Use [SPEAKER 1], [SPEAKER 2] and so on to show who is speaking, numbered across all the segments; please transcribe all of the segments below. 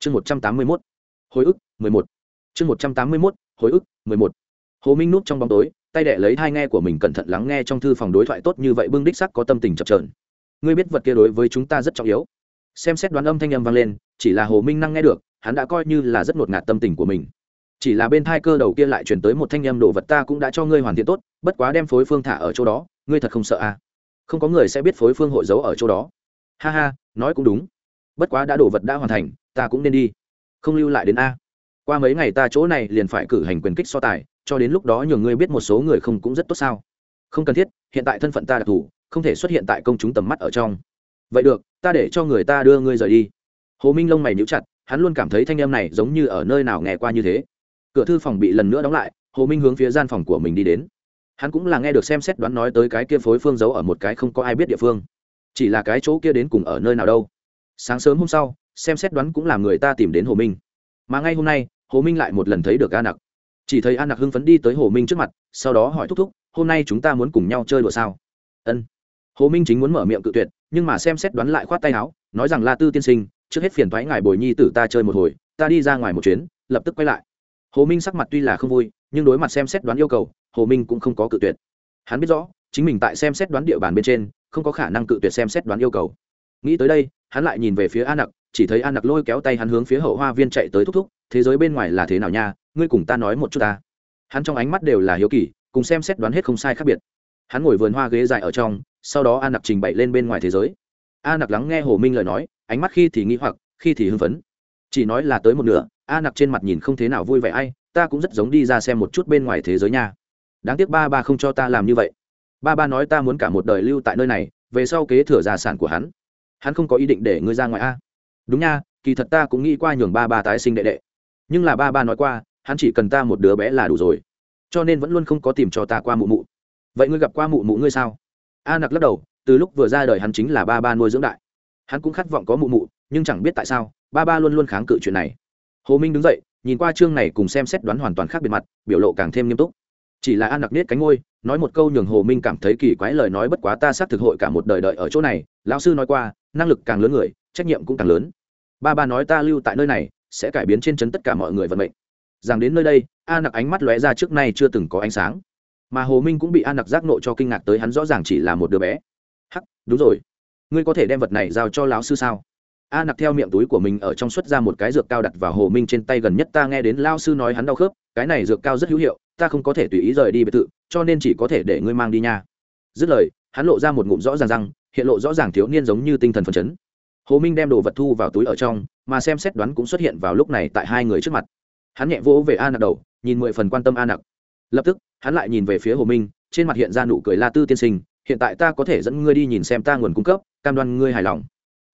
[SPEAKER 1] chương một trăm tám mươi mốt, hồi ức mười một. Chương một trăm tám mươi mốt, hồi ức mười một. Hồ minh núp trong bóng tối, tay đệ lấy hai nghe của mình cẩn thận lắng nghe trong thư phòng đối thoại tốt như vậy bưng đích sắc có tâm tình chập trờn ngươi biết vật kia đối với chúng ta rất trọng yếu. Xem xét đoán âm thanh âm vang lên, chỉ là hồ minh năng nghe được, hắn đã coi như là rất ngột ngạt tâm tình của mình. Chỉ là bên thai cơ đầu kia lại chuyển tới một thanh âm đồ vật ta cũng đã cho ngươi hoàn thiện tốt, bất quá đem phối phương thả ở chỗ đó, ngươi thật không sợ à? Không có người sẽ biết phối phương hội giấu ở chỗ đó. Ha ha, nói cũng đúng. Bất quá đã đồ vật đã hoàn thành ta cũng nên đi. Không lưu lại đến a. Qua mấy ngày ta chỗ này liền phải cử hành quyền kích so tài, cho đến lúc đó nhường ngươi biết một số người không cũng rất tốt sao. Không cần thiết, hiện tại thân phận ta đặc thù, không thể xuất hiện tại công chúng tầm mắt ở trong. Vậy được, ta để cho người ta đưa ngươi rời đi. Hồ minh lông mày níu chặt, hắn luôn cảm thấy thanh em này giống như ở nơi nào nghe qua như thế. Cửa thư phòng bị lần nữa đóng lại, hồ minh hướng phía gian phòng của mình đi đến. Hắn cũng là nghe được xem xét đoán nói tới cái kia phối phương giấu ở một cái không có ai biết địa phương. Chỉ là cái chỗ kia đến cùng ở nơi nào đâu. Sáng sớm hôm sau xem xét đoán cũng làm người ta tìm đến hồ minh. Mà ngay hôm nay, hồ minh lại một lần thấy được a nặc. Chỉ thấy a nặc hưng phấn đi tới hồ minh trước mặt, sau đó hỏi thúc thúc, hôm nay chúng ta muốn cùng nhau chơi đùa sao? Ân. Hồ minh chính muốn mở miệng cự tuyệt, nhưng mà xem xét đoán lại khoát tay áo, nói rằng, la tư tiên sinh, trước hết phiền thoái ngài bồi nhi tử ta chơi một hồi, ta đi ra ngoài một chuyến, lập tức quay lại. Hồ minh sắc mặt tuy là không vui, nhưng đối mặt xem xét đoán yêu cầu, hồ minh cũng không có cự tuyệt. Hắn biết rõ, chính mình tại xem xét đoán địa bàn bên trên, không có khả năng cự tuyệt xem xét đoán yêu cầu. Nghĩ tới đây, hắn lại nhìn về phía a nặc chỉ thấy an nặc lôi kéo tay hắn hướng phía hậu hoa viên chạy tới thúc thúc, thế giới bên ngoài là thế nào nha? Ngươi cùng ta nói một chút ta. Hắn trong ánh mắt đều là hiếu kỳ, cùng xem xét đoán hết không sai khác biệt. Hắn ngồi vườn hoa ghế dài ở trong, sau đó an nặc trình bày lên bên ngoài thế giới. An nặc lắng nghe hồ minh lời nói, ánh mắt khi thì nghĩ hoặc, khi thì hưng phấn. Chỉ nói là tới một nửa a nặc trên mặt nhìn không thế nào vui vẻ ai, ta cũng rất giống đi ra xem một chút bên ngoài thế giới nha. Đáng tiếc ba ba không cho ta làm như vậy. Ba ba nói ta muốn cả một đời lưu tại nơi này, về sau kế thừa gia sản của hắn. Hắn không có ý định để ngươi ra ngoài a đúng nha, kỳ thật ta cũng nghĩ qua nhường ba ba tái sinh đệ đệ. Nhưng là ba ba nói qua, hắn chỉ cần ta một đứa bé là đủ rồi. Cho nên vẫn luôn không có tìm cho ta qua mụ mụ. Vậy ngươi gặp qua mụ mụ ngươi sao? A nặc lắc đầu, từ lúc vừa ra đời hắn chính là ba ba nuôi dưỡng đại. Hắn cũng khát vọng có mụ mụ, nhưng chẳng biết tại sao, ba ba luôn luôn kháng cự chuyện này. Hồ minh đứng dậy, nhìn qua chương này cùng xem xét đoán hoàn toàn khác biệt mặt, biểu lộ càng thêm nghiêm túc. Chỉ là an nặc nết cánh ngôi nói một câu nhường hồ minh cảm thấy kỳ quái lời nói bất quá ta xác thực hội cả một đời đợi ở chỗ này. Lão sư nói qua, năng lực càng lớn người, trách nhiệm cũng càng lớn ba ba nói ta lưu tại nơi này, sẽ cải biến trên chấn tất cả mọi người vận mệnh. Rằng đến nơi đây, a nặc ánh mắt lóe ra trước nay chưa từng có ánh sáng. Mà hồ minh cũng bị a nặc giác nộ cho kinh ngạc tới hắn rõ ràng chỉ là một đứa bé. Hắc, đúng rồi. Ngươi có thể đem vật này giao cho lão sư sao? A nặc theo miệng túi của mình ở trong xuất ra một cái dược cao đặt vào hồ minh trên tay gần nhất ta nghe đến lao sư nói hắn đau khớp, cái này dược cao rất hữu hiệu, ta không có thể tùy ý rời đi biệt thự, cho nên chỉ có thể để ngươi mang đi nha. Dứt lời, hắn lộ ra một ngụm rõ ràng răng, hiện lộ rõ ràng thiếu niên giống như tinh thần phấn chấn hồ minh đem đồ vật thu vào túi ở trong, mà xem xét đoán cũng xuất hiện vào lúc này tại hai người trước mặt. Hắn nhẹ vỗ về a nặc đầu, nhìn mười phần quan tâm a nặc lập tức, hắn lại nhìn về phía hồ minh, trên mặt hiện ra nụ cười la tư tiên sinh, hiện tại ta có thể dẫn ngươi đi nhìn xem ta nguồn cung cấp, cam đoan ngươi hài lòng.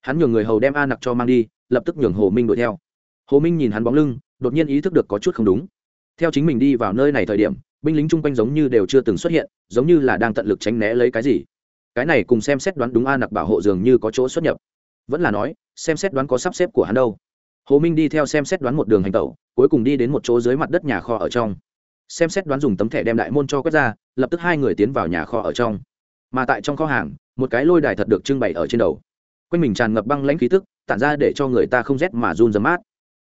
[SPEAKER 1] Hắn nhường người hầu đem a nặc cho mang đi, lập tức nhường hồ minh đuổi theo. Hồ minh nhìn hắn bóng lưng, đột nhiên ý thức được có chút không đúng. Theo chính mình đi vào nơi này thời điểm, binh lính chung quanh giống như đều chưa từng xuất hiện, giống như là đang tận lực tránh né lấy cái gì. Cái này cùng xem xét đoán đúng a nặc bảo hộ dường như có chỗ xuất nhập vẫn là nói, xem xét đoán có sắp xếp của hắn đâu. Hồ minh đi theo xem xét đoán một đường hành tẩu, cuối cùng đi đến một chỗ dưới mặt đất nhà kho ở trong. Xem xét đoán dùng tấm thẻ đem đại môn cho quét ra, lập tức hai người tiến vào nhà kho ở trong. Mà tại trong kho hàng, một cái lôi đài thật được trưng bày ở trên đầu. Quanh mình tràn ngập băng lãnh khí tức, tản ra để cho người ta không rét mà run dấm mát.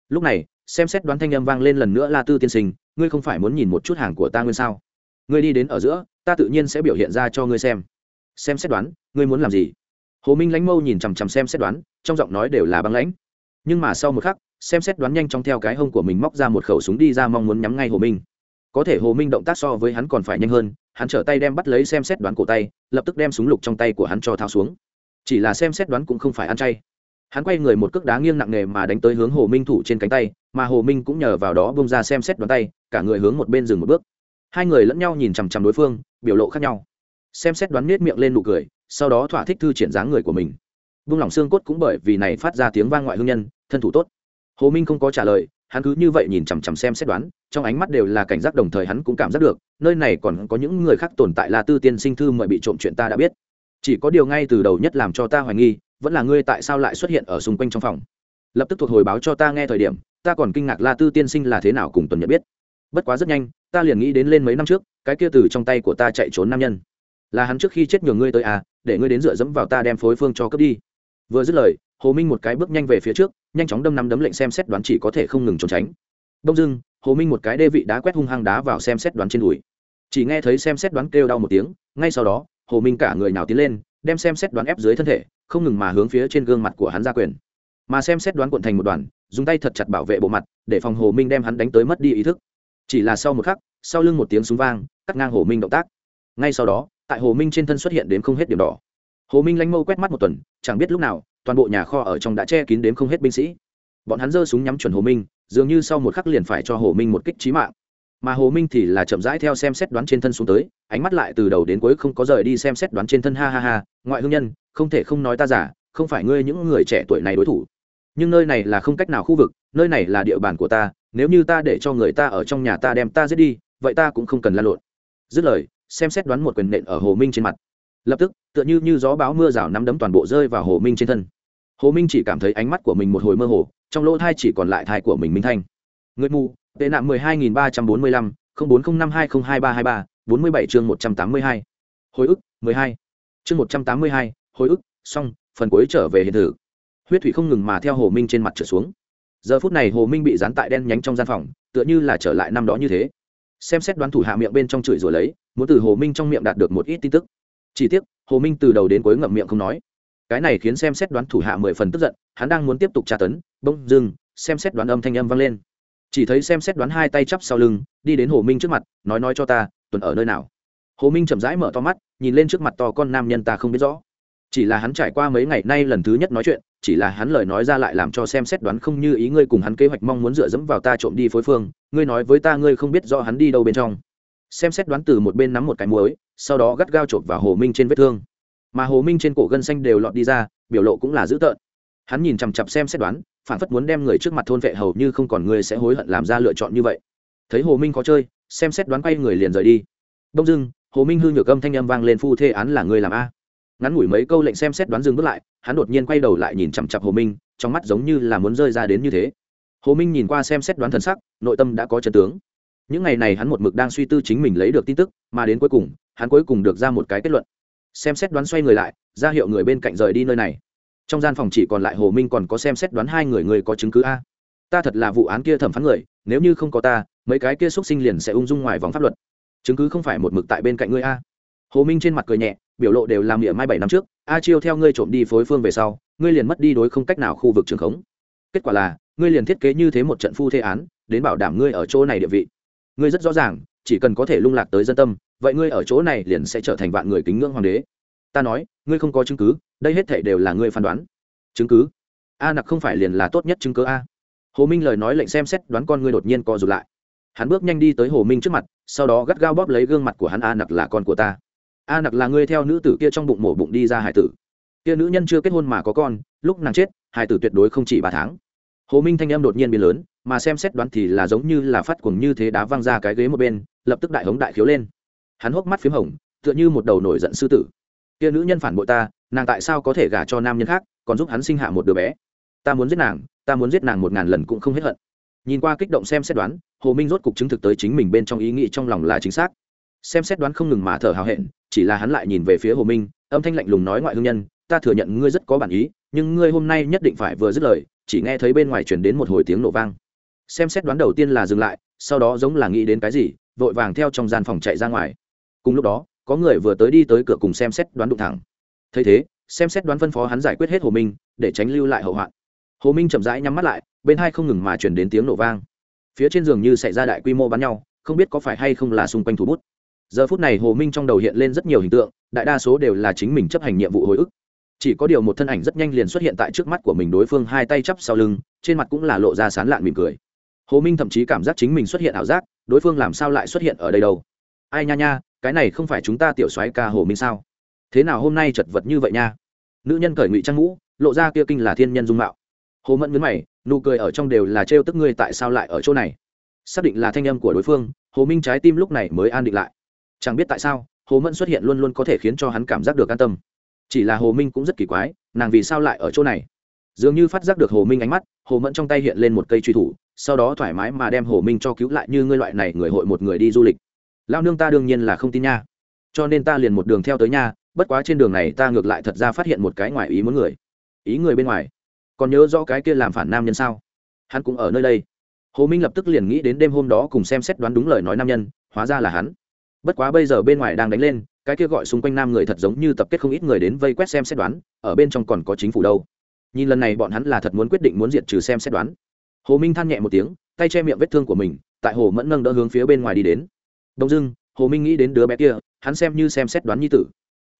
[SPEAKER 1] Lúc này, xem xét đoán thanh âm vang lên lần nữa la tư tiên sinh, ngươi không phải muốn nhìn một chút hàng của ta nguyên sao? Ngươi đi đến ở giữa, ta tự nhiên sẽ biểu hiện ra cho ngươi xem. Xem xét đoán, ngươi muốn làm gì? Hồ minh lãnh mâu nhìn chằm chằm xem xét đoán, trong giọng nói đều là băng lãnh. Nhưng mà sau một khắc, xem xét đoán nhanh chóng theo cái hông của mình móc ra một khẩu súng đi ra mong muốn nhắm ngay hồ minh. Có thể hồ minh động tác so với hắn còn phải nhanh hơn, hắn trở tay đem bắt lấy xem xét đoán cổ tay, lập tức đem súng lục trong tay của hắn cho tháo xuống. Chỉ là xem xét đoán cũng không phải ăn chay. Hắn quay người một cước đá nghiêng nặng nề mà đánh tới hướng hồ minh thủ trên cánh tay, mà hồ minh cũng nhờ vào đó bông ra xem xét đoán tay, cả người hướng một bên dừng một bước. Hai người lẫn nhau nhìn chằm chằm đối phương, biểu lộ khác nhau xem xét đoán nết miệng lên nụ cười, sau đó thỏa thích thư triển dáng người của mình. Vung lỏng xương cốt cũng bởi vì này phát ra tiếng vang ngoại hương nhân, thân thủ tốt. Hồ minh không có trả lời, hắn cứ như vậy nhìn chằm chằm xem xét đoán, trong ánh mắt đều là cảnh giác đồng thời hắn cũng cảm giác được, nơi này còn có những người khác tồn tại là tư tiên sinh thư mời bị trộm chuyện ta đã biết. Chỉ có điều ngay từ đầu nhất làm cho ta hoài nghi, vẫn là ngươi tại sao lại xuất hiện ở xung quanh trong phòng. Lập tức thuộc hồi báo cho ta nghe thời điểm, ta còn kinh ngạc la tư tiên sinh là thế nào cùng tuần nhận biết. Bất quá rất nhanh, ta liền nghĩ đến lên mấy năm trước, cái kia từ trong tay của ta chạy trốn nam nhân là hắn trước khi chết nhường ngươi tới à để ngươi đến dựa dẫm vào ta đem phối phương cho cướp đi. Vừa dứt lời, hồ minh một cái bước nhanh về phía trước, nhanh chóng đâm nắm đấm lệnh xem xét đoán chỉ có thể không ngừng trốn tránh. Đông dưng hồ minh một cái đê vị đá quét hung hăng đá vào xem xét đoán trên đùi. Chỉ nghe thấy xem xét đoán kêu đau một tiếng, ngay sau đó, hồ minh cả người nào tiến lên, đem xem xét đoán ép dưới thân thể, không ngừng mà hướng phía trên gương mặt của hắn ra quyền. Mà xem xét đoán cuộn thành một đoàn, dùng tay thật chặt bảo vệ bộ mặt, để phòng hồ minh đem hắn đánh tới mất đi ý thức. Chỉ là sau một khắc, sau lưng một tiếng súng vang, cắt ngang hồ minh động tác. Ngay sau đó tại hồ minh trên thân xuất hiện đến không hết điểm đỏ. Hồ minh lánh mâu quét mắt một tuần, chẳng biết lúc nào, toàn bộ nhà kho ở trong đã che kín đến không hết binh sĩ. Bọn hắn giơ súng nhắm chuẩn hồ minh, dường như sau một khắc liền phải cho hồ minh một kích trí mạng. Mà hồ minh thì là chậm rãi theo xem xét đoán trên thân xuống tới, ánh mắt lại từ đầu đến cuối không có rời đi xem xét đoán trên thân. Ha ha ha, ngoại hương nhân, không thể không nói ta giả, không phải ngươi những người trẻ tuổi này đối thủ. Nhưng nơi này là không cách nào khu vực, nơi này là địa bàn của ta, nếu như ta để cho người ta ở trong nhà ta đem ta giết đi, vậy ta cũng không cần lan lộn. Dứt lời xem xét đoán một quyền nện ở hồ minh trên mặt. Lập tức, tựa như như gió báo mưa rào nắm đấm toàn bộ rơi vào hồ minh trên thân. Hồ minh chỉ cảm thấy ánh mắt của mình một hồi mơ hồ, trong lỗ thai chỉ còn lại thai của mình minh thanh. Người mù, tệ nạn mười hai nghìn ba trăm bốn mươi lăm, không bốn không năm hai không hai ba hai ba, bốn mươi bảy chương một trăm tám mươi hai. Hồi ức, mười hai. Chương một trăm tám mươi hai, hồi ức, xong, phần cuối trở về hiện thử huyết thủy không ngừng mà theo hồ minh trên mặt trở xuống. Giờ phút này hồ minh bị dán tại đen nhánh trong gian phòng, tựa như là trở lại năm đó như thế. Xem xét đoán thủ hạ miệng bên trong chửi rồi lấy muốn từ hồ minh trong miệng đạt được một ít tin tức. Chỉ tiếc, hồ minh từ đầu đến cuối ngậm miệng không nói. Cái này khiến xem xét đoán thủ hạ mười phần tức giận, hắn đang muốn tiếp tục tra tấn, bỗng dưng, xem xét đoán âm thanh âm vang lên. Chỉ thấy xem xét đoán hai tay chắp sau lưng, đi đến hồ minh trước mặt, nói nói cho ta, tuần ở nơi nào? Hồ minh chậm rãi mở to mắt, nhìn lên trước mặt to con nam nhân ta không biết rõ. Chỉ là hắn trải qua mấy ngày nay lần thứ nhất nói chuyện, chỉ là hắn lời nói ra lại làm cho xem xét đoán không như ý ngươi cùng hắn kế hoạch mong muốn dựa dẫm vào ta trộm đi phối phương, ngươi nói với ta ngươi không biết rõ hắn đi đâu bên trong xem xét đoán từ một bên nắm một cái muối, sau đó gắt gao chộp vào hồ minh trên vết thương. Mà hồ minh trên cổ gân xanh đều lọt đi ra, biểu lộ cũng là dữ tợn. Hắn nhìn chằm chặp xem xét đoán, phản phất muốn đem người trước mặt thôn vệ hầu như không còn người sẽ hối hận làm ra lựa chọn như vậy. Thấy hồ minh có chơi, xem xét đoán quay người liền rời đi. Đông dưng hồ minh hư nhược âm thanh âm vang lên phu thê án là người làm a. Ngắn ngủi mấy câu lệnh xem xét đoán dừng bước lại, hắn đột nhiên quay đầu lại nhìn chằm chặp hồ minh, trong mắt giống như là muốn rơi ra đến như thế. Hồ minh nhìn qua xem xét đoán thần sắc, nội tâm đã có chân tướng những ngày này hắn một mực đang suy tư chính mình lấy được tin tức, mà đến cuối cùng, hắn cuối cùng được ra một cái kết luận. Xem xét đoán xoay người lại, ra hiệu người bên cạnh rời đi nơi này. Trong gian phòng chỉ còn lại hồ minh còn có xem xét đoán hai người người có chứng cứ a. Ta thật là vụ án kia thẩm phán người, nếu như không có ta, mấy cái kia x sinh liền sẽ ung dung ngoài vòng pháp luật. Chứng cứ không phải một mực tại bên cạnh ngươi a. Hồ minh trên mặt cười nhẹ, biểu lộ đều làm địa mai bảy năm trước, a chiêu theo ngươi trộm đi phối phương về sau, ngươi liền mất đi đối không cách nào khu vực trường khống. Kết quả là, ngươi liền thiết kế như thế một trận phu thê án, đến bảo đảm ngươi ở chỗ này địa vị ngươi rất rõ ràng, chỉ cần có thể lung lạc tới dân tâm, vậy ngươi ở chỗ này liền sẽ trở thành vạn người kính ngưỡng hoàng đế. Ta nói, ngươi không có chứng cứ, đây hết thể đều là ngươi phán đoán. Chứng cứ? A nặc không phải liền là tốt nhất chứng cứ a. Hồ minh lời nói lệnh xem xét, đoán con ngươi đột nhiên co rụt lại. Hắn bước nhanh đi tới hồ minh trước mặt, sau đó gắt gao bóp lấy gương mặt của hắn, a nặc là con của ta. A nặc là ngươi theo nữ tử kia trong bụng mổ bụng đi ra hải tử. Kia nữ nhân chưa kết hôn mà có con, lúc nàng chết, hải tử tuyệt đối không chỉ ba tháng. Hồ minh thanh âm đột nhiên biến lớn mà xem xét đoán thì là giống như là phát cuồng như thế đá văng ra cái ghế một bên, lập tức đại hống đại khiếu lên. Hắn hốc mắt p h í m hồng, tựa như một đầu nổi giận sư tử. Kia nữ nhân phản bội ta, nàng tại sao có thể gả cho nam nhân khác, còn giúp hắn sinh hạ một đứa bé? Ta muốn giết nàng, ta muốn giết nàng một ngàn lần cũng không hết hận. Nhìn qua kích động xem xét đoán, hồ minh rốt cục chứng thực tới chính mình bên trong ý nghĩ trong lòng là chính xác. Xem xét đoán không ngừng mà thở hào hẹn, chỉ là hắn lại nhìn về phía hồ minh, âm thanh lạnh lùng nói ngoại hương nhân, ta thừa nhận ngươi rất có bản ý, nhưng ngươi hôm nay nhất định phải vừa dứt lời, chỉ nghe thấy bên ngoài chuyển đến một hồi tiếng nổ vang xem xét đoán đầu tiên là dừng lại, sau đó giống là nghĩ đến cái gì, vội vàng theo trong gian phòng chạy ra ngoài. Cùng lúc đó, có người vừa tới đi tới cửa cùng xem xét đoán đụng thẳng. Thấy thế, xem xét đoán phân phó hắn giải quyết hết hồ minh, để tránh lưu lại hậu hoạn. Hồ minh chậm rãi nhắm mắt lại, bên hai không ngừng mà chuyển đến tiếng nổ vang. Phía trên giường như xảy ra đại quy mô bắn nhau, không biết có phải hay không là xung quanh thủ bút. Giờ phút này hồ minh trong đầu hiện lên rất nhiều hình tượng, đại đa số đều là chính mình chấp hành nhiệm vụ hồi ức. Chỉ có điều một thân ảnh rất nhanh liền xuất hiện tại trước mắt của mình, đối phương hai tay chắp sau lưng, trên mặt cũng là lộ ra sán lạn mỉm cười hồ minh thậm chí cảm giác chính mình xuất hiện ảo giác, đối phương làm sao lại xuất hiện ở đây đâu? Ai nha nha, cái này không phải chúng ta tiểu soái ca hồ minh sao? Thế nào hôm nay chật vật như vậy nha? Nữ nhân cởi ngụy trang ngũ lộ ra kia kinh là thiên nhân dung mạo. Hồ mẫn mướn mày, nụ cười ở trong đều là trêu tức ngươi tại sao lại ở chỗ này? Xác định là thanh âm của đối phương, hồ minh trái tim lúc này mới an định lại. Chẳng biết tại sao, hồ mẫn xuất hiện luôn luôn có thể khiến cho hắn cảm giác được an tâm. Chỉ là hồ minh cũng rất kỳ quái, nàng vì sao lại ở chỗ này? Dường như phát giác được hồ minh ánh mắt, hồ mẫn trong tay hiện lên một cây truy thủ sau đó thoải mái mà đem hồ minh cho cứu lại như ngươi loại này người hội một người đi du lịch. Lao nương ta đương nhiên là không tin nha. Cho nên ta liền một đường theo tới nha, bất quá trên đường này ta ngược lại thật ra phát hiện một cái ngoài ý muốn người. Ý người bên ngoài. Còn nhớ rõ cái kia làm phản nam nhân sao? Hắn cũng ở nơi đây. Hồ minh lập tức liền nghĩ đến đêm hôm đó cùng xem xét đoán đúng lời nói nam nhân, hóa ra là hắn. Bất quá bây giờ bên ngoài đang đánh lên, cái kia gọi xung quanh nam người thật giống như tập kết không ít người đến vây quét xem xét đoán, ở bên trong còn có chính phủ đâu. Nhìn lần này bọn hắn là thật muốn quyết định muốn diệt trừ xem xét đoán hồ minh than nhẹ một tiếng, tay che miệng vết thương của mình, tại hồ mẫn nâng đỡ hướng phía bên ngoài đi đến. Đông dưng hồ minh nghĩ đến đứa bé kia, hắn xem như xem xét đoán nhi tử.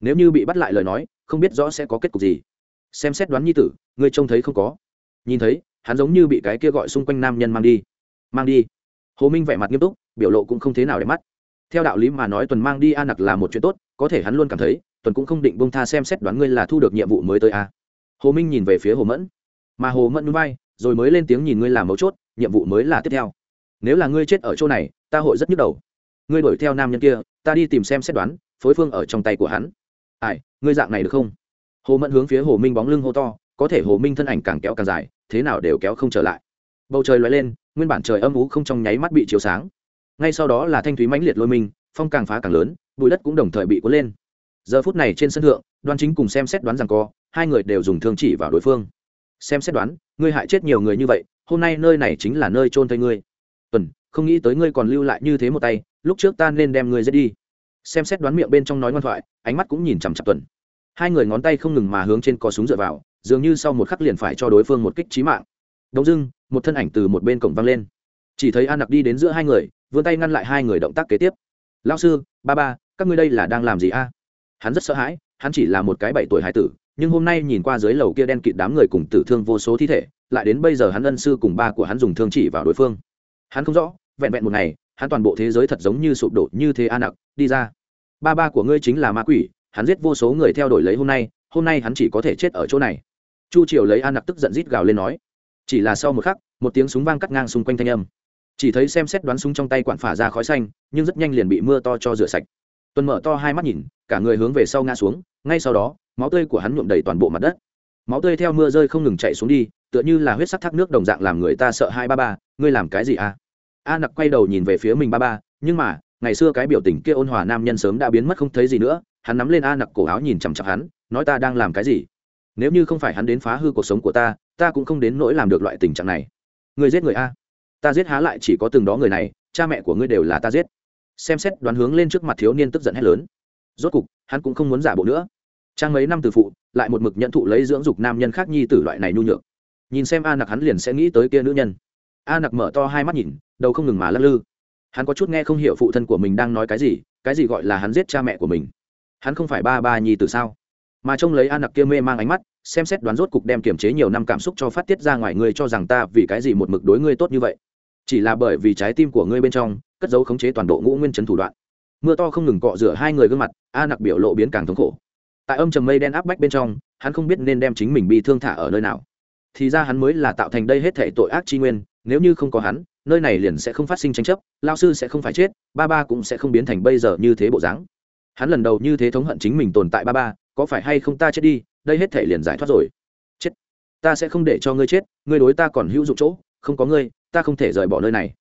[SPEAKER 1] Nếu như bị bắt lại lời nói, không biết rõ sẽ có kết cục gì. Xem xét đoán nhi tử, ngươi trông thấy không có. Nhìn thấy, hắn giống như bị cái kia gọi xung quanh nam nhân mang đi. Mang đi. Hồ minh vẻ mặt nghiêm túc, biểu lộ cũng không thế nào để mắt. Theo đạo lý mà nói tuần mang đi a nặc là một chuyện tốt, có thể hắn luôn cảm thấy, tuần cũng không định bông tha xem xét đoán ngươi là thu được nhiệm vụ mới tới a. Hồ minh nhìn về phía hồ mẫn. Mà hồ mẫn núi bay rồi mới lên tiếng nhìn ngươi làm mấu chốt nhiệm vụ mới là tiếp theo. Nếu là ngươi chết ở chỗ này ta hội rất nhức đầu. Ngươi đuổi theo nam nhân kia ta đi tìm xem xét đoán phối phương ở trong tay của hắn. Ai ngươi dạng này được không? Hồ mẫn hướng phía hồ minh bóng lưng hô to có thể hồ minh thân ảnh càng kéo càng dài thế nào đều kéo không trở lại. Bầu trời loay lên nguyên bản trời âm ú không trong nháy mắt bị chiếu sáng. Ngay sau đó là thanh thúy mãnh liệt lôi mình, phong càng phá càng lớn bụi đất cũng đồng thời bị cuốn lên. Giờ phút này trên sân thượng đoan chính cùng xem xét đoán rằng co hai người đều dùng thương chỉ vào đối phương xem xét đoán, ngươi hại chết nhiều người như vậy, hôm nay nơi này chính là nơi trôn thây ngươi. Tuần, không nghĩ tới ngươi còn lưu lại như thế một tay, lúc trước ta nên đem ngươi giết đi. Xem xét đoán miệng bên trong nói ngoan thoại, ánh mắt cũng nhìn chằm chặp tuần. Hai người ngón tay không ngừng mà hướng trên có súng dựa vào, dường như sau một khắc liền phải cho đối phương một kích trí mạng. Đông dưng, một thân ảnh từ một bên cổng văng lên. Chỉ thấy an nặc đi đến giữa hai người, vươn tay ngăn lại hai người động tác kế tiếp. Lao sư, ba ba, các ngươi đây là đang làm gì a? Hắn rất sợ hãi, hắn chỉ là một cái bảy tuổi hải tử nhưng hôm nay nhìn qua dưới lầu kia đen kịt đám người cùng tử thương vô số thi thể, lại đến bây giờ hắn ân sư cùng ba của hắn dùng thương chỉ vào đối phương. Hắn không rõ, vẹn vẹn một ngày, hắn toàn bộ thế giới thật giống như sụp đổ như thế an nặc, đi ra. Ba ba của ngươi chính là ma quỷ, hắn giết vô số người theo đuổi lấy hôm nay hôm nay hắn chỉ có thể chết ở chỗ này. Chu triều lấy an nặc tức giận rít gào lên nói. Chỉ là sau một khắc, một tiếng súng vang cắt ngang xung quanh thanh âm. Chỉ thấy xem xét đoán súng trong tay quản phả ra khói xanh, nhưng rất nhanh liền bị mưa to cho rửa sạch. Tuần mở to hai mắt nhìn, cả người hướng về sau ngã xuống ngay sau đó, máu tươi của hắn nhuộm đầy toàn bộ mặt đất. Máu tươi theo mưa rơi không ngừng chạy xuống đi, tựa như là huyết sắc thác nước đồng dạng làm người ta sợ hai ba ba, ngươi làm cái gì à? A nặc quay đầu nhìn về phía mình ba ba, nhưng mà, ngày xưa cái biểu tình kia ôn hòa nam nhân sớm đã biến mất không thấy gì nữa, hắn nắm lên a nặc cổ áo nhìn chằm chặp hắn, nói ta đang làm cái gì? Nếu như không phải hắn đến phá hư cuộc sống của ta ta cũng không đến nỗi làm được loại tình trạng này. Người giết người a? Ta giết há lại chỉ có từng đó người này, cha mẹ của ngươi đều là ta giết. Xem xét đoán hướng lên trước mặt thiếu niên tức giận hét lớn. Rốt cục, hắn cũng không muốn giả bộ nữa trang mấy năm từ phụ, lại một mực nhận thụ lấy dưỡng dục nam nhân khác nhi tử loại này nhu nhược. Nhìn xem a nặc hắn liền sẽ nghĩ tới kia nữ nhân. A nặc mở to hai mắt nhìn, đầu không ngừng mà lắc lư. Hắn có chút nghe không hiểu phụ thân của mình đang nói cái gì cái gì gọi là hắn giết cha mẹ của mình. Hắn không phải ba ba nhi tử sao? Mà trông lấy a nặc kia mê mang ánh mắt, xem xét đoán rốt cục đem kiềm chế nhiều năm cảm xúc cho phát tiết ra ngoài ngươi cho rằng ta vì cái gì một mực đối ngươi tốt như vậy. Chỉ là bởi vì trái tim của ngươi bên trong, cất dấu khống chế toàn bộ ngũ nguyên chấn thủ đoạn. Mưa to không ngừng cọ rửa hai người gương mặt, a nặc biểu lộ biến càng thống khổ tại âm trầm mây đen áp bách bên trong, hắn không biết nên đem chính mình bị thương thả ở nơi nào. Thì ra hắn mới là tạo thành đây hết thể tội ác chi nguyên, nếu như không có hắn, nơi này liền sẽ không phát sinh tranh chấp lao sư sẽ không phải chết, ba ba cũng sẽ không biến thành bây giờ như thế bộ dáng. Hắn lần đầu như thế thống hận chính mình tồn tại ba ba, có phải hay không ta chết đi, đây hết thể liền giải thoát rồi. Chết. Ta sẽ không để cho ngươi chết, ngươi đối ta còn hữu dụng chỗ, không có ngươi, ta không thể rời bỏ nơi này.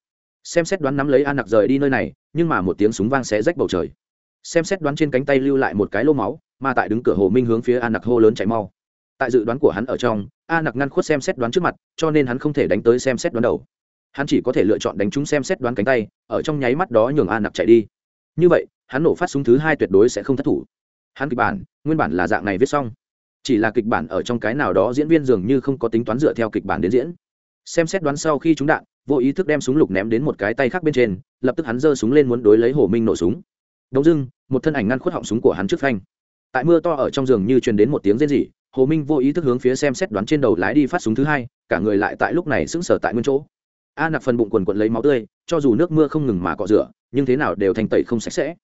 [SPEAKER 1] Xem xét đoán nắm lấy an nặc rời đi nơi này, nhưng mà một tiếng súng vang sẽ rách bầu trời xem xét đoán trên cánh tay lưu lại một cái lô máu, mà tại đứng cửa hồ minh hướng phía an nặc hô lớn chạy mau. Tại dự đoán của hắn ở trong, a nặc ngăn khuất xem xét đoán trước mặt, cho nên hắn không thể đánh tới xem xét đoán đầu. Hắn chỉ có thể lựa chọn đánh trúng xem xét đoán cánh tay, ở trong nháy mắt đó nhường a nặc chạy đi. Như vậy, hắn nổ phát súng thứ hai tuyệt đối sẽ không thất thủ. Hắn kịch bản, nguyên bản là dạng này viết xong. Chỉ là kịch bản ở trong cái nào đó diễn viên dường như không có tính toán dựa theo kịch bản đến diễn. Xem xét đoán sau khi trúng đạn, vô ý thức đem súng lục ném đến một cái tay khác bên trên, lập tức hắn giơ súng lên muốn đối lấy hồ minh nổ súng đông dưng, một thân ảnh ngăn khuất họng súng của hắn trước phanh. Tại mưa to ở trong giường như truyền đến một tiếng rên rỉ, hồ minh vô ý thức hướng phía xem xét đoán trên đầu lái đi phát súng thứ hai, cả người lại tại lúc này sững sờ tại nguyên chỗ. A nặc phần bụng quần quận lấy máu tươi, cho dù nước mưa không ngừng mà cọ rửa, nhưng thế nào đều thành tẩy không sạch sẽ.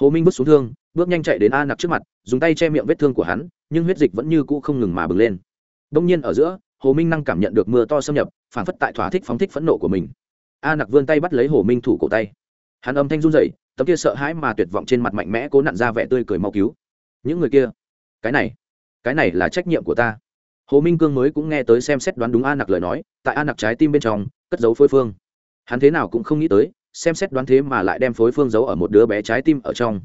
[SPEAKER 1] Hồ minh bước xuống thương, bước nhanh chạy đến a nặc trước mặt, dùng tay che miệng vết thương của hắn, nhưng huyết dịch vẫn như cũ không ngừng mà bừng lên. Đông nhiên ở giữa, hồ minh năng cảm nhận được mưa to xâm nhập phản phất tại thỏa thích phóng thích phẫn nộ của mình. A nặc vươn tay bắt lấy hồ minh thủ cổ tay. Hắn âm thanh run rẩy tấm kia sợ hãi mà tuyệt vọng trên mặt mạnh mẽ cố nặn ra vẻ tươi cười mau cứu. Những người kia, cái này cái này là trách nhiệm của ta. Hồ minh cương mới cũng nghe tới xem xét đoán đúng a nặc lời nói, tại a nặc trái tim bên trong, cất giấu phối phương. Hắn thế nào cũng không nghĩ tới, xem xét đoán thế mà lại đem phối phương giấu ở một đứa bé trái tim ở trong.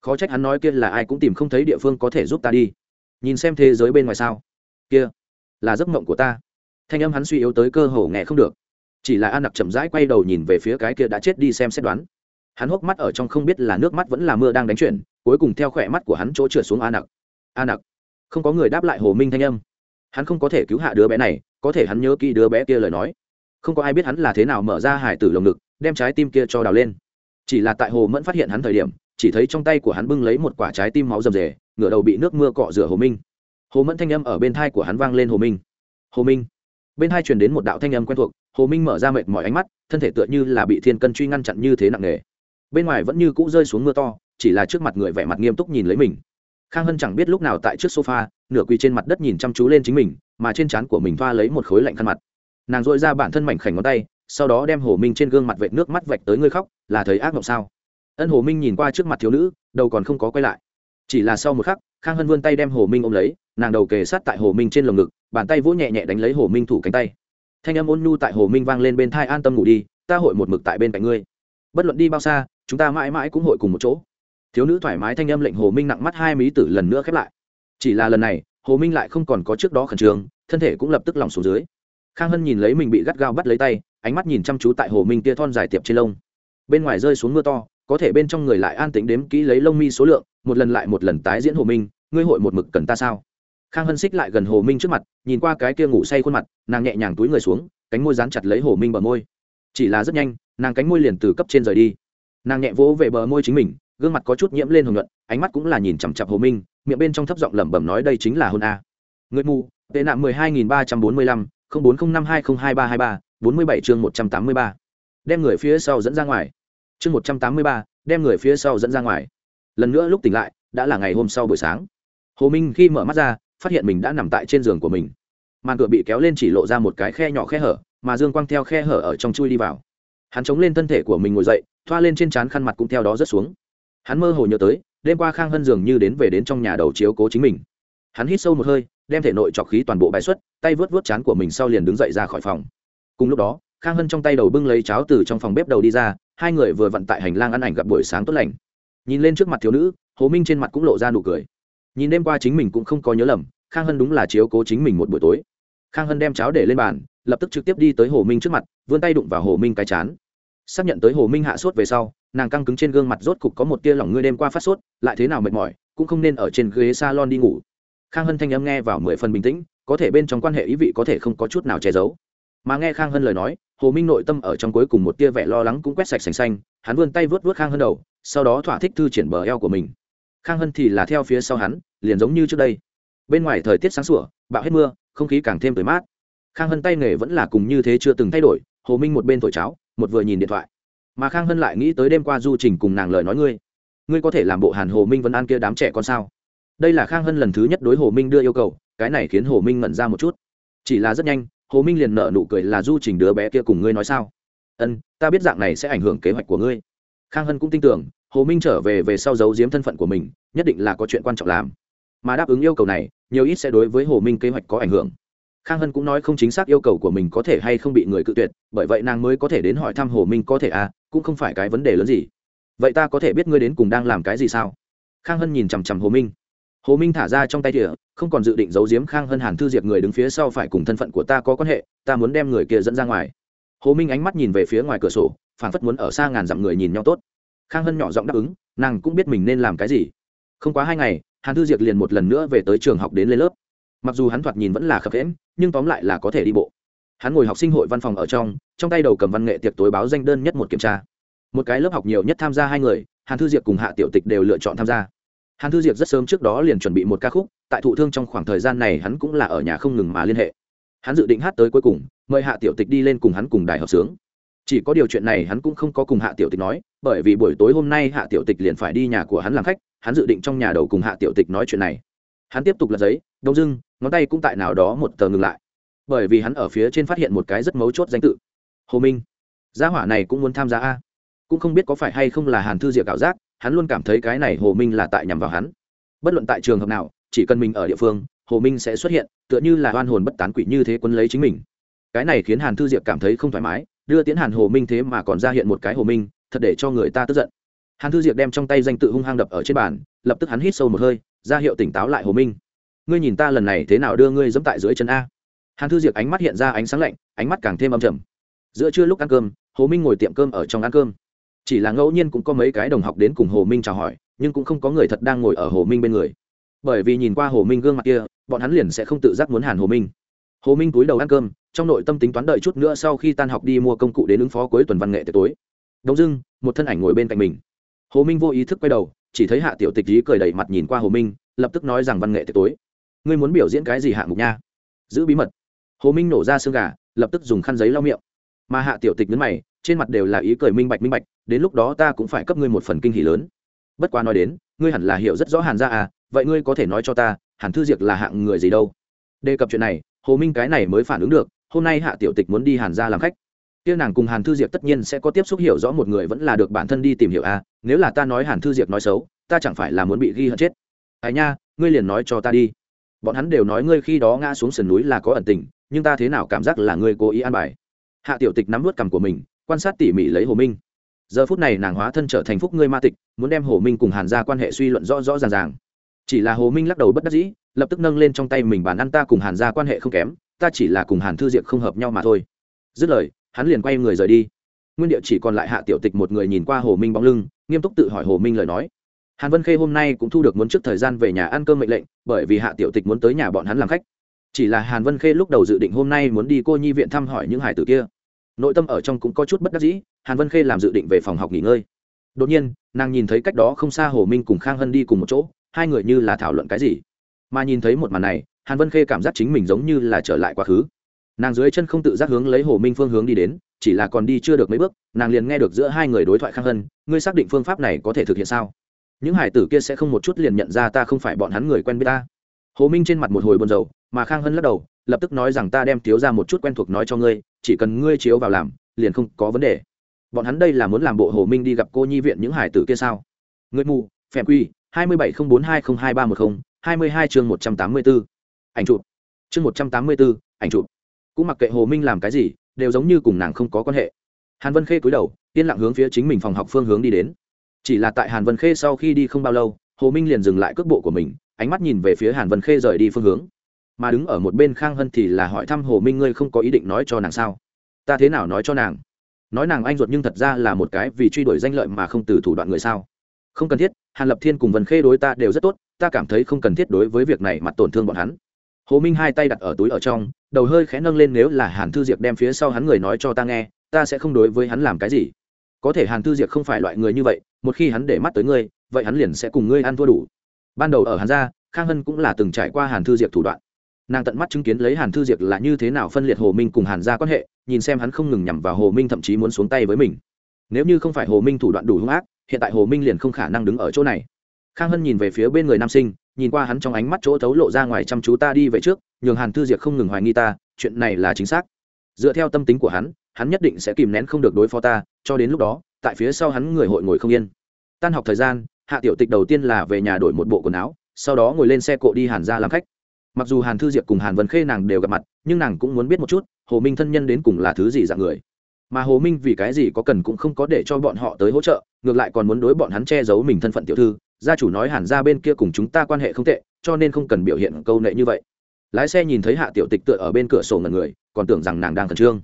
[SPEAKER 1] Khó trách hắn nói kia là ai cũng tìm không thấy địa phương có thể giúp ta đi. Nhìn xem thế giới bên ngoài sao. Kia, là giấc mộng của ta. Thanh âm hắn suy yếu tới cơ hồ nghe không được. Chỉ là an nặc chậm rãi quay đầu nhìn về phía cái kia đã chết đi xem xét đoán hắn hốc mắt ở trong không biết là nước mắt vẫn là mưa đang đánh chuyển, cuối cùng theo khỏe mắt của hắn chỗ trượt xuống a nặc. A nặc. Không có người đáp lại hồ minh thanh âm. Hắn không có thể cứu hạ đứa bé này, có thể hắn nhớ kỹ đứa bé kia lời nói. Không có ai biết hắn là thế nào mở ra hải tử lồng ngực, đem trái tim kia cho đào lên. Chỉ là tại hồ mẫn phát hiện hắn thời điểm, chỉ thấy trong tay của hắn bưng lấy một quả trái tim máu rầm rề, ngửa đầu bị nước mưa cọ rửa hồ minh. Hồ mẫn thanh âm ở bên thai của hắn vang lên hồ minh. Hồ minh. Bên hai truyền đến một đạo thanh âm quen thuộc, hồ minh mở ra mệt mỏi ánh mắt, thân thể tựa như là bị thiên cân truy ngăn chặn như thế nặng nề bên ngoài vẫn như cũ rơi xuống mưa to, chỉ là trước mặt người vẻ mặt nghiêm túc nhìn lấy mình. Khang hân chẳng biết lúc nào tại trước sofa, nửa quỳ trên mặt đất nhìn chăm chú lên chính mình, mà trên trán của mình thoa lấy một khối lạnh khăn mặt. Nàng dội ra bản thân mảnh khảnh ngón tay, sau đó đem hồ minh trên gương mặt vệt nước mắt vạch tới ngươi khóc, là thấy ác mộng sao? Ân hồ minh nhìn qua trước mặt thiếu nữ, đầu còn không có quay lại. Chỉ là sau một khắc, khang hân vươn tay đem hồ minh ôm lấy, nàng đầu kề sát tại hồ minh trên lồng ngực, bàn tay vỗ nhẹ nhẹ đánh lấy hồ minh thủ cánh tay. Thanh âm ôn nhu tại hồ minh vang lên bên thai an tâm ngủ đi, ta hội một mực tại bên cạnh ngươi. Bất luận đi bao xa chúng ta mãi mãi cũng hội cùng một chỗ. Thiếu nữ thoải mái thanh âm lệnh hồ minh nặng mắt hai mí tử lần nữa khép lại. Chỉ là lần này, hồ minh lại không còn có trước đó khẩn trương, thân thể cũng lập tức lỏng xuống dưới. Khang hân nhìn lấy mình bị gắt gao bắt lấy tay, ánh mắt nhìn chăm chú tại hồ minh tia thon dài tiệp trên lông. Bên ngoài rơi xuống mưa to, có thể bên trong người lại an tính đếm kỹ lấy lông mi số lượng, một lần lại một lần tái diễn hồ minh, ngươi hội một mực cần ta sao? Khang hân xích lại gần hồ minh trước mặt, nhìn qua cái kia ngủ say khuôn mặt, nàng nhẹ nhàng túi người xuống, cánh môi dán chặt lấy hồ minh bờ môi. Chỉ là rất nhanh, nàng cánh môi liền từ cấp trên rời đi nàng nhẹ vỗ về bờ môi chính mình, gương mặt có chút nhiễm lên hồng nhuận, ánh mắt cũng là nhìn chằm chặp hồ minh, miệng bên trong thấp giọng lẩm bẩm nói đây chính là hôn a. Người mù, tệ nạn mười hai nghìn ba trăm bốn mươi lăm, không bốn không năm hai không hai ba hai ba, bốn mươi bảy chương một trăm tám mươi ba. Đem người phía sau dẫn ra ngoài. Chương một trăm tám mươi ba, đem người phía sau dẫn ra ngoài. Lần nữa lúc tỉnh lại, đã là ngày hôm sau buổi sáng. Hồ minh khi mở mắt ra, phát hiện mình đã nằm tại trên giường của mình. Màn cửa bị kéo lên chỉ lộ ra một cái khe nhỏ khe hở, mà dương quang theo khe hở ở trong chui đi vào. Hắn chống lên thân thể của mình ngồi dậy thoa lên trên trán khăn mặt cũng theo đó rớt xuống. Hắn mơ hồ nhớ tới, đêm qua khang hân dường như đến về đến trong nhà đầu chiếu cố chính mình. Hắn hít sâu một hơi, đem thể nội trọc khí toàn bộ bài xuất, tay vớt vớt chán của mình sau liền đứng dậy ra khỏi phòng. Cùng lúc đó, khang hân trong tay đầu bưng lấy cháo từ trong phòng bếp đầu đi ra, hai người vừa vặn tại hành lang ăn ảnh gặp buổi sáng tốt lành. Nhìn lên trước mặt thiếu nữ, hồ minh trên mặt cũng lộ ra nụ cười. Nhìn đêm qua chính mình cũng không có nhớ lầm, khang hân đúng là chiếu cố chính mình một buổi tối. Khang hân đem cháo để lên bàn, lập tức trực tiếp đi tới hồ minh trước mặt, vươn tay đụng vào hồ minh cái chán xác nhận tới hồ minh hạ sốt về sau, nàng căng cứng trên gương mặt rốt cục có một tia lỏng ngươi đêm qua phát sốt, lại thế nào mệt mỏi, cũng không nên ở trên ghế salon đi ngủ. Khang hân thanh âm nghe vào mười phần bình tĩnh, có thể bên trong quan hệ ý vị có thể không có chút nào che giấu. Mà nghe khang hân lời nói, hồ minh nội tâm ở trong cuối cùng một tia vẻ lo lắng cũng quét sạch sành xanh, hắn vươn tay vớt vớt khang hân đầu, sau đó thỏa thích thư triển bờ eo của mình. Khang hân thì là theo phía sau hắn, liền giống như trước đây. Bên ngoài thời tiết sáng sủa, bạo hết mưa, không khí càng thêm tới mát. Khang hân tay nghề vẫn là cùng như thế chưa từng thay đổi, hồ minh một bên thổi cháo một vừa nhìn điện thoại. Mà khang hân lại nghĩ tới đêm qua du trình cùng nàng lời nói ngươi. Ngươi có thể làm bộ hàn hồ minh vân an kia đám trẻ con sao? Đây là khang hân lần thứ nhất đối hồ minh đưa yêu cầu, cái này khiến hồ minh ngẩn ra một chút. Chỉ là rất nhanh, hồ minh liền nợ nụ cười là du trình đứa bé kia cùng ngươi nói sao? Ân, ta biết dạng này sẽ ảnh hưởng kế hoạch của ngươi. Khang hân cũng tin tưởng, hồ minh trở về về sau giấu giếm thân phận của mình, nhất định là có chuyện quan trọng làm. Mà đáp ứng yêu cầu này, nhiều ít sẽ đối với hồ minh kế hoạch có ảnh hưởng khang hân cũng nói không chính xác yêu cầu của mình có thể hay không bị người cự tuyệt, bởi vậy nàng mới có thể đến hỏi thăm hồ minh có thể à cũng không phải cái vấn đề lớn gì. Vậy ta có thể biết ngươi đến cùng đang làm cái gì sao? Khang hân nhìn chằm chằm hồ minh. Hồ minh thả ra trong tay tỉa không còn dự định giấu giếm khang hân hàn thư diệp người đứng phía sau phải cùng thân phận của ta có quan hệ, ta muốn đem người kia dẫn ra ngoài. Hồ minh ánh mắt nhìn về phía ngoài cửa sổ phản phất muốn ở xa ngàn dặm người nhìn nhau tốt. Khang hân nhỏ giọng đáp ứng, nàng cũng biết mình nên làm cái gì. Không quá hai ngày, hàn thư diệp liền một lần nữa về tới trường học đến lên lớp mặc dù hắn thoạt nhìn vẫn là khập khẽm nhưng tóm lại là có thể đi bộ. Hắn ngồi học sinh hội văn phòng ở trong trong tay đầu cầm văn nghệ tiệc tối báo danh đơn nhất một kiểm tra. Một cái lớp học nhiều nhất tham gia hai người, hàn thư diệp cùng hạ tiểu tịch đều lựa chọn tham gia. Hàn thư diệp rất sớm trước đó liền chuẩn bị một ca khúc, tại thụ thương trong khoảng thời gian này hắn cũng là ở nhà không ngừng mà liên hệ. Hắn dự định hát tới cuối cùng, mời hạ tiểu tịch đi lên cùng hắn cùng đài hợp sướng. Chỉ có điều chuyện này hắn cũng không có cùng hạ tiểu tịch nói, bởi vì buổi tối hôm nay hạ tiểu tịch liền phải đi nhà của hắn làm khách, hắn dự định trong nhà đầu cùng hạ tiểu tịch nói chuyện này hắn tiếp tục lật giấy, đông dưng, ngón tay cũng tại nào đó một tờ ngừng lại. Bởi vì hắn ở phía trên phát hiện một cái rất mấu chốt danh tự. Hồ minh. Gia hỏa này cũng muốn tham gia a. Cũng không biết có phải hay không là hàn thư diệp ảo giác, hắn luôn cảm thấy cái này hồ minh là tại nhằm vào hắn. Bất luận tại trường hợp nào, chỉ cần mình ở địa phương, hồ minh sẽ xuất hiện, tựa như là oan hồn bất tán quỷ như thế quấn lấy chính mình. Cái này khiến hàn thư diệp cảm thấy không thoải mái, đưa tiến hàn hồ minh thế mà còn ra hiện một cái hồ minh, thật để cho người ta tức giận. Hàn thư diệp đem trong tay danh tự hung hăng đập ở trên bàn, lập tức hắn hít sâu một hơi ra hiệu tỉnh táo lại hồ minh ngươi nhìn ta lần này thế nào đưa ngươi dẫm tại dưới chân a hàn thư diệc ánh mắt hiện ra ánh sáng lạnh ánh mắt càng thêm âm trầm giữa trưa lúc ăn cơm hồ minh ngồi tiệm cơm ở trong ăn cơm chỉ là ngẫu nhiên cũng có mấy cái đồng học đến cùng hồ minh chào hỏi nhưng cũng không có người thật đang ngồi ở hồ minh bên người bởi vì nhìn qua hồ minh gương mặt kia bọn hắn liền sẽ không tự giác muốn hàn hồ minh hồ minh túi đầu ăn cơm trong nội tâm tính toán đợi chút nữa sau khi tan học đi mua công cụ đến ứng phó cuối tuần văn nghệ tối đông dưng một thân ảnh ngồi bên cạnh mình hồ minh vô ý thức quay đầu chỉ thấy hạ tiểu tịch ý cười đầy mặt nhìn qua hồ minh, lập tức nói rằng văn nghệ tối. Ngươi muốn biểu diễn cái gì hạng mục nha? Giữ bí mật. Hồ minh nổ ra xương gà, lập tức dùng khăn giấy lau miệng. Mà hạ tiểu tịch nhấn mày, trên mặt đều là ý cười minh bạch minh bạch, đến lúc đó ta cũng phải cấp ngươi một phần kinh hỷ lớn. Bất quá nói đến, ngươi hẳn là hiểu rất rõ hàn gia à vậy ngươi có thể nói cho ta, hàn thư diệc là hạng người gì đâu? Đề cập chuyện này, hồ minh cái này mới phản ứng được, hôm nay hạ tiểu tịch muốn đi hàn gia làm khách kia nàng cùng hàn thư Diệp tất nhiên sẽ có tiếp xúc hiểu rõ một người vẫn là được bản thân đi tìm hiểu à nếu là ta nói hàn thư Diệp nói xấu, ta chẳng phải là muốn bị ghi hận chết. Ai nha, ngươi liền nói cho ta đi. Bọn hắn đều nói ngươi khi đó ngã xuống sườn núi là có ẩn tình, nhưng ta thế nào cảm giác là ngươi cố ý an bài. Hạ tiểu tịch nắm vớt cằm của mình, quan sát tỉ mỉ lấy hồ minh. Giờ phút này nàng hóa thân trở thành phúc ngươi ma tịch, muốn đem hồ minh cùng hàn ra quan hệ suy luận rõ rõ ràng ràng. Chỉ là hồ minh lắc đầu bất đắc dĩ, lập tức nâng lên trong tay mình bàn ăn ta cùng hàn ra quan hệ không kém, ta chỉ là cùng hàn thư diệp không hợp nhau mà thôi. Dứt lời hắn liền quay người rời đi. Nguyên địa chỉ còn lại hạ tiểu tịch một người nhìn qua hồ minh bóng lưng, nghiêm túc tự hỏi hồ minh lời nói. Hàn vân khê hôm nay cũng thu được muốn trước thời gian về nhà ăn cơm mệnh lệnh, bởi vì hạ tiểu tịch muốn tới nhà bọn hắn làm khách. Chỉ là hàn vân khê lúc đầu dự định hôm nay muốn đi cô nhi viện thăm hỏi những hải tử kia. Nội tâm ở trong cũng có chút bất đắc dĩ, hàn vân khê làm dự định về phòng học nghỉ ngơi. Đột nhiên, nàng nhìn thấy cách đó không xa hồ minh cùng khang hân đi cùng một chỗ, hai người như là thảo luận cái gì. Mà nhìn thấy một màn này, hàn vân khê cảm giác chính mình giống như là trở lại quá khứ nàng dưới chân không tự giác hướng lấy hồ minh phương hướng đi đến, chỉ là còn đi chưa được mấy bước, nàng liền nghe được giữa hai người đối thoại khang hân, ngươi xác định phương pháp này có thể thực hiện sao? Những hải tử kia sẽ không một chút liền nhận ra ta không phải bọn hắn người quen biết ta. Hồ minh trên mặt một hồi buồn rầu, mà khang hân lắc đầu, lập tức nói rằng, ta đem thiếu ra một chút quen thuộc nói cho ngươi, chỉ cần ngươi chiếu vào làm, liền không có vấn đề. Bọn hắn đây là muốn làm bộ hồ minh đi gặp cô nhi viện những hải tử kia sao? Người mù phèm quy, hai mươi bảy không bốn hai không hai ba một không, hai mươi hai chương một trăm tám mươi bốn ảnh chụp. Chương một trăm tám mươi bốn ảnh chụp cũng mặc kệ hồ minh làm cái gì, đều giống như cùng nàng không có quan hệ. Hàn vân khê cúi đầu, yên lặng hướng phía chính mình phòng học phương hướng đi đến. Chỉ là tại hàn vân khê sau khi đi không bao lâu, hồ minh liền dừng lại cước bộ của mình, ánh mắt nhìn về phía hàn vân khê rời đi phương hướng. Mà đứng ở một bên khang hân thì là hỏi thăm hồ minh, ngươi không có ý định nói cho nàng sao? Ta thế nào nói cho nàng? Nói nàng anh ruột nhưng thật ra là một cái vì truy đuổi danh lợi mà không từ thủ đoạn người sao? Không cần thiết, hàn lập thiên cùng vân khê đối ta đều rất tốt, ta cảm thấy không cần thiết đối với việc này mặt tổn thương bọn hắn hồ minh hai tay đặt ở túi ở trong, đầu hơi khẽ nâng lên nếu là hàn thư diệp đem phía sau hắn người nói cho ta nghe, ta sẽ không đối với hắn làm cái gì. Có thể hàn thư diệp không phải loại người như vậy, một khi hắn để mắt tới ngươi, vậy hắn liền sẽ cùng ngươi ăn thua đủ. Ban đầu ở hàn gia, khang hân cũng là từng trải qua hàn thư diệp thủ đoạn. Nàng tận mắt chứng kiến lấy hàn thư diệp là như thế nào phân liệt hồ minh cùng hàn gia quan hệ, nhìn xem hắn không ngừng nhằm vào hồ minh thậm chí muốn xuống tay với mình. Nếu như không phải hồ minh thủ đoạn đủ hung ác, hiện tại hồ minh liền không khả năng đứng ở chỗ này. Khang hân nhìn về phía bên người nam sinh nhìn qua hắn trong ánh mắt chỗ thấu lộ ra ngoài chăm chú ta đi về trước, nhường hàn thư diệp không ngừng hoài nghi ta, chuyện này là chính xác. Dựa theo tâm tính của hắn hắn nhất định sẽ kìm nén không được đối phó ta, cho đến lúc đó, tại phía sau hắn người hội ngồi không yên. Tan học thời gian, hạ tiểu tịch đầu tiên là về nhà đổi một bộ quần áo, sau đó ngồi lên xe cộ đi hàn ra làm khách. Mặc dù hàn thư diệp cùng hàn vân khê nàng đều gặp mặt, nhưng nàng cũng muốn biết một chút, hồ minh thân nhân đến cùng là thứ gì dạng người. Mà hồ minh vì cái gì có cần cũng không có để cho bọn họ tới hỗ trợ, ngược lại còn muốn đối bọn hắn che giấu mình thân phận tiểu thư gia chủ nói hàn ra bên kia cùng chúng ta quan hệ không tệ, cho nên không cần biểu hiện câu nệ như vậy. Lái xe nhìn thấy hạ tiểu tịch tựa ở bên cửa sổ ngần người, còn tưởng rằng nàng đang khẩn trương.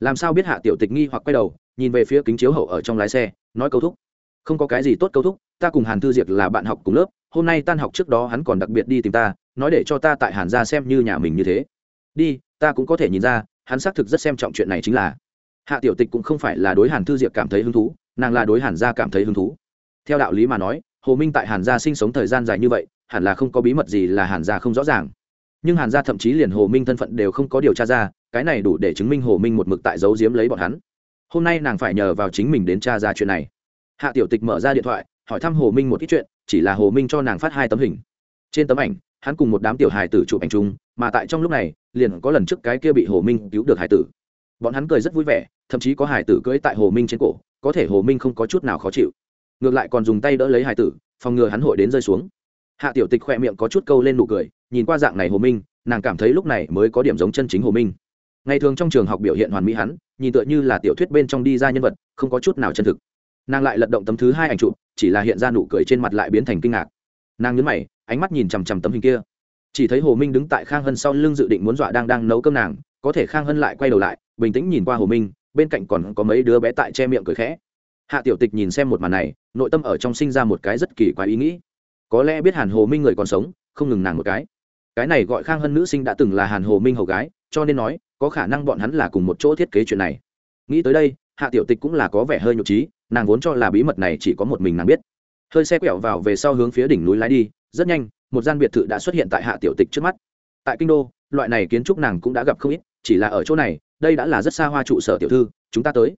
[SPEAKER 1] Làm sao biết hạ tiểu tịch nghi hoặc quay đầu, nhìn về phía kính chiếu hậu ở trong lái xe, nói câu thúc. Không có cái gì tốt câu thúc, ta cùng hàn thư diệt là bạn học cùng lớp, hôm nay tan học trước đó hắn còn đặc biệt đi tìm ta, nói để cho ta tại hàn ra xem như nhà mình như thế. Đi, ta cũng có thể nhìn ra, hắn xác thực rất xem trọng chuyện này chính là. Hạ tiểu tịch cũng không phải là đối hàn thư diệp cảm thấy hứng thú, nàng là đối hàn gia cảm thấy hứng thú. Theo đạo lý mà nói hồ minh tại hàn gia sinh sống thời gian dài như vậy, hẳn là không có bí mật gì là hàn gia không rõ ràng. Nhưng hàn gia thậm chí liền hồ minh thân phận đều không có điều tra ra, cái này đủ để chứng minh hồ minh một mực tại giấu giếm lấy bọn hắn. Hôm nay nàng phải nhờ vào chính mình đến tra ra chuyện này. Hạ tiểu tịch mở ra điện thoại, hỏi thăm hồ minh một ít chuyện, chỉ là hồ minh cho nàng phát hai tấm hình. Trên tấm ảnh, hắn cùng một đám tiểu hài tử chụp ảnh chung, mà tại trong lúc này, liền có lần trước cái kia bị hồ minh cứu được hài tử. Bọn hắn cười rất vui vẻ, thậm chí có hài tử cưỡi tại hồ minh trên cổ, có thể hồ minh không có chút nào khó chịu ngược lại còn dùng tay đỡ lấy hài tử, phòng ngừa hắn hội đến rơi xuống. Hạ tiểu tịch khoe miệng có chút câu lên nụ cười, nhìn qua dạng này hồ minh, nàng cảm thấy lúc này mới có điểm giống chân chính hồ minh. Ngày thường trong trường học biểu hiện hoàn mỹ hắn, nhìn tựa như là tiểu thuyết bên trong đi ra nhân vật, không có chút nào chân thực. Nàng lại lật động tấm thứ hai ảnh chụp, chỉ là hiện ra nụ cười trên mặt lại biến thành kinh ngạc. Nàng nhấn mày, ánh mắt nhìn chằm chằm tấm hình kia. Chỉ thấy hồ minh đứng tại khang hân sau lưng dự định muốn dọa đang đang nấu cơm nàng, có thể khang hân lại quay đầu lại, bình tĩnh nhìn qua hồ minh, bên cạnh còn có mấy đứa bé tại che miệng cười khẽ hạ tiểu tịch nhìn xem một màn này, nội tâm ở trong sinh ra một cái rất kỳ quái ý nghĩ. Có lẽ biết hàn hồ minh người còn sống, không ngừng nàng một cái. Cái này gọi khang hân nữ sinh đã từng là hàn hồ minh hầu gái, cho nên nói, có khả năng bọn hắn là cùng một chỗ thiết kế chuyện này. Nghĩ tới đây, hạ tiểu tịch cũng là có vẻ hơi nhục trí, nàng vốn cho là bí mật này chỉ có một mình nàng biết. Hơi xe quẹo vào về sau hướng phía đỉnh núi lái đi, rất nhanh, một gian biệt thự đã xuất hiện tại hạ tiểu tịch trước mắt. Tại kinh đô, loại này kiến trúc nàng cũng đã gặp không ít, chỉ là ở chỗ này, đây đã là rất xa hoa trụ sở tiểu thư, chúng ta tới.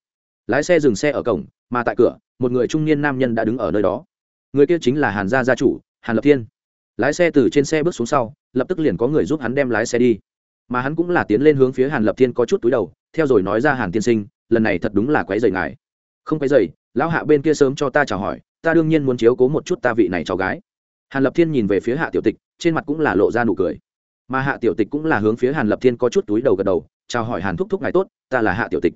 [SPEAKER 1] Lái xe dừng xe ở cổng mà tại cửa, một người trung niên nam nhân đã đứng ở nơi đó. Người kia chính là hàn gia gia chủ, hàn lập thiên. Lái xe từ trên xe bước xuống sau, lập tức liền có người giúp hắn đem lái xe đi. Mà hắn cũng là tiến lên hướng phía hàn lập thiên có chút túi đầu, theo rồi nói ra hàn tiên sinh, lần này thật đúng là quấy rầy ngài. Không quấy rầy, lão hạ bên kia sớm cho ta chào hỏi, ta đương nhiên muốn chiếu cố một chút ta vị này cháu gái. Hàn lập thiên nhìn về phía hạ tiểu tịch, trên mặt cũng là lộ ra nụ cười. Mà hạ tiểu tịch cũng là hướng phía hàn lập thiên có chút túi đầu gật đầu, chào hỏi hàn thúc thúc ngài tốt, ta là hạ tiểu tịch.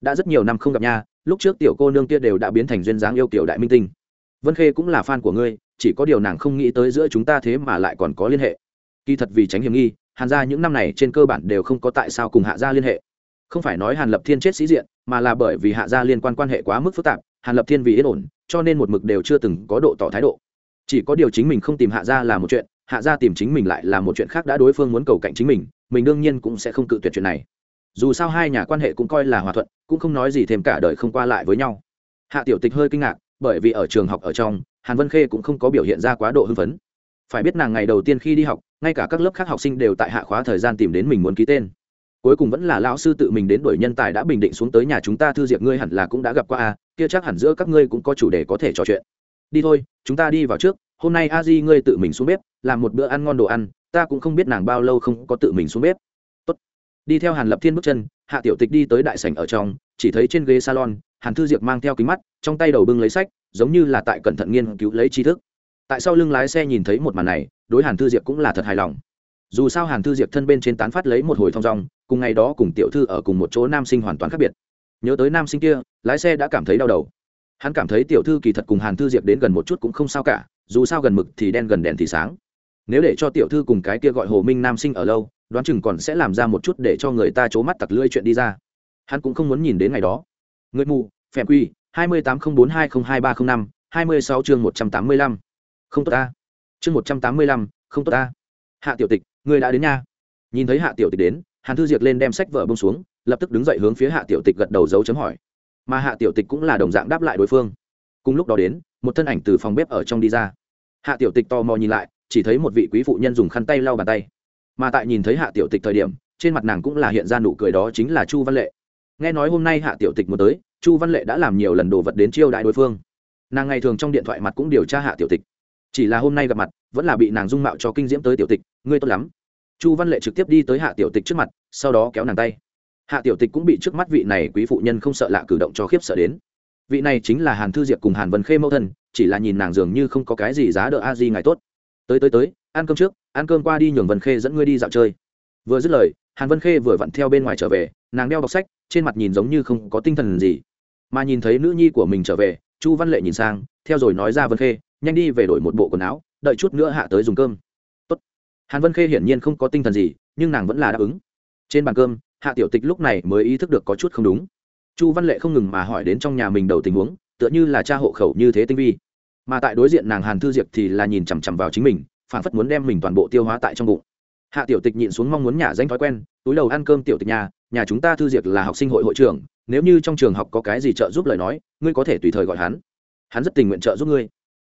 [SPEAKER 1] Đã rất nhiều năm không gặp nha lúc trước tiểu cô nương kia đều đã biến thành duyên dáng yêu kiểu đại minh tinh. Vân khê cũng là fan của ngươi, chỉ có điều nàng không nghĩ tới giữa chúng ta thế mà lại còn có liên hệ. Kỳ thật vì tránh hiểm nghi, hàn gia những năm này trên cơ bản đều không có tại sao cùng hạ gia liên hệ. Không phải nói hàn lập thiên chết sĩ diện, mà là bởi vì hạ gia liên quan quan hệ quá mức phức tạp, hàn lập thiên vì yên ổn, cho nên một mực đều chưa từng có độ tỏ thái độ. Chỉ có điều chính mình không tìm hạ gia là một chuyện, hạ gia tìm chính mình lại là một chuyện khác đã đối phương muốn cầu cạnh chính mình mình đương nhiên cũng sẽ không cự tuyệt chuyện này dù sao hai nhà quan hệ cũng coi là hòa thuận, cũng không nói gì thêm cả đời không qua lại với nhau. Hạ tiểu tịch hơi kinh ngạc, bởi vì ở trường học ở trong, hàn vân khê cũng không có biểu hiện ra quá độ hưng phấn. Phải biết nàng ngày đầu tiên khi đi học, ngay cả các lớp khác học sinh đều tại hạ khóa thời gian tìm đến mình muốn ký tên. Cuối cùng vẫn là lão sư tự mình đến đuổi nhân tài đã bình định xuống tới nhà chúng ta thư diệp ngươi hẳn là cũng đã gặp qua a, kia chắc hẳn giữa các ngươi cũng có chủ đề có thể trò chuyện. Đi thôi, chúng ta đi vào trước, hôm nay a di ngươi tự mình xuống bếp, làm một bữa ăn ngon đồ ăn, ta cũng không biết nàng bao lâu không có tự mình xuống bếp đi theo hàn lập thiên bước chân, hạ tiểu tịch đi tới đại sảnh ở trong, chỉ thấy trên ghế salon, hàn thư diệp mang theo kính mắt, trong tay đầu bưng lấy sách, giống như là tại cẩn thận nghiên cứu lấy tri thức. Tại sao lưng lái xe nhìn thấy một màn này, đối hàn thư diệp cũng là thật hài lòng. Dù sao hàn thư diệp thân bên trên tán phát lấy một hồi thong rong cùng ngày đó cùng tiểu thư ở cùng một chỗ nam sinh hoàn toàn khác biệt. Nhớ tới nam sinh kia, lái xe đã cảm thấy đau đầu. Hắn cảm thấy tiểu thư kỳ thật cùng hàn thư diệp đến gần một chút cũng không sao cả, dù sao gần mực thì đen gần đèn thì sáng. Nếu để cho tiểu thư cùng cái kia gọi hồ minh nam sinh ở lâu đoán chừng còn sẽ làm ra một chút để cho người ta c mắt tặc lưỡi chuyện đi ra. Hắn cũng không muốn nhìn đến ngày đó. Người mù phèm quy, hai mươi tám không bốn hai không hai ba không năm, hai mươi sáu chương một trăm tám mươi lăm. Không tốt ta. Chương một trăm tám mươi lăm, không tốt ta. Hạ tiểu tịch, người đã đến nha. Nhìn thấy hạ tiểu tịch đến, hàn thư diệt lên đem sách vở bông xuống, lập tức đứng dậy hướng phía hạ tiểu tịch gật đầu dấu chấm hỏi. Mà hạ tiểu tịch cũng là đồng dạng đáp lại đối phương. Cùng lúc đó đến, một thân ảnh từ phòng bếp ở trong đi ra. Hạ tiểu tịch tò mò nhìn lại, chỉ thấy một vị quý phụ nhân dùng khăn tay lau bàn tay mà tại nhìn thấy hạ tiểu tịch thời điểm, trên mặt nàng cũng là hiện ra nụ cười đó chính là chu văn lệ. Nghe nói hôm nay hạ tiểu tịch muốn tới, chu văn lệ đã làm nhiều lần đồ vật đến chiêu đại đối phương. Nàng ngày thường trong điện thoại mặt cũng điều tra hạ tiểu tịch. Chỉ là hôm nay gặp mặt, vẫn là bị nàng dung mạo cho kinh diễm tới tiểu tịch, ngươi tốt lắm. Chu văn lệ trực tiếp đi tới hạ tiểu tịch trước mặt, sau đó kéo nàng tay. Hạ tiểu tịch cũng bị trước mắt vị này quý phụ nhân không sợ lạ cử động cho khiếp sợ đến. Vị này chính là hàn thư diệp cùng hàn vân khê mẫu thân, chỉ là nhìn nàng dường như không có cái gì giá đỡ a di ngày tốt tới tới tới, ăn cơm trước, ăn cơm qua đi nhường vân khê dẫn ngươi đi dạo chơi. Vừa dứt lời, hàn vân khê vừa vặn theo bên ngoài trở về, nàng đeo bọc sách, trên mặt nhìn giống như không có tinh thần gì. Mà nhìn thấy nữ nhi của mình trở về, chu văn lệ nhìn sang, theo rồi nói ra vân khê, nhanh đi về đổi một bộ quần áo, đợi chút nữa hạ tới dùng cơm. Tốt. hàn vân khê hiển nhiên không có tinh thần gì, nhưng nàng vẫn là đáp ứng. Trên bàn cơm, hạ tiểu tịch lúc này mới ý thức được có chút không đúng. Chu văn lệ không ngừng mà hỏi đến trong nhà mình đầu tình huống, tựa như là cha hộ khẩu như thế tinh vi mà tại đối diện nàng hàn thư diệp thì là nhìn chằm chằm vào chính mình phản phất muốn đem mình toàn bộ tiêu hóa tại trong bụng. Hạ tiểu tịch nhịn xuống mong muốn nhả danh thói quen, túi đầu ăn cơm tiểu tịch nhà nhà chúng ta thư diệp là học sinh hội hội trưởng, nếu như trong trường học có cái gì trợ giúp lời nói, ngươi có thể tùy thời gọi hắn. Hắn rất tình nguyện trợ giúp ngươi.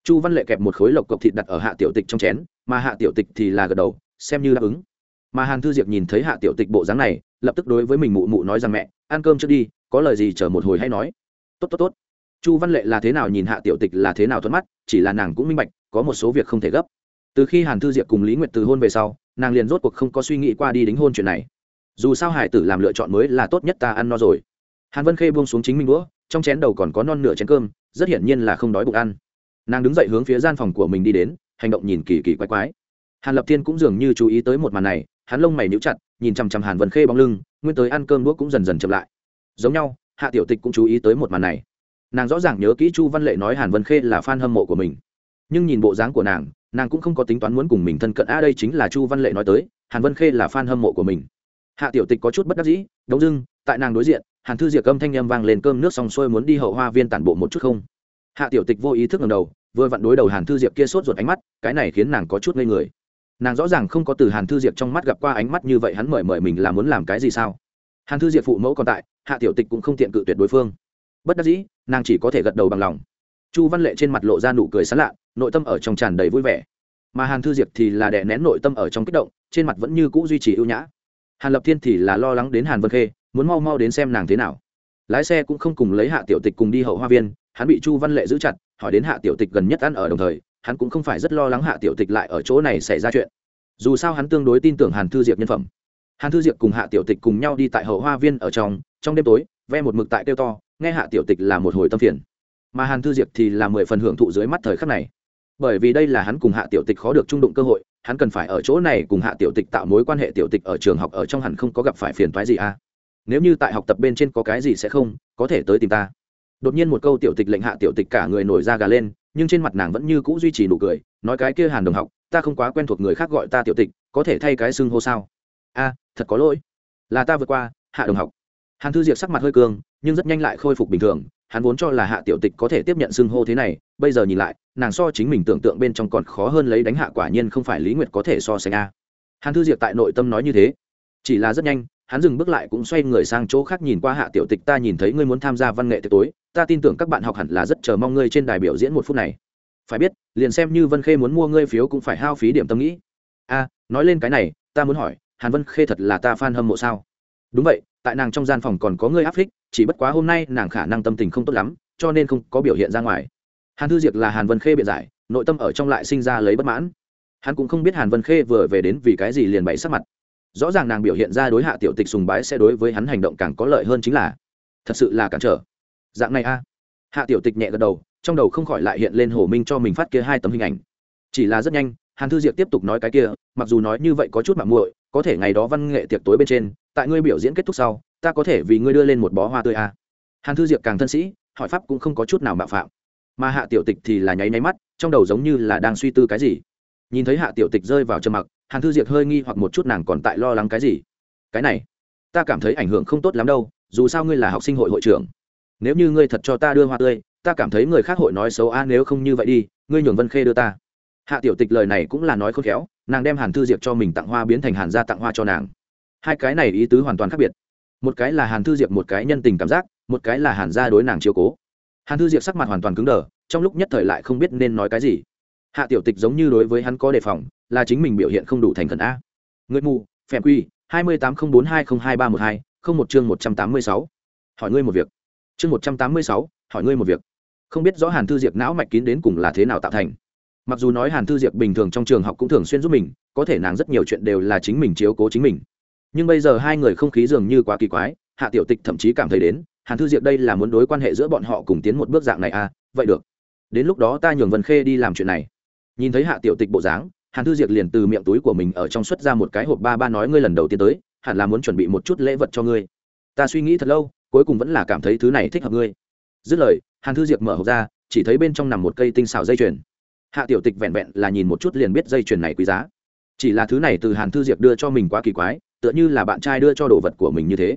[SPEAKER 1] Chu văn lệ kẹp một khối lộc cộc thịt đặt ở hạ tiểu tịch trong chén, mà hạ tiểu tịch thì là gật đầu, xem như đáp ứng. Mà hàn thư diệp nhìn thấy hạ tiểu tịch bộ dáng này, lập tức đối với mình mụ mụ nói rằng mẹ, ăn cơm trước đi, có lời gì chờ một hồi hay nói. Tốt tốt tốt chu văn lệ là thế nào nhìn hạ tiểu tịch là thế nào thuận mắt, chỉ là nàng cũng minh bạch, có một số việc không thể gấp. Từ khi hàn thư diệp cùng lý nguyệt từ hôn về sau, nàng liền rốt cuộc không có suy nghĩ qua đi đính hôn chuyện này. Dù sao hải tử làm lựa chọn mới là tốt nhất ta ăn no rồi. Hàn vân khê buông xuống chính mình đũa, trong chén đầu còn có non nửa chén cơm, rất hiển nhiên là không đói bụng ăn. Nàng đứng dậy hướng phía gian phòng của mình đi đến, hành động nhìn kỳ kỳ quái quái. Hàn lập thiên cũng dường như chú ý tới một màn này, hắn lông mày níu chặt, nhìn chằm chằm hàn vân khê bóng lưng, nguyên tới ăn cơm đũa cũng dần dần chậm lại. Giống nhau, hạ tiểu tịch cũng chú ý tới một màn này nàng rõ ràng nhớ kỹ chu văn lệ nói hàn vân khê là f a n hâm mộ của mình. Nhưng nhìn bộ dáng của nàng nàng cũng không có tính toán muốn cùng mình thân cận. A đây chính là chu văn lệ nói tới, hàn vân khê là f a n hâm mộ của mình. Hạ tiểu tịch có chút bất đắc dĩ, đống dưng, tại nàng đối diện, hàn thư diệc âm thanh â m vang lên, cơm nước xong xuôi muốn đi hậu hoa viên tản bộ một chút không? Hạ tiểu tịch vô ý thức ngầm đầu, vừa vặn đối đầu hàn thư diệp kia sốt ruột ánh mắt, cái này khiến nàng có chút ngây người. Nàng rõ ràng không có từ hàn thư diệp trong mắt gặp qua ánh mắt như vậy, hắn mời mời mình là muốn làm cái gì sao? Hàn thư diệp phụ mẫu còn tại, hạ tiểu tịch cũng không tiện cự tuyệt đối phương bất đắc dĩ, nàng chỉ có thể gật đầu bằng lòng. Chu văn lệ trên mặt lộ ra nụ cười sán lạ, nội tâm ở trong tràn đầy vui vẻ. Mà hàn thư diệp thì là đè nén nội tâm ở trong kích động, trên mặt vẫn như cũ duy trì ưu nhã. Hàn lập thiên thì là lo lắng đến hàn vân khê, muốn mau mau đến xem nàng thế nào. Lái xe cũng không cùng lấy hạ tiểu tịch cùng đi hậu hoa viên, hắn bị chu văn lệ giữ chặt, hỏi đến hạ tiểu tịch gần nhất ăn ở đồng thời, hắn cũng không phải rất lo lắng hạ tiểu tịch lại ở chỗ này xảy ra chuyện. Dù sao hắn tương đối tin tưởng hàn thư diệp nhân phẩm. Hàn thư diệp cùng hạ tiểu tịch cùng nhau đi tại hậu hoa viên ở trong trong đêm tối ve một mực tại kêu to nghe hạ tiểu tịch là một hồi tâm phiền. Mà hàn thư diệp thì là mười phần hưởng thụ dưới mắt thời khắc này. Bởi vì đây là hắn cùng hạ tiểu tịch khó được trung đụng cơ hội, hắn cần phải ở chỗ này cùng hạ tiểu tịch tạo mối quan hệ tiểu tịch ở trường học ở trong hẳn không có gặp phải phiền thoái gì à? Nếu như tại học tập bên trên có cái gì sẽ không, có thể tới tìm ta. Đột nhiên một câu tiểu tịch lệnh hạ tiểu tịch cả người nổi da gà lên, nhưng trên mặt nàng vẫn như cũ duy trì nụ cười, nói cái kia hàn đồng học, ta không quá quen thuộc người khác gọi ta tiểu tịch, có thể thay cái xưng hô sao? A, thật có lỗi. Là ta vượt qua, hạ đồng học hàn thư diệp sắc mặt hơi cương, nhưng rất nhanh lại khôi phục bình thường hắn vốn cho là hạ tiểu tịch có thể tiếp nhận xưng hô thế này bây giờ nhìn lại nàng so chính mình tưởng tượng bên trong còn khó hơn lấy đánh hạ quả nhiên không phải lý nguyệt có thể so sánh a. Hàn thư diệp tại nội tâm nói như thế. Chỉ là rất nhanh hắn dừng bước lại cũng xoay người sang chỗ khác nhìn qua hạ tiểu tịch ta nhìn thấy ngươi muốn tham gia văn nghệ tối ta tin tưởng các bạn học hẳn là rất chờ mong ngươi trên đài biểu diễn một phút này. Phải biết liền xem như vân khê muốn mua ngươi phiếu cũng phải hao phí điểm tâm nghĩ. A nói lên cái này ta muốn hỏi hàn vân khê thật là ta f a n hâm mộ sao? Đúng vậy tại nàng trong gian phòng còn có người áp phích, chỉ bất quá hôm nay nàng khả năng tâm tình không tốt lắm, cho nên không có biểu hiện ra ngoài. Hàn thư diệc là hàn vân khê biện giải, nội tâm ở trong lại sinh ra lấy bất mãn. Hắn cũng không biết hàn vân khê vừa về đến vì cái gì liền bày sắc mặt. Rõ ràng nàng biểu hiện ra đối hạ tiểu tịch sùng bái sẽ đối với hắn hành động càng có lợi hơn chính là, thật sự là cản trở. Dạng này a. Hạ tiểu tịch nhẹ gật đầu, trong đầu không khỏi lại hiện lên hồ minh cho mình phát kia hai tấm hình ảnh. Chỉ là rất nhanh, hàn thư diệp tiếp tục nói cái kia, mặc dù nói như vậy có chút mạng muội, có thể ngày đó văn nghệ tiệc tối bên trên tại ngươi biểu diễn kết thúc sau, ta có thể vì ngươi đưa lên một bó hoa tươi à? hàn thư diệp càng thân sĩ, hỏi pháp cũng không có chút nào mạo phạm. Mà hạ tiểu tịch thì là nháy nháy mắt, trong đầu giống như là đang suy tư cái gì. Nhìn thấy hạ tiểu tịch rơi vào trầm mặc, hàn thư diệp hơi nghi hoặc một chút nàng còn tại lo lắng cái gì. Cái này, ta cảm thấy ảnh hưởng không tốt lắm đâu, dù sao ngươi là học sinh hội hội trưởng. Nếu như ngươi thật cho ta đưa hoa tươi, ta cảm thấy người khác hội nói xấu a, nếu không như vậy đi, ngươi nhường vân khê đưa ta. Hạ tiểu tịch lời này cũng là nói khôn khéo, nàng đem hàn thư diệp cho mình tặng hoa biến thành hàn gia tặng hoa cho nàng hai cái này ý tứ hoàn toàn khác biệt. Một cái là hàn thư diệp một cái nhân tình cảm giác, một cái là hàn gia đối nàng chiếu cố. Hàn thư diệp sắc mặt hoàn toàn cứng đờ, trong lúc nhất thời lại không biết nên nói cái gì. Hạ tiểu tịch giống như đối với hắn có đề phòng, là chính mình biểu hiện không đủ thành khẩn a. Người mù, phèm quy, hai mươi tám không bốn hai không hai ba một hai, không một chương một trăm tám mươi sáu. Hỏi ngươi một việc. Chương một trăm tám mươi sáu, hỏi ngươi một việc. Không biết rõ hàn thư diệp não mạch kín đến cùng là thế nào tạo thành. Mặc dù nói hàn thư diệp bình thường trong trường học cũng thường xuyên giúp mình, có thể nàng rất nhiều chuyện đều là chính mình chiếu cố chính mình nhưng bây giờ hai người không khí dường như quá kỳ quái, hạ tiểu tịch thậm chí cảm thấy đến, hàn thư diệp đây là muốn đối quan hệ giữa bọn họ cùng tiến một bước dạng này à vậy được. Đến lúc đó ta nhường vân khê đi làm chuyện này. Nhìn thấy hạ tiểu tịch bộ dáng, hàn thư diệp liền từ miệng túi của mình ở trong xuất ra một cái hộp ba ba nói ngươi lần đầu tiên tới, hẳn là muốn chuẩn bị một chút lễ vật cho ngươi. Ta suy nghĩ thật lâu, cuối cùng vẫn là cảm thấy thứ này thích hợp ngươi. Dứt lời, hàn thư diệp mở hộp ra, chỉ thấy bên trong nằm một cây tinh xảo dây chuyền. Hạ tiểu tịch vẹn vẹn là nhìn một chút liền biết dây chuyền này quý giá. Chỉ là thứ này từ hàn thư diệp đưa cho mình quá kỳ quái tựa như là bạn trai đưa cho đồ vật của mình như thế.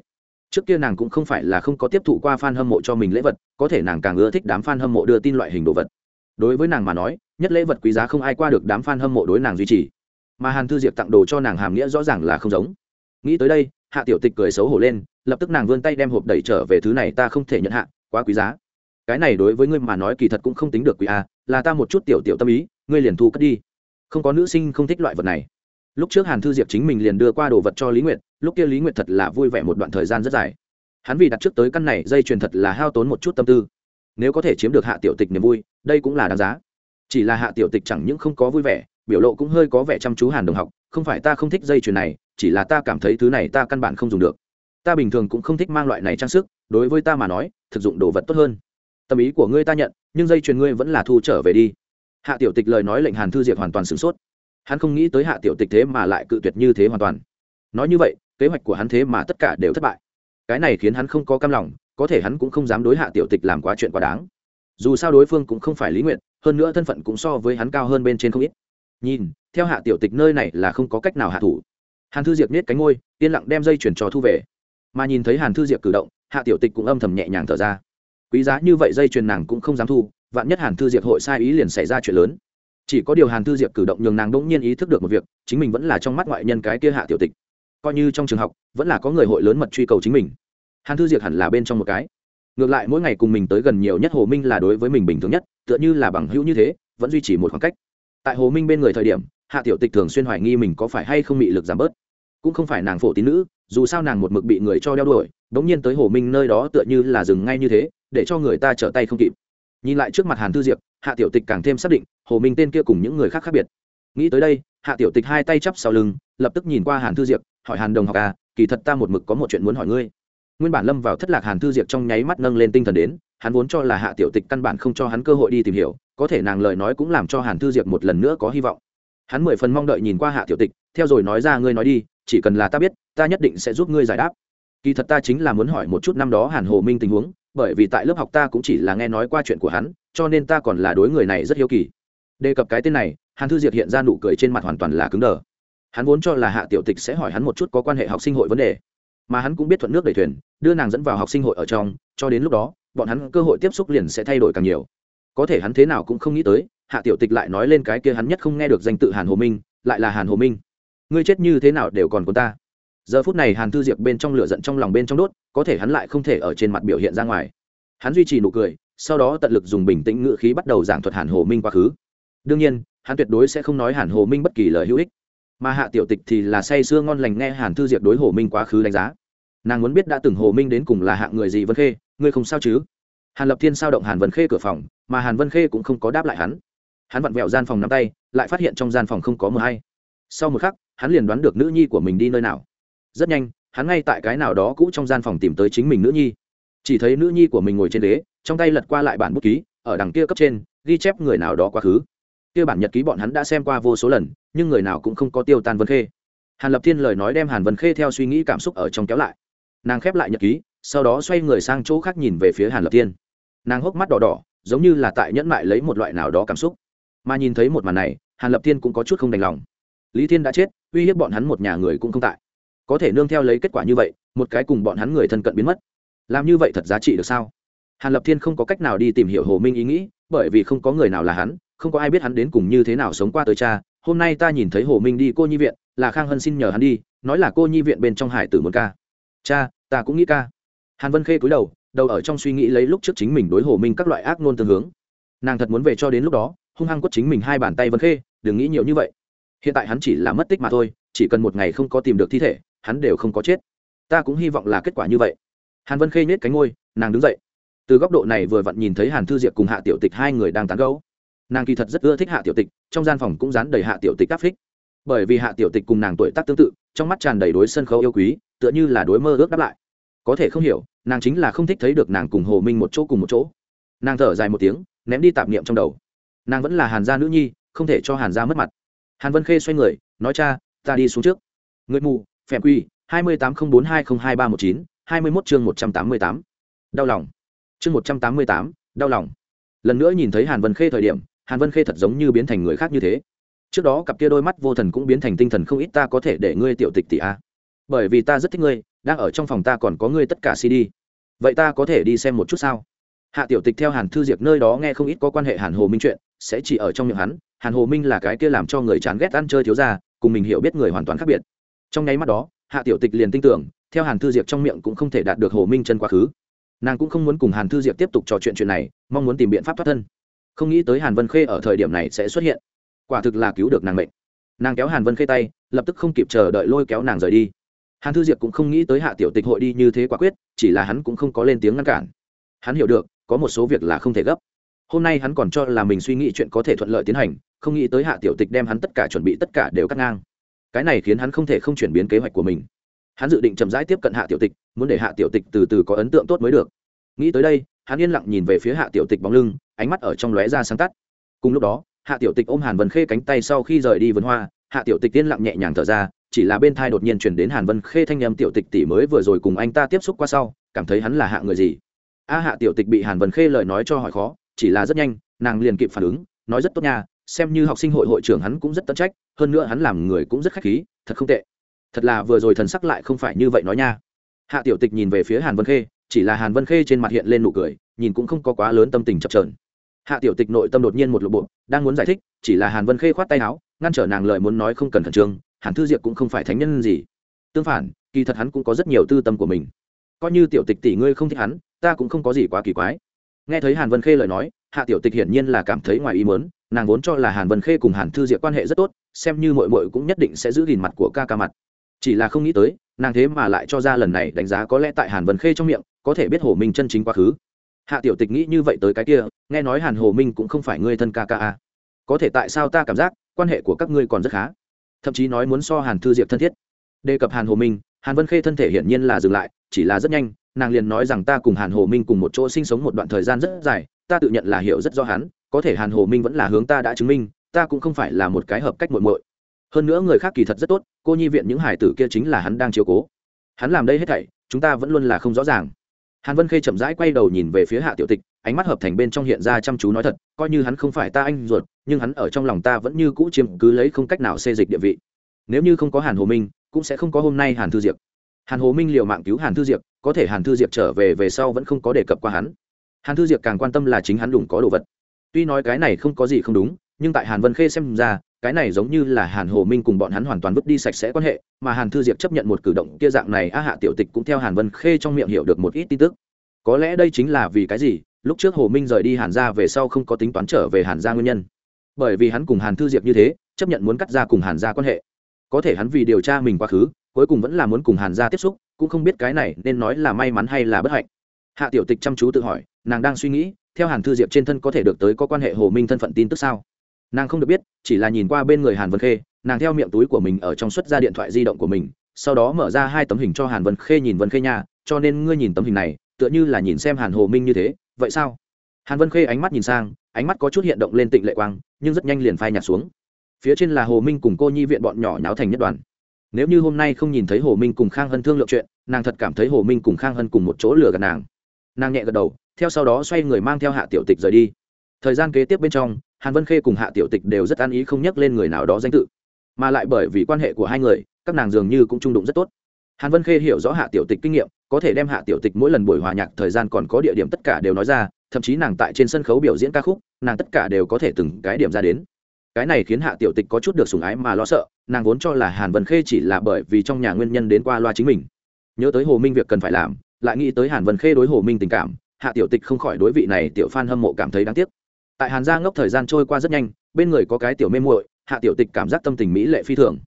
[SPEAKER 1] Trước kia nàng cũng không phải là không có tiếp thụ qua f a n hâm mộ cho mình lễ vật, có thể nàng càng ưa thích đám f a n hâm mộ đưa tin loại hình đồ vật. Đối với nàng mà nói, nhất lễ vật quý giá không ai qua được đám f a n hâm mộ đối nàng duy trì. Mà hàn thư diệp tặng đồ cho nàng hàm nghĩa rõ ràng là không giống. Nghĩ tới đây, hạ tiểu tịch cười xấu hổ lên, lập tức nàng vươn tay đem hộp đẩy trở về thứ này ta không thể nhận hạ, quá quý giá. Cái này đối với ngươi mà nói kỳ thật cũng không tính được quý a, là ta một chút tiểu tiểu tâm ý, ngươi liền thu cất đi. Không có nữ sinh không thích loại vật này lúc trước hàn thư diệp chính mình liền đưa qua đồ vật cho lý nguyệt, lúc kia lý nguyệt thật là vui vẻ một đoạn thời gian rất dài. Hắn vì đặt trước tới căn này dây chuyền thật là hao tốn một chút tâm tư. Nếu có thể chiếm được hạ tiểu tịch niềm vui, đây cũng là đáng giá. Chỉ là hạ tiểu tịch chẳng những không có vui vẻ, biểu lộ cũng hơi có vẻ chăm chú hàn đồng học, không phải ta không thích dây chuyền này, chỉ là ta cảm thấy thứ này ta căn bản không dùng được. Ta bình thường cũng không thích mang loại này trang sức, đối với ta mà nói, thực dụng đồ vật tốt hơn. Tâm ý của ngươi ta nhận, nhưng dây chuyền ngươi vẫn là thu trở về đi. Hạ tiểu tịch lời nói lệnh hàn thư diệp hoàn toàn sửng sốt hắn không nghĩ tới hạ tiểu tịch thế mà lại cự tuyệt như thế hoàn toàn. Nói như vậy, kế hoạch của hắn thế mà tất cả đều thất bại. Cái này khiến hắn không có cam lòng, có thể hắn cũng không dám đối hạ tiểu tịch làm quá chuyện quá đáng. Dù sao đối phương cũng không phải lý nguyện hơn nữa thân phận cũng so với hắn cao hơn bên trên không ít. Nhìn, theo hạ tiểu tịch nơi này là không có cách nào hạ thủ. Hàn thư diệp nết cánh ngôi yên lặng đem dây chuyển trò thu về mà nhìn thấy hàn thư diệp cử động, hạ tiểu tịch cũng âm thầm nhẹ nhàng thở ra. Quý giá như vậy dây chuyền nàng cũng không dám thu, vạn nhất hàn thư diệp hội sai ý liền xảy ra chuyện lớn chỉ có điều hàn thư diệp cử động nhường nàng đỗng nhiên ý thức được một việc, chính mình vẫn là trong mắt ngoại nhân cái kia hạ tiểu tịch. Coi như trong trường học, vẫn là có người hội lớn mật truy cầu chính mình. Hàn thư diệp hẳn là bên trong một cái. Ngược lại mỗi ngày cùng mình tới gần nhiều nhất hồ minh là đối với mình bình thường nhất, tựa như là bằng hữu như thế, vẫn duy trì một khoảng cách. Tại hồ minh bên người thời điểm, hạ tiểu tịch thường xuyên hoài nghi mình có phải hay không bị lực giảm bớt. Cũng không phải nàng phổ tín nữ, dù sao nàng một mực bị người cho đeo đuổi đ ỗ n g nhiên tới hồ minh nơi đó tựa như là dừng ngay như thế, để cho người ta trở tay không kịp. Nhìn lại trước mặt hàn thư diệp hạ tiểu tịch càng thêm xác định, hồ minh tên kia cùng những người khác khác biệt. Nghĩ tới đây, hạ tiểu tịch hai tay chắp sau lưng, lập tức nhìn qua hàn thư diệp hỏi hàn đồng học à kỳ thật ta một mực có một chuyện muốn hỏi ngươi. Nguyên bản lâm vào thất lạc hàn thư diệp trong nháy mắt nâng lên tinh thần đến, hắn vốn cho là hạ tiểu tịch căn bản không cho hắn cơ hội đi tìm hiểu, có thể nàng lời nói cũng làm cho hàn thư diệp một lần nữa có hy vọng. Hắn mười phần mong đợi nhìn qua hạ tiểu tịch, theo rồi nói ra ngươi nói đi, chỉ cần là ta biết, ta nhất định sẽ giúp ngươi giải đáp. Kỳ thật ta chính là muốn hỏi một chút năm đó hàn hồ minh tình huống, bởi vì tại lớp học ta cũng chỉ là nghe nói qua chuyện của hắn cho nên ta còn là đối người này rất hiếu kỳ. Đề cập cái tên này, hàn thư Diệp hiện ra nụ cười trên mặt hoàn toàn là cứng đờ. Hắn vốn cho là hạ tiểu tịch sẽ hỏi hắn một chút có quan hệ học sinh hội vấn đề, mà hắn cũng biết thuận nước đẩy thuyền, đưa nàng dẫn vào học sinh hội ở trong, cho đến lúc đó, bọn hắn cơ hội tiếp xúc liền sẽ thay đổi càng nhiều. Có thể hắn thế nào cũng không nghĩ tới, hạ tiểu tịch lại nói lên cái kia hắn nhất không nghe được danh tự hàn hồ minh, lại là hàn hồ minh. Ngươi chết như thế nào đều còn của ta. Giờ phút này hàn thư diệp bên trong lửa giận trong lòng bên trong đốt, có thể hắn lại không thể ở trên mặt biểu hiện ra ngoài. Hắn duy trì nụ cười sau đó tận lực dùng bình tĩnh ngữ khí bắt đầu giảng thuật hàn hồ minh quá khứ. Đương nhiên, hắn tuyệt đối sẽ không nói hàn hồ minh bất kỳ lời hữu ích. Mà hạ tiểu tịch thì là say sưa ngon lành nghe hàn thư diệp đối hồ minh quá khứ đánh giá. Nàng muốn biết đã từng hồ minh đến cùng là hạng người gì vân khê, ngươi không sao chứ? Hàn lập thiên sao động hàn vân khê cửa phòng, mà hàn vân khê cũng không có đáp lại hắn. Hắn vặn vẹo gian phòng nắm tay, lại phát hiện trong gian phòng không có mờ hay. Sau một khắc, hắn liền đoán được nữ nhi của mình đi nơi nào. Rất nhanh, hắn ngay tại cái nào đó cũ trong gian phòng tìm tới chính mình nữ nhi. Chỉ thấy nữ nhi của mình ngồi trên đế trong tay lật qua lại bản bút ký, ở đằng kia cấp trên, ghi chép người nào đó quá khứ. Kia bản nhật ký bọn hắn đã xem qua vô số lần, nhưng người nào cũng không có tiêu tan vân khê. Hàn lập thiên lời nói đem hàn vân khê theo suy nghĩ cảm xúc ở trong kéo lại. Nàng khép lại nhật ký, sau đó xoay người sang chỗ khác nhìn về phía hàn lập thiên. Nàng hốc mắt đỏ đỏ, giống như là tại nhẫn mại lấy một loại nào đó cảm xúc. Mà nhìn thấy một màn này, hàn lập thiên cũng có chút không đành lòng. Lý thiên đã chết, uy hiếp bọn hắn một nhà người cũng không tại. Có thể nương theo lấy kết quả như vậy, một cái cùng bọn hắn người thân cận biến mất. Làm như vậy thật giá trị được sao? Hàn lập thiên không có cách nào đi tìm hiểu hồ minh ý nghĩ, bởi vì không có người nào là hắn, không có ai biết hắn đến cùng như thế nào sống qua tới cha. Hôm nay ta nhìn thấy hồ minh đi cô nhi viện, là khang hân xin nhờ hắn đi, nói là cô nhi viện bên trong hải tử muốn ca. Cha, ta cũng nghĩ ca. Hàn vân khê cúi đầu đầu ở trong suy nghĩ lấy lúc trước chính mình đối hồ minh các loại ác ngôn tương hướng. Nàng thật muốn về cho đến lúc đó, hung hăng quất chính mình hai bàn tay vân khê, đừng nghĩ nhiều như vậy. Hiện tại hắn chỉ là mất tích mà thôi, chỉ cần một ngày không có tìm được thi thể, hắn đều không có chết. Ta cũng hy vọng là kết quả như vậy. Hàn vân khê nhét cánh ngôi nàng đứng dậy từ góc độ này vừa vặn nhìn thấy hàn thư diệp cùng hạ tiểu tịch hai người đang tán gấu nàng kỳ thật rất ưa thích hạ tiểu tịch, trong gian phòng cũng dán đầy hạ tiểu tịch áp phích. Bởi vì hạ tiểu tịch cùng nàng tuổi tác tương tự, trong mắt tràn đầy đối sân khấu yêu quý, tựa như là đối mơ ước đáp lại. Có thể không hiểu, nàng chính là không thích thấy được nàng cùng hồ minh một chỗ cùng một chỗ. Nàng thở dài một tiếng, ném đi tạp niệm trong đầu. Nàng vẫn là hàn gia nữ nhi, không thể cho hàn gia mất mặt. Hàn vân khê xoay người, nói cha, ta đi xuống trước. Người mù, phèm quy, hai mươi tám không bốn hai không hai ba một chín, hai mươi mốt chương một trăm tám mươi tám. Đau lòng chương một trăm tám mươi tám, đau lòng. Lần nữa nhìn thấy hàn vân khê thời điểm, hàn vân khê thật giống như biến thành người khác như thế. Trước đó cặp kia đôi mắt vô thần cũng biến thành tinh thần không ít, ta có thể để ngươi tiểu tịch tỷ a. Bởi vì ta rất thích ngươi, đang ở trong phòng ta còn có ngươi tất cả cd. Vậy ta có thể đi xem một chút sao? Hạ tiểu tịch theo hàn thư diệp nơi đó nghe không ít có quan hệ hàn hồ minh chuyện, sẽ chỉ ở trong miệng hắn, hàn hồ minh là cái kia làm cho người chán ghét ăn chơi thiếu ra cùng mình hiểu biết người hoàn toàn khác biệt. Trong nháy mắt đó, hạ tiểu tịch liền tin tưởng, theo hàn thư diệp trong miệng cũng không thể đạt được hồ minh chân quá khứ nàng cũng không muốn cùng hàn thư diệp tiếp tục trò chuyện chuyện này, mong muốn tìm biện pháp thoát thân. Không nghĩ tới hàn vân khê ở thời điểm này sẽ xuất hiện. Quả thực là cứu được nàng mệnh. Nàng kéo hàn vân khê tay, lập tức không kịp chờ đợi lôi kéo nàng rời đi. Hàn thư diệp cũng không nghĩ tới hạ tiểu tịch hội đi như thế quả quyết, chỉ là hắn cũng không có lên tiếng ngăn cản. Hắn hiểu được, có một số việc là không thể gấp. Hôm nay hắn còn cho là mình suy nghĩ chuyện có thể thuận lợi tiến hành, không nghĩ tới hạ tiểu tịch đem hắn tất cả chuẩn bị tất cả đều cắt ngang. Cái này khiến hắn không thể không chuyển biến kế hoạch của mình. Hắn dự định chậm rãi tiếp cận hạ tiểu tịch, muốn để hạ tiểu tịch từ từ có ấn tượng tốt mới được nghĩ tới đây, hắn yên lặng nhìn về phía hạ tiểu tịch bóng lưng, ánh mắt ở trong lóe ra sáng tắt. Cùng lúc đó, hạ tiểu tịch ôm hàn vân khê cánh tay sau khi rời đi vườn hoa, hạ tiểu tịch yên lặng nhẹ nhàng thở ra, chỉ là bên thai đột nhiên chuyển đến hàn vân khê thanh em tiểu tịch tỷ mới vừa rồi cùng anh ta tiếp xúc qua sau, cảm thấy hắn là hạ người gì? A, hạ tiểu tịch bị hàn vân khê lời nói cho hỏi khó, chỉ là rất nhanh, nàng liền kịp phản ứng, nói rất tốt nha, xem như học sinh hội hội trưởng hắn cũng rất tận trách, hơn nữa hắn làm người cũng rất khách khí, thật không tệ. Thật là vừa rồi thần sắc lại không phải như vậy nói nha. Hạ tiểu tịch nhìn về phía hàn vân khê chỉ là hàn vân khê trên mặt hiện lên nụ cười, nhìn cũng không có quá lớn tâm tình chập trờn hạ tiểu tịch nội tâm đột nhiên một lộ bộ, đang muốn giải thích, chỉ là hàn vân khê khoát tay áo, ngăn trở nàng lời muốn nói không cần khẩn trương, hàn thư diệp cũng không phải thánh nhân gì. Tương phản, kỳ thật hắn cũng có rất nhiều tư tâm của mình. Coi như tiểu tịch tỷ ngươi không thích hắn, ta cũng không có gì quá kỳ quái. Nghe thấy hàn vân khê lời nói, hạ tiểu tịch hiển nhiên là cảm thấy ngoài ý mớn nàng vốn cho là hàn vân khê cùng hàn thư diệp quan hệ rất tốt, xem như mội mội cũng nhất định sẽ giữ gìn mặt của ca ca mặt. Chỉ là không nghĩ tới, nàng thế mà lại cho ra lần này đánh giá có lẽ tại hàn vân khê trong miệng có thể biết hồ minh chân chính quá khứ. Hạ tiểu tịch nghĩ như vậy tới cái kia, nghe nói hàn hồ minh cũng không phải ngươi thân ca ca a có thể tại sao ta cảm giác, quan hệ của các ngươi còn rất khá. Thậm chí nói muốn so hàn thư diệp thân thiết. Đề cập hàn hồ minh, hàn vân khê thân thể hiển nhiên là dừng lại, chỉ là rất nhanh, nàng liền nói rằng ta cùng hàn hồ minh cùng một chỗ sinh sống một đoạn thời gian rất dài, ta tự nhận là hiểu rất rõ hắn, có thể hàn hồ minh vẫn là hướng ta đã chứng minh, ta cũng không phải là một cái hợp cách muội muội. Hơn nữa người khác kỳ thật rất tốt, cô nhi viện những hải tử kia chính là hắn đang chiếu cố. Hắn làm đây hết thảy, chúng ta vẫn luôn là không rõ ràng hàn vân khê chậm rãi quay đầu nhìn về phía hạ tiểu tịch, ánh mắt hợp thành bên trong hiện ra chăm chú nói thật, coi như hắn không phải ta anh ruột, nhưng hắn ở trong lòng ta vẫn như cũ chiếm cứ lấy không cách nào xê dịch địa vị. Nếu như không có hàn hồ minh, cũng sẽ không có hôm nay hàn thư diệp. Hàn hồ minh liều mạng cứu hàn thư diệp, có thể hàn thư diệp trở về về sau vẫn không có đề cập qua hắn. Hàn thư diệp càng quan tâm là chính hắn đủng có đồ vật. Tuy nói cái này không có gì không đúng, nhưng tại hàn vân khê xem ra cái này giống như là hàn hồ minh cùng bọn hắn hoàn toàn vứt đi sạch sẽ quan hệ, mà hàn thư diệp chấp nhận một cử động kia dạng này, a hạ tiểu tịch cũng theo hàn vân khê trong miệng hiểu được một ít tin tức. Có lẽ đây chính là vì cái gì, lúc trước hồ minh rời đi hàn gia về sau không có tính toán trở về hàn gia nguyên nhân. Bởi vì hắn cùng hàn thư diệp như thế, chấp nhận muốn cắt ra cùng hàn gia quan hệ. Có thể hắn vì điều tra mình quá khứ, cuối cùng vẫn là muốn cùng hàn gia tiếp xúc, cũng không biết cái này nên nói là may mắn hay là bất hạnh. Hạ tiểu tịch chăm chú tự hỏi, nàng đang suy nghĩ, theo hàn thư diệp trên thân có thể được tới có quan hệ hồ minh thân phận tin tức sao? Nàng không được biết chỉ là nhìn qua bên người hàn vân khê nàng theo miệng túi của mình ở trong xuất ra điện thoại di động của mình sau đó mở ra hai tấm hình cho hàn vân khê nhìn vân khê nhà, cho nên ngươi nhìn tấm hình này tựa như là nhìn xem hàn hồ minh như thế vậy sao? Hàn vân khê ánh mắt nhìn sang ánh mắt có chút hiện động lên tịnh lệ quang nhưng rất nhanh liền phai nhạt xuống. Phía trên là hồ minh cùng cô nhi viện bọn nhỏ nháo thành nhất đoàn. Nếu như hôm nay không nhìn thấy hồ minh cùng khang hân thương lượng chuyện nàng thật cảm thấy hồ minh cùng khang hân cùng một chỗ lừa gạt nàng. Nàng nhẹ gật đầu theo sau đó xoay người mang theo hạ tiểu tịch rời đi. Thời gian kế tiếp bên trong hàn vân khê cùng hạ tiểu tịch đều rất an ý không nhắc lên người nào đó danh tự. Mà lại bởi vì quan hệ của hai người, các nàng dường như cũng trung đụng rất tốt. Hàn vân khê hiểu rõ hạ tiểu tịch kinh nghiệm, có thể đem hạ tiểu tịch mỗi lần buổi hòa nhạc thời gian còn có địa điểm tất cả đều nói ra, thậm chí nàng tại trên sân khấu biểu diễn ca khúc, nàng tất cả đều có thể từng cái điểm ra đến. Cái này khiến hạ tiểu tịch có chút được sùng ái mà lo sợ, nàng vốn cho là hàn vân khê chỉ là bởi vì trong nhà nguyên nhân đến qua loa chính mình. Nhớ tới hồ minh việc cần phải làm, lại nghĩ tới hàn vân khê đối hồ minh tình cảm, hạ tiểu tịch không khỏi đối vị này tiểu phan hâm mộ cảm thấy đáng tiếc tại hàn gia ngốc thời gian trôi qua rất nhanh, bên người có cái tiểu mê muội, hạ tiểu tịch cảm giác tâm tình mỹ lệ phi thường.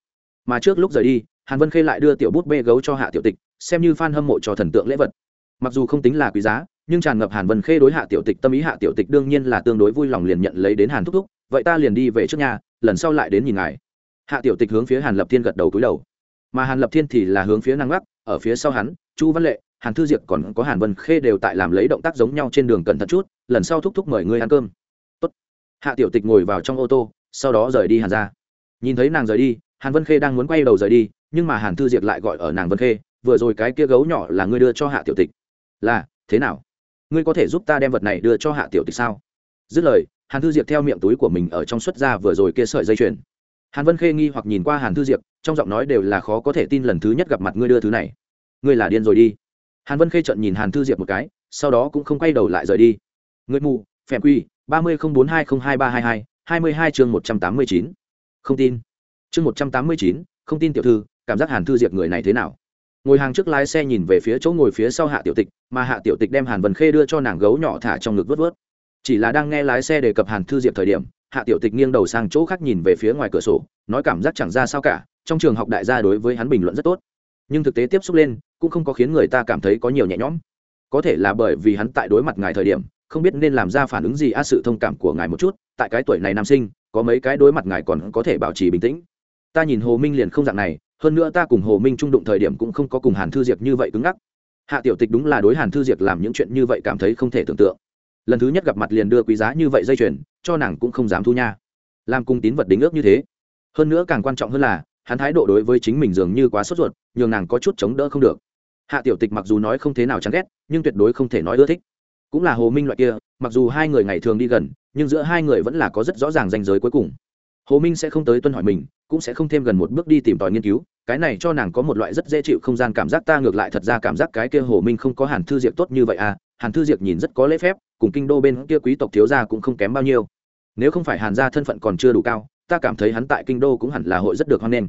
[SPEAKER 1] Mà trước lúc rời đi, hàn vân khê lại đưa tiểu bút bê gấu cho hạ tiểu tịch, xem như f hâm mộ cho thần tượng lễ vật. Mặc dù không tính là quý giá, nhưng tràn ngập hàn vân khê đối hạ tiểu tịch tâm ý hạ tiểu tịch đương nhiên là tương đối vui lòng liền nhận lấy đến hàn thúc thúc, vậy ta liền đi về trước nhà, lần sau lại đến nhìn ngài. Hạ tiểu tịch hướng phía hàn lập thiên gật đầu cúi đầu. Mà hàn lập thiên thì là hướng phía năng gác, ở phía sau hắn, chu văn lệ, hàn thư diệp còn có hàn vân khê đều tại làm lấy động tác giống nhau trên đường cẩn thận chút, lần sau thúc thúc mời ngươi ăn cơm hạ tiểu tịch ngồi vào trong ô tô, sau đó rời đi hàn ra nhìn thấy nàng rời đi, hàn vân khê đang muốn quay đầu rời đi, nhưng mà hàn thư diệp lại gọi ở nàng vân khê, vừa rồi cái kia gấu nhỏ là ngươi đưa cho hạ tiểu tịch. Là, thế nào? Ngươi có thể giúp ta đem vật này đưa cho hạ tiểu tịch sao? Dứt lời, hàn thư diệp theo miệng túi của mình ở trong xuất ra vừa rồi kia sợi dây chuyền. Hàn vân khê nghi hoặc nhìn qua hàn thư diệp, trong giọng nói đều là khó có thể tin lần thứ nhất gặp mặt ngươi đưa thứ này. Ngươi là điên rồi đi. Hàn vân khê trợn nhìn hàn thư diệp một cái, sau đó cũng không quay đầu lại rời đi. Ngươi mù phèm quy ba mươi không bốn hai không hai ba hai hai hai mươi hai chương một trăm tám mươi chín. Không tin. Chương một trăm tám mươi chín, không tin tiểu thư, cảm giác hàn thư diệp người này thế nào? Ngồi hàng trước lái xe nhìn về phía chỗ ngồi phía sau hạ tiểu tịch, mà hạ tiểu tịch đem hàn vân khê đưa cho nàng gấu nhỏ thả trong ngực vớt vớt. Chỉ là đang nghe lái xe đề cập hàn thư diệp thời điểm, hạ tiểu tịch nghiêng đầu sang chỗ khác nhìn về phía ngoài cửa sổ, nói cảm giác chẳng ra sao cả, trong trường học đại gia đối với hắn bình luận rất tốt. Nhưng thực tế tiếp xúc lên, cũng không có khiến người ta cảm thấy có nhiều nhẹ nhõm. Có thể là bởi vì hắn tại đối mặt ngài thời điểm không biết nên làm ra phản ứng gì a sự thông cảm của ngài một chút, tại cái tuổi này nam sinh, có mấy cái đối mặt ngài còn có thể bảo trì bình tĩnh. Ta nhìn hồ minh liền không dạng này, hơn nữa ta cùng hồ minh trung đụng thời điểm cũng không có cùng hàn thư diệp như vậy cứng ngắc. Hạ tiểu tịch đúng là đối hàn thư diệp làm những chuyện như vậy cảm thấy không thể tưởng tượng. Lần thứ nhất gặp mặt liền đưa quý giá như vậy dây chuyền, cho nàng cũng không dám thu nha. Làm cung tín vật đính ước như thế. Hơn nữa càng quan trọng hơn là, hắn thái độ đối với chính mình dường như quá sốt ruột, nhường nàng có chút chống đỡ không được. Hạ tiểu tịch mặc dù nói không thế nào chán ghét, nhưng tuyệt đối không thể nói ưa thích cũng là hồ minh loại kia, mặc dù hai người ngày thường đi gần, nhưng giữa hai người vẫn là có rất rõ ràng ranh giới cuối cùng. Hồ minh sẽ không tới tuân hỏi mình, cũng sẽ không thêm gần một bước đi tìm tòi nghiên cứu, cái này cho nàng có một loại rất dễ chịu không gian cảm giác ta ngược lại thật ra cảm giác cái kia hồ minh không có hàn thư diệp tốt như vậy à hàn thư diệp nhìn rất có lễ phép, cùng kinh đô bên kia quý tộc thiếu gia cũng không kém bao nhiêu. Nếu không phải hàn gia thân phận còn chưa đủ cao, ta cảm thấy hắn tại kinh đô cũng hẳn là hội rất được hoan nghênh.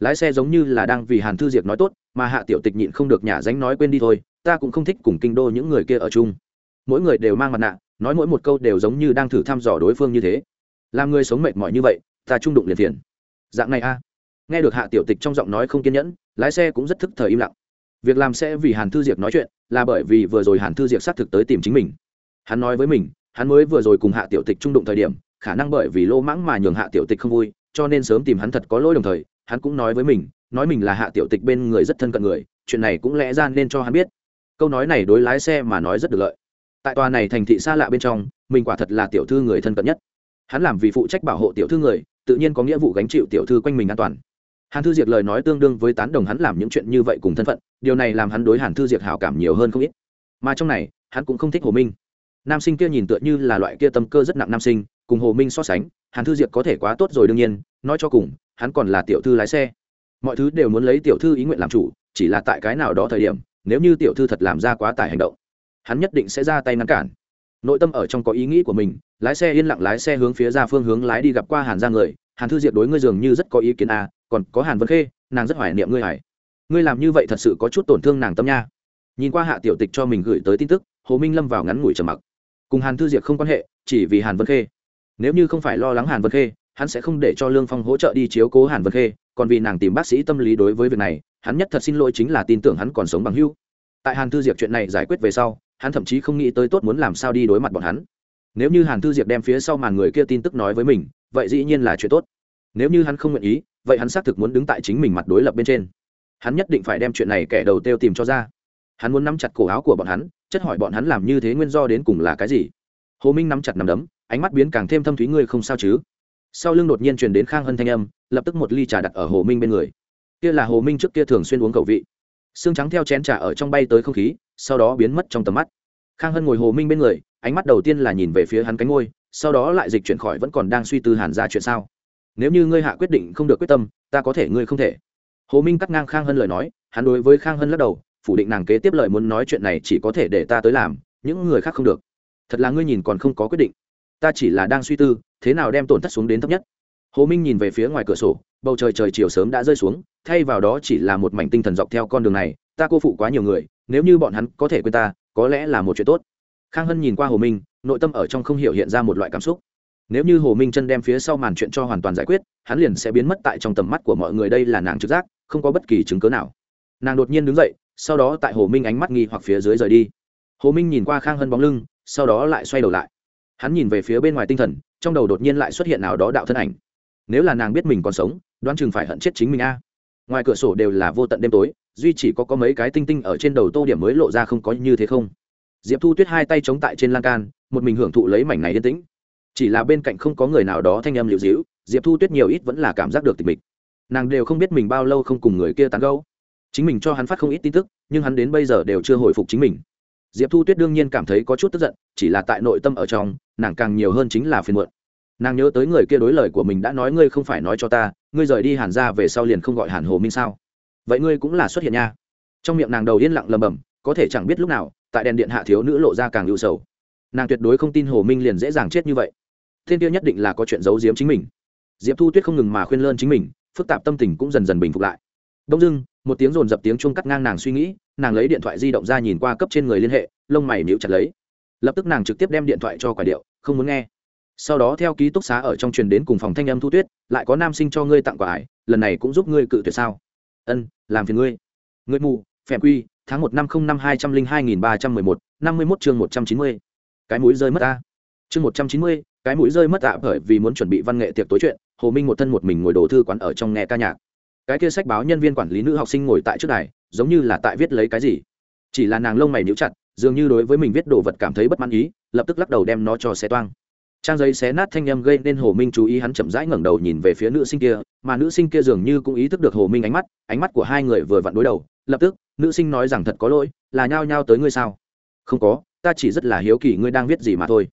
[SPEAKER 1] Lái xe giống như là đang vì hàn thư diệp nói tốt, mà hạ tiểu tịch nhịn không được nhả dánh nói quên đi thôi, ta cũng không thích cùng kinh đô những người kia ở chung mỗi người đều mang mặt nạ, nói mỗi một câu đều giống như đang thử thăm dò đối phương như thế. Làm người sống mệt mỏi như vậy, ta trung đụng liền phiền. Dạng này a. Nghe được hạ tiểu tịch trong giọng nói không kiên nhẫn, lái xe cũng rất thức thời im lặng. Việc làm sẽ vì hàn thư diệp nói chuyện, là bởi vì vừa rồi hàn thư diệp xác thực tới tìm chính mình. Hắn nói với mình, hắn mới vừa rồi cùng hạ tiểu tịch trung đụng thời điểm, khả năng bởi vì lô mãng mà nhường hạ tiểu tịch không vui, cho nên sớm tìm hắn thật có lỗi đồng thời, hắn cũng nói với mình, nói mình là hạ tiểu tịch bên người rất thân cận người, chuyện này cũng lẽ ra nên cho hắn biết. Câu nói này đối lái xe mà nói rất được lợi tại tòa này thành thị xa lạ bên trong, mình quả thật là tiểu thư người thân cận nhất. Hắn làm vì phụ trách bảo hộ tiểu thư người, tự nhiên có nghĩa vụ gánh chịu tiểu thư quanh mình an toàn. Hàn thư diệt lời nói tương đương với tán đồng hắn làm những chuyện như vậy cùng thân phận, điều này làm hắn đối hàn thư diệt hảo cảm nhiều hơn không ít. Mà trong này, hắn cũng không thích hồ minh. Nam sinh kia nhìn tựa như là loại kia tâm cơ rất nặng nam sinh, cùng hồ minh so sánh, hàn thư diệp có thể quá tốt rồi đương nhiên, nói cho cùng, hắn còn là tiểu thư lái xe. Mọi thứ đều muốn lấy tiểu thư ý nguyện làm chủ, chỉ là tại cái nào đó thời điểm, nếu như tiểu thư thật làm ra quá tải hành động hắn nhất định sẽ ra tay ngăn cản. Nội tâm ở trong có ý nghĩ của mình lái xe yên lặng lái xe hướng phía ra phương hướng lái đi gặp qua hàn ra người hàn thư diệp đối ngươi dường như rất có ý kiến à, còn có hàn vân khê nàng rất hoài niệm ngươi hải ngươi làm như vậy thật sự có chút tổn thương nàng tâm nha. Nhìn qua hạ tiểu tịch cho mình gửi tới tin tức hồ minh lâm vào ngắn ngủi trầm mặc. Cùng hàn thư diệp không quan hệ chỉ vì hàn vân khê. Nếu như không phải lo lắng hàn vân khê hắn sẽ không để cho lương phong hỗ trợ đi chiếu cố hàn vân khê còn vì nàng tìm bác sĩ tâm lý đối với việc này hắn nhất thật xin lỗi chính là tin tưởng hắn còn sống bằng hưu tại hàn thư diệp chuyện này giải quyết về sau hắn thậm chí không nghĩ tới tốt muốn làm sao đi đối mặt bọn hắn. Nếu như hàn thư diệp đem phía sau màn người kia tin tức nói với mình, vậy dĩ nhiên là chuyện tốt. Nếu như hắn không nguyện ý, vậy hắn xác thực muốn đứng tại chính mình mặt đối lập bên trên. Hắn nhất định phải đem chuyện này kẻ đầu tiêu tìm cho ra. Hắn muốn nắm chặt cổ áo của bọn hắn, chất hỏi bọn hắn làm như thế nguyên do đến cùng là cái gì. Hồ minh nắm chặt nắm đấm, ánh mắt biến càng thêm thâm thúy, ngươi không sao chứ? Sau lưng đột nhiên truyền đến khang hân thanh âm, lập tức một ly trà đặt ở hồ minh bên người. Kia là hồ minh trước kia thường xuyên uống cầu vị. Xương trắng theo chén trà ở trong bay tới không khí sau đó biến mất trong tầm mắt. Khang hân ngồi hồ minh bên người, ánh mắt đầu tiên là nhìn về phía hắn cánh ngôi sau đó lại dịch chuyển khỏi vẫn còn đang suy tư hàn ra chuyện sao. Nếu như ngươi hạ quyết định không được quyết tâm, ta có thể, ngươi không thể. Hồ minh cắt ngang khang hân lời nói, hắn đối với khang hân lắc đầu, phủ định nàng kế tiếp lời muốn nói chuyện này chỉ có thể để ta tới làm, những người khác không được. Thật là ngươi nhìn còn không có quyết định. Ta chỉ là đang suy tư, thế nào đem tổn thất xuống đến thấp nhất. Hồ minh nhìn về phía ngoài cửa sổ, bầu trời trời chiều sớm đã rơi xuống, thay vào đó chỉ là một mảnh tinh thần dọc theo con đường này, ta cô phụ quá nhiều người nếu như bọn hắn có thể quên ta, có lẽ là một chuyện tốt. Khang hân nhìn qua hồ minh, nội tâm ở trong không hiểu hiện ra một loại cảm xúc. Nếu như hồ minh chân đem phía sau màn chuyện cho hoàn toàn giải quyết, hắn liền sẽ biến mất tại trong tầm mắt của mọi người đây là nàng trực giác, không có bất kỳ chứng cớ nào. Nàng đột nhiên đứng dậy, sau đó tại hồ minh ánh mắt nghi hoặc phía dưới rời đi. Hồ minh nhìn qua khang hân bóng lưng, sau đó lại xoay đầu lại. Hắn nhìn về phía bên ngoài tinh thần, trong đầu đột nhiên lại xuất hiện nào đó đạo thân ảnh. Nếu là nàng biết mình còn sống, đoán chừng phải hận chết chính mình a. Ngoài cửa sổ đều là vô tận đêm tối duy chỉ có có mấy cái tinh tinh ở trên đầu tô điểm mới lộ ra không có như thế không. Diệp thu tuyết hai tay chống tại trên lan can, một mình hưởng thụ lấy mảnh này yên tĩnh. Chỉ là bên cạnh không có người nào đó thanh âm liệu dĩu diệp thu tuyết nhiều ít vẫn là cảm giác được tình mình nàng đều không biết mình bao lâu không cùng người kia tán gẫu. Chính mình cho hắn phát không ít tin tức, nhưng hắn đến bây giờ đều chưa hồi phục chính mình. Diệp thu tuyết đương nhiên cảm thấy có chút tức giận, chỉ là tại nội tâm ở trong, nàng càng nhiều hơn chính là phiền muộn. Nàng nhớ tới người kia đối lời của mình đã nói ngươi không phải nói cho ta, ngươi rời đi hàn ra về sau liền không gọi hàn hồ minh sao? Vậy ngươi cũng là xuất hiện nha. Trong miệng nàng đầu yên lặng lầm bầm, có thể chẳng biết lúc nào, tại đèn điện hạ thiếu nữ lộ ra càng ưu sầu. Nàng tuyệt đối không tin hồ minh liền dễ dàng chết như vậy. Thiên tiêu nhất định là có chuyện giấu giếm chính mình. Diệp thu tuyết không ngừng mà khuyên lơn chính mình, phức tạp tâm tình cũng dần dần bình phục lại. Đông dưng, một tiếng rồn dập tiếng chuông cắt ngang nàng suy nghĩ, nàng lấy điện thoại di động ra nhìn qua cấp trên người liên hệ, lông mày níu chặt lấy. Lập tức nàng trực tiếp đem điện thoại cho quả điệu, không muốn nghe. Sau đó theo ký túc xá ở trong truyền đến cùng phòng thanh âm thu tuyết, lại có nam sinh cho ngươi tặng quả ải lần này cũng giúp ngươi cự tuyệt sao? Ân, làm phiền ngươi. Ngươi mù phèm quy, tháng một năm không năm hai trăm linh hai nghìn ba trăm mười một, năm mươi mốt chương một trăm chín mươi. Cái mũi rơi mất ta. Chương một trăm chín mươi, cái mũi rơi mất tạ bởi vì muốn chuẩn bị văn nghệ tiệc tối chuyện, hồ minh một thân một mình ngồi đồ thư quán ở trong nghe ca nhạc. Cái kia sách báo nhân viên quản lý nữ học sinh ngồi tại trước đài, giống như là tại viết lấy cái gì. Chỉ là nàng lông mày níu chặt, dường như đối với mình viết đồ vật cảm thấy bất mãn ý, lập tức lắc đầu đem nó cho xe toang trang giấy xé nát thanh âm gây nên hồ minh chú ý, hắn chậm rãi ngẩng đầu nhìn về phía nữ sinh kia, mà nữ sinh kia dường như cũng ý thức được hồ minh ánh mắt ánh mắt của hai người vừa vặn đối đầu, lập tức, nữ sinh nói rằng, thật có lỗi, là nhao nhao tới ngươi sao? Không có, ta chỉ rất là hiếu kỳ ngươi đang viết gì mà thôi.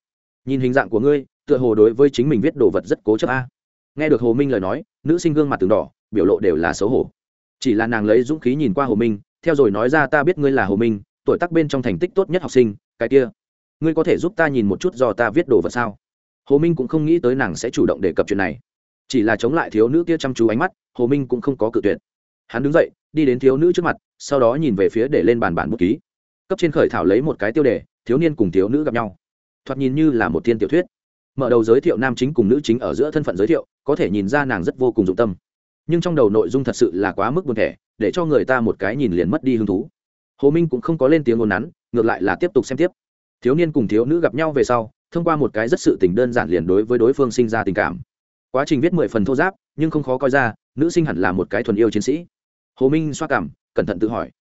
[SPEAKER 1] Nhìn hình dạng của ngươi, tựa hồ đối với chính mình viết đồ vật rất cố chấp a. Nghe được hồ minh lời nói, nữ sinh gương mặt từng đỏ, biểu lộ đều là xấu hổ. Chỉ là nàng lấy dũng khí nhìn qua hồ minh, theo rồi nói ra ta biết ngươi là hồ minh, tuổi tác bên trong thành tích tốt nhất học sinh, cái kia, ngươi có thể giúp ta nhìn một chút do ta viết đồ vật sao? Hồ minh cũng không nghĩ tới nàng sẽ chủ động đề cập chuyện này. Chỉ là chống lại thiếu nữ kia chăm chú ánh mắt, hồ minh cũng không có cự tuyệt. Hắn đứng dậy, đi đến thiếu nữ trước mặt, sau đó nhìn về phía để lên bàn bản bút ký. Cấp trên khởi thảo lấy một cái tiêu đề, thiếu niên cùng thiếu nữ gặp nhau. Thoạt nhìn như là một thiên tiểu thuyết. Mở đầu giới thiệu nam chính cùng nữ chính ở giữa thân phận giới thiệu, có thể nhìn ra nàng rất vô cùng dụng tâm. Nhưng trong đầu nội dung thật sự là quá mức buồn thẻ, để cho người ta một cái nhìn liền mất đi hứng thú. Hồ minh cũng không có lên tiếng ngôn nắn, ngược lại là tiếp tục xem tiếp. Thiếu niên cùng thiếu nữ gặp nhau về sau thông qua một cái rất sự tình đơn giản liền đối với đối phương sinh ra tình cảm. Quá trình viết mười phần thô giáp, nhưng không khó coi ra, nữ sinh hẳn là một cái thuần yêu chiến sĩ. Hồ minh xoa cảm, cẩn thận tự hỏi.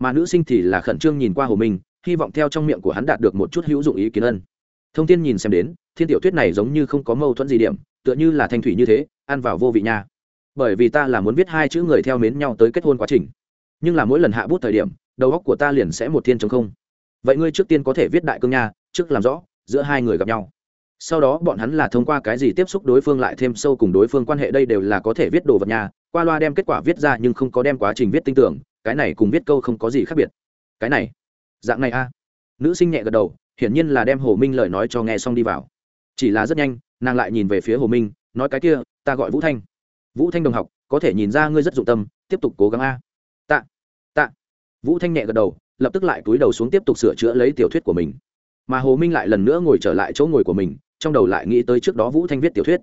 [SPEAKER 1] Mà nữ sinh thì là khẩn trương nhìn qua hồ minh, hy vọng theo trong miệng của hắn đạt được một chút hữu dụng ý kiến ân. Thông tin nhìn xem đến, thiên tiểu thuyết này giống như không có mâu thuẫn gì điểm, tựa như là thanh thủy như thế, ăn vào vô vị nha. Bởi vì ta là muốn viết hai chữ người theo mến nhau tới kết hôn quá trình. Nhưng là mỗi lần hạ bút thời điểm, đầu óc của ta liền sẽ một thiên chống không. Vậy ngươi trước tiên có thể viết đại cương nha, trước làm rõ giữa hai người gặp nhau. Sau đó bọn hắn là thông qua cái gì tiếp xúc đối phương lại thêm sâu cùng đối phương quan hệ đây đều là có thể viết đồ vật nhà. qua loa đem kết quả viết ra nhưng không có đem quá trình viết tinh tưởng, cái này cùng viết câu không có gì khác biệt. Cái này, dạng này a. Nữ sinh nhẹ gật đầu, hiển nhiên là đem hồ minh lời nói cho nghe xong đi vào. Chỉ là rất nhanh, nàng lại nhìn về phía hồ minh, nói cái kia, ta gọi vũ thanh. Vũ thanh đồng học, có thể nhìn ra ngươi rất dụng tâm, tiếp tục cố gắng a. Tạ tạ. Vũ thanh nhẹ gật đầu, lập tức lại túi đầu xuống tiếp tục sửa chữa lấy tiểu thuyết của mình mà hồ minh lại lần nữa ngồi trở lại chỗ ngồi của mình, trong đầu lại nghĩ tới trước đó vũ thanh viết tiểu thuyết.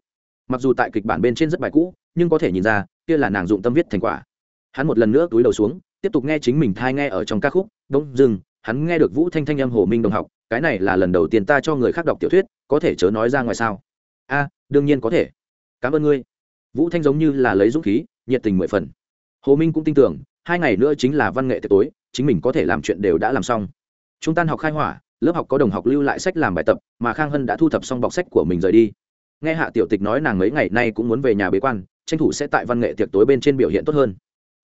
[SPEAKER 1] Mặc dù tại kịch bản bên trên rất bài cũ, nhưng có thể nhìn ra, kia là nàng dụng tâm viết thành quả. Hắn một lần nữa túi đầu xuống, tiếp tục nghe chính mình thai nghe ở trong ca khúc, đông dừng hắn nghe được vũ thanh thanh âm hồ minh đồng học, cái này là lần đầu tiên ta cho người khác đọc tiểu thuyết, có thể chớ nói ra ngoài sao? A, đương nhiên có thể. Cảm ơn ngươi. Vũ thanh giống như là lấy dũng khí, nhiệt tình mười phần. Hồ minh cũng tin tưởng, hai ngày nữa chính là văn nghệ tiệc tối, chính mình có thể làm chuyện đều đã làm xong. Chúng tan học khai hỏa lớp học có đồng học lưu lại sách làm bài tập, mà khang hân đã thu thập xong bọc sách của mình rời đi. Nghe hạ tiểu tịch nói nàng mấy ngày nay cũng muốn về nhà bế quan, tranh thủ sẽ tại văn nghệ tiệc tối bên trên biểu hiện tốt hơn.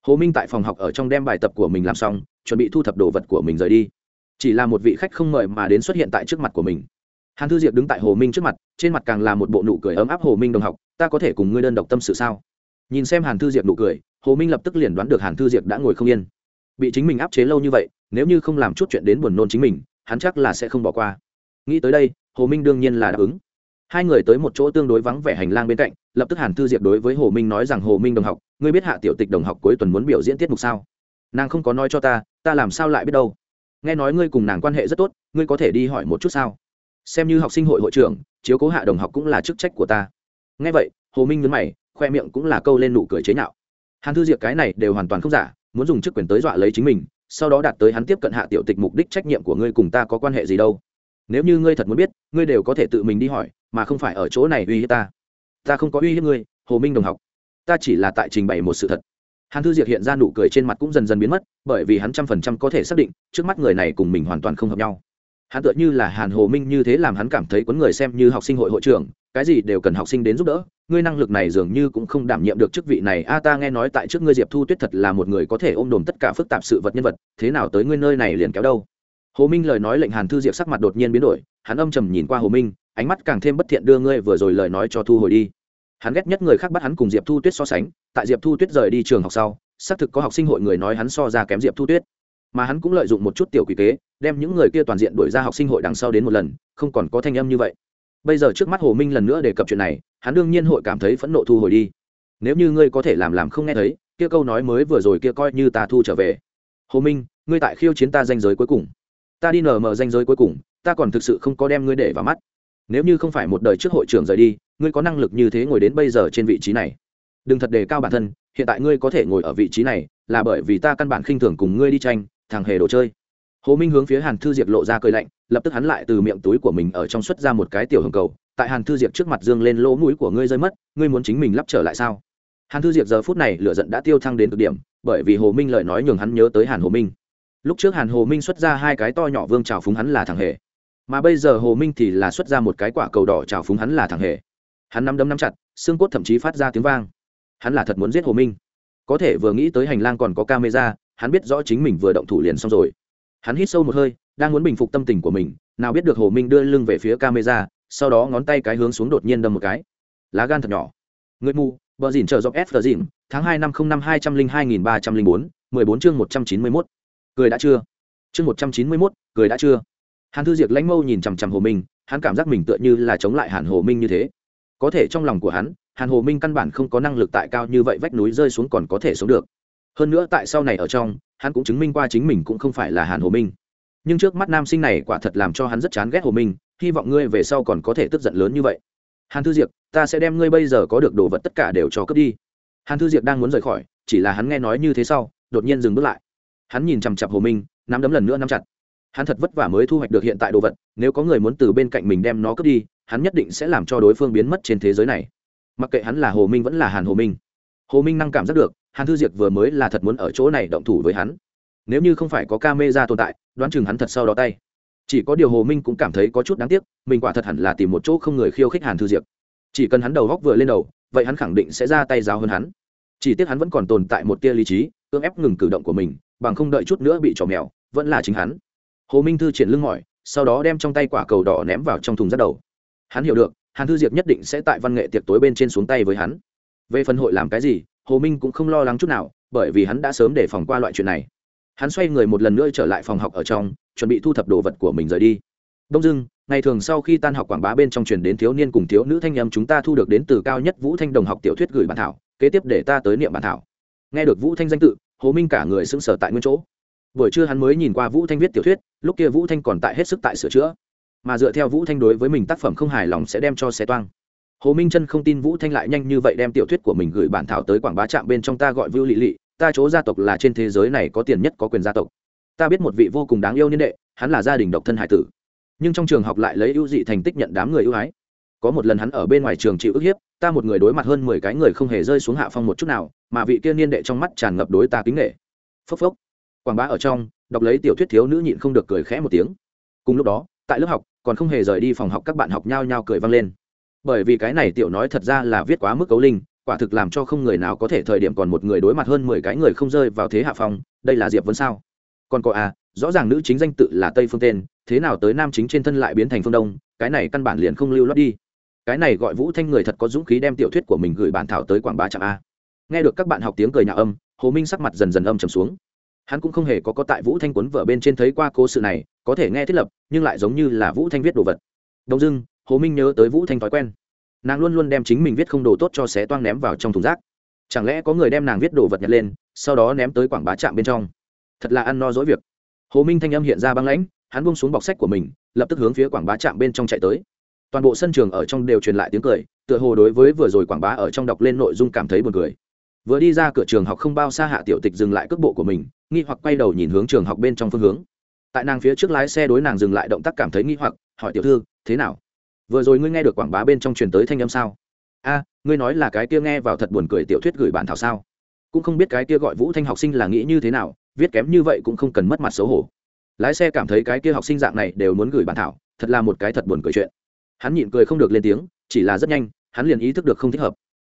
[SPEAKER 1] Hồ minh tại phòng học ở trong đem bài tập của mình làm xong, chuẩn bị thu thập đồ vật của mình rời đi. Chỉ là một vị khách không mời mà đến xuất hiện tại trước mặt của mình. Hàn thư diệp đứng tại hồ minh trước mặt, trên mặt càng là một bộ nụ cười ấm áp hồ minh đồng học, ta có thể cùng ngươi đơn độc tâm sự sao? Nhìn xem hàn thư diệp nụ cười, hồ minh lập tức liền đoán được hàn thư diệp đã ngồi không yên. Bị chính mình áp chế lâu như vậy, nếu như không làm chút chuyện đến buồn nôn chính mình hắn chắc là sẽ không bỏ qua. Nghĩ tới đây, hồ minh đương nhiên là đáp ứng. Hai người tới một chỗ tương đối vắng vẻ hành lang bên cạnh, lập tức hàn thư diệp đối với hồ minh nói rằng, hồ minh đồng học, ngươi biết hạ tiểu tịch đồng học cuối tuần muốn biểu diễn tiết mục sao? Nàng không có nói cho ta ta làm sao lại biết đâu? Nghe nói ngươi cùng nàng quan hệ rất tốt, ngươi có thể đi hỏi một chút sao? Xem như học sinh hội hội trưởng, chiếu cố hạ đồng học cũng là chức trách của ta. Nghe vậy, hồ minh nhấn mày, khoe miệng cũng là câu lên nụ cười chế nhạo. Hàn thư diệp cái này đều hoàn toàn không giả, muốn dùng chức quyền tới dọa lấy chính mình sau đó đạt tới hắn tiếp cận hạ tiểu tịch mục đích trách nhiệm của ngươi cùng ta có quan hệ gì đâu. Nếu như ngươi thật muốn biết, ngươi đều có thể tự mình đi hỏi, mà không phải ở chỗ này uy hiếp ta. Ta không có uy hiếp ngươi, hồ minh đồng học. Ta chỉ là tại trình bày một sự thật. Hàn thư diệp hiện ra nụ cười trên mặt cũng dần dần biến mất, bởi vì hắn trăm phần trăm có thể xác định, trước mắt người này cùng mình hoàn toàn không hợp nhau. Hắn tựa như là hàn hồ minh như thế làm hắn cảm thấy quấn người xem như học sinh hội hội trưởng, cái gì đều cần học sinh đến giúp đỡ ngươi năng lực này dường như cũng không đảm nhiệm được chức vị này. A, ta nghe nói tại trước ngươi diệp thu tuyết thật là một người có thể ôm đồm tất cả phức tạp sự vật nhân vật. Thế nào tới ngươi nơi này liền kéo đâu? Hồ minh lời nói lệnh hàn thư diệp sắc mặt đột nhiên biến đổi. Hắn âm trầm nhìn qua hồ minh, ánh mắt càng thêm bất thiện đưa ngươi vừa rồi lời nói cho thu hồi đi. Hắn ghét nhất người khác bắt hắn cùng diệp thu tuyết so sánh. Tại diệp thu tuyết rời đi trường học sau, xác thực có học sinh hội người nói hắn so ra kém diệp thu tuyết. Mà hắn cũng lợi dụng một chút tiểu quỷ kế, đem những người kia toàn diện đuổi ra học sinh hội đằng sau đến một lần, không còn có thanh âm như vậy. Bây giờ trước mắt hồ minh lần nữa đề cập chuyện này hắn đương nhiên hội cảm thấy phẫn nộ thu hồi đi. Nếu như ngươi có thể làm làm không nghe thấy, kia câu nói mới vừa rồi kia coi như ta thu trở về. Hồ minh, ngươi tại khiêu chiến ta danh giới cuối cùng. Ta đi nở mở danh giới cuối cùng, ta còn thực sự không có đem ngươi để vào mắt. Nếu như không phải một đời trước hội trưởng rời đi, ngươi có năng lực như thế ngồi đến bây giờ trên vị trí này? Đừng thật đề cao bản thân, hiện tại ngươi có thể ngồi ở vị trí này là bởi vì ta căn bản khinh thường cùng ngươi đi tranh, thằng hề đồ chơi hồ minh hướng phía hàn thư diệp lộ ra cười lạnh, lập tức hắn lại từ miệng túi của mình ở trong xuất ra một cái tiểu hồng cầu. Tại hàn thư diệp trước mặt dương lên lỗ mũi của ngươi rơi mất, ngươi muốn chính mình lắp trở lại sao? Hàn thư diệp giờ phút này lựa giận đã tiêu thăng đến cực điểm, bởi vì hồ minh lời nói nhường hắn nhớ tới hàn hồ minh. Lúc trước hàn hồ minh xuất ra hai cái to nhỏ vương trào phúng hắn là thằng hề. Mà bây giờ hồ minh thì là xuất ra một cái quả cầu đỏ trào phúng hắn là thằng hề. Hắn nắm đấm nắm chặt, xương cốt thậm chí phát ra tiếng vang. Hắn là thật muốn giết hồ minh. Có thể vừa nghĩ tới hành lang còn có camera, hắn biết rõ chính mình vừa động thủ liền xong rồi hắn hít sâu một hơi, đang muốn bình phục tâm tình của mình, nào biết được hồ minh đưa lưng về phía camera, sau đó ngón tay cái hướng xuống đột nhiên đâm một cái. Lá gan thật nhỏ. Người mù, bờ dìn trợ dọc s dìn tháng hai năm không năm hai trăm linh hai nghìn ba trăm linh bốn, mười bốn chương một trăm chín mươi mốt. Cười đã chưa? Chương một trăm chín mươi mốt, cười đã chưa? Hàn thư diệc lãnh mâu nhìn chằm chằm hồ minh, hắn cảm giác mình tựa như là chống lại hàn hồ minh như thế. Có thể trong lòng của hắn, hàn hồ minh căn bản không có năng lực tại cao như vậy vách núi rơi xuống còn có thể sống được hơn nữa tại sau này ở trong, hắn cũng chứng minh qua chính mình cũng không phải là hàn hồ minh. Nhưng trước mắt nam sinh này quả thật làm cho hắn rất chán ghét hồ minh, hy vọng ngươi về sau còn có thể tức giận lớn như vậy. Hàn thư diệp ta sẽ đem ngươi bây giờ có được đồ vật tất cả đều cho cướp đi. Hàn thư diệp đang muốn rời khỏi, chỉ là hắn nghe nói như thế sau, đột nhiên dừng bước lại. Hắn nhìn chằm chặp hồ minh, nắm đấm lần nữa nắm chặt. Hắn thật vất vả mới thu hoạch được hiện tại đồ vật, nếu có người muốn từ bên cạnh mình đem nó cướp đi, hắn nhất định sẽ làm cho đối phương biến mất trên thế giới này. Mặc kệ hắn là hồ minh vẫn là hàn hồ minh. Hồ minh năng cảm giác được hàn thư diệp vừa mới là thật muốn ở chỗ này động thủ với hắn. Nếu như không phải có ca mê ra tồn tại, đoán chừng hắn thật sau đó tay. Chỉ có điều hồ minh cũng cảm thấy có chút đáng tiếc, mình quả thật hẳn là tìm một chỗ không người khiêu khích hàn thư diệp. Chỉ cần hắn đầu góc vừa lên đầu, vậy hắn khẳng định sẽ ra tay giáo hơn hắn. Chỉ tiếc hắn vẫn còn tồn tại một tia lý trí, cưỡng ép ngừng cử động của mình, bằng không đợi chút nữa bị trò mèo, vẫn là chính hắn. Hồ minh thư triển lưng mỏi, sau đó đem trong tay quả cầu đỏ ném vào trong thùng rác đầu. Hắn hiểu được, hàn thư diệp nhất định sẽ tại văn nghệ tiệc tối bên trên xuống tay với hắn. Về phần hội làm cái gì hồ minh cũng không lo lắng chút nào, bởi vì hắn đã sớm để phòng qua loại chuyện này. Hắn xoay người một lần nữa trở lại phòng học ở trong, chuẩn bị thu thập đồ vật của mình rời đi. Đông dưng ngày thường sau khi tan học quảng bá bên trong truyền đến thiếu niên cùng thiếu nữ thanh em chúng ta thu được đến từ cao nhất vũ thanh đồng học tiểu thuyết gửi bản thảo, kế tiếp để ta tới niệm bản thảo. Nghe được vũ thanh danh tự, hồ minh cả người sững sờ tại nguyên chỗ. Buổi trưa hắn mới nhìn qua vũ thanh viết tiểu thuyết, lúc kia vũ thanh còn tại hết sức tại sửa chữa. Mà dựa theo vũ thanh đối với mình tác phẩm không hài lòng sẽ đem cho xe toang hồ minh chân không tin vũ thanh lại nhanh như vậy đem tiểu thuyết của mình gửi bản thảo tới quảng bá trạm bên trong ta gọi vưu lị lị, ta chỗ gia tộc là trên thế giới này có tiền nhất có quyền gia tộc. Ta biết một vị vô cùng đáng yêu niên đệ, hắn là gia đình độc thân hải tử. Nhưng trong trường học lại lấy ưu dị thành tích nhận đám người ưu ái. Có một lần hắn ở bên ngoài trường chịu ức hiếp, ta một người đối mặt hơn mười cái người không hề rơi xuống hạ phong một chút nào, mà vị kia niên đệ trong mắt tràn ngập đối ta kính nghệ phốc phốc. Quảng bá ở trong, đọc lấy tiểu thuyết thiếu nữ nhịn không được cười khẽ một tiếng. Cùng lúc đó, tại lớp học, còn không hề rời đi phòng học các bạn học nhao nhao cười vang lên bởi vì cái này tiểu nói thật ra là viết quá mức cấu linh, quả thực làm cho không người nào có thể thời điểm còn một người đối mặt hơn mười cái người không rơi vào thế hạ phong, đây là diệp vân sao? Còn có à rõ ràng nữ chính danh tự là tây phương tên, thế nào tới nam chính trên thân lại biến thành phương đông, cái này căn bản liền không lưu lót đi. Cái này gọi vũ thanh người thật có dũng khí đem tiểu thuyết của mình gửi bản thảo tới quảng bá trạm a. Nghe được các bạn học tiếng cười nhà âm, hồ minh sắc mặt dần dần âm trầm xuống. Hắn cũng không hề có có tại vũ thanh quấn vở bên trên thấy qua cố sự này, có thể nghe thiết lập, nhưng lại giống như là vũ thanh viết đồ vật. Đông dưng hồ minh nhớ tới vũ thanh thói quen. Nàng luôn luôn đem chính mình viết không đồ tốt cho xé toang ném vào trong thùng rác. Chẳng lẽ có người đem nàng viết đồ vật nhặt lên, sau đó ném tới quảng bá trạm bên trong? Thật là ăn no dỗi việc. Hồ minh thanh âm hiện ra băng lãnh, hắn buông xuống bọc sách của mình, lập tức hướng phía quảng bá trạm bên trong chạy tới. Toàn bộ sân trường ở trong đều truyền lại tiếng cười, tựa hồ đối với vừa rồi quảng bá ở trong đọc lên nội dung cảm thấy buồn cười. Vừa đi ra cửa trường học không bao xa hạ tiểu tịch dừng lại cước bộ của mình, nghi hoặc quay đầu nhìn hướng trường học bên trong phương hướng. Tại nàng phía trước lái xe đối nàng dừng lại động tác cảm thấy nghi hoặc, hỏi tiểu thư, thế nào? Vừa rồi ngươi nghe được quảng bá bên trong truyền tới thanh âm sao? A, ngươi nói là cái kia nghe vào thật buồn cười tiểu thuyết gửi bản thảo sao? Cũng không biết cái kia gọi vũ thanh học sinh là nghĩ như thế nào, viết kém như vậy cũng không cần mất mặt xấu hổ. Lái xe cảm thấy cái kia học sinh dạng này đều muốn gửi bản thảo, thật là một cái thật buồn cười chuyện. Hắn nhịn cười không được lên tiếng, chỉ là rất nhanh, hắn liền ý thức được không thích hợp.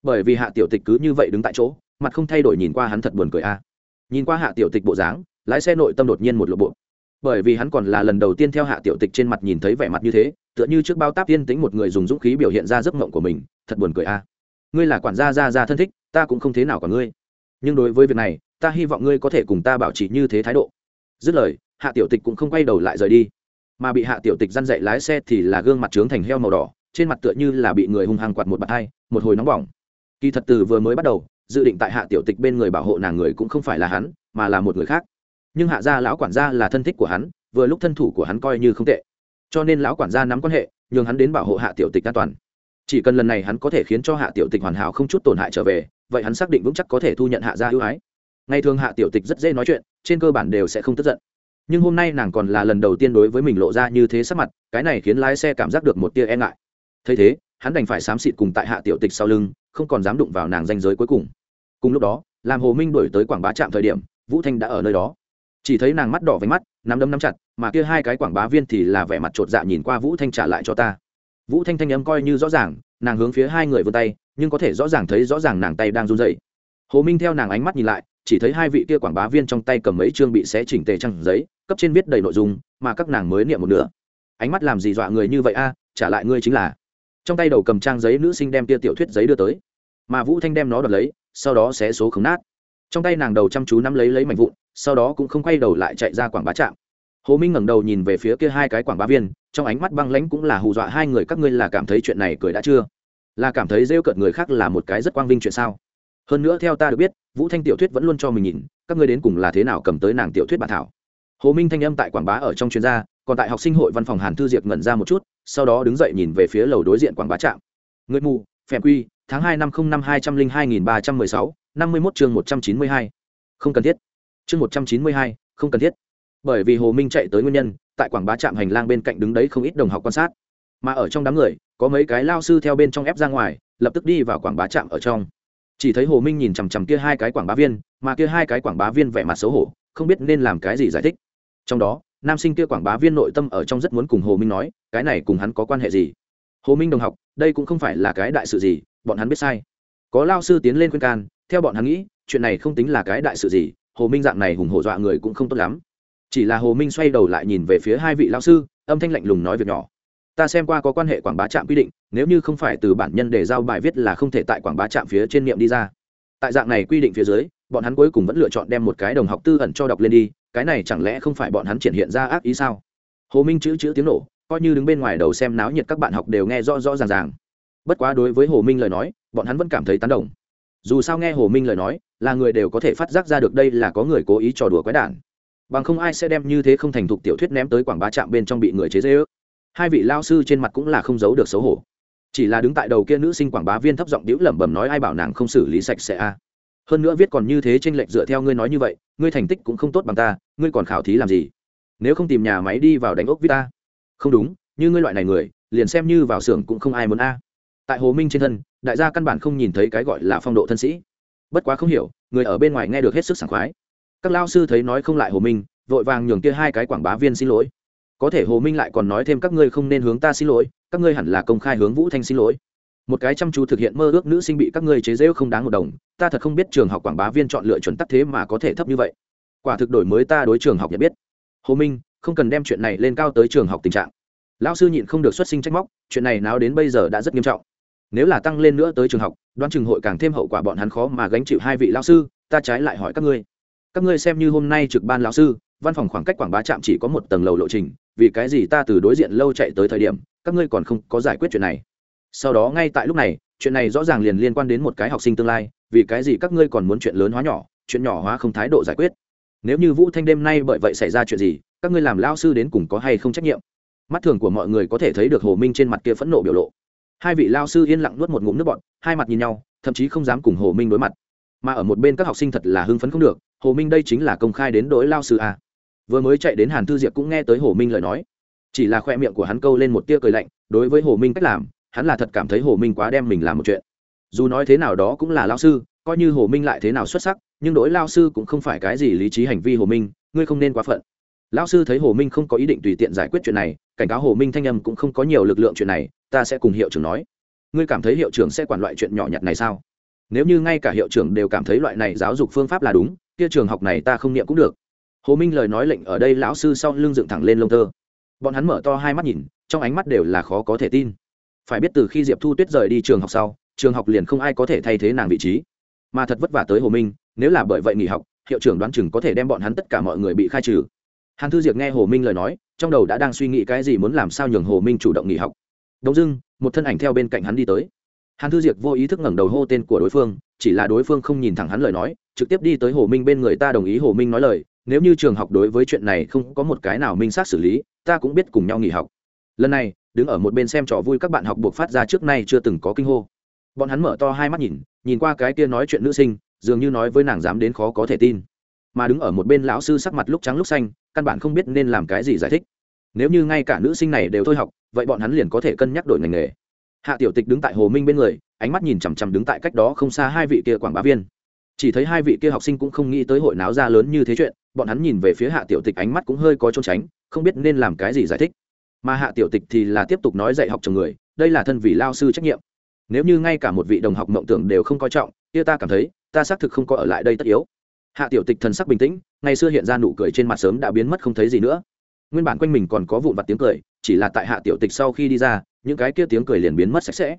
[SPEAKER 1] Bởi vì hạ tiểu tịch cứ như vậy đứng tại chỗ, mặt không thay đổi nhìn qua hắn thật buồn cười a. Nhìn qua hạ tiểu tịch bộ dáng, lái xe nội tâm đột nhiên một lộ bộ bởi vì hắn còn là lần đầu tiên theo hạ tiểu tịch trên mặt nhìn thấy vẻ mặt như thế, tựa như trước bao táp tiên tính một người dùng dũng khí biểu hiện ra giấc mộng của mình, thật buồn cười a. Ngươi là quản gia gia gia thân thích, ta cũng không thế nào cả ngươi. Nhưng đối với việc này, ta hy vọng ngươi có thể cùng ta bảo trì như thế thái độ. Dứt lời, hạ tiểu tịch cũng không quay đầu lại rời đi. Mà bị hạ tiểu tịch dăn dậy lái xe thì là gương mặt trướng thành heo màu đỏ, trên mặt tựa như là bị người hung hăng quạt một bạt hai, một hồi nóng bỏng. Kỳ thật từ vừa mới bắt đầu, dự định tại hạ tiểu tịch bên người bảo hộ nàng người cũng không phải là hắn, mà là một người khác nhưng hạ gia lão quản gia là thân thích của hắn, vừa lúc thân thủ của hắn coi như không tệ. Cho nên lão quản gia nắm quan hệ, nhường hắn đến bảo hộ hạ tiểu tịch an toàn. Chỉ cần lần này hắn có thể khiến cho hạ tiểu tịch hoàn hảo không chút tổn hại trở về, vậy hắn xác định vững chắc có thể thu nhận hạ gia ưu ái. Ngày thường hạ tiểu tịch rất dễ nói chuyện, trên cơ bản đều sẽ không tức giận. Nhưng hôm nay nàng còn là lần đầu tiên đối với mình lộ ra như thế sắc mặt, cái này khiến lái xe cảm giác được một tia e ngại. Thấy thế, hắn đành phải xám xịt cùng tại hạ tiểu tịch sau lưng, không còn dám đụng vào nàng danh giới cuối cùng. Cùng lúc đó, làm hồ minh đổi tới quảng bá trạm thời điểm, vũ thanh đã ở nơi đó chỉ thấy nàng mắt đỏ váy mắt, nắm đấm nắm chặt, mà kia hai cái quảng bá viên thì là vẻ mặt chột dạ nhìn qua vũ thanh trả lại cho ta. Vũ thanh thanh âm coi như rõ ràng, nàng hướng phía hai người vươn tay, nhưng có thể rõ ràng thấy rõ ràng nàng tay đang run dậy hồ minh theo nàng ánh mắt nhìn lại, chỉ thấy hai vị kia quảng bá viên trong tay cầm mấy chương bị xé chỉnh tề trăng giấy, cấp trên viết đầy nội dung, mà các nàng mới niệm một nửa. Ánh mắt làm gì dọa người như vậy a, trả lại ngươi chính là. Trong tay đầu cầm trang giấy nữ sinh đem kia tiểu thuyết giấy đưa tới. Mà vũ thanh đem nó đập lấy, sau đó xé số khống nát trong tay nàng đầu chăm chú nắm lấy lấy mảnh vụn, sau đó cũng không quay đầu lại chạy ra quảng bá trạm. Hồ minh ngẩng đầu nhìn về phía kia hai cái quảng bá viên, trong ánh mắt băng lãnh cũng là hù dọa hai người các ngươi là cảm thấy chuyện này cười đã chưa? Là cảm thấy rêu cợt người khác là một cái rất quang vinh chuyện sao? Hơn nữa theo ta được biết, vũ thanh tiểu thuyết vẫn luôn cho mình nhìn, các ngươi đến cùng là thế nào cầm tới nàng tiểu thuyết bản thảo? Hồ minh thanh âm tại quảng bá ở trong chuyên gia, còn tại học sinh hội văn phòng hàn thư diệp ngẩn ra một chút, sau đó đứng dậy nhìn về phía lầu đối diện quảng bá trạm. Người mù, phèm quy, tháng hai năm không năm hai trăm linh hai nghìn ba trăm mười sáu năm mươi mốt chương một trăm chín mươi hai. Không cần thiết. Chương một trăm chín mươi hai, không cần thiết. Bởi vì hồ minh chạy tới nguyên nhân, tại quảng bá trạm hành lang bên cạnh đứng đấy không ít đồng học quan sát. Mà ở trong đám người, có mấy cái lao sư theo bên trong ép ra ngoài, lập tức đi vào quảng bá trạm ở trong. Chỉ thấy hồ minh nhìn chằm chằm kia hai cái quảng bá viên, mà kia hai cái quảng bá viên vẻ mặt xấu hổ, không biết nên làm cái gì giải thích. Trong đó, nam sinh kia quảng bá viên nội tâm ở trong rất muốn cùng hồ minh nói, cái này cùng hắn có quan hệ gì? Hồ minh đồng học, đây cũng không phải là cái đại sự gì, bọn hắn biết sai. Có lao sư tiến lên khuyên can theo bọn hắn nghĩ, chuyện này không tính là cái đại sự gì, hồ minh dạng này hùng hổ dọa người cũng không tốt lắm. Chỉ là hồ minh xoay đầu lại nhìn về phía hai vị lao sư, âm thanh lạnh lùng nói việc nhỏ. Ta xem qua có quan hệ quảng bá trạm quy định, nếu như không phải từ bản nhân để giao bài viết là không thể tại quảng bá trạm phía trên niệm đi ra. Tại dạng này quy định phía dưới, bọn hắn cuối cùng vẫn lựa chọn đem một cái đồng học tư ẩn cho đọc lên đi, cái này chẳng lẽ không phải bọn hắn triển hiện ra ác ý sao? Hồ minh chữ chữ tiếng nổ, coi như đứng bên ngoài đầu xem náo nhiệt các bạn học đều nghe rõ rõ ràng ràng. Bất quá đối với hồ minh lời nói, bọn hắn vẫn cảm thấy tán đồng dù sao nghe hồ minh lời nói, là người đều có thể phát giác ra được đây là có người cố ý trò đùa quái đản. Bằng không ai sẽ đem như thế không thành thục tiểu thuyết ném tới quảng bá trạm bên trong bị người chế dễ ước hai vị lao sư trên mặt cũng là không giấu được xấu hổ. Chỉ là đứng tại đầu kia nữ sinh quảng bá viên thấp giọng đĩu lẩm bẩm nói ai bảo nàng không xử lý sạch sẽ a hơn nữa viết còn như thế trên lệnh dựa theo ngươi nói như vậy, ngươi thành tích cũng không tốt bằng ta, ngươi còn khảo thí làm gì? Nếu không tìm nhà máy đi vào đánh ốc vita ta. Không đúng, như ngươi loại này người, liền xem như vào xưởng cũng không ai muốn a tại hồ minh trên thân, đại gia căn bản không nhìn thấy cái gọi là phong độ thân sĩ. Bất quá không hiểu, người ở bên ngoài nghe được hết sức sảng khoái. Các lao sư thấy nói không lại hồ minh, vội vàng nhường kia hai cái quảng bá viên xin lỗi. Có thể hồ minh lại còn nói thêm các ngươi không nên hướng ta xin lỗi, các ngươi hẳn là công khai hướng vũ thanh xin lỗi. Một cái chăm chú thực hiện mơ ước nữ sinh bị các ngươi chế giễu không đáng một đồng, ta thật không biết trường học quảng bá viên chọn lựa chuẩn tắc thế mà có thể thấp như vậy. Quả thực đổi mới ta đối trường học nhận biết. Hồ minh, không cần đem chuyện này lên cao tới trường học tình trạng. Lão sư nhịn không được xuất sinh trách móc, chuyện này nào đến bây giờ đã rất nghiêm trọng nếu là tăng lên nữa tới trường học, đoán trường hội càng thêm hậu quả bọn hắn khó mà gánh chịu hai vị lão sư, ta trái lại hỏi các ngươi. Các ngươi xem như hôm nay trực ban lão sư, văn phòng khoảng cách quảng bá trạm chỉ có một tầng lầu lộ trình, vì cái gì ta từ đối diện lâu chạy tới thời điểm, các ngươi còn không có giải quyết chuyện này? Sau đó ngay tại lúc này, chuyện này rõ ràng liền liên quan đến một cái học sinh tương lai, vì cái gì các ngươi còn muốn chuyện lớn hóa nhỏ, chuyện nhỏ hóa không thái độ giải quyết? Nếu như vũ thanh đêm nay bởi vậy xảy ra chuyện gì, các ngươi làm lao sư đến cùng có hay không trách nhiệm? Mắt thường của mọi người có thể thấy được hồ minh trên mặt kia phẫn nộ biểu lộ hai vị lao sư yên lặng nuốt một ngụm nước bọn hai mặt nhìn nhau, thậm chí không dám cùng hồ minh đối mặt. Mà ở một bên các học sinh thật là hưng phấn không được, hồ minh đây chính là công khai đến đối lao sư à? vừa mới chạy đến hàn thư diệp cũng nghe tới hồ minh lời nói. Chỉ là khoe miệng của hắn câu lên một tia cười lạnh, đối với hồ minh cách làm, hắn là thật cảm thấy hồ minh quá đem mình làm một chuyện. Dù nói thế nào đó cũng là lao sư, coi như hồ minh lại thế nào xuất sắc, nhưng đối lao sư cũng không phải cái gì lý trí hành vi hồ minh, ngươi không nên quá phận. Lão sư thấy hồ minh không có ý định tùy tiện giải quyết chuyện này, cảnh cáo hồ minh thanh âm cũng không có nhiều lực lượng chuyện này, ta sẽ cùng hiệu trưởng nói. Ngươi cảm thấy hiệu trưởng sẽ quản loại chuyện nhỏ nhặt này sao? Nếu như ngay cả hiệu trưởng đều cảm thấy loại này giáo dục phương pháp là đúng, kia trường học này ta không niệm cũng được. Hồ minh lời nói lệnh ở đây lão sư sau lưng dựng thẳng lên lông tơ. Bọn hắn mở to hai mắt nhìn, trong ánh mắt đều là khó có thể tin. Phải biết từ khi diệp thu tuyết rời đi trường học sau, trường học liền không ai có thể thay thế nàng vị trí. Mà thật vất vả tới hồ minh, nếu là bởi vậy nghỉ học, hiệu trưởng đoán chừng có thể đem bọn hắn tất cả mọi người bị khai trừ hàn thư diệp nghe hồ minh lời nói, trong đầu đã đang suy nghĩ cái gì muốn làm sao nhường hồ minh chủ động nghỉ học. Đông dưng, một thân ảnh theo bên cạnh hắn đi tới. Hàn thư diệp vô ý thức ngẩng đầu hô tên của đối phương, chỉ là đối phương không nhìn thẳng hắn lời nói, trực tiếp đi tới hồ minh bên người ta đồng ý hồ minh nói lời, nếu như trường học đối với chuyện này không có một cái nào minh xác xử lý, ta cũng biết cùng nhau nghỉ học. Lần này, đứng ở một bên xem trò vui các bạn học buộc phát ra trước nay chưa từng có kinh hô. Bọn hắn mở to hai mắt nhìn nhìn qua cái kia nói chuyện nữ sinh, dường như nói với nàng dám đến khó có thể tin. Mà đứng ở một bên lão sư sắc mặt lúc trắng lúc xanh căn bản không biết nên làm cái gì giải thích. Nếu như ngay cả nữ sinh này đều thôi học, vậy bọn hắn liền có thể cân nhắc đổi ngành nghề. Hạ tiểu tịch đứng tại hồ minh bên người, ánh mắt nhìn chằm chằm đứng tại cách đó không xa hai vị kia quảng bá viên. Chỉ thấy hai vị kia học sinh cũng không nghĩ tới hội náo ra lớn như thế chuyện, bọn hắn nhìn về phía hạ tiểu tịch ánh mắt cũng hơi có trốn tránh, không biết nên làm cái gì giải thích. Mà hạ tiểu tịch thì là tiếp tục nói dạy học chồng người, đây là thân vị lao sư trách nhiệm. Nếu như ngay cả một vị đồng học mộng tưởng đều không coi trọng, kia ta cảm thấy, ta xác thực không có ở lại đây tất yếu hạ tiểu tịch thần sắc bình tĩnh, ngày xưa hiện ra nụ cười trên mặt sớm đã biến mất không thấy gì nữa. Nguyên bản quanh mình còn có vụn vặt tiếng cười, chỉ là tại hạ tiểu tịch sau khi đi ra, những cái kia tiếng cười liền biến mất sạch sẽ.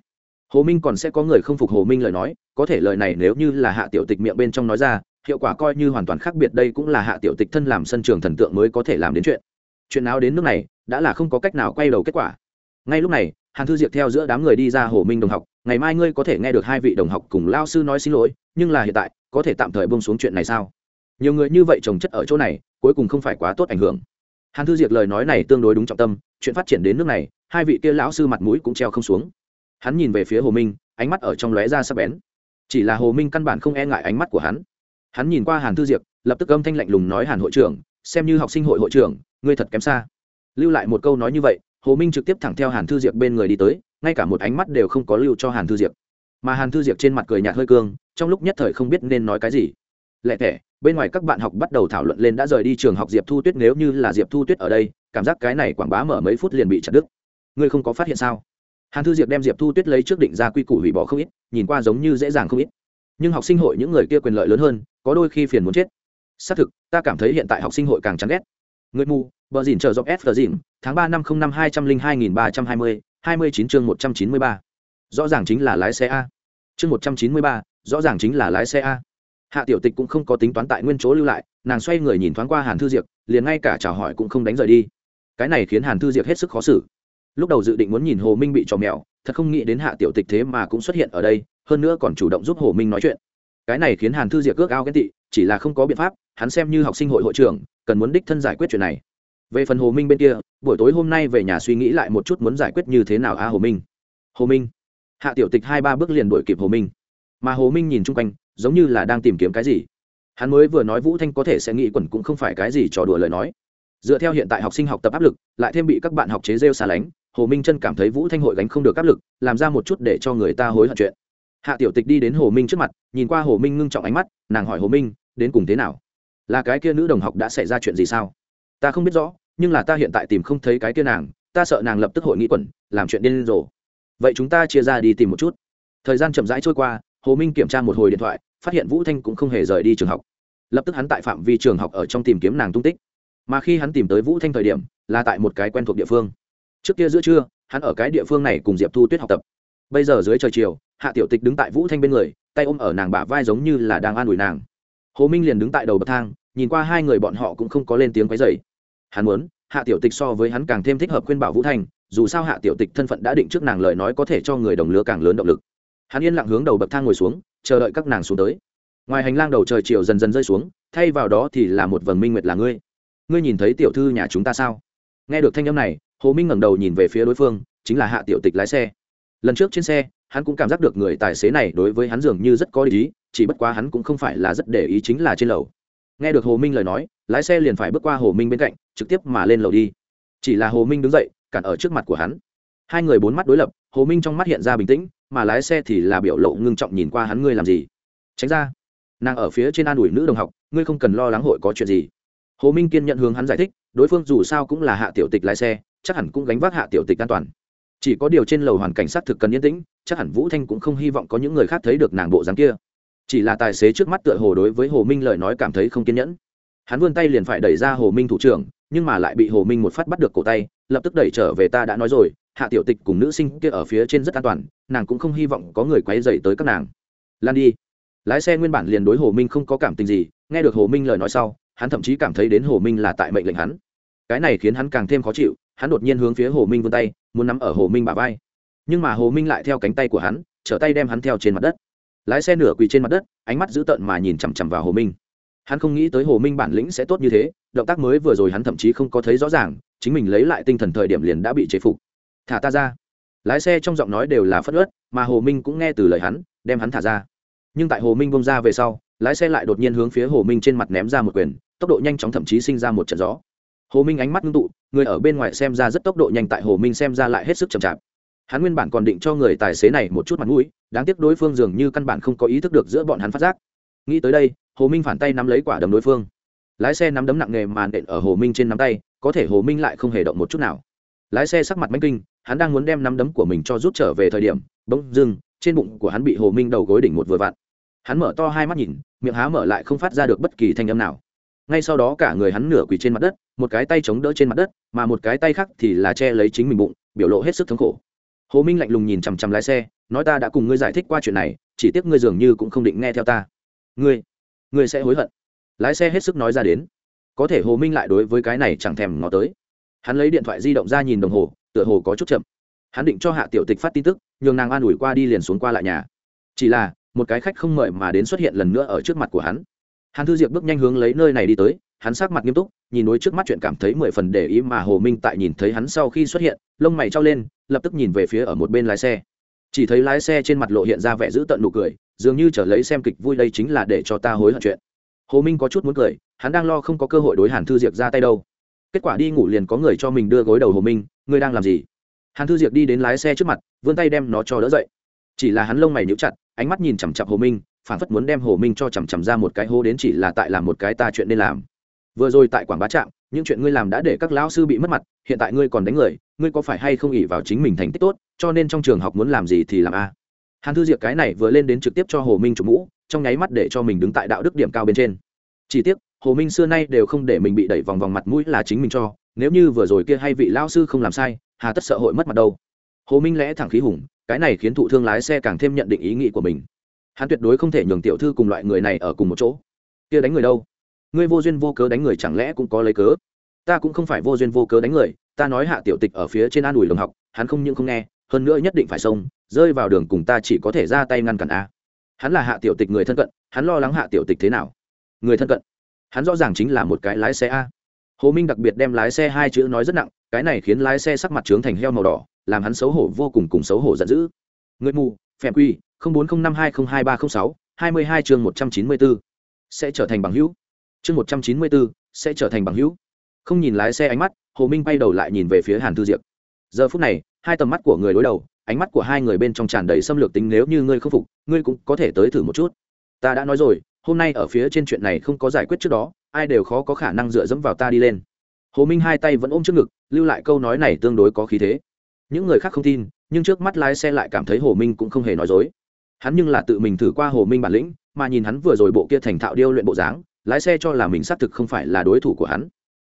[SPEAKER 1] Hồ minh còn sẽ có người không phục hồ minh lời nói, có thể lời này nếu như là hạ tiểu tịch miệng bên trong nói ra, hiệu quả coi như hoàn toàn khác biệt đây cũng là hạ tiểu tịch thân làm sân trường thần tượng mới có thể làm đến chuyện. Chuyện nào đến nước này, đã là không có cách nào quay đầu kết quả. Ngay lúc này hàn thư diệp theo giữa đám người đi ra hồ minh đồng học, ngày mai ngươi có thể nghe được hai vị đồng học cùng lao sư nói xin lỗi, nhưng là hiện tại, có thể tạm thời bông xuống chuyện này sao? Nhiều người như vậy trồng chất ở chỗ này, cuối cùng không phải quá tốt ảnh hưởng. Hàn thư diệp lời nói này tương đối đúng trọng tâm, chuyện phát triển đến nước này, hai vị kia lão sư mặt mũi cũng treo không xuống. Hắn nhìn về phía hồ minh, ánh mắt ở trong lóe ra sắc bén. Chỉ là hồ minh căn bản không e ngại ánh mắt của hắn. Hắn nhìn qua hàn thư diệp, lập tức âm thanh lạnh lùng nói hàn hội trưởng, xem như học sinh hội hội trưởng, ngươi thật kém xa. Lưu lại một câu nói như vậy hồ minh trực tiếp thẳng theo hàn thư diệp bên người đi tới, ngay cả một ánh mắt đều không có lưu cho hàn thư diệp. Mà hàn thư diệp trên mặt cười nhạt hơi cương, trong lúc nhất thời không biết nên nói cái gì. Lẹ thẻ bên ngoài các bạn học bắt đầu thảo luận lên đã rời đi trường học diệp thu tuyết, nếu như là diệp thu tuyết ở đây, cảm giác cái này quảng bá mở mấy phút liền bị chặt đứt. Ngươi không có phát hiện sao? Hàn thư diệp đem diệp thu tuyết lấy trước định ra quy củ hủy bỏ không ít, nhìn qua giống như dễ dàng không ít. Nhưng học sinh hội những người kia quyền lợi lớn hơn, có đôi khi phiền muốn chết. Xác thực, ta cảm thấy hiện tại học sinh hội càng chán ghét người mù, bờ dìn chờ dọc s dìn, tháng ba năm không năm hai trăm linh hai nghìn ba trăm hai mươi hai mươi chín chương một trăm chín mươi ba. Rõ ràng chính là lái xe a. Chương một trăm chín mươi ba, rõ ràng chính là lái xe a. Hạ tiểu tịch cũng không có tính toán tại nguyên chỗ lưu lại, nàng xoay người nhìn thoáng qua hàn thư diệp, liền ngay cả chào hỏi cũng không đánh rời đi. Cái này khiến hàn thư diệp hết sức khó xử. Lúc đầu dự định muốn nhìn hồ minh bị trò mèo, thật không nghĩ đến hạ tiểu tịch thế mà cũng xuất hiện ở đây, hơn nữa còn chủ động giúp hồ minh nói chuyện. Cái này khiến hàn thư diệp ước ao ghen tị chỉ là không có biện pháp, hắn xem như học sinh hội hội trưởng, cần muốn đích thân giải quyết chuyện này. Về phần hồ minh bên kia, buổi tối hôm nay về nhà suy nghĩ lại một chút muốn giải quyết như thế nào a hồ minh. Hồ minh. Hạ tiểu tịch hai ba bước liền đuổi kịp hồ minh. Mà hồ minh nhìn chung quanh, giống như là đang tìm kiếm cái gì. Hắn mới vừa nói vũ thanh có thể sẽ nghĩ quẩn cũng không phải cái gì trò đùa lời nói. Dựa theo hiện tại học sinh học tập áp lực, lại thêm bị các bạn học chế rêu xả lánh, hồ minh chân cảm thấy vũ thanh hội gánh không được áp lực, làm ra một chút để cho người ta hối hận chuyện hạ tiểu tịch đi đến hồ minh trước mặt, nhìn qua hồ minh ngưng trọng ánh mắt, nàng hỏi hồ minh, đến cùng thế nào? Là cái kia nữ đồng học đã xảy ra chuyện gì sao? Ta không biết rõ, nhưng là ta hiện tại tìm không thấy cái kia nàng, ta sợ nàng lập tức hội nghĩ quẩn, làm chuyện điên rồ. Vậy chúng ta chia ra đi tìm một chút. Thời gian chậm rãi trôi qua, hồ minh kiểm tra một hồi điện thoại, phát hiện vũ thanh cũng không hề rời đi trường học. Lập tức hắn tại phạm vi trường học ở trong tìm kiếm nàng tung tích. Mà khi hắn tìm tới vũ thanh thời điểm, là tại một cái quen thuộc địa phương. Trước kia giữa trưa, hắn ở cái địa phương này cùng diệp thu tuyết học tập. Bây giờ dưới trời chiều hạ tiểu tịch đứng tại vũ thanh bên người, tay ôm ở nàng bả vai giống như là đang an ủi nàng. Hồ minh liền đứng tại đầu bậc thang, nhìn qua hai người bọn họ cũng không có lên tiếng quấy dày hắn muốn, hạ tiểu tịch so với hắn càng thêm thích hợp khuyên bảo vũ thanh, dù sao hạ tiểu tịch thân phận đã định trước nàng lời nói có thể cho người đồng lứa càng lớn động lực. Hắn yên lặng hướng đầu bậc thang ngồi xuống, chờ đợi các nàng xuống tới. Ngoài hành lang đầu trời chiều dần dần rơi xuống, thay vào đó thì là một vầng minh nguyệt là ngươi. Ngươi nhìn thấy tiểu thư nhà chúng ta sao? Nghe được thanh âm này, hồ minh ngẩng đầu nhìn về phía đối phương, chính là hạ tiểu tịch lái xe. Lần trước trên xe hắn cũng cảm giác được người tài xế này đối với hắn dường như rất có ý, chỉ bất quá hắn cũng không phải là rất để ý chính là trên lầu. Nghe được hồ minh lời nói, lái xe liền phải bước qua hồ minh bên cạnh, trực tiếp mà lên lầu đi. Chỉ là hồ minh đứng dậy, cản ở trước mặt của hắn. Hai người bốn mắt đối lập, hồ minh trong mắt hiện ra bình tĩnh, mà lái xe thì là biểu lộ ngưng trọng nhìn qua hắn ngươi làm gì. Tránh ra. Nàng ở phía trên an ủi nữ đồng học, ngươi không cần lo lắng hội có chuyện gì. Hồ minh kiên nhận hướng hắn giải thích, đối phương dù sao cũng là hạ tiểu tịch lái xe, chắc hẳn cũng gánh vác hạ tiểu tịch an toàn chỉ có điều trên lầu hoàn cảnh sát thực cần yên tĩnh, chắc hẳn vũ thanh cũng không hy vọng có những người khác thấy được nàng bộ dáng kia. Chỉ là tài xế trước mắt tựa hồ đối với hồ minh lời nói cảm thấy không kiên nhẫn. Hắn vươn tay liền phải đẩy ra hồ minh thủ trưởng, nhưng mà lại bị hồ minh một phát bắt được cổ tay, lập tức đẩy trở về ta đã nói rồi, hạ tiểu tịch cùng nữ sinh kia ở phía trên rất an toàn, nàng cũng không hy vọng có người quay dày tới các nàng. Lan đi. Lái xe nguyên bản liền đối hồ minh không có cảm tình gì, nghe được hồ minh lời nói sau, hắn thậm chí cảm thấy đến hồ minh là tại mệnh lệnh hắn. Cái này khiến hắn càng thêm khó chịu hắn đột nhiên hướng phía hồ minh vươn tay, muốn nắm ở hồ minh bà vai. Nhưng mà hồ minh lại theo cánh tay của hắn, trở tay đem hắn theo trên mặt đất. Lái xe nửa quỳ trên mặt đất, ánh mắt dữ tợn mà nhìn chằm chằm vào hồ minh. Hắn không nghĩ tới hồ minh bản lĩnh sẽ tốt như thế, động tác mới vừa rồi hắn thậm chí không có thấy rõ ràng, chính mình lấy lại tinh thần thời điểm liền đã bị chế phục. Thả ta ra. Lái xe trong giọng nói đều là phất ớt mà hồ minh cũng nghe từ lời hắn, đem hắn thả ra. Nhưng tại hồ minh bông ra về sau, lái xe lại đột nhiên hướng phía hồ minh trên mặt ném ra một quyền, tốc độ nhanh chóng thậm chí sinh ra một trận gió hồ minh ánh mắt ngưng tụ, người ở bên ngoài xem ra rất tốc độ nhanh tại hồ minh xem ra lại hết sức chậm chạp. Hắn nguyên bản còn định cho người tài xế này một chút mặt mũi, đáng tiếc đối phương dường như căn bản không có ý thức được giữa bọn hắn phát giác. Nghĩ tới đây, hồ minh phản tay nắm lấy quả đấm đối phương. Lái xe nắm đấm nặng nghề màn đện ở hồ minh trên nắm tay, có thể hồ minh lại không hề động một chút nào. Lái xe sắc mặt bánh kinh, hắn đang muốn đem nắm đấm của mình cho rút trở về thời điểm, bỗng dưng, trên bụng của hắn bị hồ minh đầu gối đỉnh một vừa vặn. Hắn mở to hai mắt nhìn, miệng há mở lại không phát ra được bất kỳ thanh âm nào ngay sau đó cả người hắn nửa quỳ trên mặt đất, một cái tay chống đỡ trên mặt đất, mà một cái tay khác thì là che lấy chính mình bụng, biểu lộ hết sức thống khổ. Hồ minh lạnh lùng nhìn chằm chằm lái xe, nói ta đã cùng ngươi giải thích qua chuyện này, chỉ tiếc ngươi dường như cũng không định nghe theo ta. Ngươi ngươi sẽ hối hận. Lái xe hết sức nói ra đến. Có thể hồ minh lại đối với cái này chẳng thèm ngó tới. Hắn lấy điện thoại di động ra nhìn đồng hồ, tựa hồ có chút chậm. Hắn định cho hạ tiểu tịch phát tin tức, nhường nàng an ủi qua đi liền xuống qua lại nhà. Chỉ là, một cái khách không mời mà đến xuất hiện lần nữa ở trước mặt của hắn hàn thư diệp bước nhanh hướng lấy nơi này đi tới, hắn sắc mặt nghiêm túc, nhìn đối trước mắt chuyện cảm thấy mười phần để ý mà hồ minh tại nhìn thấy hắn sau khi xuất hiện, lông mày trao lên, lập tức nhìn về phía ở một bên lái xe. Chỉ thấy lái xe trên mặt lộ hiện ra vẻ giữ tận nụ cười, dường như trở lấy xem kịch vui đây chính là để cho ta hối hận chuyện. Hồ minh có chút muốn cười, hắn đang lo không có cơ hội đối hàn thư diệp ra tay đâu. Kết quả đi ngủ liền có người cho mình đưa gối đầu hồ minh, ngươi đang làm gì? Hàn thư diệp đi đến lái xe trước mặt, vươn tay đem nó cho đỡ dậy. Chỉ là hắn lông mày nhíu chặt, ánh mắt nhìn chằm chặp hồ minh phản phất muốn đem hồ minh cho chằm chằm ra một cái hố đến chỉ là tại làm một cái ta chuyện nên làm. Vừa rồi tại quảng bá trạm, những chuyện ngươi làm đã để các lão sư bị mất mặt, hiện tại ngươi còn đánh người, ngươi có phải hay không ỉ vào chính mình thành tích tốt, cho nên trong trường học muốn làm gì thì làm a? Hàn thư diệp cái này vừa lên đến trực tiếp cho hồ minh chủ mũ, trong nháy mắt để cho mình đứng tại đạo đức điểm cao bên trên. Chỉ tiếc, hồ minh xưa nay đều không để mình bị đẩy vòng vòng mặt mũi là chính mình cho, nếu như vừa rồi kia hay vị lao sư không làm sai, hà tất sợ hội mất mặt đâu. Hồ minh lẽ thẳng khí hùng, cái này khiến thụ thương lái xe càng thêm nhận định ý nghĩ của mình hắn tuyệt đối không thể nhường tiểu thư cùng loại người này ở cùng một chỗ. Kia đánh người đâu? Ngươi vô duyên vô cớ đánh người chẳng lẽ cũng có lấy cớ? Ta cũng không phải vô duyên vô cớ đánh người, ta nói hạ tiểu tịch ở phía trên an ủi đồng học, hắn không những không nghe, hơn nữa nhất định phải xông, rơi vào đường cùng ta chỉ có thể ra tay ngăn cản a. Hắn là hạ tiểu tịch người thân cận, hắn lo lắng hạ tiểu tịch thế nào? Người thân cận? Hắn rõ ràng chính là một cái lái xe a. Hồ minh đặc biệt đem lái xe hai chữ nói rất nặng, cái này khiến lái xe sắc mặt trướng thành heo màu đỏ, làm hắn xấu hổ vô cùng cùng xấu hổ giận dữ. Người mù, phèm quy bốn không năm hai không hai ba không sáu, hai mươi hai chương một trăm chín mươi bốn sẽ trở thành bằng hữu. Chương một trăm chín mươi bốn sẽ trở thành bằng hữu. Không nhìn lái xe ánh mắt, hồ minh bay đầu lại nhìn về phía hàn thư diệp. Giờ phút này, hai tầm mắt của người đối đầu, ánh mắt của hai người bên trong tràn đầy xâm lược tính nếu như ngươi không phục, ngươi cũng có thể tới thử một chút. Ta đã nói rồi, hôm nay ở phía trên chuyện này không có giải quyết trước đó, ai đều khó có khả năng dựa dẫm vào ta đi lên. Hồ minh hai tay vẫn ôm trước ngực, lưu lại câu nói này tương đối có khí thế. Những người khác không tin, nhưng trước mắt lái xe lại cảm thấy hồ minh cũng không hề nói dối hắn nhưng là tự mình thử qua hồ minh bản lĩnh, mà nhìn hắn vừa rồi bộ kia thành thạo điêu luyện bộ dáng, lái xe cho là mình xác thực không phải là đối thủ của hắn.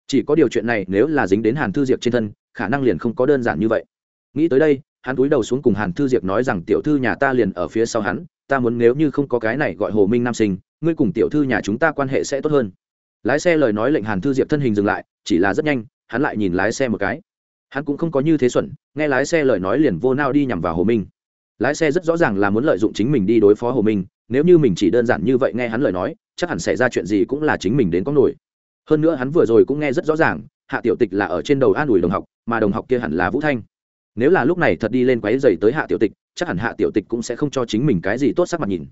[SPEAKER 1] Chỉ có điều chuyện này nếu là dính đến hàn thư diệp trên thân, khả năng liền không có đơn giản như vậy. Nghĩ tới đây, hắn cúi đầu xuống cùng hàn thư diệp nói rằng, tiểu thư nhà ta liền ở phía sau hắn, ta muốn nếu như không có cái này gọi hồ minh nam sinh, ngươi cùng tiểu thư nhà chúng ta quan hệ sẽ tốt hơn. Lái xe lời nói lệnh hàn thư diệp thân hình dừng lại, chỉ là rất nhanh, hắn lại nhìn lái xe một cái. Hắn cũng không có như thế xuẩn, nghe lái xe lời nói liền vô nao đi nhằm vào hồ minh lái xe rất rõ ràng là muốn lợi dụng chính mình đi đối phó hồ minh, nếu như mình chỉ đơn giản như vậy nghe hắn lời nói, chắc hẳn xảy ra chuyện gì cũng là chính mình đến có nổi. Hơn nữa hắn vừa rồi cũng nghe rất rõ ràng, hạ tiểu tịch là ở trên đầu an ủi đồng học, mà đồng học kia hẳn là vũ thanh. Nếu là lúc này thật đi lên quáy dày tới hạ tiểu tịch, chắc hẳn hạ tiểu tịch cũng sẽ không cho chính mình cái gì tốt sắc mặt nhìn.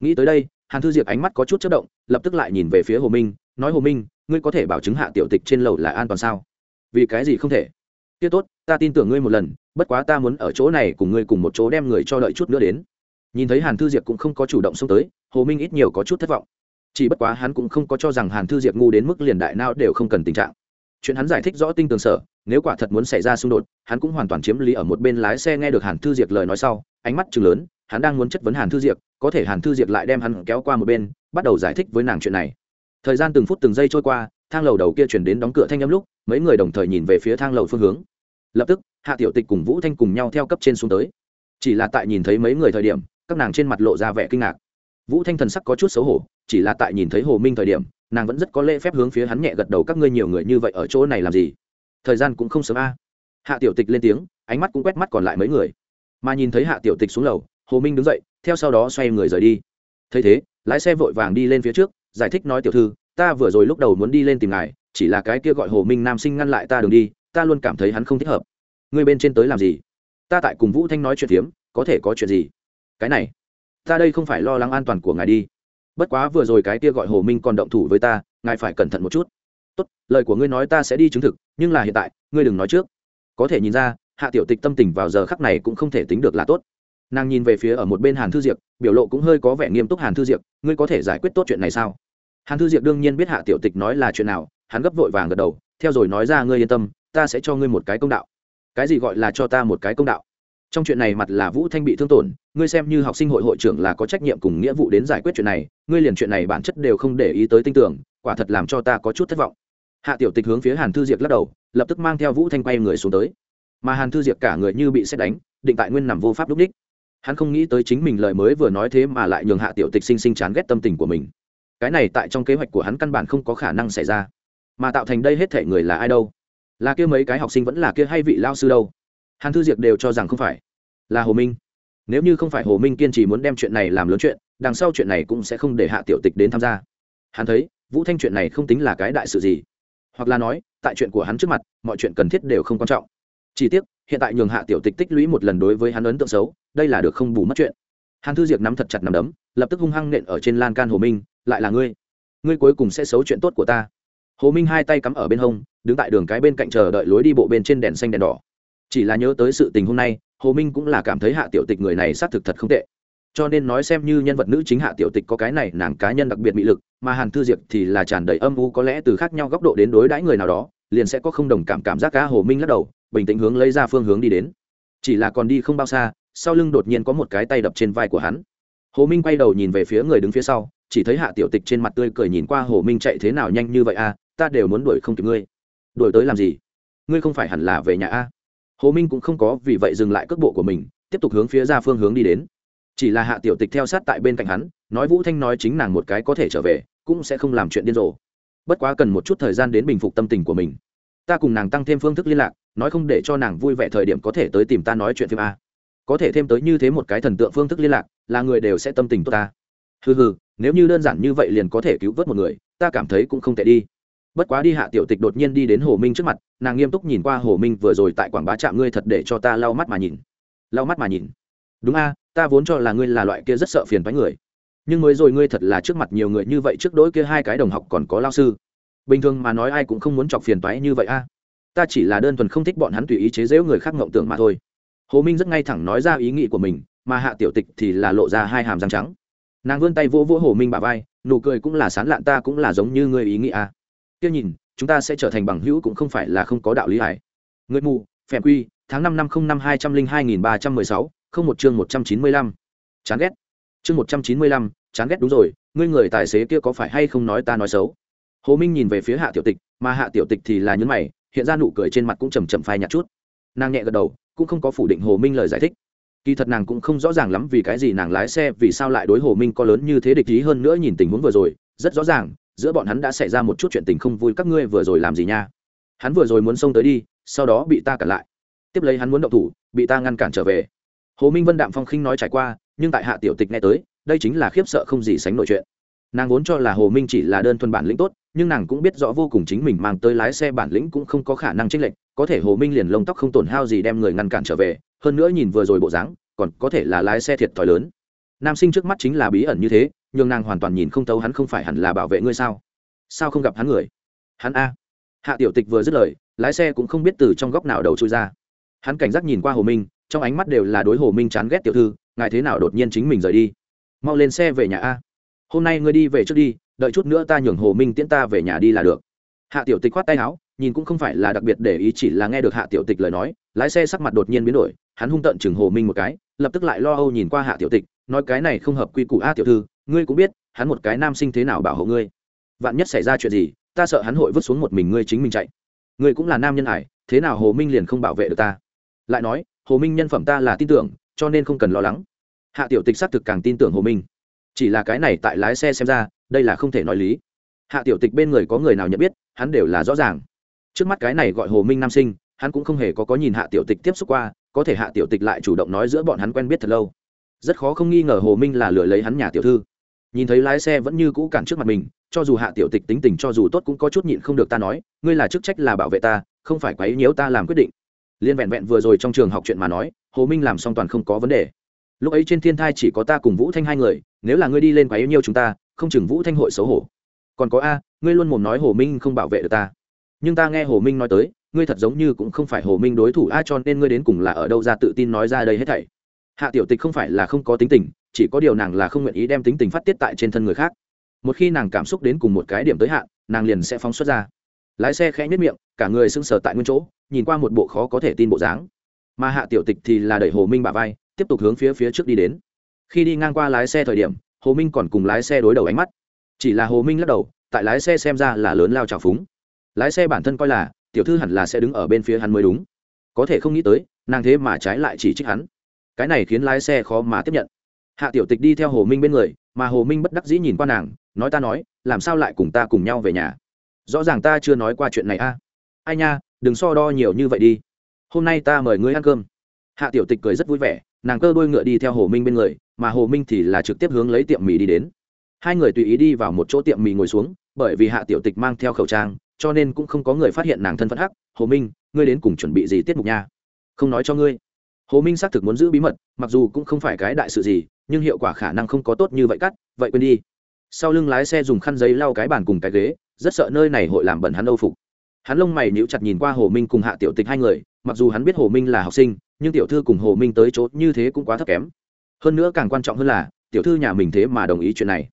[SPEAKER 1] Nghĩ tới đây, hàn thư diệp ánh mắt có chút chất động, lập tức lại nhìn về phía hồ minh, nói hồ minh, ngươi có thể bảo chứng hạ tiểu tịch trên lầu là an toàn sao? Vì cái gì không thể? Tiết tốt, ta tin tưởng ngươi một lần, bất quá ta muốn ở chỗ này cùng ngươi cùng một chỗ đem người cho đợi chút nữa đến. Nhìn thấy hàn thư diệp cũng không có chủ động xông tới, hồ minh ít nhiều có chút thất vọng. Chỉ bất quá hắn cũng không có cho rằng hàn thư diệp ngu đến mức liền đại nào đều không cần tình trạng. Chuyện hắn giải thích rõ tinh tường sở, nếu quả thật muốn xảy ra xung đột, hắn cũng hoàn toàn chiếm lý ở một bên lái xe nghe được hàn thư diệp lời nói sau, ánh mắt chừng lớn, hắn đang muốn chất vấn hàn thư diệp, có thể hàn thư diệp lại đem hắn kéo qua một bên, bắt đầu giải thích với nàng chuyện này. Thời gian từng phút từng giây trôi qua thang lầu đầu kia chuyển đến đóng cửa thanh âm lúc, mấy người đồng thời nhìn về phía thang lầu phương hướng. Lập tức, hạ tiểu tịch cùng vũ thanh cùng nhau theo cấp trên xuống tới. Chỉ là tại nhìn thấy mấy người thời điểm, các nàng trên mặt lộ ra vẻ kinh ngạc. Vũ thanh thần sắc có chút xấu hổ, chỉ là tại nhìn thấy hồ minh thời điểm, nàng vẫn rất có lễ phép hướng phía hắn nhẹ gật đầu, các ngươi nhiều người như vậy ở chỗ này làm gì? Thời gian cũng không sớm a. Hạ tiểu tịch lên tiếng, ánh mắt cũng quét mắt còn lại mấy người. Mà nhìn thấy hạ tiểu tịch xuống lầu, hồ minh đứng dậy, theo sau đó xoay người rời đi. Thấy thế, lái xe vội vàng đi lên phía trước, giải thích nói, tiểu thư ta vừa rồi lúc đầu muốn đi lên tìm ngài, chỉ là cái kia gọi hồ minh nam sinh ngăn lại ta đường đi, ta luôn cảm thấy hắn không thích hợp. Ngươi bên trên tới làm gì? Ta tại cùng vũ thanh nói chuyện phiếm, có thể có chuyện gì? Cái này, ta đây không phải lo lắng an toàn của ngài đi. Bất quá vừa rồi cái kia gọi hồ minh còn động thủ với ta, ngài phải cẩn thận một chút. Tốt, lời của ngươi nói ta sẽ đi chứng thực, nhưng là hiện tại, ngươi đừng nói trước. Có thể nhìn ra, hạ tiểu tịch tâm tình vào giờ khắc này cũng không thể tính được là tốt. Nàng nhìn về phía ở một bên hàn thư diệp biểu lộ cũng hơi có vẻ nghiêm túc hàn thư diệp ngươi có thể giải quyết tốt chuyện này sao? Hàn thư diệp đương nhiên biết hạ tiểu tịch nói là chuyện nào, hắn gấp vội vàng gật đầu, theo rồi nói ra ngươi yên tâm, ta sẽ cho ngươi một cái công đạo. Cái gì gọi là cho ta một cái công đạo? Trong chuyện này mặt là vũ thanh bị thương tổn, ngươi xem như học sinh hội hội trưởng là có trách nhiệm cùng nghĩa vụ đến giải quyết chuyện này, ngươi liền chuyện này bản chất đều không để ý tới tin tưởng quả thật làm cho ta có chút thất vọng. Hạ tiểu tịch hướng phía hàn thư diệp lắc đầu, lập tức mang theo vũ thanh quay người xuống tới. Mà hàn thư diệp cả người như bị xét đánh, định tại nguyên nằm vô pháp lúc đích. Hắn không nghĩ tới chính mình lời mới vừa nói thế mà lại nhường hạ tiểu tịch sinh sinh chán ghét tâm tình của mình cái này tại trong kế hoạch của hắn căn bản không có khả năng xảy ra. Mà tạo thành đây hết thể người là ai đâu? Là kia mấy cái học sinh vẫn là kia hay vị lao sư đâu? Hàn thư diệp đều cho rằng không phải. Là hồ minh. Nếu như không phải hồ minh kiên trì muốn đem chuyện này làm lớn chuyện, đằng sau chuyện này cũng sẽ không để hạ tiểu tịch đến tham gia. Hắn thấy, vũ thanh chuyện này không tính là cái đại sự gì. Hoặc là nói, tại chuyện của hắn trước mặt, mọi chuyện cần thiết đều không quan trọng. Chỉ tiếc, hiện tại nhường hạ tiểu tịch tích lũy một lần đối với hắn ấn tượng xấu, đây là được không bù mất chuyện. Hàn thư diệp nắm thật chặt nằm đấm, lập tức hung hăng nện ở trên lan can hồ minh lại là ngươi. Ngươi cuối cùng sẽ xấu chuyện tốt của ta. Hồ minh hai tay cắm ở bên hông, đứng tại đường cái bên cạnh chờ đợi lối đi bộ bên trên đèn xanh đèn đỏ. Chỉ là nhớ tới sự tình hôm nay, hồ minh cũng là cảm thấy hạ tiểu tịch người này xác thực thật không tệ. Cho nên nói xem như nhân vật nữ chính hạ tiểu tịch có cái này nàng cá nhân đặc biệt mỹ lực, mà hàn thư diệp thì là tràn đầy âm u, có lẽ từ khác nhau góc độ đến đối đãi người nào đó, liền sẽ có không đồng cảm cảm giác cá hồ minh lắc đầu, bình tĩnh hướng lấy ra phương hướng đi đến. Chỉ là còn đi không bao xa, sau lưng đột nhiên có một cái tay đập trên vai của hắn. Hồ minh quay đầu nhìn về phía người đứng phía sau chỉ thấy hạ tiểu tịch trên mặt tươi cười nhìn qua hồ minh chạy thế nào nhanh như vậy a à, ta đều muốn đuổi không kịp ngươi. Đuổi tới làm gì? Ngươi không phải hẳn là về nhà a à? hồ minh cũng không có vì vậy dừng lại cước bộ của mình tiếp tục hướng phía ra phương hướng đi đến. Chỉ là hạ tiểu tịch theo sát tại bên cạnh hắn nói vũ thanh nói chính nàng một cái có thể trở về cũng sẽ không làm chuyện điên rồ. Bất quá cần một chút thời gian đến bình phục tâm tình của mình. Ta cùng nàng tăng thêm phương thức liên lạc nói không để cho nàng vui vẻ thời điểm có thể tới tìm ta nói chuyện phim a à. có thể thêm tới như thế một cái thần tượng phương thức liên lạc là người đều sẽ tâm tình tốt ta. Hừ hừ nếu như đơn giản như vậy liền có thể cứu vớt một người, ta cảm thấy cũng không tệ đi. Bất quá đi hạ tiểu tịch đột nhiên đi đến hồ minh trước mặt, nàng nghiêm túc nhìn qua hồ minh vừa rồi tại quảng bá trạm ngươi thật để cho ta lau mắt mà nhìn. Lau mắt mà nhìn. Đúng a, ta vốn cho là ngươi là loại kia rất sợ phiền thoái người. Nhưng mới rồi ngươi thật là trước mặt nhiều người như vậy, trước đỗi kia hai cái đồng học còn có lao sư. Bình thường mà nói ai cũng không muốn chọc phiền toái như vậy a. Ta chỉ là đơn thuần không thích bọn hắn tùy ý chế giễu người khác ngộng tưởng mà thôi. Hồ minh rất ngay thẳng nói ra ý nghĩ của mình, mà hạ tiểu tịch thì là lộ ra hai hàm răng trắng nàng vươn tay vỗ vỗ hồ minh bà vai, nụ cười cũng là sán lạn ta cũng là giống như ngươi ý nghĩ a kia nhìn, chúng ta sẽ trở thành bằng hữu cũng không phải là không có đạo lý hải người mù phèm quy, tháng năm năm không năm hai trăm linh hai nghìn ba trăm mười sáu, không một chương một trăm chín mươi lăm. Chán ghét. Chương một trăm chín mươi lăm, chán ghét đúng rồi, ngươi người tài xế kia có phải hay không nói ta nói xấu? Hồ minh nhìn về phía hạ tiểu tịch, mà hạ tiểu tịch thì là nhấn mày, hiện ra nụ cười trên mặt cũng chầm chậm phai nhạt chút. Nàng nhẹ gật đầu, cũng không có phủ định hồ minh lời giải thích kỳ thật nàng cũng không rõ ràng lắm vì cái gì nàng lái xe, vì sao lại đối hồ minh có lớn như thế địch ý hơn nữa nhìn tình huống vừa rồi. Rất rõ ràng, giữa bọn hắn đã xảy ra một chút chuyện tình không vui, các ngươi vừa rồi làm gì nha? Hắn vừa rồi muốn xông tới đi, sau đó bị ta cản lại. Tiếp lấy hắn muốn động thủ, bị ta ngăn cản trở về. Hồ minh vân đạm phong khinh nói trải qua, nhưng tại hạ tiểu tịch nghe tới, đây chính là khiếp sợ không gì sánh nổi chuyện. Nàng vốn cho là hồ minh chỉ là đơn thuần bản lĩnh tốt, nhưng nàng cũng biết rõ vô cùng chính mình mang tới lái xe bản lĩnh cũng không có khả năng chênh lệch, có thể hồ minh liền lông tóc không tổn hao gì đem người ngăn cản trở về hơn nữa nhìn vừa rồi bộ dáng, còn có thể là lái xe thiệt thòi lớn. Nam sinh trước mắt chính là bí ẩn như thế nhưng nàng hoàn toàn nhìn không thấu hắn không phải hẳn là bảo vệ ngươi sao? Sao không gặp hắn người? Hắn a. Hạ tiểu tịch vừa dứt lời, lái xe cũng không biết từ trong góc nào đầu trôi ra. Hắn cảnh giác nhìn qua hồ minh, trong ánh mắt đều là đối hồ minh chán ghét tiểu thư, ngài thế nào đột nhiên chính mình rời đi? Mau lên xe về nhà a. Hôm nay ngươi đi về trước đi, đợi chút nữa ta nhường hồ minh tiễn ta về nhà đi là được. Hạ tiểu tịch khoát tay áo nhìn cũng không phải là đặc biệt để ý, chỉ là nghe được hạ tiểu tịch lời nói, lái xe sắc mặt đột nhiên biến đổi, hắn hung tận chừng hồ minh một cái, lập tức lại lo âu nhìn qua hạ tiểu tịch, nói cái này không hợp quy củ a, tiểu thư, ngươi cũng biết, hắn một cái nam sinh thế nào bảo hộ ngươi. Vạn nhất xảy ra chuyện gì, ta sợ hắn hội vứt xuống một mình ngươi chính mình chạy. Ngươi cũng là nam nhân ải, thế nào hồ minh liền không bảo vệ được ta? Lại nói, hồ minh nhân phẩm ta là tin tưởng, cho nên không cần lo lắng. Hạ tiểu tịch xác thực càng tin tưởng hồ minh. Chỉ là cái này tại lái xe xem ra, đây là không thể nói lý. Hạ tiểu tịch bên người có người nào nhận biết, hắn đều là rõ ràng trước mắt cái này gọi hồ minh nam sinh, hắn cũng không hề có có nhìn hạ tiểu tịch tiếp xúc qua, có thể hạ tiểu tịch lại chủ động nói giữa bọn hắn quen biết thật lâu. Rất khó không nghi ngờ hồ minh là lừa lấy hắn nhà tiểu thư. Nhìn thấy lái xe vẫn như cũ cản trước mặt mình, cho dù hạ tiểu tịch tính tình cho dù tốt cũng có chút nhịn không được ta nói, ngươi là chức trách là bảo vệ ta, không phải quấy nhiễu ta làm quyết định. Liên vẹn vẹn vừa rồi trong trường học chuyện mà nói, hồ minh làm xong toàn không có vấn đề. Lúc ấy trên thiên thai chỉ có ta cùng vũ thanh hai người, nếu là ngươi đi lên quấy nhiêu chúng ta, không chừng vũ thanh hội xấu hổ. Còn có a, ngươi luôn mồm nói hồ minh không bảo vệ được ta nhưng ta nghe hồ minh nói tới, ngươi thật giống như cũng không phải hồ minh đối thủ, a, cho nên ngươi đến cùng là ở đâu ra tự tin nói ra đây hết thảy. Hạ tiểu tịch không phải là không có tính tình, chỉ có điều nàng là không nguyện ý đem tính tình phát tiết tại trên thân người khác. Một khi nàng cảm xúc đến cùng một cái điểm tới hạn, nàng liền sẽ phóng xuất ra. Lái xe khẽ nhất miệng, cả người sưng sờ tại nguyên chỗ, nhìn qua một bộ khó có thể tin bộ dáng. Mà hạ tiểu tịch thì là đẩy hồ minh bả vai, tiếp tục hướng phía phía trước đi đến. Khi đi ngang qua lái xe thời điểm, hồ minh còn cùng lái xe đối đầu ánh mắt. Chỉ là hồ minh lắc đầu, tại lái xe xem ra là lớn lao trào phúng lái xe bản thân coi là, tiểu thư hẳn là sẽ đứng ở bên phía hắn mới đúng. Có thể không nghĩ tới, nàng thế mà trái lại chỉ trích hắn. Cái này khiến lái xe khó mà tiếp nhận. Hạ tiểu tịch đi theo hồ minh bên người, mà hồ minh bất đắc dĩ nhìn qua nàng, nói ta nói, làm sao lại cùng ta cùng nhau về nhà? Rõ ràng ta chưa nói qua chuyện này a. Ai nha, đừng so đo nhiều như vậy đi. Hôm nay ta mời ngươi ăn cơm. Hạ tiểu tịch cười rất vui vẻ, nàng cơ đôi ngựa đi theo hồ minh bên người, mà hồ minh thì là trực tiếp hướng lấy tiệm mì đi đến hai người tùy ý đi vào một chỗ tiệm mì ngồi xuống, bởi vì hạ tiểu tịch mang theo khẩu trang, cho nên cũng không có người phát hiện nàng thân phận hắc. Hồ minh, ngươi đến cùng chuẩn bị gì tiết mục nha? Không nói cho ngươi. Hồ minh xác thực muốn giữ bí mật, mặc dù cũng không phải cái đại sự gì, nhưng hiệu quả khả năng không có tốt như vậy cắt, vậy quên đi. Sau lưng lái xe dùng khăn giấy lau cái bàn cùng cái ghế, rất sợ nơi này hội làm bẩn hắn âu phục. Hắn lông mày níu chặt nhìn qua hồ minh cùng hạ tiểu tịch hai người, mặc dù hắn biết hồ minh là học sinh, nhưng tiểu thư cùng hồ minh tới chỗ như thế cũng quá thấp kém. Hơn nữa càng quan trọng hơn là, tiểu thư nhà mình thế mà đồng ý chuyện này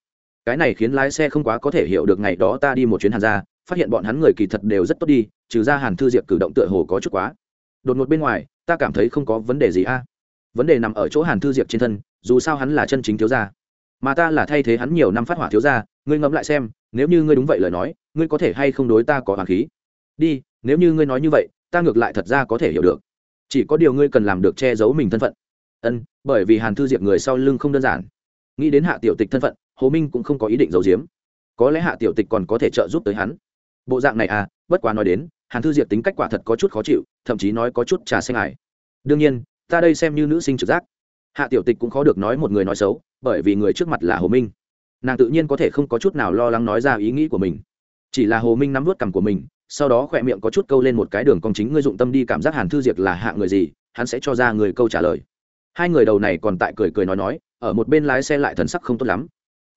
[SPEAKER 1] cái này khiến lái xe không quá có thể hiểu được ngày đó ta đi một chuyến hàn ra phát hiện bọn hắn người kỳ thật đều rất tốt đi, trừ ra hàn thư diệp cử động tựa hồ có chút quá. Đột ngột bên ngoài, ta cảm thấy không có vấn đề gì a. Vấn đề nằm ở chỗ hàn thư diệp trên thân, dù sao hắn là chân chính thiếu gia. Mà ta là thay thế hắn nhiều năm phát hỏa thiếu gia, ngươi ngẫm lại xem, nếu như ngươi đúng vậy lời nói, ngươi có thể hay không đối ta có hoàng khí? Đi, nếu như ngươi nói như vậy, ta ngược lại thật ra có thể hiểu được. Chỉ có điều ngươi cần làm được che giấu mình thân phận. Ân, bởi vì hàn thư diệp người sau lưng không đơn giản. Nghĩ đến hạ tiểu tịch thân phận hồ minh cũng không có ý định giấu giếm. Có lẽ hạ tiểu tịch còn có thể trợ giúp tới hắn. Bộ dạng này à bất quá nói đến, hàn thư diệp tính cách quả thật có chút khó chịu, thậm chí nói có chút trà xanh ải. Đương nhiên, ta đây xem như nữ sinh trực giác. Hạ tiểu tịch cũng khó được nói một người nói xấu, bởi vì người trước mặt là hồ minh. Nàng tự nhiên có thể không có chút nào lo lắng nói ra ý nghĩ của mình. Chỉ là hồ minh nắm vớt cằm của mình, sau đó khỏe miệng có chút câu lên một cái đường cong chính, ngươi dụng tâm đi cảm giác hàn thư diệt là hạ người gì, hắn sẽ cho ra người câu trả lời. Hai người đầu này còn tại cười cười nói nói, ở một bên lái xe lại thần sắc không tốt lắm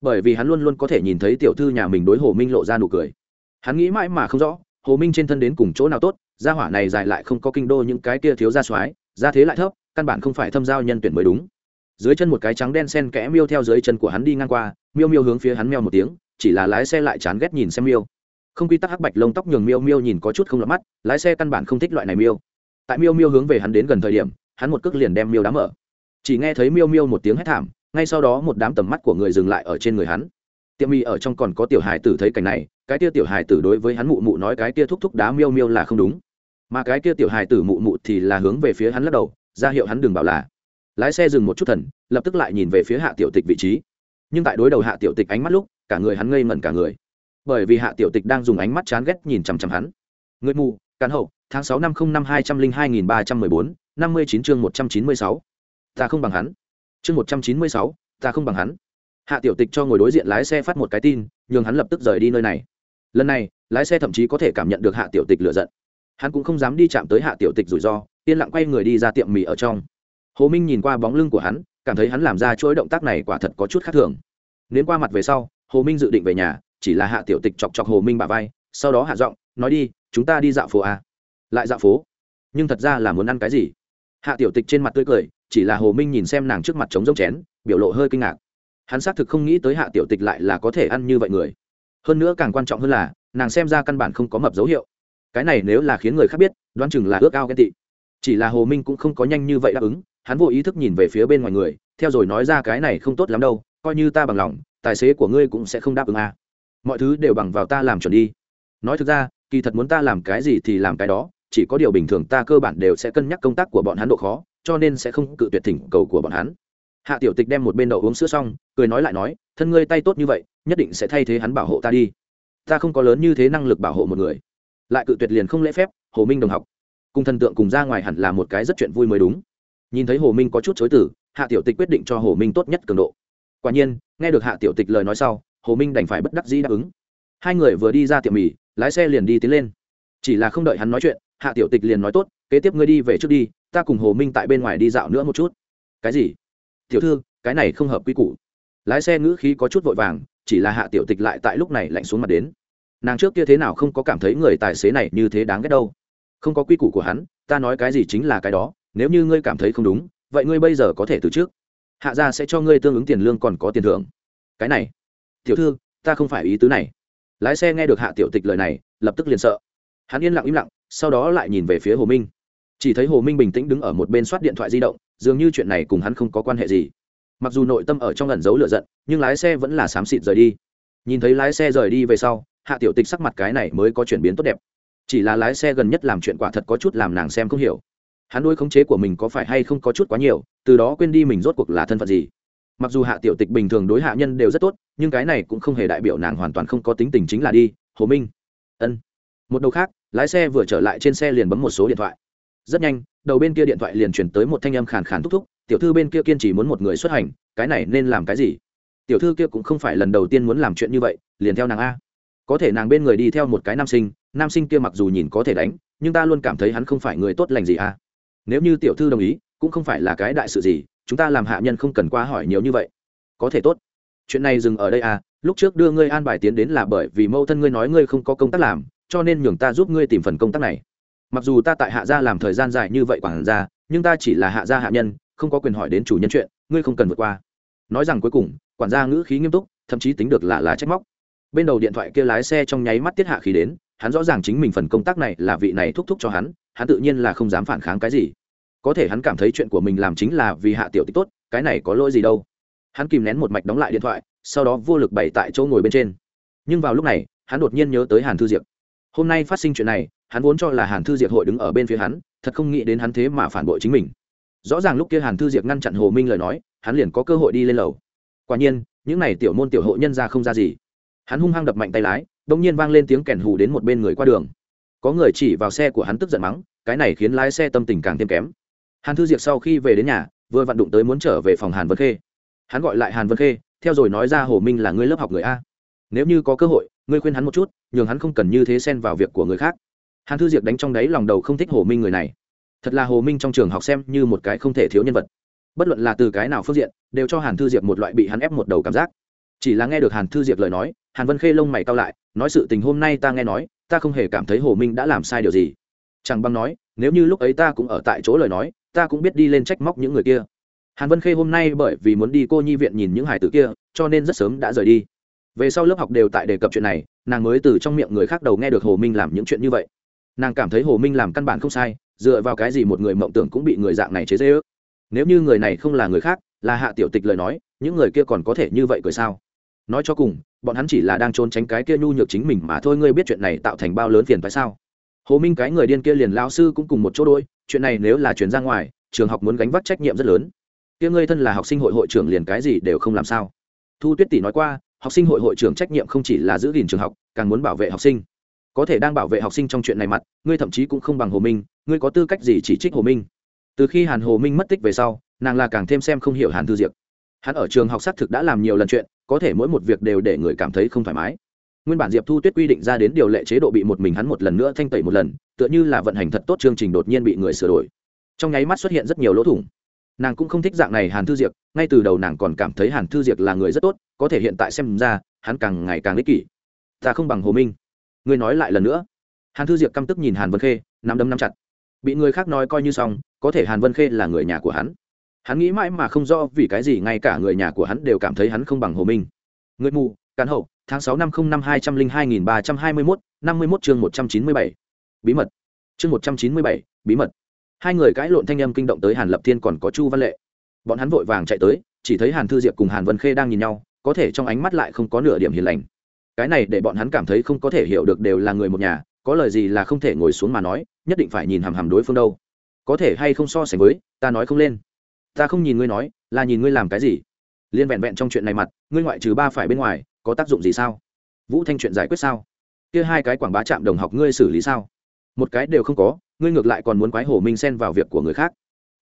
[SPEAKER 1] bởi vì hắn luôn luôn có thể nhìn thấy tiểu thư nhà mình đối hồ minh lộ ra nụ cười. Hắn nghĩ mãi mà không rõ, hồ minh trên thân đến cùng chỗ nào tốt, gia hỏa này dài lại không có kinh đô những cái kia thiếu gia soái, gia thế lại thấp, căn bản không phải thâm giao nhân tuyển mới đúng. Dưới chân một cái trắng đen sen kẽ miêu theo dưới chân của hắn đi ngang qua, miêu miêu hướng phía hắn meo một tiếng, chỉ là lái xe lại chán ghét nhìn xem miêu. Không quy tắc hắc bạch lông tóc nhường miêu miêu nhìn có chút không lọt mắt, lái xe căn bản không thích loại này miêu. Tại miêu miêu hướng về hắn đến gần thời điểm, hắn một cước liền đem miêu đá mở. Chỉ nghe thấy miêu miêu một tiếng hét thảm ngay sau đó một đám tầm mắt của người dừng lại ở trên người hắn. Tiệm mì ở trong còn có tiểu hài tử thấy cảnh này, cái kia tiểu hài tử đối với hắn mụ mụ nói cái kia thúc thúc đá miêu miêu là không đúng. Mà cái kia tiểu hài tử mụ mụ thì là hướng về phía hắn lắc đầu, ra hiệu hắn đừng bảo là. Lái xe dừng một chút thần, lập tức lại nhìn về phía hạ tiểu tịch vị trí. Nhưng tại đối đầu hạ tiểu tịch ánh mắt lúc, cả người hắn ngây ngẩn cả người. Bởi vì hạ tiểu tịch đang dùng ánh mắt chán ghét nhìn chằm chằm hắn. Người mù, cán hậu, tháng sáu năm không năm hai trăm linh hai nghìn ba trăm mười bốn, năm mươi chín chương một trăm chín mươi sáu. Ta không bằng hắn chương một trăm chín mươi sáu, ta không bằng hắn. Hạ tiểu tịch cho ngồi đối diện lái xe phát một cái tin, nhường hắn lập tức rời đi nơi này. Lần này, lái xe thậm chí có thể cảm nhận được hạ tiểu tịch lựa giận. Hắn cũng không dám đi chạm tới hạ tiểu tịch rủi ro, yên lặng quay người đi ra tiệm mì ở trong. Hồ minh nhìn qua bóng lưng của hắn, cảm thấy hắn làm ra chuỗi động tác này quả thật có chút khác thường. Nếu qua mặt về sau, hồ minh dự định về nhà, chỉ là hạ tiểu tịch chọc chọc hồ minh bà vai, sau đó hạ giọng, nói đi, chúng ta đi dạo phố à. lại dạo phố? Nhưng thật ra là muốn ăn cái gì? Hạ tiểu tịch trên mặt tươi cười chỉ là hồ minh nhìn xem nàng trước mặt trống rỗng chén, biểu lộ hơi kinh ngạc. Hắn xác thực không nghĩ tới hạ tiểu tịch lại là có thể ăn như vậy người. Hơn nữa càng quan trọng hơn là, nàng xem ra căn bản không có mập dấu hiệu. Cái này nếu là khiến người khác biết, đoán chừng là ước ao ghen tị. Chỉ là hồ minh cũng không có nhanh như vậy đáp ứng, hắn vô ý thức nhìn về phía bên ngoài người, theo rồi nói ra cái này không tốt lắm đâu, coi như ta bằng lòng, tài xế của ngươi cũng sẽ không đáp ứng à. mọi thứ đều bằng vào ta làm chuẩn đi. Nói thực ra, kỳ thật muốn ta làm cái gì thì làm cái đó, chỉ có điều bình thường ta cơ bản đều sẽ cân nhắc công tác của bọn hắn độ khó cho nên sẽ không cự tuyệt thỉnh cầu của bọn hắn. Hạ tiểu tịch đem một bên đậu uống sữa xong, cười nói lại nói, thân ngươi tay tốt như vậy, nhất định sẽ thay thế hắn bảo hộ ta đi. Ta không có lớn như thế năng lực bảo hộ một người. Lại cự tuyệt liền không lễ phép, hồ minh đồng học, cùng thần tượng cùng ra ngoài hẳn là một cái rất chuyện vui mới đúng. Nhìn thấy hồ minh có chút chối tử hạ tiểu tịch quyết định cho hồ minh tốt nhất cường độ. Quả nhiên, nghe được hạ tiểu tịch lời nói sau, hồ minh đành phải bất đắc dĩ đáp ứng. Hai người vừa đi ra tiệm mì, lái xe liền đi tiến lên. Chỉ là không đợi hắn nói chuyện, hạ tiểu tịch liền nói, tốt, kế tiếp ngươi đi về trước đi ta cùng hồ minh tại bên ngoài đi dạo nữa một chút. Cái gì? Tiểu thư, cái này không hợp quy củ. Lái xe ngữ khí có chút vội vàng, chỉ là hạ tiểu tịch lại tại lúc này lạnh xuống mặt đến. Nàng trước kia thế nào không có cảm thấy người tài xế này như thế đáng ghét đâu. Không có quy củ của hắn, ta nói cái gì chính là cái đó, nếu như ngươi cảm thấy không đúng, vậy ngươi bây giờ có thể từ trước. Hạ gia sẽ cho ngươi tương ứng tiền lương còn có tiền thưởng. Cái này, tiểu thư, ta không phải ý tứ này. Lái xe nghe được hạ tiểu tịch lời này, lập tức liền sợ. Hắn yên lặng im lặng, sau đó lại nhìn về phía hồ minh chỉ thấy hồ minh bình tĩnh đứng ở một bên soát điện thoại di động, dường như chuyện này cùng hắn không có quan hệ gì. Mặc dù nội tâm ở trong ẩn giấu lửa giận, nhưng lái xe vẫn là xám xịt rời đi. Nhìn thấy lái xe rời đi về sau, hạ tiểu tịch sắc mặt cái này mới có chuyển biến tốt đẹp. Chỉ là lái xe gần nhất làm chuyện quả thật có chút làm nàng xem không hiểu. Hắn nuôi khống chế của mình có phải hay không có chút quá nhiều, từ đó quên đi mình rốt cuộc là thân phận gì. Mặc dù hạ tiểu tịch bình thường đối hạ nhân đều rất tốt, nhưng cái này cũng không hề đại biểu nàng hoàn toàn không có tính tình chính là đi. Hồ minh. Ân. Một đầu khác, lái xe vừa trở lại trên xe liền bấm một số điện thoại rất nhanh, đầu bên kia điện thoại liền chuyển tới một thanh âm khàn khàn thúc thúc, tiểu thư bên kia kiên trì muốn một người xuất hành, cái này nên làm cái gì? Tiểu thư kia cũng không phải lần đầu tiên muốn làm chuyện như vậy, liền theo nàng a. Có thể nàng bên người đi theo một cái nam sinh nam sinh kia mặc dù nhìn có thể đánh, nhưng ta luôn cảm thấy hắn không phải người tốt lành gì a. Nếu như tiểu thư đồng ý, cũng không phải là cái đại sự gì, chúng ta làm hạ nhân không cần qua hỏi nhiều như vậy. Có thể tốt. Chuyện này dừng ở đây à lúc trước đưa ngươi an bài tiến đến là bởi vì mâu thân ngươi nói ngươi không có công tác làm, cho nên nhường ta giúp ngươi tìm phần công tác này mặc dù ta tại hạ gia làm thời gian dài như vậy quản gia, nhưng ta chỉ là hạ gia hạ nhân, không có quyền hỏi đến chủ nhân chuyện, ngươi không cần vượt qua. Nói rằng cuối cùng, quản gia ngữ khí nghiêm túc, thậm chí tính được là là trách móc. Bên đầu điện thoại kia lái xe trong nháy mắt tiết hạ khí đến, hắn rõ ràng chính mình phần công tác này là vị này thúc thúc cho hắn hắn tự nhiên là không dám phản kháng cái gì. Có thể hắn cảm thấy chuyện của mình làm chính là vì hạ tiểu tích tốt, cái này có lỗi gì đâu. Hắn kìm nén một mạch đóng lại điện thoại, sau đó vô lực bày tại chỗ ngồi bên trên. Nhưng vào lúc này, hắn đột nhiên nhớ tới hàn thư diệp. Hôm nay phát sinh chuyện này hắn vốn cho là hàn thư diệp hội đứng ở bên phía hắn, thật không nghĩ đến hắn thế mà phản bội chính mình. Rõ ràng lúc kia hàn thư diệp ngăn chặn hồ minh lời nói, hắn liền có cơ hội đi lên lầu. Quả nhiên, những n à y tiểu môn tiểu hộ nhân ra không ra gì. Hắn hung hăng đập mạnh tay lái đ ỗ n g nhiên vang lên tiếng kèn hù đến một bên người qua đường. Có người chỉ vào xe của hắn tức giận mắng, cái này khiến lái xe tâm tình càng thêm kém. Hàn thư diệp sau khi về đến nhà, vừa vặn đụng tới muốn trở về phòng hàn vân khê. Hắn gọi lại hàn vân khê, theo rồi nói ra hồ minh là người lớp học người a. Nếu như có cơ hội, ngươi khuyên hắn một chút, nhường hắn không cần như thế xen vào việc của người khác hàn thư diệp đánh trong đáy lòng đầu không thích hồ minh người này. Thật là hồ minh trong trường học xem như một cái không thể thiếu nhân vật. Bất luận là từ cái nào phương diện, đều cho hàn thư diệp một loại bị hắn ép một đầu cảm giác. Chỉ là nghe được hàn thư diệp lời nói, hàn vân khê lông mày cao lại, nói sự tình hôm nay ta nghe nói, ta không hề cảm thấy hồ minh đã làm sai điều gì. Chẳng băng nói, nếu như lúc ấy ta cũng ở tại chỗ lời nói, ta cũng biết đi lên trách móc những người kia. Hàn vân khê hôm nay bởi vì muốn đi cô nhi viện nhìn những hải tử kia, cho nên rất sớm đã rời đi. Về sau lớp học đều tại đề cập chuyện này, nàng mới từ trong miệng người khác đầu nghe được hồ minh làm những chuyện như vậy nàng cảm thấy hồ minh làm căn bản không sai, dựa vào cái gì một người mộng tưởng cũng bị người dạng này chế dễ ước nếu như người này không là người khác, là hạ tiểu tịch lời nói, những người kia còn có thể như vậy cười sao? Nói cho cùng, bọn hắn chỉ là đang trốn tránh cái kia nhu nhược chính mình mà thôi, ngươi biết chuyện này tạo thành bao lớn phiền phải sao? Hồ minh cái người điên kia liền lao sư cũng cùng một chỗ đôi, chuyện này nếu là chuyển ra ngoài, trường học muốn gánh vác trách nhiệm rất lớn. Kia ngươi thân là học sinh hội hội trưởng liền cái gì đều không làm sao? Thu tuyết tỷ nói qua, học sinh hội hội trưởng trách nhiệm không chỉ là giữ gìn trường học, càng muốn bảo vệ học sinh có thể đang bảo vệ học sinh trong chuyện này mặt, ngươi thậm chí cũng không bằng hồ minh, ngươi có tư cách gì chỉ trích hồ minh? Từ khi hàn hồ minh mất tích về sau, nàng là càng thêm xem không hiểu hàn thư diệp. Hắn ở trường học xác thực đã làm nhiều lần chuyện, có thể mỗi một việc đều để người cảm thấy không thoải mái. Nguyên bản diệp thu tuyết quy định ra đến điều lệ chế độ bị một mình hắn một lần nữa thanh tẩy một lần, tựa như là vận hành thật tốt chương trình đột nhiên bị người sửa đổi. Trong nháy mắt xuất hiện rất nhiều lỗ thủng. Nàng cũng không thích dạng này hàn thư diệp, ngay từ đầu nàng còn cảm thấy hàn thư diệp là người rất tốt, có thể hiện tại xem ra, hắn càng ngày càng ích kỷ. Ta không bằng hồ minh ngươi nói lại lần nữa. Hàn thư diệp căm tức nhìn hàn vân khê, nắm đấm nắm chặt. Bị người khác nói coi như xong, có thể hàn vân khê là người nhà của hắn. Hắn nghĩ mãi mà không rõ vì cái gì ngay cả người nhà của hắn đều cảm thấy hắn không bằng hồ minh. Người mù cán hậu, tháng sáu năm không năm hai trăm linh hai nghìn ba trăm hai mươi mốt, năm mươi mốt chương một trăm chín mươi bảy. Bí mật. Chương một trăm chín mươi bảy, bí mật. Hai người cãi lộn thanh âm kinh động tới hàn lập thiên còn có chu văn lệ. Bọn hắn vội vàng chạy tới, chỉ thấy hàn thư diệp cùng hàn vân khê đang nhìn nhau, có thể trong ánh mắt lại không có nửa điểm hiền lành cái này để bọn hắn cảm thấy không có thể hiểu được đều là người một nhà, có lời gì là không thể ngồi xuống mà nói, nhất định phải nhìn hàm hàm đối phương đâu. Có thể hay không so sánh với, ta nói không lên. Ta không nhìn ngươi nói, là nhìn ngươi làm cái gì. Liên vẹn vẹn trong chuyện này mặt, ngươi ngoại trừ ba phải bên ngoài, có tác dụng gì sao? Vũ thanh chuyện giải quyết sao? Kia hai cái quảng bá trạm đồng học ngươi xử lý sao? Một cái đều không có, ngươi ngược lại còn muốn quái hồ minh xen vào việc của người khác.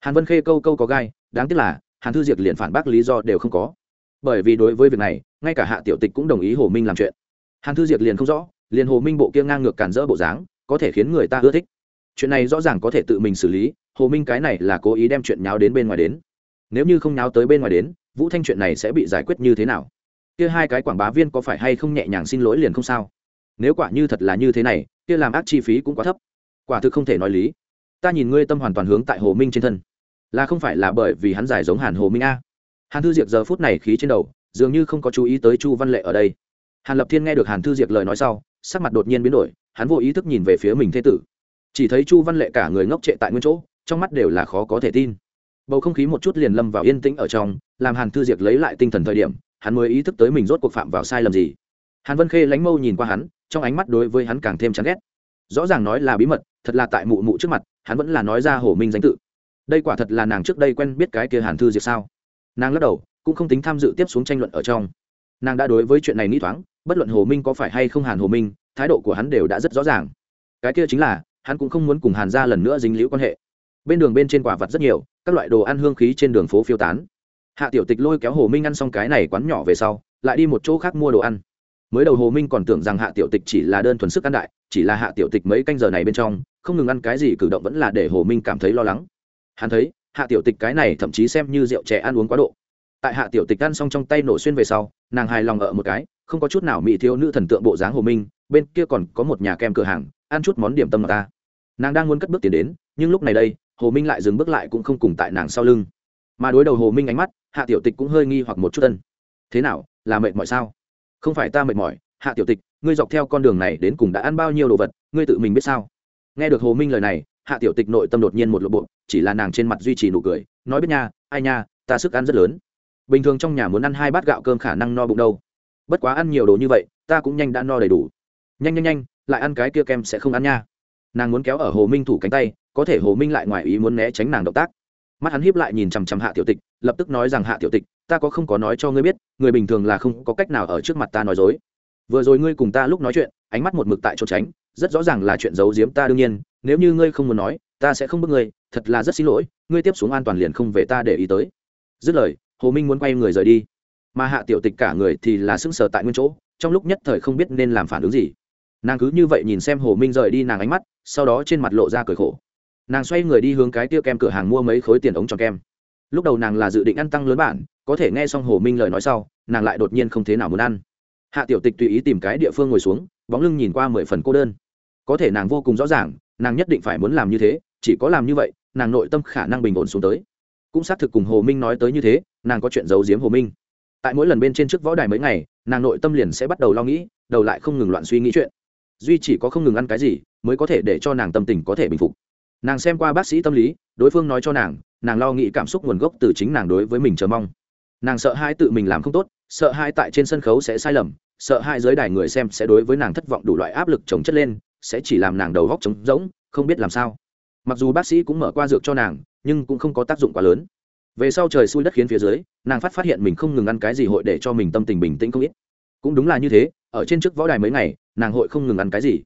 [SPEAKER 1] Hàn vân khê câu câu có gai, đáng tiếc là, hàn thư diệt liền phản bác lý do đều không có. Bởi vì đối với việc này, ngay cả hạ tiểu tịch cũng đồng ý hồ minh làm chuyện hàn thư diệt liền không rõ, liền hồ minh bộ kia ngang ngược cản rỡ bộ dáng, có thể khiến người ta ưa thích. Chuyện này rõ ràng có thể tự mình xử lý, hồ minh cái này là cố ý đem chuyện nháo đến bên ngoài đến. Nếu như không nháo tới bên ngoài đến, vũ thanh chuyện này sẽ bị giải quyết như thế nào? Kia hai cái quảng bá viên có phải hay không nhẹ nhàng xin lỗi liền không sao? Nếu quả như thật là như thế này, kia làm ác chi phí cũng quá thấp. Quả thực không thể nói lý. Ta nhìn ngươi tâm hoàn toàn hướng tại hồ minh trên thân. Là không phải là bởi vì hắn giải giống hàn hồ minh a? Hàn thư diệp giờ phút này khí trên đầu, dường như không có chú ý tới chu văn lệ ở đây hàn lập thiên nghe được hàn thư diệp lời nói sau, sắc mặt đột nhiên biến đổi, hắn vô ý thức nhìn về phía mình thế tử. Chỉ thấy chu văn lệ cả người ngốc trệ tại nguyên chỗ, trong mắt đều là khó có thể tin. Bầu không khí một chút liền lâm vào yên tĩnh ở trong, làm hàn thư Diệp lấy lại tinh thần thời điểm, hắn mới ý thức tới mình rốt cuộc phạm vào sai lầm gì. Hàn vân khê lánh mâu nhìn qua hắn, trong ánh mắt đối với hắn càng thêm chán ghét. Rõ ràng nói là bí mật, thật là tại mụ mụ trước mặt, hắn vẫn là nói ra hồ minh danh tự. Đây quả thật là nàng trước đây quen biết cái kia hàn thư Diệp sao? Nàng lắc đầu, cũng không tính tham dự tiếp xuống tranh luận ở trong. Nàng đã đối với chuyện này nghĩ thoáng bất luận hồ minh có phải hay không hàn hồ minh, thái độ của hắn đều đã rất rõ ràng. Cái kia chính là, hắn cũng không muốn cùng hàn ra lần nữa dính liễu quan hệ. Bên đường bên trên quả vật rất nhiều, các loại đồ ăn hương khí trên đường phố phiêu tán. Hạ tiểu tịch lôi kéo hồ minh ăn xong cái này quán nhỏ về sau, lại đi một chỗ khác mua đồ ăn. Mới đầu hồ minh còn tưởng rằng hạ tiểu tịch chỉ là đơn thuần sức ăn đại, chỉ là hạ tiểu tịch mấy canh giờ này bên trong, không ngừng ăn cái gì cử động vẫn là để hồ minh cảm thấy lo lắng. Hắn thấy, hạ tiểu tịch cái này thậm chí xem như rượu trẻ ăn uống quá độ. Tại hạ tiểu tịch ăn xong trong tay nổ xuyên về sau, nàng hài lòng ở một cái không có chút nào mỹ thiếu nữ thần tượng bộ dáng hồ minh, bên kia còn có một nhà kem cửa hàng, ăn chút món điểm tâm mà ta. Nàng đang muốn cất bước tiến đến, nhưng lúc này đây, hồ minh lại dừng bước lại cũng không cùng tại nàng sau lưng. Mà đối đầu hồ minh ánh mắt, hạ tiểu tịch cũng hơi nghi hoặc một chút tân thế nào, là mệt mỏi sao? Không phải ta mệt mỏi, hạ tiểu tịch, ngươi dọc theo con đường này đến cùng đã ăn bao nhiêu đồ vật, ngươi tự mình biết sao? Nghe được hồ minh lời này, hạ tiểu tịch nội tâm đột nhiên một lộ bộ, chỉ là nàng trên mặt duy trì nụ cười, nói biết nha, ai nha, ta sức ăn rất lớn. Bình thường trong nhà muốn ăn hai bát gạo cơm khả năng no bụng đâu bất quá ăn nhiều đồ như vậy, ta cũng nhanh đã no đầy đủ. Nhanh nhanh nhanh, lại ăn cái kia kem sẽ không ăn nha. Nàng muốn kéo ở hồ minh thủ cánh tay, có thể hồ minh lại ngoài ý muốn né tránh nàng động tác. Mắt hắn hiếp lại nhìn chằm chằm hạ tiểu tịch, lập tức nói rằng, hạ tiểu tịch, ta có không có nói cho ngươi biết, người bình thường là không có cách nào ở trước mặt ta nói dối. Vừa rồi ngươi cùng ta lúc nói chuyện, ánh mắt một mực tại chỗ tránh, rất rõ ràng là chuyện giấu giếm ta đương nhiên, nếu như ngươi không muốn nói, ta sẽ không bước ngươi, thật là rất xin lỗi, ngươi tiếp xuống an toàn liền không về ta để ý tới. Dứt lời, hồ minh muốn quay người rời đi mà hạ tiểu tịch cả người thì là sững sờ tại nguyên chỗ, trong lúc nhất thời không biết nên làm phản ứng gì. Nàng cứ như vậy nhìn xem hồ minh rời đi nàng ánh mắt, sau đó trên mặt lộ ra cười khổ. Nàng xoay người đi hướng cái tia kem cửa hàng mua mấy khối tiền ống tròn kem. Lúc đầu nàng là dự định ăn tăng lớn bản, có thể nghe xong hồ minh lời nói sau, nàng lại đột nhiên không thế nào muốn ăn. Hạ tiểu tịch tùy ý tìm cái địa phương ngồi xuống, bóng lưng nhìn qua mười phần cô đơn. Có thể nàng vô cùng rõ ràng, nàng nhất định phải muốn làm như thế, chỉ có làm như vậy, nàng nội tâm khả năng bình ổn xuống tới. Cũng xác thực cùng hồ minh nói tới như thế, nàng có chuyện giấu giếm hồ minh tại mỗi lần bên trên trước võ đài mấy ngày, nàng nội tâm liền sẽ bắt đầu lo nghĩ, đầu lại không ngừng loạn suy nghĩ chuyện. Duy chỉ có không ngừng ăn cái gì, mới có thể để cho nàng tâm tình có thể bình phục. Nàng xem qua bác sĩ tâm lý, đối phương nói cho nàng nàng lo nghĩ cảm xúc nguồn gốc từ chính nàng đối với mình chờ mong. Nàng sợ hai tự mình làm không tốt, sợ hai tại trên sân khấu sẽ sai lầm, sợ hai giới đài người xem sẽ đối với nàng thất vọng đủ loại áp lực chống chất lên, sẽ chỉ làm nàng đầu góc trống rỗng, không biết làm sao. Mặc dù bác sĩ cũng mở qua dược cho nàng, nhưng cũng không có tác dụng quá lớn. Về sau trời xui đất khiến phía dưới nàng phát phát hiện mình không ngừng ăn cái gì hội để cho mình tâm tình bình tĩnh không ít. Cũng đúng là như thế, ở trên trước võ đài mấy ngày, nàng hội không ngừng ăn cái gì.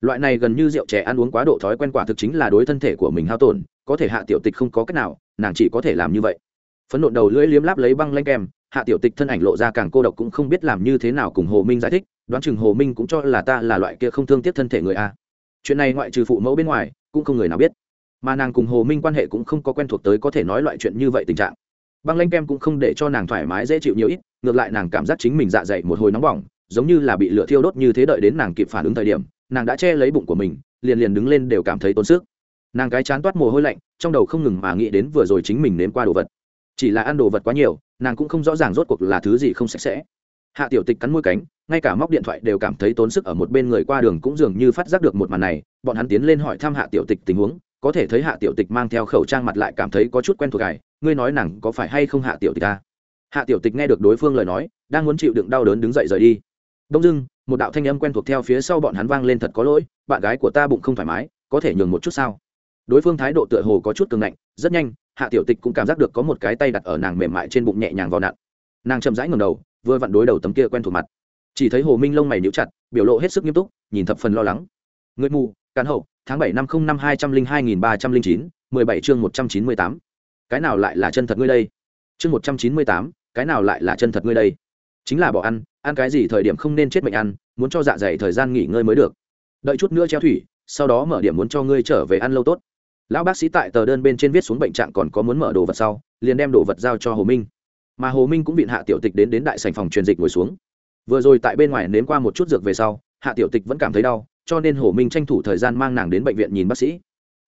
[SPEAKER 1] Loại này gần như rượu trẻ ăn uống quá độ thói quen quả thực chính là đối thân thể của mình hao tổn, có thể hạ tiểu tịch không có cách nào, nàng chỉ có thể làm như vậy. Phấn nộn đầu lưỡi liếm láp lấy băng lanh kem, hạ tiểu tịch thân ảnh lộ ra càng cô độc cũng không biết làm như thế nào cùng hồ minh giải thích, đoán chừng hồ minh cũng cho là ta là loại kia không thương tiếc thân thể người a. Chuyện này ngoại trừ phụ mẫu bên ngoài, cũng không người nào biết. Mà nàng cùng hồ minh quan hệ cũng không có quen thuộc tới có thể nói loại chuyện như vậy tình trạng băng lanh kem cũng không để cho nàng thoải mái dễ chịu nhiều ít, ngược lại nàng cảm giác chính mình dạ dày một hồi nóng bỏng, giống như là bị lửa thiêu đốt như thế đợi đến nàng kịp phản ứng thời điểm, nàng đã che lấy bụng của mình, liền liền đứng lên đều cảm thấy tốn sức nàng cái chán toát mồ hôi lạnh, trong đầu không ngừng mà nghĩ đến vừa rồi chính mình nếm qua đồ vật chỉ là ăn đồ vật quá nhiều, nàng cũng không rõ ràng rốt cuộc là thứ gì không sạch sẽ hạ tiểu tịch cắn môi cánh, ngay cả móc điện thoại đều cảm thấy tốn sức ở một bên người qua đường cũng dường như phát giác được một màn này, bọn hắn tiến lên hỏi thăm hạ tiểu tịch tình huống, có thể thấy hạ tiểu tịch mang theo khẩu trang mặt lại cảm thấy có chút quen thuộc gài ngươi nói nàng có phải hay không hạ tiểu tịch ta? Hạ tiểu tịch nghe được đối phương lời nói, đang muốn chịu đựng đau đớn đứng dậy rời đi. Đông dưng, một đạo thanh âm quen thuộc theo phía sau bọn hắn vang lên thật có lỗi, bạn gái của ta bụng không thoải mái, có thể nhường một chút sao? Đối phương thái độ tựa hồ có chút cường ngạnh, rất nhanh, hạ tiểu tịch cũng cảm giác được có một cái tay đặt ở nàng mềm mại trên bụng nhẹ nhàng vào nặn nàng chậm rãi ngầm đầu, vừa vặn đối đầu tấm kia quen thuộc mặt. Chỉ thấy hồ minh lông mày níu chặt, biểu lộ hết sức nghiêm túc, nhìn thập phần lo lắng. Người mù, cán hậu, tháng bảy năm không năm hai trăm linh hai nghìn ba trăm linh chín, mười bảy chương một trăm chín mươi tám cái nào lại là chân thật ngươi đây? Chương một trăm chín mươi tám, cái nào lại là chân thật ngươi đây? Chính là bỏ ăn ăn cái gì thời điểm không nên chết bệnh ăn, muốn cho dạ dày thời gian nghỉ ngơi mới được. Đợi chút nữa treo thủy, sau đó mở điểm muốn cho ngươi trở về ăn lâu tốt. Lão bác sĩ tại tờ đơn bên trên viết xuống bệnh trạng còn có muốn mở đồ vật sau, liền đem đồ vật giao cho hồ minh. Mà hồ minh cũng bị hạ tiểu tịch đến đến đại sành phòng truyền dịch ngồi xuống. Vừa rồi tại bên ngoài nếm qua một chút dược về sau, hạ tiểu tịch vẫn cảm thấy đau, cho nên hồ minh tranh thủ thời gian mang nàng đến bệnh viện nhìn bác sĩ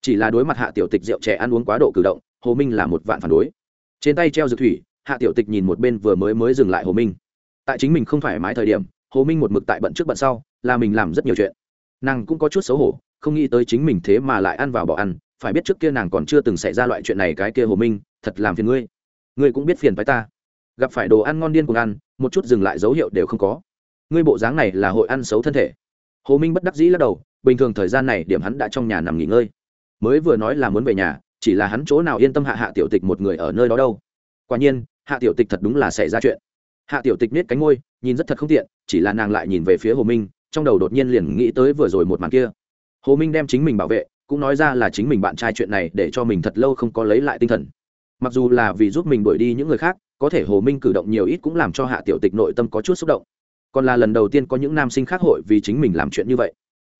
[SPEAKER 1] chỉ là đối mặt hạ tiểu tịch rượu trẻ ăn uống quá độ cử động, hồ minh là một vạn phản đối. Trên tay treo dược thủy, hạ tiểu tịch nhìn một bên vừa mới mới dừng lại hồ minh. Tại chính mình không thoải mái thời điểm, hồ minh một mực tại bận trước bận sau, là mình làm rất nhiều chuyện. Nàng cũng có chút xấu hổ, không nghĩ tới chính mình thế mà lại ăn vào bỏ ăn, phải biết trước kia nàng còn chưa từng xảy ra loại chuyện này cái kia hồ minh, thật làm phiền ngươi. Ngươi cũng biết phiền với ta. Gặp phải đồ ăn ngon điên cùng ăn, một chút dừng lại dấu hiệu đều không có. Ngươi bộ dáng này là hội ăn xấu thân thể. Hồ minh bất đắc dĩ lắc đầu, bình thường thời gian này điểm hắn đã trong nhà nằm nghỉ ngơi mới vừa nói là muốn về nhà, chỉ là hắn chỗ nào yên tâm hạ hạ tiểu tịch một người ở nơi đó đâu. Quả nhiên, hạ tiểu tịch thật đúng là xảy ra chuyện. Hạ tiểu tịch nết cánh ngôi nhìn rất thật không tiện, chỉ là nàng lại nhìn về phía hồ minh, trong đầu đột nhiên liền nghĩ tới vừa rồi một màn kia. Hồ minh đem chính mình bảo vệ, cũng nói ra là chính mình bạn trai chuyện này để cho mình thật lâu không có lấy lại tinh thần. Mặc dù là vì giúp mình đuổi đi những người khác, có thể hồ minh cử động nhiều ít cũng làm cho hạ tiểu tịch nội tâm có chút xúc động. Còn là lần đầu tiên có những nam sinh khác hội vì chính mình làm chuyện như vậy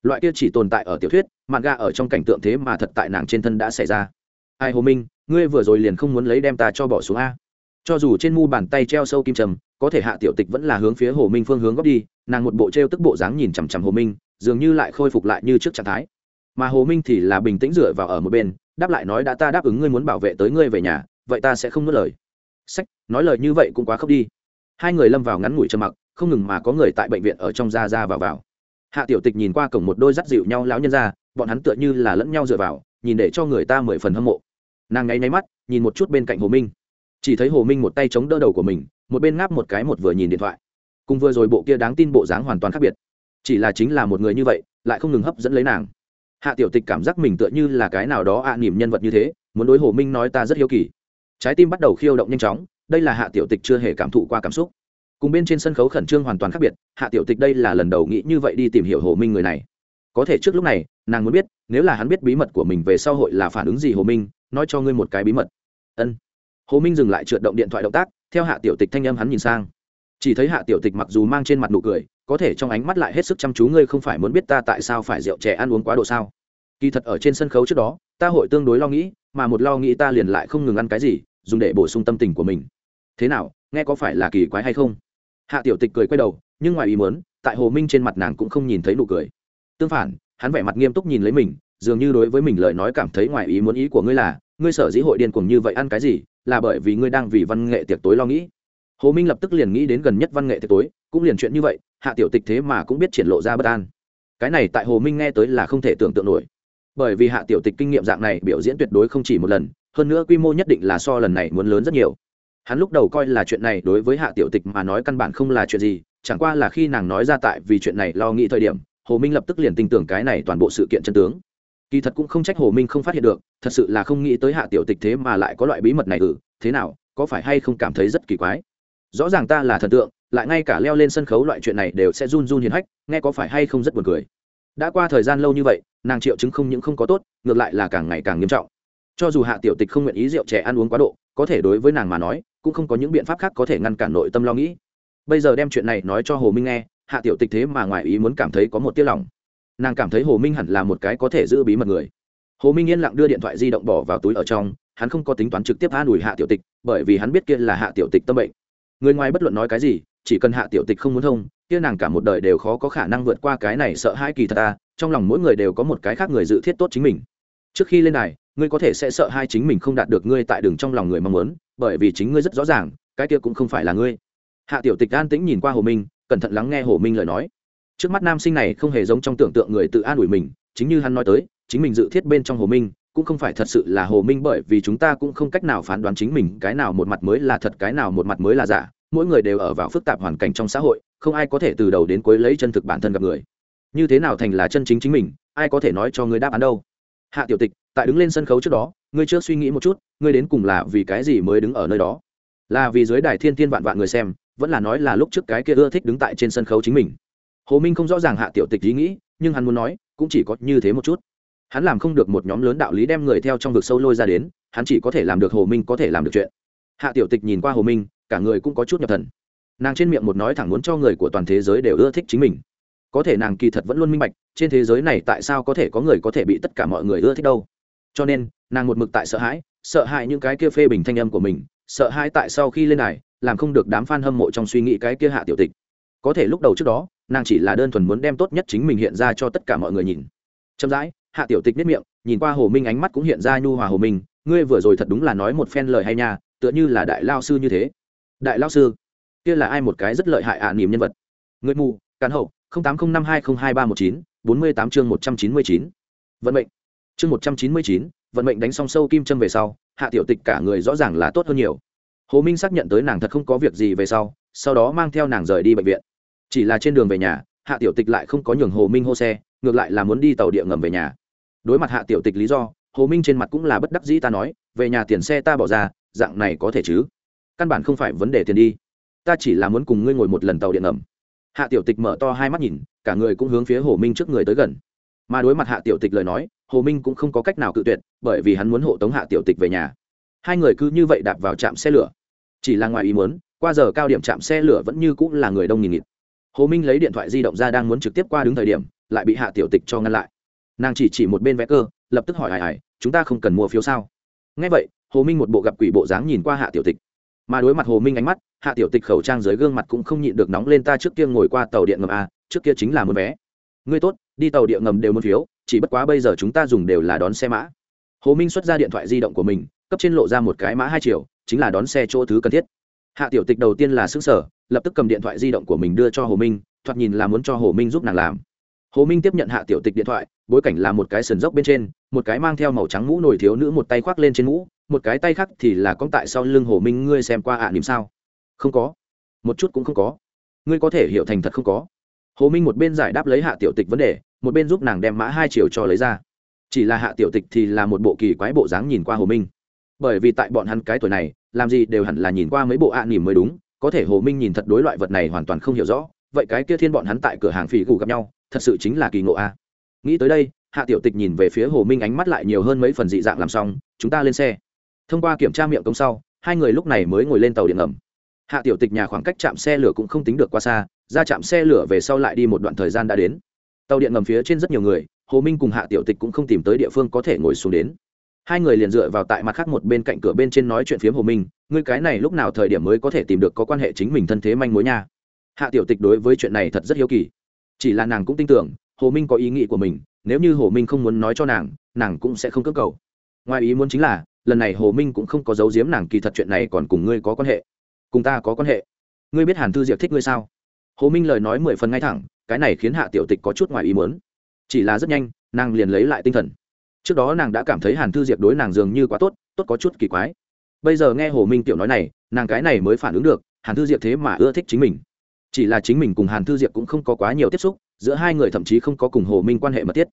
[SPEAKER 1] loại kia chỉ tồn tại ở tiểu thuyết, mạn ga ở trong cảnh tượng thế mà thật tại nàng trên thân đã xảy ra. Ai hồ minh, ngươi vừa rồi liền không muốn lấy đem ta cho bỏ xuống a. Cho dù trên mu bàn tay treo sâu kim trầm, có thể hạ tiểu tịch vẫn là hướng phía hồ minh phương hướng góp đi, nàng một bộ t r e o tức bộ dáng nhìn chằm chằm hồ minh, dường như lại khôi phục lại như trước trạng thái. Mà hồ minh thì là bình tĩnh dựa vào ở một bên, đáp lại nói đã ta đáp ứng ngươi muốn bảo vệ tới ngươi về nhà, vậy ta sẽ không nuốt lời. Sách, nói lời như vậy cũng quá khóc đi. Hai người lâm vào ngắn ngủi trầm mặc, không ngừng mà có người tại bệnh viện ở trong ra ra vào vào hạ tiểu tịch nhìn qua cổng một đôi dắt dịu nhau lão nhân ra bọn hắn tựa như là lẫn nhau dựa vào nhìn để cho người ta mười phần hâm mộ. Nàng ngáy nháy mắt nhìn một chút bên cạnh hồ minh. Chỉ thấy hồ minh một tay chống đỡ đầu của mình một bên ngáp một cái một vừa nhìn điện thoại. Cùng vừa rồi bộ kia đáng tin bộ dáng hoàn toàn khác biệt. Chỉ là chính là một người như vậy lại không ngừng hấp dẫn lấy nàng. Hạ tiểu tịch cảm giác mình tựa như là cái nào đó ạ à, nỉm nhân vật như thế muốn đối hồ minh nói ta rất hiếu kỳ. Trái tim bắt đầu khiêu động nhanh chóng đây là hạ tiểu tịch chưa hề cảm thụ qua cảm xúc cùng bên trên sân khấu khẩn trương hoàn toàn khác biệt, hạ tiểu tịch đây là lần đầu nghĩ như vậy đi tìm hiểu hồ minh người này. Có thể trước lúc này, nàng muốn biết, nếu là hắn biết bí mật của mình về sau hội là phản ứng gì hồ minh, nói cho ngươi một cái bí mật. Ân. Hồ minh dừng lại trượt động điện thoại động tác, theo hạ tiểu tịch thanh âm hắn nhìn sang. Chỉ thấy hạ tiểu tịch mặc dù mang trên mặt nụ cười, có thể trong ánh mắt lại hết sức chăm chú, ngươi không phải muốn biết ta tại sao phải rượu trẻ ăn uống quá độ sao? Kỳ thật ở trên sân khấu trước đó, ta hội tương đối lo nghĩ, mà một lo nghĩ ta liền lại không ngừng ăn cái gì, dùng để bổ sung tâm tình của mình. Thế nào, nghe có phải là kỳ quái hay không? Hạ tiểu tịch cười quay đầu, nhưng ngoài ý muốn, tại hồ minh trên mặt nàng cũng không nhìn thấy nụ cười. Tương phản, hắn vẻ mặt nghiêm túc nhìn lấy mình, dường như đối với mình lời nói cảm thấy ngoài ý muốn ý của ngươi là, ngươi sở dĩ hội điên cuồng như vậy ăn cái gì, là bởi vì ngươi đang vì văn nghệ tiệc tối lo nghĩ. Hồ minh lập tức liền nghĩ đến gần nhất văn nghệ tiệc tối, cũng liền chuyện như vậy, hạ tiểu tịch thế mà cũng biết triển lộ ra bất an. Cái này tại hồ minh nghe tới là không thể tưởng tượng nổi. Bởi vì hạ tiểu tịch kinh nghiệm dạng này biểu diễn tuyệt đối không chỉ một lần, hơn nữa quy mô nhất định là so lần này muốn lớn rất nhiều hắn lúc đầu coi là chuyện này đối với hạ tiểu tịch mà nói căn bản không là chuyện gì, chẳng qua là khi nàng nói ra tại vì chuyện này lo nghĩ thời điểm, hồ minh lập tức liền tin tưởng cái này toàn bộ sự kiện chân tướng. Kỳ thật cũng không trách hồ minh không phát hiện được, thật sự là không nghĩ tới hạ tiểu tịch thế mà lại có loại bí mật này ừ thế nào, có phải hay không cảm thấy rất kỳ quái? Rõ ràng ta là thần tượng, lại ngay cả leo lên sân khấu loại chuyện này đều sẽ run run hiền hách, nghe có phải hay không rất buồn cười. Đã qua thời gian lâu như vậy, nàng triệu chứng không những không có tốt, ngược lại là càng ngày càng nghiêm trọng. Cho dù hạ tiểu tịch không nguyện ý rượu trẻ ăn uống quá độ, có thể đối với nàng mà nói cũng không có những biện pháp khác có thể ngăn cản nội tâm lo nghĩ. Bây giờ đem chuyện này nói cho hồ minh nghe, hạ tiểu tịch thế mà ngoài ý muốn cảm thấy có một tiết lòng. Nàng cảm thấy hồ minh hẳn là một cái có thể giữ bí mật người. Hồ minh yên lặng đưa điện thoại di động bỏ vào túi ở trong, hắn không có tính toán trực tiếp an ủi hạ tiểu tịch, bởi vì hắn biết kia là hạ tiểu tịch tâm bệnh. Người ngoài bất luận nói cái gì, chỉ cần hạ tiểu tịch không muốn thông, kia nàng cả một đời đều khó có khả năng vượt qua cái này sợ hai kỳ thật ta, trong lòng mỗi người đều có một cái khác người dự thiết tốt chính mình. Trước khi lên này ngươi có thể sẽ sợ hai chính mình không đạt được ngươi tại đường trong lòng người mong muốn bởi vì chính ngươi rất rõ ràng, cái kia cũng không phải là ngươi. Hạ tiểu tịch an tĩnh nhìn qua hồ minh, cẩn thận lắng nghe hồ minh lời nói. Trước mắt nam sinh này không hề giống trong tưởng tượng người tự an ủi mình, chính như hắn nói tới, chính mình dự thiết bên trong hồ minh, cũng không phải thật sự là hồ minh bởi vì chúng ta cũng không cách nào phán đoán chính mình cái nào một mặt mới là thật, cái nào một mặt mới là giả. Mỗi người đều ở vào phức tạp hoàn cảnh trong xã hội, không ai có thể từ đầu đến cuối lấy chân thực bản thân gặp người. Như thế nào thành là chân chính chính mình, ai có thể nói cho ngươi đáp án đâu? Hạ tiểu tịch tại đứng lên sân khấu trước đó, ngươi chưa suy nghĩ một chút, ngươi đến cùng là vì cái gì mới đứng ở nơi đó? Là vì dưới đài thiên thiên vạn vạn người xem, vẫn là nói là lúc trước cái kia ưa thích đứng tại trên sân khấu chính mình. Hồ minh không rõ ràng hạ tiểu tịch ý nghĩ, nhưng hắn muốn nói, cũng chỉ có như thế một chút. Hắn làm không được một nhóm lớn đạo lý đem người theo trong vực sâu lôi ra đến, hắn chỉ có thể làm được hồ minh có thể làm được chuyện. Hạ tiểu tịch nhìn qua hồ minh, cả người cũng có chút nhập thần. Nàng trên miệng một nói thẳng muốn cho người của toàn thế giới đều ưa thích chính mình. Có thể nàng kỳ thật vẫn luôn minh bạch, trên thế giới này tại sao có thể có người có thể bị tất cả mọi người ưa thích đâu? Cho nên nàng một mực tại sợ hãi sợ hãi những cái kia phê bình thanh âm của mình sợ hãi tại sau khi lên này làm không được đám f a n hâm mộ trong suy nghĩ cái kia hạ tiểu tịch. Có thể lúc đầu trước đó nàng chỉ là đơn thuần muốn đem tốt nhất chính mình hiện ra cho tất cả mọi người nhìn. Chậm rãi hạ tiểu tịch nếp miệng nhìn qua hồ minh ánh mắt cũng hiện ra nhu hòa hồ minh ngươi vừa rồi thật đúng là nói một phen lời hay nha tựa như là đại lao sư như thế. Đại lao sư? Kia là ai một cái rất lợi hại ạ à, niềm nhân vật. Người mù cán hậu tám không năm hai không hai ba một chín bốn mươi tám chương một trăm chín mươi chín. Vận mệnh chương một trăm chín mươi chín, vận mệnh đánh song sâu kim châm về sau, hạ tiểu tịch cả người rõ ràng là tốt hơn nhiều. Hồ minh xác nhận tới nàng thật không có việc gì về sau sau đó mang theo nàng rời đi bệnh viện. Chỉ là trên đường về nhà, hạ tiểu tịch lại không có nhường hồ minh hô xe, ngược lại là muốn đi tàu địa ngầm về nhà. Đối mặt hạ tiểu tịch lý do, hồ minh trên mặt cũng là bất đắc dĩ ta nói, về nhà tiền xe ta bỏ ra, dạng này có thể chứ? Căn bản không phải vấn đề tiền đi. Ta chỉ là muốn cùng ngươi ngồi một lần tàu điện ngầm. Hạ tiểu tịch mở to hai mắt nhìn, cả người cũng hướng phía hồ minh trước người tới gần. Mà đối mặt hạ tiểu tịch lời nói hồ minh cũng không có cách nào cự tuyệt, bởi vì hắn muốn hộ tống hạ tiểu tịch về nhà. Hai người cứ như vậy đạp vào trạm xe lửa. Chỉ là ngoài ý muốn, qua giờ cao điểm trạm xe lửa vẫn như cũng là người đông nghìn nghịt. Hồ minh lấy điện thoại di động ra đang muốn trực tiếp qua đứng thời điểm, lại bị hạ tiểu tịch cho ngăn lại. Nàng chỉ chỉ một bên vé cơ, lập tức hỏi hải hải chúng ta không cần mua phiếu sao? Ngay vậy, hồ minh một bộ gặp quỷ bộ dáng nhìn qua hạ tiểu tịch. Mà đối mặt hồ minh ánh mắt, hạ tiểu tịch khẩu trang dưới gương mặt cũng không nhịn được nóng lên ta trước kia ngồi qua tàu điện ngầm a trước kia chính là mua vé. Ngươi tốt, đi tàu điện ngầm đều mua phiếu chỉ bất quá bây giờ chúng ta dùng đều là đón xe mã. Hồ minh xuất ra điện thoại di động của mình cấp trên lộ ra một cái mã hai triệu chính là đón xe chỗ thứ cần thiết. Hạ tiểu tịch đầu tiên là xứng sở lập tức cầm điện thoại di động của mình đưa cho hồ minh thoạt nhìn là muốn cho hồ minh giúp nàng làm. Hồ minh tiếp nhận hạ tiểu tịch điện thoại bối cảnh là một cái sườn dốc bên trên một cái mang theo màu trắng mũ nổi thiếu nữ một tay khoác lên trên mũ một cái tay khác thì là con tại sau lưng hồ minh ngươi xem qua ạ à, niềm sao? Không có. Một chút cũng không có. Ngươi có thể hiểu thành thật không có. Hồ minh một bên giải đáp lấy hạ tiểu tịch vấn đề một bên giúp nàng đem mã hai chiều cho lấy ra. Chỉ là hạ tiểu tịch thì là một bộ kỳ quái bộ dáng nhìn qua hồ minh. Bởi vì tại bọn hắn cái tuổi này, làm gì đều hẳn là nhìn qua mấy bộ ạ à nỉm mới đúng, có thể hồ minh nhìn thật đối loại vật này hoàn toàn không hiểu rõ, vậy cái kia thiên bọn hắn tại cửa hàng phỉ gù gặp nhau, thật sự chính là kỳ ngộ a. Nghĩ tới đây, hạ tiểu tịch nhìn về phía hồ minh ánh mắt lại nhiều hơn mấy phần dị dạng làm xong, chúng ta lên xe. Thông qua kiểm tra miệng công sau, hai người lúc này mới ngồi lên tàu điện ngầm. Hạ tiểu tịch nhà khoảng cách chạm xe lửa cũng không tính được qua xa, ra chạm xe lửa về sau lại đi một đoạn thời gian đã đến tàu điện ngầm phía trên rất nhiều người, hồ minh cùng hạ tiểu tịch cũng không tìm tới địa phương có thể ngồi xuống đến. Hai người liền dựa vào tại mặt khác một bên cạnh cửa bên trên nói chuyện phiếm hồ minh, ngươi cái này lúc nào thời điểm mới có thể tìm được có quan hệ chính mình thân thế manh mối nha? Hạ tiểu tịch đối với chuyện này thật rất hiếu kỳ. Chỉ là nàng cũng tin tưởng, hồ minh có ý nghĩ của mình, nếu như hồ minh không muốn nói cho nàng nàng cũng sẽ không cưỡng cầu. Ngoài ý muốn chính là, lần này hồ minh cũng không có giấu giếm nàng kỳ thật chuyện này còn cùng ngươi có quan hệ. Cùng ta có quan hệ. Ngươi biết hàn thư diệp thích ngươi sao? Hồ minh lời nói mười phần ngay thẳng cái này khiến hạ tiểu tịch có chút ngoài ý muốn. Chỉ là rất nhanh, nàng liền lấy lại tinh thần. Trước đó nàng đã cảm thấy hàn thư diệp đối nàng dường như quá tốt tốt có chút kỳ quái. Bây giờ nghe hồ minh tiểu nói này, nàng cái này mới phản ứng được, hàn thư diệp thế mà ưa thích chính mình. Chỉ là chính mình cùng hàn thư diệp cũng không có quá nhiều tiếp xúc, giữa hai người thậm chí không có cùng hồ minh quan hệ mật thiết.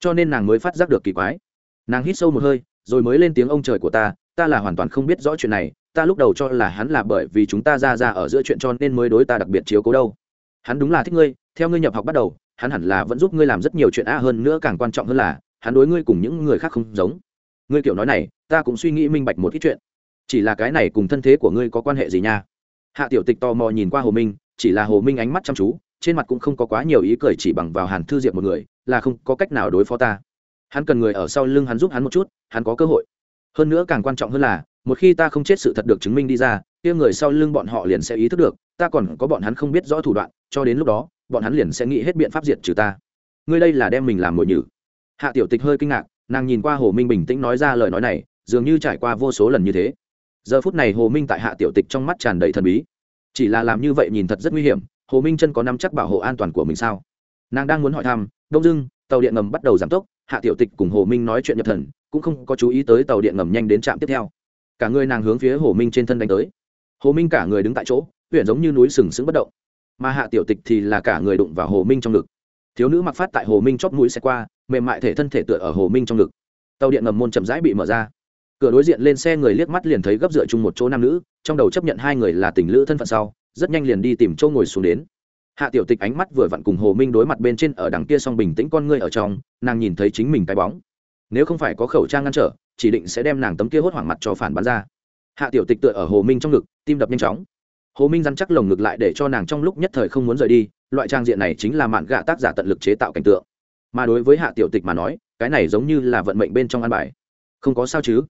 [SPEAKER 1] Cho nên nàng mới phát giác được kỳ quái. Nàng hít sâu một hơi, rồi mới lên tiếng ông trời của ta ta là hoàn toàn không biết rõ chuyện này, ta lúc đầu cho là hắn là bởi vì chúng ta ra ra ở giữa chuyện cho nên mới đối ta đặc biệt chiếu cố đâu. Hắn đúng là thích ngươi theo ngươi nhập học bắt đầu, hắn hẳn là vẫn giúp ngươi làm rất nhiều chuyện a hơn nữa càng quan trọng hơn là, hắn đối ngươi cùng những người khác không giống. Ngươi kiểu nói này, ta cũng suy nghĩ minh bạch một ít chuyện. Chỉ là cái này cùng thân thế của ngươi có quan hệ gì nha? Hạ tiểu tịch tò mò nhìn qua hồ minh, chỉ là hồ minh ánh mắt chăm chú, trên mặt cũng không có quá nhiều ý cười, chỉ bằng vào hàn thư diệp một người, là không có cách nào đối phó ta. Hắn cần người ở sau lưng hắn giúp hắn một chút, hắn có cơ hội. Hơn nữa càng quan trọng hơn là, một khi ta không chết sự thật được chứng minh đi ra, kia người sau lưng bọn họ liền sẽ ý thức được, ta còn có bọn hắn không biết rõ thủ đoạn, cho đến lúc đó bọn hắn liền sẽ nghĩ hết biện pháp diệt trừ ta. Ngươi đây là đem mình làm mội nhử. Hạ tiểu tịch hơi kinh ngạc, nàng nhìn qua hồ minh bình tĩnh nói ra lời nói này, dường như trải qua vô số lần như thế. Giờ phút này hồ minh tại hạ tiểu tịch trong mắt tràn đầy thần bí. Chỉ là làm như vậy nhìn thật rất nguy hiểm, hồ minh chân có nắm chắc bảo hộ an toàn của mình sao? Nàng đang muốn hỏi thăm, đông dưng, tàu điện ngầm bắt đầu giảm tốc, hạ tiểu tịch cùng hồ minh nói chuyện nhập thần, cũng không có chú ý tới tàu điện ngầm nhanh đến trạm tiếp theo. Cả người nàng hướng phía hồ minh trên thân đánh tới. Hồ minh cả người đứng tại chỗ, huyện giống như núi sừng sững bất động mà hạ tiểu tịch thì là cả người đụng vào hồ minh trong ngực. Thiếu nữ mặc phát tại hồ minh chóp mũi xe qua, mềm mại thể thân thể tựa ở hồ minh trong ngực. Tàu điện ngầm môn chậm rãi bị mở ra. Cửa đối diện lên xe người liếc mắt liền thấy gấp dựa chung một chỗ nam nữ, trong đầu chấp nhận hai người là tình lữ thân phận sau, rất nhanh liền đi tìm chỗ ngồi xuống đến. Hạ tiểu tịch ánh mắt vừa vặn cùng hồ minh đối mặt bên trên ở đằng kia song bình tĩnh con ngươi ở trong, nàng nhìn thấy chính mình cái bóng. Nếu không phải có khẩu trang ngăn trở, chỉ định sẽ đem nàng tấm kia hốt hoảng mặt cho phản bắn ra. Hạ tiểu tịch tựa ở hồ minh trong ngực, tim đập nhanh chóng hồ minh dăn chắc lồng ngực lại để cho nàng trong lúc nhất thời không muốn rời đi, loại trang diện này chính là mạn gạ tác giả tận lực chế tạo cảnh tượng. Mà đối với hạ tiểu tịch mà nói, cái này giống như là vận mệnh bên trong ăn bài. Không có sao chứ?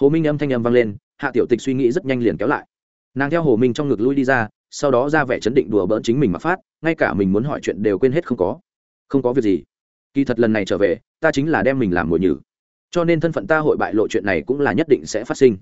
[SPEAKER 1] Hồ minh âm thanh âm vang lên, hạ tiểu tịch suy nghĩ rất nhanh liền kéo lại. Nàng theo hồ minh trong ngực lui đi ra, sau đó ra vẻ chấn định đùa bỡn chính mình mà phát, ngay cả mình muốn hỏi chuyện đều quên hết không có. Không có việc gì. Kỳ thật lần này trở về, ta chính là đem mình làm mồi nhử. Cho nên thân phận ta hội bại lộ chuyện này cũng là nhất định sẽ phát sinh.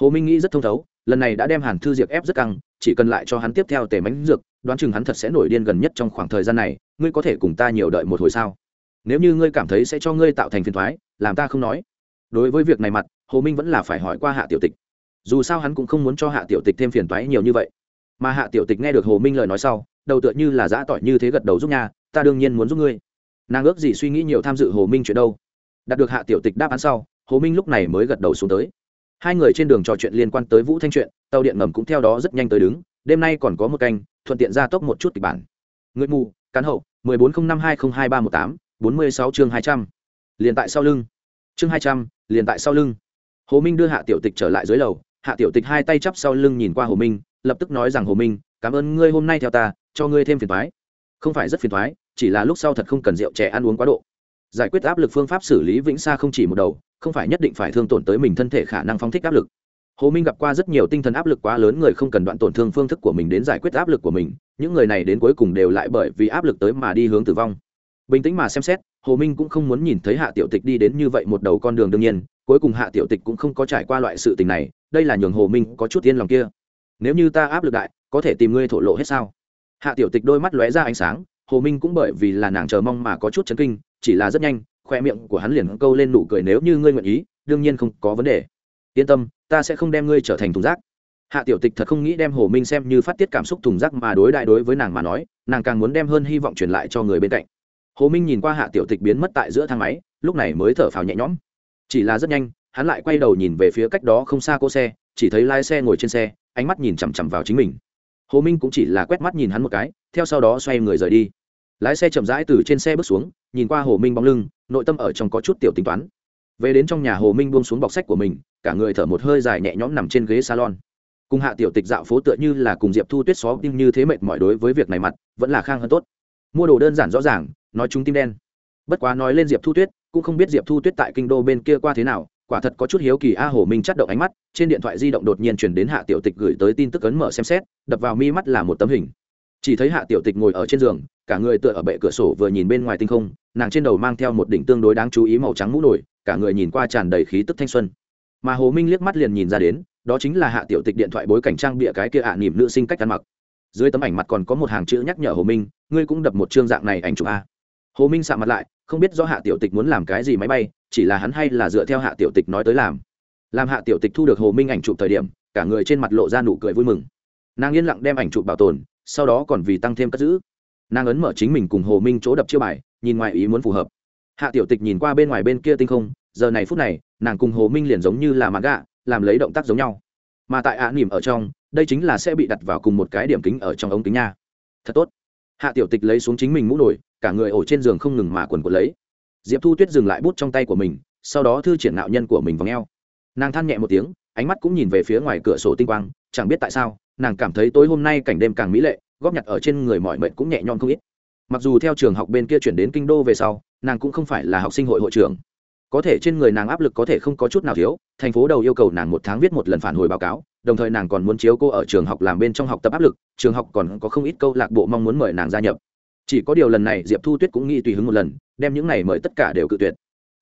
[SPEAKER 1] Hồ minh nghĩ rất thông thấu, lần này đã đem hàn thư diệp ép rất căng chỉ cần lại cho hắn tiếp theo tề mánh dược, đoán chừng hắn thật sẽ nổi điên gần nhất trong khoảng thời gian này, ngươi có thể cùng ta nhiều đợi một hồi sao? Nếu như ngươi cảm thấy sẽ cho ngươi tạo thành phiền thoái làm ta không nói. Đối với việc này mặt, hồ minh vẫn là phải hỏi qua hạ tiểu tịch. Dù sao hắn cũng không muốn cho hạ tiểu tịch thêm phiền toái nhiều như vậy. Mà hạ tiểu tịch nghe được hồ minh lời nói sau, đầu tựa như là giã tỏi như thế gật đầu giúp nhà ta đương nhiên muốn giúp ngươi. Nàng ước gì suy nghĩ nhiều tham dự hồ minh chuyện đâu. Đạt được hạ tiểu tịch đáp án sau, hồ minh lúc này mới gật đầu xuống tới hai người trên đường trò chuyện liên quan tới vũ thanh chuyện, tàu điện ngầm cũng theo đó rất nhanh tới đứng, đêm nay còn có một canh, thuận tiện ra tốc một chút kịch bản. Người mù, cán hậu, mười bốn không năm hai không hai ba một tám, bốn mươi sáu chương hai trăm. Liền tại sau lưng. Chương hai trăm, liền tại sau lưng. Hồ minh đưa hạ tiểu tịch trở lại dưới lầu, hạ tiểu tịch hai tay chắp sau lưng nhìn qua hồ minh, lập tức nói rằng hồ minh, cảm ơn ngươi hôm nay theo ta, cho ngươi thêm phiền thoái không phải rất phiền thoái chỉ là lúc sau thật không cần rượu trẻ ăn uống quá độ. Giải quyết áp lực phương pháp xử lý vĩnh xa không chỉ một đầu không phải nhất định phải thương tổn tới mình thân thể khả năng phóng thích áp lực. Hồ minh gặp qua rất nhiều tinh thần áp lực quá lớn người không cần đoạn tổn thương phương thức của mình đến giải quyết áp lực của mình, những người này đến cuối cùng đều lại bởi vì áp lực tới mà đi hướng tử vong. Bình tĩnh mà xem xét, hồ minh cũng không muốn nhìn thấy hạ tiểu tịch đi đến như vậy một đầu con đường đương nhiên, cuối cùng hạ tiểu tịch cũng không có trải qua loại sự tình này, đây là nhường hồ minh có chút yên lòng kia. Nếu như ta áp lực đại, có thể tìm ngươi thổ lộ hết sao? Hạ tiểu tịch đôi mắt lóe ra ánh sáng, hồ minh cũng bởi vì là nàng chờ mong mà có chút chấn kinh, chỉ là rất nhanh khoe miệng của hắn liền câu lên nụ cười nếu như ngươi nguyện ý, đương nhiên không có vấn đề. Yên tâm, ta sẽ không đem ngươi trở thành thùng rác. Hạ tiểu tịch thật không nghĩ đem hồ minh xem như phát tiết cảm xúc thùng rác mà đối đại đối với nàng mà nói, nàng càng muốn đem hơn hy vọng truyền lại cho người bên cạnh. Hồ minh nhìn qua hạ tiểu tịch biến mất tại giữa thang máy, lúc này mới thở phào nhẹ nhõm. Chỉ là rất nhanh, hắn lại quay đầu nhìn về phía cách đó không xa cô xe, chỉ thấy lái xe ngồi trên xe, ánh mắt nhìn chằm chằm vào chính mình. Hồ minh cũng chỉ là quét mắt nhìn hắn một cái, theo sau đó xoay người rời đi. Lái xe chậm rãi từ trên xe bước xuống nhìn qua hồ minh bóng lưng, nội tâm ở trong có chút tiểu tính toán. Về đến trong nhà hồ minh buông xuống bọc sách của mình, cả người thở một hơi dài nhẹ nhõm nằm trên ghế salon. Cùng hạ tiểu tịch dạo phố tựa như là cùng diệp thu tuyết xó tim như thế mệt mỏi đối với việc này mặt, vẫn là khang hơn tốt. Mua đồ đơn giản rõ ràng, nói chúng tim đen. Bất quá nói lên diệp thu tuyết, cũng không biết diệp thu tuyết tại kinh đô bên kia qua thế nào, quả thật có chút hiếu kỳ a, hồ minh chắt động ánh mắt, trên điện thoại di động đột nhiên chuyển đến hạ tiểu tịch gửi tới tin tức ấn mở xem xét, đập vào mi mắt là một tấm hình chỉ thấy hạ tiểu tịch ngồi ở trên giường cả người tựa ở bệ cửa sổ vừa nhìn bên ngoài tinh không nàng trên đầu mang theo một đỉnh tương đối đáng chú ý màu trắng mũ nổi cả người nhìn qua tràn đầy khí tức thanh xuân. Mà hồ minh liếc mắt liền nhìn ra đến đó chính là hạ tiểu tịch điện thoại bối cảnh trang bịa cái kia ạ à, nỉm nữ sinh cách ăn mặc. Dưới tấm ảnh mặt còn có một hàng chữ nhắc nhở hồ minh ngươi cũng đập một chương dạng này ảnh chụp a. Hồ minh sạ mặt lại không biết do hạ tiểu tịch muốn làm cái gì máy bay chỉ là hắn hay là dựa theo hạ tiểu tịch nói tới làm. Làm hạ tiểu tịch thu được hồ minh ảnh chụp thời điểm cả người trên mặt lộ ra nụ cười vui mừng. Nàng yên lặng đem ảnh chụp bảo tồn sau đó còn vì tăng thêm cất giữ. Nàng ấn mở chính mình cùng hồ minh chỗ đập chiêu bài, nhìn ngoài ý muốn phù hợp. Hạ tiểu tịch nhìn qua bên ngoài bên kia tinh không, giờ này phút này, nàng cùng hồ minh liền giống như là mặt gạ, làm lấy động tác giống nhau. Mà tại ạ nỉm ở trong, đây chính là sẽ bị đặt vào cùng một cái điểm kính ở trong ống kính nha. Thật tốt. Hạ tiểu tịch lấy xuống chính mình mũ nổi, cả người ổ trên giường không ngừng mà quần quần lấy. Diệp thu tuyết dừng lại bút trong tay của mình, sau đó thư triển nạo nhân của mình vào ngheo nàng than nhẹ một tiếng, ánh mắt cũng nhìn về phía ngoài cửa sổ tinh quang, chẳng biết tại sao nàng cảm thấy tối hôm nay cảnh đêm càng mỹ lệ, góp nhặt ở trên người mọi mệnh cũng nhẹ nhõm không ít. Mặc dù theo trường học bên kia chuyển đến kinh đô về sau, nàng cũng không phải là học sinh hội hội trưởng. Có thể trên người nàng áp lực có thể không có chút nào thiếu, thành phố đầu yêu cầu nàng một tháng viết một lần phản hồi báo cáo, đồng thời nàng còn muốn chiếu cô ở trường học làm bên trong học tập áp lực, trường học còn có không ít câu lạc bộ mong muốn mời nàng gia nhập. Chỉ có điều lần này diệp thu tuyết cũng nghĩ tùy hứng một lần, đem những này mời tất cả đều cự tuyệt.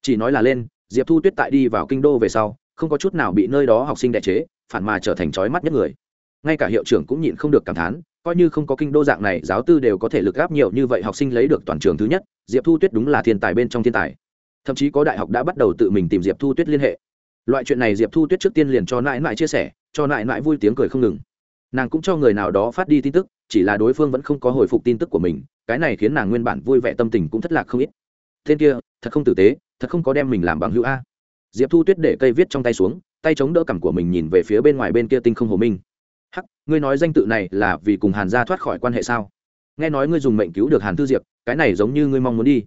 [SPEAKER 1] Chỉ nói là lên, diệp thu tuyết tại đi vào kinh đô về sau, không có chút nào bị nơi đó học sinh đại chế, phản mà trở thành trói mắt nhất người ngay cả hiệu trưởng cũng nhịn không được cảm thán, coi như không có kinh đô dạng này, giáo tư đều có thể lực gáp nhiều như vậy, học sinh lấy được toàn trường thứ nhất, diệp thu tuyết đúng là thiên tài bên trong thiên tài. Thậm chí có đại học đã bắt đầu tự mình tìm diệp thu tuyết liên hệ. Loại chuyện này diệp thu tuyết trước tiên liền cho nãi nãi chia sẻ, cho nãi nãi vui tiếng cười không ngừng. Nàng cũng cho người nào đó phát đi tin tức, chỉ là đối phương vẫn không có hồi phục tin tức của mình, cái này khiến nàng nguyên bản vui vẻ tâm tình cũng thất lạc không ít. Tên kia, thật không tử tế, thật không có đem mình làm bằng hữu a. Diệp thu tuyết để cây viết trong tay xuống, tay chống đỡ cằm của mình nhìn về phía bên ngoài bên kia tinh không hồ minh hắc, ngươi nói danh tự này là vì cùng hàn gia thoát khỏi quan hệ sao? Nghe nói ngươi dùng mệnh cứu được hàn Tư diệp, cái này giống như ngươi mong muốn đi.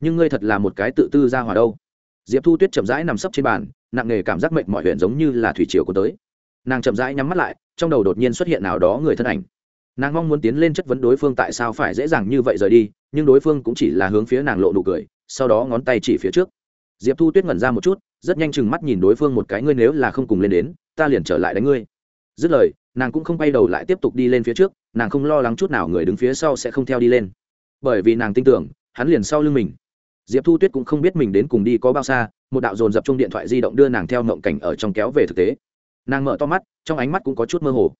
[SPEAKER 1] Nhưng ngươi thật là một cái tự tư ra hòa đâu. Diệp thu tuyết chậm rãi nằm sấp trên bàn, nặng nề cảm giác mệnh mọi huyện giống như là thủy triều của tới. Nàng chậm rãi nhắm mắt lại, trong đầu đột nhiên xuất hiện nào đó người thân ảnh. Nàng mong muốn tiến lên chất vấn đối phương tại sao phải dễ dàng như vậy rời đi, nhưng đối phương cũng chỉ là hướng phía nàng lộ nụ cười, sau đó ngón tay chỉ phía trước. Diệp thu tuyết ngẩn ra một chút, rất nhanh chừng mắt nhìn đối phương một cái, ngươi nếu là không cùng lên đến, ta liền trở lại đánh ngươi. Dứt lời nàng cũng không quay đầu lại tiếp tục đi lên phía trước, nàng không lo lắng chút nào người đứng phía sau sẽ không theo đi lên. Bởi vì nàng tin tưởng, hắn liền sau lưng mình. Diệp thu tuyết cũng không biết mình đến cùng đi có bao xa, một đạo dồn dập chung điện thoại di động đưa nàng theo ngộng cảnh ở trong kéo về thực tế. Nàng mở to mắt, trong ánh mắt cũng có chút mơ hồ.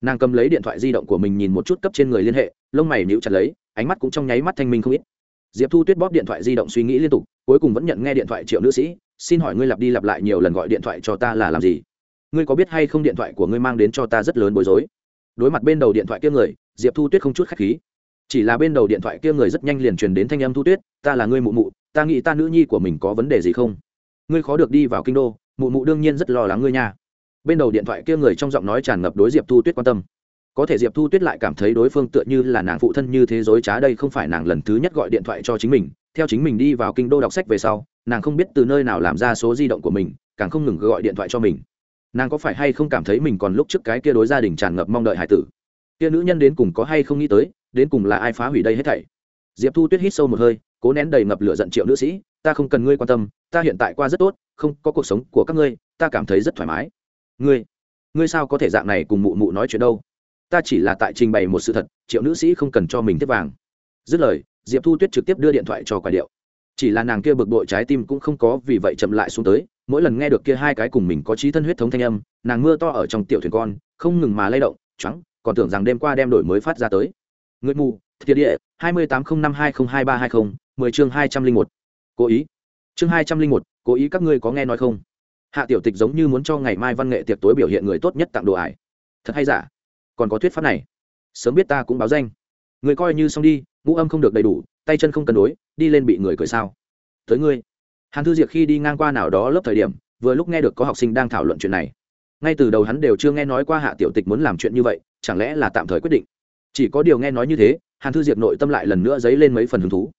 [SPEAKER 1] Nàng cầm lấy điện thoại di động của mình nhìn một chút cấp trên người liên hệ, lông mày níu chặt lấy, ánh mắt cũng trong nháy mắt thanh minh không ít. Diệp thu tuyết bóp điện thoại di động suy nghĩ liên tục, cuối cùng vẫn nhận nghe điện thoại triệu nữ sĩ, xin hỏi ngươi lặp đi lặp lại nhiều lần gọi điện thoại cho ta là làm gì? Ngươi có biết hay không điện thoại của ngươi mang đến cho ta rất lớn bối rối? Đối mặt bên đầu điện thoại kia người, diệp thu tuyết không chút khách khí. Chỉ là bên đầu điện thoại kia người rất nhanh liền truyền đến thanh âm thu tuyết, ta là ngươi mụ mụ, ta nghĩ ta nữ nhi của mình có vấn đề gì không? Ngươi khó được đi vào kinh đô, mụ mụ đương nhiên rất lo lắng ngươi nha. Bên đầu điện thoại kia người trong giọng nói tràn ngập đối diệp thu tuyết quan tâm. Có thể diệp thu tuyết lại cảm thấy đối phương tựa như là nàng phụ thân như thế giới trá đây không phải nàng lần thứ nhất gọi điện thoại cho chính mình. Theo chính mình đi vào kinh đô đọc sách về sau, nàng không biết từ nơi nào làm ra số di động của mình, càng không ngừng gọi điện thoại cho mình nàng có phải hay không cảm thấy mình còn lúc trước cái kia đối gia đình tràn ngập mong đợi hải tử? Kia nữ nhân đến cùng có hay không nghĩ tới, đến cùng là ai phá hủy đây hết thảy? Diệp thu tuyết hít sâu một hơi, cố nén đầy ngập lửa giận triệu nữ sĩ, ta không cần ngươi quan tâm, ta hiện tại qua rất tốt, không có cuộc sống của các ngươi, ta cảm thấy rất thoải mái. Ngươi ngươi sao có thể dạng này cùng mụ mụ nói chuyện đâu? Ta chỉ là tại trình bày một sự thật, triệu nữ sĩ không cần cho mình tiếp vàng. Dứt lời, diệp thu tuyết trực tiếp đưa điện thoại cho quả điệu. Chỉ là nàng kia bực bội trái tim cũng không có, vì vậy chậm lại xuống tới mỗi lần nghe được kia hai cái cùng mình có trí thân huyết thống thanh âm, nàng mưa to ở trong tiểu thuyền con, không ngừng mà lay động trắng còn tưởng rằng đêm qua đem đổi mới phát ra tới. Người mù, thiệt địa, hai mươi tám không năm hai không hai ba hai không, mười chương hai trăm linh một. Cố ý. Chương hai trăm linh một, cố ý các ngươi có nghe nói không? Hạ tiểu tịch giống như muốn cho ngày mai văn nghệ tiệc tối biểu hiện người tốt nhất tặng đồ ải. Thật hay giả? Còn có thuyết pháp này. Sớm biết ta cũng báo danh. Người coi như xong đi, ngũ âm không được đầy đủ, tay chân không cân đối, đi lên bị người cười sao? Tới ngươi hàn thư diệp khi đi ngang qua nào đó lớp thời điểm, vừa lúc nghe được có học sinh đang thảo luận chuyện này. Ngay từ đầu hắn đều chưa nghe nói qua hạ tiểu tịch muốn làm chuyện như vậy, chẳng lẽ là tạm thời quyết định? Chỉ có điều nghe nói như thế, hàn thư diệp nội tâm lại lần nữa dấy lên mấy phần hứng thú.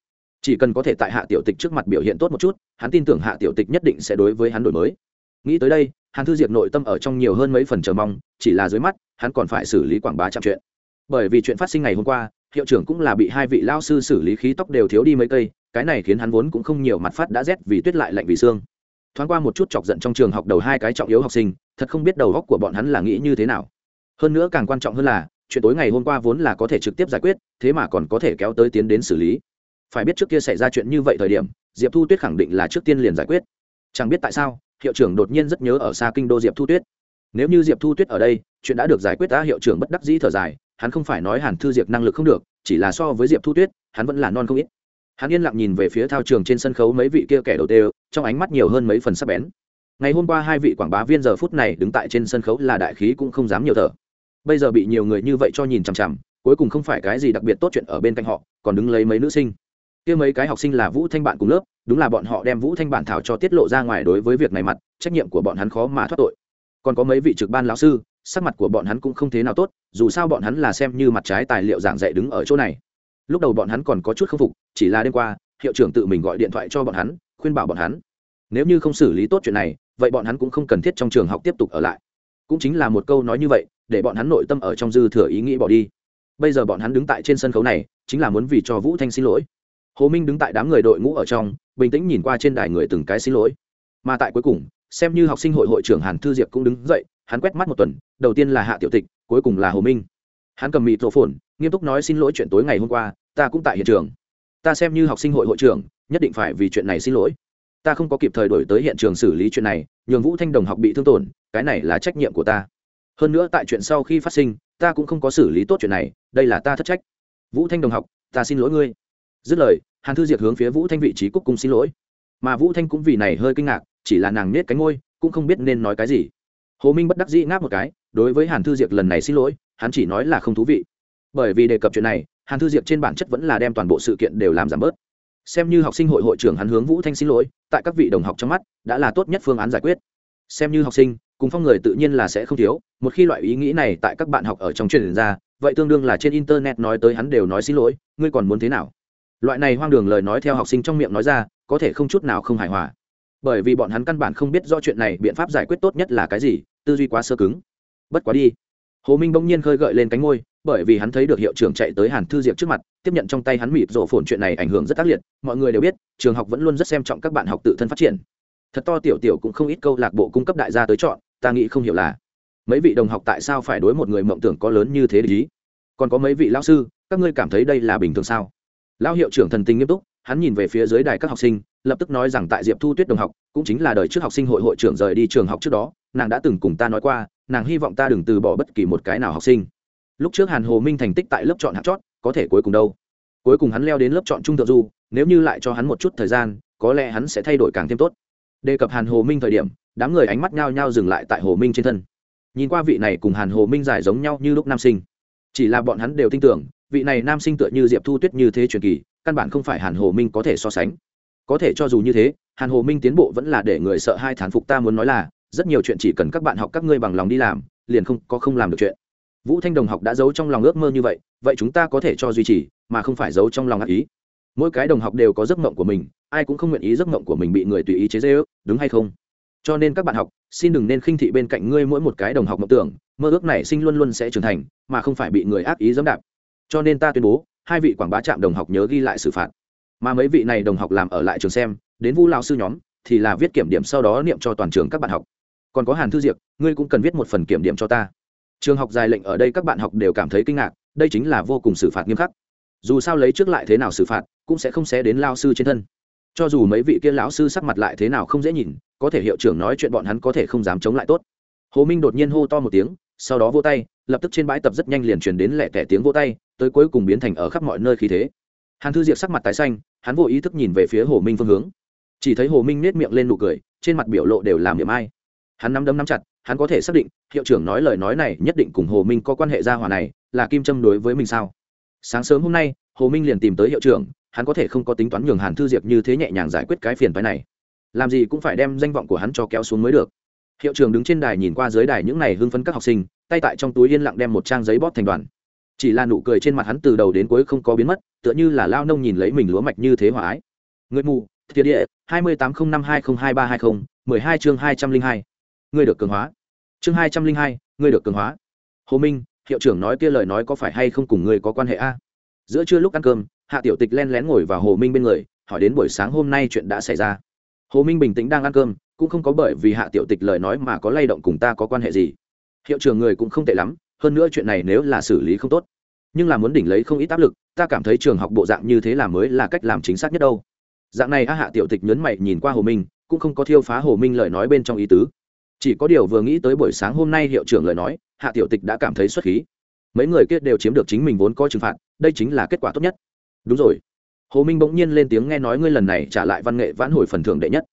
[SPEAKER 1] Chỉ cần có thể tại hạ tiểu tịch trước mặt biểu hiện tốt một chút, hắn tin tưởng hạ tiểu tịch nhất định sẽ đối với hắn đổi mới. Nghĩ tới đây, hàn thư diệp nội tâm ở trong nhiều hơn mấy phần chờ mong, chỉ là dưới mắt, hắn còn phải xử lý quảng bá chạm chuyện. Bởi vì chuyện phát sinh ngày hôm qua, hiệu trưởng cũng là bị hai vị lao sư xử lý khí tóc đều thiếu đi mấy cây cái này khiến hắn vốn cũng không nhiều mặt phát đã rét vì tuyết lại lạnh vì xương. Thoáng qua một chút chọc giận trong trường học đầu hai cái trọng yếu học sinh, thật không biết đầu góc của bọn hắn là nghĩ như thế nào. Hơn nữa càng quan trọng hơn là, chuyện tối ngày hôm qua vốn là có thể trực tiếp giải quyết, thế mà còn có thể kéo tới tiến đến xử lý. Phải biết trước kia xảy ra chuyện như vậy thời điểm, diệp thu tuyết khẳng định là trước tiên liền giải quyết. Chẳng biết tại sao, hiệu trưởng đột nhiên rất nhớ ở xa kinh đô diệp thu tuyết. Nếu như diệp thu tuyết ở đây, chuyện đã được giải quyết ta hiệu trưởng bất đắc dĩ thở dài, hắn không phải nói hàn thư diệp năng lực không được, chỉ là so với diệp thu tuyết, hắn vẫn là non không ít hắn yên lặng nhìn về phía thao trường trên sân khấu mấy vị kia kẻ đầu tê, trong ánh mắt nhiều hơn mấy phần sắc bén. Ngày hôm qua hai vị quảng bá viên giờ phút này đứng tại trên sân khấu là đại khí cũng không dám nhiều thở. Bây giờ bị nhiều người như vậy cho nhìn chằm chằm, cuối cùng không phải cái gì đặc biệt tốt chuyện ở bên cạnh họ, còn đứng lấy mấy nữ sinh. Kia mấy cái học sinh là vũ thanh bạn cùng lớp, đúng là bọn họ đem vũ thanh bản thảo cho tiết lộ ra ngoài đối với việc này mặt, trách nhiệm của bọn hắn khó mà thoát tội. Còn có mấy vị trực ban lão sư, sắc mặt của bọn hắn cũng không thế nào tốt, dù sao bọn hắn là xem như mặt trái tài liệu giảng dạy đứng ở chỗ này lúc đầu bọn hắn còn có chút k phục, chỉ là đêm qua, hiệu trưởng tự mình gọi điện thoại cho bọn hắn, khuyên bảo bọn hắn. Nếu như không xử lý tốt chuyện này, vậy bọn hắn cũng không cần thiết trong trường học tiếp tục ở lại. Cũng chính là một câu nói như vậy, để bọn hắn nội tâm ở trong dư thừa ý nghĩ bỏ đi. Bây giờ bọn hắn đứng tại trên sân khấu này, chính là muốn vì cho vũ thanh xin lỗi. Hồ minh đứng tại đám người đội ngũ ở trong, bình tĩnh nhìn qua trên đài người từng cái xin lỗi. Mà tại cuối cùng, xem như học sinh hội hội trưởng hàn thư diệp cũng đứng dậy, hắn quét mắt một tuần, đầu tiên là hạ tiểu tịch, cuối cùng là hồ minh hắn cầm mịt rổ phồn nghiêm túc nói xin lỗi chuyện tối ngày hôm qua, ta cũng tại hiện trường. Ta xem như học sinh hội hội trưởng, nhất định phải vì chuyện này xin lỗi. Ta không có kịp thời đổi tới hiện trường xử lý chuyện này, nhường vũ thanh đồng học bị thương tổn, cái này là trách nhiệm của ta. Hơn nữa tại chuyện sau khi phát sinh, ta cũng không có xử lý tốt chuyện này, đây là ta thất trách. Vũ thanh đồng học, ta xin lỗi ngươi. Dứt lời, hàn thư diệt hướng phía vũ thanh vị trí cúc cung xin lỗi. Mà vũ thanh cũng vì này hơi kinh ngạc, chỉ là nàng nết cánh ngôi cũng không biết nên nói cái gì. Hồ minh bất đắc dĩ ngáp một cái đối với hàn thư diệp lần này xin lỗi, hắn chỉ nói là không thú vị. Bởi vì đề cập chuyện này, hàn thư diệp trên bản chất vẫn là đem toàn bộ sự kiện đều làm giảm bớt. Xem như học sinh hội hội trưởng hắn hướng vũ thanh xin lỗi, tại các vị đồng học trong mắt, đã là tốt nhất phương án giải quyết. Xem như học sinh, cùng phong người tự nhiên là sẽ không thiếu, một khi loại ý nghĩ này tại các bạn học ở trong truyền ra, vậy tương đương là trên internet nói tới hắn đều nói xin lỗi, ngươi còn muốn thế nào? Loại này hoang đường lời nói theo học sinh trong miệng nói ra, có thể không chút nào không hài hòa. Bởi vì bọn hắn căn bản không biết do chuyện này biện pháp giải quyết tốt nhất là cái gì, tư duy quá sơ cứng bất quá đi. Hồ minh bỗng nhiên khơi gợi lên cánh ngôi bởi vì hắn thấy được hiệu trưởng chạy tới hàn thư diệp trước mặt, tiếp nhận trong tay hắn mịt rổ phồn chuyện này ảnh hưởng rất tác liệt, mọi người đều biết, trường học vẫn luôn rất xem trọng các bạn học tự thân phát triển. Thật to tiểu tiểu cũng không ít câu lạc bộ cung cấp đại gia tới chọn, ta nghĩ không hiểu là, mấy vị đồng học tại sao phải đối một người mộng tưởng có lớn như thế để ý? Còn có mấy vị lao sư, các ngươi cảm thấy đây là bình thường sao? Lão hiệu trưởng thần tình nghiêm túc, hắn nhìn về phía dưới đài các học sinh, lập tức nói rằng tại diệp thu tuyết đồng học, cũng chính là đời trước học sinh hội hội trưởng rời đi trường học trước đó nàng đã từng cùng ta nói qua, nàng hy vọng ta đừng từ bỏ bất kỳ một cái nào học sinh. Lúc trước hàn hồ minh thành tích tại lớp chọn hạt chót, có thể cuối cùng đâu? Cuối cùng hắn leo đến lớp chọn trung thượng du, nếu như lại cho hắn một chút thời gian, có lẽ hắn sẽ thay đổi càng thêm tốt. Đề cập hàn hồ minh thời điểm, đám người ánh mắt nhao nhao dừng lại tại hồ minh trên thân. Nhìn qua vị này cùng hàn hồ minh giải giống nhau như lúc nam sinh. Chỉ là bọn hắn đều tin tưởng, vị này nam sinh tựa như diệp thu tuyết như thế truyền kỳ, căn bản không phải hàn hồ minh có thể so sánh. Có thể cho dù như thế, hàn hồ minh tiến bộ vẫn là để người sợ hai thán phục ta muốn nói là rất nhiều chuyện chỉ cần các bạn học các ngươi bằng lòng đi làm, liền không, có không làm được chuyện. Vũ thanh đồng học đã giấu trong lòng ước mơ như vậy vậy chúng ta có thể cho duy trì, mà không phải giấu trong lòng ác ý. Mỗi cái đồng học đều có giấc mộng của mình, ai cũng không nguyện ý giấc mộng của mình bị người tùy ý chế dễ ước đúng hay không? Cho nên các bạn học, xin đừng nên khinh thị bên cạnh ngươi mỗi một cái đồng học mộng tưởng, mơ ước này sinh luôn luôn sẽ trưởng thành, mà không phải bị người ác ý dẫm đạp. Cho nên ta tuyên bố, hai vị quảng bá trạm đồng học nhớ ghi lại xử phạt. Mà mấy vị này đồng học làm ở lại trường xem, đến vu lao sư nhóm, thì là viết kiểm điểm sau đó niệm cho toàn trường các bạn học còn có hàn thư diệp ngươi cũng cần viết một phần kiểm điểm cho ta. Trường học dài lệnh ở đây các bạn học đều cảm thấy kinh ngạc, đây chính là vô cùng xử phạt nghiêm khắc. Dù sao lấy trước lại thế nào xử phạt, cũng sẽ không xé đến lao sư trên thân. Cho dù mấy vị kia lão sư sắc mặt lại thế nào không dễ nhìn, có thể hiệu trưởng nói chuyện bọn hắn có thể không dám chống lại tốt. Hồ minh đột nhiên hô to một tiếng, sau đó vô tay, lập tức trên bãi tập rất nhanh liền truyền đến lẹ tẻ tiếng vô tay, tới cuối cùng biến thành ở khắp mọi nơi khí thế. Hàn thư diệp sắc mặt tái xanh, hắn vô ý thức nhìn về phía hồ minh phương hướng. Chỉ thấy hồ minh nết miệng lên nụ cười, trên mặt biểu lộ đều làm điểm ai hắn nắm đấm nắm chặt, hắn có thể xác định, hiệu trưởng nói lời nói này nhất định cùng hồ minh có quan hệ gia hòa này, là kim châm đối với mình sao? Sáng sớm hôm nay, hồ minh liền tìm tới hiệu trưởng, hắn có thể không có tính toán nhường hàn thư diệp như thế nhẹ nhàng giải quyết cái phiền phái này. Làm gì cũng phải đem danh vọng của hắn cho kéo xuống mới được. Hiệu trưởng đứng trên đài nhìn qua dưới đài những này hưng phấn các học sinh, tay tại trong túi yên lặng đem một trang giấy bóp thành đoàn. Chỉ là nụ cười trên mặt hắn từ đầu đến cuối không có biến mất, tựa như là lao nông nhìn lấy mình lúa mạch như thế hòa ái. Người mù, thiệt địa, hai mươi tám không năm hai không hai ba hai không, mười hai chương hai trăm linh hai ngươi được cường hóa. Chương hai trăm linh hai, ngươi được cường hóa. Hồ minh, hiệu trưởng nói kia lời nói có phải hay không cùng ngươi có quan hệ a? Giữa trưa lúc ăn cơm, hạ tiểu tịch len lén ngồi vào hồ minh bên người, hỏi đến buổi sáng hôm nay chuyện đã xảy ra. Hồ minh bình tĩnh đang ăn cơm, cũng không có bởi vì hạ tiểu tịch lời nói mà có lay động cùng ta có quan hệ gì. Hiệu trưởng người cũng không tệ lắm, hơn nữa chuyện này nếu là xử lý không tốt, nhưng là muốn đỉnh lấy không ít áp lực, ta cảm thấy trường học bộ dạng như thế là mới là cách làm chính xác nhất đâu. Dạng này a hạ tiểu tịch nhấn mày nhìn qua hồ minh, cũng không có thiêu phá hồ minh lời nói bên trong ý tứ chỉ có điều vừa nghĩ tới buổi sáng hôm nay hiệu trưởng lời nói, hạ tiểu tịch đã cảm thấy xuất khí. Mấy người kia đều chiếm được chính mình vốn có trừng phạt, đây chính là kết quả tốt nhất. Đúng rồi. Hồ minh bỗng nhiên lên tiếng nghe nói ngươi lần này trả lại văn nghệ vãn hồi phần thưởng đệ nhất.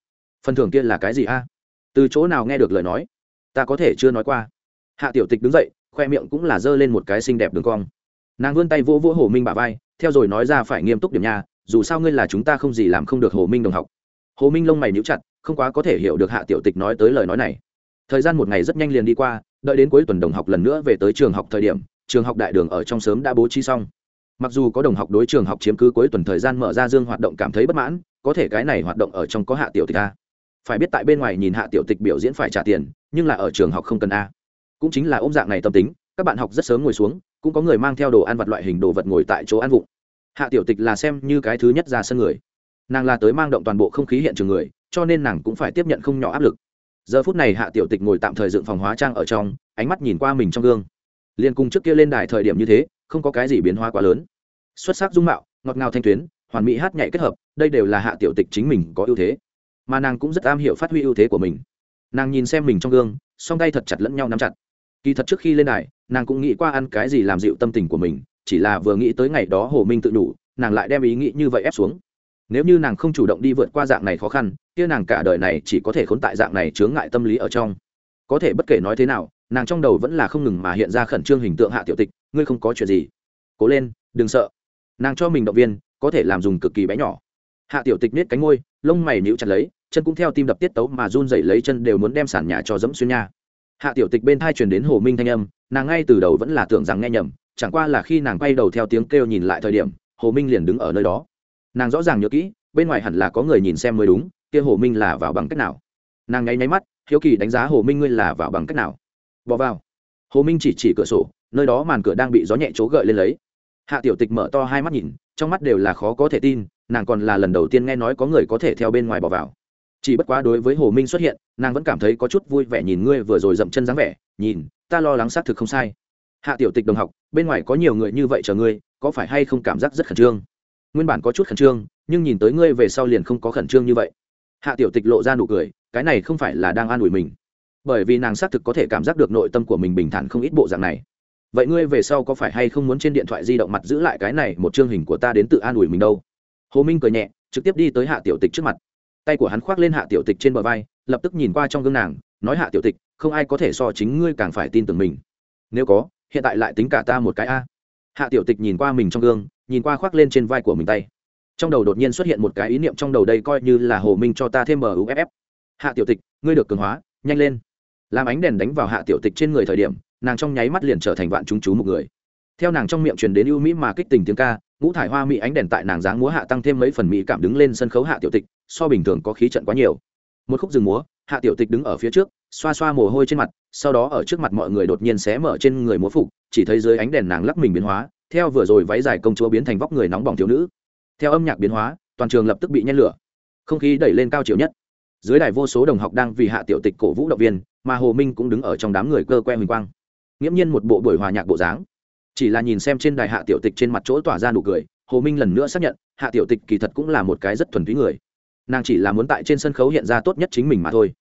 [SPEAKER 1] Phần thưởng kia là cái gì a? Từ chỗ nào nghe được lời nói? Ta có thể chưa nói qua. Hạ tiểu tịch đứng dậy, khoe miệng cũng là giơ lên một cái xinh đẹp đường cong. Nàng vươn tay vỗ vỗ hồ minh bà vai, theo rồi nói ra phải nghiêm túc điểm nha, dù sao ngươi là chúng ta không gì làm không được hồ minh đồng học. Hồ minh lông mày níu chặt, không quá có thể hiểu được hạ tiểu tịch nói tới lời nói này thời gian một ngày rất nhanh liền đi qua, đợi đến cuối tuần đồng học lần nữa về tới trường học thời điểm, trường học đại đường ở trong sớm đã bố trí xong. Mặc dù có đồng học đối trường học chiếm cứ cuối tuần thời gian mở ra dương hoạt động cảm thấy bất mãn, có thể cái này hoạt động ở trong có hạ tiểu tịch a. Phải biết tại bên ngoài nhìn hạ tiểu tịch biểu diễn phải trả tiền, nhưng là ở trường học không cần a. Cũng chính là ôm dạng này tâm tính, các bạn học rất sớm ngồi xuống, cũng có người mang theo đồ ăn vặt loại hình đồ vật ngồi tại chỗ ăn vụng. Hạ tiểu tịch là xem như cái thứ nhất ra sân người. Nàng là tới mang động toàn bộ không khí hiện trường người, cho nên nàng cũng phải tiếp nhận không nhỏ áp lực giờ phút này hạ tiểu tịch ngồi tạm thời dựng phòng hóa trang ở trong, ánh mắt nhìn qua mình trong gương. Liền cùng trước kia lên đài thời điểm như thế, không có cái gì biến hóa quá lớn. Xuất sắc dung mạo, ngọt ngào thanh tuyến, hoàn mỹ hát nhảy kết hợp, đây đều là hạ tiểu tịch chính mình có ưu thế. Mà nàng cũng rất am hiểu phát huy ưu thế của mình. Nàng nhìn xem mình trong gương, song tay thật chặt lẫn nhau nắm chặt. Kỳ thật trước khi lên đài, nàng cũng nghĩ qua ăn cái gì làm dịu tâm tình của mình, chỉ là vừa nghĩ tới ngày đó hồ minh tự đủ nàng lại đem ý nghĩ như vậy ép xuống nếu như nàng không chủ động đi vượt qua dạng này khó khăn, kia nàng cả đời này chỉ có thể khốn tại dạng này chướng ngại tâm lý ở trong. Có thể bất kể nói thế nào, nàng trong đầu vẫn là không ngừng mà hiện ra khẩn trương hình tượng hạ tiểu tịch, ngươi không có chuyện gì. Cố lên, đừng sợ. Nàng cho mình động viên, có thể làm dùng cực kỳ bé nhỏ. Hạ tiểu tịch nết cánh ngôi lông mày níu chặt lấy, chân cũng theo tim đập tiết tấu mà run dậy lấy chân đều muốn đem sàn nhà cho dẫm xuyên nha. Hạ tiểu tịch bên thai truyền đến hồ minh thanh âm, nàng ngay từ đầu vẫn là tưởng rằng nghe nhầm, chẳng qua là khi nàng quay đầu theo tiếng kêu nhìn lại thời điểm, hồ minh liền đứng ở nơi đó nàng rõ ràng nhớ kỹ, bên ngoài hẳn là có người nhìn xem mới đúng, kia hồ minh là vào bằng cách nào? Nàng nháy nháy mắt, hiếu kỳ đánh giá hồ minh ngươi là vào bằng cách nào? Bỏ vào. Hồ minh chỉ chỉ cửa sổ, nơi đó màn cửa đang bị gió nhẹ chỗ gợi lên lấy. Hạ tiểu tịch mở to hai mắt nhìn, trong mắt đều là khó có thể tin, nàng còn là lần đầu tiên nghe nói có người có thể theo bên ngoài bỏ vào. Chỉ bất quá đối với hồ minh xuất hiện, nàng vẫn cảm thấy có chút vui vẻ nhìn ngươi vừa rồi dậm chân dáng vẻ, nhìn, ta lo lắng xác thực không sai. Hạ tiểu tịch đồng học, bên ngoài có nhiều người như vậy chờ ngươi, có phải hay không cảm giác rất khẩn trương? Nguyên bản có chút khẩn trương, nhưng nhìn tới ngươi về sau liền không có khẩn trương như vậy. Hạ tiểu tịch lộ ra nụ cười, cái này không phải là đang an ủi mình. Bởi vì nàng xác thực có thể cảm giác được nội tâm của mình bình thản không ít bộ dạng này. Vậy ngươi về sau có phải hay không muốn trên điện thoại di động mặt giữ lại cái này một chương hình của ta đến tự an ủi mình đâu? Hồ minh cười nhẹ, trực tiếp đi tới hạ tiểu tịch trước mặt. Tay của hắn khoác lên hạ tiểu tịch trên bờ vai, lập tức nhìn qua trong gương nàng, nói hạ tiểu tịch, không ai có thể so chính ngươi càng phải tin tưởng mình. Nếu có, hiện tại lại tính cả ta một cái a. Hạ tiểu tịch nhìn qua mình trong gương nhìn qua khoác lên trên vai của mình tay. Trong đầu đột nhiên xuất hiện một cái ý niệm trong đầu đây coi như là hồ minh cho ta thêm muff hạ tiểu tịch, ngươi được cường hóa, nhanh lên. Làm ánh đèn đánh vào hạ tiểu tịch trên người thời điểm, nàng trong nháy mắt liền trở thành vạn chúng chú một người. Theo nàng trong miệng truyền đến ưu mỹ mà kích tình tiếng ca, ngũ thải hoa mỹ ánh đèn tại nàng dáng múa hạ tăng thêm mấy phần mỹ cảm đứng lên sân khấu hạ tiểu tịch, so bình thường có khí trận quá nhiều. Một khúc rừng múa, hạ tiểu tịch đứng ở phía trước, xoa xoa mồ hôi trên mặt, sau đó ở trước mặt mọi người đột nhiên xé mở trên người múa phục, chỉ thấy dưới ánh đèn nàng lắc mình biến hóa theo vừa rồi váy dài công chúa biến thành vóc người nóng bỏng thiếu nữ, theo âm nhạc biến hóa, toàn trường lập tức bị nhen lửa, không khí đẩy lên cao chiều nhất. Dưới đài vô số đồng học đang vì hạ tiểu tịch cổ vũ động viên, mà hồ minh cũng đứng ở trong đám người cơ que huỳnh quang. Nghiễm nhiên một bộ buổi hòa nhạc bộ dáng. Chỉ là nhìn xem trên đài hạ tiểu tịch trên mặt chỗ tỏa ra nụ cười, hồ minh lần nữa xác nhận, hạ tiểu tịch kỳ thật cũng là một cái rất thuần túy người. Nàng chỉ là muốn tại trên sân khấu hiện ra tốt nhất chính mình mà thôi.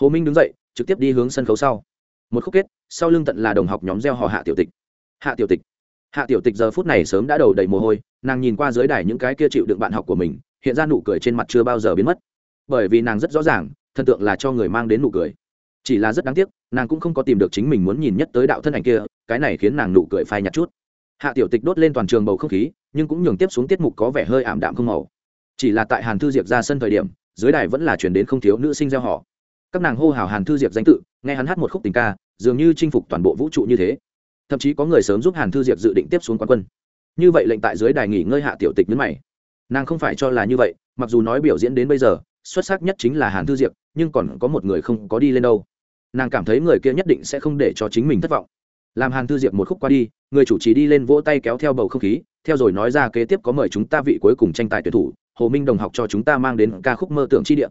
[SPEAKER 1] Hồ minh đứng dậy, trực tiếp đi hướng sân khấu sau. Một khúc kết, sau lưng tận là đồng học nhóm gieo họ hạ tiểu tịch. Hạ tiểu tịch hạ tiểu tịch giờ phút này sớm đã đầu đầy mồ hôi, nàng nhìn qua dưới đài những cái kia chịu đựng bạn học của mình, hiện ra nụ cười trên mặt chưa bao giờ biến mất. Bởi vì nàng rất rõ ràng, thần tượng là cho người mang đến nụ cười. Chỉ là rất đáng tiếc, nàng cũng không có tìm được chính mình muốn nhìn nhất tới đạo thân ảnh kia, cái này khiến nàng nụ cười phai nhạt chút. Hạ tiểu tịch đốt lên toàn trường bầu không khí, nhưng cũng nhường tiếp xuống tiết mục có vẻ hơi ảm đạm không màu. Chỉ là tại hàn thư diệp ra sân thời điểm, dưới đài vẫn là chuyển đến không thiếu nữ sinh gieo họ. Các nàng hô hào hàn thư diệp danh tự, nghe hắn hát một khúc tình ca, dường như chinh phục toàn bộ vũ trụ như thế thậm chí có người sớm giúp hàn thư diệp dự định tiếp xuống quán quân. Như vậy lệnh tại dưới đài nghỉ ngơi hạ tiểu tịch nhấn mày. Nàng không phải cho là như vậy, mặc dù nói biểu diễn đến bây giờ, xuất sắc nhất chính là hàn thư diệp, nhưng còn có một người không có đi lên đâu. Nàng cảm thấy người kia nhất định sẽ không để cho chính mình thất vọng. Làm hàn thư diệp một khúc qua đi, người chủ trì đi lên vỗ tay kéo theo bầu không khí, theo rồi nói ra kế tiếp có mời chúng ta vị cuối cùng tranh tài tuyển thủ, hồ minh đồng học cho chúng ta mang đến ca khúc mơ tưởng chi địa.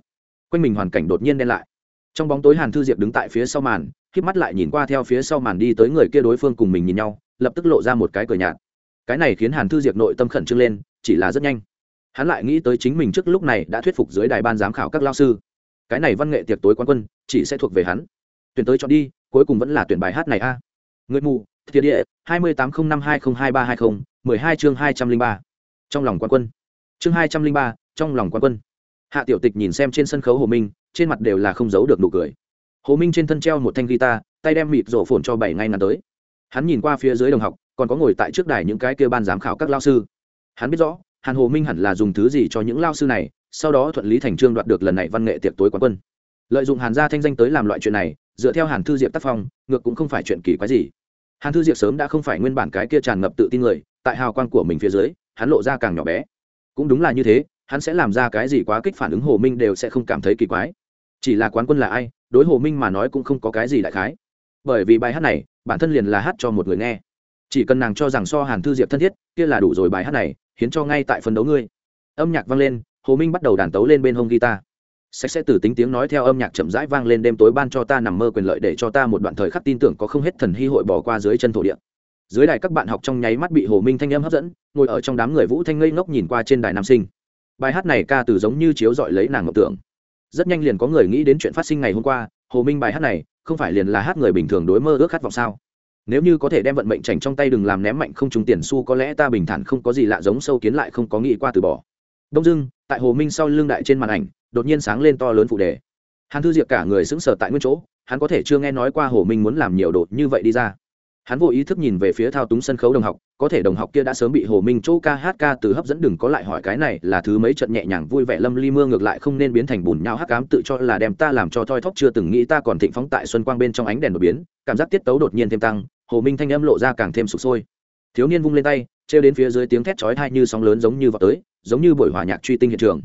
[SPEAKER 1] Quanh mình hoàn cảnh đột nhiên đen lại trong bóng tối hàn thư diệp đứng tại phía sau màn k mắt lại nhìn qua theo phía sau màn đi tới người kia đối phương cùng mình nhìn nhau, lập tức lộ ra một cái cờ nhạt. Cái này khiến hàn thư diệp nội tâm khẩn trương lên, chỉ là rất nhanh. Hắn lại nghĩ tới chính mình trước lúc này đã thuyết phục dưới đài ban giám khảo các lao sư. Cái này văn nghệ tiệc tối quán quân, chỉ sẽ thuộc về hắn. Tuyển tới chọn đi, cuối cùng vẫn là tuyển bài hát này a. Người mù, thiệt địa, hai mươi tám không năm hai không hai ba hai không, mười hai chương hai trăm linh ba. Trong lòng quán quân. Chương hai trăm linh ba, trong lòng quán quân. Hạ tiểu tịch nhìn xem trên sân khấu hồ minh trên mặt đều là không giấu được nụ cười. Hồ minh trên thân treo một thanh guitar, tay đem mịt rổ phồn cho bảy ngay ngắn tới. Hắn nhìn qua phía dưới đồng học, còn có ngồi tại trước đài những cái kia ban giám khảo các lao sư. Hắn biết rõ, hàn hồ minh hẳn là dùng thứ gì cho những lao sư này, sau đó thuận lý thành trương đoạt được lần này văn nghệ tiệc tối quán quân. Lợi dụng hàn gia thanh danh tới làm loại chuyện này, dựa theo hàn thư diệp tác phong, ngược cũng không phải chuyện kỳ quái gì. Hàn thư diệp sớm đã không phải nguyên bản cái kia tràn ngập tự tin người, tại hào quang của mình phía dưới, hắn lộ ra càng nhỏ bé. Cũng đúng là như thế, hắn sẽ làm ra cái gì quá kích phản ứng hồ minh đều sẽ không cảm thấy kỳ quái chỉ là quán quân là ai, đối hồ minh mà nói cũng không có cái gì đại khái. Bởi vì bài hát này, bản thân liền là hát cho một người nghe. Chỉ cần nàng cho rằng so hàn thư diệp thân thiết, kia là đủ rồi bài hát này, hiến cho ngay tại phần đấu ngươi. Âm nhạc vang lên, hồ minh bắt đầu đàn tấu lên bên hông guitar. Sạch sẽ từ tính tiếng nói theo âm nhạc chậm rãi vang lên đêm tối ban cho ta nằm mơ quyền lợi để cho ta một đoạn thời khắc tin tưởng có không hết thần hy hội bỏ qua dưới chân thổ địa. Dưới đài các bạn học trong nháy mắt bị hồ minh thanh âm hấp dẫn, ngồi ở trong đám người vũ thanh ngây ngốc nhìn qua trên đài nam sinh. Bài hát này ca từ giống như chiếu dọi lấy nàng ngọc tưởng rất nhanh liền có người nghĩ đến chuyện phát sinh ngày hôm qua, hồ minh bài hát này, không phải liền là hát người bình thường đối mơ ước khát vọng sao? Nếu như có thể đem vận mệnh chảnh trong tay đừng làm ném mạnh không trúng tiền xu, có lẽ ta bình thản không có gì lạ giống sâu kiến lại không có nghĩ qua từ bỏ. Đông dưng tại hồ minh sau lưng đại trên màn ảnh, đột nhiên sáng lên to lớn phụ đề. Hàn thư diệp cả người sững sờ tại nguyên chỗ, hắn có thể chưa nghe nói qua hồ minh muốn làm nhiều đột như vậy đi ra hắn vô ý thức nhìn về phía thao túng sân khấu đồng học, có thể đồng học kia đã sớm bị hồ minh chỗ ca hát ca từ hấp dẫn đừng có lại hỏi cái này là thứ mấy trận nhẹ nhàng vui vẻ lâm ly mưa ngược lại không nên biến thành bùn nhau hắc cám tự cho là đem ta làm cho thoi thóp chưa từng nghĩ ta còn thịnh phóng tại xuân quang bên trong ánh đèn đột biến, cảm giác tiết tấu đột nhiên thêm tăng, hồ minh thanh âm lộ ra càng thêm sụp sôi. Thiếu niên vung lên tay, trêu đến phía dưới tiếng thét chói tai như sóng lớn giống như vào tới, giống như buổi hòa nhạc truy tinh hiện trường.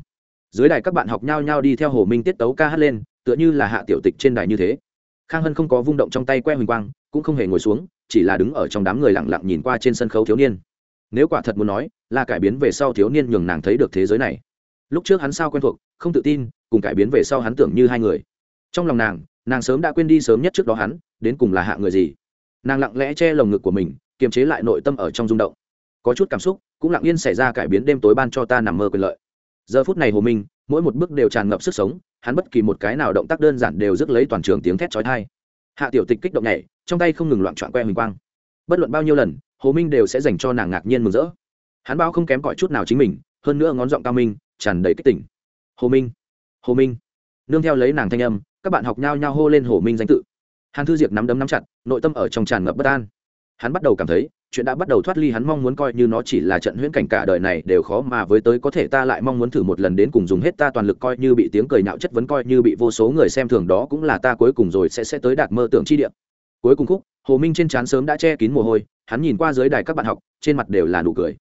[SPEAKER 1] Dưới đài các bạn học nhau nhau đi theo hồ minh tiết tấu ca hát lên, tựa như là hạ tiểu tịch trên đài như thế. Khang hân không có vung động trong tay que huỳnh quang, cũng không hề ngồi xuống chỉ là đứng ở trong đám người lặng lặng nhìn qua trên sân khấu thiếu niên. Nếu quả thật muốn nói, là cải biến về sau thiếu niên nhường nàng thấy được thế giới này. Lúc trước hắn sao quen thuộc, không tự tin, cùng cải biến về sau hắn tưởng như hai người. Trong lòng nàng nàng sớm đã quên đi sớm nhất trước đó hắn, đến cùng là hạ người gì. Nàng lặng lẽ che lồng ngực của mình, kiềm chế lại nội tâm ở trong rung động. Có chút cảm xúc, cũng lặng yên xảy ra cải biến đêm tối ban cho ta nằm mơ quyền lợi. Giờ phút này hồ minh mỗi một bước đều tràn ngập sức sống, hắn bất kỳ một cái nào động tác đơn giản đều rước lấy toàn trường tiếng thét trói thai hạ tiểu tịch kích động nhảy, trong tay không ngừng loạn trọn que huỳnh quang. Bất luận bao nhiêu lần, hồ minh đều sẽ dành cho nàng ngạc nhiên mừng rỡ. Hắn bao không kém cỏi chút nào chính mình, hơn nữa ngón giọng cao minh, tràn đầy kích tỉnh. Hồ minh hồ minh. Nương theo lấy nàng thanh âm, các bạn học nhao nhao hô lên hồ minh danh tự. Hàn thư diệp nắm đấm nắm chặt, nội tâm ở trong tràn ngập bất an hắn bắt đầu cảm thấy, chuyện đã bắt đầu thoát ly hắn mong muốn coi như nó chỉ là trận huyễn cảnh cả đời này đều khó mà với tới có thể ta lại mong muốn thử một lần đến cùng dùng hết ta toàn lực coi như bị tiếng cười nhạo chất vấn coi như bị vô số người xem thường đó cũng là ta cuối cùng rồi sẽ sẽ tới đạt mơ tưởng chi địa cuối cùng khúc, hồ minh trên trán sớm đã che kín mồ hôi, hắn nhìn qua dưới đài các bạn học, trên mặt đều là nụ cười.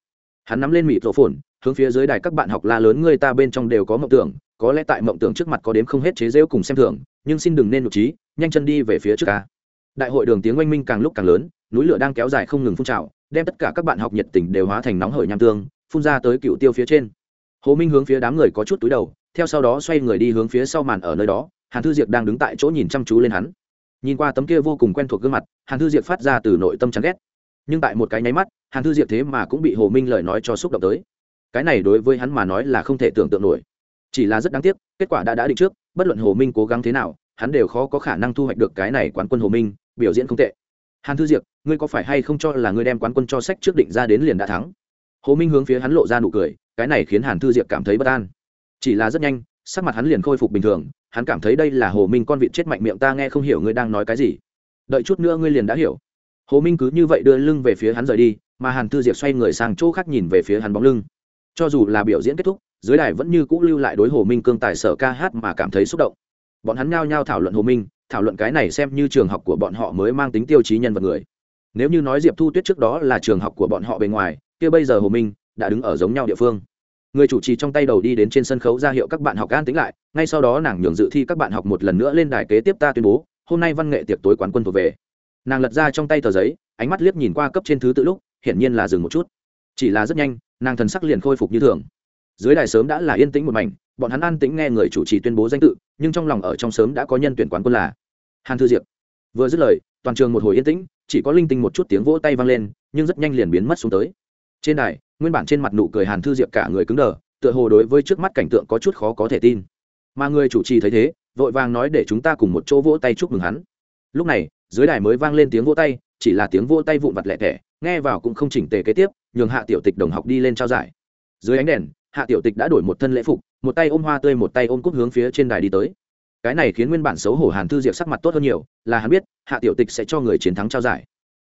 [SPEAKER 1] Hắn nắm lên mịt rổ phồn hướng phía dưới đài các bạn học la lớn người ta bên trong đều có mộng tưởng, có lẽ tại mộng tưởng trước mặt có đếm không hết chế rêu cùng xem thường, nhưng xin đừng nên nụ trí, nhanh chân đi về phía trước ca đại hội đường tiếng oanh minh càng lúc càng lớn, núi lửa đang kéo dài không ngừng phun trào, đem tất cả các bạn học nhiệt tình đều hóa thành nóng hởi nham tương, phun ra tới cựu tiêu phía trên. Hồ minh hướng phía đám người có chút túi đầu, theo sau đó xoay người đi hướng phía sau màn ở nơi đó, hàn thư diệp đang đứng tại chỗ nhìn chăm chú lên hắn. Nhìn qua tấm kia vô cùng quen thuộc gương mặt, hàn thư diệp phát ra từ nội tâm chán ghét. Nhưng tại một cái nháy mắt, hàn thư diệp thế mà cũng bị hồ minh lời nói cho xúc động tới. Cái này đối với hắn mà nói là không thể tưởng tượng nổi. Chỉ là rất đáng tiếc, kết quả đã đã định trước, bất luận hồ minh cố gắng thế nào, hắn đều khó có khả năng thu hoạch được cái này quán quân hồ minh biểu diễn không tệ. Hàn thư diệp, ngươi có phải hay không cho là ngươi đem quán quân cho sách trước định ra đến liền đã thắng? Hồ minh hướng phía hắn lộ ra nụ cười, cái này khiến hàn thư diệp cảm thấy bất an. Chỉ là rất nhanh, sắc mặt hắn liền khôi phục bình thường, hắn cảm thấy đây là hồ minh con vịt chết mạnh miệng ta nghe không hiểu ngươi đang nói cái gì. Đợi chút nữa ngươi liền đã hiểu. Hồ minh cứ như vậy đưa lưng về phía hắn rời đi, mà hàn thư diệp xoay người sang chỗ khác nhìn về phía hắn bóng lưng. Cho dù là biểu diễn kết thúc, dưới đài vẫn như cũ lưu lại đối hồ minh cương tài sở ca hát mà cảm thấy xúc động. Bọn hắn nhao nhao thảo luận hồ minh thảo luận cái này xem như trường học của bọn họ mới mang tính tiêu chí nhân vật người. Nếu như nói diệp thu tuyết trước đó là trường học của bọn họ bên ngoài, kia bây giờ hồ minh đã đứng ở giống nhau địa phương. Người chủ trì trong tay đầu đi đến trên sân khấu ra hiệu các bạn học an tính lại, ngay sau đó nàng nhường dự thi các bạn học một lần nữa lên đài kế tiếp ta tuyên bố, hôm nay văn nghệ tiệc tối quán quân thuộc về. Nàng lật ra trong tay tờ giấy, ánh mắt liếc nhìn qua cấp trên thứ tự lúc, hiển nhiên là dừng một chút. Chỉ là rất nhanh, nàng thần sắc liền khôi phục như thường. Dưới đài sớm đã là yên tĩnh một mảnh, bọn hắn an tĩnh nghe người chủ trì tuyên bố danh tự nhưng trong lòng ở trong sớm đã có nhân tuyển quán quân là hàn thư diệp. Vừa dứt lời, toàn trường một hồi yên tĩnh, chỉ có linh tinh một chút tiếng vỗ tay vang lên, nhưng rất nhanh liền biến mất xuống tới. Trên đài, nguyên bản trên mặt nụ cười hàn thư diệp cả người cứng đờ, tựa hồ đối với trước mắt cảnh tượng có chút khó có thể tin. Mà người chủ trì thấy thế, vội vàng nói để chúng ta cùng một chỗ vỗ tay chúc mừng hắn. Lúc này, dưới đài mới vang lên tiếng vỗ tay, chỉ là tiếng vỗ tay vụn vặt lẹ tẻ, nghe vào cũng không chỉnh tề kế tiếp, nhường hạ tiểu tịch đồng học đi lên trao giải. Dưới ánh đèn hạ tiểu tịch đã đổi một thân lễ phục, một tay ôm hoa tươi, một tay ôm cúc hướng phía trên đài đi tới. Cái này khiến nguyên bản xấu hổ hàn thư diệp sắc mặt tốt hơn nhiều, là hắn biết, hạ tiểu tịch sẽ cho người chiến thắng trao giải.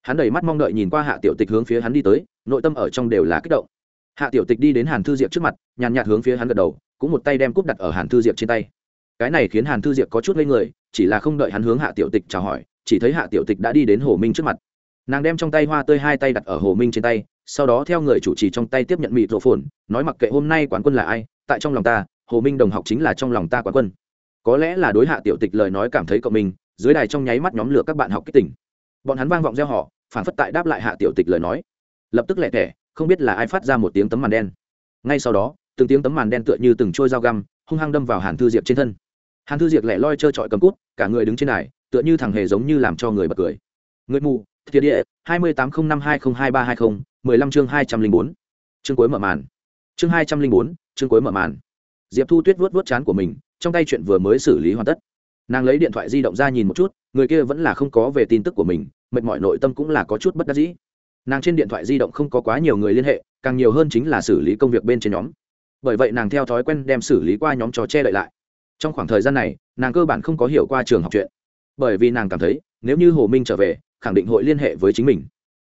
[SPEAKER 1] Hắn đầy mắt mong đợi nhìn qua hạ tiểu tịch hướng phía hắn đi tới, nội tâm ở trong đều là kích động. Hạ tiểu tịch đi đến hàn thư diệp trước mặt, nhàn nhạt hướng phía hắn gật đầu, cũng một tay đem cúp đặt ở hàn thư diệp trên tay. Cái này khiến hàn thư diệp có chút ngây người, chỉ là không đợi hắn hướng hạ tiểu tịch chào hỏi, chỉ thấy hạ tiểu tịch đã đi đến hồ minh trước mặt. Nàng đem trong tay hoa tươi hai tay đặt ở hồ minh trên tay sau đó theo người chủ trì trong tay tiếp nhận mịt rổ phồn, nói mặc kệ hôm nay quán quân là ai, tại trong lòng ta, hồ minh đồng học chính là trong lòng ta quán quân. Có lẽ là đối hạ tiểu tịch lời nói cảm thấy cộng mình, dưới đài trong nháy mắt nhóm lửa các bạn học kích tỉnh. Bọn hắn vang vọng gieo họ phản phất tại đáp lại hạ tiểu tịch lời nói. Lập tức lẹ thẻ không biết là ai phát ra một tiếng tấm màn đen. Ngay sau đó, từng tiếng tấm màn đen tựa như từng trôi dao găm, hung hăng đâm vào hàn thư diệp trên thân. Hàn thư diệp lẻ loi trơ trọi cầm cút, cả người đứng trên đài, tựa như thằng hề giống như làm cho người bật cười. Người mù thiệt địa, hai mươi tám không năm hai không hai ba hai không, mười lăm chương hai trăm linh bốn. Chương cuối mở màn. Chương hai trăm linh bốn, chương cuối mở màn. Diệp thu tuyết vuốt vuốt chán của mình, trong tay chuyện vừa mới xử lý hoàn tất. Nàng lấy điện thoại di động ra nhìn một chút, người kia vẫn là không có về tin tức của mình, mệt mỏi nội tâm cũng là có chút bất đắc dĩ. Nàng trên điện thoại di động không có quá nhiều người liên hệ, càng nhiều hơn chính là xử lý công việc bên trên nhóm. Bởi vậy nàng theo thói quen đem xử lý qua nhóm trò che đậy lại. Trong khoảng thời gian này, nàng cơ bản không có hiểu qua trường học chuyện. Bởi vì nàng cảm thấy, nếu như hồ minh trở về khẳng định hội liên hệ với chính mình.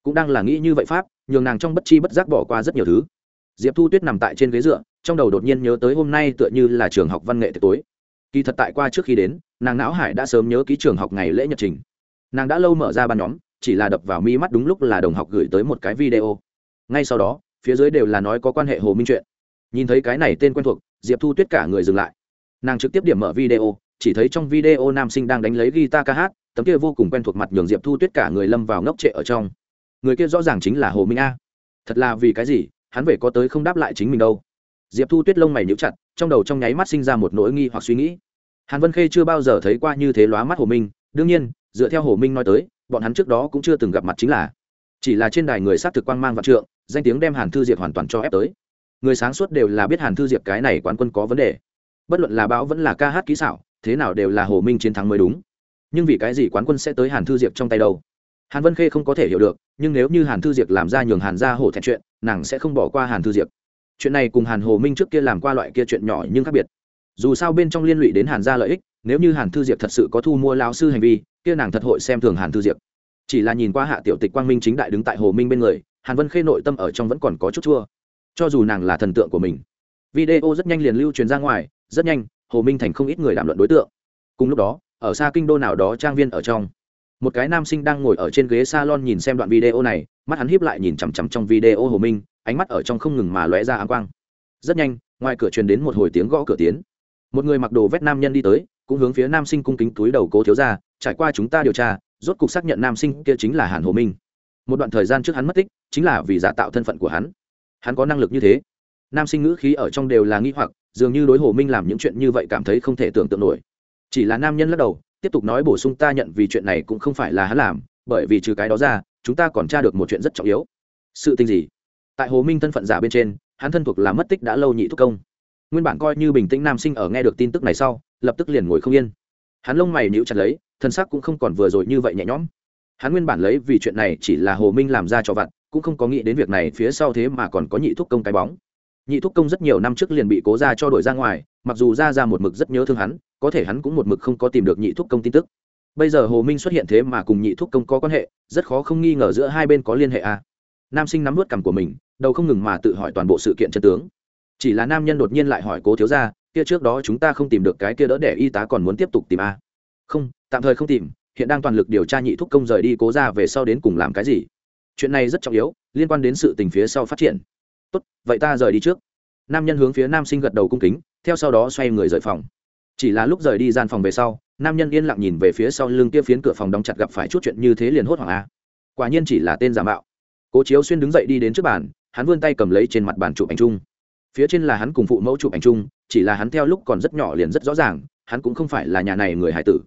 [SPEAKER 1] Cũng đang là nghĩ như vậy pháp, nhường nàng trong bất chi bất giác bỏ qua rất nhiều thứ. Diệp thu tuyết nằm tại trên ghế dựa, trong đầu đột nhiên nhớ tới hôm nay tựa như là trường học văn nghệ tối. Kỳ thật tại qua trước khi đến, nàng não hải đã sớm nhớ ký trường học ngày lễ nhật trình. Nàng đã lâu mở ra ban nhóm, chỉ là đập vào mi mắt đúng lúc là đồng học gửi tới một cái video. Ngay sau đó, phía dưới đều là nói có quan hệ hồ minh chuyện. Nhìn thấy cái này tên quen thuộc, diệp thu tuyết cả người dừng lại. Nàng trực tiếp điểm mở video, chỉ thấy trong video nam sinh đang đánh lấy guitar ca hát tấm kia vô cùng quen thuộc mặt nhường diệp thu tuyết cả người lâm vào ngốc trệ ở trong. Người kia rõ ràng chính là hồ minh a. Thật là vì cái gì, hắn về có tới không đáp lại chính mình đâu. Diệp thu tuyết lông mày níu chặt, trong đầu trong nháy mắt sinh ra một nỗi nghi hoặc suy nghĩ. Hàn vân khê chưa bao giờ thấy qua như thế lóa mắt hồ minh, đương nhiên, dựa theo hồ minh nói tới, bọn hắn trước đó cũng chưa từng gặp mặt chính là. Chỉ là trên đài người s á t thực quang mang vạn trượng, danh tiếng đem hàn thư diệp hoàn toàn cho ép tới. Người sáng suốt đều là biết hàn thư diệp cái này quán quân có vấn đề. Bất luận là báo vẫn là ca hát kỹ xảo, thế nào đều là hồ minh chiến thắng mới đúng nhưng vì cái gì quán quân sẽ tới hàn thư diệp trong tay đâu? Hàn vân khê không có thể hiểu được, nhưng nếu như hàn thư diệp làm ra nhường hàn ra hổ thẹn chuyện, nàng sẽ không bỏ qua hàn thư diệp. Chuyện này cùng hàn hồ minh trước kia làm qua loại kia chuyện nhỏ nhưng khác biệt. Dù sao bên trong liên lụy đến hàn gia lợi ích, nếu như hàn thư diệp thật sự có thu mua lao sư hành vi, kia nàng thật hội xem thường hàn thư diệp. Chỉ là nhìn qua hạ tiểu tịch quang minh chính đại đứng tại hồ minh bên người, hàn vân khê nội tâm ở trong vẫn còn có chút chua. Cho dù nàng là thần tượng của mình, video rất nhanh liền lưu truyền ra ngoài, rất nhanh, hồ minh thành không ít người đàm luận đối tượng. Cùng lúc đó ở xa kinh đô nào đó trang viên ở trong. Một cái nam sinh đang ngồi ở trên ghế salon nhìn xem đoạn video này, mắt hắn hiếp lại nhìn chằm chằm trong video hồ minh, ánh mắt ở trong không ngừng mà lóe ra áng quang. Rất nhanh, ngoài cửa truyền đến một hồi tiếng gõ cửa tiến. Một người mặc đồ vét nam nhân đi tới, cũng hướng phía nam sinh cung kính túi đầu cố thiếu ra, trải qua chúng ta điều tra, rốt cục xác nhận nam sinh kia chính là hàn hồ minh. Một đoạn thời gian trước hắn mất tích, chính là vì giả tạo thân phận của hắn. Hắn có năng lực như thế. Nam sinh ngữ khí ở trong đều là nghi hoặc, dường như đối hồ minh làm những chuyện như vậy cảm thấy không thể tưởng tượng nổi chỉ là nam nhân lắc đầu, tiếp tục nói bổ sung ta nhận vì chuyện này cũng không phải là hắn làm, bởi vì trừ cái đó ra, chúng ta còn tra được một chuyện rất trọng yếu. Sự tình gì? Tại hồ minh thân phận giả bên trên, hắn thân thuộc là mất tích đã lâu nhị thúc công. Nguyên bản coi như bình tĩnh nam sinh ở nghe được tin tức này sau, lập tức liền ngồi không yên. Hắn lông mày níu chặt lấy, thân xác cũng không còn vừa rồi như vậy nhẹ nhõm. Hắn nguyên bản lấy vì chuyện này chỉ là hồ minh làm ra cho vặt, cũng không có nghĩ đến việc này phía sau thế mà còn có nhị thúc công cái bóng nhị thúc công rất nhiều năm trước liền bị cố ra cho đổi ra ngoài, mặc dù ra ra một mực rất nhớ thương hắn, có thể hắn cũng một mực không có tìm được nhị thúc công tin tức bây giờ hồ minh xuất hiện thế mà cùng nhị thúc công có quan hệ, rất khó không nghi ngờ giữa hai bên có liên hệ à. nam sinh nắm vớt cằm của mình, đầu không ngừng mà tự hỏi toàn bộ sự kiện chân tướng chỉ là nam nhân đột nhiên lại hỏi cố thiếu ra kia trước đó chúng ta không tìm được cái kia đỡ để y tá còn muốn tiếp tục tìm à. không, tạm thời không tìm, hiện đang toàn lực điều tra nhị thúc công rời đi cố ra về sau đến cùng làm cái gì chuyện này rất trọng yếu, liên quan đến sự tình phía sau phát triển vậy ta rời đi trước. Nam nhân hướng phía nam sinh gật đầu cung kính, theo sau đó xoay người rời phòng. Chỉ là lúc rời đi gian phòng về sau, nam nhân yên lặng nhìn về phía sau lưng kia phiến cửa phòng đóng chặt gặp phải chút chuyện như thế liền hốt hoảng a. Quả nhiên chỉ là tên giả mạo. Cố chiếu xuyên đứng dậy đi đến trước bàn, hắn vươn tay cầm lấy trên mặt bàn chụp ảnh chung. Phía trên là hắn cùng phụ mẫu chụp ảnh chung, chỉ là hắn theo lúc còn rất nhỏ liền rất rõ ràng, hắn cũng không phải là nhà này người hải tử.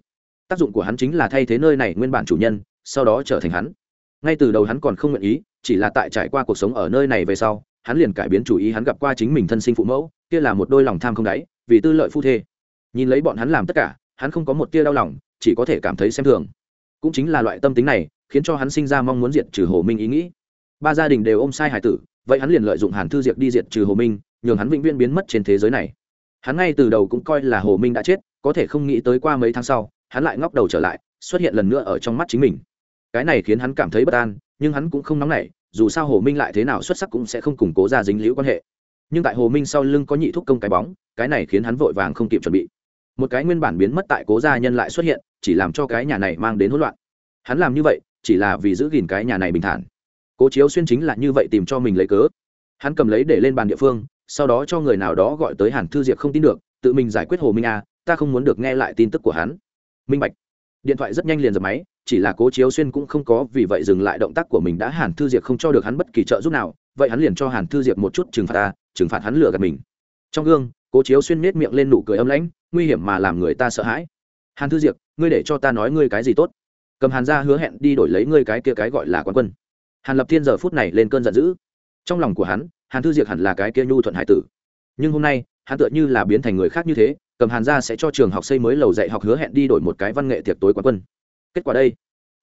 [SPEAKER 1] Tác dụng của hắn chính là thay thế nơi này nguyên bản chủ nhân, sau đó trở thành hắn. Ngay từ đầu hắn còn không nguyện ý, chỉ là tại trải qua cuộc sống ở nơi này về sau hắn liền cải biến chủ ý hắn gặp qua chính mình thân sinh phụ mẫu, kia là một đôi lòng tham không đáy, vì tư lợi phu thê. Nhìn lấy bọn hắn làm tất cả, hắn không có một tia đau lòng, chỉ có thể cảm thấy xem thường. Cũng chính là loại tâm tính này, khiến cho hắn sinh ra mong muốn diệt trừ hồ minh ý nghĩ. Ba gia đình đều ôm sai hải tử, vậy hắn liền lợi dụng hàn thư diệt đi diệt trừ hồ minh, nhường hắn vĩnh viễn biến mất trên thế giới này. Hắn ngay từ đầu cũng coi là hồ minh đã chết, có thể không nghĩ tới qua mấy tháng sau, hắn lại ngóc đầu trở lại, xuất hiện lần nữa ở trong mắt chính mình. Cái này khiến hắn cảm thấy bất an, nhưng hắn cũng không nóng nảy dù sao hồ minh lại thế nào xuất sắc cũng sẽ không củng cố ra dính liễu quan hệ. Nhưng tại hồ minh sau lưng có nhị thúc công cái bóng cái này khiến hắn vội vàng không kịp chuẩn bị. Một cái nguyên bản biến mất tại cố gia nhân lại xuất hiện chỉ làm cho cái nhà này mang đến hỗn loạn. Hắn làm như vậy chỉ là vì giữ gìn cái nhà này bình thản. Cố chiếu xuyên chính là như vậy tìm cho mình lấy cớ. Hắn cầm lấy để lên bàn địa phương sau đó cho người nào đó gọi tới hàn thư diệp không tin được tự mình giải quyết hồ minh a à, ta không muốn được nghe lại tin tức của hắn. Minh bạch điện thoại rất nhanh liền dập máy, chỉ là cố chiếu xuyên cũng không có, vì vậy dừng lại động tác của mình đã hàn thư diệp không cho được hắn bất kỳ trợ giúp nào, vậy hắn liền cho hàn thư diệp một chút trừng phạt ta, trừng phạt hắn lừa gạt mình. Trong gương, cố chiếu xuyên nết miệng lên nụ cười âm lãnh, nguy hiểm mà làm người ta sợ hãi. Hàn thư diệp, ngươi để cho ta nói ngươi cái gì tốt? Cầm hàn ra hứa hẹn đi đổi lấy ngươi cái kia cái gọi là quán quân. Hàn lập thiên giờ phút này lên cơn giận dữ. Trong lòng của hắn, hàn thư diệp hẳn là cái kia nhu thuận hải tử. Nhưng hôm nay, hắn tựa như là biến thành người khác như thế cầm hàn ra sẽ cho trường học xây mới lầu dạy học hứa hẹn đi đổi một cái văn nghệ tiệc tối quán quân. Kết quả đây,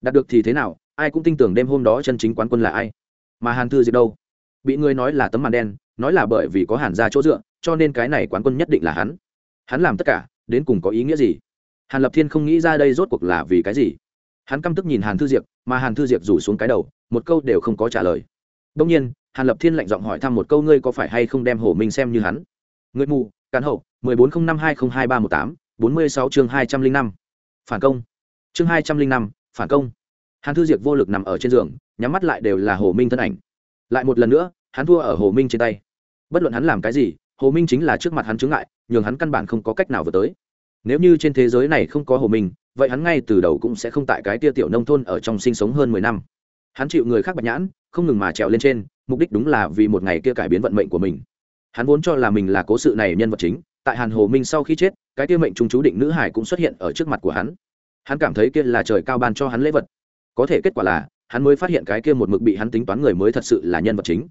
[SPEAKER 1] đạt được thì thế nào, ai cũng tin tưởng đêm hôm đó chân chính quán quân là ai. Mà hàn thư diệp đâu? Bị người nói là tấm màn đen, nói là bởi vì có hàn ra chỗ dựa, cho nên cái này quán quân nhất định là hắn. Hắn làm tất cả, đến cùng có ý nghĩa gì? Hàn lập thiên không nghĩ ra đây rốt cuộc là vì cái gì. Hắn căm tức nhìn hàn thư diệp, mà hàn thư diệp rủ xuống cái đầu, một câu đều không có trả lời. Đông nhiên, hàn lập thiên lạnh giọng hỏi thăm một câu, ngươi có phải hay không đem hồ minh xem như hắn? Người mù cán hậu, mười bốn không năm hai không hai ba một tám, bốn mươi sáu chương hai trăm linh năm. Phản công. Chương hai trăm linh năm, phản công. Hàn thư diệp vô lực nằm ở trên giường, nhắm mắt lại đều là hồ minh thân ảnh. Lại một lần nữa, hắn thua ở hồ minh trên tay. Bất luận hắn làm cái gì, hồ minh chính là trước mặt hắn chướng ngại, nhường hắn căn bản không có cách nào vượt tới. Nếu như trên thế giới này không có hồ minh, vậy hắn ngay từ đầu cũng sẽ không tại cái tia tiểu nông thôn ở trong sinh sống hơn mười năm. Hắn chịu người khác bạch nhãn, không ngừng mà trèo lên trên, mục đích đúng là vì một ngày kia cải biến vận mệnh của mình hắn vốn cho là mình là cố sự này nhân vật chính, tại hàn hồ minh sau khi chết, cái kia mệnh trung chú định nữ hải cũng xuất hiện ở trước mặt của hắn. Hắn cảm thấy kia là trời cao ban cho hắn lễ vật. Có thể kết quả là, hắn mới phát hiện cái kia một mực bị hắn tính toán người mới thật sự là nhân vật chính.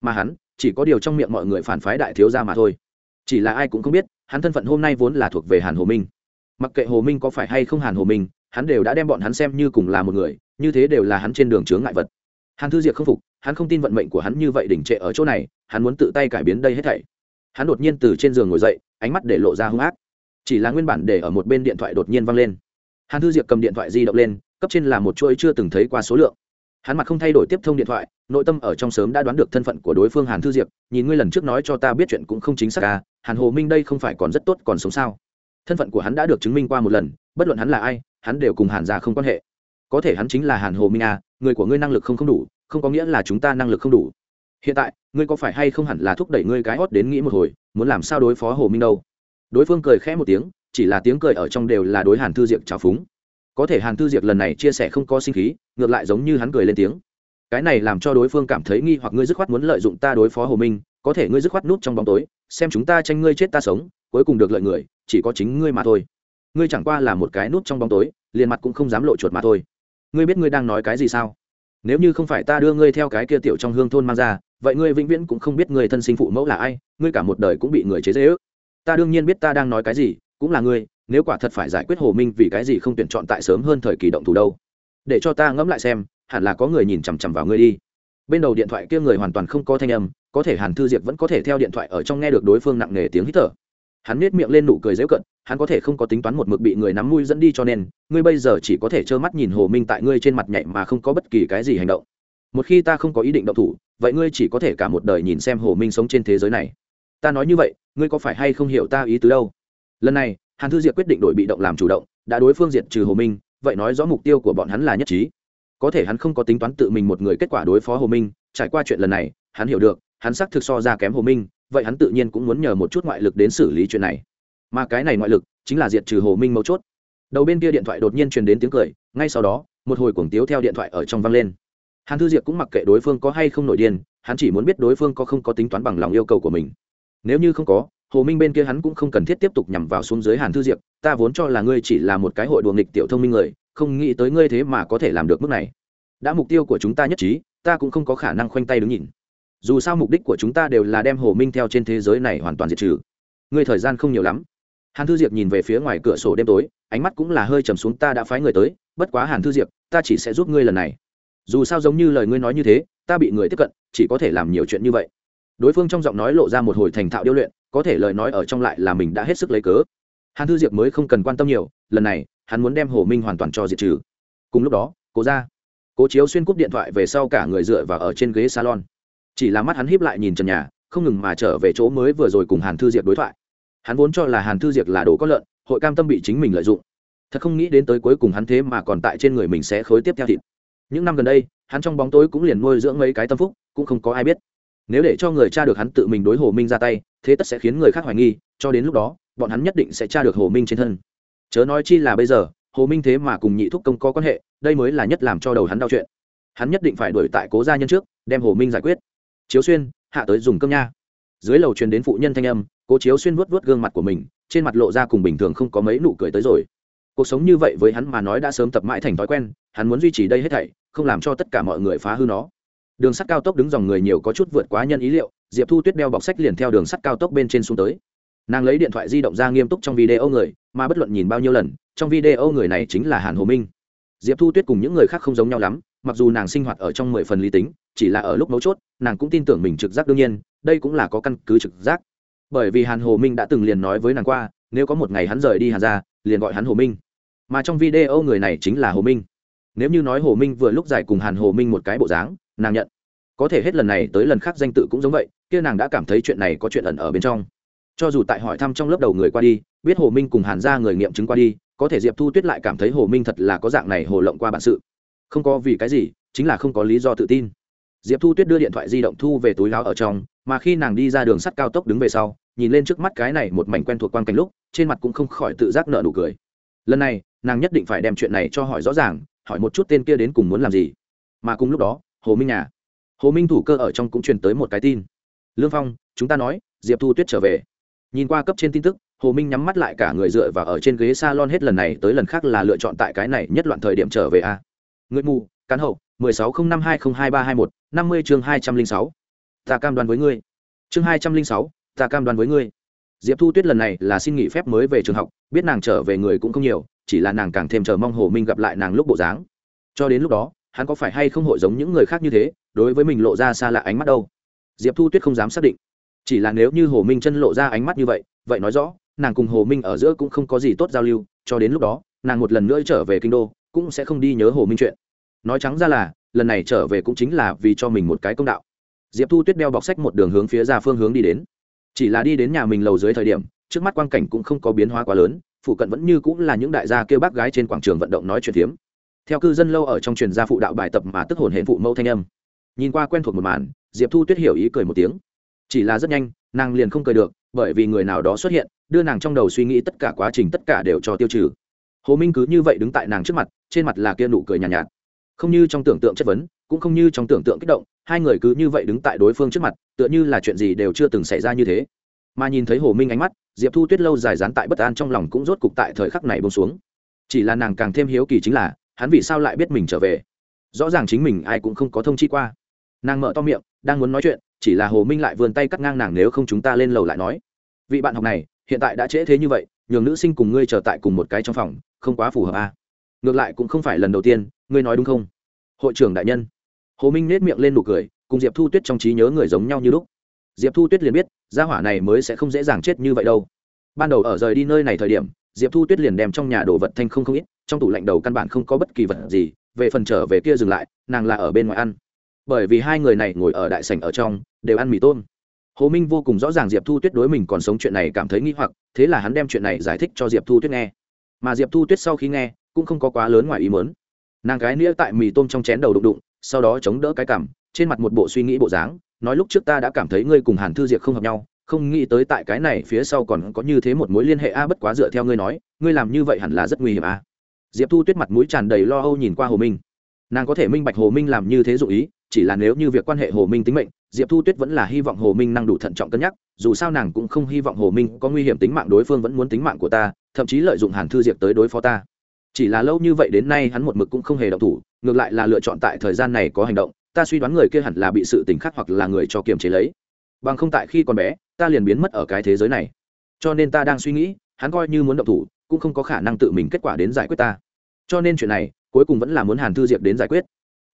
[SPEAKER 1] Mà hắn, chỉ có điều trong miệng mọi người phản phái đại thiếu gia mà thôi. Chỉ là ai cũng không biết, hắn thân phận hôm nay vốn là thuộc về hàn hồ minh. Mặc kệ hồ minh có phải hay không hàn hồ minh, hắn đều đã đem bọn hắn xem như cùng là một người, như thế đều là hắn trên đường chướng ngại vật. Hàn thư diệp không phục, hắn không tin vận mệnh của hắn như vậy đỉnh trệ ở chỗ này hắn muốn tự tay cải biến đây hết thảy. Hắn đột nhiên từ trên giường ngồi dậy ánh mắt để lộ ra hung ác. Chỉ là nguyên bản để ở một bên điện thoại đột nhiên văng lên. Hàn thư diệp cầm điện thoại di động lên cấp trên là một chuỗi chưa từng thấy qua số lượng. Hắn mặt không thay đổi tiếp thông điện thoại nội tâm ở trong sớm đã đoán được thân phận của đối phương hàn thư diệp nhìn ngươi lần trước nói cho ta biết chuyện cũng không chính xác ca à, hàn hồ minh đây không phải còn rất tốt còn sống sao? Thân phận của hắn đã được chứng minh qua một lần bất luận hắn là ai hắn đều cùng hàn gia không quan hệ. Có thể hắn chính là hàn hồ minh à người của ngươi năng lực không không đủ không có nghĩa là chúng ta năng lực không đủ hiện tại, ngươi có phải hay không hẳn là thúc đẩy ngươi cái hót đến nghĩ một hồi, muốn làm sao đối phó hồ minh đâu? Đối phương cười khẽ một tiếng, chỉ là tiếng cười ở trong đều là đối hàn thư diệp trào phúng. Có thể hàn thư diệp lần này chia sẻ không có sinh khí, ngược lại giống như hắn cười lên tiếng. Cái này làm cho đối phương cảm thấy nghi hoặc ngươi dứt khoát muốn lợi dụng ta đối phó hồ minh, có thể ngươi dứt khoát nút trong bóng tối, xem chúng ta tranh ngươi chết ta sống, cuối cùng được lợi người, chỉ có chính ngươi mà thôi. Ngươi chẳng qua là một cái nút trong bóng tối, liền mặt cũng không dám lộ chuột mà thôi. Ngươi biết ngươi đang nói cái gì sao? Nếu như không phải ta đưa ngươi theo cái kia tiểu trong hương thôn mang ra vậy ngươi vĩnh viễn cũng không biết người thân sinh phụ mẫu là ai, ngươi cả một đời cũng bị người chế dễ ước ta đương nhiên biết ta đang nói cái gì, cũng là ngươi, nếu quả thật phải giải quyết hồ minh vì cái gì không tuyển chọn tại sớm hơn thời kỳ động thủ đâu. Để cho ta ngẫm lại xem, hẳn là có người nhìn chằm chằm vào ngươi đi. Bên đầu điện thoại kia người hoàn toàn không có thanh âm, có thể hàn thư diệp vẫn có thể theo điện thoại ở trong nghe được đối phương nặng nề tiếng hít thở. Hắn nết miệng lên nụ cười dễu cận, hắn có thể không có tính toán một mực bị người nắm mũi dẫn đi cho nên, ngươi bây giờ chỉ có thể trơ mắt nhìn hồ minh tại ngươi trên mặt nhạy mà không có bất kỳ cái gì hành động. Một khi ta không có ý định động thủ vậy ngươi chỉ có thể cả một đời nhìn xem hồ minh sống trên thế giới này. Ta nói như vậy, ngươi có phải hay không hiểu ta ý tứ đâu? Lần này, hàn thư diệp quyết định đổi bị động làm chủ động, đã đối phương diệt trừ hồ minh, vậy nói rõ mục tiêu của bọn hắn là nhất trí. Có thể hắn không có tính toán tự mình một người kết quả đối phó hồ minh, trải qua chuyện lần này, hắn hiểu được, hắn xác thực so ra kém hồ minh, vậy hắn tự nhiên cũng muốn nhờ một chút ngoại lực đến xử lý chuyện này. Mà cái này ngoại lực chính là diệt trừ hồ minh mấu chốt. Đầu bên kia điện thoại đột nhiên truyền đến tiếng cười, ngay sau đó, một hồi cuồng tiếu theo điện thoại ở trong vang lên hàn thư diệp cũng mặc kệ đối phương có hay không nổi điên, hắn chỉ muốn biết đối phương có không có tính toán bằng lòng yêu cầu của mình. Nếu như không có, hồ minh bên kia hắn cũng không cần thiết tiếp tục nhằm vào xuống dưới hàn thư diệp, ta vốn cho là ngươi chỉ là một cái hội đùa nghịch tiểu thông minh người, không nghĩ tới ngươi thế mà có thể làm được mức này. Đã mục tiêu của chúng ta nhất trí, ta cũng không có khả năng khoanh tay đứng nhìn. Dù sao mục đích của chúng ta đều là đem hồ minh theo trên thế giới này hoàn toàn diệt trừ. Ngươi thời gian không nhiều lắm. Hàn thư diệp nhìn về phía ngoài cửa sổ đêm tối, ánh mắt cũng là hơi trầm xuống, ta đã phái người tới, bất quá hàn thư diệp, ta chỉ sẽ giúp ngươi lần này dù sao giống như lời ngươi nói như thế, ta bị người tiếp cận, chỉ có thể làm nhiều chuyện như vậy. Đối phương trong giọng nói lộ ra một hồi thành thạo điêu luyện, có thể lời nói ở trong lại là mình đã hết sức lấy cớ. Hàn thư diệp mới không cần quan tâm nhiều, lần này, hắn muốn đem hồ minh hoàn toàn cho diệt trừ. Cùng lúc đó, cố ra cố chiếu xuyên cúp điện thoại về sau cả người dựa vào ở trên ghế salon. Chỉ là mắt hắn híp lại nhìn trần nhà, không ngừng mà trở về chỗ mới vừa rồi cùng hàn thư diệp đối thoại. Hắn vốn cho là hàn thư diệp là đồ có lợn, hội cam tâm bị chính mình lợi dụng. Thật không nghĩ đến tới cuối cùng hắn thế mà còn tại trên người mình sẽ khối tiếp theo thịt những năm gần đây, hắn trong bóng tối cũng liền nuôi dưỡng mấy cái tâm phúc, cũng không có ai biết. Nếu để cho người cha được hắn tự mình đối hồ minh ra tay, thế tất sẽ khiến người khác hoài nghi, cho đến lúc đó, bọn hắn nhất định sẽ tra được hồ minh trên thân. Chớ nói chi là bây giờ, hồ minh thế mà cùng nhị thúc công có quan hệ, đây mới là nhất làm cho đầu hắn đau chuyện. Hắn nhất định phải đuổi tại cố gia nhân trước, đem hồ minh giải quyết. Chiếu xuyên, hạ tới dùng cơm nha. Dưới lầu truyền đến phụ nhân thanh âm, cố chiếu xuyên vuốt vuốt gương mặt của mình, trên mặt lộ ra cùng bình thường không có mấy nụ cười tới rồi cuộc sống như vậy với hắn mà nói đã sớm tập mãi thành thói quen, hắn muốn duy trì đây hết thảy, không làm cho tất cả mọi người phá hư nó. Đường sắt cao tốc đứng dòng người nhiều có chút vượt quá nhân ý liệu, diệp thu tuyết đeo bọc sách liền theo đường sắt cao tốc bên trên xuống tới. Nàng lấy điện thoại di động ra nghiêm túc trong video người, mà bất luận nhìn bao nhiêu lần, trong video người này chính là hàn hồ minh. Diệp thu tuyết cùng những người khác không giống nhau lắm, mặc dù nàng sinh hoạt ở trong mười phần lý tính, chỉ là ở lúc mấu chốt, nàng cũng tin tưởng mình trực giác đương nhiên, đây cũng là có căn cứ trực giác. Bởi vì hàn hồ minh đã từng liền nói với nàng qua, nếu có một ngày hắn rời đi hàn ra liền gọi hắn hồ minh mà trong video người này chính là hồ minh. Nếu như nói hồ minh vừa lúc giải cùng hàn hồ minh một cái bộ dáng, nàng nhận. Có thể hết lần này tới lần khác danh tự cũng giống vậy, kia nàng đã cảm thấy chuyện này có chuyện ẩn ở bên trong. Cho dù tại hỏi thăm trong lớp đầu người qua đi, biết hồ minh cùng hàn ra người nghiệm chứng qua đi, có thể diệp thu tuyết lại cảm thấy hồ minh thật là có dạng này hồ lộng qua bản sự. Không có vì cái gì, chính là không có lý do tự tin. Diệp thu tuyết đưa điện thoại di động thu về túi láo ở trong, mà khi nàng đi ra đường sắt cao tốc đứng về sau, nhìn lên trước mắt cái này một mảnh quen thuộc quan cảnh lúc, trên mặt cũng không khỏi tự giác nợ nụ cười. Lần này nàng nhất định phải đem chuyện này cho hỏi rõ ràng, hỏi một chút tên kia đến cùng muốn làm gì. Mà cùng lúc đó, hồ minh nhà. Hồ minh thủ cơ ở trong cũng truyền tới một cái tin. Lương phong, chúng ta nói, diệp thu tuyết trở về. Nhìn qua cấp trên tin tức, hồ minh nhắm mắt lại cả người dựa và ở trên ghế s a lon hết lần này tới lần khác là lựa chọn tại cái này nhất loạn thời điểm trở về a. Người mù, cán hậu, mười sáu không năm hai không hai ba hai một, năm mươi chương hai trăm linh sáu. Ta cam đoan với ngươi. Chương hai trăm linh sáu, ta cam đoan với ngươi diệp thu tuyết lần này là xin nghỉ phép mới về trường học, biết nàng trở về người cũng không nhiều, chỉ là nàng càng thêm chờ mong hồ minh gặp lại nàng lúc bộ dáng. Cho đến lúc đó, hắn có phải hay không hội giống những người khác như thế, đối với mình lộ ra xa lạ ánh mắt đâu? Diệp thu tuyết không dám xác định. Chỉ là nếu như hồ minh chân lộ ra ánh mắt như vậy vậy nói rõ, nàng cùng hồ minh ở giữa cũng không có gì tốt giao lưu, cho đến lúc đó, nàng một lần nữa trở về kinh đô, cũng sẽ không đi nhớ hồ minh chuyện. Nói trắng ra là, lần này trở về cũng chính là vì cho mình một cái công đạo. Diệp thu tuyết đeo bọc sách một đường hướng phía ra phương hướng đi đến chỉ là đi đến nhà mình lầu dưới thời điểm trước mắt quang cảnh cũng không có biến hóa quá lớn phụ cận vẫn như cũng là những đại gia kêu bác gái trên quảng trường vận động nói chuyện phiếm. Theo cư dân lâu ở trong truyền gia phụ đạo bài tập mà tức hồn hệ phụ mẫu thanh âm. Nhìn qua quen thuộc một màn diệp thu tuyết hiểu ý cười một tiếng. Chỉ là rất nhanh nàng liền không cười được bởi vì người nào đó xuất hiện đưa nàng trong đầu suy nghĩ tất cả quá trình tất cả đều cho tiêu trừ. Hồ minh cứ như vậy đứng tại nàng trước mặt trên mặt là kia nụ cười nhàn nhạt, nhạt. Không như trong tưởng tượng chất vấn cũng không như trong tưởng tượng kích động, hai người cứ như vậy đứng tại đối phương trước mặt, tựa như là chuyện gì đều chưa từng xảy ra như thế. Mà nhìn thấy hồ minh ánh mắt, diệp thu tuyết lâu dài dán tại bất an trong lòng cũng rốt cục tại thời khắc này bông xuống. Chỉ là nàng càng thêm hiếu kỳ chính là, hắn vì sao lại biết mình trở về? Rõ ràng chính mình ai cũng không có thông chi qua. Nàng mở to miệng, đang muốn nói chuyện, chỉ là hồ minh lại vươn tay cắt ngang nàng nếu không chúng ta lên lầu lại nói. Vị bạn học này, hiện tại đã trễ thế như vậy, nhường nữ sinh cùng ngươi trở tại cùng một cái trong phòng, không quá phù hợp à. ngược lại cũng không phải lần đầu tiên, ngươi nói đúng không? Hội trưởng đại nhân hồ minh nết miệng lên nụ cười, cùng diệp thu tuyết trong trí nhớ người giống nhau như lúc. Diệp thu tuyết liền biết, gia hỏa này mới sẽ không dễ dàng chết như vậy đâu. Ban đầu ở rời đi nơi này thời điểm, diệp thu tuyết liền đem trong nhà đồ vật thanh không không ít, trong tủ lạnh đầu căn bản không có bất kỳ vật gì, về phần trở về kia dừng lại, nàng là ở bên ngoài ăn. Bởi vì hai người này ngồi ở đại sảnh ở trong, đều ăn mì tôm. Hồ minh vô cùng rõ ràng diệp thu tuyết đối mình còn sống chuyện này cảm thấy nghi hoặc, thế là hắn đem chuyện này giải thích cho diệp thu tuyết nghe. Mà diệp thu tuyết sau khi nghe, cũng không có quá lớn ngoài ý mớn nàng gái nĩa tại mì tôm trong chén đầu đụng đụng sau đó chống đỡ cái cảm, trên mặt một bộ suy nghĩ bộ dáng, nói lúc trước ta đã cảm thấy ngươi cùng hàn thư diệp không hợp nhau, không nghĩ tới tại cái này phía sau còn có như thế một mối liên hệ a, bất quá dựa theo ngươi nói, ngươi làm như vậy hẳn là rất nguy hiểm a. Diệp thu tuyết mặt mũi tràn đầy lo âu nhìn qua hồ minh. Nàng có thể minh bạch hồ minh làm như thế dụ ý, chỉ là nếu như việc quan hệ hồ minh tính mệnh, diệp thu tuyết vẫn là hy vọng hồ minh năng đủ thận trọng cân nhắc, dù sao nàng cũng không hy vọng hồ minh có nguy hiểm tính mạng đối phương vẫn muốn tính mạng của ta, thậm chí lợi dụng hàn thư diệp tới đối phó ta chỉ là lâu như vậy đến nay hắn một mực cũng không hề động thủ, ngược lại là lựa chọn tại thời gian này có hành động, ta suy đoán người kia hẳn là bị sự tình khác hoặc là người cho kiềm chế lấy. Bằng không tại khi còn bé, ta liền biến mất ở cái thế giới này. Cho nên ta đang suy nghĩ, hắn coi như muốn động thủ, cũng không có khả năng tự mình kết quả đến giải quyết ta. Cho nên chuyện này, cuối cùng vẫn là muốn hàn thư diệp đến giải quyết.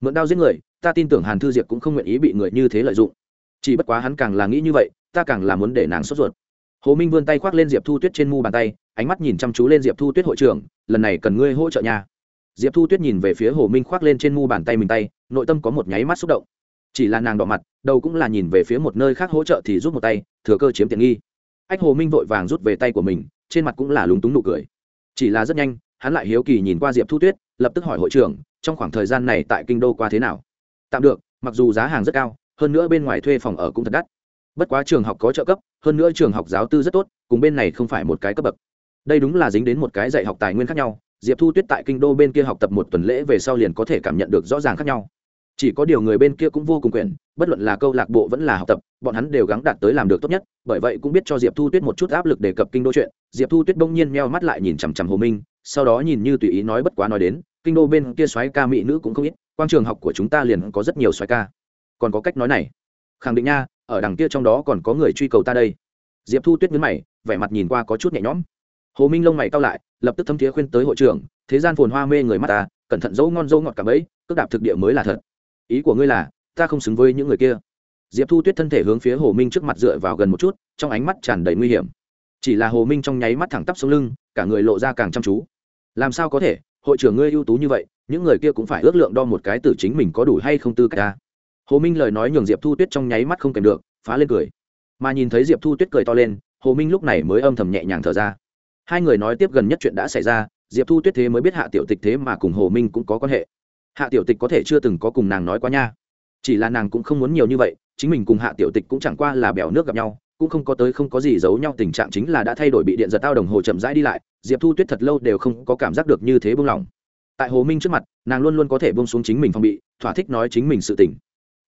[SPEAKER 1] Mượn đao giết người, ta tin tưởng hàn thư diệp cũng không nguyện ý bị người như thế lợi dụng. Chỉ bất quá hắn càng là nghĩ như vậy, ta càng là muốn để nàng sốt ruột. Hồ minh vươn tay khoác lên diệp thu tuyết trên mu bàn tay ánh mắt nhìn chăm chú lên diệp thu tuyết hội trưởng, lần này cần ngươi hỗ trợ nhà diệp thu tuyết nhìn về phía hồ minh khoác lên trên mu bàn tay mình tay, nội tâm có một nháy mắt xúc động. Chỉ là nàng đỏ mặt, đầu cũng là nhìn về phía một nơi khác hỗ trợ thì rút một tay, thừa cơ chiếm tiện nghi. Ách hồ minh vội vàng rút về tay của mình, trên mặt cũng là lúng túng nụ cười. Chỉ là rất nhanh, hắn lại hiếu kỳ nhìn qua diệp thu tuyết, lập tức hỏi hội trưởng, trong khoảng thời gian này tại kinh đô qua thế nào? Tạm được, mặc dù giá hàng rất cao, hơn nữa bên ngoài thuê phòng ở cũng thật đắt. Bất quá trường học có trợ cấp, hơn nữa trường học giáo tư rất tốt, cùng bên này không phải một cái cấp bậc đây đúng là dính đến một cái dạy học tài nguyên khác nhau diệp thu tuyết tại kinh đô bên kia học tập một tuần lễ về sau liền có thể cảm nhận được rõ ràng khác nhau. Chỉ có điều người bên kia cũng vô cùng quyền, bất luận là câu lạc bộ vẫn là học tập bọn hắn đều gắng đạt tới làm được tốt nhất bởi vậy cũng biết cho diệp thu tuyết một chút áp lực đề cập kinh đô chuyện. Diệp thu tuyết bỗng nhiên meo mắt lại nhìn chằm chằm hồ minh sau đó nhìn như tùy ý nói bất quá nói đến kinh đô bên kia soái ca mỹ nữ cũng không ít quang trường học của chúng ta liền có rất nhiều soái ca. Còn có cách nói này. Khẳng định nha ở đằng kia trong đó còn có người truy cầu ta đây. Diệp thu tuyết nhấn mày vẻ mặt nhìn qua có chút nhẹ nhõm hồ minh lông mày cao lại, lập tức thâm thiế khuyên tới hội trưởng, thế gian phồn hoa mê người mắt ta, cẩn thận dấu ngon dâu ngọt cả bẫy cước đạp thực địa mới là thật. Ý của ngươi là, ta không xứng với những người kia. Diệp thu tuyết thân thể hướng phía hồ minh trước mặt dựa vào gần một chút, trong ánh mắt tràn đầy nguy hiểm. Chỉ là hồ minh trong nháy mắt thẳng tắp xuống lưng, cả người lộ ra càng chăm chú. Làm sao có thể? Hội trưởng ngươi ưu tú như vậy, những người kia cũng phải ước lượng đo một cái từ chính mình có đủ hay không tư cách ta. Hồ minh lời nói nhường diệp thu tuyết trong nháy mắt không kèm được, phá lên cười. Mà nhìn thấy diệp thu tuyết cười to lên, hồ minh lúc này mới âm thầm nhẹ nhàng thở ra hai người nói tiếp gần nhất chuyện đã xảy ra, diệp thu tuyết thế mới biết hạ tiểu tịch thế mà cùng hồ minh cũng có quan hệ. Hạ tiểu tịch có thể chưa từng có cùng nàng nói quá nha. Chỉ là nàng cũng không muốn nhiều như vậy, chính mình cùng hạ tiểu tịch cũng chẳng qua là bèo nước gặp nhau, cũng không có tới không có gì giấu nhau, tình trạng chính là đã thay đổi bị điện giật tao đồng hồ chậm rãi đi lại, diệp thu tuyết thật lâu đều không có cảm giác được như thế buông lỏng. Tại hồ minh trước mặt, nàng luôn luôn có thể buông xuống chính mình phòng bị, thỏa thích nói chính mình sự tình.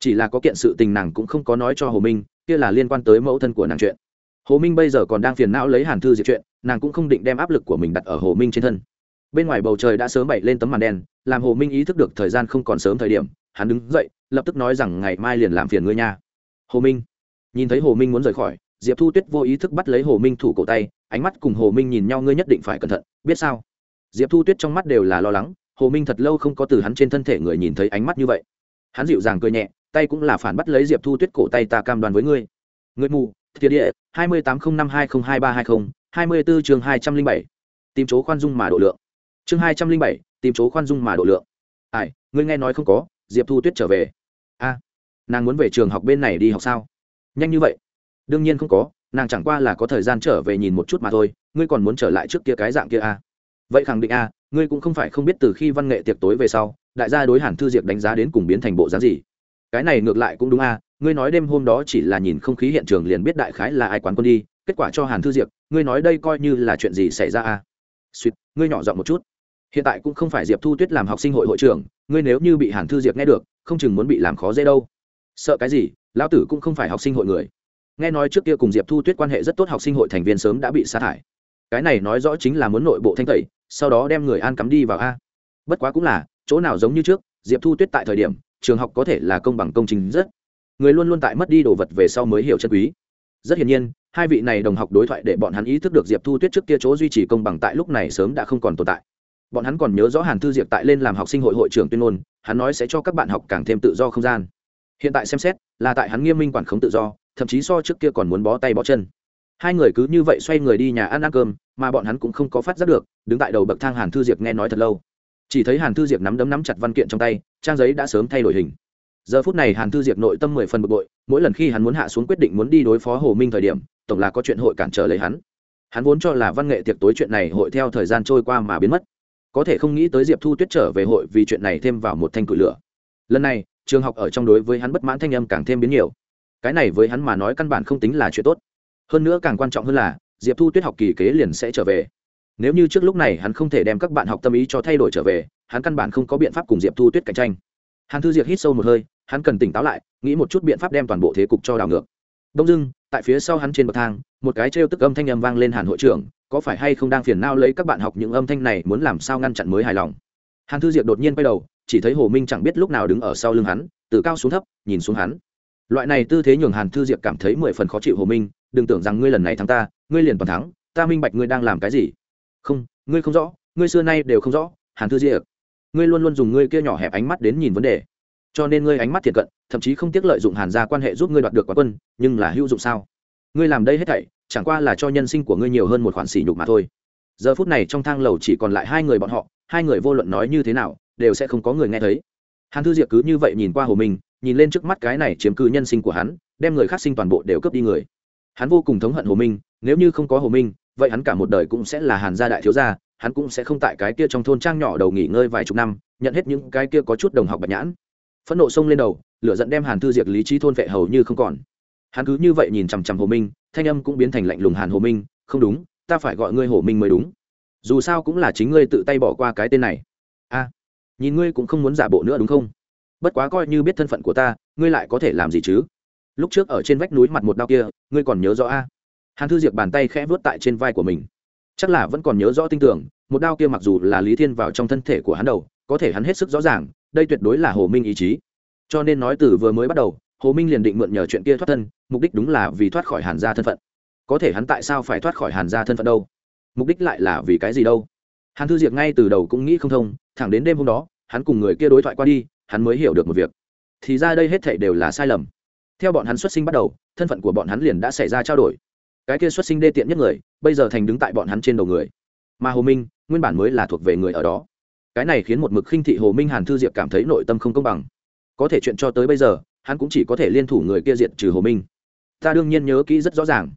[SPEAKER 1] Chỉ là có kiện sự tình nàng cũng không có nói cho hồ minh, kia là liên quan tới mẫu thân của nàng chuyện. Hồ minh bây giờ còn đang phiền não lấy hàn thư diệt chuyện nàng cũng không định đem áp lực của mình đặt ở hồ minh trên thân. Bên ngoài bầu trời đã sớm bậy lên tấm màn đen, làm hồ minh ý thức được thời gian không còn sớm thời điểm, hắn đứng dậy, lập tức nói rằng ngày mai liền làm phiền ngươi nha. Hồ minh. Nhìn thấy hồ minh muốn rời khỏi, diệp thu tuyết vô ý thức bắt lấy hồ minh thủ cổ tay, ánh mắt cùng hồ minh nhìn nhau ngươi nhất định phải cẩn thận, biết sao? Diệp thu tuyết trong mắt đều là lo lắng, hồ minh thật lâu không có từ hắn trên thân thể người nhìn thấy ánh mắt như vậy. Hắn dịu dàng cười nhẹ, tay cũng là phản bắt lấy diệp thu tuyết cổ tay ta cam đoàn với ngươi. Người mù, thiệt địa, hai mươi tám không năm hai không hai ba hai không hai mươi 24 chương hai trăm linh bảy. Tìm chỗ khoan dung mà độ lượng. Chương hai trăm linh bảy, tìm chỗ khoan dung mà độ lượng. Ai, ngươi nghe nói không có, diệp thu tuyết trở về. A, nàng muốn về trường học bên này đi học sao? Nhanh như vậy. Đương nhiên không có, nàng chẳng qua là có thời gian trở về nhìn một chút mà thôi, ngươi còn muốn trở lại trước kia cái dạng kia a vậy khẳng định a ngươi cũng không phải không biết từ khi văn nghệ tiệc tối về sau, đại gia đối hàn thư diệp đánh giá đến cùng biến thành bộ dáng gì. Cái này ngược lại cũng đúng a ngươi nói đêm hôm đó chỉ là nhìn không khí hiện trường liền biết đại khái là ai quán quân đi kết quả cho hàn thư diệp, ngươi nói đây coi như là chuyện gì xảy ra à? a suýt ngươi nhỏ giọng một chút. Hiện tại cũng không phải diệp thu tuyết làm học sinh hội hội trưởng, ngươi nếu như bị hàn thư diệp nghe được, không chừng muốn bị làm khó dễ đâu. Sợ cái gì, lão tử cũng không phải học sinh hội người. Nghe nói trước kia cùng diệp thu tuyết quan hệ rất tốt, học sinh hội thành viên sớm đã bị sa thải. Cái này nói rõ chính là muốn nội bộ thanh tẩy, sau đó đem người an cắm đi vào a. Bất quá cũng là, chỗ nào giống như trước, diệp thu tuyết tại thời điểm, trường học có thể là công bằng công trình rất. Người luôn luôn tại mất đi đồ vật về sau mới hiểu chân quý. Rất hiển nhiên hai vị này đồng học đối thoại để bọn hắn ý thức được diệp thu tuyết trước kia chỗ duy trì công bằng tại lúc này sớm đã không còn tồn tại. Bọn hắn còn nhớ rõ hàn thư diệp tại lên làm học sinh hội hội trưởng tuyên ngôn, hắn nói sẽ cho các bạn học càng thêm tự do không gian. Hiện tại xem xét, là tại hắn nghiêm minh quản khống tự do, thậm chí so trước kia còn muốn bó tay bó chân. Hai người cứ như vậy xoay người đi nhà ăn ăn cơm, mà bọn hắn cũng không có phát giác được, đứng tại đầu bậc thang hàn thư diệp nghe nói thật lâu. Chỉ thấy hàn thư diệp nắm đấm nắm chặt văn kiện trong tay, trang giấy đã sớm thay đổi hình. Giờ phút này hàn thư diệp nội tâm mười phần bực bội, mỗi lần khi hắn muốn hạ xuống quyết định muốn đi đối phó hồ minh thời điểm tổng là có chuyện hội cản trở lấy hắn. Hắn vốn cho là văn nghệ tiệc tối chuyện này hội theo thời gian trôi qua mà biến mất. Có thể không nghĩ tới diệp thu tuyết trở về hội vì chuyện này thêm vào một thanh củi lửa. Lần này, trường học ở trong đối với hắn bất mãn thanh âm càng thêm biến nhiều. Cái này với hắn mà nói căn bản không tính là chuyện tốt. Hơn nữa càng quan trọng hơn là, diệp thu tuyết học kỳ kế liền sẽ trở về. Nếu như trước lúc này hắn không thể đem các bạn học tâm ý cho thay đổi trở về, hắn căn bản không có biện pháp cùng diệp thu tuyết cạnh tranh. Hàn thư diệp hít sâu một hơi, hắn cần tỉnh táo lại, nghĩ một chút biện pháp đem toàn bộ thế cục cho đảo ngược đông dưng tại phía sau hắn trên bậc thang, một cái trêu tức âm thanh âm vang lên hàn hội trưởng, có phải hay không đang phiền nao lấy các bạn học những âm thanh này muốn làm sao ngăn chặn mới hài lòng? Hàn thư diệp đột nhiên quay đầu, chỉ thấy hồ minh chẳng biết lúc nào đứng ở sau lưng hắn, từ cao xuống thấp, nhìn xuống hắn. Loại này tư thế nhường hàn thư diệp cảm thấy mười phần khó chịu hồ minh, đừng tưởng rằng ngươi lần này thắng ta, ngươi liền toàn thắng, ta minh bạch ngươi đang làm cái gì. Không, ngươi không rõ, ngươi xưa nay đều không rõ, hàn thư diệp, ngươi luôn luôn dùng ngươi kia nhỏ hẹp ánh mắt đến nhìn vấn đề cho nên ngươi ánh mắt thiệt cận, thậm chí không tiếc lợi dụng hàn gia quan hệ giúp ngươi đoạt được quán quân, nhưng là hữu dụng sao? Ngươi làm đây hết thảy, chẳng qua là cho nhân sinh của ngươi nhiều hơn một khoản sỉ nhục mà thôi. Giờ phút này trong thang lầu chỉ còn lại hai người bọn họ, hai người vô luận nói như thế nào, đều sẽ không có người nghe thấy. Hàn thư diệp cứ như vậy nhìn qua hồ minh, nhìn lên trước mắt cái này chiếm cư nhân sinh của hắn, đem người khác sinh toàn bộ đều cướp đi người. Hắn vô cùng thống hận hồ minh, nếu như không có hồ minh, vậy hắn cả một đời cũng sẽ là hàn gia đại thiếu gia, hắn cũng sẽ không tại cái kia trong thôn trang nhỏ đầu nghỉ ngơi vài chục năm, nhận hết những cái kia có chút đồng học bạch nhãn phẫn nộ xông lên đầu, lửa dẫn đem hàn thư diệt lý trí thôn vệ hầu như không còn. Hắn cứ như vậy nhìn chằm chằm hồ minh, thanh âm cũng biến thành lạnh lùng hàn hồ minh, không đúng, ta phải gọi ngươi hồ minh mới đúng. Dù sao cũng là chính ngươi tự tay bỏ qua cái tên này. A, nhìn ngươi cũng không muốn giả bộ nữa đúng không? Bất quá coi như biết thân phận của ta, ngươi lại có thể làm gì chứ? Lúc trước ở trên vách núi mặt một đao kia, ngươi còn nhớ rõ a? Hàn thư diệp bàn tay khẽ vớt tại trên vai của mình. Chắc là vẫn còn nhớ rõ tin tưởng, một đao kia mặc dù là lý thiên vào trong thân thể của hắn đầu, có thể hắn hết sức rõ ràng đây tuyệt đối là hồ minh ý chí. Cho nên nói từ vừa mới bắt đầu, hồ minh liền định mượn nhờ chuyện kia thoát thân, mục đích đúng là vì thoát khỏi hàn gia thân phận. Có thể hắn tại sao phải thoát khỏi hàn gia thân phận đâu? Mục đích lại là vì cái gì đâu? Hàn thư diệp ngay từ đầu cũng nghĩ không thông, thẳng đến đêm hôm đó, hắn cùng người kia đối thoại qua đi, hắn mới hiểu được một việc. Thì ra đây hết thảy đều là sai lầm. Theo bọn hắn xuất sinh bắt đầu, thân phận của bọn hắn liền đã xảy ra trao đổi. Cái kia xuất sinh đê tiện nhất người, bây giờ thành đứng tại bọn hắn trên đầu người. Mà hồ minh, nguyên bản mới là thuộc về người ở đó cái này khiến một mực khinh thị hồ minh hàn thư diệp cảm thấy nội tâm không công bằng. Có thể chuyện cho tới bây giờ, hắn cũng chỉ có thể liên thủ người kia diệt trừ hồ minh. Ta đương nhiên nhớ kỹ rất rõ ràng.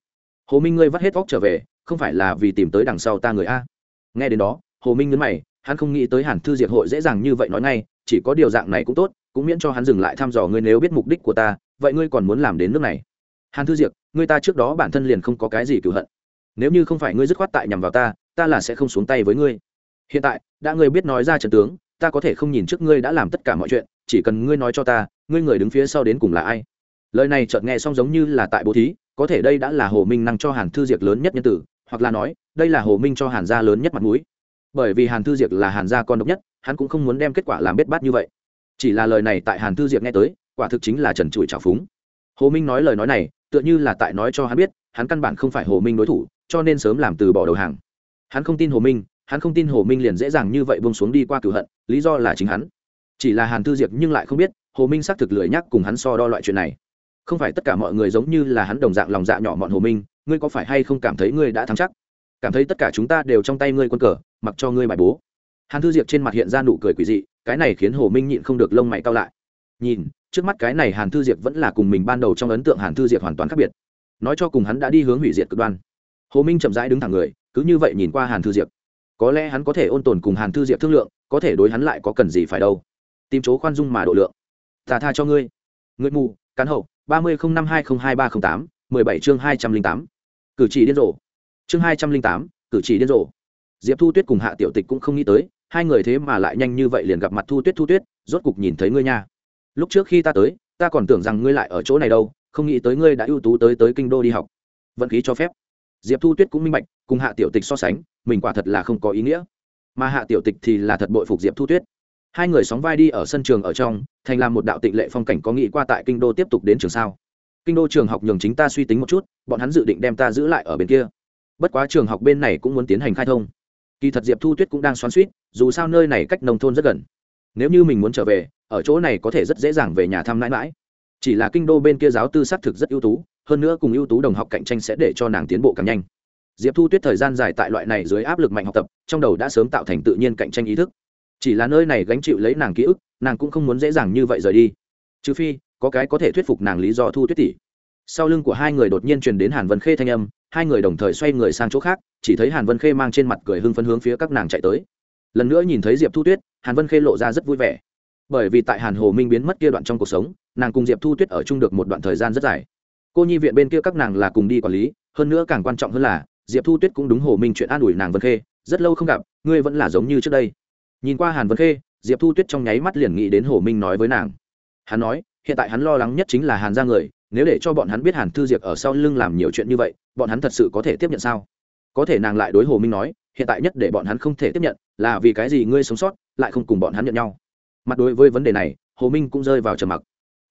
[SPEAKER 1] Hồ minh ngươi vắt hết vóc trở về, không phải là vì tìm tới đằng sau ta người a. Nghe đến đó, hồ minh nhấn mày, hắn không nghĩ tới hàn thư diệp hội dễ dàng như vậy nói ngay, chỉ có điều dạng này cũng tốt, cũng miễn cho hắn dừng lại thăm dò ngươi nếu biết mục đích của ta, vậy ngươi còn muốn làm đến nước này? Hàn thư diệp, ngươi ta trước đó bản thân liền không có cái gì cựu hận. Nếu như không phải ngươi dứt khoát tại nhằm vào ta ta là sẽ không xuống tay với ngươi. Hiện tại đã ngươi biết nói ra trận tướng, ta có thể không nhìn trước ngươi đã làm tất cả mọi chuyện, chỉ cần ngươi nói cho ta, ngươi người đứng phía sau đến cùng là ai. Lời này chợt nghe xong giống như là tại bố thí, có thể đây đã là hồ minh năng cho hàn thư diệt lớn nhất nhân tử, hoặc là nói, đây là hồ minh cho hàn gia lớn nhất mặt mũi. Bởi vì hàn thư diệt là hàn gia con độc nhất, hắn cũng không muốn đem kết quả làm bết bát như vậy. Chỉ là lời này tại hàn thư diệt nghe tới, quả thực chính là trần trụi trào phúng. Hồ minh nói lời nói này, tựa như là tại nói cho hắn biết, hắn căn bản không phải hồ minh đối thủ, cho nên sớm làm từ bỏ đầu hàng. Hắn không tin hồ minh hắn không tin hồ minh liền dễ dàng như vậy bông xuống đi qua cửu hận, lý do là chính hắn. Chỉ là hàn thư diệp nhưng lại không biết, hồ minh xác thực lười nhắc cùng hắn so đo loại chuyện này. Không phải tất cả mọi người giống như là hắn đồng dạng lòng dạ nhỏ mọn hồ minh, ngươi có phải hay không cảm thấy ngươi đã thắng chắc? Cảm thấy tất cả chúng ta đều trong tay ngươi quân cờ, mặc cho ngươi bài bố. Hàn thư diệp trên mặt hiện ra nụ cười quỷ dị, cái này khiến hồ minh nhịn không được lông mày cao lại. Nhìn, trước mắt cái này hàn thư diệp vẫn là cùng mình ban đầu trong ấn tượng hàn thư diệp hoàn toàn khác biệt. Nói cho cùng hắn đã đi hướng hủy diệt cực đoan. Hồ minh chậm rãi đứng thẳng người, cứ như vậy nhìn qua hàn thư diệp có lẽ hắn có thể ôn tồn cùng hàn thư diệp thương lượng, có thể đối hắn lại có cần gì phải đâu. Tìm chỗ khoan dung mà độ lượng. Ta tha cho ngươi. Ngươi mù, cán hậu, ba mươi năm hai không hai ba không tám, mười bảy chương hai trăm linh tám. Cử chỉ điên rồ. Chương hai trăm linh tám, cử chỉ điên rồ. Diệp thu tuyết cùng hạ tiểu tịch cũng không nghĩ tới, hai người thế mà lại nhanh như vậy liền gặp mặt thu tuyết thu tuyết, rốt cục nhìn thấy ngươi nha. Lúc trước khi ta tới, ta còn tưởng rằng ngươi lại ở chỗ này đâu, không nghĩ tới ngươi đã ưu tú tới tới kinh đô đi học. Vận khí cho phép. Diệp thu tuyết cũng minh bạch, cùng hạ tiểu tịch so sánh mình quả thật là không có ý nghĩa. Mà hạ tiểu tịch thì là thật bội phục diệp thu tuyết. Hai người sóng vai đi ở sân trường ở trong, thành làm một đạo tịnh lệ phong cảnh có nghĩ qua tại kinh đô tiếp tục đến trường sao. Kinh đô trường học nhường chính ta suy tính một chút, bọn hắn dự định đem ta giữ lại ở bên kia. Bất quá trường học bên này cũng muốn tiến hành khai thông. Kỳ thật diệp thu tuyết cũng đang xoắn suýt dù sao nơi này cách nông thôn rất gần. Nếu như mình muốn trở về, ở chỗ này có thể rất dễ dàng về nhà thăm mãi mãi. Chỉ là kinh đô bên kia giáo tư xác thực rất ưu tú, hơn nữa cùng ưu tú đồng học cạnh tranh sẽ để cho nàng tiến bộ càng nhanh diệp thu tuyết thời gian dài tại loại này dưới áp lực mạnh học tập, trong đầu đã sớm tạo thành tự nhiên cạnh tranh ý thức. Chỉ là nơi này gánh chịu lấy nàng ký ức, nàng cũng không muốn dễ dàng như vậy rời đi. Trừ phi, có cái có thể thuyết phục nàng lý do thu tuyết tỷ. Sau lưng của hai người đột nhiên truyền đến hàn vân khê thanh âm, hai người đồng thời xoay người sang chỗ khác, chỉ thấy hàn vân khê mang trên mặt cười hưng phấn hướng phía các nàng chạy tới. Lần nữa nhìn thấy diệp thu tuyết, hàn vân khê lộ ra rất vui vẻ. Bởi vì tại hàn hồ minh biến mất kia đoạn trong cuộc sống, nàng cùng diệp thu tuyết ở chung được một đoạn thời gian rất dài. Cô nhi viện bên kia các nàng là cùng đi quản lý, hơn nữa càng quan trọng hơn là diệp thu tuyết cũng đúng hồ minh chuyện an ủi nàng vân khê, rất lâu không gặp, ngươi vẫn là giống như trước đây. Nhìn qua hàn vân khê, diệp thu tuyết trong nháy mắt liền nghĩ đến hồ minh nói với nàng. Hắn nói, hiện tại hắn lo lắng nhất chính là hàn ra người, nếu để cho bọn hắn biết hàn thư diệp ở sau lưng làm nhiều chuyện như vậy, bọn hắn thật sự có thể tiếp nhận sao? Có thể nàng lại đối hồ minh nói, hiện tại nhất để bọn hắn không thể tiếp nhận, là vì cái gì ngươi sống sót, lại không cùng bọn hắn nhận nhau. Mặt đối với vấn đề này, hồ minh cũng rơi vào trầm mặc.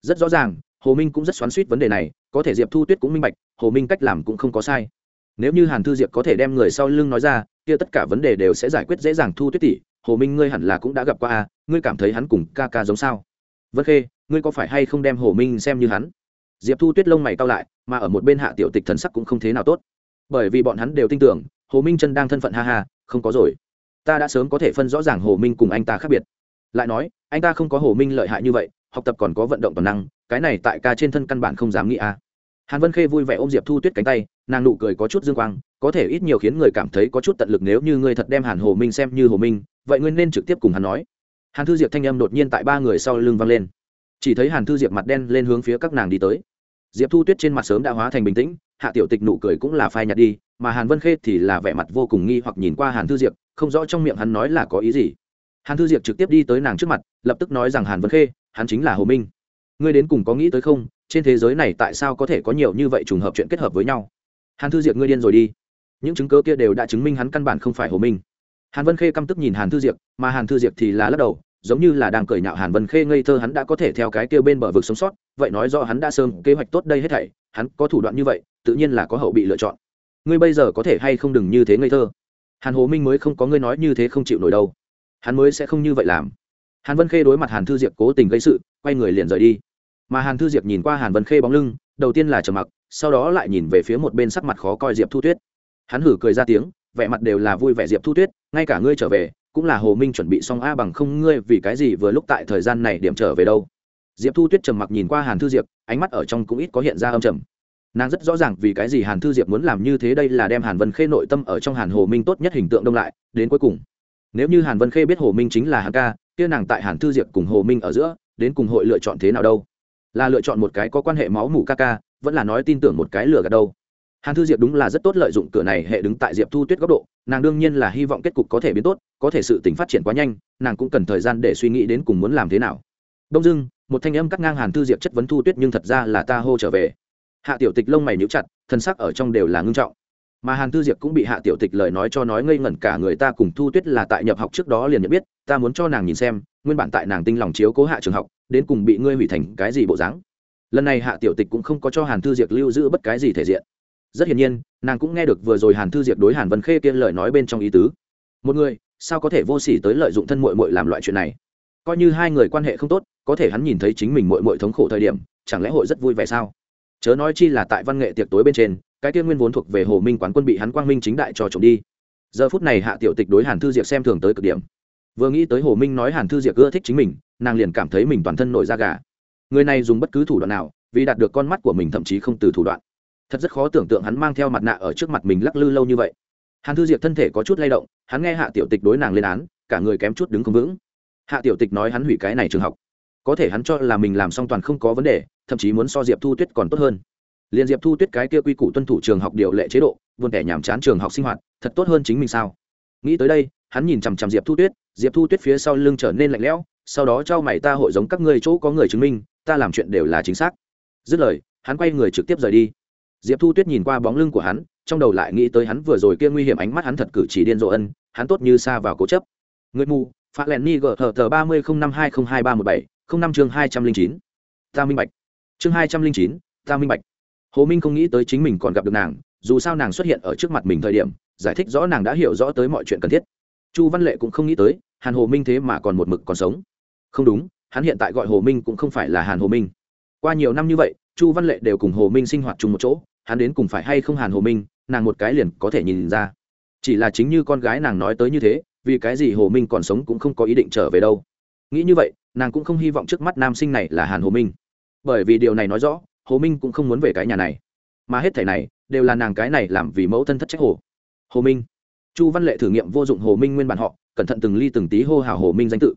[SPEAKER 1] Rất rõ ràng, hồ minh cũng rất xoắn suýt vấn đề này, có thể diệp thu tuyết cũng minh bạch, hồ minh cách làm cũng không có sai nếu như hàn thư diệp có thể đem người sau lưng nói ra, kia tất cả vấn đề đều sẽ giải quyết dễ dàng thu tuyết tỷ. Hồ minh ngươi hẳn là cũng đã gặp qua a ngươi cảm thấy hắn cùng ca ca giống sao? Vân khê, ngươi có phải hay không đem hồ minh xem như hắn? Diệp thu tuyết lông mày cao lại, mà ở một bên hạ tiểu tịch thần sắc cũng không thế nào tốt. Bởi vì bọn hắn đều tin tưởng, hồ minh chân đang thân phận ha ha, không có rồi. Ta đã sớm có thể phân rõ ràng hồ minh cùng anh ta khác biệt. Lại nói, anh ta không có hồ minh lợi hại như vậy, học tập còn có vận động toàn năng, cái này tại ca trên thân căn bản không dám nghĩ a hàn vân khê vui vẻ ôm diệp thu tuyết cánh tay, nàng nụ cười có chút dương quang, có thể ít nhiều khiến người cảm thấy có chút tận lực nếu như ngươi thật đem hàn hồ minh xem như hồ minh, vậy ngươi nên trực tiếp cùng hắn nói. Hàn thư diệp thanh âm đột nhiên tại ba người sau lưng vang lên. Chỉ thấy hàn thư diệp mặt đen lên hướng phía các nàng đi tới. Diệp thu tuyết trên mặt sớm đã hóa thành bình tĩnh, hạ tiểu tịch nụ cười cũng là phai nhạt đi, mà hàn vân khê thì là vẻ mặt vô cùng nghi hoặc nhìn qua hàn thư diệp, không rõ trong miệng hắn nói là có ý gì. Hàn thư diệp trực tiếp đi tới nàng trước mặt, lập tức nói rằng hàn vân khê, hắn chính là hồ minh ngươi đến cùng có nghĩ tới không? Trên thế giới này tại sao có thể có nhiều như vậy trùng hợp chuyện kết hợp với nhau? Hàn thư diệp, ngươi điên rồi đi. Những chứng cớ kia đều đã chứng minh hắn căn bản không phải hồ minh. Hàn vân khê căm tức nhìn hàn thư diệp, mà hàn thư diệp thì là lắc đầu, giống như là đang cười nhạo hàn vân khê ngây thơ hắn đã có thể theo cái kia bên bờ vực sống sót, vậy nói do hắn đã sớm kế hoạch tốt đây hết thảy, hắn có thủ đoạn như vậy, tự nhiên là có hậu bị lựa chọn. Ngươi bây giờ có thể hay không đừng như thế ngây thơ? Hàn hồ minh mới không có ngươi nói như thế không chịu nổi đâu. Hắn mới sẽ không như vậy làm. Hàn vân khê đối mặt hàn thư diệp cố tình gây sự, quay người liền rời đi mà hàn thư diệp nhìn qua hàn vân khê bóng lưng đầu tiên là trầm mặc sau đó lại nhìn về phía một bên sắc mặt khó coi diệp thu tuyết hắn hử cười ra tiếng vẻ mặt đều là vui vẻ diệp thu tuyết ngay cả ngươi trở về cũng là hồ minh chuẩn bị xong a bằng không ngươi vì cái gì vừa lúc tại thời gian này điểm trở về đâu diệp thu tuyết trầm mặc nhìn qua hàn thư diệp ánh mắt ở trong cũng ít có hiện ra âm trầm nàng rất rõ ràng vì cái gì hàn thư diệp muốn làm như thế đây là đem hàn vân khê nội tâm ở trong hàn hồ minh tốt nhất hình tượng đông lại đến cuối cùng nếu như hàn vân khê biết hồ minh chính là hàn ca kia nàng tại hàn thư diệp cùng hồ minh ở giữa đến cùng hội lựa chọn thế nào đâu là lựa chọn một cái có quan hệ máu mủ ca ca, vẫn là nói tin tưởng một cái lừa gạt đâu. Hàn thư diệp đúng là rất tốt lợi dụng cửa này hệ đứng tại diệp thu tuyết góc độ, nàng đương nhiên là hy vọng kết cục có thể biến tốt, có thể sự t phát triển quá nhanh, nàng cũng cần thời gian để suy nghĩ đến cùng muốn làm thế nào. Đông dưng một thanh âm cắt ngang hàn thư diệp chất vấn thu tuyết nhưng thật ra là ta hô trở về. Hạ tiểu tịch lông mày nhũ chặt, thân sắc ở trong đều là ngưng trọng. Mà hàn thư diệp cũng bị hạ tiểu tịch lời nói cho nói ngây ngẩn cả người, ta cùng thu tuyết là tại nhập học trước đó liền nhận biết, ta muốn cho nàng nhìn xem nguyên bản tại nàng tinh lòng chiếu cố hạ trường học, đến cùng bị ngươi hủy thành cái gì bộ dáng. Lần này hạ tiểu tịch cũng không có cho hàn thư diệp lưu giữ bất cái gì thể diện. Rất hiển nhiên, nàng cũng nghe được vừa rồi hàn thư diệp đối hàn vân khê kia lời nói bên trong ý tứ. Một người, sao có thể vô s ỉ tới lợi dụng thân mội mội làm loại chuyện này? Coi như hai người quan hệ không tốt, có thể hắn nhìn thấy chính mình mội mội thống khổ thời điểm, chẳng lẽ hội rất vui vẻ sao? Chớ nói chi là tại văn nghệ tiệc tối bên trên, cái kia nguyên vốn thuộc về hồ minh quán quân bị hắn quang minh chính đại cho trộm đi. Giờ phút này hạ tiểu tịch đối hàn thư diệp xem thường tới cực điểm vừa nghĩ tới hồ minh nói hàn thư diệp ưa thích chính mình, nàng liền cảm thấy mình toàn thân nổi da gà. Người này dùng bất cứ thủ đoạn nào, vì đạt được con mắt của mình thậm chí không từ thủ đoạn. Thật rất khó tưởng tượng hắn mang theo mặt nạ ở trước mặt mình lắc lư lâu như vậy. Hàn thư diệp thân thể có chút lay động, hắn nghe hạ tiểu tịch đối nàng lên án, cả người kém chút đứng không vững. Hạ tiểu tịch nói hắn hủy cái này trường học. Có thể hắn cho là mình làm xong toàn không có vấn đề, thậm chí muốn so diệp thu tuyết còn tốt hơn. Liền diệp thu tuyết cái kia quy củ tuân thủ trường học điều lệ chế độ vườn kẻ nhàm chán trường học sinh hoạt, thật tốt hơn chính mình sao? Nghĩ tới đây, hắn nhìn chằm chằm diệp thu tuyết diệp thu tuyết phía sau lưng trở nên lạnh lẽo, sau đó cho mày ta hội giống các ngươi chỗ có người chứng minh, ta làm chuyện đều là chính xác. Dứt lời, hắn quay người trực tiếp rời đi. Diệp thu tuyết nhìn qua bóng lưng của hắn, trong đầu lại nghĩ tới hắn vừa rồi kia nguy hiểm ánh mắt hắn thật cử chỉ điên rồ ân, hắn tốt như xa vào cố chấp. Người mù phát lẹn ni gờ thờ tờ ba mươi không năm hai không hai ba một bảy, không năm chương hai trăm linh chín. Ta minh bạch. Chương hai trăm linh chín, ta minh bạch. Hồ minh không nghĩ tới chính mình còn gặp được nàng, dù sao nàng xuất hiện ở trước mặt mình thời điểm, giải thích rõ nàng đã hiểu rõ tới mọi chuyện cần thiết. Chu văn lệ cũng không nghĩ tới hàn hồ minh thế mà còn một mực còn sống. Không đúng, hắn hiện tại gọi hồ minh cũng không phải là hàn hồ minh. Qua nhiều năm như vậy, chu văn lệ đều cùng hồ minh sinh hoạt chung một chỗ, hắn đến cùng phải hay không hàn hồ minh, nàng một cái liền có thể nhìn ra. Chỉ là chính như con gái nàng nói tới như thế, vì cái gì hồ minh còn sống cũng không có ý định trở về đâu. Nghĩ như vậy, nàng cũng không hy vọng trước mắt nam sinh này là hàn hồ minh. Bởi vì điều này nói rõ, hồ minh cũng không muốn về cái nhà này. Mà hết thẻ này, đều là nàng cái này làm vì mẫu thân thất trách hồ. Hồ minh chu văn lệ thử nghiệm vô dụng hồ minh nguyên bản họ, cẩn thận từng ly từng tí hô hào hồ minh danh tự.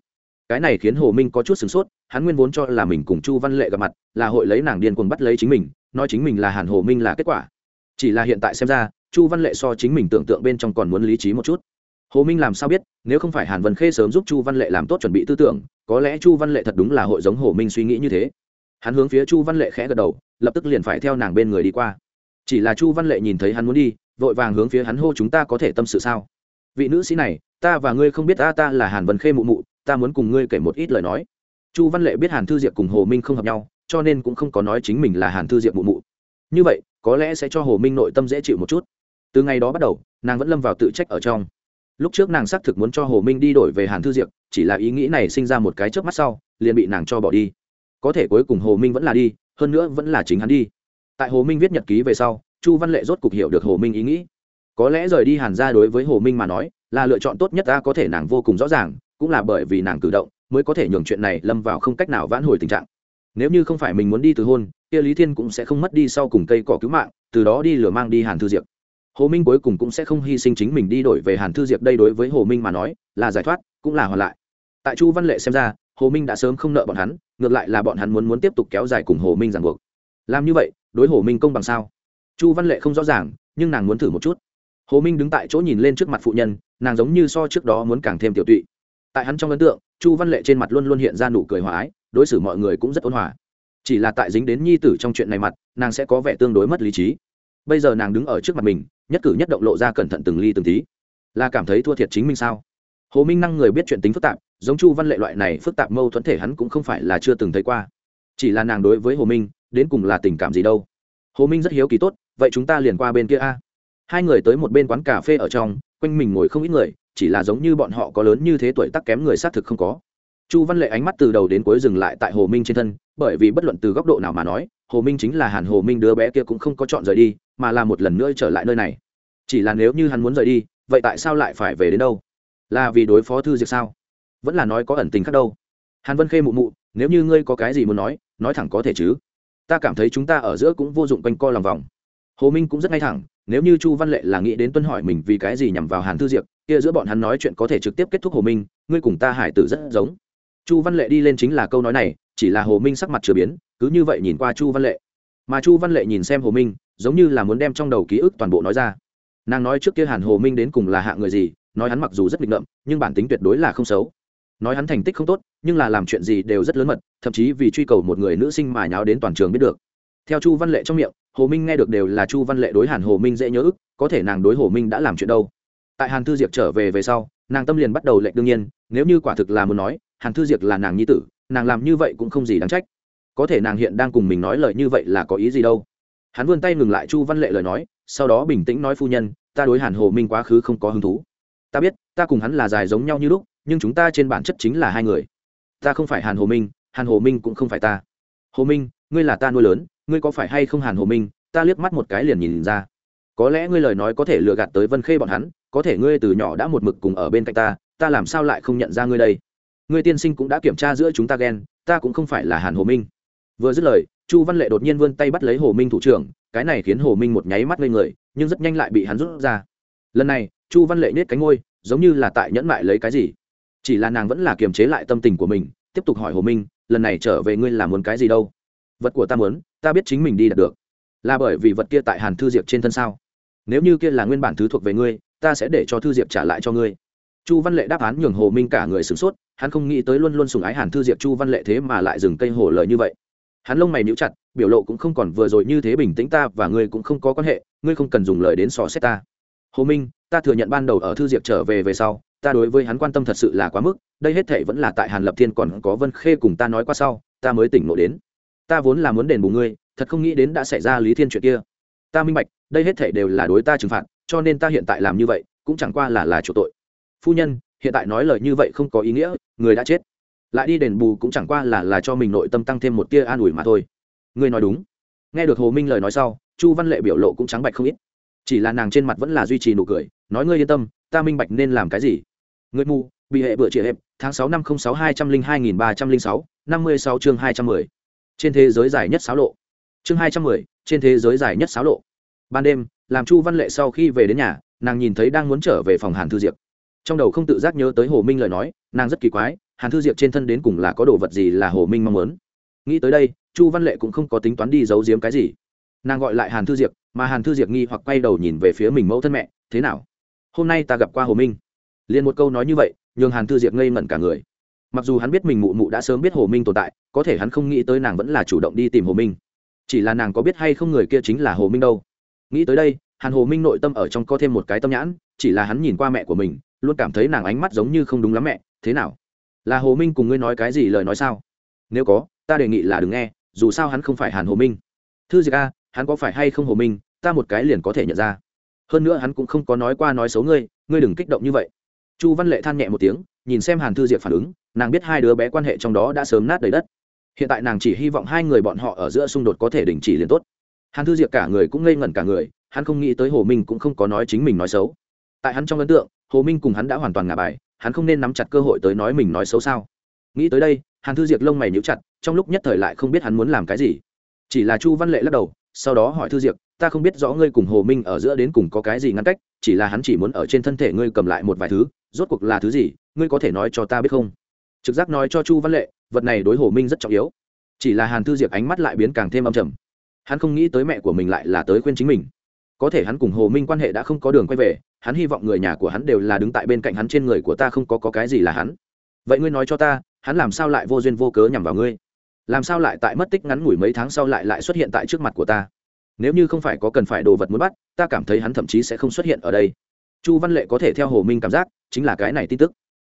[SPEAKER 1] Cái này khiến hồ minh có chút sửng sốt, hắn nguyên vốn cho là mình cùng chu văn lệ gặp mặt, là hội lấy nàng điên cuồng bắt lấy chính mình, nói chính mình là hàn hồ minh là kết quả. Chỉ là hiện tại xem ra, chu văn lệ so chính mình tưởng tượng bên trong còn muốn lý trí một chút. Hồ minh làm sao biết, nếu không phải hàn vân khê sớm giúp chu văn lệ làm tốt chuẩn bị tư tưởng, có lẽ chu văn lệ thật đúng là hội giống hồ minh suy nghĩ như thế. Hắn hướng phía chu văn lệ khẽ gật đầu, lập tức liền phải theo nàng bên người đi qua. Chỉ là chu văn lệ nhìn thấy hắn muốn đi vội vàng hướng phía hắn hô chúng ta có thể tâm sự sao? Vị nữ sĩ này, ta và ngươi không biết ta ta là hàn vân khê mụ mụ, ta muốn cùng ngươi kể một ít lời nói. Chu văn lệ biết hàn thư diệp cùng hồ minh không hợp nhau, cho nên cũng không có nói chính mình là hàn thư diệp mụ mụ. Như vậy, có lẽ sẽ cho hồ minh nội tâm dễ chịu một chút. Từ ngày đó bắt đầu, nàng vẫn lâm vào tự trách ở trong. Lúc trước nàng xác thực muốn cho hồ minh đi đổi về hàn thư diệp, chỉ là ý nghĩ này sinh ra một cái trước mắt sau, liền bị nàng cho bỏ đi. Có thể cuối cùng hồ minh vẫn là đi, hơn nữa vẫn là chính hắn đi. Tại hồ minh viết nhật ký về sau chu văn lệ rốt cục hiểu được hồ minh ý nghĩ. Có lẽ rời đi hàn ra đối với hồ minh mà nói, là lựa chọn tốt nhất ta có thể nàng vô cùng rõ ràng, cũng là bởi vì nàng cử động, mới có thể nhường chuyện này lâm vào không cách nào vãn hồi tình trạng. Nếu như không phải mình muốn đi từ hôn, kia lý thiên cũng sẽ không mất đi sau cùng cây cỏ cứu mạng, từ đó đi lừa mang đi hàn thư diệp. Hồ minh cuối cùng cũng sẽ không hy sinh chính mình đi đổi về hàn thư diệp đây đối với hồ minh mà nói, là giải thoát, cũng là hoàn lại. Tại chu văn lệ xem ra, hồ minh đã sớm không nợ bọn hắn, ngược lại là bọn hắn muốn muốn tiếp tục kéo dài cùng hồ minh ràng buộc. Làm như vậy, đối hồ minh công bằng sao? Chu văn lệ không rõ ràng, nhưng nàng muốn thử một chút. Hồ minh đứng tại chỗ nhìn lên trước mặt phụ nhân, nàng giống như so trước đó muốn càng thêm tiểu tụy. Tại hắn trong ấn tượng, chu văn lệ trên mặt luôn luôn hiện ra nụ cười hòa ái, đối xử mọi người cũng rất ôn hòa. Chỉ là tại dính đến nhi tử trong chuyện này mặt, nàng sẽ có vẻ tương đối mất lý trí. Bây giờ nàng đứng ở trước mặt mình, nhất cử nhất động lộ ra cẩn thận từng ly từng tí. Là cảm thấy thua thiệt chính mình sao? Hồ minh năng người biết chuyện tính phức tạp, giống chu văn lệ loại này phức tạp mâu thuẫn thể hắn cũng không phải là chưa từng thấy qua. Chỉ là nàng đối với hồ minh, đến cùng là tình cảm gì đâu? Hồ minh rất hiếu kỳ tốt vậy chúng ta liền qua bên kia a. Hai người tới một bên quán cà phê ở trong, quanh mình ngồi không ít người, chỉ là giống như bọn họ có lớn như thế tuổi tác kém người xác thực không có. Chu văn lệ ánh mắt từ đầu đến cuối dừng lại tại hồ minh trên thân, bởi vì bất luận từ góc độ nào mà nói, hồ minh chính là hàn hồ minh đứa bé kia cũng không có chọn rời đi, mà là một lần nữa trở lại nơi này. Chỉ là nếu như hắn muốn rời đi, vậy tại sao lại phải về đến đâu? Là vì đối phó thư diệt sao? Vẫn là nói có ẩn tình khác đâu. Hàn vân khê mụ mụ, nếu như ngươi có cái gì muốn nói nói thẳng có thể chứ. Ta cảm thấy chúng ta ở giữa cũng vô dụng quanh co lòng vòng hồ minh cũng rất ngay thẳng, nếu như chu văn lệ là nghĩ đến tuân hỏi mình vì cái gì nhằm vào hàn thư diệp, kia giữa bọn hắn nói chuyện có thể trực tiếp kết thúc hồ minh, ngươi cùng ta hải tử rất giống. Chu văn lệ đi lên chính là câu nói này, chỉ là hồ minh sắc mặt chửa biến, cứ như vậy nhìn qua chu văn lệ. Mà chu văn lệ nhìn xem hồ minh, giống như là muốn đem trong đầu ký ức toàn bộ nói ra. Nàng nói trước kia hàn hồ minh đến cùng là hạ người gì, nói hắn mặc dù rất nghịch ngợm, nhưng bản tính tuyệt đối là không xấu. Nói hắn thành tích không tốt, nhưng là làm chuyện gì đều rất lớn mật, thậm chí vì truy cầu một người nữ sinh mà nháo đến toàn trường biết được theo chu văn lệ trong miệng, hồ minh nghe được đều là chu văn lệ đối hàn hồ minh dễ nhớ ức, có thể nàng đối hồ minh đã làm chuyện đâu. Tại hàn thư diệp trở về về sau, nàng tâm liền bắt đầu lệnh đương nhiên, nếu như quả thực là muốn nói, hàn thư diệp là nàng nhi tử, nàng làm như vậy cũng không gì đáng trách. Có thể nàng hiện đang cùng mình nói lời như vậy là có ý gì đâu. Hắn vươn tay ngừng lại chu văn lệ lời nói, sau đó bình tĩnh nói phu nhân, ta đối hàn hồ minh quá khứ không có hứng thú. Ta biết, ta cùng hắn là dài giống nhau như lúc, nhưng chúng ta trên bản chất chính là hai người. Ta không phải hàn hồ minh, hàn hồ minh cũng không phải ta. Hồ minh, ngươi là ta nuôi lớn ngươi có phải hay không hàn hồ minh? Ta liếc mắt một cái liền nhìn ra. Có lẽ ngươi lời nói có thể lừa gạt tới vân khê bọn hắn, có thể ngươi từ nhỏ đã một mực cùng ở bên cạnh ta ta làm sao lại không nhận ra ngươi đây? Ngươi tiên sinh cũng đã kiểm tra giữa chúng ta ghen ta cũng không phải là hàn hồ minh. Vừa dứt lời, chu văn lệ đột nhiên vươn tay bắt lấy hồ minh thủ trưởng, cái này khiến hồ minh một nháy mắt lên người, nhưng rất nhanh lại bị hắn rút ra. Lần này, chu văn lệ nết cánh ngôi giống như là tại nhẫn mại lấy cái gì. Chỉ là nàng vẫn là kiềm chế lại tâm tình của mình, tiếp tục hỏi hồ minh, lần này trở về ngươi là muốn cái gì đâu? Vật của ta muốn ta biết chính mình đi đạt được. Là bởi vì vật kia tại hàn thư diệp trên thân sao? Nếu như kia là nguyên bản thứ thuộc về ngươi, ta sẽ để cho thư diệp trả lại cho ngươi. Chu văn lệ đáp án nhường hồ minh cả người sửng sốt, hắn không nghĩ tới luôn luôn sùng ái hàn thư diệp chu văn lệ thế mà lại dừng cây hồ lời như vậy. Hắn lông mày níu chặt, biểu lộ cũng không còn vừa rồi như thế bình tĩnh ta và ngươi cũng không có quan hệ, ngươi không cần dùng lời đến sò xét ta. Hồ minh, ta thừa nhận ban đầu ở thư diệp trở về về sau, ta đối với hắn quan tâm thật sự là quá mức, đây hết thể vẫn là tại hàn lập thiên còn có vân khê cùng ta nói qua sau, ta mới tỉnh ngộ đến ta vốn là muốn đền bù ngươi, thật không nghĩ đến đã xảy ra lý thiên chuyện kia. Ta minh bạch, đây hết thể đều là đối ta trừng phạt, cho nên ta hiện tại làm như vậy, cũng chẳng qua là là chủ tội. Phu nhân, hiện tại nói lời như vậy không có ý nghĩa, người đã chết. Lại đi đền bù cũng chẳng qua là là cho mình nội tâm tăng thêm một tia an ủi mà thôi. Ngươi nói đúng. Nghe được hồ minh lời nói sau, chu văn lệ biểu lộ cũng trắng bạch không ít. Chỉ là nàng trên mặt vẫn là duy trì nụ cười, nói ngươi yên tâm, ta minh bạch nên làm cái gì. Ngươi mù bị hệ bựa chị hẹp, tháng sáu năm không sáu hai trăm linh hai nghìn ba trăm linh sáu, năm mươi sáu chương hai trăm mười trên thế giới dài nhất sáu lộ. Chương hai trăm mười, trên thế giới dài nhất sáu lộ. Ban đêm, làm chu văn lệ sau khi về đến nhà, nàng nhìn thấy đang muốn trở về phòng hàn thư diệp. Trong đầu không tự giác nhớ tới hồ minh lời nói, nàng rất kỳ quái, hàn thư diệp trên thân đến cùng là có đồ vật gì là hồ minh mong muốn? Nghĩ tới đây, chu văn lệ cũng không có tính toán đi giấu giếm cái gì. Nàng gọi lại hàn thư diệp, mà hàn thư diệp nghi hoặc quay đầu nhìn về phía mình mẫu thân mẹ, thế nào? Hôm nay ta gặp qua hồ minh. Liền một câu nói như vậy, nhường hàn thư diệp ngây ngẩn cả người mặc dù hắn biết mình mụ mụ đã sớm biết hồ minh tồn tại, có thể hắn không nghĩ tới nàng vẫn là chủ động đi tìm hồ minh. Chỉ là nàng có biết hay không người kia chính là hồ minh đâu. Nghĩ tới đây hàn hồ minh nội tâm ở trong có thêm một cái tâm nhãn, chỉ là hắn nhìn qua mẹ của mình, luôn cảm thấy nàng ánh mắt giống như không đúng lắm mẹ, thế nào? Là hồ minh cùng ngươi nói cái gì lời nói sao? Nếu có, ta đề nghị là đừng nghe, dù sao hắn không phải hàn hồ minh. Thư diệc a, hắn có phải hay không hồ minh, ta một cái liền có thể nhận ra. Hơn nữa hắn cũng không có nói qua nói xấu ngươi ngươi đừng kích động như vậy. Chu văn lệ than nhẹ một tiếng, nhìn xem hàn thư diệp phản ứng nàng biết hai đứa bé quan hệ trong đó đã sớm nát đầy đất. Hiện tại nàng chỉ hy vọng hai người bọn họ ở giữa xung đột có thể đình chỉ liền tốt. Hàn thư diệp cả người cũng ngây ngẩn cả người, hắn không nghĩ tới hồ minh cũng không có nói chính mình nói xấu. Tại hắn trong ấn tượng, hồ minh cùng hắn đã hoàn toàn ngả bài, hắn không nên nắm chặt cơ hội tới nói mình nói xấu sao. Nghĩ tới đây, hàn thư diệp lông mày nhíu chặt, trong lúc nhất thời lại không biết hắn muốn làm cái gì. Chỉ là chu văn lệ lắc đầu, sau đó hỏi thư diệp, ta không biết rõ ngươi cùng hồ minh ở giữa đến cùng có cái gì ngăn cách, chỉ là hắn chỉ muốn ở trên thân thể ngươi cầm lại một vài thứ, rốt cuộc là thứ gì, ngươi có thể nói cho ta biết không? Trực giác nói cho chu văn lệ vật này đối hồ minh rất trọng yếu. Chỉ là hàn thư diệp ánh mắt lại biến càng thêm âm trầm. Hắn không nghĩ tới mẹ của mình lại là tới khuyên chính mình. Có thể hắn cùng hồ minh quan hệ đã không có đường quay về hắn hy vọng người nhà của hắn đều là đứng tại bên cạnh hắn trên người của ta không có, có cái gì là hắn. Vậy ngươi nói cho ta hắn làm sao lại vô duyên vô cớ nhằm vào ngươi? Làm sao lại tại mất tích ngắn ngủi mấy tháng sau lại lại xuất hiện tại trước mặt của ta? Nếu như không phải có cần phải đồ vật muốn bắt ta cảm thấy hắn thậm chí sẽ không xuất hiện ở đây. Chu văn lệ có thể theo hồ minh cảm giác chính là cái này tin tức.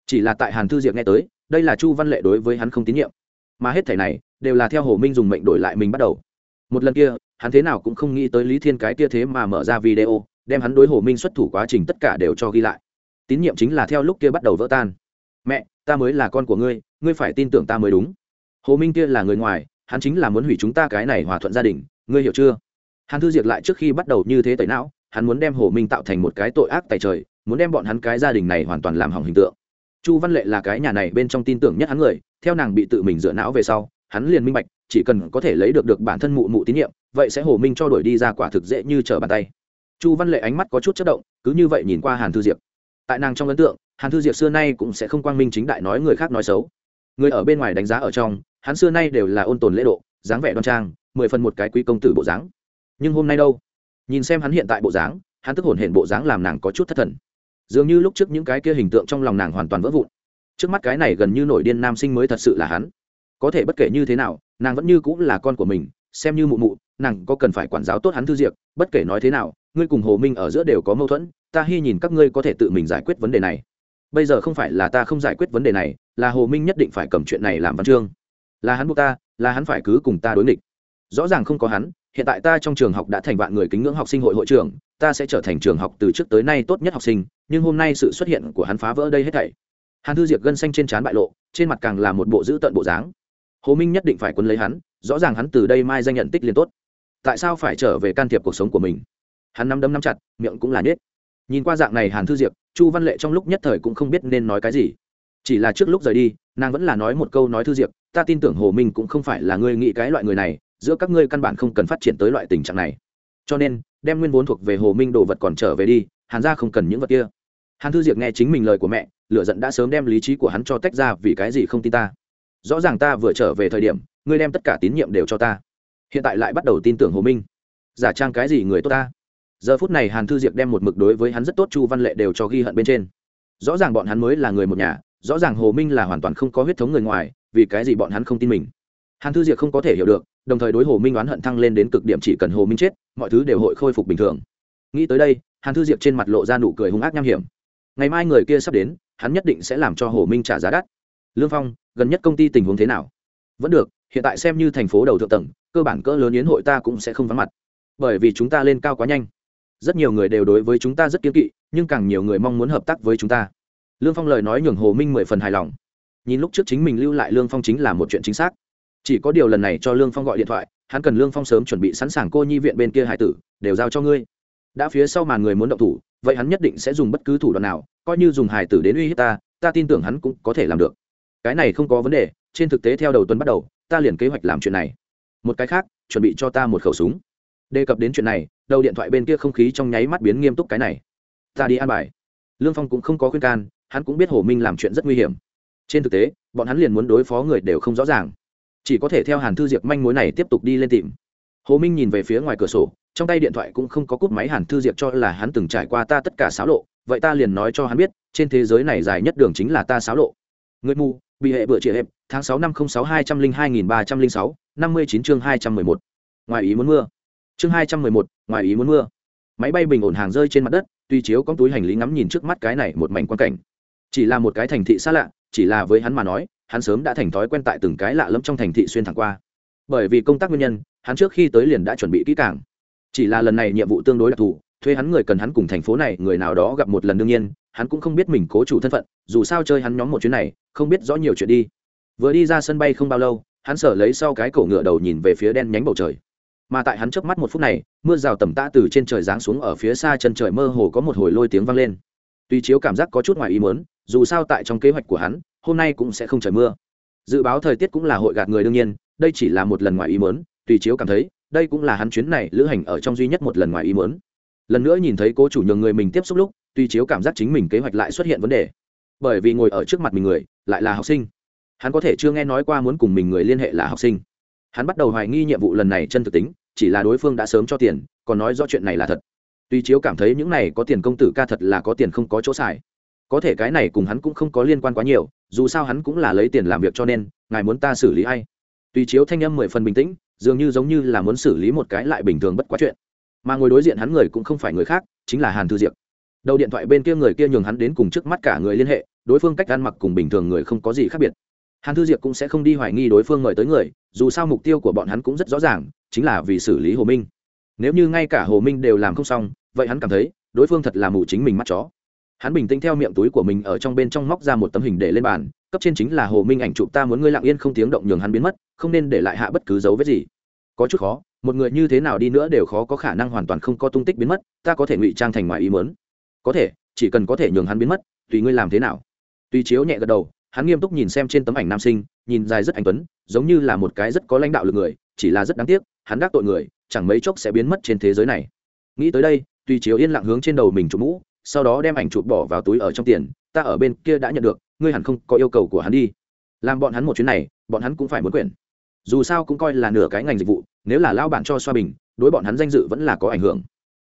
[SPEAKER 1] Chỉ là tại hàn thư diệp nghe tới đây là chu văn lệ đối với hắn không tín nhiệm. Mà hết thẻ này đều là theo hồ minh dùng mệnh đổi lại mình bắt đầu. Một lần kia, hắn thế nào cũng không nghĩ tới lý thiên cái kia thế mà mở ra video, đem hắn đối hồ minh xuất thủ quá trình tất cả đều cho ghi lại. Tín nhiệm chính là theo lúc kia bắt đầu vỡ tan. Mẹ, ta mới là con của ngươi ngươi phải tin tưởng ta mới đúng. Hồ minh kia là người ngoài, hắn chính là muốn hủy chúng ta cái này hòa thuận gia đình, ngươi hiểu chưa? Hắn thư diệt lại trước khi bắt đầu như thế tẩy não, hắn muốn đem hồ minh tạo thành một cái tội ác tài trời, muốn đem bọn hắn cái gia đình này hoàn toàn làm hỏng hình tượng chu văn lệ là cái nhà này bên trong tin tưởng nhất hắn người, theo nàng bị tự mình dựa não về sau, hắn liền minh bạch, chỉ cần có thể lấy được được bản thân mụ mụ tín nhiệm, vậy sẽ hồ minh cho đổi đi ra quả thực dễ như trở bàn tay. Chu văn lệ ánh mắt có chút chất động, cứ như vậy nhìn qua hàn thư diệp. Tại nàng trong ấn tượng, hàn thư diệp xưa nay cũng sẽ không quang minh chính đại nói người khác nói xấu. Người ở bên ngoài đánh giá ở trong, hắn xưa nay đều là ôn tồn lễ độ, dáng vẻ đoan trang, mười phần một cái quý công tử bộ dáng. Nhưng hôm nay đâu? Nhìn xem hắn hiện tại bộ dáng, hắn tức hồn hển bộ dáng làm nàng có chút thất thần dường như lúc trước những cái kia hình tượng trong lòng nàng hoàn toàn vỡ vụn. Trước mắt cái này gần như nổi điên nam sinh mới thật sự là hắn. Có thể bất kể như thế nào, nàng vẫn như cũng là con của mình, xem như mụ mụ, nàng có cần phải quản giáo tốt hắn thư diệc bất kể nói thế nào, ngươi cùng hồ minh ở giữa đều có mâu thuẫn, ta hy nhìn các ngươi có thể tự mình giải quyết vấn đề này. Bây giờ không phải là ta không giải quyết vấn đề này, là hồ minh nhất định phải cầm chuyện này làm văn chương. Là hắn buộc ta, là hắn phải cứ cùng ta đối nghịch. Rõ ràng không có hắn hiện tại ta trong trường học đã thành vạn người kính ngưỡng học sinh hội hội trưởng ta sẽ trở thành trường học từ trước tới nay tốt nhất học sinh, nhưng hôm nay sự xuất hiện của hắn phá vỡ đây hết thảy. Hàn thư diệp gân xanh trên trán bại lộ, trên mặt càng là một bộ dữ tợn bộ dáng. Hồ minh nhất định phải quân lấy hắn, rõ ràng hắn từ đây mai danh nhận tích liền tốt. Tại sao phải trở về can thiệp cuộc sống của mình? Hắn nắm đấm nắm chặt, miệng cũng là nết nhìn qua dạng này hàn thư diệp, chu văn lệ trong lúc nhất thời cũng không biết nên nói cái gì. Chỉ là trước lúc rời đi, nàng vẫn là nói một câu nói thư diệp, ta tin tưởng hồ minh cũng không phải là ngươi nghĩ cái loại người này giữa các ngươi căn bản không cần phát triển tới loại tình trạng này. Cho nên, đem nguyên vốn thuộc về hồ minh đồ vật còn trở về đi, hàn ra không cần những vật kia. Hàn thư diệp nghe chính mình lời của mẹ lựa giận đã sớm đem lý trí của hắn cho tách ra vì cái gì không tin ta. Rõ ràng ta vừa trở về thời điểm, ngươi đem tất cả tín nhiệm đều cho ta. Hiện tại lại bắt đầu tin tưởng hồ minh. Giả trang cái gì người tốt ta? Giờ phút này hàn thư diệp đem một mực đối với hắn rất tốt chu văn lệ đều cho ghi hận bên trên. Rõ ràng bọn hắn mới là người một nhà, rõ ràng hồ minh là hoàn toàn không có huyết thống người ngoài, vì cái gì bọn hắn không tin mình? Hàn thư diệp không có thể hiểu được, đồng thời đối hồ minh oán hận thăng lên đến cực điểm chỉ cần hồ minh chết, mọi thứ đều hội khôi phục bình thường. Nghĩ tới đây, hàn thư diệp trên mặt lộ ra nụ cười hung ác nham hiểm. Ngày mai người kia sắp đến, hắn nhất định sẽ làm cho hồ minh trả giá đắt. Lương phong, gần nhất công ty tình huống thế nào? Vẫn được, hiện tại xem như thành phố đầu thượng tầng, cơ bản cỡ lớn yến hội ta cũng sẽ không vắng mặt. Bởi vì chúng ta lên cao quá nhanh. Rất nhiều người đều đối với chúng ta rất kiên kỵ, nhưng càng nhiều người mong muốn hợp tác với chúng ta. Lương phong lời nói nhường hồ minh mười phần hài lòng. Nhìn lúc trước chính mình lưu lại lương phong chính là một chuyện chính xác chỉ có điều lần này cho lương phong gọi điện thoại, hắn cần lương phong sớm chuẩn bị sẵn sàng cô nhi viện bên kia hải tử, đều giao cho ngươi. Đã phía sau màn người muốn động thủ, vậy hắn nhất định sẽ dùng bất cứ thủ đoạn nào, coi như dùng hải tử đến uy hiếp ta ta tin tưởng hắn cũng có thể làm được. Cái này không có vấn đề, trên thực tế theo đầu tuần bắt đầu, ta liền kế hoạch làm chuyện này. Một cái khác, chuẩn bị cho ta một khẩu súng. Đề cập đến chuyện này, đầu điện thoại bên kia không khí trong nháy mắt biến nghiêm túc cái này. Ta đi an bài. Lương phong cũng không có khuyên can, hắn cũng biết hồ minh làm chuyện rất nguy hiểm. Trên thực tế, bọn hắn liền muốn đối phó người đều không rõ ràng chỉ có thể theo hàn thư diệp manh mối này tiếp tục đi lên tìm. Hồ minh nhìn về phía ngoài cửa sổ, trong tay điện thoại cũng không có cúp máy hàn thư diệp cho là hắn từng trải qua ta tất cả xáo lộ, vậy ta liền nói cho hắn biết, trên thế giới này dài nhất đường chính là ta xáo lộ. Người mù, bị hệ bựa chị hẹp, tháng sáu năm không sáu hai trăm linh hai nghìn ba trăm linh sáu, năm mươi chín chương hai trăm mười một. Ngoài ý muốn mưa. Chương hai trăm mười một, ngoài ý muốn mưa. Máy bay bình ổn hàng rơi trên mặt đất, tuy chiếu có túi hành lý ngắm nhìn trước mắt cái này một mảnh quan cảnh. Chỉ là một cái thành thị xa lạ, chỉ là với hắn mà nói hắn sớm đã thành thói quen tại từng cái lạ lẫm trong thành thị xuyên thẳng qua. Bởi vì công tác nguyên nhân, hắn trước khi tới liền đã chuẩn bị kỹ càng. Chỉ là lần này nhiệm vụ tương đối đặc thù, thuê hắn người cần hắn cùng thành phố này, người nào đó gặp một lần đương nhiên, hắn cũng không biết mình cố chủ thân phận, dù sao chơi hắn nhóm một chuyến này, không biết rõ nhiều chuyện đi. Vừa đi ra sân bay không bao lâu, hắn sở lấy sau cái cổ ngựa đầu nhìn về phía đen nhánh bầu trời. Mà tại hắn trước mắt một phút này, mưa rào tầm tã từ trên trời giáng xuống ở phía xa chân trời mơ hồ có một hồi lôi tiếng vang lên. Tuy chiếu cảm giác có chút ngoài ý muốn, dù sao tại trong kế hoạch của hắn hôm nay cũng sẽ không trời mưa. Dự báo thời tiết cũng là hội gạt người đương nhiên, đây chỉ là một lần ngoài ý muốn, tùy chiếu cảm thấy, đây cũng là hắn chuyến này lữ hành ở trong duy nhất một lần ngoài ý muốn. Lần nữa nhìn thấy cố chủ nhường người mình tiếp xúc lúc, tùy chiếu cảm giác chính mình kế hoạch lại xuất hiện vấn đề. Bởi vì ngồi ở trước mặt mình người, lại là học sinh. Hắn có thể chưa nghe nói qua muốn cùng mình người liên hệ là học sinh. Hắn bắt đầu hoài nghi nhiệm vụ lần này chân thực tính, chỉ là đối phương đã sớm cho tiền, còn nói rõ chuyện này là thật. Tuy chiếu cảm thấy những này có tiền công tử ca thật là có tiền không có chỗ xài có thể cái này cùng hắn cũng không có liên quan quá nhiều, dù sao hắn cũng là lấy tiền làm việc cho nên, ngài muốn ta xử lý hay? Tuy chiếu thanh âm mười phần bình tĩnh, dường như giống như là muốn xử lý một cái lại bình thường bất quá chuyện. Mà ngồi đối diện hắn người cũng không phải người khác, chính là hàn thư diệp. Đầu điện thoại bên kia người kia nhường hắn đến cùng trước mắt cả người liên hệ, đối phương cách ăn mặc cùng bình thường người không có gì khác biệt. Hàn thư diệp cũng sẽ không đi hoài nghi đối phương mời tới người, dù sao mục tiêu của bọn hắn cũng rất rõ ràng, chính là vì xử lý hồ minh. Nếu như ngay cả hồ minh đều làm không xong, vậy hắn cảm thấy, đối phương thật là mù chính mình mắt chó hắn bình tĩnh theo miệng túi của mình ở trong bên trong móc ra một tấm hình để lên bàn, cấp trên chính là hồ minh ảnh chụp ta muốn ngươi lặng yên không tiếng động nhường hắn biến mất, không nên để lại hạ bất cứ dấu vết gì. Có chút khó, một người như thế nào đi nữa đều khó có khả năng hoàn toàn không có tung tích biến mất, ta có thể ngụy trang thành ngoài ý mớn có thể, chỉ cần có thể nhường hắn biến mất, tùy ngươi làm thế nào. Tùy chiếu nhẹ gật đầu, hắn nghiêm túc nhìn xem trên tấm ảnh nam sinh, nhìn dài rất anh tuấn, giống như là một cái rất có lãnh đạo lực người, chỉ là rất đáng tiếc, hắn đắc tội người, chẳng mấy chốc sẽ biến mất trên thế giới này. Nghĩ tới đây tùy chiếu yên lặng hướng trên đầu mình chụp mũ sau đó đem ảnh chụp bỏ vào túi ở trong tiền, ta ở bên kia đã nhận được, ngươi hẳn không có yêu cầu của hắn đi. Làm bọn hắn một chuyến này, bọn hắn cũng phải muốn quyền. Dù sao cũng coi là nửa cái ngành dịch vụ, nếu là lao bản cho xoa bình, đối bọn hắn danh dự vẫn là có ảnh hưởng.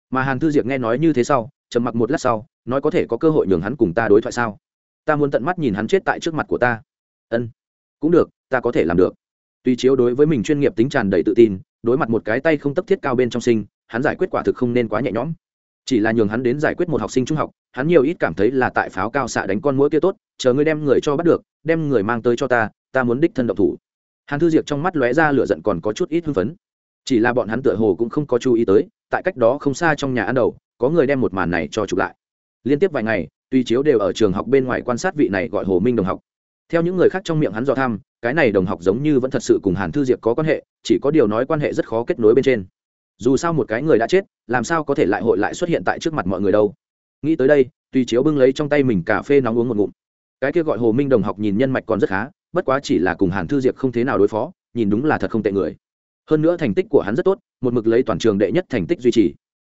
[SPEAKER 1] Mà hàn thư diệp nghe nói như thế sau, trầm mặc một lát sau, nói có thể có cơ hội nhường hắn cùng ta đối thoại sao? Ta muốn tận mắt nhìn hắn chết tại trước mặt của ta. Ân, cũng được, ta có thể làm được. Tuy chiếu đối với mình chuyên nghiệp tính tràn đầy tự tin, đối mặt một cái tay không tấp thiết cao bên trong sinh, hắn giải quyết quả thực không nên quá nhẹ nhõm chỉ là nhường hắn đến giải quyết một học sinh trung học, hắn nhiều ít cảm thấy là tại pháo cao xạ đánh con mũi kia tốt, chờ ngươi đem người cho bắt được, đem người mang tới cho ta ta muốn đích thân độc thủ. Hàn thư diệp trong mắt lóe ra lửa giận còn có chút ít hưng phấn. Chỉ là bọn hắn tựa hồ cũng không có chú ý tới, tại cách đó không xa trong nhà ăn đầu, có người đem một màn này cho chụp lại. Liên tiếp vài ngày, tuy chiếu đều ở trường học bên ngoài quan sát vị này gọi hồ minh đồng học. Theo những người khác trong miệng hắn dò thăm, cái này đồng học giống như vẫn thật sự cùng hàn thư diệp có quan hệ, chỉ có điều nói quan hệ rất khó kết nối bên trên dù sao một cái người đã chết, làm sao có thể lại hội lại xuất hiện tại trước mặt mọi người đâu. Nghĩ tới đây, tùy chiếu bưng lấy trong tay mình cà phê nóng uống một ngụm. Cái kia gọi hồ minh đồng học nhìn nhân mạch còn rất khá, bất quá chỉ là cùng hàn thư diệp không thế nào đối phó, nhìn đúng là thật không tệ người. Hơn nữa thành tích của hắn rất tốt, một mực lấy toàn trường đệ nhất thành tích duy trì.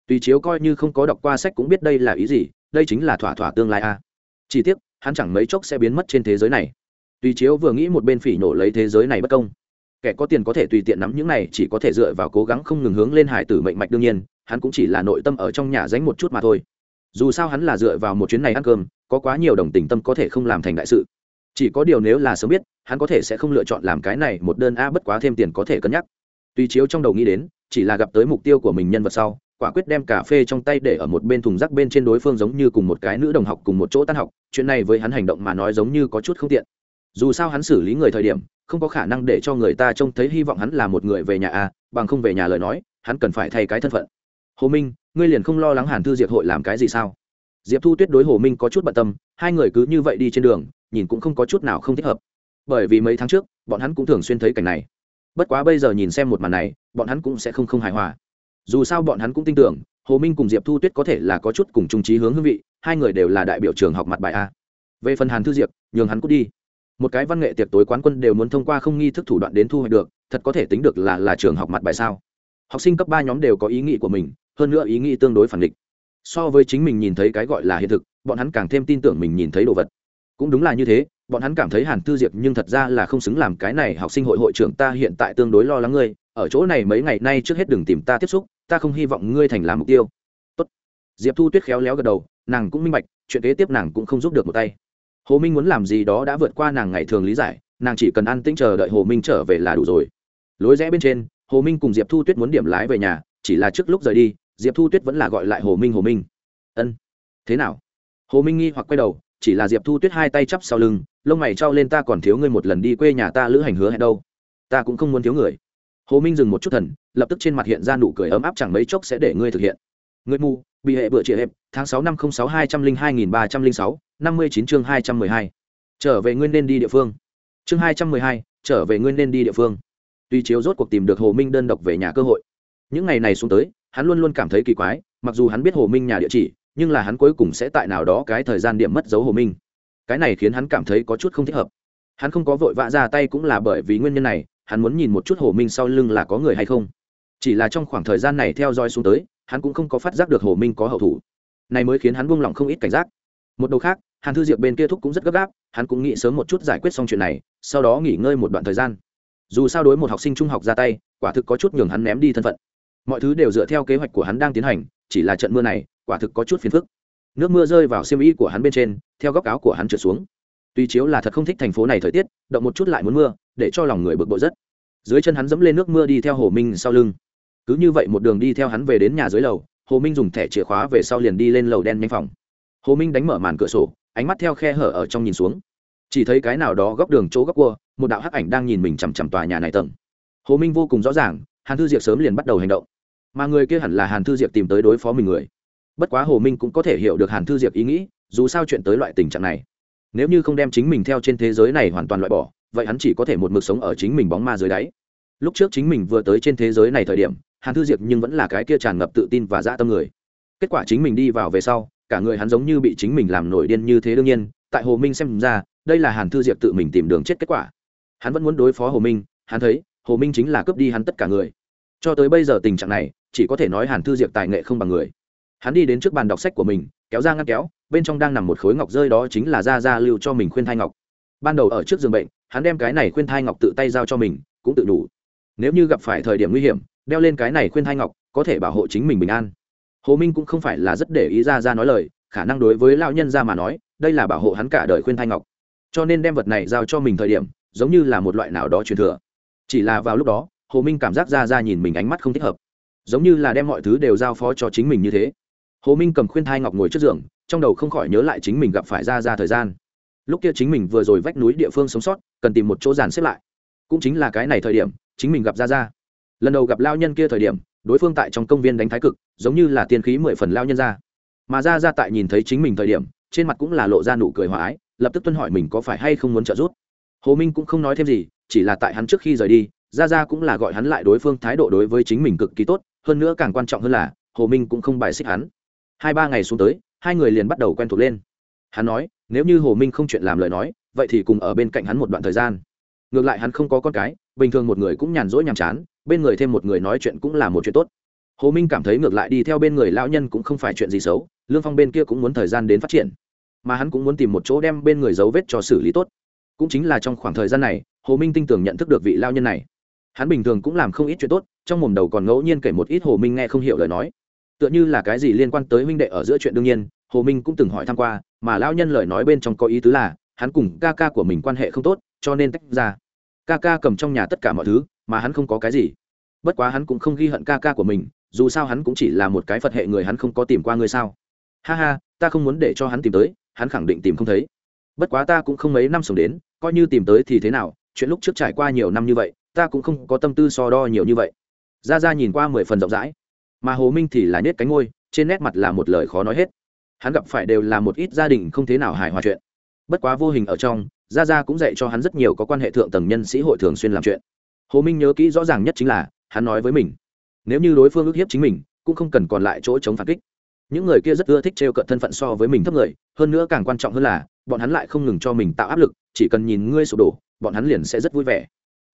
[SPEAKER 1] Tùy chiếu coi như không có đọc qua sách cũng biết đây là ý gì, đây chính là thỏa thỏa tương lai a. Chỉ tiếc, hắn chẳng mấy chốc sẽ biến mất trên thế giới này. Tùy chiếu vừa nghĩ một bên phỉ nổ lấy thế giới này bất công kẻ có tiền có thể tùy tiện nắm những này, chỉ có thể dựa vào cố gắng không ngừng hướng lên hải tử mệnh mạch đương nhiên, hắn cũng chỉ là nội tâm ở trong nhà dánh một chút mà thôi. Dù sao hắn là dựa vào một chuyến này ăn cơm, có quá nhiều đồng tình tâm có thể không làm thành đại sự. Chỉ có điều nếu là sớm biết, hắn có thể sẽ không lựa chọn làm cái này một đơn a bất quá thêm tiền có thể cân nhắc. Tùy chiếu trong đầu nghĩ đến, chỉ là gặp tới mục tiêu của mình nhân vật sau, quả quyết đem cà phê trong tay để ở một bên thùng rác bên trên đối phương giống như cùng một cái nữ đồng học cùng một chỗ tan học, chuyện này với hắn hành động mà nói giống như có chút không tiện. Dù sao hắn xử lý người thời điểm không có khả năng để cho người ta trông thấy hy vọng hắn là một người về nhà a bằng không về nhà lời nói, hắn cần phải thay cái thân phận. Hồ minh, ngươi liền không lo lắng hàn thư diệp hội làm cái gì sao? Diệp thu tuyết đối hồ minh có chút bận tâm, hai người cứ như vậy đi trên đường, nhìn cũng không có chút nào không thích hợp. Bởi vì mấy tháng trước, bọn hắn cũng thường xuyên thấy cảnh này. Bất quá bây giờ nhìn xem một màn này, bọn hắn cũng sẽ không không hài hòa. Dù sao bọn hắn cũng tin tưởng, hồ minh cùng diệp thu tuyết có thể là có chút cùng trung trí hướng hương vị, hai người đều là đại biểu trường học mặt bài a. Về phần hàn thư diệp, nhường hắn cút đi một cái văn nghệ tiệc tối quán quân đều muốn thông qua không nghi thức thủ đoạn đến thu hoạch được, thật có thể tính được là là trường học mặt bài sao? Học sinh cấp ba nhóm đều có ý nghĩ của mình, hơn nữa ý nghĩ tương đối phản địch so với chính mình nhìn thấy cái gọi là hiện thực, bọn hắn càng thêm tin tưởng mình nhìn thấy đồ vật. Cũng đúng là như thế, bọn hắn cảm thấy hàn tư diệp nhưng thật ra là không xứng làm cái này học sinh hội hội trưởng ta hiện tại tương đối lo lắng ngươi, ở chỗ này mấy ngày nay trước hết đừng tìm ta tiếp xúc, ta không hy vọng ngươi thành làm mục tiêu. Tốt. diệp thu tuyết khéo léo gật đầu, nàng cũng minh bạch, chuyện kế tiếp nàng cũng không giúp được một tay hồ minh muốn làm gì đó đã vượt qua nàng ngày thường lý giải, nàng chỉ cần ăn tĩnh chờ đợi hồ minh trở về là đủ rồi. Lối rẽ bên trên, hồ minh cùng diệp thu tuyết muốn điểm lái về nhà, chỉ là trước lúc rời đi, diệp thu tuyết vẫn là gọi lại hồ minh hồ minh. Ân, thế nào? Hồ minh nghi hoặc quay đầu, chỉ là diệp thu tuyết hai tay chắp sau lưng, lông mày trao lên ta còn thiếu ngươi một lần đi quê nhà ta lữ hành hứa hẹn đâu. Ta cũng không muốn thiếu người. Hồ minh dừng một chút thần, lập tức trên mặt hiện ra nụ cười ấm áp chẳng mấy chốc sẽ để ngươi thực hiện. Ngươi mù bị hệ bựa chị hẹp, tháng sáu năm không sáu hai trăm linh hai nghìn ba trăm linh sáu, năm mươi chín chương hai trăm mười hai. Trở về nguyên nên đi địa phương. Chương hai trăm mười hai, trở về nguyên nên đi địa phương. Tuy chiếu rốt cuộc tìm được hồ minh đơn độc về nhà cơ hội. Những ngày này xuống tới, hắn luôn luôn cảm thấy kỳ quái, mặc dù hắn biết hồ minh nhà địa chỉ, nhưng là hắn cuối cùng sẽ tại nào đó cái thời gian điểm mất dấu hồ minh. Cái này khiến hắn cảm thấy có chút không thích hợp. Hắn không có vội vã ra tay cũng là bởi vì nguyên nhân này, hắn muốn nhìn một chút hồ minh sau lưng là có người hay không. Chỉ là trong khoảng thời gian này theo dõi xuống tới hắn cũng không có phát giác được hồ minh có hậu thủ. Này mới khiến hắn buông lỏng không ít cảnh giác. Một đầu khác, hàn thư diệp bên kia thúc cũng rất gấp gáp, hắn cũng nghĩ sớm một chút giải quyết xong chuyện này, sau đó nghỉ ngơi một đoạn thời gian. Dù sao đối một học sinh trung học ra tay, quả thực có chút nhường hắn ném đi thân phận. Mọi thứ đều dựa theo kế hoạch của hắn đang tiến hành, chỉ là trận mưa này, quả thực có chút phiền phức. Nước mưa rơi vào xiêm y của hắn bên trên, theo góc áo của hắn trượt xuống. Tuy chiếu là thật không thích thành phố này thời tiết, động một chút lại muốn mưa, để cho lòng người bực bội rất. Dưới chân hắn dẫm lên nước mưa đi theo hồ minh sau lưng cứ như vậy một đường đi theo hắn về đến nhà dưới lầu, hồ minh dùng thẻ chìa khóa về sau liền đi lên lầu đen nhanh phòng. Hồ minh đánh mở màn cửa sổ, ánh mắt theo khe hở ở trong nhìn xuống. Chỉ thấy cái nào đó góc đường chỗ góc cua, một đạo hắc ảnh đang nhìn mình chằm chằm tòa nhà này tầng. Hồ minh vô cùng rõ ràng, hàn thư diệp sớm liền bắt đầu hành động. Mà người kia hẳn là hàn thư diệp tìm tới đối phó mình người. Bất quá hồ minh cũng có thể hiểu được hàn thư diệp ý nghĩ, dù sao chuyện tới loại tình trạng này, nếu như không đem chính mình theo trên thế giới này hoàn toàn loại bỏ, vậy hắn chỉ có thể một mực sống ở chính mình bóng ma dưới đáy. Lúc trước chính mình vừa tới trên thế giới này thời điểm hàn thư diệp nhưng vẫn là cái kia tràn ngập tự tin và dã tâm người. Kết quả chính mình đi vào về sau, cả người hắn giống như bị chính mình làm nổi điên như thế đương nhiên, tại hồ minh xem ra, đây là hàn thư diệp tự mình tìm đường chết kết quả. Hắn vẫn muốn đối phó hồ minh, hắn thấy, hồ minh chính là cướp đi hắn tất cả người. Cho tới bây giờ tình trạng này, chỉ có thể nói hàn thư diệp tài nghệ không bằng người. Hắn đi đến trước bàn đọc sách của mình, kéo ra ngăn kéo, bên trong đang nằm một khối ngọc rơi đó chính là ra ra lưu cho mình khuyên thai ngọc. Ban đầu ở trước giường bệnh, hắn đem cái này khuyên thai ngọc tự tay giao cho mình, cũng tự đủ nếu như gặp phải thời điểm nguy hiểm, đeo lên cái này khuyên thai ngọc, có thể bảo hộ chính mình bình an. Hồ minh cũng không phải là rất để ý ra ra nói lời, khả năng đối với lão nhân ra mà nói, đây là bảo hộ hắn cả đời khuyên thai ngọc. Cho nên đem vật này giao cho mình thời điểm, giống như là một loại nào đó truyền thừa. Chỉ là vào lúc đó, hồ minh cảm giác ra ra nhìn mình ánh mắt không thích hợp. Giống như là đem mọi thứ đều giao phó cho chính mình như thế. Hồ minh cầm khuyên thai ngọc ngồi trước giường, trong đầu không khỏi nhớ lại chính mình gặp phải ra ra thời gian. Lúc kia chính mình vừa rồi vách núi địa phương sống sót, cần tìm một chỗ dàn xếp lại. Cũng chính là cái này thời điểm chính mình gặp ra ra lần đầu gặp lao nhân kia thời điểm, đối phương tại trong công viên đánh thái cực, giống như là tiên khí mười phần lao nhân ra. Mà ra ra tại nhìn thấy chính mình thời điểm, trên mặt cũng là lộ ra nụ cười hòa ái, lập tức tuân hỏi mình có phải hay không muốn trợ giúp. Hồ minh cũng không nói thêm gì, chỉ là tại hắn trước khi rời đi ra ra cũng là gọi hắn lại đối phương thái độ đối với chính mình cực kỳ tốt, hơn nữa càng quan trọng hơn là, hồ minh cũng không bài xích hắn. Hai ba ngày xuống tới, hai người liền bắt đầu quen thuộc lên. Hắn nói, nếu như hồ minh không chuyện làm lời nói, vậy thì cùng ở bên cạnh hắn một đoạn thời gian. Ngược lại hắn không có con cái bình thường một người cũng nhàn rỗi nhàm chán, bên người thêm một người nói chuyện cũng là một chuyện tốt. Hồ minh cảm thấy ngược lại đi theo bên người lão nhân cũng không phải chuyện gì xấu, lương phong bên kia cũng muốn thời gian đến phát triển. Mà hắn cũng muốn tìm một chỗ đem bên người dấu vết cho xử lý tốt. Cũng chính là trong khoảng thời gian này, hồ minh tin tưởng nhận thức được vị lao nhân này. Hắn bình thường cũng làm không ít chuyện tốt, trong mồm đầu còn ngẫu nhiên kể một ít hồ minh nghe không hiểu lời nói. Tựa như là cái gì liên quan tới huynh đệ ở giữa chuyện đương nhiên, hồ minh cũng từng hỏi tham q u a mà lao nhân lời nói bên trong có ý tứ là, hắn cùng ca ca của mình quan hệ không tốt, cho nên tách ra ca ca cầm trong nhà tất cả mọi thứ, mà hắn không có cái gì. Bất quá hắn cũng không ghi hận ca ca của mình, dù sao hắn cũng chỉ là một cái phật hệ người, hắn không có tìm qua người sao? Ha ha, ta không muốn để cho hắn tìm tới, hắn khẳng định tìm không thấy. Bất quá ta cũng không mấy năm sống đến, coi như tìm tới thì thế nào, chuyện lúc trước trải qua nhiều năm như vậy, ta cũng không có tâm tư so đo nhiều như vậy. Ra ra nhìn qua mười phần rộng rãi. Mà hồ minh thì là nết cánh ngôi trên nét mặt là một lời khó nói hết. Hắn gặp phải đều là một ít gia đình không thế nào hài hòa chuyện. Bất quá vô hình ở trong Gia Gia cũng dạy cho hắn rất nhiều có quan hệ thượng tầng nhân sĩ hội thường xuyên làm chuyện. Hồ minh nhớ kỹ rõ ràng nhất chính là, hắn nói với mình, nếu như đối phương ức hiếp chính mình, cũng không cần còn lại chỗ chống phản kích. Những người kia rất ưa thích trêu cận thân phận so với mình thấp người, hơn nữa càng quan trọng hơn là, bọn hắn lại không ngừng cho mình tạo áp lực, chỉ cần nhìn ngươi sụp đổ, bọn hắn liền sẽ rất vui vẻ.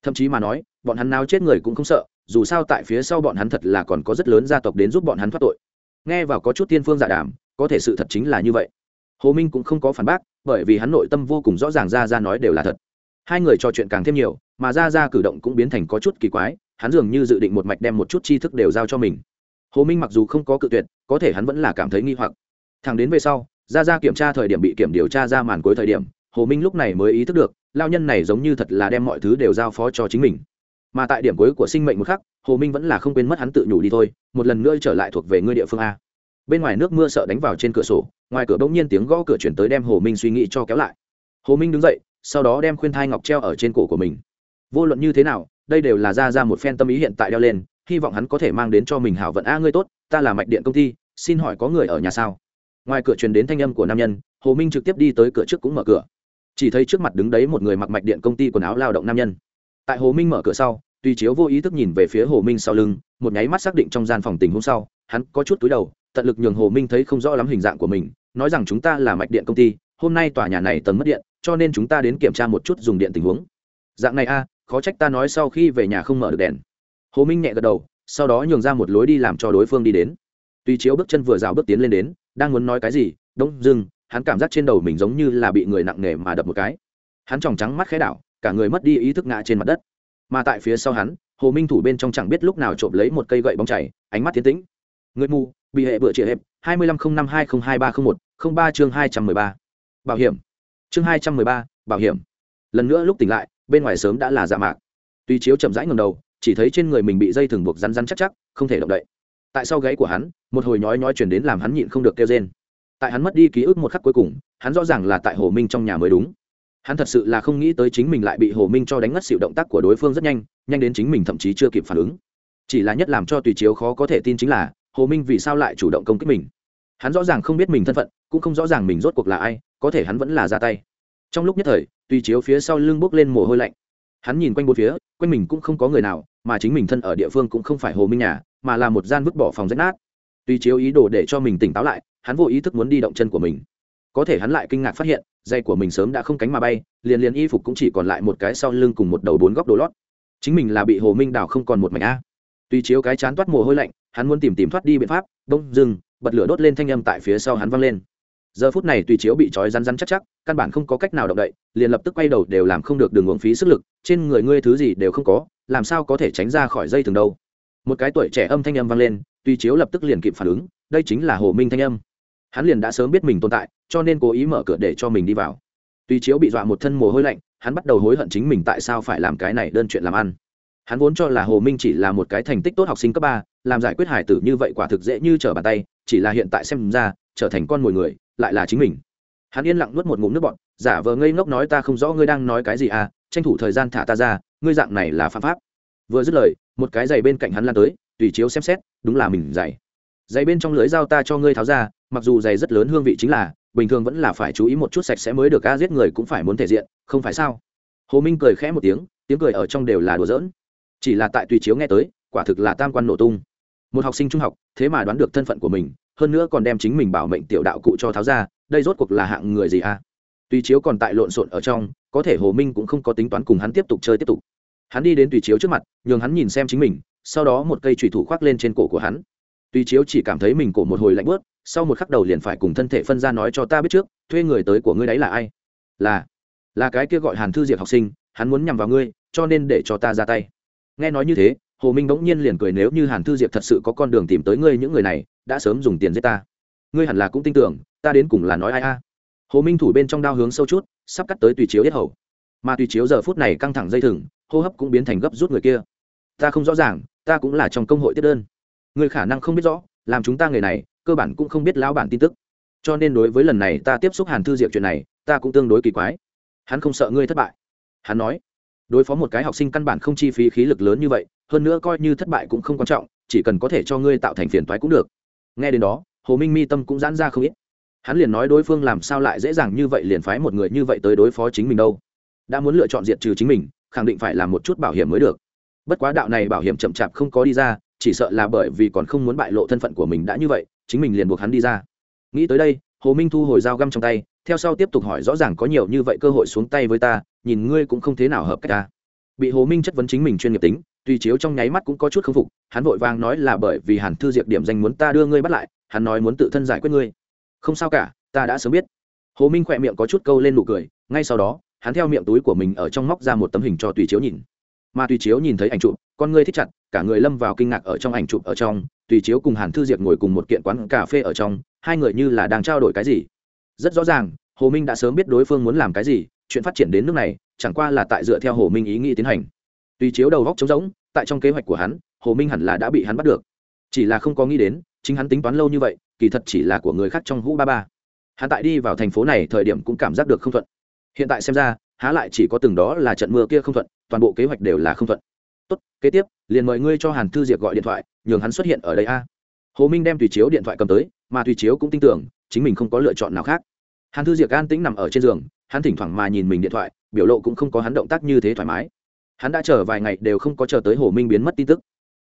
[SPEAKER 1] Thậm chí mà nói, bọn hắn nào chết người cũng không sợ, dù sao tại phía sau bọn hắn thật là còn có rất lớn gia tộc đến giúp bọn hắn thoát tội. Nghe vào có chút tiên phương giả đàm, có thể sự thật chính là như vậy. Hồ minh cũng không có phản bác bởi vì hắn nội tâm vô cùng rõ ràng ra ra nói đều là thật. Hai người trò chuyện càng thêm nhiều, mà ra ra cử động cũng biến thành có chút kỳ quái, hắn dường như dự định một mạch đem một chút tri thức đều giao cho mình. Hồ minh mặc dù không có cự tuyệt, có thể hắn vẫn là cảm thấy nghi hoặc. Thằng đến về sau ra ra kiểm tra thời điểm bị kiểm điều tra ra màn cuối thời điểm, hồ minh lúc này mới ý thức được, lao nhân này giống như thật là đem mọi thứ đều giao phó cho chính mình. Mà tại điểm cuối của sinh mệnh một khắc, hồ minh vẫn là không quên mất hắn tự nhủ đi thôi, một lần nữa trở lại thuộc về ngươi địa phương a bên ngoài nước mưa sợ đánh vào trên cửa sổ, ngoài cửa bỗng nhiên tiếng gõ cửa chuyển tới đem hồ minh suy nghĩ cho kéo lại. Hồ minh đứng dậy, sau đó đem khuyên thai ngọc treo ở trên cổ của mình. Vô luận như thế nào, đây đều là ra ra một phen tâm ý hiện tại đeo lên, hy vọng hắn có thể mang đến cho mình hảo vận a ngươi tốt, ta là mạch điện công ty, xin hỏi có người ở nhà sao? Ngoài cửa truyền đến thanh âm của nam nhân, hồ minh trực tiếp đi tới cửa trước cũng mở cửa. Chỉ thấy trước mặt đứng đấy một người mặc mạch điện công ty quần áo lao động nam nhân. Tại hồ minh mở cửa sau, tùy chiếu vô ý thức nhìn về phía hồ minh sau lưng, một nháy mắt xác định trong gian phòng tình hôm sau, hắn có chút túi đầu tận lực nhường hồ minh thấy không rõ lắm hình dạng của mình, nói rằng chúng ta là mạch điện công ty, hôm nay tòa nhà này tầng mất điện, cho nên chúng ta đến kiểm tra một chút dùng điện tình huống. Dạng này a, khó trách ta nói sau khi về nhà không mở được đèn. Hồ minh nhẹ gật đầu, sau đó nhường ra một lối đi làm cho đối phương đi đến. Tùy chiếu bước chân vừa rào bước tiến lên đến, đang muốn nói cái gì, đông dưng, hắn cảm giác trên đầu mình giống như là bị người nặng nề mà đập một cái. Hắn tròng trắng mắt khẽ đảo, cả người mất đi ý thức ngã trên mặt đất. Mà tại phía sau hắn, hồ minh thủ bên trong chẳng biết lúc nào trộm lấy một cây gậy bóng chảy, ánh mắt tiến tĩnh. Người mù bị hệ bựa trịa hẹp, hai mươi lăm không năm hai không hai ba không một, không ba chương hai trăm mười ba. Bảo hiểm. Chương hai trăm mười ba, bảo hiểm. Lần nữa lúc tỉnh lại, bên ngoài sớm đã là dạ mạc. Tuy chiếu chậm rãi ngầm đầu, chỉ thấy trên người mình bị dây thừng buộc rắn rắn chắc chắc, không thể động đậy. Tại sau gáy của hắn, một hồi nhói nhói chuyển đến làm hắn nhịn không được kêu trên tại hắn mất đi ký ức một khắc cuối cùng, hắn rõ ràng là tại hồ minh trong nhà mới đúng. Hắn thật sự là không nghĩ tới chính mình lại bị hồ minh cho đánh ngất xịu động tác của đối phương rất nhanh nhanh đến chính mình thậm chí chưa kịp phản ứng. Chỉ là nhất làm cho tùy chiếu khó có thể tin chính là hồ minh vì sao lại chủ động công kích mình? Hắn rõ ràng không biết mình thân phận, cũng không rõ ràng mình rốt cuộc là ai, có thể hắn vẫn là ra tay. Trong lúc nhất thời, tùy chiếu phía sau lưng bốc lên mồ hôi lạnh. Hắn nhìn quanh bốn phía, quanh mình cũng không có người nào, mà chính mình thân ở địa phương cũng không phải hồ minh nhà, mà là một gian vứt bỏ phòng rách nát. Tùy chiếu ý đồ để cho mình tỉnh táo lại, hắn vô ý thức muốn đi động chân của mình. Có thể hắn lại kinh ngạc phát hiện, dây của mình sớm đã không cánh mà bay, liền liền y phục cũng chỉ còn lại một cái sau lưng cùng một đầu bốn góc đồ lót. Chính mình là bị hồ minh đào không còn một mảnh a tùy chiếu cái chán toát mồ hôi lạnh, hắn muốn tìm tìm thoát đi biện pháp bông dừng, bật lửa đốt lên thanh âm tại phía sau hắn văng lên. Giờ phút này tùy chiếu bị trói rắn rắn chắc chắc, căn bản không có cách nào động đậy, liền lập tức quay đầu đều làm không được đường uống phí sức lực, trên người ngươi thứ gì đều không có, làm sao có thể tránh ra khỏi dây thường đâu. Một cái tuổi trẻ âm thanh âm vang lên, tùy chiếu lập tức liền kịp phản ứng, đây chính là hồ minh thanh âm. Hắn liền đã sớm biết mình tồn tại, cho nên cố ý mở cửa để cho mình đi vào. Tùy chiếu bị dọa một thân mồ hôi lạnh, hắn bắt đầu hối hận chính mình tại sao phải làm cái này đơn chuyện làm ăn hắn vốn cho là hồ minh chỉ là một cái thành tích tốt học sinh cấp ba, làm giải quyết hải tử như vậy quả thực dễ như trở bàn tay, chỉ là hiện tại xem ra, trở thành con mồi người, lại là chính mình. Hắn yên lặng nuốt một ngụm nước bọn giả vờ ngây ngốc nói ta không rõ ngươi đang nói cái gì à tranh thủ thời gian thả ta ra, ngươi dạng này là phạm pháp. Vừa dứt lời, một cái giày bên cạnh hắn lan tới, tùy chiếu xem xét, đúng là mình giày. Giày bên trong lưới dao ta cho ngươi tháo ra, mặc dù giày rất lớn hương vị chính là, bình thường vẫn là phải chú ý một chút sạch sẽ mới được, a, giết người cũng phải muốn thể diện, không phải sao? Hồ minh cười khẽ một tiếng tiếng cười ở trong đều là đùa giỡn chỉ là tại tùy chiếu nghe tới, quả thực là tam quan nổ tung. Một học sinh trung học, thế mà đoán được thân phận của mình, hơn nữa còn đem chính mình bảo mệnh tiểu đạo cụ cho tháo ra, đây rốt cuộc là hạng người gì a? Tùy chiếu còn tại lộn xộn ở trong, có thể hồ minh cũng không có tính toán cùng hắn tiếp tục chơi tiếp tục. Hắn đi đến tùy chiếu trước mặt, nhường hắn nhìn xem chính mình, sau đó một cây trùy thủ khoác lên trên cổ của hắn. Tùy chiếu chỉ cảm thấy mình cổ một hồi lạnh bớt sau một khắc đầu liền phải cùng thân thể phân ra nói cho ta biết trước, thuê người tới của ngươi đấy là ai? Là là cái kia gọi hàn thư diệt học sinh, hắn muốn nhằm vào ngươi, cho nên để cho ta ra tay nghe nói như thế, hồ minh bỗng nhiên liền cười, nếu như hàn thư diệp thật sự có con đường tìm tới ngươi những người này, đã sớm dùng tiền giết ta. Ngươi hẳn là cũng tin tưởng, ta đến cùng là nói ai a? Hồ minh thủ bên trong đao hướng sâu chút, sắp cắt tới tùy chiếu yết hầu. Mà tùy chiếu giờ phút này căng thẳng dây thừng, hô hấp cũng biến thành gấp rút người kia. Ta không rõ ràng, ta cũng là trong công hội tiết đơn. Người khả năng không biết rõ, làm chúng ta người này, cơ bản cũng không biết lão bản tin tức. Cho nên đối với lần này ta tiếp xúc hàn thư diệp chuyện này, ta cũng tương đối kỳ quái. Hắn không sợ ngươi thất bại. Hắn nói đối phó một cái học sinh căn bản không chi phí khí lực lớn như vậy, hơn nữa coi như thất bại cũng không quan trọng, chỉ cần có thể cho ngươi tạo thành phiền toái cũng được. Nghe đến đó, hồ minh mi tâm cũng giãn ra không ít. Hắn liền nói đối phương làm sao lại dễ dàng như vậy liền phái một người như vậy tới đối phó chính mình đâu. Đã muốn lựa chọn diệt trừ chính mình, khẳng định phải làm một chút bảo hiểm mới được. Bất quá đạo này bảo hiểm chậm chạp không có đi ra, chỉ sợ là bởi vì còn không muốn bại lộ thân phận của mình đã như vậy, chính mình liền buộc hắn đi ra. Nghĩ tới đây, hồ minh thu hồi dao găm trong tay theo sau tiếp tục hỏi rõ ràng có nhiều như vậy cơ hội xuống tay với ta, nhìn ngươi cũng không thế nào hợp cách ta. Bị hồ minh chất vấn chính mình chuyên nghiệp tính tùy chiếu trong nháy mắt cũng có chút k phục, hắn vội vàng nói là bởi vì hàn thư diệp điểm danh muốn ta đưa ngươi bắt lại, hắn nói muốn tự thân giải quyết ngươi. Không sao cả, ta đã sớm biết. Hồ minh khỏe miệng có chút câu lên nụ cười, ngay sau đó, hắn theo miệng túi của mình ở trong móc ra một tấm hình cho tùy chiếu nhìn. Mà tùy chiếu nhìn thấy ảnh chụp, con ngươi thích chặt, cả người lâm vào kinh ngạc ở trong ảnh chụp ở trong, tùy chiếu cùng hàn thư diệp ngồi cùng một kiện quán cà phê ở trong, hai người như là đang trao đổi cái gì rất rõ ràng, hồ minh đã sớm biết đối phương muốn làm cái gì, chuyện phát triển đến nước này, chẳng qua là tại dựa theo hồ minh ý nghĩ tiến hành. Tùy chiếu đầu góc trống rỗng, tại trong kế hoạch của hắn, hồ minh hẳn là đã bị hắn bắt được. Chỉ là không có nghĩ đến, chính hắn tính toán lâu như vậy, kỳ thật chỉ là của người khác trong hũ ba ba. Hắn tại đi vào thành phố này thời điểm cũng cảm giác được không thuận. Hiện tại xem ra, há lại chỉ có từng đó là trận mưa kia không thuận, toàn bộ kế hoạch đều là không thuận. Tốt, kế tiếp, liền mời ngươi cho hàn thư diệp gọi điện thoại, nhường hắn xuất hiện ở đây a. Hồ minh đem tùy chiếu điện thoại cầm tới, mà tùy chiếu cũng tin tưởng chính mình không có lựa chọn nào khác. Hàn thư diệp an tĩnh nằm ở trên giường, hắn thỉnh thoảng mà nhìn mình điện thoại, biểu lộ cũng không có hắn động tác như thế thoải mái. Hắn đã chờ vài ngày đều không có chờ tới hồ minh biến mất tin tức.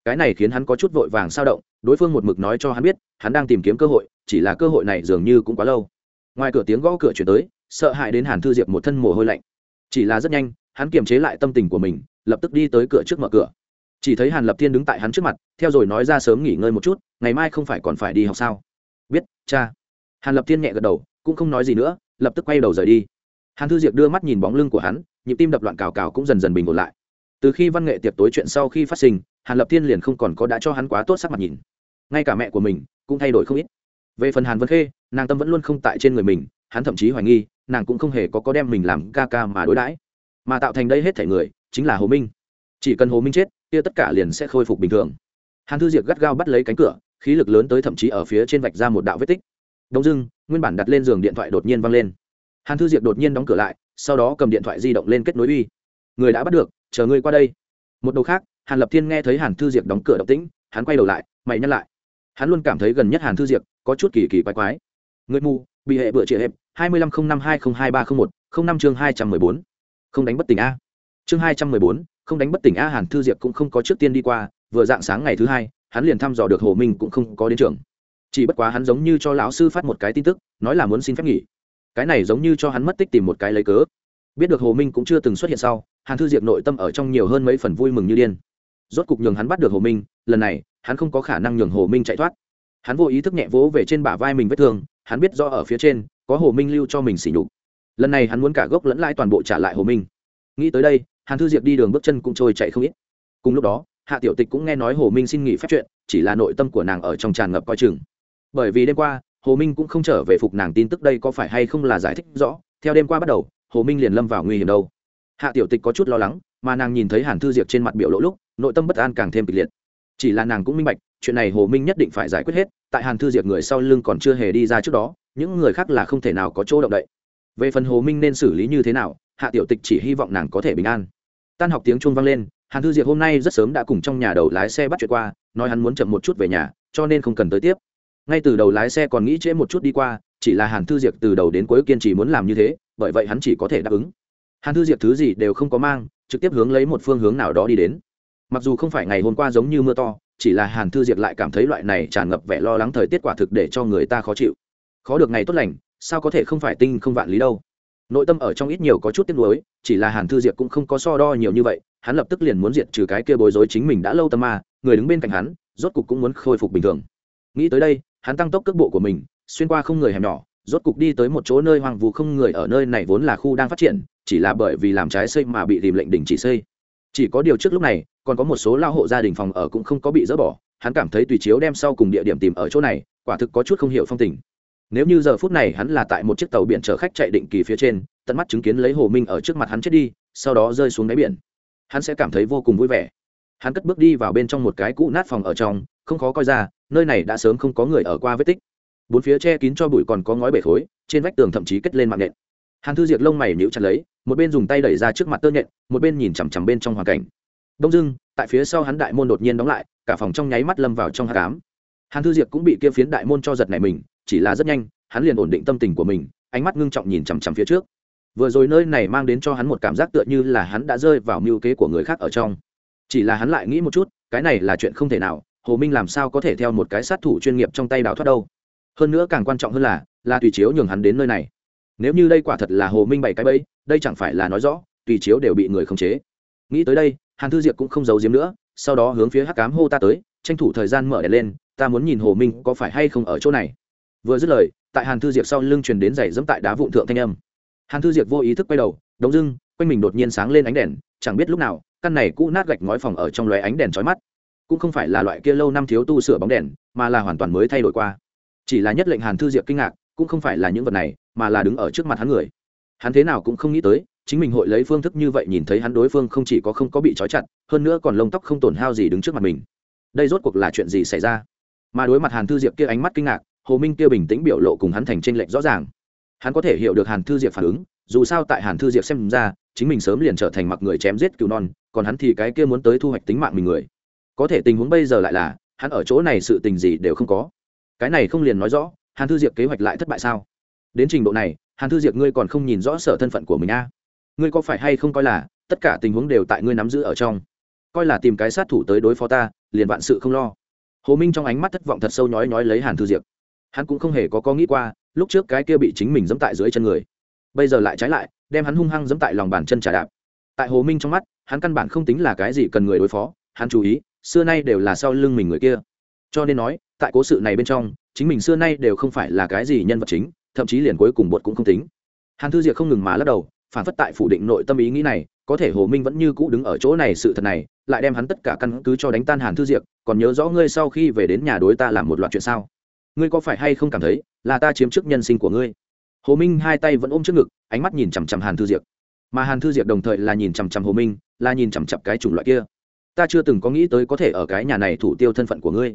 [SPEAKER 1] Cái này khiến hắn có chút vội vàng sao động, đối phương một mực nói cho hắn biết, hắn đang tìm kiếm cơ hội, chỉ là cơ hội này dường như cũng quá lâu. Ngoài cửa tiếng gõ cửa chuyển tới, sợ hãi đến hàn thư diệp một thân mồ hôi lạnh. Chỉ là rất nhanh, hắn kiềm chế lại tâm tình của mình, lập tức đi tới cửa trước mở cửa. Chỉ thấy hàn lập thiên đứng tại hắn trước mặt, theo rồi nói ra sớm nghỉ ngơi một chút, ngày mai không phải còn phải đi học sao? Biết, cha hàn lập thiên nhẹ gật đầu, cũng không nói gì nữa, lập tức quay đầu rời đi. Hàn thư diệp đưa mắt nhìn bóng lưng của hắn, nhịp tim đập loạn cào cào cũng dần dần bình ổn lại. Từ khi văn nghệ tiệc tối chuyện sau khi phát sinh, hàn lập thiên liền không còn có đã cho hắn quá tốt sắc mặt nhìn. Ngay cả mẹ của mình cũng thay đổi không ít. Về phần hàn vân khê, nàng tâm vẫn luôn không tại trên người mình, hắn thậm chí hoài nghi, nàng cũng không hề có có đem mình làm ca ca mà đối đãi. Mà tạo thành đây hết thể người, chính là hồ minh. Chỉ cần hồ minh chết, kia tất cả liền sẽ khôi phục bình thường. Hàn thư diệp gắt gao bắt lấy cánh cửa, khí lực lớn tới thậm chí ở phía trên vạch ra một đạo vết tích đông dưng, nguyên bản đặt lên giường điện thoại đột nhiên văng lên. Hàn thư diệp đột nhiên đóng cửa lại, sau đó cầm điện thoại di động lên kết nối uy. Người đã bắt được, chờ ngươi qua đây. Một đầu khác, hàn lập thiên nghe thấy hàn thư diệp đóng cửa động tĩnh, hắn quay đầu lại, mày nhắc lại. Hắn luôn cảm thấy gần nhất hàn thư diệp có chút kỳ kỳ quái quái. Người mù, bị hệ bựa trịa hẹp, hai mươi lăm không năm hai không hai ba không một, không năm chương hai trăm mười bốn. Không đánh bất tỉnh a. Chương hai trăm mười bốn, không đánh bất tỉnh a hàn thư diệp cũng không có trước tiên đi qua, vừa dạng sáng ngày thứ hai, hắn liền thăm dò được hồ minh cũng không có đến trường chỉ bất quá hắn giống như cho lão sư phát một cái tin tức, nói là muốn xin phép nghỉ. Cái này giống như cho hắn mất tích tìm một cái lấy cớ. Biết được hồ minh cũng chưa từng xuất hiện sau, hàn thư diệp nội tâm ở trong nhiều hơn mấy phần vui mừng như điên. Rốt cục nhường hắn bắt được hồ minh, lần này, hắn không có khả năng nhường hồ minh chạy thoát. Hắn vô ý thức nhẹ vỗ về trên bả vai mình vết thương, hắn biết do ở phía trên, có hồ minh lưu cho mình xỉ nhục. Lần này hắn muốn cả gốc lẫn lãi toàn bộ trả lại hồ minh. Nghĩ tới đây, hàn thư diệp đi đường bước chân cũng trôi chạy không ít. Cùng lúc đó, hạ tiểu tịch cũng nghe nói hồ minh xin nghỉ phép chuyện, chỉ là nội tâm của nàng ở trong tràn ngập coi chừng bởi vì đêm qua, hồ minh cũng không trở về phục nàng tin tức đây có phải hay không là giải thích rõ. Theo đêm qua bắt đầu, hồ minh liền lâm vào nguy hiểm đâu. Hạ tiểu tịch có chút lo lắng, mà nàng nhìn thấy hàn thư diệp trên mặt biểu lỗ lúc, nội tâm bất an càng thêm kịch liệt. Chỉ là nàng cũng minh bạch, chuyện này hồ minh nhất định phải giải quyết hết, tại hàn thư diệp người sau lưng còn chưa hề đi ra trước đó, những người khác là không thể nào có chỗ động đậy. Về phần hồ minh nên xử lý như thế nào, hạ tiểu tịch chỉ hy vọng nàng có thể bình an. Tan học tiếng chuông vang lên, hàn thư diệp hôm nay rất sớm đã cùng trong nhà đầu lái xe bắt chuyện qua, nói hắn muốn chậm một chút về nhà, cho nên không cần tới tiếp ngay từ đầu lái xe còn nghĩ trễ một chút đi qua, chỉ là hàn thư diệp từ đầu đến cuối kiên trì muốn làm như thế, bởi vậy hắn chỉ có thể đáp ứng. Hàn thư diệp thứ gì đều không có mang, trực tiếp hướng lấy một phương hướng nào đó đi đến. Mặc dù không phải ngày hôm qua giống như mưa to, chỉ là hàn thư diệp lại cảm thấy loại này tràn ngập vẻ lo lắng thời tiết quả thực để cho người ta khó chịu. Khó được ngày tốt lành, sao có thể không phải tinh không vạn lý đâu? Nội tâm ở trong ít nhiều có chút tiếc nuối, chỉ là hàn thư diệp cũng không có so đo nhiều như vậy, hắn lập tức liền muốn diệt trừ cái kia bối rối chính mình đã lâu tâm ma, người đứng bên cạnh hắn, rốt cục cũng muốn khôi phục bình thường. Nghĩ tới đây hắn tăng tốc cước bộ của mình, xuyên qua không người hẻm nhỏ, rốt cục đi tới một chỗ nơi hoang vu không người ở nơi này vốn là khu đang phát triển, chỉ là bởi vì làm trái xây mà bị tìm lệnh đình chỉ xây. Chỉ có điều trước lúc này, còn có một số lao hộ gia đình phòng ở cũng không có bị dỡ bỏ, hắn cảm thấy tùy chiếu đem sau cùng địa điểm tìm ở chỗ này, quả thực có chút không hiểu phong tình. Nếu như giờ phút này hắn là tại một chiếc tàu biển chở khách chạy định kỳ phía trên, tận mắt chứng kiến lấy hồ minh ở trước mặt hắn chết đi, sau đó rơi xuống đáy biển, hắn sẽ cảm thấy vô cùng vui vẻ. Hắn cất bước đi vào bên trong một cái cũ nát phòng ở trong không khó coi ra, nơi này đã sớm không có người ở qua vết tích. Bốn phía che kín cho bụi còn có ngói bể khối, trên vách tường thậm chí kết lên mạng nện hàn thư diệt lông mày nhíu chặt lấy, một bên dùng tay đẩy ra trước mặt tơ nhện, một bên nhìn chằm chằm bên trong hoàn cảnh. Đông dưng tại phía sau hắn đại môn đột nhiên đóng lại, cả phòng trong nháy mắt lâm vào trong hát cám hàn thư Diệt cũng bị kia phiến đại môn cho giật này mình, chỉ là rất nhanh, hắn liền ổn định tâm tình của mình, ánh mắt ngưng trọng nhìn chằm chằm phía trước. Vừa rồi nơi này mang đến cho hắn một cảm giác tựa như là hắn đã rơi vào mưu kế của người khác ở trong. Chỉ là hắn lại nghĩ một chút, cái này là chuyện không thể nào hồ minh làm sao có thể theo một cái sát thủ chuyên nghiệp trong tay đào thoát đâu? Hơn nữa càng quan trọng hơn là là tùy chiếu nhường hắn đến nơi này. Nếu như đây quả thật là hồ minh bày cái bẫy, đây chẳng phải là nói rõ, tùy chiếu đều bị người khống chế. Nghĩ tới đây, hàn thư diệp cũng không giấu giếm nữa, sau đó hướng phía hắc cám hô ta tới, tranh thủ thời gian mở đèn lên, ta muốn nhìn hồ minh có phải hay không ở chỗ này. Vừa dứt lời, tại hàn thư diệp sau lưng truyền đến giày dẫm tại đá vụn thượng thanh âm. Hàn thư diệp vô ý thức quay đầu, đống dưng, quanh mình đột nhiên sáng lên ánh đèn, chẳng biết lúc nào, căn này cũ nát gạch ngói phòng ở trong lóe ánh đèn chói mắt cũng không phải là loại kia lâu năm thiếu tu sửa bóng đèn, mà là hoàn toàn mới thay đổi qua. Chỉ là nhất lệnh hàn thư diệp kinh ngạc, cũng không phải là những vật này, mà là đứng ở trước mặt hắn người. Hắn thế nào cũng không nghĩ tới, chính mình hội lấy phương thức như vậy nhìn thấy hắn đối phương không chỉ có không có bị trói chặt, hơn nữa còn lông tóc không tổn hao gì đứng trước mặt mình. Đây rốt cuộc là chuyện gì xảy ra? Mà đối mặt hàn thư diệp kia ánh mắt kinh ngạc, hồ minh kia bình tĩnh biểu lộ cùng hắn thành tranh lệch rõ ràng. Hắn có thể hiểu được hàn thư diệp phản ứng, dù sao tại hàn thư diệp xem ra, chính mình sớm liền trở thành mặc người chém giết cừu non, còn hắn thì cái kia muốn tới thu hoạch tính mạng mình người có thể tình huống bây giờ lại là, hắn ở chỗ này sự tình gì đều không có. Cái này không liền nói rõ, hàn thư diệp kế hoạch lại thất bại sao? Đến trình độ này, hàn thư diệp ngươi còn không nhìn rõ sở thân phận của mình a? Ngươi có phải hay không coi là, tất cả tình huống đều tại ngươi nắm giữ ở trong? Coi là tìm cái sát thủ tới đối phó ta, liền vạn sự không lo. Hồ minh trong ánh mắt thất vọng thật sâu nhói nhói lấy hàn thư diệp. Hắn cũng không hề có có nghĩ qua, lúc trước cái kia bị chính mình dẫm tại dưới chân người, bây giờ lại trái lại, đem hắn hung hăng dẫm tại lòng bàn chân trà đạp. Tại hồ minh trong mắt, hắn căn bản không tính là cái gì cần người đối phó, hắn chú ý xưa nay đều là sau lưng mình người kia. Cho nên nói, tại cố sự này bên trong, chính mình xưa nay đều không phải là cái gì nhân vật chính, thậm chí liền cuối cùng bột cũng không tính. Hàn thư diệp không ngừng mà lắc đầu, phản phất tại phủ định nội tâm ý nghĩ này, có thể hồ minh vẫn như cũ đứng ở chỗ này sự thật này, lại đem hắn tất cả căn cứ cho đánh tan hàn thư diệp còn nhớ rõ ngươi sau khi về đến nhà đối ta làm một loạt chuyện sao? Ngươi có phải hay không cảm thấy, là ta chiếm trước nhân sinh của ngươi? Hồ minh hai tay vẫn ôm trước ngực, ánh mắt nhìn chằm chằm hàn thư diệp mà hàn thư diệp đồng thời là nhìn chằm chằm hồ minh, là nhìn chằm chặp cái chủng loại kia ta chưa từng có nghĩ tới có thể ở cái nhà này thủ tiêu thân phận của ngươi.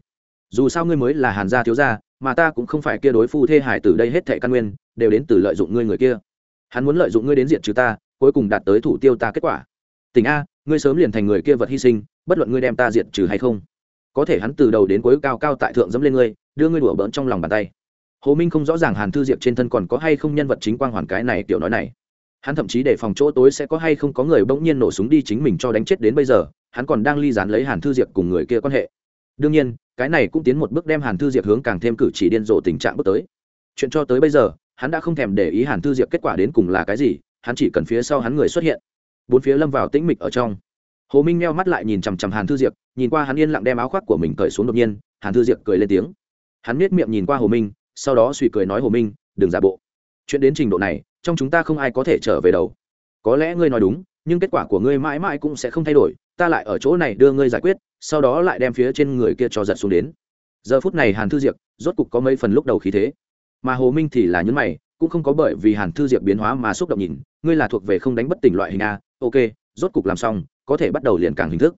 [SPEAKER 1] Dù sao ngươi mới là hàn gia thiếu gia, mà ta cũng không phải kia đối phu thê hải từ đây hết thệ căn nguyên, đều đến từ lợi dụng ngươi người kia. Hắn muốn lợi dụng ngươi đến diện trừ ta, cuối cùng đạt tới thủ tiêu ta kết quả. Tình a, ngươi sớm liền thành người kia vật hy sinh, bất luận ngươi đem ta diện trừ hay không, có thể hắn từ đầu đến cuối cao cao tại thượng dẫm lên ngươi, đưa ngươi đùa bỡn trong lòng bàn tay. Hồ minh không rõ ràng hàn thư diệp trên thân còn có hay không nhân vật chính quang hoàn cái này kiểu nói này hắn thậm chí để phòng chỗ tối sẽ có hay không có người bỗng nhiên nổ súng đi chính mình cho đánh chết đến bây giờ, hắn còn đang ly dán lấy hàn thư diệp cùng người kia quan hệ. Đương nhiên, cái này cũng tiến một bước đem hàn thư diệp hướng càng thêm cử chỉ điên rồ tình trạng bước tới. Chuyện cho tới bây giờ, hắn đã không thèm để ý hàn thư diệp kết quả đến cùng là cái gì, hắn chỉ cần phía sau hắn người xuất hiện. Bốn phía lâm vào tĩnh mịch ở trong. Hồ minh meo mắt lại nhìn chằm chằm hàn thư diệp, nhìn qua hắn yên lặng đem áo khoác của mình cởi xuống đột nhiên, hàn thư diệp cười lên tiếng. Hắn nết miệng nhìn qua hồ minh, sau đó suy cười nói hồ minh, đừng giả bộ. Chuyện đến trình độ này trong chúng ta không ai có thể trở về đầu. Có lẽ ngươi nói đúng, nhưng kết quả của ngươi mãi mãi cũng sẽ không thay đổi, ta lại ở chỗ này đưa ngươi giải quyết, sau đó lại đem phía trên người kia cho giật xuống đến. Giờ phút này hàn thư diệp rốt cục có mấy phần lúc đầu khí thế. Mà hồ minh thì là nhấn mày, cũng không có bởi vì hàn thư diệp biến hóa mà xúc động nhìn, ngươi là thuộc về không đánh bất tỉnh loại hình a, ok, rốt cục làm xong, có thể bắt đầu liền càng hình thức.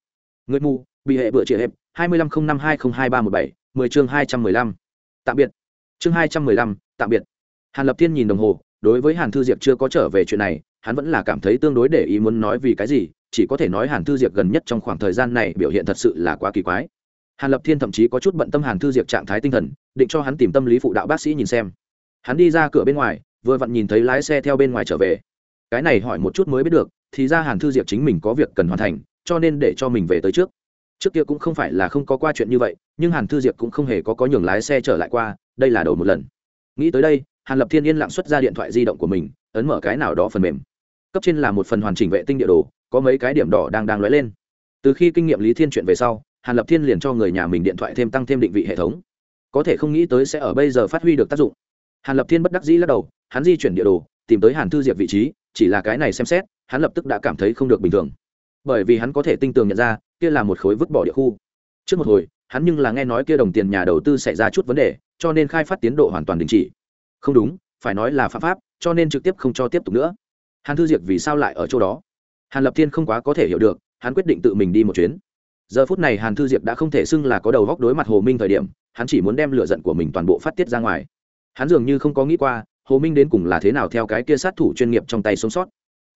[SPEAKER 1] Người mù bị hệ bựa trịa hẹp, hai mươi lăm không năm hai không hai ba một bảy, mười chương hai trăm mười lăm. Tạm biệt. Chương hai trăm mười lăm, tạm biệt. Hàn lập thiên nhìn đồng hồ đối với hàn thư diệp chưa có trở về chuyện này, hắn vẫn là cảm thấy tương đối để ý muốn nói vì cái gì, chỉ có thể nói hàn thư diệp gần nhất trong khoảng thời gian này biểu hiện thật sự là quá kỳ quái. Hàn lập thiên thậm chí có chút bận tâm hàn thư diệp trạng thái tinh thần, định cho hắn tìm tâm lý phụ đạo bác sĩ nhìn xem. Hắn đi ra cửa bên ngoài, vừa vặn nhìn thấy lái xe theo bên ngoài trở về. Cái này hỏi một chút mới biết được, thì ra hàn thư diệp chính mình có việc cần hoàn thành, cho nên để cho mình về tới trước. Trước kia cũng không phải là không có qua chuyện như vậy, nhưng hàn thư diệp cũng không hề có có nhường lái xe trở lại qua, đây là đầu một lần. Nghĩ tới đây hàn lập thiên yên lặng xuất ra điện thoại di động của mình, ấn mở cái nào đó phần mềm. Cấp trên là một phần hoàn chỉnh vệ tinh địa đồ, có mấy cái điểm đỏ đang đang lóe lên. Từ khi kinh nghiệm lý thiên chuyện về sau, hàn lập thiên liền cho người nhà mình điện thoại thêm tăng thêm định vị hệ thống. Có thể không nghĩ tới sẽ ở bây giờ phát huy được tác dụng. Hàn lập thiên bất đắc dĩ lắc đầu, hắn di chuyển địa đồ, tìm tới hàn thư diệp vị trí, chỉ là cái này xem xét, hắn lập tức đã cảm thấy không được bình thường. Bởi vì hắn có thể tinh tường nhận ra, kia là một khối vứt bỏ địa khu. Trước một hồi, hắn nhưng là nghe nói kia đồng tiền nhà đầu tư xảy ra chút vấn đề, cho nên khai phát tiến độ hoàn toàn đình chỉ không đúng, phải nói là phạm pháp, cho nên trực tiếp không cho tiếp tục nữa. Hàn thư diệp vì sao lại ở chỗ đó? Hàn lập thiên không quá có thể hiểu được, hắn quyết định tự mình đi một chuyến. Giờ phút này hàn thư diệp đã không thể xưng là có đầu góc đối mặt hồ minh thời điểm, hắn chỉ muốn đem lửa giận của mình toàn bộ phát tiết ra ngoài. Hắn dường như không có nghĩ qua, hồ minh đến cùng là thế nào theo cái kia sát thủ chuyên nghiệp trong tay sống sót.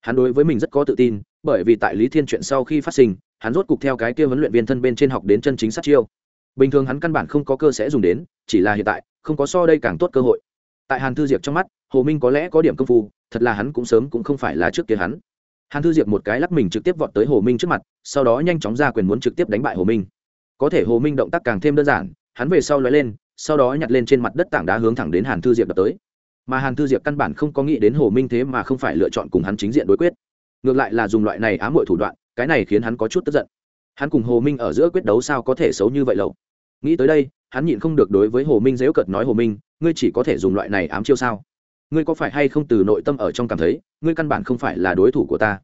[SPEAKER 1] Hắn đối với mình rất có tự tin, bởi vì tại lý thiên chuyện sau khi phát sinh, hắn rốt cục theo cái kia huấn luyện viên thân bên trên học đến chân chính sát chiêu. Bình thường hắn căn bản không có cơ sẽ dùng đến, chỉ là hiện tại, không có so đây càng tốt cơ hội tại hàn thư diệp trong mắt, hồ minh có lẽ có điểm công phu, thật là hắn cũng sớm cũng không phải là trước kia hắn. Hàn thư diệp một cái lắc mình trực tiếp vọt tới hồ minh trước mặt, sau đó nhanh chóng ra quyền muốn trực tiếp đánh bại hồ minh. Có thể hồ minh động tác càng thêm đơn giản, hắn về sau lóe lên, sau đó nhặt lên trên mặt đất tảng đá hướng thẳng đến hàn thư diệp đập tới. Mà hàn thư diệp căn bản không có nghĩ đến hồ minh thế mà không phải lựa chọn cùng hắn chính diện đối quyết. Ngược lại là dùng loại này ám hội thủ đoạn, cái này khiến hắn có chút tức giận. Hắn cùng hồ minh ở giữa quyết đấu sao có thể xấu như vậy lậu? Nghĩ tới đây hắn nhịn không được đối với hồ minh dễu cợt nói, hồ minh, ngươi chỉ có thể dùng loại này ám chiêu sao? Ngươi có phải hay không từ nội tâm ở trong cảm thấy, ngươi căn bản không phải là đối thủ của ta?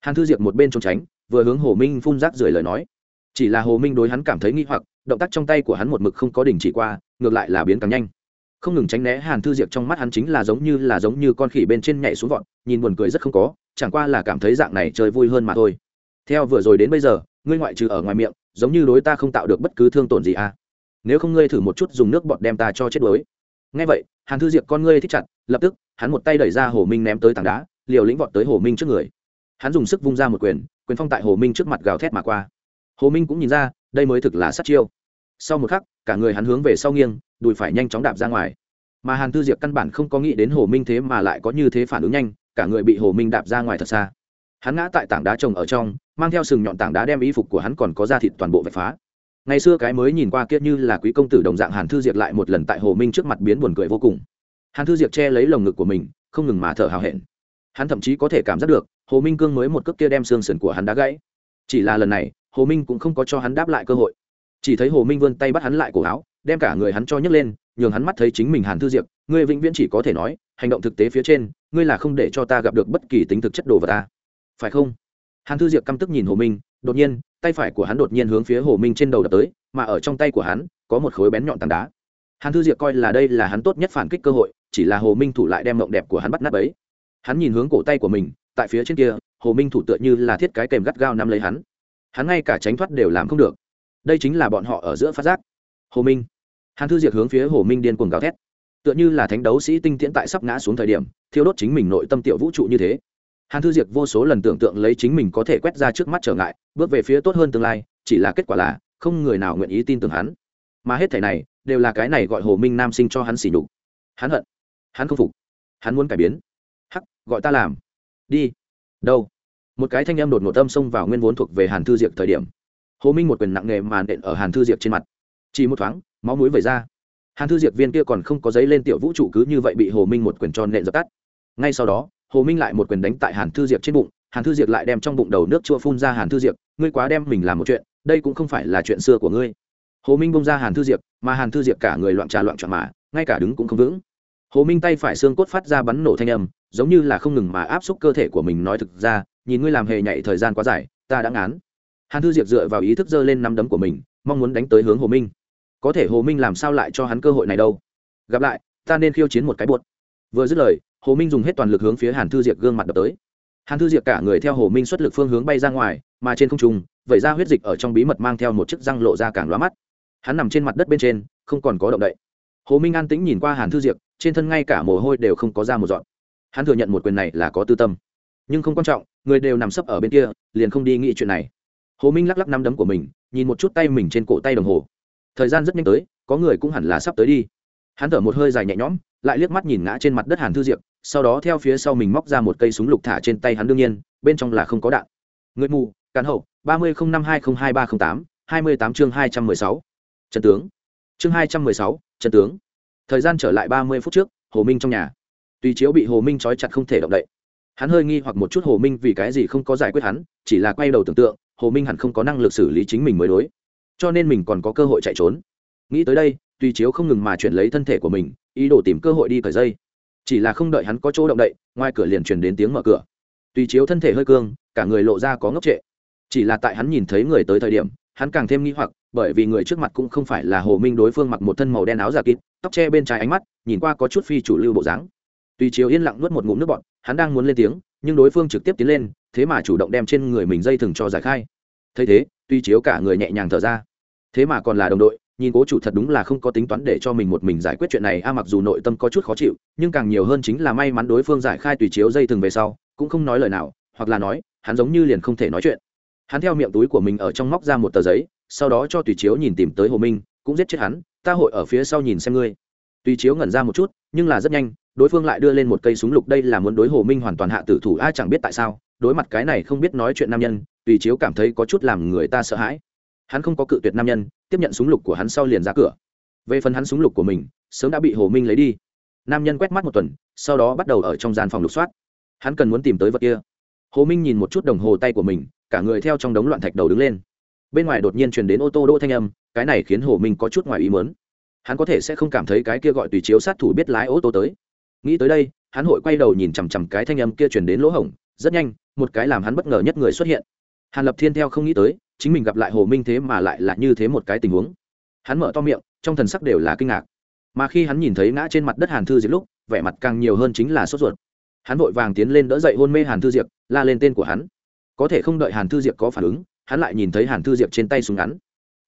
[SPEAKER 1] Hàn thư diệp một bên trốn tránh, vừa hướng hồ minh phun rác rưởi lời nói. Chỉ là hồ minh đối hắn cảm thấy nghi hoặc, động tác trong tay của hắn một mực không có đình chỉ qua, ngược lại là biến càng nhanh. Không ngừng tránh né, hàn thư diệp trong mắt hắn chính là giống như là giống như con khỉ bên trên nhảy xuống vọt, nhìn buồn cười rất không có, chẳng qua là cảm thấy dạng này chơi vui hơn mà thôi. Theo vừa rồi đến bây giờ, ngươi ngoại trừ ở ngoài miệng, giống như đối ta không tạo được bất cứ thương tổn gì à? Nếu không ngươi thử một chút dùng nước bọt đem ta cho chết đuối. Ngay vậy, hàn thư diệp con ngươi thích chặt, lập tức, hắn một tay đẩy ra hồ minh ném tới tảng đá, liều lĩnh vọt tới hồ minh trước người. Hắn dùng sức vung ra một quyền quyền phong tại hồ minh trước mặt gào thét mà qua. Hồ minh cũng nhìn ra, đây mới thực là sát chiêu. Sau một khắc, cả người hắn hướng về sau nghiêng, đùi phải nhanh chóng đạp ra ngoài. Mà hàn thư diệp căn bản không có nghĩ đến hồ minh thế mà lại có như thế phản ứng nhanh, cả người bị hồ minh đạp ra ngoài thật xa. Hắn ngã tại tảng đá trồng ở trong, mang theo sừng nhọn tảng đá đem y phục của hắn còn có da thịt toàn bộ vạch phá ngày xưa cái mới nhìn qua kiết như là quý công tử đồng dạng hàn thư diệp lại một lần tại hồ minh trước mặt biến buồn cười vô cùng. Hàn thư diệp che lấy lồng ngực của mình, không ngừng mà thở hào hẹn. Hắn thậm chí có thể cảm giác được, hồ minh cương mới một cước kia đem xương sườn của hắn đã gãy. Chỉ là lần này, hồ minh cũng không có cho hắn đáp lại cơ hội. Chỉ thấy hồ minh vươn tay bắt hắn lại cổ áo, đem cả người hắn cho nhấc lên, nhường hắn mắt thấy chính mình hàn thư diệp ngươi vĩnh viễn chỉ có thể nói, hành động thực tế phía trên, ngươi là không để cho ta gặp được bất kỳ tính thực chất đồ vật ta. Phải không? Hàn thư diệp căm tức nhìn hồ minh đột nhiên, tay phải của hắn đột nhiên hướng phía hồ minh trên đầu đập tới, mà ở trong tay của hắn, có một khối bén nhọn tảng đá. Hàn thư diệp coi là đây là hắn tốt nhất phản kích cơ hội, chỉ là hồ minh thủ lại đem mộng đẹp của hắn bắt nát ấy hắn nhìn hướng cổ tay của mình, tại phía trên kia, hồ minh thủ tựa như là thiết cái kèm gắt gao nắm lấy hắn. Hắn ngay cả tránh thoát đều làm không được. Đây chính là bọn họ ở giữa phát giác. Hồ minh. Hàn thư diệp hướng phía hồ minh điên cuồng gào thét. Tựa như là thánh đấu sĩ tinh tiễn tại sắp ngã xuống thời điểm, thiêu đốt chính mình nội tâm tiểu vũ trụ như thế hàn thư diệt vô số lần tưởng tượng lấy chính mình có thể quét ra trước mắt trở ngại, bước về phía tốt hơn tương lai, chỉ là kết quả là, không người nào nguyện ý tin tưởng hắn. Mà hết thể này, đều là cái này gọi hồ minh nam sinh cho hắn xỉ nhục. Hắn hận. Hắn không phục. Hắn muốn cải biến. Hắc, gọi ta làm. Đi. Đâu? Một cái thanh âm đột ngột tâm xông vào nguyên vốn thuộc về hàn thư diệp thời điểm. Hồ minh một quyền nặng nề màn đện ở hàn thư diệp trên mặt. Chỉ một thoáng, máu mũi vẩy ra. Hàn thư diệp viên kia còn không có giấy lên tiểu vũ trụ cứ như vậy bị hồ minh một quyền tròn nện dập tắt. Ngay sau đó hồ minh lại một quyền đánh tại hàn thư diệp trên bụng, hàn thư diệp lại đem trong bụng đầu nước chua phun ra hàn thư diệp, ngươi quá đem mình làm một chuyện, đây cũng không phải là chuyện xưa của ngươi. Hồ minh bông ra hàn thư diệp, mà hàn thư diệp cả người loạn trà loạn trọn mà, ngay cả đứng cũng không vững. Hồ minh tay phải xương cốt phát ra bắn nổ thanh âm, giống như là không ngừng mà áp xúc cơ thể của mình nói thực ra, nhìn ngươi làm hề nhảy thời gian quá dài, ta đã ngán. Hàn thư diệp dựa vào ý thức giơ lên nắm đấm của mình, mong muốn đánh tới hướng hồ minh. Có thể hồ minh làm sao lại cho hắn cơ hội này đâu? Gặp lại, ta nên khiêu chiến một cái buột. Vừa dứt lời hồ minh dùng hết toàn lực hướng phía hàn thư diệp gương mặt đập tới. Hàn thư diệp cả người theo hồ minh xuất lực phương hướng bay ra ngoài, mà trên không trung, vẩy ra huyết dịch ở trong bí mật mang theo một chiếc răng lộ ra càng lóa mắt. Hắn nằm trên mặt đất bên trên, không còn có động đậy. Hồ minh an tĩnh nhìn qua hàn thư diệp trên thân ngay cả mồ hôi đều không có ra một dọn hắn thừa nhận một quyền này là có tư tâm. Nhưng không quan trọng, người đều nằm sấp ở bên kia, liền không đi nghĩ chuyện này. Hồ minh lắc lắc năm đấm của mình, nhìn một chút tay mình trên cổ tay đồng hồ. Thời gian rất nhanh tới, có người cũng hẳn là sắp tới đi. Hắn thở một hơi dài nhẹ nhõm, lại liếc mắt nhìn ngã trên mặt đất hàn thư diệp sau đó theo phía sau mình móc ra một cây súng lục thả trên tay hắn đương nhiên, bên trong là không có đạn. Người mù cán hậu, ba mươi năm hai không hai ba không tám, hai mươi tám chương hai trăm mười sáu. Trần tướng. Chương hai trăm mười sáu, trần tướng. Thời gian trở lại ba mươi phút trước, hồ minh trong nhà. Tùy chiếu bị hồ minh trói chặt không thể động đậy. Hắn hơi nghi hoặc một chút hồ minh vì cái gì không có giải quyết hắn, chỉ là quay đầu tưởng tượng, hồ minh hẳn không có năng lực xử lý chính mình mới đối. Cho nên mình còn có cơ hội chạy trốn. Nghĩ tới đây, tùy chiếu không ngừng mà chuyển lấy thân thể của mình, ý đồ tìm cơ hội đi cởi dây chỉ là không đợi hắn có chỗ động đậy, ngoài cửa liền truyền đến tiếng mở cửa. Tùy chiếu thân thể hơi cương, cả người lộ ra có ngốc trệ. Chỉ là tại hắn nhìn thấy người tới thời điểm, hắn càng thêm nghi hoặc, bởi vì người trước mặt cũng không phải là hồ minh đối phương mặc một thân màu đen áo giả kín tóc che bên trái ánh mắt, nhìn qua có chút phi chủ lưu bộ dáng. Tùy chiếu yên lặng nuốt một ngụm nước bọt, hắn đang muốn lên tiếng, nhưng đối phương trực tiếp tiến lên, thế mà chủ động đem trên người mình dây thừng cho giải khai. Thấy thế tuy chiếu cả người nhẹ nhàng thở ra. Thế mà còn là đồng đội nhìn cố chủ thật đúng là không có tính toán để cho mình một mình giải quyết chuyện này, a mặc dù nội tâm có chút khó chịu, nhưng càng nhiều hơn chính là may mắn đối phương giải khai tùy chiếu dây thừng về sau, cũng không nói lời nào, hoặc là nói, hắn giống như liền không thể nói chuyện. Hắn theo miệng túi của mình ở trong móc ra một tờ giấy, sau đó cho tùy chiếu nhìn tìm tới hồ minh, cũng giết chết hắn, ta hội ở phía sau nhìn xem ngươi. Tùy chiếu ngẩn ra một chút, nhưng là rất nhanh, đối phương lại đưa lên một cây súng lục, đây là muốn đối hồ minh hoàn toàn hạ tử thủ ai chẳng biết tại sao, đối mặt cái này không biết nói chuyện nam nhân, tùy chiếu cảm thấy có chút làm người ta sợ hãi. Hắn không có cự tuyệt nam nhân tiếp nhận súng lục của hắn sau liền ra cửa. Về phần hắn súng lục của mình, sớm đã bị hồ minh lấy đi. Nam nhân quét mắt một tuần, sau đó bắt đầu ở trong gian phòng lục soát. Hắn cần muốn tìm tới vật kia. Hồ minh nhìn một chút đồng hồ tay của mình, cả người theo trong đống loạn thạch đầu đứng lên. Bên ngoài đột nhiên truyền đến ô tô đỗ thanh âm, cái này khiến hồ minh có chút ngoài ý mớn hắn có thể sẽ không cảm thấy cái kia gọi tùy chiếu sát thủ biết lái ô tô tới. Nghĩ tới đây, hắn hội quay đầu nhìn chằm chằm cái thanh âm kia chuyển đến lỗ hổng. Rất nhanh, một cái làm hắn bất ngờ nhất người xuất hiện. Hàn lập thiên theo không nghĩ tới chính mình gặp lại hồ minh thế mà lại là như thế một cái tình huống. Hắn mở to miệng, trong thần sắc đều là kinh ngạc. Mà khi hắn nhìn thấy ngã trên mặt đất hàn thư diệp lúc, vẻ mặt càng nhiều hơn chính là sốt ruột. Hắn vội vàng tiến lên đỡ dậy hôn mê hàn thư diệp la lên tên của hắn. Có thể không đợi hàn thư diệp có phản ứng, hắn lại nhìn thấy hàn thư diệp trên tay súng ngắn.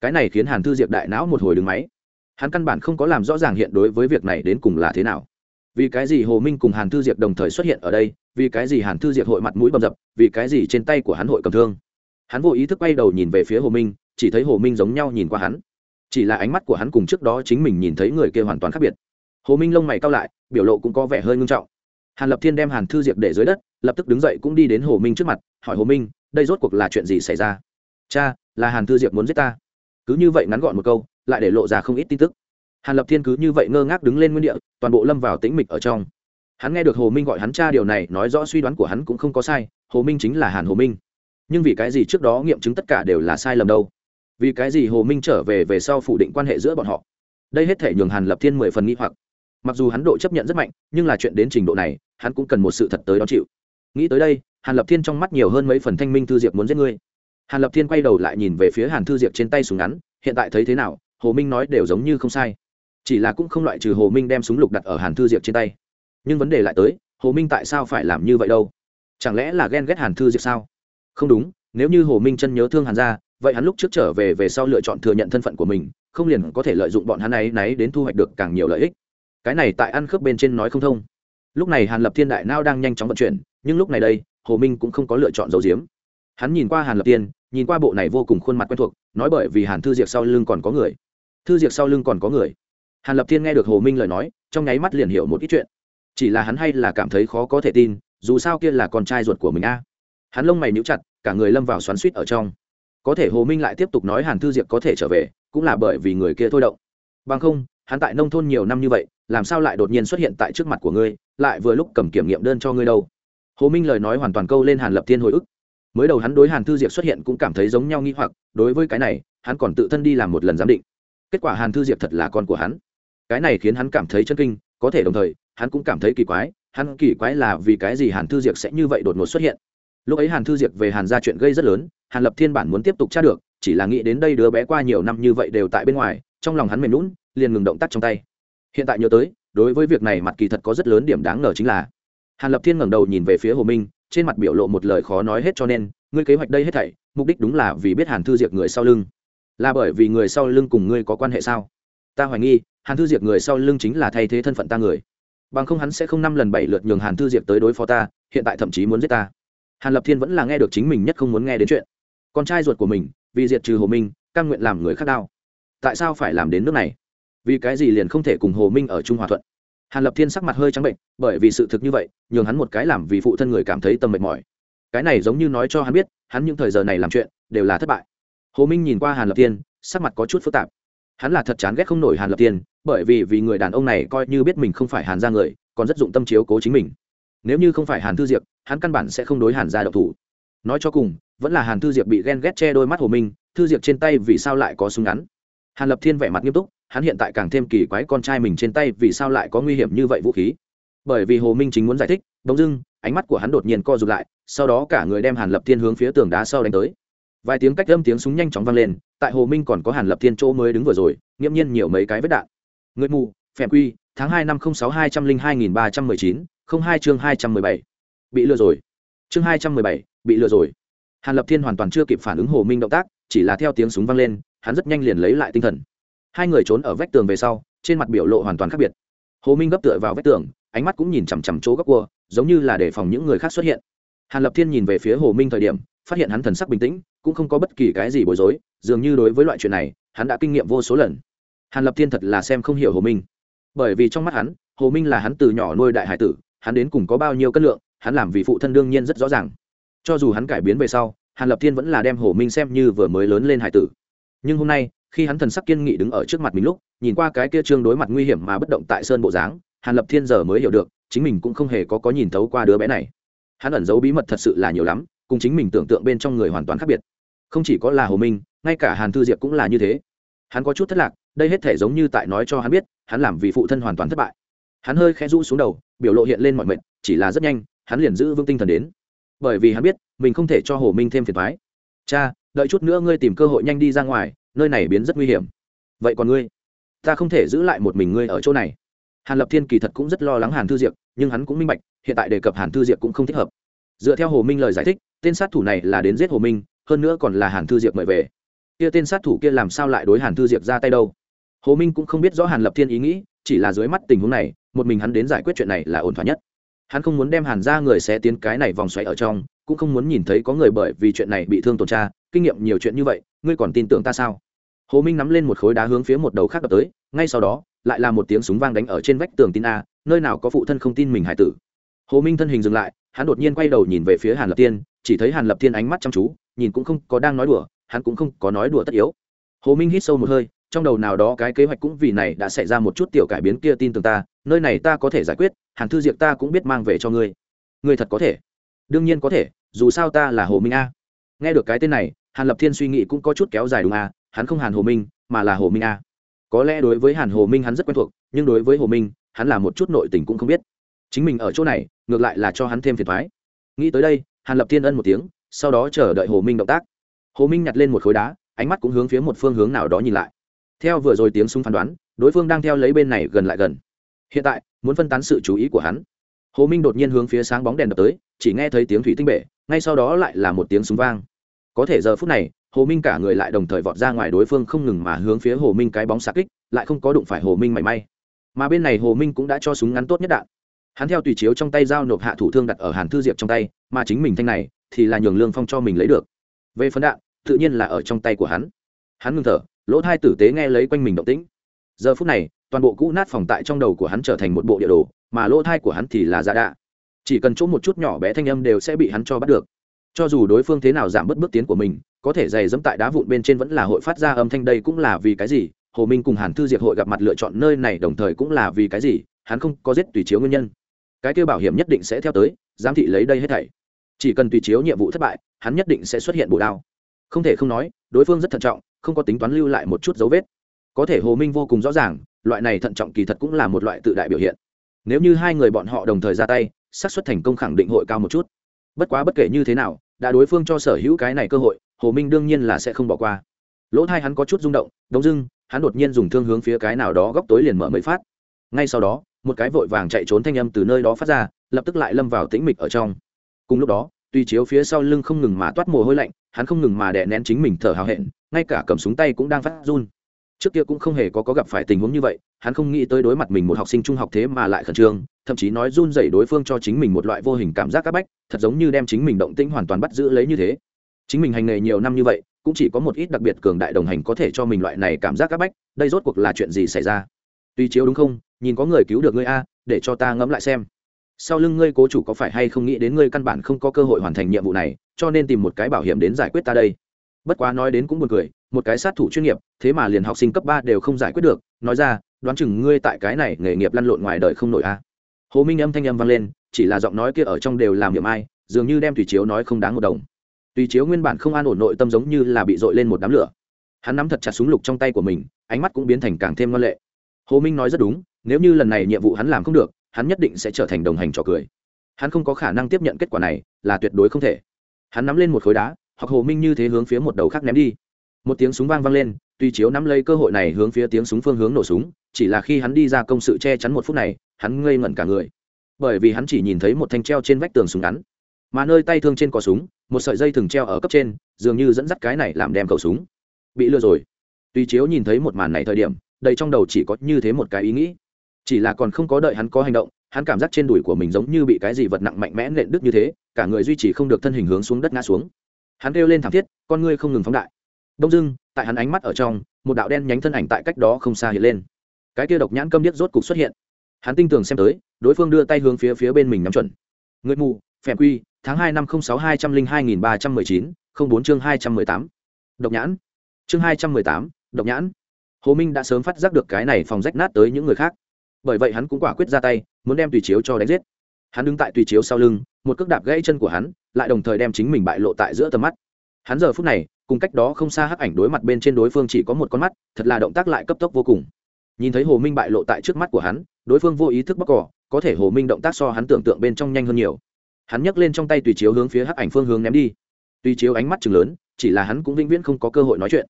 [SPEAKER 1] Cái này khiến hàn thư diệp đại não một hồi đứng máy. Hắn căn bản không có làm rõ ràng hiện đối với việc này đến cùng là thế nào. Vì cái gì hồ minh cùng hàn thư diệp đồng thời xuất hiện ở đây? Vì cái gì hàn thư diệp hội mặt mũi bầm dập? Vì cái gì trên tay của hắn hội cầm thương? Hắn vô ý thức quay đầu nhìn về phía hồ minh, chỉ thấy hồ minh giống nhau nhìn qua hắn. Chỉ là ánh mắt của hắn cùng trước đó chính mình nhìn thấy người kia hoàn toàn khác biệt. Hồ minh lông mày cao lại, biểu lộ cũng có vẻ hơi ngưng trọng. Hàn lập thiên đem hàn thư diệp để dưới đất, lập tức đứng dậy cũng đi đến hồ minh trước mặt, hỏi hồ minh, đây rốt cuộc là chuyện gì xảy ra? Cha, là hàn thư diệp muốn giết ta. Cứ như vậy ngắn gọn một câu, lại để lộ ra không ít tin tức. Hàn lập thiên cứ như vậy ngơ ngác đứng lên nguyên địa, toàn bộ lâm vào tĩnh mịch ở trong. Hắn nghe được hồ minh gọi hắn cha điều này, nói rõ suy đoán của hắn cũng không có sai, hồ minh chính là hàn hồ minh nhưng vì cái gì trước đó nghiệm chứng tất cả đều là sai lầm đâu? Vì cái gì hồ minh trở về về sau phủ định quan hệ giữa bọn họ? Đây hết thể nhường hàn lập thiên mười phần nghi hoặc. Mặc dù hắn độ chấp nhận rất mạnh, nhưng là chuyện đến trình độ này, hắn cũng cần một sự thật tới đó chịu. Nghĩ tới đây, hàn lập thiên trong mắt nhiều hơn mấy phần thanh minh thư diệp muốn giết ngươi. Hàn lập thiên quay đầu lại nhìn về phía hàn thư diệp trên tay súng ngắn, hiện tại thấy thế nào? Hồ minh nói đều giống như không sai. Chỉ là cũng không loại trừ hồ minh đem súng lục đặt ở hàn thư diệp trên tay. Nhưng vấn đề lại tới, hồ minh tại sao phải làm như vậy đâu? Chẳng lẽ là ghen ghét hàn thư diệp sao? Không đúng, nếu như hồ minh chân nhớ thương hàn ra vậy hắn lúc trước trở về về sau lựa chọn thừa nhận thân phận của mình, không liền có thể lợi dụng bọn hắn ấy náy đến thu hoạch được càng nhiều lợi ích. Cái này tại ăn khớp bên trên nói không thông. Lúc này hàn lập thiên đại nao đang nhanh chóng vận chuyển, nhưng lúc này đây, hồ minh cũng không có lựa chọn dấu diếm hắn nhìn qua hàn lập tiên nhìn qua bộ này vô cùng khuôn mặt quen thuộc, nói bởi vì hàn thư diệc sau lưng còn có người. Thư diệc sau lưng còn có người. Hàn lập thiên nghe được hồ minh lời nói, trong nháy mắt liền hiểu một ít chuyện. Chỉ là hắn hay là cảm thấy khó có thể tin, dù sao kia là con trai ruột của mình a hắn lông mày níu chặt, cả người lâm vào xoắn suýt ở trong. Có thể hồ minh lại tiếp tục nói hàn thư diệp có thể trở về, cũng là bởi vì người kia thôi động. Bằng không, hắn tại nông thôn nhiều năm như vậy, làm sao lại đột nhiên xuất hiện tại trước mặt của ngươi, lại vừa lúc cầm kiểm nghiệm đơn cho ngươi đâu? Hồ minh lời nói hoàn toàn câu lên hàn lập thiên hồi ức. Mới đầu hắn đối hàn thư diệp xuất hiện cũng cảm thấy giống nhau nghi hoặc, đối với cái này, hắn còn tự thân đi làm một lần giám định. Kết quả hàn thư diệp thật là con của hắn. Cái này khiến hắn cảm thấy chân kinh, có thể đồng thời, hắn cũng cảm thấy kỳ quái, hắn kỳ quái là vì cái gì hàn thư diệp sẽ như vậy đột ngột xuất hiện? Lúc ấy hàn thư diệp về hàn ra chuyện gây rất lớn, hàn lập thiên bản muốn tiếp tục tra được, chỉ là nghĩ đến đây đứa bé qua nhiều năm như vậy đều tại bên ngoài, trong lòng hắn mềm lún liền ngừng động tác trong tay. Hiện tại nhớ tới, đối với việc này mặt kỳ thật có rất lớn điểm đáng ngờ chính là, hàn lập thiên ngẩng đầu nhìn về phía hồ minh, trên mặt biểu lộ một lời khó nói hết cho nên, ngươi kế hoạch đây hết thảy, mục đích đúng là vì biết hàn thư diệp người sau lưng. Là bởi vì người sau lưng cùng ngươi có quan hệ sao? Ta hoài nghi, hàn thư diệp người sau lưng chính là thay thế thân phận ta người. Bằng không hắn sẽ không năm lần bảy lượt nhường hàn thư diệp tới đối phó ta, hiện tại thậm chí muốn giết ta hàn lập thiên vẫn là nghe được chính mình nhất không muốn nghe đến chuyện con trai ruột của mình vì diệt trừ hồ minh căn nguyện làm người khác đau tại sao phải làm đến nước này vì cái gì liền không thể cùng hồ minh ở trung hòa thuận hàn lập thiên sắc mặt hơi trắng bệnh bởi vì sự thực như vậy nhường hắn một cái làm vì phụ thân người cảm thấy tâm mệt mỏi cái này giống như nói cho hắn biết hắn những thời giờ này làm chuyện đều là thất bại hồ minh nhìn qua hàn lập thiên sắc mặt có chút phức tạp hắn là thật chán ghét không nổi hàn lập thiên bởi vì vì người đàn ông này coi như biết mình không phải hàn ra người còn rất dụng tâm chiếu cố chính mình nếu như không phải hàn thư diệp, hắn căn bản sẽ không đối hàn ra độc thủ. Nói cho cùng, vẫn là hàn thư diệp bị ghen ghét che đôi mắt hồ minh, thư diệp trên tay vì sao lại có súng ngắn? Hàn lập thiên vẻ mặt nghiêm túc, hắn hiện tại càng thêm kỳ quái con trai mình trên tay vì sao lại có nguy hiểm như vậy vũ khí? Bởi vì hồ minh chính muốn giải thích đ ỗ n g dưng, ánh mắt của hắn đột nhiên co r ụ t lại, sau đó cả người đem hàn lập thiên hướng phía tường đá sau đánh tới. Vài tiếng cách âm tiếng súng nhanh chóng vang lên, tại hồ minh còn có hàn lập thiên chỗ mới đứng vừa rồi, nghiễm nhiên nhiều mấy cái vết đạn. Người mù phèm quy, tháng hai năm không sáu hai trăm linh hai nghìn ba trăm mười chín, không hai chương hai trăm mười bảy. Bị lừa rồi. Chương hai trăm mười bảy, bị lừa rồi. Hàn lập thiên hoàn toàn chưa kịp phản ứng hồ minh động tác, chỉ là theo tiếng súng vang lên, hắn rất nhanh liền lấy lại tinh thần. Hai người trốn ở vách tường về sau, trên mặt biểu lộ hoàn toàn khác biệt. Hồ minh gấp tựa vào vách tường, ánh mắt cũng nhìn chằm chằm chỗ góc cua, giống như là để phòng những người khác xuất hiện. Hàn lập thiên nhìn về phía hồ minh thời điểm, phát hiện hắn thần sắc bình tĩnh, cũng không có bất kỳ cái gì bối rối, dường như đối với loại chuyện này, hắn đã kinh nghiệm vô số lần. Hàn lập thiên thật là xem không hiểu hồ minh bởi vì trong mắt hắn, hồ minh là hắn từ nhỏ nuôi đại hải tử, hắn đến cùng có bao nhiêu cân lượng, hắn làm vì phụ thân đương nhiên rất rõ ràng. Cho dù hắn cải biến về sau, hàn lập thiên vẫn là đem hồ minh xem như vừa mới lớn lên hải tử. Nhưng hôm nay, khi hắn thần sắc kiên nghị đứng ở trước mặt mình lúc, nhìn qua cái kia trương đối mặt nguy hiểm mà bất động tại sơn bộ dáng, hàn lập thiên giờ mới hiểu được, chính mình cũng không hề có có nhìn thấu qua đứa bé này. Hắn ẩn giấu bí mật thật sự là nhiều lắm, cùng chính mình tưởng tượng bên trong người hoàn toàn khác biệt. Không chỉ có là hồ minh, ngay cả hàn thư diệp cũng là như thế. Hắn có chút thất lạc, đây hết thể giống như tại nói cho hắn biết hắn làm vì phụ thân hoàn toàn thất bại. Hắn hơi khẽ rũ xuống đầu, biểu lộ hiện lên mọi mệnh chỉ là rất nhanh, hắn liền giữ vững tinh thần đến. Bởi vì hắn biết, mình không thể cho hồ minh thêm phiền thoái cha, đợi chút nữa ngươi tìm cơ hội nhanh đi ra ngoài, nơi này biến rất nguy hiểm. Vậy còn ngươi? Ta không thể giữ lại một mình ngươi ở chỗ này. Hàn lập thiên kỳ thật cũng rất lo lắng hàn thư diệp, nhưng hắn cũng minh bạch, hiện tại đề cập hàn thư diệp cũng không thích hợp. Dựa theo hồ minh lời giải thích, tên sát thủ này là đến giết hồ minh, hơn nữa còn là hàn thư diệp mời về. Kia tên sát thủ kia làm sao lại đối hàn thư diệp ra tay đâu? Hồ minh cũng không biết rõ hàn lập thiên ý nghĩ, chỉ là dưới mắt tình huống này, một mình hắn đến giải quyết chuyện này là ổn thỏa nhất. Hắn không muốn đem hàn ra người sẽ tiến cái này vòng xoáy ở trong, cũng không muốn nhìn thấy có người bởi vì chuyện này bị thương tổn tra, kinh nghiệm nhiều chuyện như vậy, ngươi còn tin tưởng ta sao? Hồ minh nắm lên một khối đá hướng phía một đầu khác đập tới, ngay sau đó, lại là một tiếng súng vang đánh ở trên vách tường tin a, nơi nào có phụ thân không tin mình hải tử. Hồ minh thân hình dừng lại, hắn đột nhiên quay đầu nhìn về phía hàn lập tiên chỉ thấy hàn lập tiên ánh mắt chăm chú, nhìn cũng không có đang nói đùa, hắn cũng không có nói đùa tất yếu. Hồ minh hít sâu một hơi trong đầu nào đó cái kế hoạch cũng vì này đã xảy ra một chút tiểu cải biến kia tin tưởng ta, nơi này ta có thể giải quyết, hàn thư diệp ta cũng biết mang về cho ngươi. Ngươi thật có thể. Đương nhiên có thể, dù sao ta là hồ minh a. Nghe được cái tên này, hàn lập thiên suy nghĩ cũng có chút kéo dài đúng a hắn không hàn hồ minh, mà là hồ minh a. Có lẽ đối với hàn hồ minh hắn rất quen thuộc, nhưng đối với hồ minh, hắn là một chút nội tình cũng không biết. Chính mình ở chỗ này, ngược lại là cho hắn thêm phiền thoái nghĩ tới đây, hàn lập thiên ân một tiếng, sau đó chờ đợi hồ minh động tác. Hồ minh nhặt lên một khối đá, ánh mắt cũng hướng phía một phương hướng nào đó nhìn lại theo vừa rồi tiếng súng phán đoán, đối phương đang theo lấy bên này gần lại gần. Hiện tại, muốn phân tán sự chú ý của hắn. Hồ minh đột nhiên hướng phía sáng bóng đèn đập tới, chỉ nghe thấy tiếng thủy tinh bể, ngay sau đó lại là một tiếng súng vang. Có thể giờ phút này, hồ minh cả người lại đồng thời vọt ra ngoài đối phương không ngừng mà hướng phía hồ minh cái bóng xa kích, lại không có đụng phải hồ minh mảy may. Mà bên này hồ minh cũng đã cho súng ngắn tốt nhất đạn. Hắn theo tùy chiếu trong tay giao nộp hạ thủ thương đặt ở hàn thư diệp trong tay, mà chính mình thanh này, thì là nhường lương phong cho mình lấy được. Về phần đạn, tự nhiên là ở trong tay của hắn. Hắn ngưng thở lỗ thai tử tế nghe lấy quanh mình động tĩnh. Giờ phút này, toàn bộ cũ nát phòng tại trong đầu của hắn trở thành một bộ địa đồ, mà lỗ thai của hắn thì là giả đạ. Chỉ cần chỗ một chút nhỏ bé thanh âm đều sẽ bị hắn cho bắt được. Cho dù đối phương thế nào giảm bớt bước tiến của mình, có thể giày dẫm tại đá vụn bên trên vẫn là hội phát ra âm thanh đây cũng là vì cái gì? Hồ minh cùng hàn thư diệp hội gặp mặt lựa chọn nơi này đồng thời cũng là vì cái gì? Hắn không có giết tùy chiếu nguyên nhân. Cái kêu bảo hiểm nhất định sẽ theo tới, giám thị lấy đây hết thảy. Chỉ cần tùy chiếu nhiệm vụ thất bại, hắn nhất định sẽ xuất hiện bổ đao. Không thể không nói, đối phương rất thận trọng không có tính toán lưu lại một chút dấu vết. Có thể hồ minh vô cùng rõ ràng, loại này thận trọng kỳ thật cũng là một loại tự đại biểu hiện. Nếu như hai người bọn họ đồng thời ra tay, xác suất thành công khẳng định hội cao một chút. Bất quá bất kể như thế nào, đã đối phương cho sở hữu cái này cơ hội, hồ minh đương nhiên là sẽ không bỏ qua. Lỗ thai hắn có chút rung động đống dưng, hắn đột nhiên dùng thương hướng phía cái nào đó góc tối liền mở mấy phát. Ngay sau đó, một cái vội vàng chạy trốn thanh âm từ nơi đó phát ra, lập tức lại lâm vào tĩnh mịch ở trong. Cùng lúc đó tuy chiếu phía sau lưng không ngừng mà toát mồ hôi lạnh hắn không ngừng mà đè nén chính mình thở hào hẹn ngay cả cầm súng tay cũng đang phát run. Trước kia cũng không hề có, có gặp phải tình huống như vậy hắn không nghĩ tới đối mặt mình một học sinh trung học thế mà lại khẩn trương thậm chí nói run dậy đối phương cho chính mình một loại vô hình cảm giác áp bách thật giống như đem chính mình động tĩnh hoàn toàn bắt giữ lấy như thế. Chính mình hành nghề nhiều năm như vậy cũng chỉ có một ít đặc biệt cường đại đồng hành có thể cho mình loại này cảm giác áp bách đây rốt cuộc là chuyện gì xảy ra? Tuy chiếu đúng không? Nhìn có người cứu được ngươi a để cho ta ngẫm lại xem sau lưng ngươi cố chủ có phải hay không nghĩ đến ngươi căn bản không có cơ hội hoàn thành nhiệm vụ này, cho nên tìm một cái bảo hiểm đến giải quyết ta đây. Bất quá nói đến cũng buồn cười, một cái sát thủ chuyên nghiệp, thế mà liền học sinh cấp ba đều không giải quyết được, nói ra, đoán chừng ngươi tại cái này nghề nghiệp lăn lộn ngoài đời không nổi a. Hồ minh âm thanh âm vang lên, chỉ là giọng nói kia ở trong đều làm niệm ai, dường như đem tùy chiếu nói không đáng một đồng. Tùy chiếu nguyên bản không an ổn nội tâm giống như là bị dội lên một đám lửa. Hắn nắm thật chặt súng lục trong tay của mình, ánh mắt cũng biến thành càng thêm ngân lệ. Hồ minh nói rất đúng, nếu như lần này nhiệm vụ hắn làm không được hắn nhất định sẽ trở thành đồng hành trò cười. Hắn không có khả năng tiếp nhận kết quả này, là tuyệt đối không thể. Hắn nắm lên một khối đá, hoặc hồ minh như thế hướng phía một đầu khác ném đi. Một tiếng súng vang vang lên, tuy chiếu nắm lấy cơ hội này hướng phía tiếng súng phương hướng nổ súng, chỉ là khi hắn đi ra công sự che chắn một phút này, hắn ngây ngẩn cả người. Bởi vì hắn chỉ nhìn thấy một thanh treo trên vách tường súng ngắn, mà nơi tay thương trên cò súng, một sợi dây thừng treo ở cấp trên, dường như dẫn dắt cái này làm đem khẩu súng. Bị lừa rồi. Tuy chiếu nhìn thấy một màn này thời điểm, đầy trong đầu chỉ có như thế một cái ý nghĩ chỉ là còn không có đợi hắn có hành động, hắn cảm giác trên đùi của mình giống như bị cái gì vật nặng mạnh mẽ nện đứt như thế, cả người duy trì không được thân hình hướng xuống đất ngã xuống. Hắn kêu lên thảm thiết, con ngươi không ngừng phóng đại. Đông dưng tại hắn ánh mắt ở trong, một đạo đen nhánh thân ảnh tại cách đó không xa hiện lên. Cái kia độc nhãn câm điếc rốt cục xuất hiện. Hắn tinh tường xem tới, đối phương đưa tay hướng phía phía bên mình nắm chuẩn. Người mù, phèm quy, tháng hai năm không sáu hai trăm linh hai nghìn ba trăm mười chín, không bốn chương hai trăm mười tám. Độc nhãn. Chương hai trăm mười tám, độc nhãn. Hồ minh đã sớm phát giác được cái này phòng rách nát tới những người khác bởi vậy hắn cũng quả quyết ra tay, muốn đem tùy chiếu cho đánh giết. Hắn đứng tại tùy chiếu sau lưng, một cước đạp gãy chân của hắn, lại đồng thời đem chính mình bại lộ tại giữa tầm mắt. Hắn giờ phút này, cùng cách đó không xa hắc ảnh đối mặt bên trên đối phương chỉ có một con mắt, thật là động tác lại cấp tốc vô cùng. Nhìn thấy hồ minh bại lộ tại trước mắt của hắn, đối phương vô ý thức bóc cỏ, có thể hồ minh động tác so hắn tưởng tượng bên trong nhanh hơn nhiều. Hắn nhấc lên trong tay tùy chiếu hướng phía hắc ảnh phương hướng ném đi. Tùy chiếu ánh mắt chừng lớn, chỉ là hắn cũng vĩnh viễn không có cơ hội nói chuyện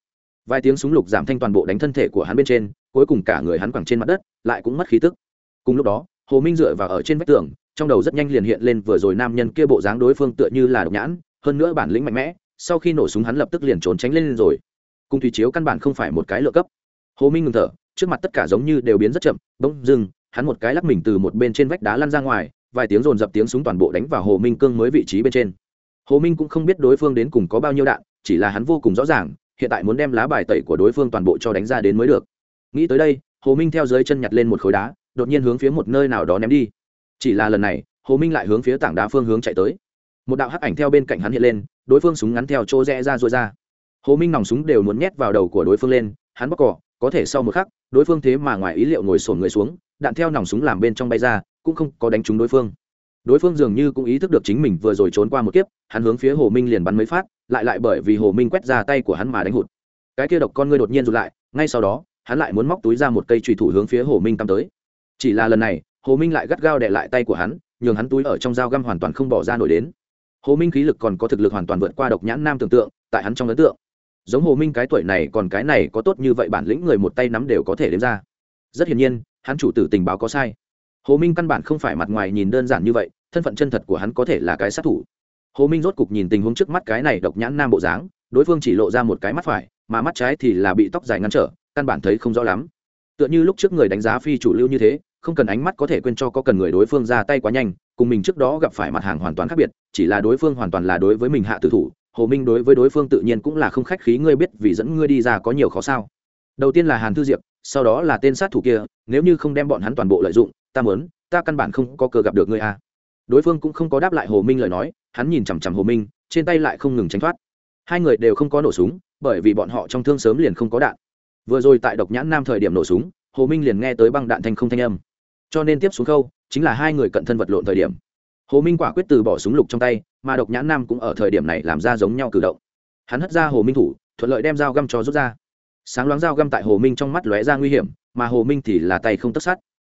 [SPEAKER 1] vài tiếng súng lục giảm thanh toàn bộ đánh thân thể của hắn bên trên, cuối cùng cả người hắn quẳng trên mặt đất, lại cũng mất khí tức. Cùng lúc đó, hồ minh dựa vào ở trên vách tường, trong đầu rất nhanh liền hiện lên vừa rồi nam nhân kia bộ dáng đối phương tựa như là độc nhãn, hơn nữa bản lĩnh mạnh mẽ, sau khi nổ súng hắn lập tức liền trốn tránh lên lên rồi. Cùng thủy chiếu căn bản không phải một cái lựa cấp. Hồ minh ngừng thở, trước mặt tất cả giống như đều biến rất chậm, bỗng dưng, hắn một cái lắc mình từ một bên trên vách đá lăn ra ngoài, vài tiếng rồn dập tiếng súng toàn bộ đánh vào hồ minh cương mới vị trí bên trên. Hồ minh cũng không biết đối phương đến cùng có bao nhiêu đạn, chỉ là hắn vô cùng rõ ràng hiện tại muốn đem lá bài tẩy của đối phương toàn bộ cho đánh ra đến mới được. Nghĩ tới đây, hồ minh theo dưới chân nhặt lên một khối đá, đột nhiên hướng phía một nơi nào đó ném đi. Chỉ là lần này, hồ minh lại hướng phía tảng đá phương hướng chạy tới. Một đạo hắc ảnh theo bên cạnh hắn hiện lên, đối phương súng ngắn theo chỗ rẽ ra rối ra. Hồ minh nòng súng đều muốn nhét vào đầu của đối phương lên, hắn bóc cỏ, có thể sau một khắc, đối phương thế mà ngoài ý liệu ngồi sổn người xuống, đạn theo nòng súng làm bên trong bay ra, cũng không có đánh trúng đối phương đối phương dường như cũng ý thức được chính mình vừa rồi trốn qua một kiếp, hắn hướng phía hồ minh liền bắn mấy phát, lại lại bởi vì hồ minh quét ra tay của hắn mà đánh hụt. Cái kia độc con ngươi đột nhiên rụt lại, ngay sau đó, hắn lại muốn móc túi ra một cây trùy thủ hướng phía hồ minh tăm tới. Chỉ là lần này, hồ minh lại gắt gao đè lại tay của hắn, nhường hắn túi ở trong dao găm hoàn toàn không bỏ ra nổi đến. Hồ minh khí lực còn có thực lực hoàn toàn vượt qua độc nhãn nam tưởng tượng, tại hắn trong ấn tượng. Giống hồ minh cái tuổi này, còn cái này có tốt như vậy bản lĩnh người một tay nắm đều có thể đếm ra. Rất hiển nhiên, hắn chủ tử tình báo có sai. Hồ minh căn bản không phải mặt ngoài nhìn đơn giản như vậy thân phận chân thật của hắn có thể là cái sát thủ. Hồ minh rốt cục nhìn tình huống trước mắt cái này độc nhãn nam bộ dáng, đối phương chỉ lộ ra một cái mắt phải, mà mắt trái thì là bị tóc dài ngăn trở, căn bản thấy không rõ lắm. Tựa như lúc trước người đánh giá phi chủ lưu như thế, không cần ánh mắt có thể quên cho có cần người đối phương ra tay quá nhanh, cùng mình trước đó gặp phải mặt hàng hoàn toàn khác biệt, chỉ là đối phương hoàn toàn là đối với mình hạ tử thủ, hồ minh đối với đối phương tự nhiên cũng là không khách khí, ngươi biết vì dẫn ngươi đi ra có nhiều khó sao. Đầu tiên là hàn thư diệp, sau đó là tên sát thủ kia, nếu như không đem bọn hắn toàn bộ lợi dụng, ta mớn ta căn bản không có cơ gặp được ngươi a đối phương cũng không có đáp lại hồ minh lời nói, hắn nhìn chằm chằm hồ minh, trên tay lại không ngừng tránh thoát. Hai người đều không có nổ súng, bởi vì bọn họ trong thương sớm liền không có đạn. Vừa rồi tại độc nhãn nam thời điểm nổ súng, hồ minh liền nghe tới băng đạn thanh không thanh âm. Cho nên tiếp xuống khâu, chính là hai người cận thân vật lộn thời điểm. Hồ minh quả quyết từ bỏ súng lục trong tay, mà độc nhãn nam cũng ở thời điểm này làm ra giống nhau cử động. Hắn hất ra hồ minh thủ, thuận lợi đem dao găm cho rút ra. Sáng loáng dao găm tại hồ minh trong mắt lóe ra nguy hiểm, mà hồ minh thì là tay không tất sát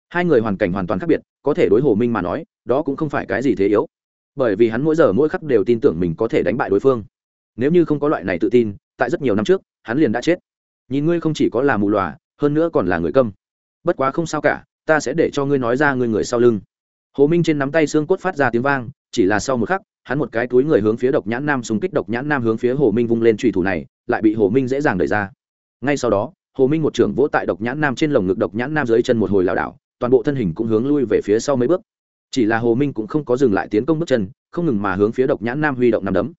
[SPEAKER 1] hai người hoàn cảnh hoàn toàn khác biệt, có thể đối hồ minh mà nói, đó cũng không phải cái gì thế yếu. Bởi vì hắn mỗi giờ mỗi khắc đều tin tưởng mình có thể đánh bại đối phương. Nếu như không có loại này tự tin, tại rất nhiều năm trước, hắn liền đã chết. Nhìn ngươi không chỉ có là mù lòa, hơn nữa còn là người câm. Bất quá không sao cả, ta sẽ để cho ngươi nói ra ngươi người sau lưng. Hồ minh trên nắm tay xương cốt phát ra tiếng vang, chỉ là sau một khắc, hắn một cái túi người hướng phía độc nhãn nam xung kích độc nhãn nam hướng phía hồ minh vung lên trùy thủ này, lại bị hồ minh dễ dàng đẩy ra. Ngay sau đó, hồ minh một trưởng vỗ tại độc nhãn nam trên lồng ngực độc nhãn nam dưới chân một hồi lảo đảo toàn bộ thân hình cũng hướng lui về phía sau mấy bước. Chỉ là hồ minh cũng không có dừng lại tiến công bước chân, không ngừng mà hướng phía độc nhãn nam huy động nằm đấm.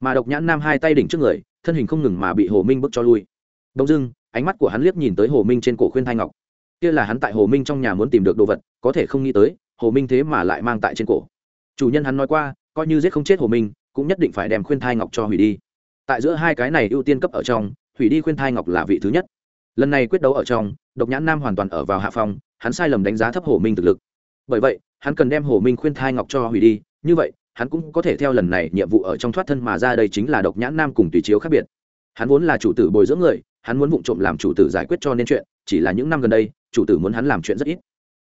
[SPEAKER 1] Mà độc nhãn nam hai tay đỉnh trước người, thân hình không ngừng mà bị hồ minh bước cho lui. Đông dưng ánh mắt của hắn liếc nhìn tới hồ minh trên cổ khuyên thai ngọc. Kia là hắn tại hồ minh trong nhà muốn tìm được đồ vật, có thể không nghĩ tới, hồ minh thế mà lại mang tại trên cổ. Chủ nhân hắn nói qua, coi như giết không chết hồ minh, cũng nhất định phải đem khuyên thai ngọc cho hủy đi. Tại giữa hai cái này ưu tiên cấp ở trong, hủy đi khuyên thai ngọc là vị thứ nhất. Lần này quyết đấu ở trong độc nhãn nam hoàn toàn ở vào hạ phòng hắn sai lầm đánh giá thấp hồ minh thực lực. Bởi vậy, hắn cần đem hồ minh khuyên thai ngọc cho hủy đi, như vậy, hắn cũng có thể theo lần này nhiệm vụ ở trong thoát thân mà ra đây chính là độc nhãn nam cùng tùy chiếu khác biệt. Hắn vốn là chủ tử bồi dưỡng người, hắn muốn vụ trộm làm chủ tử giải quyết cho nên chuyện, chỉ là những năm gần đây, chủ tử muốn hắn làm chuyện rất ít.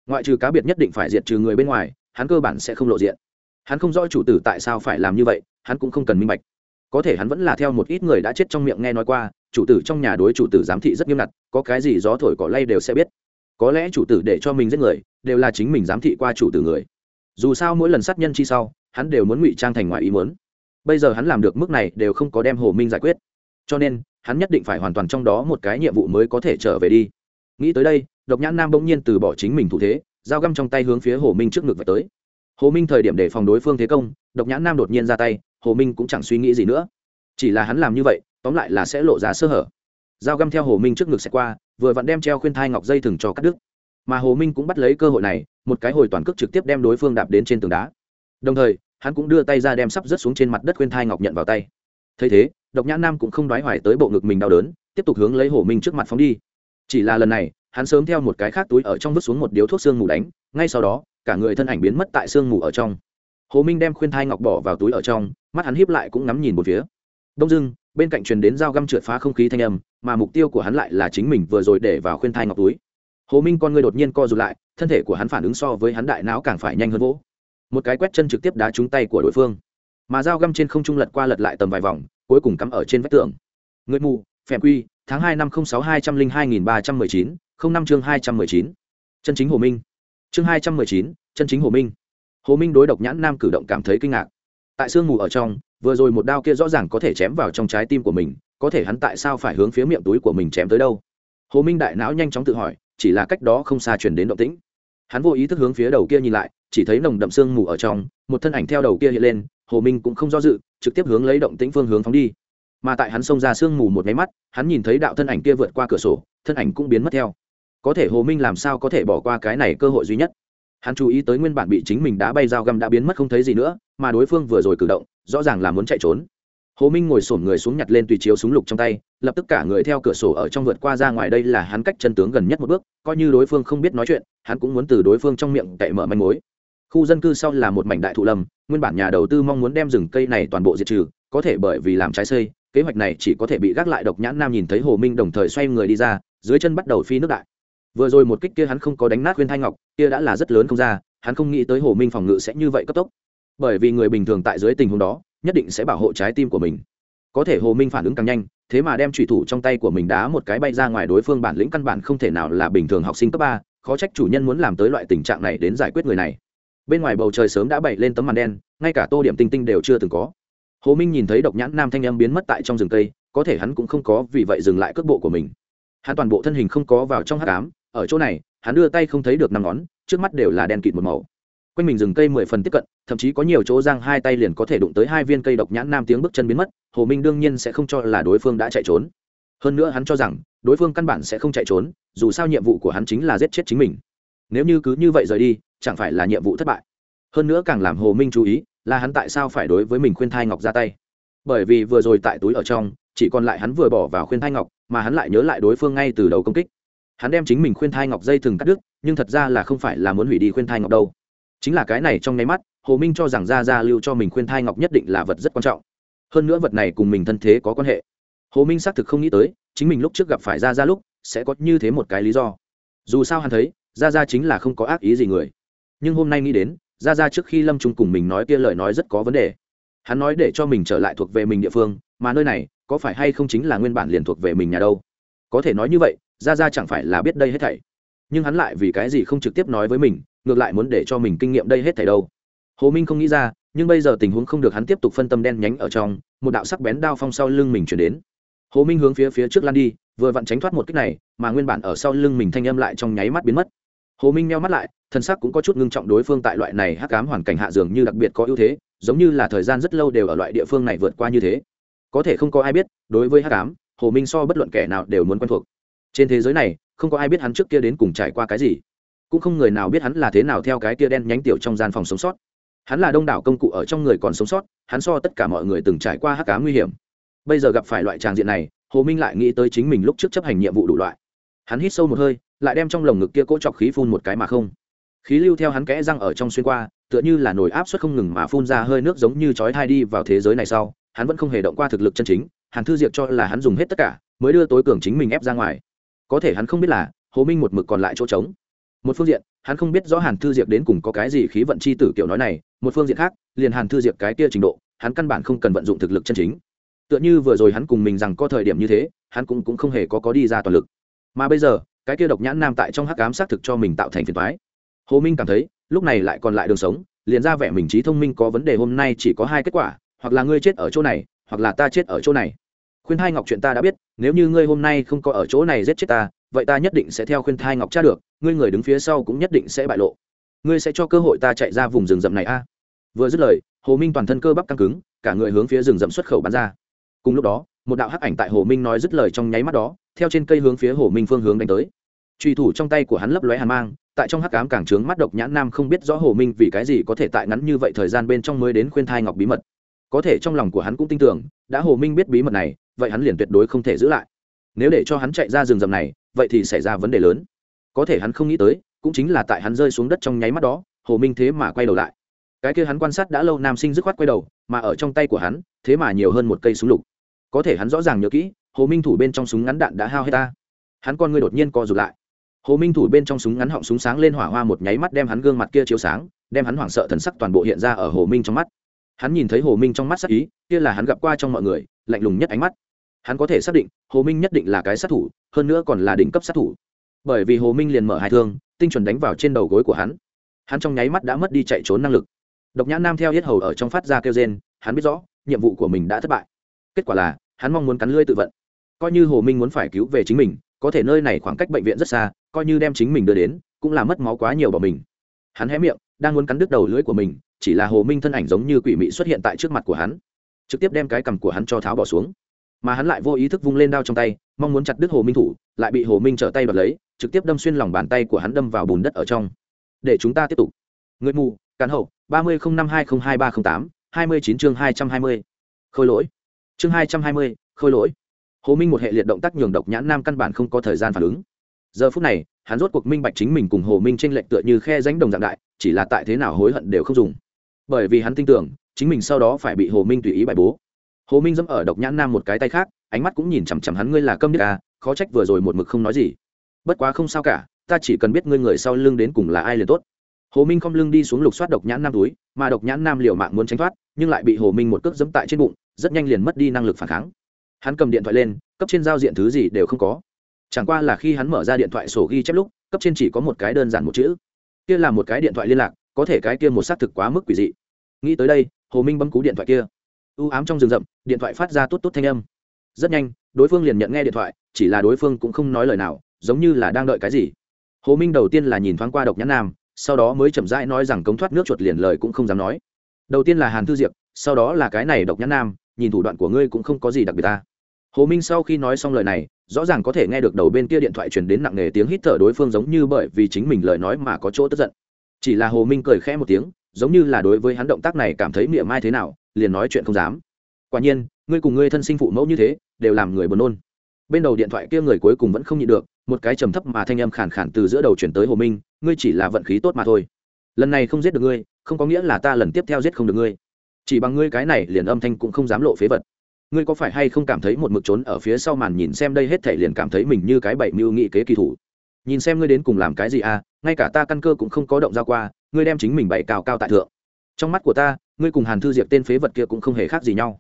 [SPEAKER 1] Ngoại trừ cá biệt nhất định phải diệt trừ người bên ngoài, hắn cơ bản sẽ không lộ diện. Hắn không rõ chủ tử tại sao phải làm như vậy, hắn cũng không cần minh bạch. Có thể hắn vẫn là theo một ít người đã chết trong miệng nghe nói qua chủ tử trong nhà đối chủ tử giám thị rất nghiêm ngặt, có cái gì gió thổi cỏ lay đều sẽ biết. Có lẽ chủ tử để cho mình giết người, đều là chính mình giám thị qua chủ tử người. Dù sao mỗi lần sát nhân chi sau, hắn đều muốn ngụy trang thành ngoài ý muốn. Bây giờ hắn làm được mức này đều không có đem hồ minh giải quyết. Cho nên, hắn nhất định phải hoàn toàn trong đó một cái nhiệm vụ mới có thể trở về đi. Nghĩ tới đây, độc nhãn nam bỗng nhiên từ bỏ chính mình thủ thế, dao găm trong tay hướng phía hồ minh trước ngực và tới. Hồ minh thời điểm để phòng đối phương thế công, độc nhãn nam đột nhiên ra tay, hồ minh cũng chẳng suy nghĩ gì nữa chỉ là hắn làm như vậy, tóm lại là sẽ lộ ra sơ hở. Dao găm theo hồ minh trước ngực sẽ qua, vừa vặn đem treo khuyên thai ngọc dây thừng cho cắt đứt. Mà hồ minh cũng bắt lấy cơ hội này, một cái hồi toàn cước trực tiếp đem đối phương đạp đến trên tường đá. Đồng thời, hắn cũng đưa tay ra đem sắp rớt xuống trên mặt đất khuyên thai ngọc nhận vào tay. Thấy thế, độc nhãn nam cũng không đoái hoài tới bộ ngực mình đau đớn, tiếp tục hướng lấy hồ minh trước mặt phóng đi. Chỉ là lần này, hắn sớm theo một cái khác túi ở trong vứt xuống một điếu thuốc xương mù đánh, ngay sau đó, cả người thân ảnh biến mất tại xương mù ở trong. Hồ minh đem khuyên thai ngọc bỏ vào túi ở trong, mắt hắn hiếp lại cũng ngắm nhìn một phía đông dưng bên cạnh truyền đến dao găm trượt phá không khí thanh âm, mà mục tiêu của hắn lại là chính mình vừa rồi để vào khuyên thai ngọc túi. Hồ minh con người đột nhiên co rụt lại, thân thể của hắn phản ứng so với hắn đại não càng phải nhanh hơn vỗ. Một cái quét chân trực tiếp đá trúng tay của đối phương. Mà dao găm trên không trung lật qua lật lại tầm vài vòng, cuối cùng cắm ở trên vách tường. Người mù, phèm quy, tháng hai năm không sáu hai trăm linh hai nghìn ba trăm mười chín, không năm chương hai trăm mười chín. Chân chính hồ minh. Chương hai trăm mười chín, chân chính hồ minh. Hồ minh đối độc nhãn nam cử động cảm thấy kinh ngạc tại sương mù ở trong, vừa rồi một đao kia rõ ràng có thể chém vào trong trái tim của mình, có thể hắn tại sao phải hướng phía miệng túi của mình chém tới đâu? Hồ minh đại não nhanh chóng tự hỏi, chỉ là cách đó không xa chuyển đến động tĩnh. Hắn vô ý thức hướng phía đầu kia nhìn lại, chỉ thấy nồng đậm sương mù ở trong, một thân ảnh theo đầu kia hiện lên, hồ minh cũng không do dự, trực tiếp hướng lấy động tĩnh phương hướng phóng đi. Mà tại hắn xông ra sương mù một máy mắt, hắn nhìn thấy đạo thân ảnh kia vượt qua cửa sổ, thân ảnh cũng biến mất theo. Có thể hồ minh làm sao có thể bỏ qua cái này cơ hội duy nhất? Hắn chú ý tới nguyên bản bị chính mình đã bay dao găm đã biến mất không thấy gì nữa, mà đối phương vừa rồi cử động, rõ ràng là muốn chạy trốn. Hồ minh ngồi sổm người xuống nhặt lên tùy chiếu súng lục trong tay, lập tức cả người theo cửa sổ ở trong vượt qua ra ngoài, đây là hắn cách chân tướng gần nhất một bước, coi như đối phương không biết nói chuyện, hắn cũng muốn từ đối phương trong miệng cậy mở manh mối. Khu dân cư sau là một mảnh đại thụ lâm nguyên bản nhà đầu tư mong muốn đem rừng cây này toàn bộ diệt trừ, có thể bởi vì làm trái xây, kế hoạch này chỉ có thể bị gác lại độc nhãn nam nhìn thấy hồ minh đồng thời xoay người đi ra, dưới chân bắt đầu phi nước đại vừa rồi một kích kia hắn không có đánh nát khuyên thanh ngọc, kia đã là rất lớn không ra, hắn không nghĩ tới hồ minh phòng ngự sẽ như vậy cấp tốc. Bởi vì người bình thường tại dưới tình huống đó, nhất định sẽ bảo hộ trái tim của mình. Có thể hồ minh phản ứng càng nhanh, thế mà đem trùy thủ trong tay của mình đá một cái bay ra ngoài đối phương bản lĩnh căn bản không thể nào là bình thường học sinh cấp ba, khó trách chủ nhân muốn làm tới loại tình trạng này đến giải quyết người này. Bên ngoài bầu trời sớm đã bậy lên tấm màn đen, ngay cả tô điểm tinh tinh đều chưa từng có. Hồ minh nhìn thấy độc nhãn nam thanh em biến mất tại trong rừng cây, có thể hắn cũng không có vì vậy dừng lại cước bộ của mình. Hắn toàn bộ thân hình không có vào trong hát cám ở chỗ này, hắn đưa tay không thấy được năm ngón, trước mắt đều là đen kịt một màu. Quanh mình rừng cây mười phần tiếp cận, thậm chí có nhiều chỗ giang hai tay liền có thể đụng tới hai viên cây độc nhãn nam tiếng bước chân biến mất, hồ minh đương nhiên sẽ không cho là đối phương đã chạy trốn. Hơn nữa hắn cho rằng, đối phương căn bản sẽ không chạy trốn, dù sao nhiệm vụ của hắn chính là giết chết chính mình. Nếu như cứ như vậy rời đi, chẳng phải là nhiệm vụ thất bại. Hơn nữa càng làm hồ minh chú ý, là hắn tại sao phải đối với mình khuyên thai ngọc ra tay. Bởi vì vừa rồi tại túi ở trong, chỉ còn lại hắn vừa bỏ vào khuyên thai ngọc, mà hắn lại nhớ lại đối phương ngay từ đầu công kích hắn đem chính mình khuyên thai ngọc dây thừng cắt đứt, nhưng thật ra là không phải là muốn hủy đi khuyên thai ngọc đâu. Chính là cái này trong nháy mắt, hồ minh cho rằng ra ra lưu cho mình khuyên thai ngọc nhất định là vật rất quan trọng. Hơn nữa vật này cùng mình thân thế có quan hệ. Hồ minh xác thực không nghĩ tới, chính mình lúc trước gặp phải ra ra lúc, sẽ có như thế một cái lý do. Dù sao hắn thấy ra ra chính là không có ác ý gì người. Nhưng hôm nay nghĩ đến ra ra trước khi lâm trung cùng mình nói kia lời nói rất có vấn đề. Hắn nói để cho mình trở lại thuộc về mình địa phương, mà nơi này, có phải hay không chính là nguyên bản liền thuộc về mình nhà đâu? Có thể nói như vậy ra ra chẳng phải là biết đây hết thảy. Nhưng hắn lại vì cái gì không trực tiếp nói với mình, ngược lại muốn để cho mình kinh nghiệm đây hết thảy đâu. Hồ minh không nghĩ ra, nhưng bây giờ tình huống không được hắn tiếp tục phân tâm đen nhánh ở trong, một đạo sắc bén đao phong sau lưng mình chuyển đến. Hồ minh hướng phía phía trước lan đi, vừa vặn tránh thoát một cách này, mà nguyên bản ở sau lưng mình thanh âm lại trong nháy mắt biến mất. Hồ minh meo mắt lại thân sắc cũng có chút ngưng trọng đối phương tại loại này hắc cám hoàn cảnh hạ dường như đặc biệt có ưu thế, giống như là thời gian rất lâu đều ở loại địa phương này vượt qua như thế. Có thể không có ai biết, đối với hắc cám hồ minh so bất luận kẻ nào đều muốn quen thuộc trên thế giới này, không có ai biết hắn trước kia đến cùng trải qua cái gì. Cũng không người nào biết hắn là thế nào theo cái kia đen nhánh tiểu trong gian phòng sống sót. Hắn là đông đảo công cụ ở trong người còn sống sót, hắn so tất cả mọi người từng trải qua hắc cá nguy hiểm. Bây giờ gặp phải loại tràng diện này, hồ minh lại nghĩ tới chính mình lúc trước chấp hành nhiệm vụ đủ loại. Hắn hít sâu một hơi, lại đem trong lồng ngực kia cỗ chọc khí phun một cái mà không. Khí lưu theo hắn kẽ răng ở trong xuyên qua, tựa như là nồi áp suất không ngừng mà phun ra hơi nước giống như chói thai đi vào thế giới này sau, hắn vẫn không hề động qua thực lực chân chính, hàn thư diệt cho là hắn dùng hết tất cả, mới đưa tối cường chính mình ép ra ngoài có thể hắn không biết là hồ minh một mực còn lại chỗ trống. Một phương diện hắn không biết rõ hàn thư diệp đến cùng có cái gì khí vận c h i tử kiểu nói này một phương diện khác liền hàn thư diệp cái kia trình độ hắn căn bản không cần vận dụng thực lực chân chính. Tựa như vừa rồi hắn cùng mình rằng có thời điểm như thế hắn cũng, cũng không hề có có đi ra toàn lực. Mà bây giờ cái kia độc nhãn nam tại trong hắc cám xác thực cho mình tạo thành phiền thoái hồ minh cảm thấy lúc này lại còn lại đường sống liền ra vẻ mình trí thông minh có vấn đề hôm nay chỉ có hai kết quả hoặc là ngươi chết ở chỗ này hoặc là ta chết ở chỗ này khuyên thai ngọc chuyện ta đã biết, nếu như ngươi hôm nay không có ở chỗ này giết chết ta, vậy ta nhất định sẽ theo khuyên thai ngọc tra được, ngươi người đứng phía sau cũng nhất định sẽ bại lộ. Ngươi sẽ cho cơ hội ta chạy ra vùng rừng rậm này a. À. Vừa dứt lời, hồ minh toàn thân cơ bắp căng cứng, cả người hướng phía rừng rậm xuất khẩu bắn ra. Cùng lúc đó, một đạo hắc ảnh tại hồ minh nói dứt lời trong nháy mắt đó, theo trên cây hướng phía hồ minh phương hướng đánh tới. Truy thủ trong tay của hắn lấp lóe hàn mang, tại trong hắc cám càng trướng mắt độc nhãn nam không biết rõ hồ minh vì cái gì có thể tại ngắn như vậy thời gian bên trong mới đến khuyên thai ngọc bí mật có thể trong lòng của hắn cũng tin tưởng, đã hồ minh biết bí mật này, vậy hắn liền tuyệt đối không thể giữ lại. Nếu để cho hắn chạy ra rừng rậm này, vậy thì xảy ra vấn đề lớn. Có thể hắn không nghĩ tới, cũng chính là tại hắn rơi xuống đất trong nháy mắt đó, hồ minh thế mà quay đầu lại. Cái kia hắn quan sát đã lâu nam sinh dứt khoát quay đầu, mà ở trong tay của hắn, thế mà nhiều hơn một cây súng lục. Có thể hắn rõ ràng nhớ kỹ, hồ minh thủ bên trong súng ngắn đạn đã hao hết ta. Hắn con ngươi đột nhiên co rụt lại. Hồ minh thủ bên trong súng ngắn họng súng sáng lên hỏa hoa một nháy mắt đem hắn gương mặt kia chiếu sáng, đem hắn hoảng sợ thần sắc toàn bộ hiện ra ở hồ minh trong mắt hắn nhìn thấy hồ minh trong mắt sắc ý, kia là hắn gặp qua trong mọi người, lạnh lùng nhất ánh mắt. Hắn có thể xác định, hồ minh nhất định là cái sát thủ, hơn nữa còn là đỉnh cấp sát thủ. Bởi vì hồ minh liền mở hai thương, tinh chuẩn đánh vào trên đầu gối của hắn. Hắn trong nháy mắt đã mất đi chạy trốn năng lực. Độc nhãn nam theo yết hầu ở trong phát ra kêu gen hắn biết rõ, nhiệm vụ của mình đã thất bại. Kết quả là, hắn mong muốn cắn lưỡi tự vận. Coi như hồ minh muốn phải cứu về chính mình, có thể nơi này khoảng cách bệnh viện rất xa, coi như đem chính mình đưa đến, cũng là mất máu quá nhiều bỏ mình. Hắn hé miệng, đang muốn cắn đứt đầu lưỡi của mình chỉ là hồ minh thân ảnh giống như quỷ mị xuất hiện tại trước mặt của hắn, trực tiếp đem cái cằm của hắn cho tháo bỏ xuống. Mà hắn lại vô ý thức vung lên đao trong tay, mong muốn chặt đứt hồ minh thủ, lại bị hồ minh trở tay bật lấy, trực tiếp đâm xuyên lòng bàn tay của hắn đâm vào bùn đất ở trong. Để chúng ta tiếp tục. Người mù cán hậu, ba mươi năm hai nghìn hai ba t r ă n h tám, hai mươi chín chương hai trăm hai mươi. Khôi lỗi. Chương hai trăm hai mươi, khôi lỗi. Hồ minh một hệ liệt động tác nhường độc nhãn nam căn bản không có thời gian phản ứng. Giờ phút này, hắn rốt cuộc minh bạch chính mình cùng hồ minh tranh lệch tựa như khe ránh đồng dạng đại, chỉ là tại thế nào hối hận đều không dùng bởi vì hắn tin tưởng, chính mình sau đó phải bị hồ minh tùy ý bài bố. Hồ minh dẫm ở độc nhãn nam một cái tay khác, ánh mắt cũng nhìn chằm chằm hắn, ngươi là câm điếc à khó trách vừa rồi một mực không nói gì. Bất quá không sao cả, ta chỉ cần biết ngươi người sau lưng đến cùng là ai liền tốt. Hồ minh không lưng đi xuống lục soát độc nhãn nam túi, mà độc nhãn nam liều mạng muốn tránh thoát, nhưng lại bị hồ minh một cước dẫm tại trên bụng, rất nhanh liền mất đi năng lực phản kháng. Hắn cầm điện thoại lên, cấp trên giao diện thứ gì đều không có. Chẳng qua là khi hắn mở ra điện thoại sổ ghi chép lúc, cấp trên chỉ có một cái đơn giản một chữ. Kia là một cái điện thoại liên lạc có thể cái kia một xác thực quá mức quỷ dị. Nghĩ tới đây, hồ minh bấm cú điện thoại kia. U ám trong rừng rậm, điện thoại phát ra tốt tốt thanh âm. Rất nhanh, đối phương liền nhận nghe điện thoại, chỉ là đối phương cũng không nói lời nào, giống như là đang đợi cái gì. Hồ minh đầu tiên là nhìn thoáng qua độc nhãn nam, sau đó mới chậm rãi nói rằng cống thoát nước chuột liền lời cũng không dám nói. Đầu tiên là hàn thư diệp, sau đó là cái này độc nhãn nam, nhìn thủ đoạn của ngươi cũng không có gì đặc biệt ta. Hồ minh sau khi nói xong lời này, rõ ràng có thể nghe được đầu bên kia điện thoại truyền đến nặng nề tiếng hít thở đối phương giống như bởi vì chính mình lời nói mà có chỗ tức giận chỉ là hồ minh cười khẽ một tiếng, giống như là đối với hắn động tác này cảm thấy miệng mai thế nào, liền nói chuyện không dám. Quả nhiên, ngươi cùng ngươi thân sinh phụ mẫu như thế, đều làm người buồn nôn. Bên đầu điện thoại kia người cuối cùng vẫn không nhịn được, một cái trầm thấp mà thanh âm khàn khàn từ giữa đầu chuyển tới hồ minh, ngươi chỉ là vận khí tốt mà thôi. Lần này không giết được ngươi, không có nghĩa là ta lần tiếp theo giết không được ngươi. Chỉ bằng ngươi cái này liền âm thanh cũng không dám lộ phế vật. Ngươi có phải hay không cảm thấy một mực trốn ở phía sau màn nhìn xem đây hết thể liền cảm thấy mình như cái bảy mưu nghị kế kỳ thủ? Nhìn xem ngươi đến cùng làm cái gì à ngay cả ta căn cơ cũng không có động ra qua, ngươi đem chính mình bày cao cao tại thượng. Trong mắt của ta, ngươi cùng hàn thư diệp tên phế vật kia cũng không hề khác gì nhau.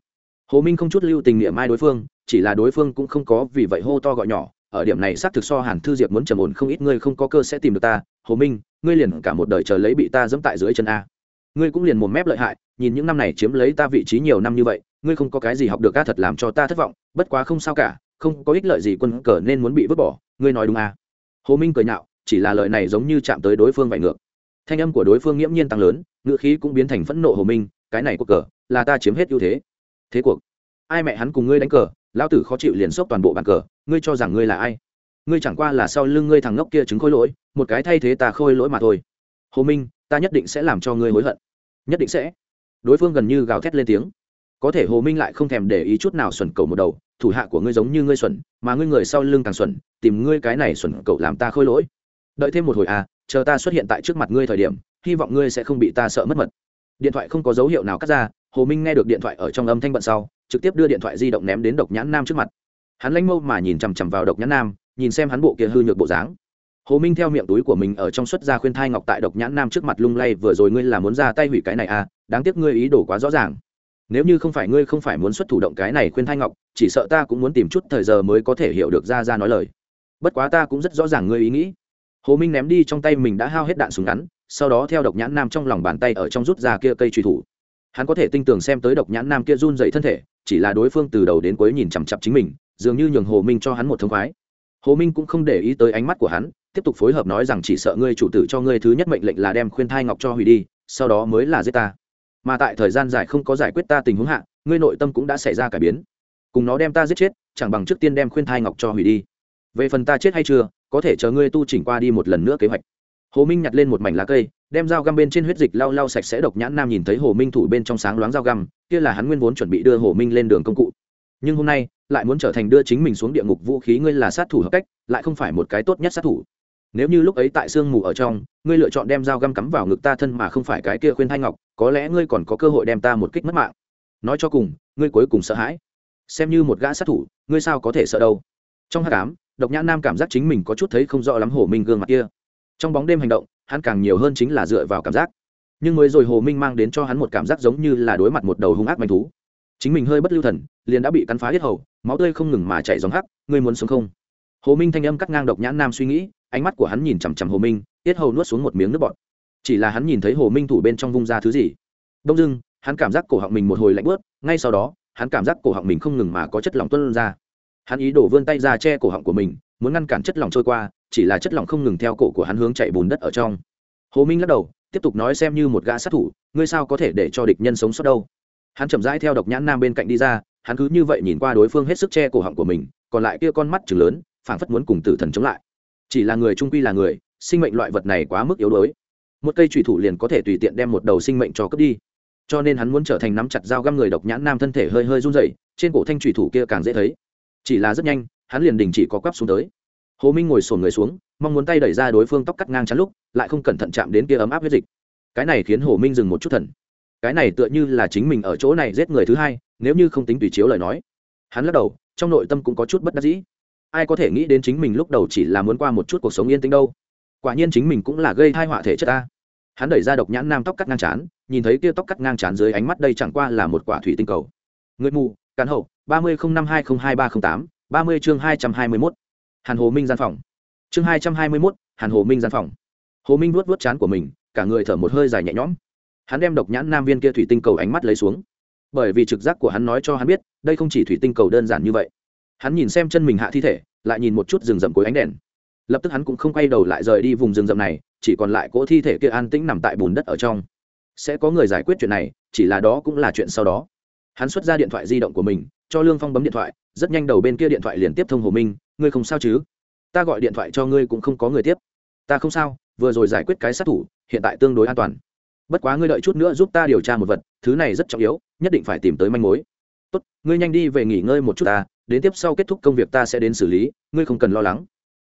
[SPEAKER 1] Hồ minh không chút lưu tình niệm mai đối phương, chỉ là đối phương cũng không có vì vậy hô to gọi nhỏ. Ở điểm này xác thực so hàn thư diệp muốn trầm ổn không ít, ngươi không có cơ sẽ tìm được ta. Hồ minh, ngươi liền cả một đời chờ lấy bị ta dẫm tại dưới chân a. Ngươi cũng liền một mép lợi hại, nhìn những năm này chiếm lấy ta vị trí nhiều năm như vậy, ngươi không có cái gì học được ca thật làm cho ta thất vọng, bất quá không sao cả, không có ích lợi gì quân cờ nên muốn bị vứt bỏ, ngươi nói đúng à. hồ minh cười nhạo chỉ là lời này giống như chạm tới đối phương vải ngược. Thanh âm của đối phương nghiễm nhiên tăng lớn, ngữ khí cũng biến thành phẫn nộ hồ minh, cái này cuộc cờ, là ta chiếm hết ưu thế. Thế cuộc, ai mẹ hắn cùng ngươi đánh cờ, lão tử khó chịu liền xốc toàn bộ bàn cờ, ngươi cho rằng ngươi là ai? Ngươi chẳng qua là sau lưng ngươi thằng ngốc kia chứng khôi lỗi, một cái thay thế ta khôi lỗi mà thôi. Hồ minh, ta nhất định sẽ làm cho ngươi hối hận. Nhất định sẽ. Đối phương gần như gào thét lên tiếng. Có thể hồ minh lại không thèm để ý chút nào xuẩn cầu một đầu, thủ hạ của ngươi giống như ngươi xuẩn, mà ngươi người sau lưng càng xuẩn, tìm ngươi cái này xuẩn cầu làm ta khôi lỗi đợi thêm một hồi à chờ ta xuất hiện tại trước mặt ngươi thời điểm, hy vọng ngươi sẽ không bị ta sợ mất mật. Điện thoại không có dấu hiệu nào cắt ra, hồ minh nghe được điện thoại ở trong âm thanh bận sau, trực tiếp đưa điện thoại di động ném đến độc nhãn nam trước mặt. Hắn lanh mâu mà nhìn chằm chằm vào độc nhãn nam, nhìn xem hắn bộ kia hư nhược bộ dáng. Hồ minh theo miệng túi của mình ở trong xuất ra khuyên thai ngọc tại độc nhãn nam trước mặt lung lay, vừa rồi ngươi là muốn ra tay hủy cái này à đáng tiếc ngươi ý đồ quá rõ ràng. Nếu như không phải ngươi không phải muốn xuất thủ động cái này khuyên thai ngọc, chỉ sợ ta cũng muốn tìm chút thời giờ mới có thể hiểu được ra ra nói lời. Bất quá ta cũng rất rõ ràng ngươi ý nghĩ hồ minh ném đi trong tay mình đã hao hết đạn súng ngắn, sau đó theo độc nhãn nam trong lòng bàn tay ở trong rút ra kia cây truy thủ. Hắn có thể tinh tường xem tới độc nhãn nam kia run dậy thân thể, chỉ là đối phương từ đầu đến cuối nhìn chằm chặp chính mình, dường như nhường hồ minh cho hắn một thông khoái. Hồ minh cũng không để ý tới ánh mắt của hắn, tiếp tục phối hợp nói rằng chỉ sợ ngươi chủ tử cho ngươi thứ nhất mệnh lệnh là đem khuyên thai ngọc cho hủy đi, sau đó mới là giết ta. Mà tại thời gian dài không có giải quyết ta tình huống hạ, ngươi nội tâm cũng đã xảy ra cải biến. Cùng nó đem ta giết chết, chẳng bằng trước tiên đem khuyên thai ngọc cho hủy đi. Về phần ta chết hay chưa có thể chờ ngươi tu chỉnh qua đi một lần nữa kế hoạch. Hồ minh nhặt lên một mảnh lá cây, đem dao găm bên trên huyết dịch lau lau sạch sẽ độc nhãn nam nhìn thấy hồ minh thủ bên trong sáng loáng dao găm, kia là hắn nguyên vốn chuẩn bị đưa hồ minh lên đường công cụ. Nhưng hôm nay, lại muốn trở thành đưa chính mình xuống địa ngục vũ khí ngươi là sát thủ hợp cách, lại không phải một cái tốt nhất sát thủ. Nếu như lúc ấy tại sương mù ở trong, ngươi lựa chọn đem dao găm cắm vào ngực ta thân mà không phải cái kia khuyên thanh ngọc, có lẽ ngươi còn có cơ hội đem ta một kích mất mạng. Nói cho cùng, ngươi cuối cùng sợ hãi. Xem như một gã sát thủ, ngươi sao có thể sợ đâu? Trong hát cám độc nhã nam cảm giác chính mình có chút thấy không rõ lắm hồ minh gương mặt kia. Trong bóng đêm hành động, hắn càng nhiều hơn chính là dựa vào cảm giác. Nhưng mới rồi hồ minh mang đến cho hắn một cảm giác giống như là đối mặt một đầu hung ác manh thú. Chính mình hơi bất lưu thần, liền đã bị cắn phá hết hầu, máu tươi không ngừng mà chảy dòng hắc, ngươi muốn sống không? Hồ minh thanh âm cắt ngang độc nhãn nam suy nghĩ, ánh mắt của hắn nhìn chằm chằm hồ minh, tiết hầu nuốt xuống một miếng nước bọt. Chỉ là hắn nhìn thấy hồ minh thủ bên trong vung ra thứ gì. Đông dưng hắn cảm giác cổ họng mình một hồi lạnh bớt ngay sau đó, hắn cảm giác cổ họng mình không ngừng mà có chất lỏng tuân ra hắn ý đổ vươn tay ra che cổ họng của mình, muốn ngăn cản chất lỏng trôi qua, chỉ là chất lỏng không ngừng theo cổ của hắn hướng chạy bùn đất ở trong. Hồ minh lắc đầu, tiếp tục nói xem như một gã sát thủ, ngươi sao có thể để cho địch nhân sống sót đâu? Hắn chậm rãi theo độc nhãn nam bên cạnh đi ra, hắn cứ như vậy nhìn qua đối phương hết sức che cổ họng của mình, còn lại kia con mắt chừng lớn, phảng phất muốn cùng tử thần chống lại. Chỉ là người trung quy là người, sinh mệnh loại vật này quá mức yếu đuối. Một cây trùy thủ liền có thể tùy tiện đem một đầu sinh mệnh cho cướp đi. Cho nên hắn muốn trở thành nắm chặt dao găm người độc nhãn nam thân thể hơi hơi run rẩy, trên cổ thanh trùy thủ kia càng dễ thấy chỉ là rất nhanh, hắn liền đình chỉ có quắp xuống tới. Hồ minh ngồi sồn người xuống, mong muốn tay đẩy ra đối phương tóc cắt ngang chắn lúc, lại không cẩn thận chạm đến kia ấm áp huyết dịch. Cái này khiến hồ minh dừng một chút thần. Cái này tựa như là chính mình ở chỗ này giết người thứ hai, nếu như không tính tùy chiếu lời nói. Hắn lắc đầu, trong nội tâm cũng có chút bất đắc dĩ. Ai có thể nghĩ đến chính mình lúc đầu chỉ là muốn qua một chút cuộc sống yên tĩnh đâu? Quả nhiên chính mình cũng là gây thai họa thể chất ta. Hắn đẩy ra độc nhãn nam tóc cắt ngang chán, nhìn thấy kia tóc cắt ngang chán dưới ánh mắt đây chẳng qua là một quả thủy tinh cầu. Người mù cán hậu, ba mươi năm hai nghìn hai ba không tám, ba mươi chương hai trăm hai mươi mốt. Hàn hồ minh gian phòng. Chương hai trăm hai mươi mốt, hàn hồ minh gian phòng. Hồ minh vuốt vuốt chán của mình, cả người thở một hơi dài nhẹ nhõm. Hắn đem độc nhãn nam viên kia thủy tinh cầu ánh mắt lấy xuống. Bởi vì trực giác của hắn nói cho hắn biết, đây không chỉ thủy tinh cầu đơn giản như vậy. Hắn nhìn xem chân mình hạ thi thể, lại nhìn một chút rừng rậm cuối ánh đèn. Lập tức hắn cũng không quay đầu lại rời đi vùng rừng rậm này, chỉ còn lại cỗ thi thể kia an tĩnh nằm tại bùn đất ở trong. Sẽ có người giải quyết chuyện này, chỉ là đó cũng là chuyện sau đó hắn xuất ra điện thoại di động của mình, cho lương phong bấm điện thoại, rất nhanh đầu bên kia điện thoại liền tiếp thông hồ minh, ngươi không sao chứ? Ta gọi điện thoại cho ngươi cũng không có người tiếp. Ta không sao, vừa rồi giải quyết cái sát thủ, hiện tại tương đối an toàn. Bất quá ngươi đợi chút nữa giúp ta điều tra một vật, thứ này rất trọng yếu, nhất định phải tìm tới manh mối. Tốt, ngươi nhanh đi về nghỉ ngơi một chút ta, đến tiếp sau kết thúc công việc ta sẽ đến xử lý, ngươi không cần lo lắng.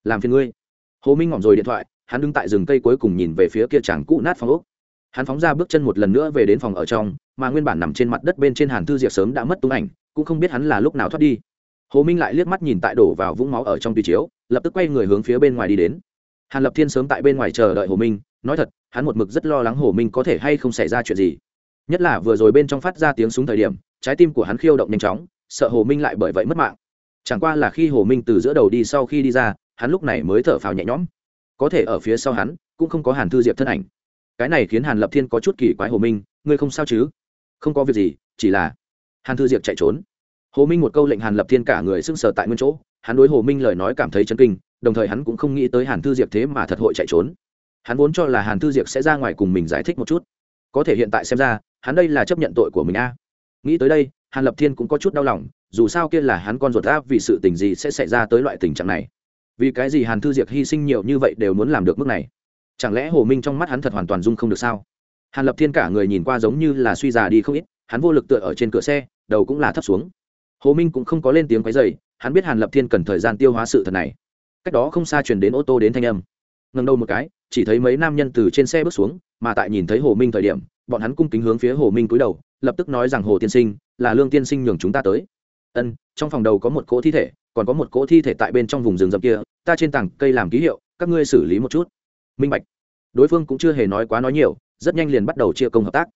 [SPEAKER 1] Làm phiền ngươi. Hồ minh ngỏm rồi điện thoại, hắn đứng tại rừng cây cuối cùng nhìn về phía kia chàng cũ nát phòng ốc. Hắn phóng ra bước chân một lần nữa về đến phòng ở trong mà nguyên bản nằm trên mặt đất bên trên hàn thư diệp sớm đã mất tung ảnh, cũng không biết hắn là lúc nào thoát đi. Hồ minh lại liếc mắt nhìn tại đổ vào vũng máu ở trong tùy chiếu, lập tức quay người hướng phía bên ngoài đi đến. Hàn lập thiên sớm tại bên ngoài chờ đợi hồ minh, nói thật, hắn một mực rất lo lắng hồ minh có thể hay không xảy ra chuyện gì. Nhất là vừa rồi bên trong phát ra tiếng súng thời điểm, trái tim của hắn khiêu động nhanh chóng, sợ hồ minh lại bởi vậy mất mạng. Chẳng qua là khi hồ minh từ giữa đầu đi sau khi đi ra, hắn lúc này mới thở phào nhẹ nhõm. Có thể ở phía sau hắn, cũng không có hàn thư diệp thân ảnh. Cái này khiến hàn lập thiên có chút kỳ quái hồ minh, ngươi không sao chứ? Không có việc gì, chỉ là hàn thư diệp chạy trốn. Hồ minh một câu lệnh hàn lập thiên cả người sưng sờ tại nguyên chỗ, hắn đối hồ minh lời nói cảm thấy chân kinh, đồng thời hắn cũng không nghĩ tới hàn thư diệp thế mà thật hội chạy trốn. Hắn vốn cho là hàn thư diệp sẽ ra ngoài cùng mình giải thích một chút. Có thể hiện tại xem ra, hắn đây là chấp nhận tội của mình a. Nghĩ tới đây, hàn lập thiên cũng có chút đau lòng, dù sao kia là hắn con ruột áp vì sự tình gì sẽ xảy ra tới loại tình trạng này? Vì cái gì hàn thư diệp hy sinh nhiều như vậy đều muốn làm được mức này? Chẳng lẽ hồ minh trong mắt hắn thật hoàn toàn dung không được sao? Hàn lập thiên cả người nhìn qua giống như là suy già đi không ít, hắn vô lực tựa ở trên cửa xe, đầu cũng là thấp xuống. Hồ minh cũng không có lên tiếng quấy dày hắn biết hàn lập thiên cần thời gian tiêu hóa sự thật này. Cách đó không xa chuyển đến ô tô đến thanh âm. Ngần đầu một cái, chỉ thấy mấy nam nhân từ trên xe bước xuống, mà tại nhìn thấy hồ minh thời điểm, bọn hắn cung kính hướng phía hồ minh cúi đầu, lập tức nói rằng, hồ tiên sinh, là lương tiên sinh nhường chúng ta tới. Ân, trong phòng đầu có một cỗ thi thể, còn có một cỗ thi thể tại bên trong vùng rừng rậm kia, ta trên tảng cây làm ký hiệu, các ngươi xử lý một chút. Minh bạch. Đối phương cũng chưa hề nói quá nói nhiều rất nhanh liền bắt đầu chia công hợp tác.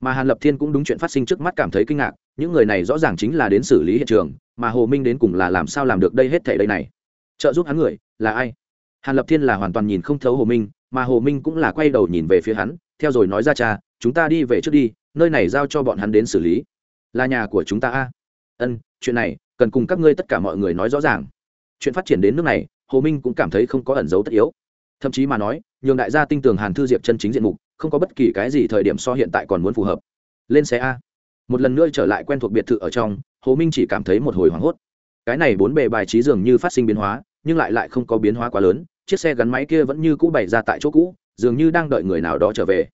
[SPEAKER 1] Mà hàn lập thiên cũng đúng chuyện phát sinh trước mắt cảm thấy kinh ngạc, những người này rõ ràng chính là đến xử lý hiện trường, mà hồ minh đến cùng là làm sao làm được đây hết thể đây này? Trợ giúp hắn người, là ai? Hàn lập thiên là hoàn toàn nhìn không thấu hồ minh, mà hồ minh cũng là quay đầu nhìn về phía hắn, theo rồi nói ra cha, chúng ta đi về trước đi, nơi này giao cho bọn hắn đến xử lý. Là nhà của chúng ta a? Ân, chuyện này, cần cùng các ngươi tất cả mọi người nói rõ ràng. Chuyện phát triển đến nước này, hồ minh cũng cảm thấy không có ẩn dấu tất yếu. Thậm chí mà nói, nhường đại gia tin tưởng hàn thư diệp chân chính diện mục không có bất kỳ cái gì thời điểm so hiện tại còn muốn phù hợp. Lên xe a. Một lần nữa trở lại quen thuộc biệt thự ở trong, hồ minh chỉ cảm thấy một hồi hoảng hốt. Cái này bốn bề bài trí dường như phát sinh biến hóa, nhưng lại lại không có biến hóa quá lớn, chiếc xe gắn máy kia vẫn như cũ bày ra tại chỗ cũ, dường như đang đợi người nào đó trở về.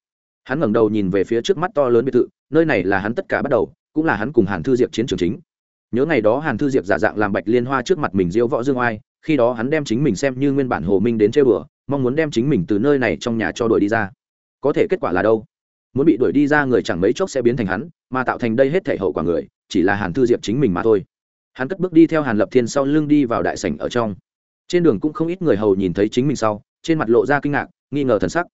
[SPEAKER 1] Hắn ngẩng đầu nhìn về phía trước mắt to lớn biệt thự, nơi này là hắn tất cả bắt đầu, cũng là hắn cùng hàn thư diệp chiến trường chính. Nhớ ngày đó hàn thư diệp giả dạng làm bạch liên hoa trước mặt mình diễu võ dương oai, khi đó hắn đem chính mình xem như nguyên bản hồ minh đến chơi bừa mong muốn đem chính mình từ nơi này trong nhà cho đuổi đi ra có thể kết quả là đâu? Muốn bị đuổi đi ra người chẳng mấy chốc sẽ biến thành hắn, mà tạo thành đây hết thể hậu quả người, chỉ là hàn thư diệp chính mình mà thôi. Hắn cất bước đi theo hàn lập thiên sau lưng đi vào đại sảnh ở trong. Trên đường cũng không ít người hầu nhìn thấy chính mình sau, trên mặt lộ ra kinh ngạc, nghi ngờ thần sắc.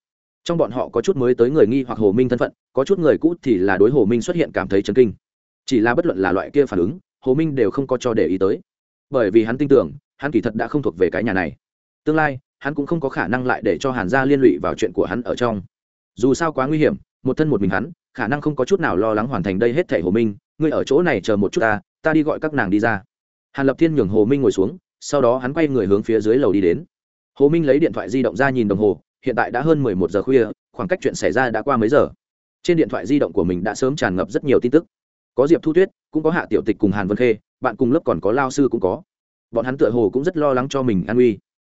[SPEAKER 1] Trong bọn họ có chút mới tới người nghi hoặc hồ minh thân phận, có chút người cũ thì là đối hồ minh xuất hiện cảm thấy chấn kinh. Chỉ là bất luận là loại kia phản ứng, hồ minh đều không có cho để ý tới. Bởi vì hắn tin tưởng, hắn kỳ thật đã không thuộc về cái nhà này. Tương lai, hắn cũng không có khả năng lại để cho hàn gia liên lụy vào chuyện của hắn ở trong dù sao quá nguy hiểm, một thân một mình hắn, khả năng không có chút nào lo lắng hoàn thành đây hết thảy hồ minh, ngươi ở chỗ này chờ một chút ta ta đi gọi các nàng đi ra. Hàn lập thiên nhường hồ minh ngồi xuống, sau đó hắn quay người hướng phía dưới lầu đi đến. Hồ minh lấy điện thoại di động ra nhìn đồng hồ, hiện tại đã hơn mười một giờ khuya, khoảng cách chuyện xảy ra đã qua mấy giờ. Trên điện thoại di động của mình đã sớm tràn ngập rất nhiều tin tức. Có diệp thu tuyết, cũng có hạ tiểu tịch cùng hàn vân khê, bạn cùng lớp còn có lao sư cũng có. Bọn hắn tựa hồ cũng rất lo lắng cho mình an uy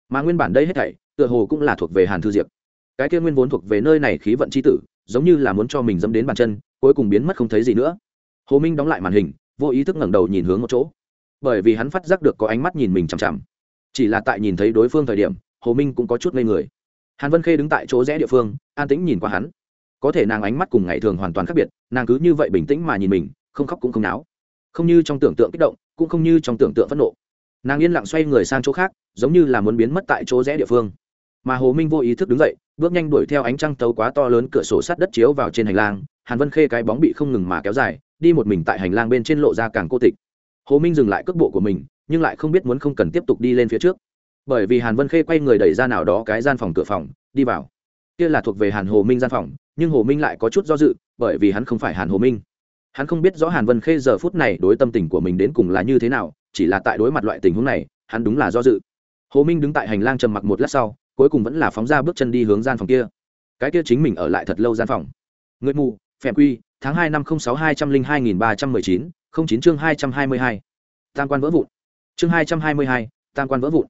[SPEAKER 1] mà nguyên bản đây hết thảy, tựa hồ cũng là thuộc về hàn thư diệp cái kia nguyên vốn thuộc về nơi này khí vận c h i tử, giống như là muốn cho mình dẫm đến bàn chân, cuối cùng biến mất không thấy gì nữa. Hồ minh đóng lại màn hình, vô ý thức ngẩng đầu nhìn hướng một chỗ. Bởi vì hắn phát giác được có ánh mắt nhìn mình chằm chằm. Chỉ là tại nhìn thấy đối phương thời điểm, hồ minh cũng có chút ngây người. Hàn vân khê đứng tại chỗ rẽ địa phương, an tĩnh nhìn qua hắn. Có thể nàng ánh mắt cùng ngày thường hoàn toàn khác biệt, nàng cứ như vậy bình tĩnh mà nhìn mình, không khóc cũng không náo. Không như trong tưởng tượng kích động, cũng không như trong tưởng tượng phẫn nộ. Nàng yên lặng xoay người sang chỗ khác, giống như là muốn biến mất tại chỗ rẽ địa phương. Mà hồ minh vô ý thức đứng dậy bước nhanh đuổi theo ánh trăng tấu quá to lớn cửa sổ sắt đất chiếu vào trên hành lang, hàn vân khê cái bóng bị không ngừng mà kéo dài, đi một mình tại hành lang bên trên lộ ra càng cô tịch. Hồ minh dừng lại cước bộ của mình, nhưng lại không biết muốn không cần tiếp tục đi lên phía trước. Bởi vì hàn vân khê quay người đẩy ra nào đó cái gian phòng cửa phòng, đi vào. Kia là thuộc về hàn hồ minh gian phòng, nhưng hồ minh lại có chút do dự, bởi vì hắn không phải hàn hồ minh. Hắn không biết rõ hàn vân khê giờ phút này đối tâm tình của mình đến cùng là như thế nào, chỉ là tại đối mặt loại tình huống này, hắn đúng là do dự. Hồ minh đứng tại hành lang trầm mặc một lát sau cuối cùng vẫn là phóng ra bước chân đi hướng gian phòng kia. Cái kia chính mình ở lại thật lâu gian phòng. Người mù, phèm quy, tháng hai năm không sáu hai trăm linh hai nghìn ba trăm mười chín, không chín chương hai trăm hai mươi hai. Tam quan vỡ vụn. Chương hai trăm hai mươi hai, tam quan vỡ vụn.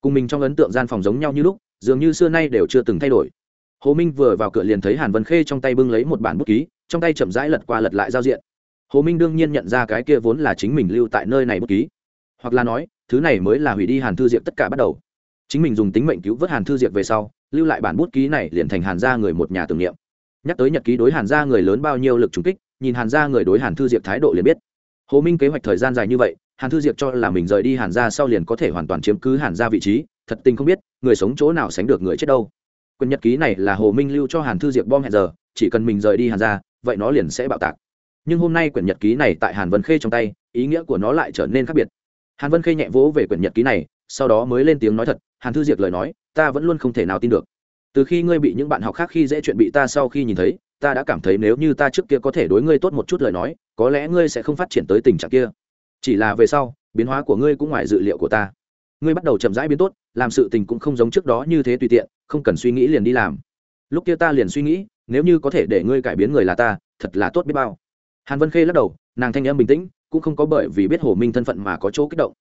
[SPEAKER 1] Cùng mình trong ấn tượng gian phòng giống nhau như lúc, dường như xưa nay đều chưa từng thay đổi. Hồ minh vừa vào cửa liền thấy hàn vân khê trong tay bưng lấy một bản bút ký, trong tay chậm rãi lật qua lật lại giao diện. Hồ minh đương nhiên nhận ra cái kia vốn là chính mình lưu tại nơi này bút ký. Hoặc là nói, thứ này mới là hủy đi hàn thư diệp tất cả bắt đầu chính mình dùng tính mệnh cứu vớt hàn thư diệp về sau, lưu lại bản bút ký này liền thành hàn gia người một nhà tưởng niệm. Nhắc tới nhật ký đối hàn gia người lớn bao nhiêu lực trùng kích, nhìn hàn gia người đối hàn thư diệp thái độ liền biết. Hồ minh kế hoạch thời gian dài như vậy, hàn thư diệp cho là mình rời đi hàn gia sau liền có thể hoàn toàn chiếm cứ hàn gia vị trí, thật tình không biết, người sống chỗ nào sánh được người chết đâu. Quyền nhật ký này là hồ minh lưu cho hàn thư diệp bom hẹn giờ, chỉ cần mình rời đi hàn gia, vậy nó liền sẽ bạo tạc. Nhưng hôm nay quyển nhật ký này tại hàn vân khê trong tay, ý nghĩa của nó lại trở nên khác biệt. Hàn vân khê nhẹ vỗ về quyển nhật ký này sau đó mới lên tiếng nói thật, hàn thư diệc lời nói, ta vẫn luôn không thể nào tin được. Từ khi ngươi bị những bạn học khác khi dễ chuyện bị ta sau khi nhìn thấy, ta đã cảm thấy nếu như ta trước kia có thể đối ngươi tốt một chút lời nói, có lẽ ngươi sẽ không phát triển tới tình trạng kia. Chỉ là về sau, biến hóa của ngươi cũng ngoài dự liệu của ta. Ngươi bắt đầu chậm rãi biến tốt, làm sự tình cũng không giống trước đó như thế tùy tiện, không cần suy nghĩ liền đi làm. Lúc kia ta liền suy nghĩ, nếu như có thể để ngươi cải biến người là ta, thật là tốt biết bao. Hàn vân khê lắc đầu, nàng thanh em bình tĩnh, cũng không có bởi vì biết hồ minh thân phận mà có chỗ kích động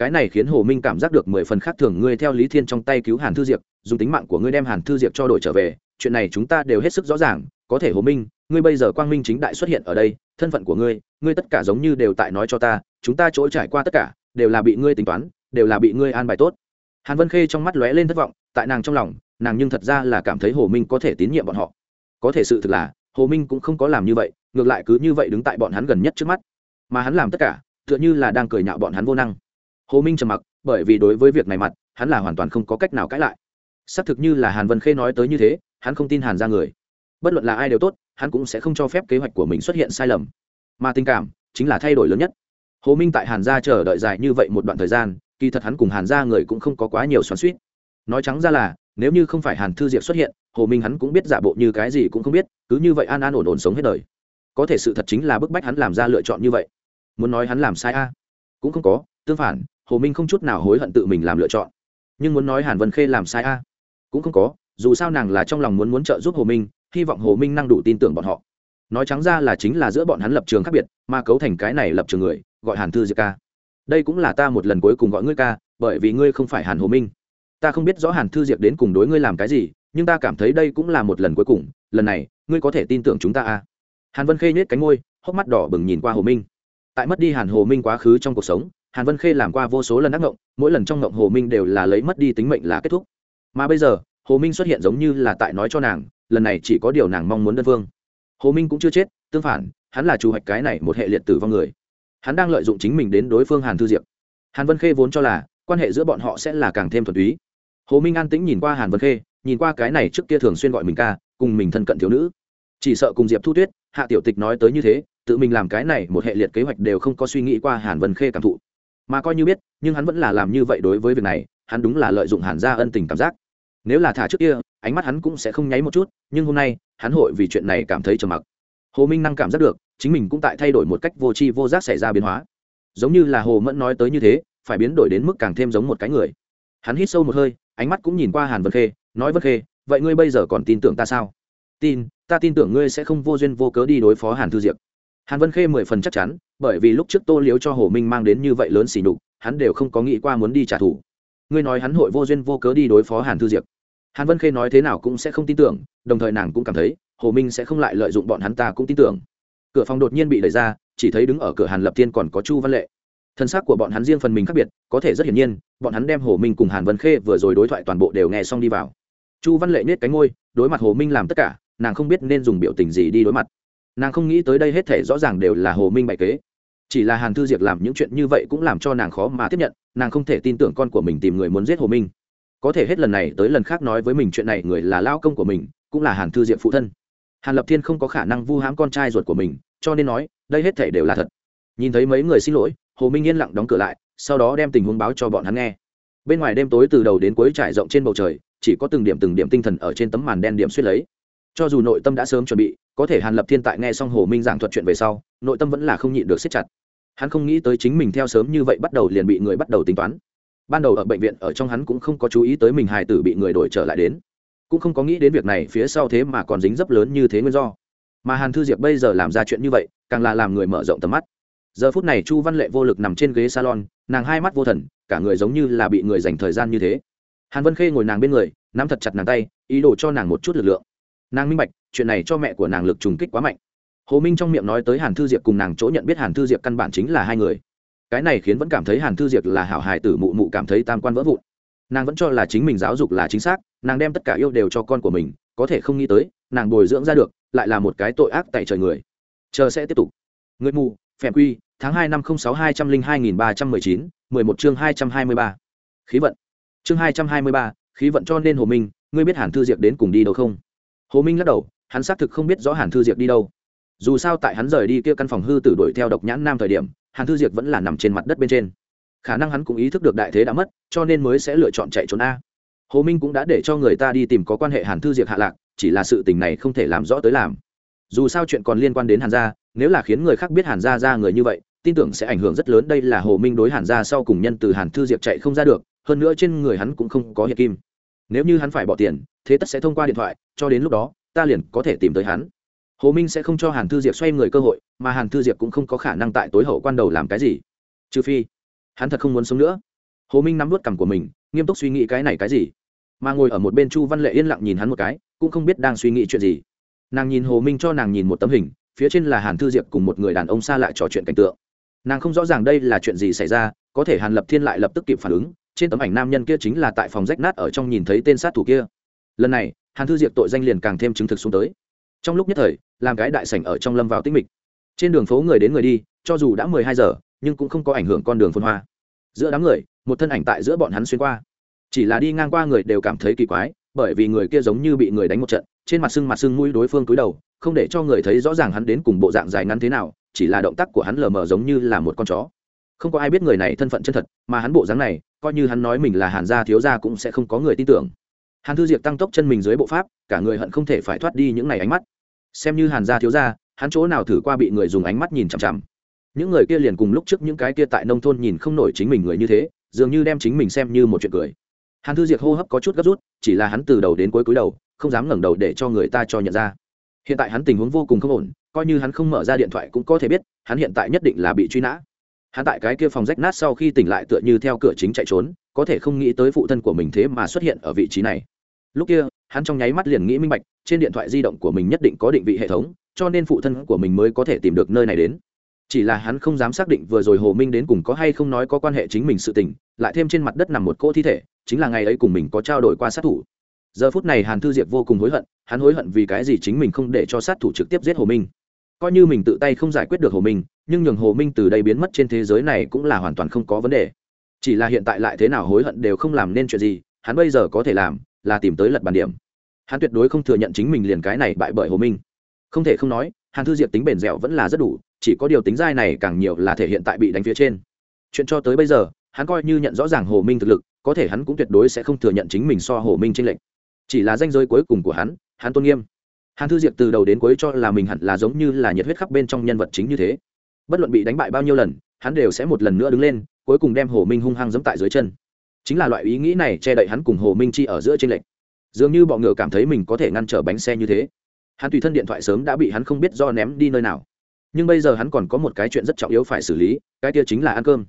[SPEAKER 1] cái này khiến hồ minh cảm giác được mười phần khác thường ngươi theo lý thiên trong tay cứu hàn thư diệp, dùng tính mạng của ngươi đem hàn thư diệp cho đổi trở về, chuyện này chúng ta đều hết sức rõ ràng, có thể hồ minh, ngươi bây giờ quang minh chính đại xuất hiện ở đây, thân phận của ngươi ngươi tất cả giống như đều tại nói cho ta, chúng ta chỗ trải qua tất cả, đều là bị ngươi tính toán, đều là bị ngươi an bài tốt. Hàn vân khê trong mắt lóe lên thất vọng, tại nàng trong lòng, nàng nhưng thật ra là cảm thấy hồ minh có thể tín nhiệm bọn họ. Có thể sự thực là, hồ minh cũng không có làm như vậy, ngược lại cứ như vậy đứng tại bọn hắn gần nhất trước mắt. Mà hắn làm tất cả, tựa như là đang cười nhạo bọn hắn vô năng hồ minh trầm mặc, bởi vì đối với việc này mặt, hắn là hoàn toàn không có cách nào cãi lại. Xác thực như là hàn vân khê nói tới như thế, hắn không tin hàn ra người. Bất luận là ai đều tốt, hắn cũng sẽ không cho phép kế hoạch của mình xuất hiện sai lầm. Mà tình cảm chính là thay đổi lớn nhất. Hồ minh tại hàn gia chờ đợi dài như vậy một đoạn thời gian, kỳ thật hắn cùng hàn gia người cũng không có quá nhiều xoắn suýt nói trắng ra là, nếu như không phải hàn thư diệp xuất hiện, hồ minh hắn cũng biết giả bộ như cái gì cũng không biết, cứ như vậy an an ổn ổn sống hết đời. Có thể sự thật chính là bức bách hắn làm ra lựa chọn như vậy. Muốn nói hắn làm sai a? Cũng không có, tương phản hồ minh không chút nào hối hận tự mình làm lựa chọn. Nhưng muốn nói hàn vân khê làm sai a? Cũng không có, dù sao nàng là trong lòng muốn muốn trợ giúp hồ minh, hy vọng hồ minh năng đủ tin tưởng bọn họ. Nói trắng ra là chính là giữa bọn hắn lập trường khác biệt, mà cấu thành cái này lập trường người, gọi hàn thư diệp ca. Đây cũng là ta một lần cuối cùng gọi ngươi ca, bởi vì ngươi không phải hàn hồ minh. Ta không biết rõ hàn thư diệp đến cùng đối ngươi làm cái gì, nhưng ta cảm thấy đây cũng là một lần cuối cùng. Lần này, ngươi có thể tin tưởng chúng ta à hàn vân khê nhếch cánh ngôi hốc mắt đỏ bừng nhìn qua hồ minh. Tại mất đi hàn hồ minh quá khứ trong cuộc sống hàn vân khê làm qua vô số lần ác ngộng, mỗi lần trong ngộng hồ minh đều là lấy mất đi tính mệnh là kết thúc. Mà bây giờ, hồ minh xuất hiện giống như là tại nói cho nàng, lần này chỉ có điều nàng mong muốn đơn phương. Hồ minh cũng chưa chết, tương phản, hắn là chủ hoạch cái này một hệ liệt tử vong người. Hắn đang lợi dụng chính mình đến đối phương hàn thư diệp. Hàn vân khê vốn cho là, quan hệ giữa bọn họ sẽ là càng thêm thuần túy. Hồ minh an tĩnh nhìn qua hàn vân khê, nhìn qua cái này trước kia thường xuyên gọi mình ca, cùng mình thân cận thiếu nữ. Chỉ sợ cùng diệp thu tuyết, hạ tiểu tịch nói tới như thế, tự mình làm cái này một hệ liệt kế hoạch đều không có suy nghĩ qua hàn vân khê cảm thụ mà coi như biết, nhưng hắn vẫn là làm như vậy đối với việc này, hắn đúng là lợi dụng hàn gia ân tình cảm giác. Nếu là thả trước kia, ánh mắt hắn cũng sẽ không nháy một chút, nhưng hôm nay, hắn hội vì chuyện này cảm thấy trầm mặc. Hồ minh năng cảm giác được, chính mình cũng tại thay đổi một cách vô tri vô giác xảy ra biến hóa. Giống như là hồ mẫn nói tới như thế, phải biến đổi đến mức càng thêm giống một cái người. Hắn hít sâu một hơi, ánh mắt cũng nhìn qua hàn vân khê, nói vân khê, vậy ngươi bây giờ còn tin tưởng ta sao? Tin, ta tin tưởng ngươi sẽ không vô duyên vô cớ đi đối phó hàn thư diệp hàn vân khê mười phần chắc chắn, bởi vì lúc trước tô liếu cho hồ minh mang đến như vậy lớn xỉ nhục, hắn đều không có nghĩ qua muốn đi trả thù. Ngươi nói hắn hội vô duyên vô cớ đi đối phó hàn thư diệp. Hàn vân khê nói thế nào cũng sẽ không tin tưởng, đồng thời nàng cũng cảm thấy, hồ minh sẽ không lại lợi dụng bọn hắn ta cũng tin tưởng. Cửa phòng đột nhiên bị đẩy ra, chỉ thấy đứng ở cửa hàn lập thiên còn có chu văn lệ. Thân xác của bọn hắn riêng phần mình khác biệt, có thể rất hiển nhiên, bọn hắn đem hồ minh cùng hàn vân khê vừa rồi đối thoại toàn bộ đều nghe xong đi vào. Chu văn lệ nết cánh ngôi đối mặt hồ minh làm tất cả, nàng không biết nên dùng biểu tình gì đi đối mặt nàng không nghĩ tới đây hết thể rõ ràng đều là hồ minh bày kế. Chỉ là hàn thư diệp làm những chuyện như vậy cũng làm cho nàng khó mà tiếp nhận, nàng không thể tin tưởng con của mình tìm người muốn giết hồ minh. Có thể hết lần này tới lần khác nói với mình chuyện này, người là lao công của mình, cũng là hàn thư diệp phụ thân. Hàn lập thiên không có khả năng vu hãm con trai ruột của mình, cho nên nói, đây hết thể đều là thật. Nhìn thấy mấy người xin lỗi, hồ minh yên lặng đóng cửa lại, sau đó đem tình huống báo cho bọn hắn nghe. Bên ngoài đêm tối từ đầu đến cuối trải rộng trên bầu trời, chỉ có từng điểm từng điểm tinh thần ở trên tấm màn đen điểm suýt lấy cho dù nội tâm đã sớm chuẩn bị, có thể hàn lập thiên tại nghe xong hồ minh giảng thuật chuyện về sau, nội tâm vẫn là không nhịn được siết chặt. Hắn không nghĩ tới chính mình theo sớm như vậy bắt đầu liền bị người bắt đầu tính toán. Ban đầu ở bệnh viện, ở trong hắn cũng không có chú ý tới mình hài tử bị người đổi trở lại đến. Cũng không có nghĩ đến việc này phía sau thế mà còn dính dấp lớn như thế nguyên do. Mà hàn thư diệp bây giờ làm ra chuyện như vậy, càng là làm người mở rộng tầm mắt. Giờ phút này chu văn lệ vô lực nằm trên ghế salon, nàng hai mắt vô thần, cả người giống như là bị người dành thời gian như thế. Hàn vân khê ngồi nàng bên người, nắm thật chặt nàng tay, ý đồ cho nàng một chút lực lượng nàng minh bạch, chuyện này cho mẹ của nàng lực trùng kích quá mạnh. Hồ minh trong miệng nói tới hàn thư diệp cùng nàng chỗ nhận biết hàn thư diệp căn bản chính là hai người. Cái này khiến vẫn cảm thấy hàn thư diệp là hảo hài tử, mụ mụ cảm thấy tam quan vỡ vụn. Nàng vẫn cho là chính mình giáo dục là chính xác, nàng đem tất cả yêu đều cho con của mình, có thể không nghĩ tới, nàng bồi dưỡng ra được, lại là một cái tội ác tại trời người. Chờ sẽ tiếp tục. Người mù phèm quy, tháng hai năm không sáu hai trăm linh hai nghìn ba trăm mười chín, mười một chương hai trăm hai mươi ba. Khí vận. Chương hai trăm hai mươi ba, khí vận cho nên hồ minh, ngươi biết hàn thư diệp đến cùng đi đâu không? Hồ minh lắc đầu, hắn xác thực không biết rõ hàn thư diệp đi đâu. Dù sao tại hắn rời đi kia căn phòng hư tử đuổi theo độc nhãn nam thời điểm, hàn thư diệp vẫn là nằm trên mặt đất bên trên. Khả năng hắn cũng ý thức được đại thế đã mất, cho nên mới sẽ lựa chọn chạy trốn a. Hồ minh cũng đã để cho người ta đi tìm có quan hệ hàn thư diệp hạ lạc, chỉ là sự tình này không thể làm rõ tới làm. Dù sao chuyện còn liên quan đến hàn gia, nếu là khiến người khác biết hàn gia ra người như vậy, tin tưởng sẽ ảnh hưởng rất lớn đây là hồ minh đối hàn gia sau cùng nhân từ hàn thư diệp chạy không ra được, hơn nữa trên người hắn cũng không có hiện kim nếu như hắn phải bỏ tiền, thế tất sẽ thông qua điện thoại, cho đến lúc đó, ta liền có thể tìm tới hắn. Hồ minh sẽ không cho hàn thư diệp xoay người cơ hội, mà hàn thư diệp cũng không có khả năng tại tối hậu quan đầu làm cái gì. Trừ phi, hắn thật không muốn sống nữa. Hồ minh nắm vớt cằm của mình, nghiêm túc suy nghĩ cái này cái gì. Mà ngồi ở một bên chu văn lệ yên lặng nhìn hắn một cái, cũng không biết đang suy nghĩ chuyện gì. Nàng nhìn hồ minh cho nàng nhìn một tấm hình, phía trên là hàn thư diệp cùng một người đàn ông xa lại trò chuyện cảnh tượng. Nàng không rõ ràng đây là chuyện gì xảy ra, có thể hàn lập thiên lại lập tức kịp phản ứng trên tấm ảnh nam nhân kia chính là tại phòng rách nát ở trong nhìn thấy tên sát thủ kia. Lần này, hàn thư diệp tội danh liền càng thêm chứng thực xuống tới. Trong lúc nhất thời, làm cái đại sảnh ở trong lâm vào tích mịch. Trên đường phố người đến người đi, cho dù đã mười hai giờ, nhưng cũng không có ảnh hưởng con đường phân hoa. Giữa đám người, một thân ảnh tại giữa bọn hắn xuyên qua. Chỉ là đi ngang qua người đều cảm thấy kỳ quái, bởi vì người kia giống như bị người đánh một trận, trên mặt sưng mặt sưng mũi đối phương cúi đầu, không để cho người thấy rõ ràng hắn đến cùng bộ dạng dài ngắn thế nào, chỉ là động tác của hắn lờ mờ giống như là một con chó không có ai biết người này thân phận chân thật, mà hắn bộ dáng này, coi như hắn nói mình là hàn gia thiếu gia cũng sẽ không có người tin tưởng. Hàn thư diệp tăng tốc chân mình dưới bộ pháp, cả người hận không thể phải thoát đi những ngày ánh mắt. Xem như hàn gia thiếu gia, hắn chỗ nào thử qua bị người dùng ánh mắt nhìn chằm chằm. Những người kia liền cùng lúc trước những cái kia tại nông thôn nhìn không nổi chính mình người như thế, dường như đem chính mình xem như một chuyện cười. Hàn thư diệp hô hấp có chút gấp rút, chỉ là hắn từ đầu đến cuối cúi đầu, không dám ngẩng đầu để cho người ta cho nhận ra. Hiện tại hắn tình huống vô cùng không ổn, coi như hắn không mở ra điện thoại cũng có thể biết, hắn hiện tại nhất định là bị truy nã hắn tại cái kia phòng rách nát sau khi tỉnh lại tựa như theo cửa chính chạy trốn, có thể không nghĩ tới phụ thân của mình thế mà xuất hiện ở vị trí này. Lúc kia, hắn trong nháy mắt liền nghĩ minh bạch, trên điện thoại di động của mình nhất định có định vị hệ thống, cho nên phụ thân của mình mới có thể tìm được nơi này đến. Chỉ là hắn không dám xác định vừa rồi hồ minh đến cùng có hay không nói có quan hệ chính mình sự tình, lại thêm trên mặt đất nằm một cỗ thi thể, chính là ngày ấy cùng mình có trao đổi qua sát thủ. Giờ phút này hàn thư diệp vô cùng hối hận, hắn hối hận vì cái gì chính mình không để cho sát thủ trực tiếp giết hồ minh coi như mình tự tay không giải quyết được hồ minh, nhưng nhường hồ minh từ đây biến mất trên thế giới này cũng là hoàn toàn không có vấn đề. Chỉ là hiện tại lại thế nào hối hận đều không làm nên chuyện gì, hắn bây giờ có thể làm là tìm tới lật bàn điểm. Hắn tuyệt đối không thừa nhận chính mình liền cái này bại bởi hồ minh. Không thể không nói, hàn thư diệp tính bền dẻo vẫn là rất đủ, chỉ có điều tính dai này càng nhiều là thể hiện tại bị đánh phía trên. Chuyện cho tới bây giờ, hắn coi như nhận rõ ràng hồ minh thực lực, có thể hắn cũng tuyệt đối sẽ không thừa nhận chính mình so hồ minh trên lệnh chỉ là danh giới cuối cùng của hắn hắn tôn nghiêm hàn thư diệp từ đầu đến cuối cho là mình hẳn là giống như là nhiệt huyết khắp bên trong nhân vật chính như thế. Bất luận bị đánh bại bao nhiêu lần hắn đều sẽ một lần nữa đứng lên cuối cùng đem hồ minh hung hăng dẫm tại dưới chân. Chính là loại ý nghĩ này che đậy hắn cùng hồ minh chi ở giữa trên lệch, dường như bọn ngựa cảm thấy mình có thể ngăn trở bánh xe như thế. Hắn tùy thân điện thoại sớm đã bị hắn không biết do ném đi nơi nào. Nhưng bây giờ hắn còn có một cái chuyện rất trọng yếu phải xử lý cái kia chính là ăn cơm.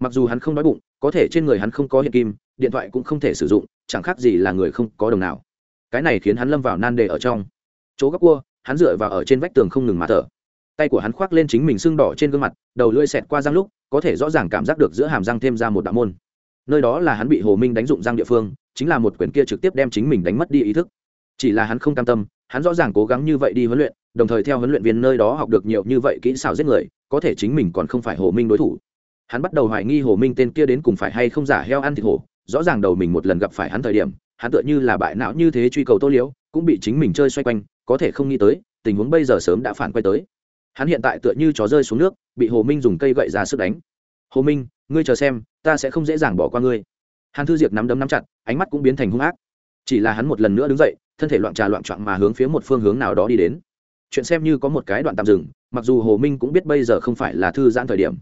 [SPEAKER 1] Mặc dù hắn không đói bụng có thể trên người hắn không có hiện kim điện thoại cũng không thể sử dụng chẳng khác gì là người không có đồng nào. Cái này khiến hắn lâm vào nan đề ở trong chỗ góc cua, hắn dựa vào ở trên vách tường không ngừng mà thở. Tay của hắn khoác lên chính mình sưng đỏ trên gương mặt, đầu lưỡi xẹt qua răng lúc, có thể rõ ràng cảm giác được giữa hàm răng thêm ra một đạo môn. Nơi đó là hắn bị hồ minh đánh dụng răng địa phương, chính là một quyển kia trực tiếp đem chính mình đánh mất đi ý thức. Chỉ là hắn không cam tâm, hắn rõ ràng cố gắng như vậy đi huấn luyện, đồng thời theo huấn luyện viên nơi đó học được nhiều như vậy kỹ xảo giết người, có thể chính mình còn không phải hồ minh đối thủ. Hắn bắt đầu hoài nghi hồ minh tên kia đến cùng phải hay không giả heo ăn thịt hổ, rõ ràng đầu mình một lần gặp phải hắn thời điểm, hắn tựa như là bại não như thế truy cầu tô liễu, cũng bị chính mình chơi xoay quanh có thể không nghĩ tới, tình huống bây giờ sớm đã phản quay tới. Hắn hiện tại tựa như chó rơi xuống nước, bị hồ minh dùng cây gậy ra sức đánh. Hồ minh, ngươi chờ xem, ta sẽ không dễ dàng bỏ qua ngươi. Hàn thư diệp nắm đấm nắm chặt, ánh mắt cũng biến thành hung ác. Chỉ là hắn một lần nữa đứng dậy, thân thể loạn trà loạn trọn mà hướng phía một phương hướng nào đó đi đến. Chuyện xem như có một cái đoạn tạm dừng, mặc dù hồ minh cũng biết bây giờ không phải là thư giãn thời điểm.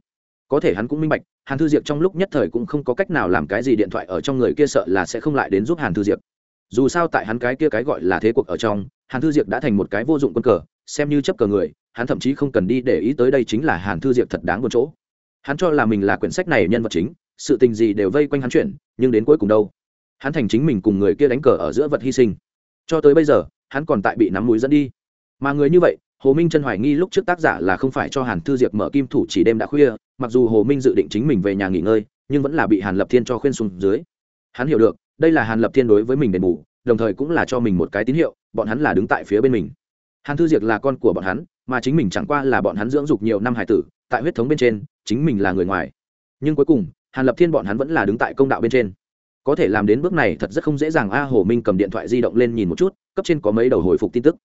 [SPEAKER 1] Có thể hắn cũng minh bạch, hàn thư diệp trong lúc nhất thời cũng không có cách nào làm cái gì điện thoại ở trong người kia sợ là sẽ không lại đến giúp hàn thư diệp. Dù sao tại hắn cái kia cái gọi là thế cuộc ở trong hàn thư diệp đã thành một cái vô dụng quân cờ, xem như chấp cờ người, hắn thậm chí không cần đi để ý tới đây chính là hàn thư diệp thật đáng buồn chỗ. Hắn cho là mình là quyển sách này nhân vật chính, sự tình gì đều vây quanh hắn chuyện, nhưng đến cuối cùng đâu? Hắn thành chính mình cùng người kia đánh cờ ở giữa vật hy sinh. Cho tới bây giờ, hắn còn tại bị nắm mũi dẫn đi. Mà người như vậy, hồ minh chân hoài nghi lúc trước tác giả là không phải cho hàn thư diệp mở kim thủ chỉ đêm đã khuya, mặc dù hồ minh dự định chính mình về nhà nghỉ ngơi, nhưng vẫn là bị hàn lập thiên cho khuyên xuống dưới. Hắn hiểu được, đây là hàn lập thiên đối với mình đền bù, đồng thời cũng là cho mình một cái tín hiệu bọn hắn là đứng tại phía bên mình. Hàn thư diệc là con của bọn hắn, mà chính mình chẳng qua là bọn hắn dưỡng dục nhiều năm hải tử, tại huyết thống bên trên, chính mình là người ngoài. Nhưng cuối cùng, hàn lập thiên bọn hắn vẫn là đứng tại công đạo bên trên. Có thể làm đến bước này thật rất không dễ dàng. A hồ minh cầm điện thoại di động lên nhìn một chút, cấp trên có mấy đầu hồi phục tin tức.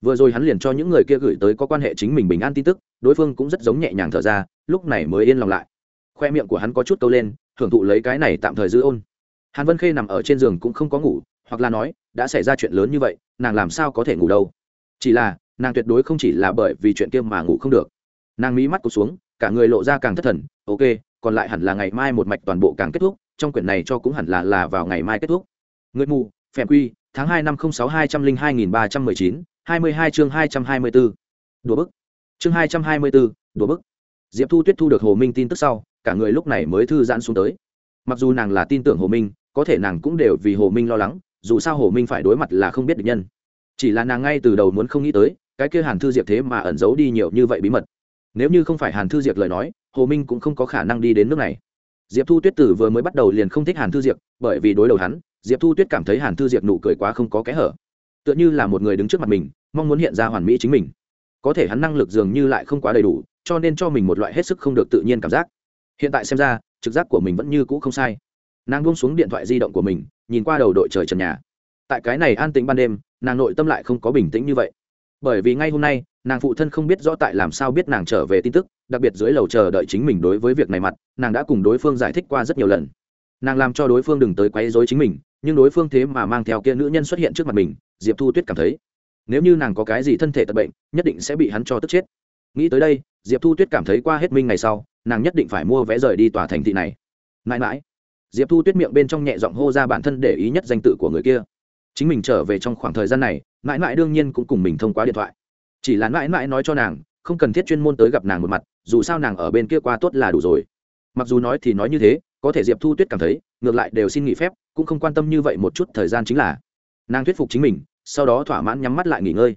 [SPEAKER 1] Vừa rồi hắn liền cho những người kia gửi tới có quan hệ chính mình bình an tin tức, đối phương cũng rất giống nhẹ nhàng thở ra, lúc này mới yên lòng lại. Khoe miệng của hắn có chút câu lên, hưởng thụ lấy cái này tạm thời giữ ôn. Hàn vân khê nằm ở trên giường cũng không có ngủ, hoặc là nói đã xảy ra chuyện lớn như vậy, nàng làm sao có thể ngủ đâu? Chỉ là, nàng tuyệt đối không chỉ là bởi vì chuyện kia mà ngủ không được. Nàng mí mắt cụt xuống, cả người lộ ra càng thất thần, ok, còn lại hẳn là ngày mai một mạch toàn bộ càng kết thúc, trong quyển này cho cũng hẳn là là vào ngày mai kết thúc. Người mù phèm quy, tháng hai năm không sáu hai trăm linh hai nghìn ba trăm mười chín, hai mươi hai chương hai trăm hai mươi bốn đùa bức. Chương hai trăm hai mươi bốn đùa bức. Diệp thu tuyết thu được hồ minh tin tức sau, cả người lúc này mới thư giãn xuống tới. Mặc dù nàng là tin tưởng hồ minh, có thể nàng cũng đều vì hồ minh lo lắng dù sao hồ minh phải đối mặt là không biết được nhân. Chỉ là nàng ngay từ đầu muốn không nghĩ tới, cái kia hàn thư diệp thế mà ẩn giấu đi nhiều như vậy bí mật. Nếu như không phải hàn thư diệp lời nói, hồ minh cũng không có khả năng đi đến nước này. Diệp thu tuyết tử vừa mới bắt đầu liền không thích hàn thư diệp, bởi vì đối đầu hắn, diệp thu tuyết cảm thấy hàn thư diệp nụ cười quá không có kẽ hở. Tựa như là một người đứng trước mặt mình, mong muốn hiện ra hoàn mỹ chính mình. Có thể hắn năng lực dường như lại không quá đầy đủ, cho nên cho mình một loại hết sức không được tự nhiên cảm giác. Hiện tại xem ra, trực giác của mình vẫn như cũ không sai nàng buông xuống điện thoại di động của mình, nhìn qua đầu đội trời trần nhà. Tại cái này an tĩnh ban đêm, nàng nội tâm lại không có bình tĩnh như vậy. Bởi vì ngay hôm nay, nàng phụ thân không biết rõ tại làm sao biết nàng trở về tin tức, đặc biệt dưới lầu chờ đợi chính mình đối với việc này mặt, nàng đã cùng đối phương giải thích qua rất nhiều lần. Nàng làm cho đối phương đừng tới quấy dối chính mình, nhưng đối phương thế mà mang theo kia nữ nhân xuất hiện trước mặt mình, diệp thu tuyết cảm thấy, nếu như nàng có cái gì thân thể tật bệnh, nhất định sẽ bị hắn cho tức chết. Nghĩ tới đây, diệp thu tuyết cảm thấy qua hết minh ngày sau, nàng nhất định phải mua vé rời đi tòa thành thị này. Mãi mãi diệp thu tuyết miệng bên trong nhẹ giọng hô ra bản thân để ý nhất danh tự của người kia. Chính mình trở về trong khoảng thời gian này, mãi mãi đương nhiên cũng cùng mình thông qua điện thoại. Chỉ là mãi mãi nói cho nàng, không cần thiết chuyên môn tới gặp nàng một mặt, dù sao nàng ở bên kia qua tốt là đủ rồi. Mặc dù nói thì nói như thế, có thể diệp thu tuyết cảm thấy, ngược lại đều xin nghỉ phép, cũng không quan tâm như vậy một chút thời gian chính là. Nàng thuyết phục chính mình, sau đó thỏa mãn nhắm mắt lại nghỉ ngơi.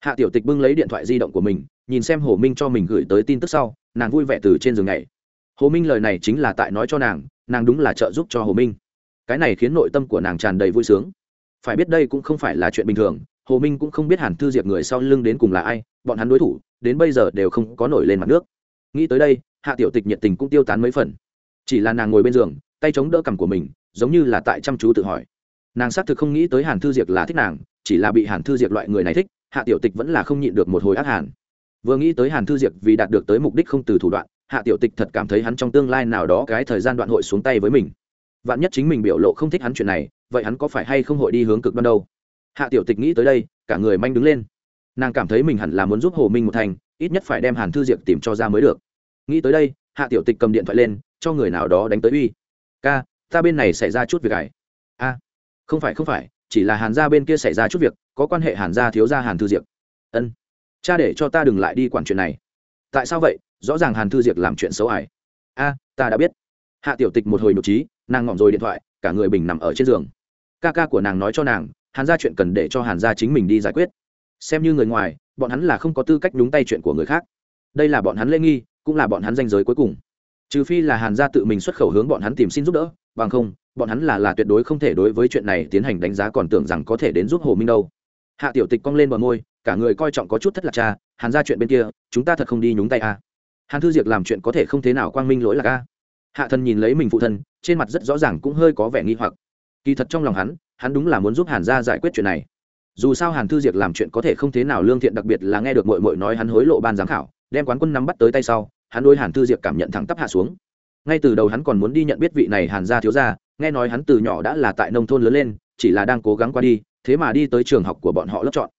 [SPEAKER 1] Hạ tiểu tịch bưng lấy điện thoại di động của mình, nhìn xem hồ minh cho mình gửi tới tin tức sau, nàng vui vẻ từ trên giường này hồ minh lời này chính là tại nói cho nàng nàng đúng là trợ giúp cho hồ minh. Cái này khiến nội tâm của nàng tràn đầy vui sướng. Phải biết đây cũng không phải là chuyện bình thường, hồ minh cũng không biết hàn thư diệp người sau lưng đến cùng là ai, bọn hắn đối thủ, đến bây giờ đều không có nổi lên mặt nước. Nghĩ tới đây, hạ tiểu tịch nhiệt tình cũng tiêu tán mấy phần. Chỉ là nàng ngồi bên giường, tay chống đỡ cằm của mình, giống như là tại chăm chú tự hỏi. Nàng xác thực không nghĩ tới hàn thư diệp là thích nàng, chỉ là bị hàn thư diệp loại người này thích, hạ tiểu tịch vẫn là không nhịn được một hồi ác hàn. Vừa nghĩ tới hàn thư diệp vì đạt được tới mục đích không từ thủ đoạn hạ tiểu tịch thật cảm thấy hắn trong tương lai nào đó cái thời gian đoạn hội xuống tay với mình. Vạn nhất chính mình biểu lộ không thích hắn chuyện này, vậy hắn có phải hay không hội đi hướng cực đoan đâu? Hạ tiểu tịch nghĩ tới đây, cả người manh đứng lên. Nàng cảm thấy mình hẳn là muốn giúp hồ minh một thành, ít nhất phải đem hàn thư diệp tìm cho ra mới được. Nghĩ tới đây, hạ tiểu tịch cầm điện thoại lên, cho người nào đó đánh tới uy. Ca, ta bên này xảy ra chút việc ải a, không phải không phải, chỉ là hàn gia bên kia xảy ra chút việc, có quan hệ hàn gia thiếu gia hàn thư diệp. Ân, cha để cho ta đừng lại đi quản chuyện này. Tại sao vậy? Rõ ràng hàn thư diệp làm chuyện xấu ải a, ta đã biết. Hạ tiểu tịch một hồi nhục trí, nàng ngỏm rồi điện thoại, cả người bình nằm ở trên giường. Ca ca của nàng nói cho nàng, hàn gia chuyện cần để cho hàn gia chính mình đi giải quyết. Xem như người ngoài, bọn hắn là không có tư cách nhúng tay chuyện của người khác. Đây là bọn hắn lễ nghi, cũng là bọn hắn danh giới cuối cùng. Trừ phi là hàn gia tự mình xuất khẩu hướng bọn hắn tìm xin giúp đỡ, bằng không, bọn hắn là là tuyệt đối không thể đối với chuyện này tiến hành đánh giá còn tưởng rằng có thể đến giúp hồ minh đâu. Hạ tiểu tịch cong lên bờ môi, cả người coi trọng có chút thất lạc cha, hàn ra chuyện bên kia, chúng ta thật không đi nhúng tay à hàn thư diệc làm chuyện có thể không thế nào quang minh lỗi là ca hạ thần nhìn lấy mình phụ thân, trên mặt rất rõ ràng cũng hơi có vẻ nghi hoặc. Kỳ thật trong lòng hắn hắn đúng là muốn giúp hàn gia giải quyết chuyện này. Dù sao hàn thư diệc làm chuyện có thể không thế nào lương thiện đặc biệt là nghe được mội mội nói hắn hối lộ ban giám khảo, đem quán quân nắm bắt tới tay sau, hắn đôi hàn thư diệc cảm nhận thẳng tắp hạ xuống. Ngay từ đầu hắn còn muốn đi nhận biết vị này hàn gia thiếu gia, nghe nói hắn từ nhỏ đã là tại nông thôn lớn lên, chỉ là đang cố gắng qua đi, thế mà đi tới trường học của bọn họ lớp chọn.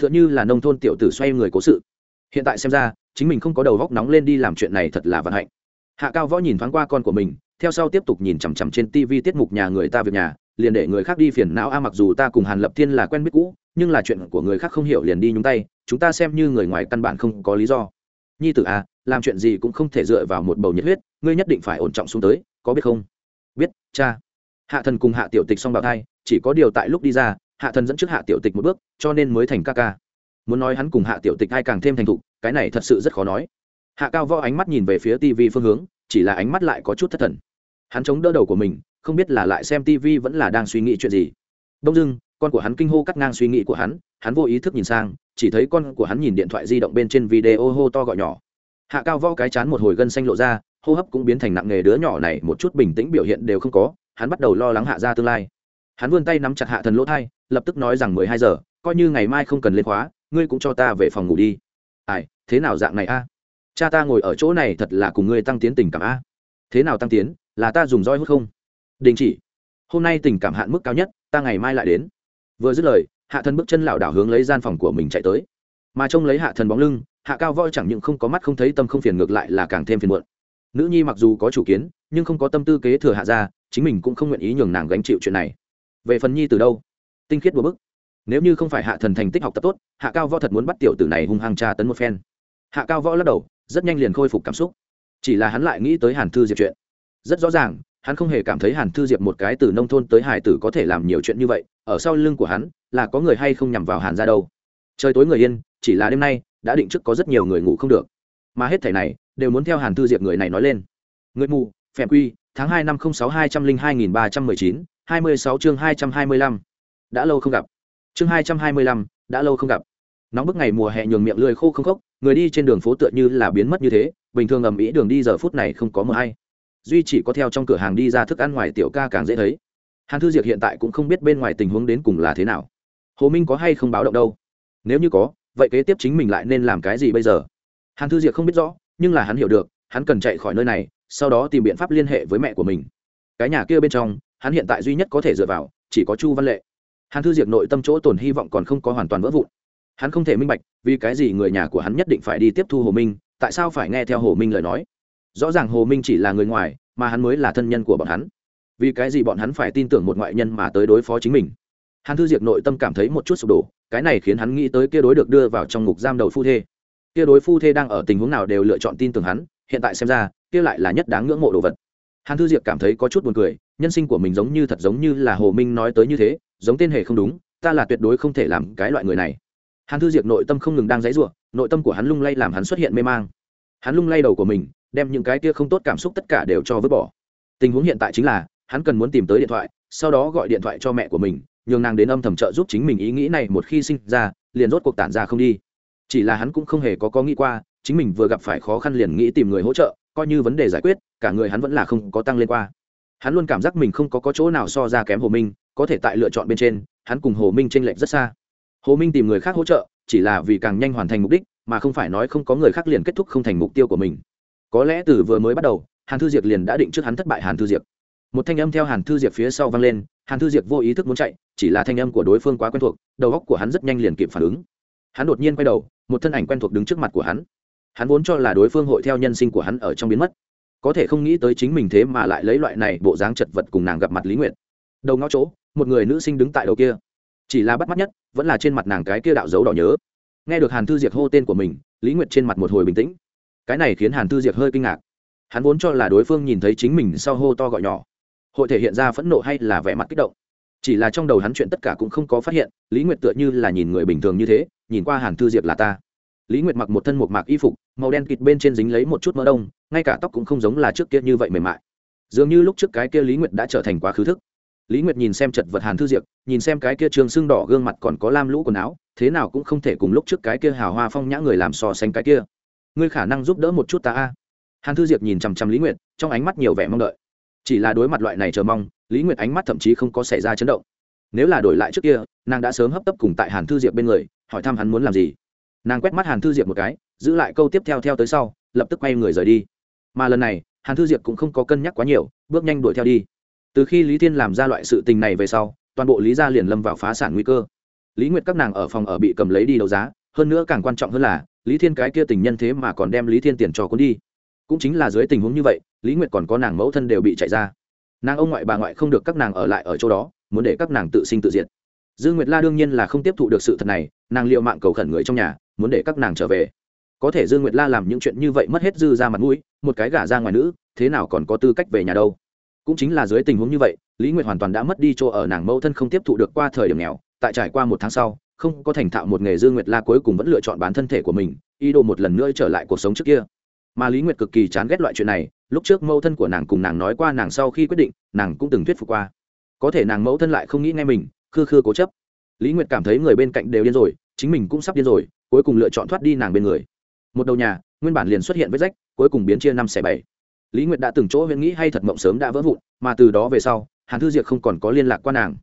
[SPEAKER 1] T h ư ợ n h ư là nông thôn tiểu tử xoay người cố sự hiện tại xem ra, chính mình không có đầu góc nóng lên đi làm chuyện này thật là vận hạnh. Hạ cao võ nhìn thoáng qua con của mình, theo sau tiếp tục nhìn chằm chằm trên tv tiết mục nhà người ta việc nhà, liền để người khác đi phiền não. A, mặc dù ta cùng hàn lập thiên là quen biết cũ, nhưng là chuyện của người khác không hiểu liền đi nhúng tay, chúng ta xem như người ngoài căn bản không có lý do. Nhi tử a làm chuyện gì cũng không thể dựa vào một bầu nhiệt huyết, ngươi nhất định phải ổn trọng xuống tới, có biết không? Biết, cha. Hạ thần cùng hạ tiểu tịch xong bạc thai, chỉ có điều tại lúc đi ra, hạ thần dẫn trước hạ tiểu tịch một bước, cho nên mới thành ca ca muốn nói hắn cùng hạ tiểu tịch ai càng thêm thành thục, cái này thật sự rất khó nói. Hạ cao võ ánh mắt nhìn về phía tv phương hướng, chỉ là ánh mắt lại có chút thất thần. Hắn chống đỡ đầu của mình, không biết là lại xem tv vẫn là đang suy nghĩ chuyện gì. Đông dưng con của hắn kinh hô cắt ngang suy nghĩ của hắn hắn vô ý thức nhìn sang, chỉ thấy con của hắn nhìn điện thoại di động bên trên video hô to gọi nhỏ. Hạ cao võ cái chán một hồi gân xanh lộ ra, hô hấp cũng biến thành nặng nghề đứa nhỏ này một chút bình tĩnh biểu hiện đều không có, hắn bắt đầu lo lắng hạ ra tương lai. Hắn vươn tay nắm chặt hạ thần lỗ thai, lập tức nói rằng mười hai giờ, coi như ngày mai không cần lên khóa ngươi cũng cho ta về phòng ngủ đi. Ai, thế nào dạng này a? Cha ta ngồi ở chỗ này thật là cùng ngươi tăng tiến tình cảm a. Thế nào tăng tiến, là ta dùng roi hút không? Đình chỉ, hôm nay tình cảm hạn mức cao nhất, ta ngày mai lại đến. Vừa dứt lời, hạ thần bước chân lảo đảo hướng lấy gian phòng của mình chạy tới. Mà trông lấy hạ thần bóng lưng, hạ cao voi chẳng những không có mắt không thấy tâm không phiền ngược lại là càng thêm phiền muộn. Nữ nhi mặc dù có chủ kiến, nhưng không có tâm tư kế thừa hạ ra chính mình cũng không nguyện ý nhường nàng gánh chịu chuyện này. Về phần nhi từ đâu? Tinh khiết búa bức nếu như không phải hạ thần thành tích học tập tốt, hạ cao võ thật muốn bắt tiểu tử này hung hăng tra tấn một phen. Hạ cao võ lắc đầu, rất nhanh liền khôi phục cảm xúc. Chỉ là hắn lại nghĩ tới hàn thư diệp chuyện. Rất rõ ràng, hắn không hề cảm thấy hàn thư diệp một cái từ nông thôn tới hải tử có thể làm nhiều chuyện như vậy, ở sau lưng của hắn, là có người hay không nhằm vào hàn ra đâu. Trời tối người yên, chỉ là đêm nay, đã định trước có rất nhiều người ngủ không được. Mà hết thẻ này, đều muốn theo hàn thư diệp người này nói lên. Người mù, phèm quy, tháng hai năm không sáu hai trăm linh hai nghìn ba trăm mười chín, hai mươi sáu chương hai trăm hai mươi lăm. Đã lâu không gặp chương hai trăm hai mươi lăm, đã lâu không gặp. Nóng bức ngày mùa hè nhường miệng lười khô không khốc, người đi trên đường phố tựa như là biến mất như thế, bình thường ầm ĩ đường đi giờ phút này không có mờ hay. Duy chỉ có theo trong cửa hàng đi ra thức ăn ngoài tiểu ca càng dễ thấy. Hàn thư diệp hiện tại cũng không biết bên ngoài tình huống đến cùng là thế nào. Hồ minh có hay không báo động đâu? Nếu như có, vậy kế tiếp chính mình lại nên làm cái gì bây giờ? Hàn thư diệp không biết rõ, nhưng là hắn hiểu được, hắn cần chạy khỏi nơi này, sau đó tìm biện pháp liên hệ với mẹ của mình. Cái nhà kia bên trong, hắn hiện tại duy nhất có thể dựa vào, chỉ có chu văn lệ hàn thư diệp nội tâm chỗ tồn hy vọng còn không có hoàn toàn vỡ vụn. Hắn không thể minh bạch, vì cái gì người nhà của hắn nhất định phải đi tiếp thu hồ minh, tại sao phải nghe theo hồ minh lời nói? Rõ ràng hồ minh chỉ là người ngoài, mà hắn mới là thân nhân của bọn hắn. Vì cái gì bọn hắn phải tin tưởng một ngoại nhân mà tới đối phó chính mình? Hàn thư diệp nội tâm cảm thấy một chút sụp đổ, cái này khiến hắn nghĩ tới kia đối được đưa vào trong ngục giam đầu phu thê. Kia đối phu thê đang ở tình huống nào đều lựa chọn tin tưởng hắn, hiện tại xem ra, kia lại là nhất đáng ngưỡng mộ đồ vật. Hàn thư diệp cảm thấy có chút buồn cười, nhân sinh của mình giống như thật giống như là hồ minh nói tới như thế giống tên hề không đúng ta là tuyệt đối không thể làm cái loại người này. Hàn thư diệp nội tâm không ngừng đang dãy ruộng nội tâm của hắn lung lay làm hắn xuất hiện mê mang. Hắn lung lay đầu của mình đem những cái kia không tốt cảm xúc tất cả đều cho vứt bỏ. Tình huống hiện tại chính là hắn cần muốn tìm tới điện thoại sau đó gọi điện thoại cho mẹ của mình nhường nàng đến âm thầm trợ giúp chính mình ý nghĩ này một khi sinh ra liền rốt cuộc tản ra không đi. Chỉ là hắn cũng không hề có có nghĩ qua chính mình vừa gặp phải khó khăn liền nghĩ tìm người hỗ trợ coi như vấn đề giải quyết cả người hắn vẫn là không có tăng lên qua. Hắn luôn cảm giác mình không có, có chỗ nào so ra kém hồ minh có thể tại lựa chọn bên trên, hắn cùng hồ minh tranh lệch rất xa. Hồ minh tìm người khác hỗ trợ, chỉ là vì càng nhanh hoàn thành mục đích, mà không phải nói không có người khác liền kết thúc không thành mục tiêu của mình. Có lẽ từ vừa mới bắt đầu, hàn thư diệp liền đã định trước hắn thất bại hàn thư diệp một thanh âm theo hàn thư diệp phía sau vang lên, hàn thư diệp vô ý thức muốn chạy, chỉ là thanh âm của đối phương quá quen thuộc, đầu óc của hắn rất nhanh liền kịp phản ứng. Hắn đột nhiên quay đầu, một thân ảnh quen thuộc đứng trước mặt của hắn. Hắn vốn cho là đối phương hội theo nhân sinh của hắn ở trong biến mất. Có thể không nghĩ tới chính mình thế mà lại lấy loại này bộ dáng chật vật cùng nàng gặp mặt lý nguyện đầu ngõ chỗ một người nữ sinh đứng tại đầu kia. Chỉ là bắt mắt nhất, vẫn là trên mặt nàng cái kia đạo dấu đỏ nhớ. Nghe được hàn thư diệp hô tên của mình, lý nguyệt trên mặt một hồi bình tĩnh. Cái này khiến hàn thư diệp hơi kinh ngạc. Hắn vốn cho là đối phương nhìn thấy chính mình sau hô to gọi nhỏ. Hội thể hiện ra phẫn nộ hay là vẻ mặt kích động? Chỉ là trong đầu hắn chuyện tất cả cũng không có phát hiện, lý nguyệt tựa như là nhìn người bình thường như thế, nhìn qua hàn thư diệp là ta. Lý nguyệt mặc một thân một mạc y phục, màu đen kịt bên trên dính lấy một chút mỡ đông, ngay cả tóc cũng không giống là trước kia như vậy mềm mại. Dường như lúc trước cái kia lý nguyệt đã trở thành quá khứ thức lý nguyệt nhìn xem chật vật hàn thư diệp nhìn xem cái kia trường xương đỏ gương mặt còn có lam lũ quần áo, thế nào cũng không thể cùng lúc trước cái kia hào hoa phong nhã người làm so sánh cái kia. Ngươi khả năng giúp đỡ một chút ta a. Hàn thư diệp nhìn chằm chằm lý nguyệt, trong ánh mắt nhiều vẻ mong đợi. Chỉ là đối mặt loại này chờ mong, lý nguyệt ánh mắt thậm chí không có xảy ra chấn động. Nếu là đổi lại trước kia, nàng đã sớm hấp tấp cùng tại hàn thư diệp bên người, hỏi thăm hắn muốn làm gì. Nàng quét mắt hàn thư diệp một cái, giữ lại câu tiếp theo theo tới sau, lập tức quay người rời đi. Mà lần này, hàn thư diệp cũng không có cân nhắc quá nhiều, bước nhanh đuổi theo đi từ khi lý thiên làm ra loại sự tình này về sau, toàn bộ lý gia liền lâm vào phá sản nguy cơ. Lý nguyệt các nàng ở phòng ở bị cầm lấy đi đấu giá, hơn nữa càng quan trọng hơn là, lý thiên cái kia tình nhân thế mà còn đem lý thiên tiền cho cuốn đi. Cũng chính là dưới tình huống như vậy, lý nguyệt còn có nàng mẫu thân đều bị chạy ra. Nàng ông ngoại bà ngoại không được các nàng ở lại ở chỗ đó, muốn để các nàng tự sinh tự diệt. Dương nguyệt la đương nhiên là không tiếp thụ được sự thật này, nàng liệu mạng cầu khẩn người trong nhà, muốn để các nàng trở về. Có thể dương nguyệt la làm những chuyện như vậy mất hết dư ra mặt mũi, một cái gả ra ngoài nữ, thế nào còn có tư cách về nhà đâu? Cũng chính là dưới tình huống như vậy, lý nguyệt hoàn toàn đã mất đi chỗ ở nàng mẫu thân không tiếp thụ được qua thời điểm nghèo, tại trải qua một tháng sau, không có thành thạo một nghề dương nguyệt la cuối cùng vẫn lựa chọn bán thân thể của mình, ý đồ một lần nữa trở lại cuộc sống trước kia. Mà lý nguyệt cực kỳ chán ghét loại chuyện này, lúc trước mẫu thân của nàng cùng nàng nói qua nàng sau khi quyết định, nàng cũng từng thuyết phục qua. Có thể nàng mẫu thân lại không nghĩ ngay mình, khư khư cố chấp. Lý nguyệt cảm thấy người bên cạnh đều điên rồi, chính mình cũng sắp điên rồi, cuối cùng lựa chọn thoát đi nàng bên người. Một đầu nhà, nguyên bản liền xuất hiện vết rách, cuối cùng biến chia năm xẻ bảy lý nguyệt đã từng chỗ huyễn nghĩ hay thật mộng sớm đã vỡ vụn mà từ đó về sau hàn thư diệp không còn có liên lạc qua nàng.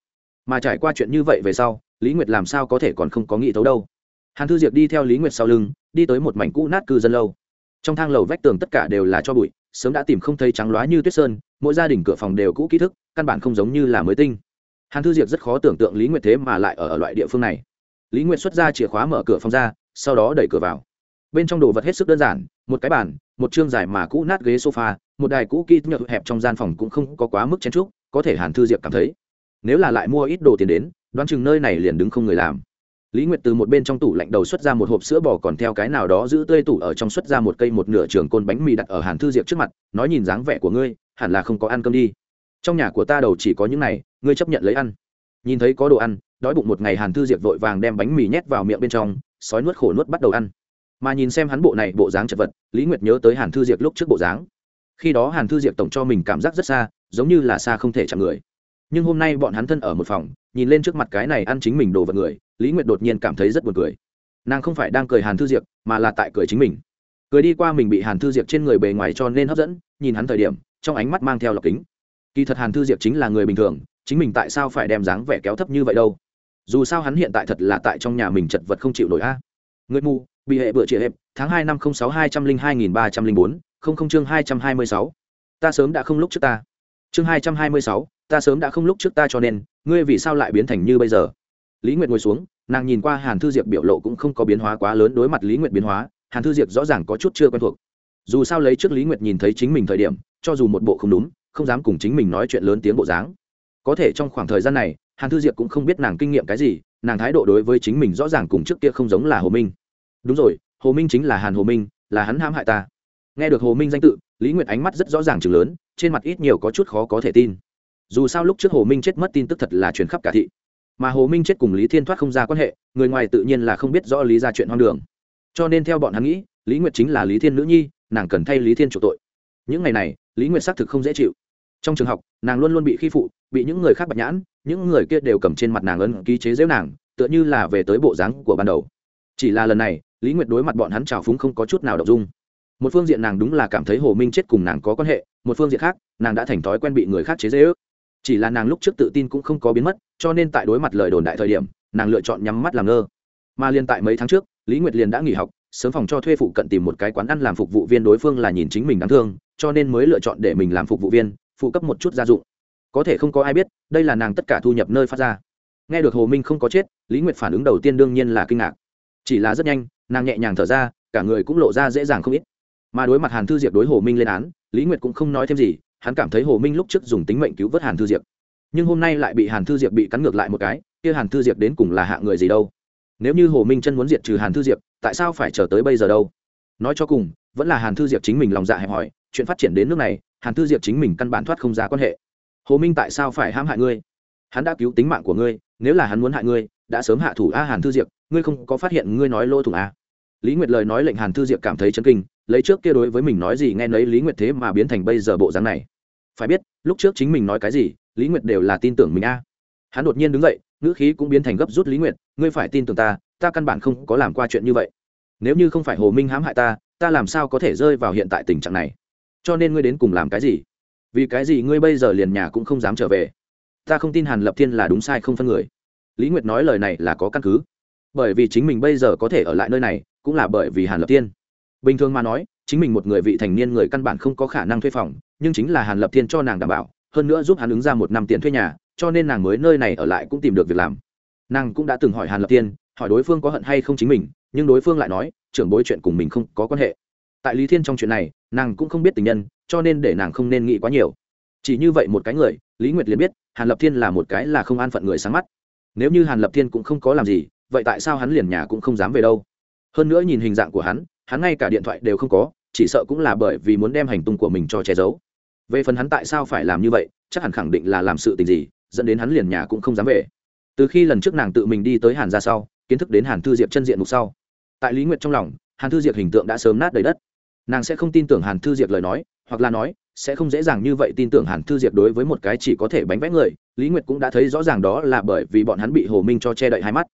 [SPEAKER 1] Mà trải qua chuyện như vậy về sau lý nguyệt làm sao có thể còn không có nghĩ thấu đâu. Hàn thư diệp đi theo lý nguyệt sau lưng đi tới một mảnh cũ nát cư dân lâu. Trong thang lầu vách tường tất cả đều là cho bụi sớm đã tìm không thấy trắng loá như tuyết sơn mỗi gia đình cửa phòng đều cũ kỹ thức căn bản không giống như là mới tinh. Hàn thư diệp rất khó tưởng tượng lý nguyệt thế mà lại ở, ở loại địa phương này. Lý nguyệt xuất ra chìa khóa mở cửa phòng ra sau đó đẩy cửa vào. Bên trong đồ vật hết sức đơn giản một cái bàn một chương dài mà cũ nát ghế sofa, một đài cũ kỹ nhựa hẹp trong gian phòng cũng không có quá mức chen trúc có thể hàn thư diệp cảm thấy. Nếu là lại mua ít đồ tiền đến, đoán chừng nơi này liền đứng không người làm. Lý nguyệt từ một bên trong tủ lạnh đầu xuất ra một hộp sữa bò còn theo cái nào đó giữ tươi tủ ở trong xuất ra một cây một nửa trường côn bánh mì đặt ở hàn thư diệp trước mặt, nói nhìn dáng vẻ của ngươi, hẳn là không có ăn cơm đi. Trong nhà của ta đầu chỉ có những này, ngươi chấp nhận lấy ăn. Nhìn thấy có đồ ăn, đói bụng một ngày hàn thư diệp vội vàng đem bánh mì nhét vào miệng bên trong, sói nuốt khổ nuốt bắt đầu ăn mà nhìn xem hắn bộ này bộ dáng chật vật, lý nguyệt nhớ tới hàn thư diệp lúc trước bộ dáng. Khi đó hàn thư diệp tổng cho mình cảm giác rất xa, giống như là xa không thể chạm người. Nhưng hôm nay bọn hắn thân ở một phòng, nhìn lên trước mặt cái này ăn chính mình đồ vật người, lý nguyệt đột nhiên cảm thấy rất buồn cười. Nàng không phải đang cười hàn thư diệp, mà là tại cười chính mình. Cười đi qua mình bị hàn thư diệp trên người bề ngoài cho nên hấp dẫn, nhìn hắn thời điểm, trong ánh mắt mang theo lọc kính. Kỳ thật hàn thư diệp chính là người bình thường, chính mình tại sao phải đem dáng vẻ kéo thấp như vậy đâu? Dù sao hắn hiện tại thật là tại trong nhà mình chật vật không chịu nổi a. Người mù bị hệ bựa chị hẹp, tháng hai năm không sáu hai trăm linh hai nghìn ba trăm linh bốn, không không chương hai trăm hai mươi sáu. Ta sớm đã không lúc trước ta. Chương hai trăm hai mươi sáu, ta sớm đã không lúc trước ta cho nên, ngươi vì sao lại biến thành như bây giờ? Lý nguyệt ngồi xuống, nàng nhìn qua hàn thư diệp biểu lộ cũng không có biến hóa quá lớn đối mặt lý nguyệt biến hóa, hàn thư diệp rõ ràng có chút chưa quen thuộc. Dù sao lấy trước lý nguyệt nhìn thấy chính mình thời điểm, cho dù một bộ không đúng, không dám cùng chính mình nói chuyện lớn tiếng bộ dáng. Có thể trong khoảng thời gian này, hàn thư diệp cũng không biết nàng kinh nghiệm cái gì, nàng thái độ đối với chính mình rõ ràng cùng trước kia không giống là hồ minh đúng rồi, hồ minh chính là hàn hồ minh, là hắn hãm hại ta. Nghe được hồ minh danh tự, lý nguyệt ánh mắt rất rõ ràng chừng lớn, trên mặt ít nhiều có chút khó có thể tin. Dù sao lúc trước hồ minh chết mất tin tức thật là truyền khắp cả thị. Mà hồ minh chết cùng lý thiên thoát không ra quan hệ, người ngoài tự nhiên là không biết rõ lý ra chuyện hoang đường. Cho nên theo bọn hắn nghĩ, lý nguyệt chính là lý thiên nữ nhi, nàng cần thay lý thiên chủ tội. Những ngày này, lý nguyệt xác thực không dễ chịu. Trong trường học, nàng luôn luôn bị khi phụ, bị những người khác bạch nhãn, những người kia đều cầm trên mặt nàng ân ký chế giễu nàng, tựa như là về tới bộ dáng của ban đầu. Chỉ là lần này lý nguyệt đối mặt bọn hắn trào phúng không có chút nào đ ộ n g dung. Một phương diện nàng đúng là cảm thấy hồ minh chết cùng nàng có quan hệ, một phương diện khác, nàng đã thành thói quen bị người khác chế dễ ước chỉ là nàng lúc trước tự tin cũng không có biến mất, cho nên tại đối mặt lời đồn đại thời điểm, nàng lựa chọn nhắm mắt làm ngơ. Mà liên tại mấy tháng trước, lý nguyệt liền đã nghỉ học, sớm phòng cho thuê phụ cận tìm một cái quán ăn làm phục vụ viên đối phương là nhìn chính mình đáng thương, cho nên mới lựa chọn để mình làm phục vụ viên, phụ cấp một chút gia dụng. Có thể không có ai biết, đây là nàng tất cả thu nhập nơi phát ra. Nghe được hồ minh không có chết, lý nguyệt phản ứng đầu tiên đương nhiên là kinh ngạc. Chỉ là rất nhanh nàng nhẹ nhàng thở ra, cả người cũng lộ ra dễ dàng không ít. Mà đối mặt hàn thư diệp đối hồ minh lên án, lý nguyệt cũng không nói thêm gì, hắn cảm thấy hồ minh lúc trước dùng tính mệnh cứu vớt hàn thư diệp. Nhưng hôm nay lại bị hàn thư diệp bị cắn ngược lại một cái, kia hàn thư diệp đến cùng là hạ người gì đâu? Nếu như hồ minh chân muốn diệt trừ hàn thư diệp, tại sao phải chờ tới bây giờ đâu? Nói cho cùng, vẫn là hàn thư diệp chính mình lòng dạ hẹp hòi, chuyện phát triển đến nước này, hàn thư diệp chính mình căn bản thoát không ra quan hệ. Hồ minh tại sao phải hãm hại ngươi? Hắn đã cứu tính mạng của ngươi, nếu là hắn muốn hại ngươi, đã sớm hạ thủ a hàn thư diệp, ngươi không có phát hiện ngươi nói lỗ thủng a lý nguyệt lời nói lệnh hàn thư diệp cảm thấy chấn kinh, lấy trước kia đối với mình nói gì nghe nấy lý nguyệt thế mà biến thành bây giờ bộ dáng này. Phải biết, lúc trước chính mình nói cái gì, lý nguyệt đều là tin tưởng mình a. Hắn đột nhiên đứng dậy, ngữ khí cũng biến thành gấp rút lý nguyệt, ngươi phải tin tưởng ta ta căn bản không có làm qua chuyện như vậy. Nếu như không phải hồ minh hãm hại ta ta làm sao có thể rơi vào hiện tại tình trạng này? Cho nên ngươi đến cùng làm cái gì? Vì cái gì ngươi bây giờ liền nhà cũng không dám trở về? Ta không tin hàn lập thiên là đúng sai không phân người. Lý nguyệt nói lời này là có căn cứ bởi vì chính mình bây giờ có thể ở lại nơi này, cũng là bởi vì hàn lập thiên. Bình thường mà nói, chính mình một người vị thành niên người căn bản không có khả năng thuê phòng, nhưng chính là hàn lập thiên cho nàng đảm bảo, hơn nữa giúp hắn ứng ra một năm tiền thuê nhà, cho nên nàng mới nơi này ở lại cũng tìm được việc làm. Nàng cũng đã từng hỏi hàn lập thiên, hỏi đối phương có hận hay không chính mình, nhưng đối phương lại nói, trưởng bối chuyện cùng mình không có quan hệ. Tại lý thiên trong chuyện này, nàng cũng không biết tình nhân, cho nên để nàng không nên nghĩ quá nhiều. Chỉ như vậy một cái người, lý nguyệt liền biết, hàn lập thiên là một cái là không an phận người sáng mắt. Nếu như hàn lập thiên cũng không có làm gì vậy tại sao hắn liền nhà cũng không dám về đâu? Hơn nữa nhìn hình dạng của hắn hắn ngay cả điện thoại đều không có, chỉ sợ cũng là bởi vì muốn đem hành tung của mình cho che giấu. Về phần hắn tại sao phải làm như vậy, chắc hẳn khẳng định là làm sự tình gì, dẫn đến hắn liền nhà cũng không dám về. Từ khi lần trước nàng tự mình đi tới hàn ra sau, kiến thức đến hàn thư diệp chân diện mục sau. Tại lý nguyệt trong lòng, hàn thư diệp hình tượng đã sớm nát đầy đất. Nàng sẽ không tin tưởng hàn thư diệp lời nói, hoặc là nói, sẽ không dễ dàng như vậy tin tưởng hàn thư diệp đối với một cái chỉ có thể bánh vẽ người. Lý nguyệt cũng đã thấy rõ ràng đó là bởi vì bọn hắn bị hồ minh cho che đậy hai mắt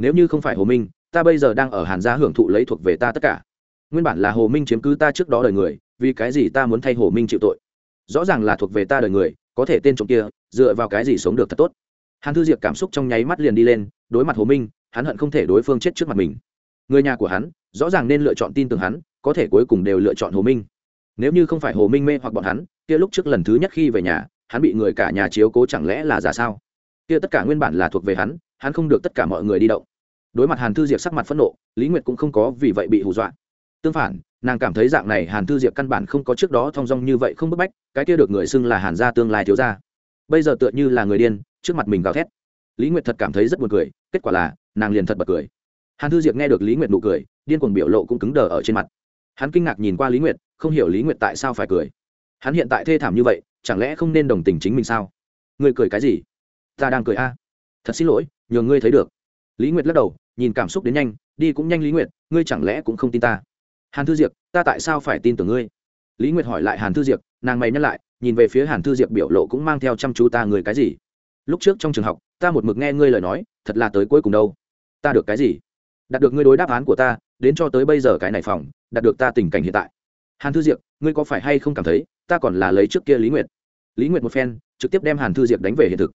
[SPEAKER 1] nếu như không phải hồ minh, ta bây giờ đang ở hàn gia hưởng thụ lấy thuộc về ta tất cả. Nguyên bản là hồ minh chiếm cứ ta trước đó đời người, vì cái gì ta muốn thay hồ minh chịu tội? Rõ ràng là thuộc về ta đời người, có thể tên trộm kia, dựa vào cái gì sống được thật tốt? Hàn thư diệp cảm xúc trong nháy mắt liền đi lên, đối mặt hồ minh, hắn hận không thể đối phương chết trước mặt mình. Người nhà của hắn, rõ ràng nên lựa chọn tin tưởng hắn, có thể cuối cùng đều lựa chọn hồ minh. Nếu như không phải hồ minh mê hoặc bọn hắn, kia lúc trước lần thứ nhất khi về nhà, hắn bị người cả nhà chiếu cố chẳng lẽ là giả sao? Kia tất cả nguyên bản là thuộc về hắn hắn không được tất cả mọi người đi động. Đối mặt hàn thư diệp sắc mặt phẫn nộ, lý nguyệt cũng không có vì vậy bị hù dọa. Tương phản, nàng cảm thấy dạng này hàn thư diệp căn bản không có trước đó thong dong như vậy không bức bách, cái kia được người xưng là hàn gia tương lai thiếu gia. Bây giờ tựa như là người điên, trước mặt mình gào thét. Lý nguyệt thật cảm thấy rất buồn cười, kết quả là, nàng liền thật bật cười. Hàn thư diệp nghe được lý nguyệt nụ cười, điên cuồng biểu lộ cũng cứng đờ ở trên mặt. Hắn kinh ngạc nhìn qua lý nguyệt, không hiểu lý nguyệt tại sao phải cười. Hắn hiện tại thê thảm như vậy, chẳng lẽ không nên đồng tình chính mình sao? Người cười cái gì? Ta đang cười a. Thật xin lỗi, nhờ ngươi thấy được. Lý nguyệt lắc đầu, nhìn cảm xúc đến nhanh, đi cũng nhanh lý nguyệt, ngươi chẳng lẽ cũng không tin ta? Hàn thư diệp ta tại sao phải tin tưởng ngươi? Lý nguyệt hỏi lại hàn thư diệp nàng mày nhắc lại, nhìn về phía hàn thư diệp biểu lộ cũng mang theo chăm chú ta người cái gì? Lúc trước trong trường học, ta một mực nghe ngươi lời nói, thật là tới cuối cùng đâu. Ta được cái gì? Đạt được ngươi đối đáp án của ta, đến cho tới bây giờ cái này phòng, đạt được ta tình cảnh hiện tại. Hàn thư diệp ngươi có phải hay không cảm thấy, ta còn là lấy trước kia lý nguyệt? Lý nguyệt một phen, trực tiếp đem hàn thư diệp đánh về hiện thực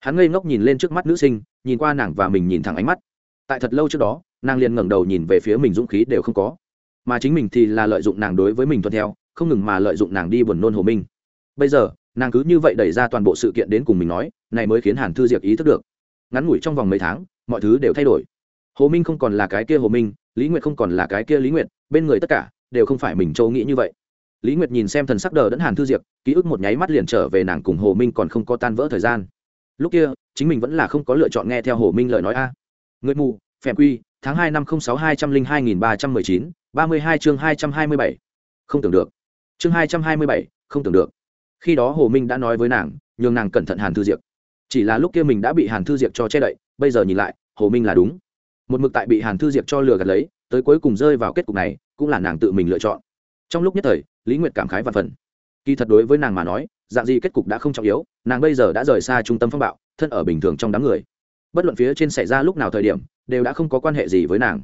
[SPEAKER 1] hắn ngây ngốc nhìn lên trước mắt nữ sinh, nhìn qua nàng và mình nhìn thẳng ánh mắt. Tại thật lâu trước đó, nàng liền ngẩng đầu nhìn về phía mình dũng khí đều không có. Mà chính mình thì là lợi dụng nàng đối với mình tuân theo, không ngừng mà lợi dụng nàng đi buồn nôn hồ minh. Bây giờ, nàng cứ như vậy đẩy ra toàn bộ sự kiện đến cùng mình nói, này mới khiến hàn thư diệp ý thức được. Ngắn ngủi trong vòng mấy tháng, mọi thứ đều thay đổi. Hồ minh không còn là cái kia hồ minh, lý nguyệt không còn là cái kia lý nguyệt, bên người tất cả đều không phải mình châu nghĩ như vậy. Lý nguyệt nhìn xem thần sắc đờ đẫn hàn thư diệp, ký ức một nháy mắt liền trở về nàng cùng hồ minh còn không có tan vỡ thời gian lúc kia, chính mình vẫn là không có lựa chọn nghe theo hồ minh lời nói a. Người mù, phèm quy, tháng hai năm không sáu hai trăm linh hai nghìn ba trăm mười chín, ba mươi hai chương hai trăm hai mươi bảy. Không tưởng được. Chương hai trăm hai mươi bảy, không tưởng được. Khi đó hồ minh đã nói với nàng, nhường nàng cẩn thận hàn thư diệp chỉ là lúc kia mình đã bị hàn thư diệp cho che đậy, bây giờ nhìn lại, hồ minh là đúng. Một mực tại bị hàn thư diệp cho lừa gạt lấy, tới cuối cùng rơi vào kết cục này, cũng là nàng tự mình lựa chọn. Trong lúc nhất thời, lý nguyệt cảm khái và phần. Kỳ thật đối với nàng mà nói dạng gì kết cục đã không trọng yếu, nàng bây giờ đã rời xa trung tâm phong bạo, thân ở bình thường trong đám người. Bất luận phía trên xảy ra lúc nào thời điểm, đều đã không có quan hệ gì với nàng.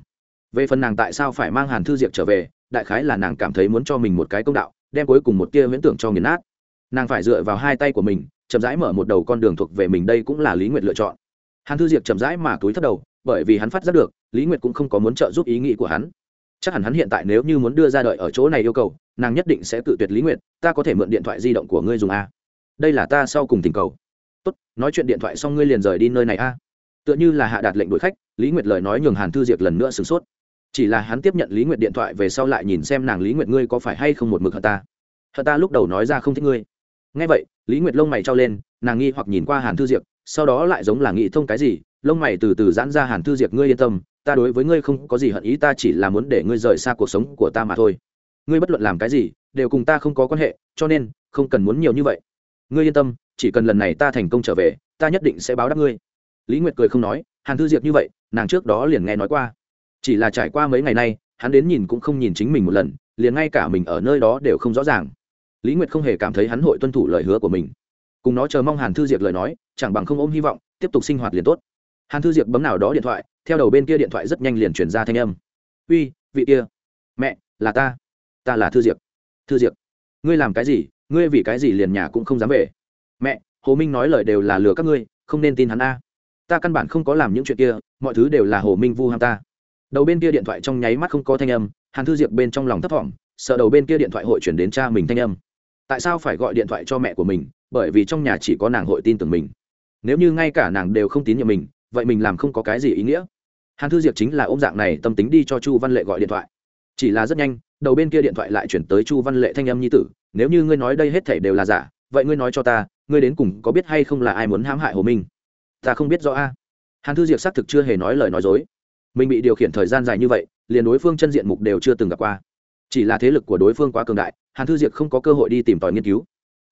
[SPEAKER 1] Về phần nàng tại sao phải mang hàn thư diệp trở về, đại khái là nàng cảm thấy muốn cho mình một cái công đạo, đem cuối cùng một tia huyễn tưởng cho nghiền nát. Nàng phải dựa vào hai tay của mình, chậm rãi mở một đầu con đường thuộc về mình đây cũng là lý nguyệt lựa chọn. Hàn thư diệp chậm rãi mà túi thất đầu, bởi vì hắn phát giác được, lý nguyệt cũng không có muốn trợ giúp ý nghĩ của hắn chắc hẳn hắn hiện tại nếu như muốn đưa ra đợi ở chỗ này yêu cầu, nàng nhất định sẽ tự tuyệt lý nguyệt, ta có thể mượn điện thoại di động của ngươi dùng a. Đây là ta sau cùng tình cầu. Tốt, nói chuyện điện thoại xong ngươi liền rời đi nơi này a. Tựa như là hạ đạt lệnh đuổi khách, lý nguyệt lời nói nhường hàn thư diệp lần nữa sửng sốt. Chỉ là hắn tiếp nhận lý nguyệt điện thoại về sau lại nhìn xem nàng lý nguyệt ngươi có phải hay không một mực hận ta. Hận ta lúc đầu nói ra không thích ngươi. Ngay vậy, lý nguyệt lông mày trao lên, nàng nghi hoặc nhìn qua hàn thư diệp, sau đó lại giống là nghĩ thông cái gì lông mày từ từ giãn ra hàn thư diệp, ngươi yên tâm, ta đối với ngươi không có gì hận ý, ta chỉ là muốn để ngươi rời xa cuộc sống của ta mà thôi. Ngươi bất luận làm cái gì, đều cùng ta không có quan hệ, cho nên, không cần muốn nhiều như vậy. Ngươi yên tâm, chỉ cần lần này ta thành công trở về, ta nhất định sẽ báo đáp ngươi. Lý nguyệt cười không nói, hàn thư diệp như vậy, nàng trước đó liền nghe nói qua. Chỉ là trải qua mấy ngày nay, hắn đến nhìn cũng không nhìn chính mình một lần, liền ngay cả mình ở nơi đó đều không rõ ràng. Lý nguyệt không hề cảm thấy hắn hội tuân thủ lời hứa của mình. Cùng nó chờ mong hàn thư diệp lời nói, chẳng bằng không ôm hy vọng, tiếp tục sinh hoạt liền tốt hàn thư diệp bấm nào đó điện thoại, theo đầu bên kia điện thoại rất nhanh liền chuyển ra thanh âm. Uy, vị kia. Mẹ, là ta. Ta là thư diệp. Thư diệp, ngươi làm cái gì? Ngươi vì cái gì liền nhà cũng không dám về? Mẹ, hồ minh nói lời đều là lừa các ngươi, không nên tin hắn a. Ta căn bản không có làm những chuyện kia, mọi thứ đều là hồ minh vu ham ta. Đầu bên kia điện thoại trong nháy mắt không có thanh âm, hàn thư diệp bên trong lòng thấp thỏm, sợ đầu bên kia điện thoại hội chuyển đến cha mình thanh âm. Tại sao phải gọi điện thoại cho mẹ của mình? Bởi vì trong nhà chỉ có nàng hội tin tưởng mình. Nếu như ngay cả nàng đều không tín nhiệm mình vậy mình làm không có cái gì ý nghĩa. Hàn thư diệp chính là ôm dạng này tâm tính đi cho chu văn lệ gọi điện thoại. Chỉ là rất nhanh, đầu bên kia điện thoại lại chuyển tới chu văn lệ thanh âm nhi tử, nếu như ngươi nói đây hết thể đều là giả, vậy ngươi nói cho ta, ngươi đến cùng có biết hay không là ai muốn hãm hại hồ minh? Ta không biết rõ a. Hàn thư diệp xác thực chưa hề nói lời nói dối. Mình bị điều khiển thời gian dài như vậy, liền đối phương chân diện mục đều chưa từng gặp qua. Chỉ là thế lực của đối phương quá cường đại, hàn thư diệp không có cơ hội đi tìm tòi nghiên cứu.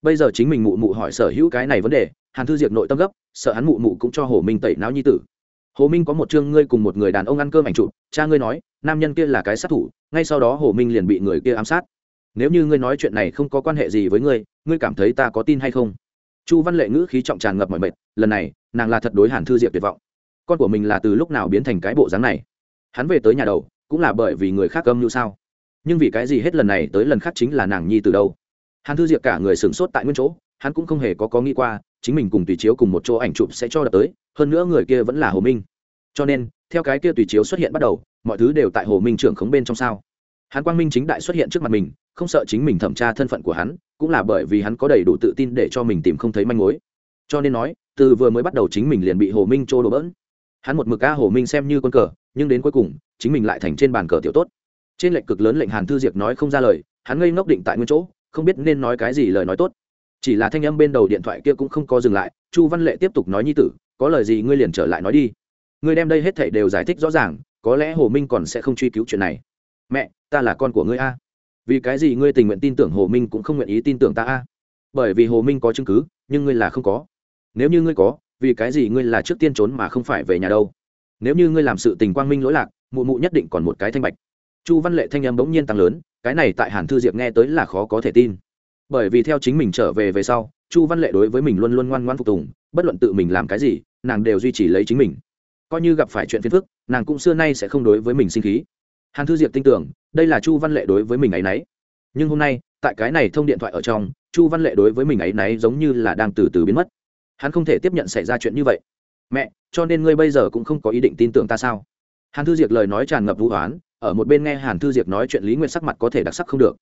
[SPEAKER 1] Bây giờ chính mình mụ mụ hỏi sở hữu cái này vấn đề hàn thư diệp nội tâm gấp, sợ hắn mụ mụ cũng cho hồ minh tẩy não nhi tử. Hồ minh có một chương ngươi cùng một người đàn ông ăn cơm ảnh chụp, cha ngươi nói, nam nhân kia là cái sát thủ, ngay sau đó hồ minh liền bị người kia ám sát. Nếu như ngươi nói chuyện này không có quan hệ gì với ngươi ngươi cảm thấy ta có tin hay không? Chu văn lệ ngữ khí trọng tràn ngập mọi mệt, lần này, nàng là thật đối hàn thư diệp tuyệt vọng. Con của mình là từ lúc nào biến thành cái bộ dáng này? Hắn về tới nhà đầu, cũng là bởi vì người khác âm như sao? Nhưng vì cái gì hết lần này tới lần khác chính là nàng nhi từ đâu? Hàn thư diệp cả người sửng sốt tại nguyên chỗ hắn cũng không hề có có nghĩ qua, chính mình cùng tùy chiếu cùng một chỗ ảnh chụp sẽ cho đập tới, hơn nữa người kia vẫn là hồ minh. Cho nên, theo cái kia tùy chiếu xuất hiện bắt đầu, mọi thứ đều tại hồ minh trưởng khống bên trong sao. Hắn quang minh chính đại xuất hiện trước mặt mình, không sợ chính mình thẩm tra thân phận của hắn, cũng là bởi vì hắn có đầy đủ tự tin để cho mình tìm không thấy manh mối. Cho nên nói, từ vừa mới bắt đầu chính mình liền bị hồ minh trô đổ bỡn. Hắn một mực ca hồ minh xem như con cờ, nhưng đến cuối cùng, chính mình lại thành trên bàn cờ tiểu tốt. Trên lệnh cực lớn lệnh hàn thư diệp nói không ra lời, hắn ngây ngốc định tại nguyên chỗ, không biết nên nói cái gì lời nói tốt chỉ là thanh âm bên đầu điện thoại kia cũng không có dừng lại, chu văn lệ tiếp tục nói nhi tử, có lời gì ngươi liền trở lại nói đi. Ngươi đem đây hết thảy đều giải thích rõ ràng, có lẽ hồ minh còn sẽ không truy cứu chuyện này. Mẹ, ta là con của ngươi a. Vì cái gì ngươi tình nguyện tin tưởng hồ minh cũng không nguyện ý tin tưởng ta a? Bởi vì hồ minh có chứng cứ, nhưng ngươi là không có. Nếu như ngươi có, vì cái gì ngươi là trước tiên trốn mà không phải về nhà đâu? Nếu như ngươi làm sự tình quang minh lỗi lạc, mụ mụ nhất định còn một cái thanh bạch. Chu văn lệ thanh âm bỗng nhiên tăng lớn, cái này tại hàn thư diệp nghe tới là khó có thể tin bởi vì theo chính mình trở về về sau, chu văn lệ đối với mình luôn luôn ngoan ngoan phục tùng, bất luận tự mình làm cái gì, nàng đều duy trì lấy chính mình. Coi như gặp phải chuyện phiền phức, nàng cũng xưa nay sẽ không đối với mình sinh khí. Hàn thư diệp tin tưởng, đây là chu văn lệ đối với mình ấ y n ấ y nhưng hôm nay, tại cái này thông điện thoại ở trong, chu văn lệ đối với mình ấ y n ấ y giống như là đang từ từ biến mất. Hắn không thể tiếp nhận xảy ra chuyện như vậy. Mẹ, cho nên ngươi bây giờ cũng không có ý định tin tưởng ta sao? Hàn thư diệp lời nói tràn ngập vũ hoán ở một bên nghe hàn thư diệp nói chuyện lý nguyện sắc mặt có thể đặc sắc không được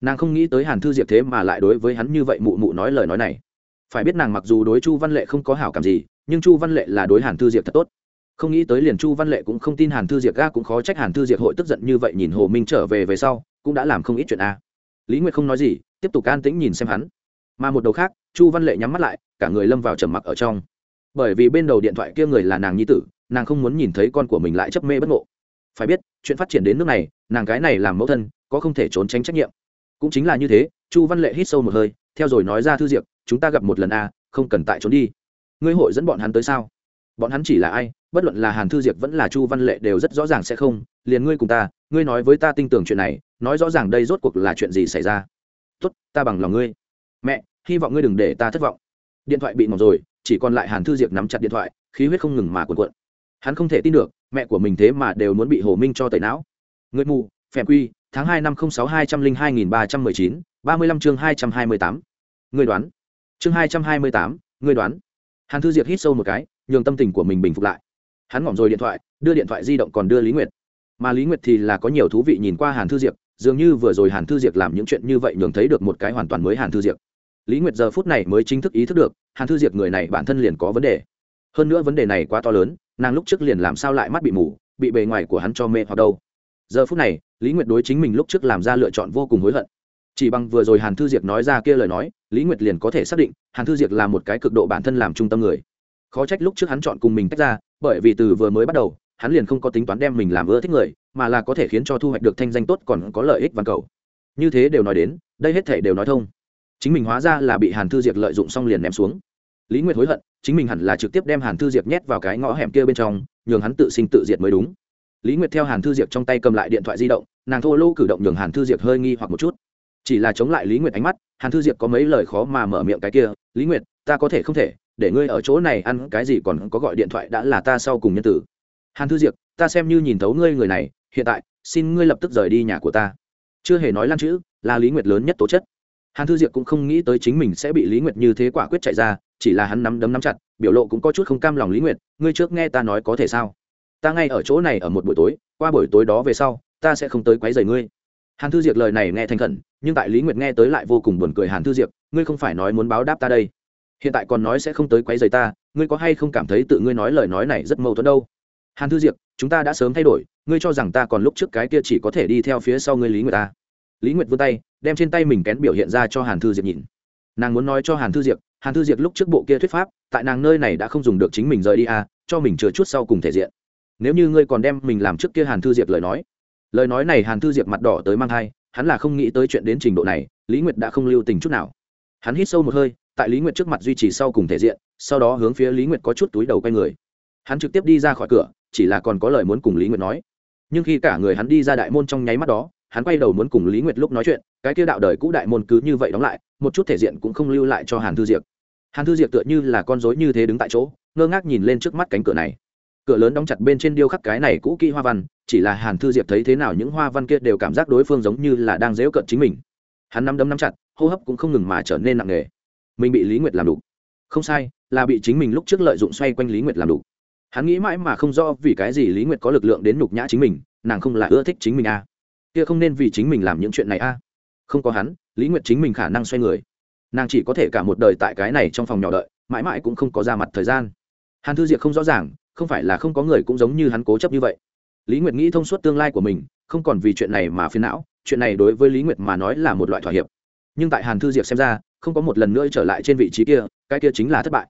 [SPEAKER 1] nàng không nghĩ tới hàn thư diệp thế mà lại đối với hắn như vậy mụ mụ nói lời nói này. Phải biết nàng mặc dù đối chu văn lệ không có hảo cảm gì, nhưng chu văn lệ là đối hàn thư diệp thật tốt. Không nghĩ tới liền chu văn lệ cũng không tin hàn thư diệp ga cũng khó trách hàn thư diệp hội tức giận như vậy nhìn hồ minh trở về về sau, cũng đã làm không ít chuyện a. Lý nguyệt không nói gì, tiếp tục can tĩnh nhìn xem hắn. Mà một đầu khác, chu văn lệ nhắm mắt lại, cả người lâm vào trầm mặc ở trong. Bởi vì bên đầu điện thoại kia người là nàng nhi tử, nàng không muốn nhìn thấy con của mình lại chấp mê bất ngộ. Phải biết, chuyện phát triển đến nước này, nàng cái này làm mẫu thân, có không thể trốn tránh trách nhiệm cũng chính là như thế, chu văn lệ hít sâu một hơi, theo rồi nói ra thư diệp, chúng ta gặp một lần a, không cần tại trốn đi. Ngươi hội dẫn bọn hắn tới sao? Bọn hắn chỉ là ai, bất luận là hàn thư diệp vẫn là chu văn lệ đều rất rõ ràng sẽ không, liền ngươi cùng ta, ngươi nói với ta tin tưởng chuyện này, nói rõ ràng đây rốt cuộc là chuyện gì xảy ra. Tốt, ta bằng lòng ngươi. Mẹ, hy vọng ngươi đừng để ta thất vọng. Điện thoại bị mỏng rồi, chỉ còn lại hàn thư diệp nắm chặt điện thoại, khí huyết không ngừng mà cuộn cuộn. Hắn không thể tin được, mẹ của mình thế mà đều muốn bị hồ minh cho tẩy não. Người mù phèm quy tháng hai năm không sáu hai trăm linh hai nghìn ba trăm mười chín, ba mươi lăm chương hai trăm hai mươi tám. Người đoán. Chương hai trăm hai mươi tám người đoán. Hàn thư diệp hít sâu một cái, nhường tâm tình của mình bình phục lại. Hắn ngỏm rồi điện thoại, đưa điện thoại di động còn đưa lý nguyệt. Mà lý nguyệt thì là có nhiều thú vị nhìn qua hàn thư diệp, dường như vừa rồi hàn thư diệp làm những chuyện như vậy nhường thấy được một cái hoàn toàn mới hàn thư diệp. Lý nguyệt giờ phút này mới chính thức ý thức được, hàn thư diệp người này bản thân liền có vấn đề. Hơn nữa vấn đề này quá to lớn, nàng lúc trước liền làm sao lại mắt bị mù, bị bề ngoài của hắn cho mê hoặc đâu. Giờ phút này lý nguyệt đối chính mình lúc trước làm ra lựa chọn vô cùng hối hận. Chỉ bằng vừa rồi hàn thư diệp nói ra kia lời nói, lý nguyệt liền có thể xác định hàn thư diệp là một cái cực độ bản thân làm trung tâm người. Khó trách lúc trước hắn chọn cùng mình tách ra, bởi vì từ vừa mới bắt đầu, hắn liền không có tính toán đem mình làm ưa thích người, mà là có thể khiến cho thu hoạch được thanh danh tốt còn có lợi ích văn cầu. Như thế đều nói đến, đây hết thể đều nói thông. Chính mình hóa ra là bị hàn thư diệp lợi dụng xong liền ném xuống. Lý nguyệt hối hận, chính mình hẳn là trực tiếp đem hàn thư diệp nhét vào cái ngõ hẻm kia bên trong, nhường hắn tự sinh tự diệt mới đúng. Lý nguyệt theo hàn thư diệp trong tay cầm lại điện thoại di động nàng thô lô cử động nhường hàn thư diệp hơi nghi hoặc một chút chỉ là chống lại lý nguyệt ánh mắt hàn thư diệp có mấy lời khó mà mở miệng cái kia lý nguyệt ta có thể không thể để ngươi ở chỗ này ăn cái gì còn có gọi điện thoại đã là ta sau cùng nhân tử hàn thư diệp ta xem như nhìn thấu ngươi người này hiện tại xin ngươi lập tức rời đi nhà của ta chưa hề nói lan chữ là lý nguyệt lớn nhất tố chất hàn thư diệp cũng không nghĩ tới chính mình sẽ bị lý nguyệt như thế quả quyết chạy ra chỉ là hắn nắm đấm nắm chặt biểu lộ cũng có chút không cam lòng lý nguyệt ngươi trước nghe ta nói có thể sao ta ngay ở chỗ này ở một buổi tối qua buổi tối đó về sau ta sẽ không tới quấy rầy ngươi. Hàn thư diệp lời này nghe thành khẩn, nhưng tại lý nguyệt nghe tới lại vô cùng buồn cười hàn thư diệp, ngươi không phải nói muốn báo đáp ta đây. Hiện tại còn nói sẽ không tới quấy rầy ta, ngươi có hay không cảm thấy tự ngươi nói lời nói này rất mâu thuẫn đâu? Hàn thư diệp, chúng ta đã sớm thay đổi, ngươi cho rằng ta còn lúc trước cái kia chỉ có thể đi theo phía sau ngươi lý nguyệt ta lý nguyệt vươn tay, đem trên tay mình kén biểu hiện ra cho hàn thư diệp nhìn. Nàng muốn nói cho hàn thư diệp, hàn thư diệp lúc trước bộ kia thuyết pháp, tại nàng nơi này đã không dùng được chính mình rời đi à cho mình chừa chút sau cùng thể diện. Nếu như ngươi còn đem mình làm trước kia hàn thư diệp lời nói lời nói này hàn thư diệp mặt đỏ tới mang thai, hắn là không nghĩ tới chuyện đến trình độ này, lý nguyệt đã không lưu tình chút nào. Hắn hít sâu một hơi, tại lý nguyệt trước mặt duy trì sau cùng thể diện, sau đó hướng phía lý nguyệt có chút túi đầu quay người. Hắn trực tiếp đi ra khỏi cửa, chỉ là còn có lời muốn cùng lý nguyệt nói. Nhưng khi cả người hắn đi ra đại môn trong nháy mắt đó, hắn quay đầu muốn cùng lý nguyệt lúc nói chuyện, cái kia đạo đời cũ đại môn cứ như vậy đóng lại, một chút thể diện cũng không lưu lại cho hàn thư diệp. Hàn thư diệp tựa như là con rối như thế đứng tại chỗ, ngơ ngác nhìn lên trước mắt cánh cửa này cửa lớn đóng chặt bên trên điêu khắc cái này cũ kỹ hoa văn, chỉ là hàn thư diệp thấy thế nào những hoa văn kia đều cảm giác đối phương giống như là đang dễu cận chính mình. Hắn nắm đấm nắm chặt, hô hấp cũng không ngừng mà trở nên nặng nề. Mình bị lý nguyệt làm đủ. Không sai, là bị chính mình lúc trước lợi dụng xoay quanh lý nguyệt làm đủ. Hắn nghĩ mãi mà không rõ vì cái gì lý nguyệt có lực lượng đến nhục nhã chính mình, nàng không là ưa thích chính mình à. kia không nên vì chính mình làm những chuyện này à. không có hắn, lý nguyệt chính mình khả năng xoay người. Nàng chỉ có thể cả một đời tại cái này trong phòng nhỏ đợi, mãi mãi cũng không có ra mặt thời gian. Hàn thư diệp không rõ ràng không phải là không có người cũng giống như hắn cố chấp như vậy. Lý nguyệt nghĩ thông suốt tương lai của mình, không còn vì chuyện này mà phiền não, chuyện này đối với lý nguyệt mà nói là một loại thỏa hiệp. Nhưng tại hàn thư diệp xem ra, không có một lần nữa trở lại trên vị trí kia, cái kia chính là thất bại.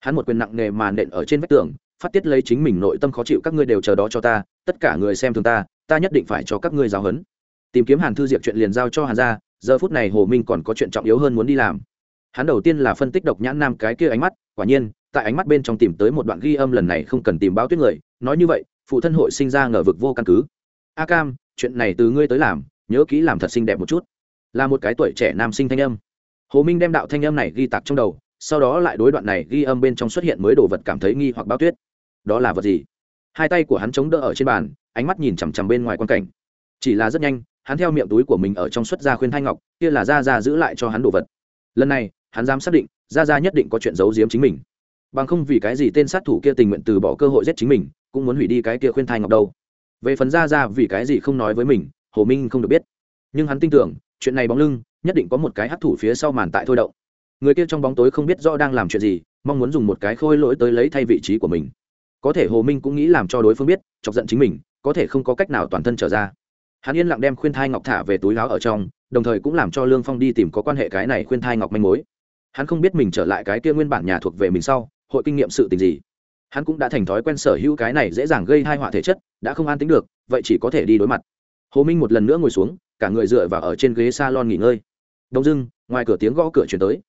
[SPEAKER 1] Hắn một quyền nặng nề mà nện ở trên vách tường, phát tiết lấy chính mình nội tâm khó chịu, các ngươi đều chờ đó cho ta, tất cả người xem thường ta ta nhất định phải cho các ngươi giáo huấn. Tìm kiếm hàn thư diệp chuyện liền giao cho hàn ra giờ phút này hồ minh còn có chuyện trọng yếu hơn muốn đi làm. Hắn đầu tiên là phân tích độc nhãn nam cái kia ánh mắt quả nhiên, tại ánh mắt bên trong tìm tới một đoạn ghi âm lần này không cần tìm báo tuyết người, nói như vậy, phụ thân hội sinh ra ngờ vực vô căn cứ. A cam, chuyện này từ ngươi tới làm, nhớ kỹ làm thật xinh đẹp một chút. Là một cái tuổi trẻ nam sinh thanh âm. Hồ minh đem đạo thanh âm này ghi tạc trong đầu, sau đó lại đối đoạn này ghi âm bên trong xuất hiện mới đồ vật cảm thấy nghi hoặc báo tuyết. Đó là vật gì? Hai tay của hắn chống đỡ ở trên bàn, ánh mắt nhìn chằm chằm bên ngoài quan cảnh. Chỉ là rất nhanh, hắn theo miệng túi của mình ở trong xuất ra khuyên thanh ngọc, kia là ra ra giữ lại cho hắn đồ vật. Lần này, hắn dám xác định ra ra nhất định có chuyện giấu giếm chính mình. Bằng không vì cái gì tên sát thủ kia tình nguyện từ bỏ cơ hội giết chính mình, cũng muốn hủy đi cái kia khuyên thai ngọc đâu. Về phần ra ra vì cái gì không nói với mình, hồ minh không được biết. Nhưng hắn tin tưởng, chuyện này bóng lưng, nhất định có một cái hấp thủ phía sau màn tại thôi động. Người kia trong bóng tối không biết rõ đang làm chuyện gì, mong muốn dùng một cái khôi lỗi tới lấy thay vị trí của mình. Có thể hồ minh cũng nghĩ làm cho đối phương biết, chọc giận chính mình, có thể không có cách nào toàn thân trở ra. Hắn yên lặng đem khuyên thai ngọc thả về túi láo ở trong, đồng thời cũng làm cho lương phong đi tìm có quan hệ cái này khuyên thai ngọc manh mối hắn không biết mình trở lại cái kia nguyên bản nhà thuộc về mình sau, hội kinh nghiệm sự tình gì. Hắn cũng đã thành thói quen sở hữu cái này dễ dàng gây hai họa thể chất, đã không an tính được, vậy chỉ có thể đi đối mặt. Hồ minh một lần nữa ngồi xuống, cả người dựa vào ở trên ghế s a lon nghỉ ngơi. Đông dưng, ngoài cửa tiếng gõ cửa chuyển tới.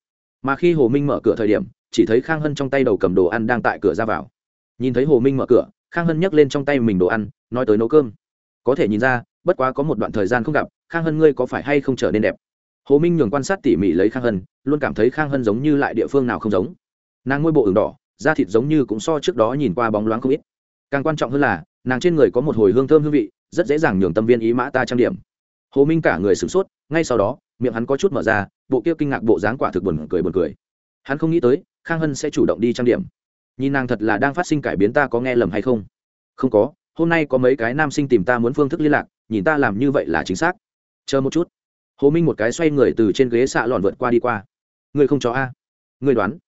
[SPEAKER 1] Mà khi hồ minh mở cửa thời điểm, chỉ thấy khang hân trong tay đầu cầm đồ ăn đang tại cửa ra vào. Nhìn thấy hồ minh mở cửa, khang hân nhấc lên trong tay mình đồ ăn, nói tới nấu cơm. Có thể nhìn ra, bất quá có một đoạn thời gian không gặp, khang hân ngươi có phải hay không trở nên đẹp? Hồ minh nhường quan sát tỉ mỉ lấy khang hân, luôn cảm thấy khang hân giống như lại địa phương nào không giống. Nàng ngôi bộ ửng đỏ, da thịt giống như cũng so trước đó nhìn qua bóng loáng không ít. Càng quan trọng hơn là, nàng trên người có một hồi hương thơm hương vị, rất dễ dàng nhường tâm viên ý mã ta trang điểm. Hồ minh cả người sửng sốt, ngay sau đó, miệng hắn có chút mở ra, bộ kia kinh ngạc bộ dáng quả thực buồn cười buồn cười. Hắn không nghĩ tới, khang hân sẽ chủ động đi trang điểm. Nhìn nàng thật là đang phát sinh cải biến ta có nghe lầm hay không? Không có, hôm nay có mấy cái nam sinh tìm ta muốn phương thức liên lạc, nhìn ta làm như vậy là chính xác. Chờ một chút hồ minh một cái xoay người từ trên ghế xạ lòn vượt qua đi qua. Người không cho a? Người đoán.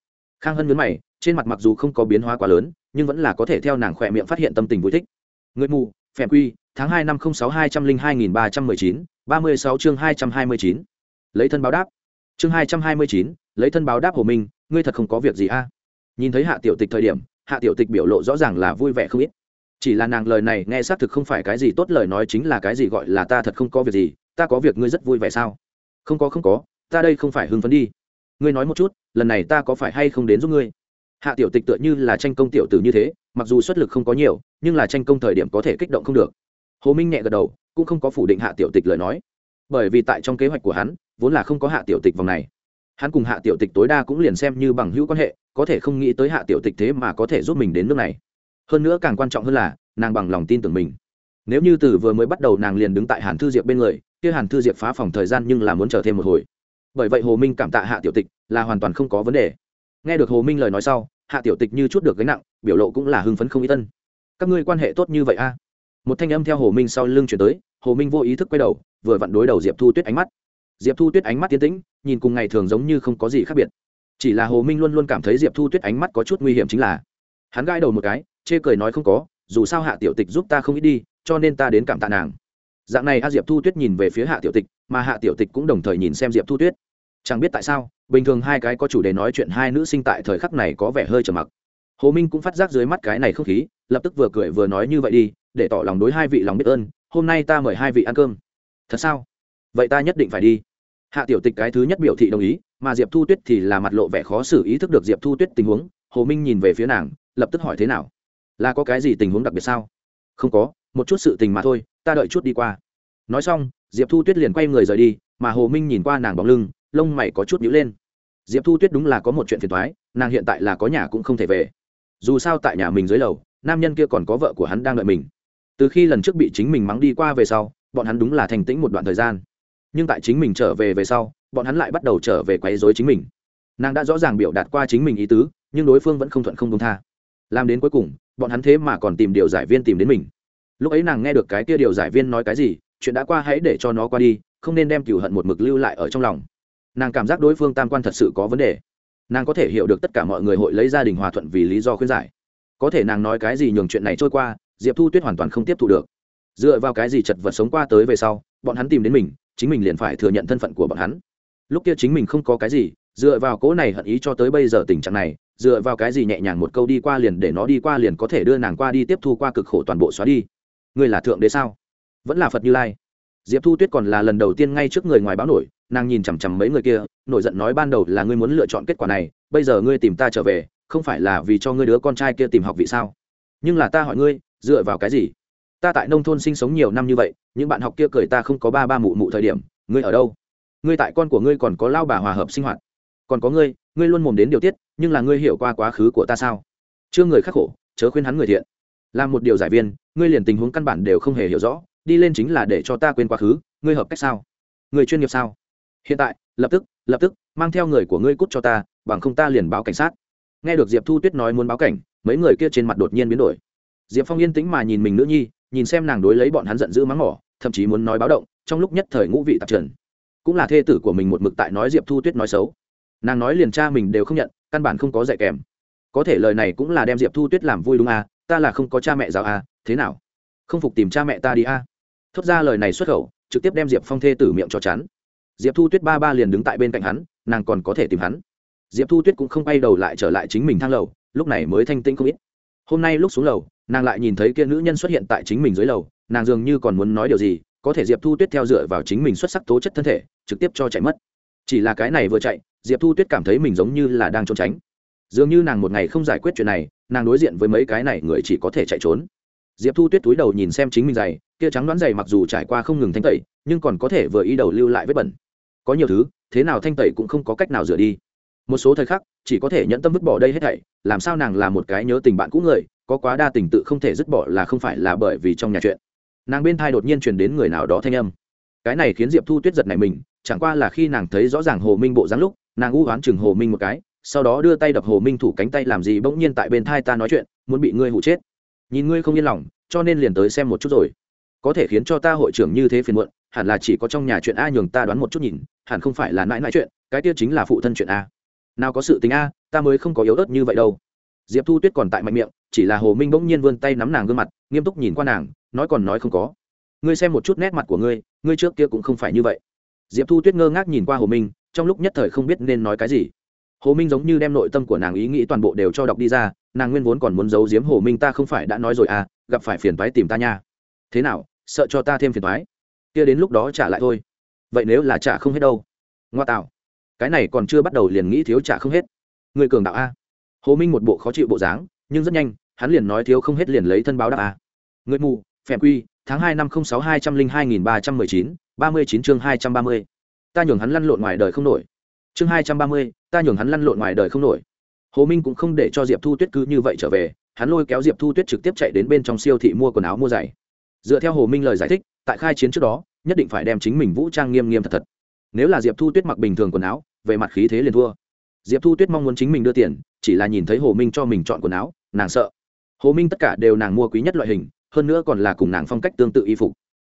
[SPEAKER 1] Khang hân nhấn mày, trên mặt mặc dù không có biến hóa quá lớn, nhưng vẫn là có thể theo nàng khỏe miệng phát hiện tâm tình vui thích. Người mù, phèm quy, tháng hai năm không sáu hai trăm linh hai nghìn ba trăm mười chín, ba mươi sáu chương hai trăm hai mươi chín. Lấy thân báo đáp. Chương hai trăm hai mươi chín, lấy thân báo đáp hồ minh, ngươi thật không có việc gì a? Nhìn thấy hạ tiểu tịch thời điểm, hạ tiểu tịch biểu lộ rõ ràng là vui vẻ không ít. Chỉ là nàng lời này nghe xác thực không phải cái gì tốt, lời nói chính là cái gì gọi là ta thật không có việc gì ta có việc ngươi rất vui vẻ sao? Không có không có, ta đây không phải hưng phấn đi. Ngươi nói một chút, lần này ta có phải hay không đến giúp ngươi? Hạ tiểu tịch tựa như là tranh công tiểu tử như thế, mặc dù xuất lực không có nhiều, nhưng là tranh công thời điểm có thể kích động không được. Hồ minh nhẹ gật đầu, cũng không có phủ định hạ tiểu tịch lời nói. Bởi vì tại trong kế hoạch của hắn, vốn là không có hạ tiểu tịch vòng này. Hắn cùng hạ tiểu tịch tối đa cũng liền xem như bằng hữu quan hệ, có thể không nghĩ tới hạ tiểu tịch thế mà có thể giúp mình đến nước này. Hơn nữa càng quan trọng hơn là, nàng bằng lòng tin tưởng mình. Nếu như từ vừa mới bắt đầu nàng liền đứng tại hàn thư diệp bên người kia hàn thư diệp phá phòng thời gian nhưng là muốn chờ thêm một hồi. Bởi vậy hồ minh cảm tạ hạ tiểu tịch là hoàn toàn không có vấn đề. Nghe được hồ minh lời nói sau, hạ tiểu tịch như chút được gánh nặng, biểu lộ cũng là hưng phấn không ý tân các ngươi quan hệ tốt như vậy a? Một thanh âm theo hồ minh sau lưng chuyển tới, hồ minh vô ý thức quay đầu, vừa vặn đối đầu diệp thu tuyết ánh mắt. Diệp thu tuyết ánh mắt tiến tĩnh, nhìn cùng ngày thường giống như không có gì khác biệt. Chỉ là hồ minh luôn luôn cảm thấy diệp thu tuyết ánh mắt có chút nguy hiểm chính là, hắn gãi đầu một cái, chê cười nói không có, dù sao hạ tiểu tịch giúp ta không ít đi, cho nên ta đến cảm tạ nàng dạng này a diệp thu tuyết nhìn về phía hạ tiểu tịch, mà hạ tiểu tịch cũng đồng thời nhìn xem diệp thu tuyết. Chẳng biết tại sao, bình thường hai cái có chủ đề nói chuyện hai nữ sinh tại thời khắc này có vẻ hơi trầm mặc. Hồ minh cũng phát giác dưới mắt cái này không khí, lập tức vừa cười vừa nói như vậy đi, để tỏ lòng đối hai vị lòng biết ơn, hôm nay ta mời hai vị ăn cơm. Thật sao? Vậy ta nhất định phải đi. Hạ tiểu tịch cái thứ nhất biểu thị đồng ý, mà diệp thu tuyết thì là mặt lộ vẻ khó xử ý thức được diệp thu tuyết tình huống. Hồ minh nhìn về phía nàng, lập tức hỏi thế nào? Là có cái gì tình huống đặc biệt sao? Không có, một chút sự tình mà thôi ta đợi chút đi qua. Nói xong, diệp thu tuyết liền quay người rời đi, mà hồ minh nhìn qua nàng bóng lưng, lông mày có chút nhữ lên. Diệp thu tuyết đúng là có một chuyện phiền thoái nàng hiện tại là có nhà cũng không thể về. Dù sao tại nhà mình dưới lầu, nam nhân kia còn có vợ của hắn đang đợi mình. Từ khi lần trước bị chính mình mắng đi qua về sau, bọn hắn đúng là thành tĩnh một đoạn thời gian. Nhưng tại chính mình trở về về sau, bọn hắn lại bắt đầu trở về quấy dối chính mình. Nàng đã rõ ràng biểu đạt qua chính mình ý tứ, nhưng đối phương vẫn không thuận không công tha. Làm đến cuối cùng, bọn hắn thế mà còn tìm điều giải viên tìm đến mình lúc ấy nàng nghe được cái kia điều giải viên nói cái gì, chuyện đã qua hãy để cho nó qua đi, không nên đem cửu hận một mực lưu lại ở trong lòng. Nàng cảm giác đối phương tam quan thật sự có vấn đề. Nàng có thể hiểu được tất cả mọi người hội lấy gia đình hòa thuận vì lý do khuyên giải. Có thể nàng nói cái gì nhường chuyện này trôi qua, diệp thu tuyết hoàn toàn không tiếp thu được. Dựa vào cái gì chật vật sống qua tới về sau, bọn hắn tìm đến mình, chính mình liền phải thừa nhận thân phận của bọn hắn. Lúc kia chính mình không có cái gì, dựa vào cố này hận ý cho tới bây giờ tình trạng này, dựa vào cái gì nhẹ nhàng một câu đi qua liền để nó đi qua liền có thể đưa nàng qua đi tiếp thu qua cực khổ toàn bộ xóa đi ngươi là thượng đế sao? Vẫn là phật như lai. Diệp thu tuyết còn là lần đầu tiên ngay trước người ngoài báo nổi, nàng nhìn chằm chằm mấy người kia, nổi giận nói ban đầu là ngươi muốn lựa chọn kết quả này, bây giờ ngươi tìm ta trở về, không phải là vì cho ngươi đứa con trai kia tìm học vị sao? Nhưng là ta hỏi ngươi, dựa vào cái gì? Ta tại nông thôn sinh sống nhiều năm như vậy, những bạn học kia cười ta không có ba ba mụ mụ thời điểm, ngươi ở đâu? Ngươi tại con của ngươi còn có lao bà hòa hợp sinh hoạt. Còn có ngươi ngươi luôn mồm đến điều tiết, nhưng là ngươi hiểu qua quá khứ của ta sao? Chưa người khắc khổ, chớ khuyên hắn người thiện làm một điều giải viên, ngươi liền tình huống căn bản đều không hề hiểu rõ, đi lên chính là để cho ta quên quá khứ, ngươi hợp cách sao? Người chuyên nghiệp sao? Hiện tại, lập tức lập tức, mang theo người của ngươi cút cho ta, bằng không ta liền báo cảnh sát. Nghe được diệp thu tuyết nói muốn báo cảnh, mấy người kia trên mặt đột nhiên biến đổi. Diệp phong yên tĩnh mà nhìn mình nữ nhi, nhìn xem nàng đối lấy bọn hắn giận dữ mắng mỏ, thậm chí muốn nói báo động, trong lúc nhất thời ngũ vị tạp trần. Cũng là thê tử của mình một mực tại nói diệp thu tuyết nói xấu. Nàng nói liền cha mình đều không nhận, căn bản không có dạy kèm. Có thể lời này cũng là đem diệp thu tuyết làm vui đúng à ta là không có cha mẹ giáo à thế nào? Không phục tìm cha mẹ ta đi à thốt ra lời này xuất khẩu, trực tiếp đem diệp phong thê tử miệng cho chắn. Diệp thu tuyết ba ba liền đứng tại bên cạnh hắn, nàng còn có thể tìm hắn. Diệp thu tuyết cũng không bay đầu lại trở lại chính mình thang lầu, lúc này mới thanh tinh không ít. Hôm nay lúc xuống lầu, nàng lại nhìn thấy kia nữ nhân xuất hiện tại chính mình dưới lầu, nàng dường như còn muốn nói điều gì, có thể diệp thu tuyết theo dựa vào chính mình xuất sắc tố chất thân thể, trực tiếp cho chạy mất. Chỉ là cái này vừa chạy, diệp thu tuyết cảm thấy mình giống như là đang trốn tránh dường như nàng một ngày không giải quyết chuyện này, nàng đối diện với mấy cái này người chỉ có thể chạy trốn. Diệp thu tuyết túi đầu nhìn xem chính mình giày, kia trắng đoán giày mặc dù trải qua không ngừng thanh tẩy, nhưng còn có thể vừa ý đầu lưu lại vết bẩn. Có nhiều thứ, thế nào thanh tẩy cũng không có cách nào rửa đi. Một số thời khắc, chỉ có thể nhẫn tâm vứt bỏ đây hết thảy, làm sao nàng là một cái nhớ tình bạn cũ người, có quá đa tình tự không thể dứt bỏ là không phải là bởi vì trong nhà chuyện. Nàng bên thai đột nhiên truyền đến người nào đó thanh âm. Cái này khiến diệp thu tuyết giật này mình, chẳng qua là khi nàng thấy rõ ràng hồ minh bộ dáng lúc, nàng u oán chừng hồ minh một cái sau đó đưa tay đập hồ minh thủ cánh tay làm gì bỗng nhiên tại bên thai ta nói chuyện, muốn bị ngươi hụ chết. Nhìn ngươi không yên lòng, cho nên liền tới xem một chút rồi. Có thể khiến cho ta hội trưởng như thế phiền muộn, hẳn là chỉ có trong nhà chuyện a nhường ta đoán một chút nhìn, hẳn không phải là mãi mãi chuyện, cái kia chính là phụ thân chuyện a. Nào có sự tình a, ta mới không có yếu ớt như vậy đâu. Diệp thu tuyết còn tại mạnh miệng, chỉ là hồ minh bỗng nhiên vươn tay nắm nàng gương mặt, nghiêm túc nhìn qua nàng, nói còn nói không có. Ngươi xem một chút nét mặt của ngươi ngươi trước kia cũng không phải như vậy. Diệp thu tuyết ngơ ngác nhìn qua hồ minh, trong lúc nhất thời không biết nên nói cái gì hồ minh giống như đem nội tâm của nàng ý nghĩ toàn bộ đều cho đọc đi ra, nàng nguyên vốn còn muốn giấu giếm hồ minh, ta không phải đã nói rồi à gặp phải phiền toái tìm ta nha. Thế nào, sợ cho ta thêm phiền toái? Kia đến lúc đó trả lại thôi. Vậy nếu là trả không hết đâu? Ngoa tạo. Cái này còn chưa bắt đầu liền nghĩ thiếu trả không hết. Người cường đạo a. Hồ minh một bộ khó chịu bộ dáng, nhưng rất nhanh, hắn liền nói thiếu không hết liền lấy thân báo đáp a. Người mù, phèm quy, tháng hai năm không sáu hai trăm linh hai nghìn ba trăm mười chín, ba mươi chín chương hai trăm ba mươi. Ta nhường hắn lăn lộn ngoài đời không nổi chương hai trăm ba mươi, ta nhường hắn lăn lộn ngoài đời không nổi. Hồ minh cũng không để cho diệp thu tuyết cứ như vậy trở về, hắn lôi kéo diệp thu tuyết trực tiếp chạy đến bên trong siêu thị mua quần áo mua giày. Dựa theo hồ minh lời giải thích, tại khai chiến trước đó, nhất định phải đem chính mình vũ trang nghiêm nghiêm thật thật. Nếu là diệp thu tuyết mặc bình thường quần áo, về mặt khí thế liền thua. Diệp thu tuyết mong muốn chính mình đưa tiền, chỉ là nhìn thấy hồ minh cho mình chọn quần áo, nàng sợ. Hồ minh tất cả đều nàng mua quý nhất loại hình, hơn nữa còn là cùng nàng phong cách tương tự y phục.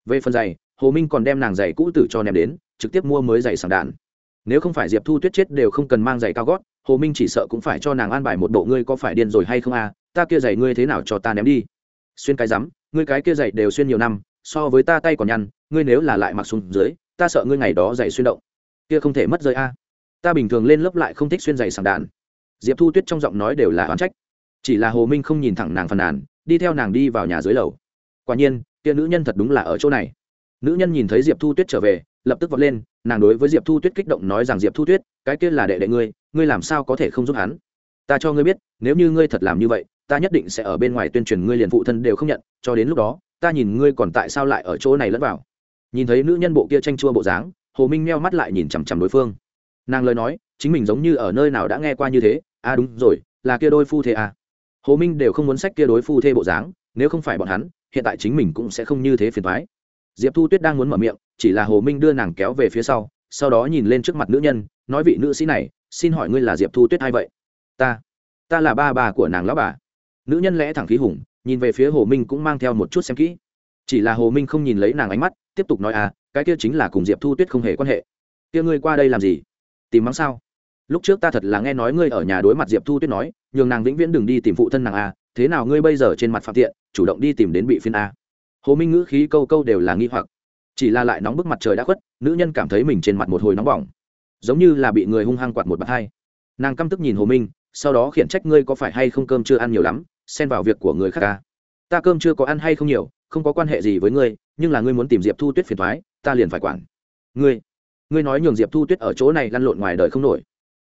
[SPEAKER 1] Về phần giày, hồ minh còn đem nàng giày cũ tử cho ném đến, trực tiếp mua mới giày sàng đạn nếu không phải diệp thu tuyết chết đều không cần mang giày cao gót, hồ minh chỉ sợ cũng phải cho nàng an bài một bộ ngươi có phải điên rồi hay không à ta kia giày ngươi thế nào cho ta ném đi. Xuyên cái rắm, ngươi cái kia giày đều xuyên nhiều năm, so với ta tay còn nhăn, ngươi nếu là lại mặc xuống dưới, ta sợ ngươi ngày đó giày xuyên động. Kia không thể mất rơi a. Ta bình thường lên lớp lại không thích xuyên giày sàng đạn. Diệp thu tuyết trong giọng nói đều là oán trách. Chỉ là hồ minh không nhìn thẳng nàng phàn nàn, đi theo nàng đi vào nhà dưới lầu. Quả nhiên, kia nữ nhân thật đúng là ở chỗ này nữ nhân nhìn thấy diệp thu tuyết trở về, lập tức vọt lên, nàng đối với diệp thu tuyết kích động nói rằng, diệp thu tuyết, cái kia là đệ đệ ngươi ngươi làm sao có thể không giúp hắn? Ta cho ngươi biết, nếu như ngươi thật làm như vậy, ta nhất định sẽ ở bên ngoài tuyên truyền ngươi liền phụ thân đều không nhận, cho đến lúc đó, ta nhìn ngươi còn tại sao lại ở chỗ này lẫn vào? Nhìn thấy nữ nhân bộ kia tranh chua bộ dáng, hồ minh meo mắt lại nhìn chằm chằm đối phương. Nàng lời nói, chính mình giống như ở nơi nào đã nghe qua như thế à đúng rồi, là kia đôi phu thê à. hồ minh đều không muốn sách kia đối phu thê bộ dáng, nếu không phải bọn hắn, hiện tại chính mình cũng sẽ không như thế phiền thoái diệp thu tuyết đang muốn mở miệng, chỉ là hồ minh đưa nàng kéo về phía sau sau đó nhìn lên trước mặt nữ nhân, nói vị nữ sĩ này, xin hỏi ngươi là diệp thu tuyết hay vậy? Ta ta là ba bà của nàng lão bà. Nữ nhân lẽ thẳng khí hùng, nhìn về phía hồ minh cũng mang theo một chút xem kỹ. Chỉ là hồ minh không nhìn lấy nàng ánh mắt, tiếp tục nói à cái kia chính là cùng diệp thu tuyết không hề quan hệ. Kia ngươi qua đây làm gì? Tìm mắng sao? Lúc trước ta thật là nghe nói ngươi ở nhà đối mặt diệp thu tuyết nói, nhường nàng vĩnh viễn đừng đi tìm phụ thân nàng à thế nào ngươi bây giờ trên mặt phạm tiện, chủ động đi tìm đến bị phiên a hồ minh ngữ khí câu câu đều là nghi hoặc. Chỉ là lại nóng bức mặt trời đã khuất, nữ nhân cảm thấy mình trên mặt một hồi nóng bỏng. Giống như là bị người hung hăng quạt một bạt hai. Nàng căm tức nhìn hồ minh, sau đó khiển trách ngươi có phải hay không cơm chưa ăn nhiều lắm, xen vào việc của người khác ca à? ta cơm chưa có ăn hay không nhiều, không có quan hệ gì với ngươi, nhưng là ngươi muốn tìm diệp thu tuyết phiền thoái ta liền phải quản. Ngươi ngươi nói nhường diệp thu tuyết ở chỗ này lăn lộn ngoài đời không nổi.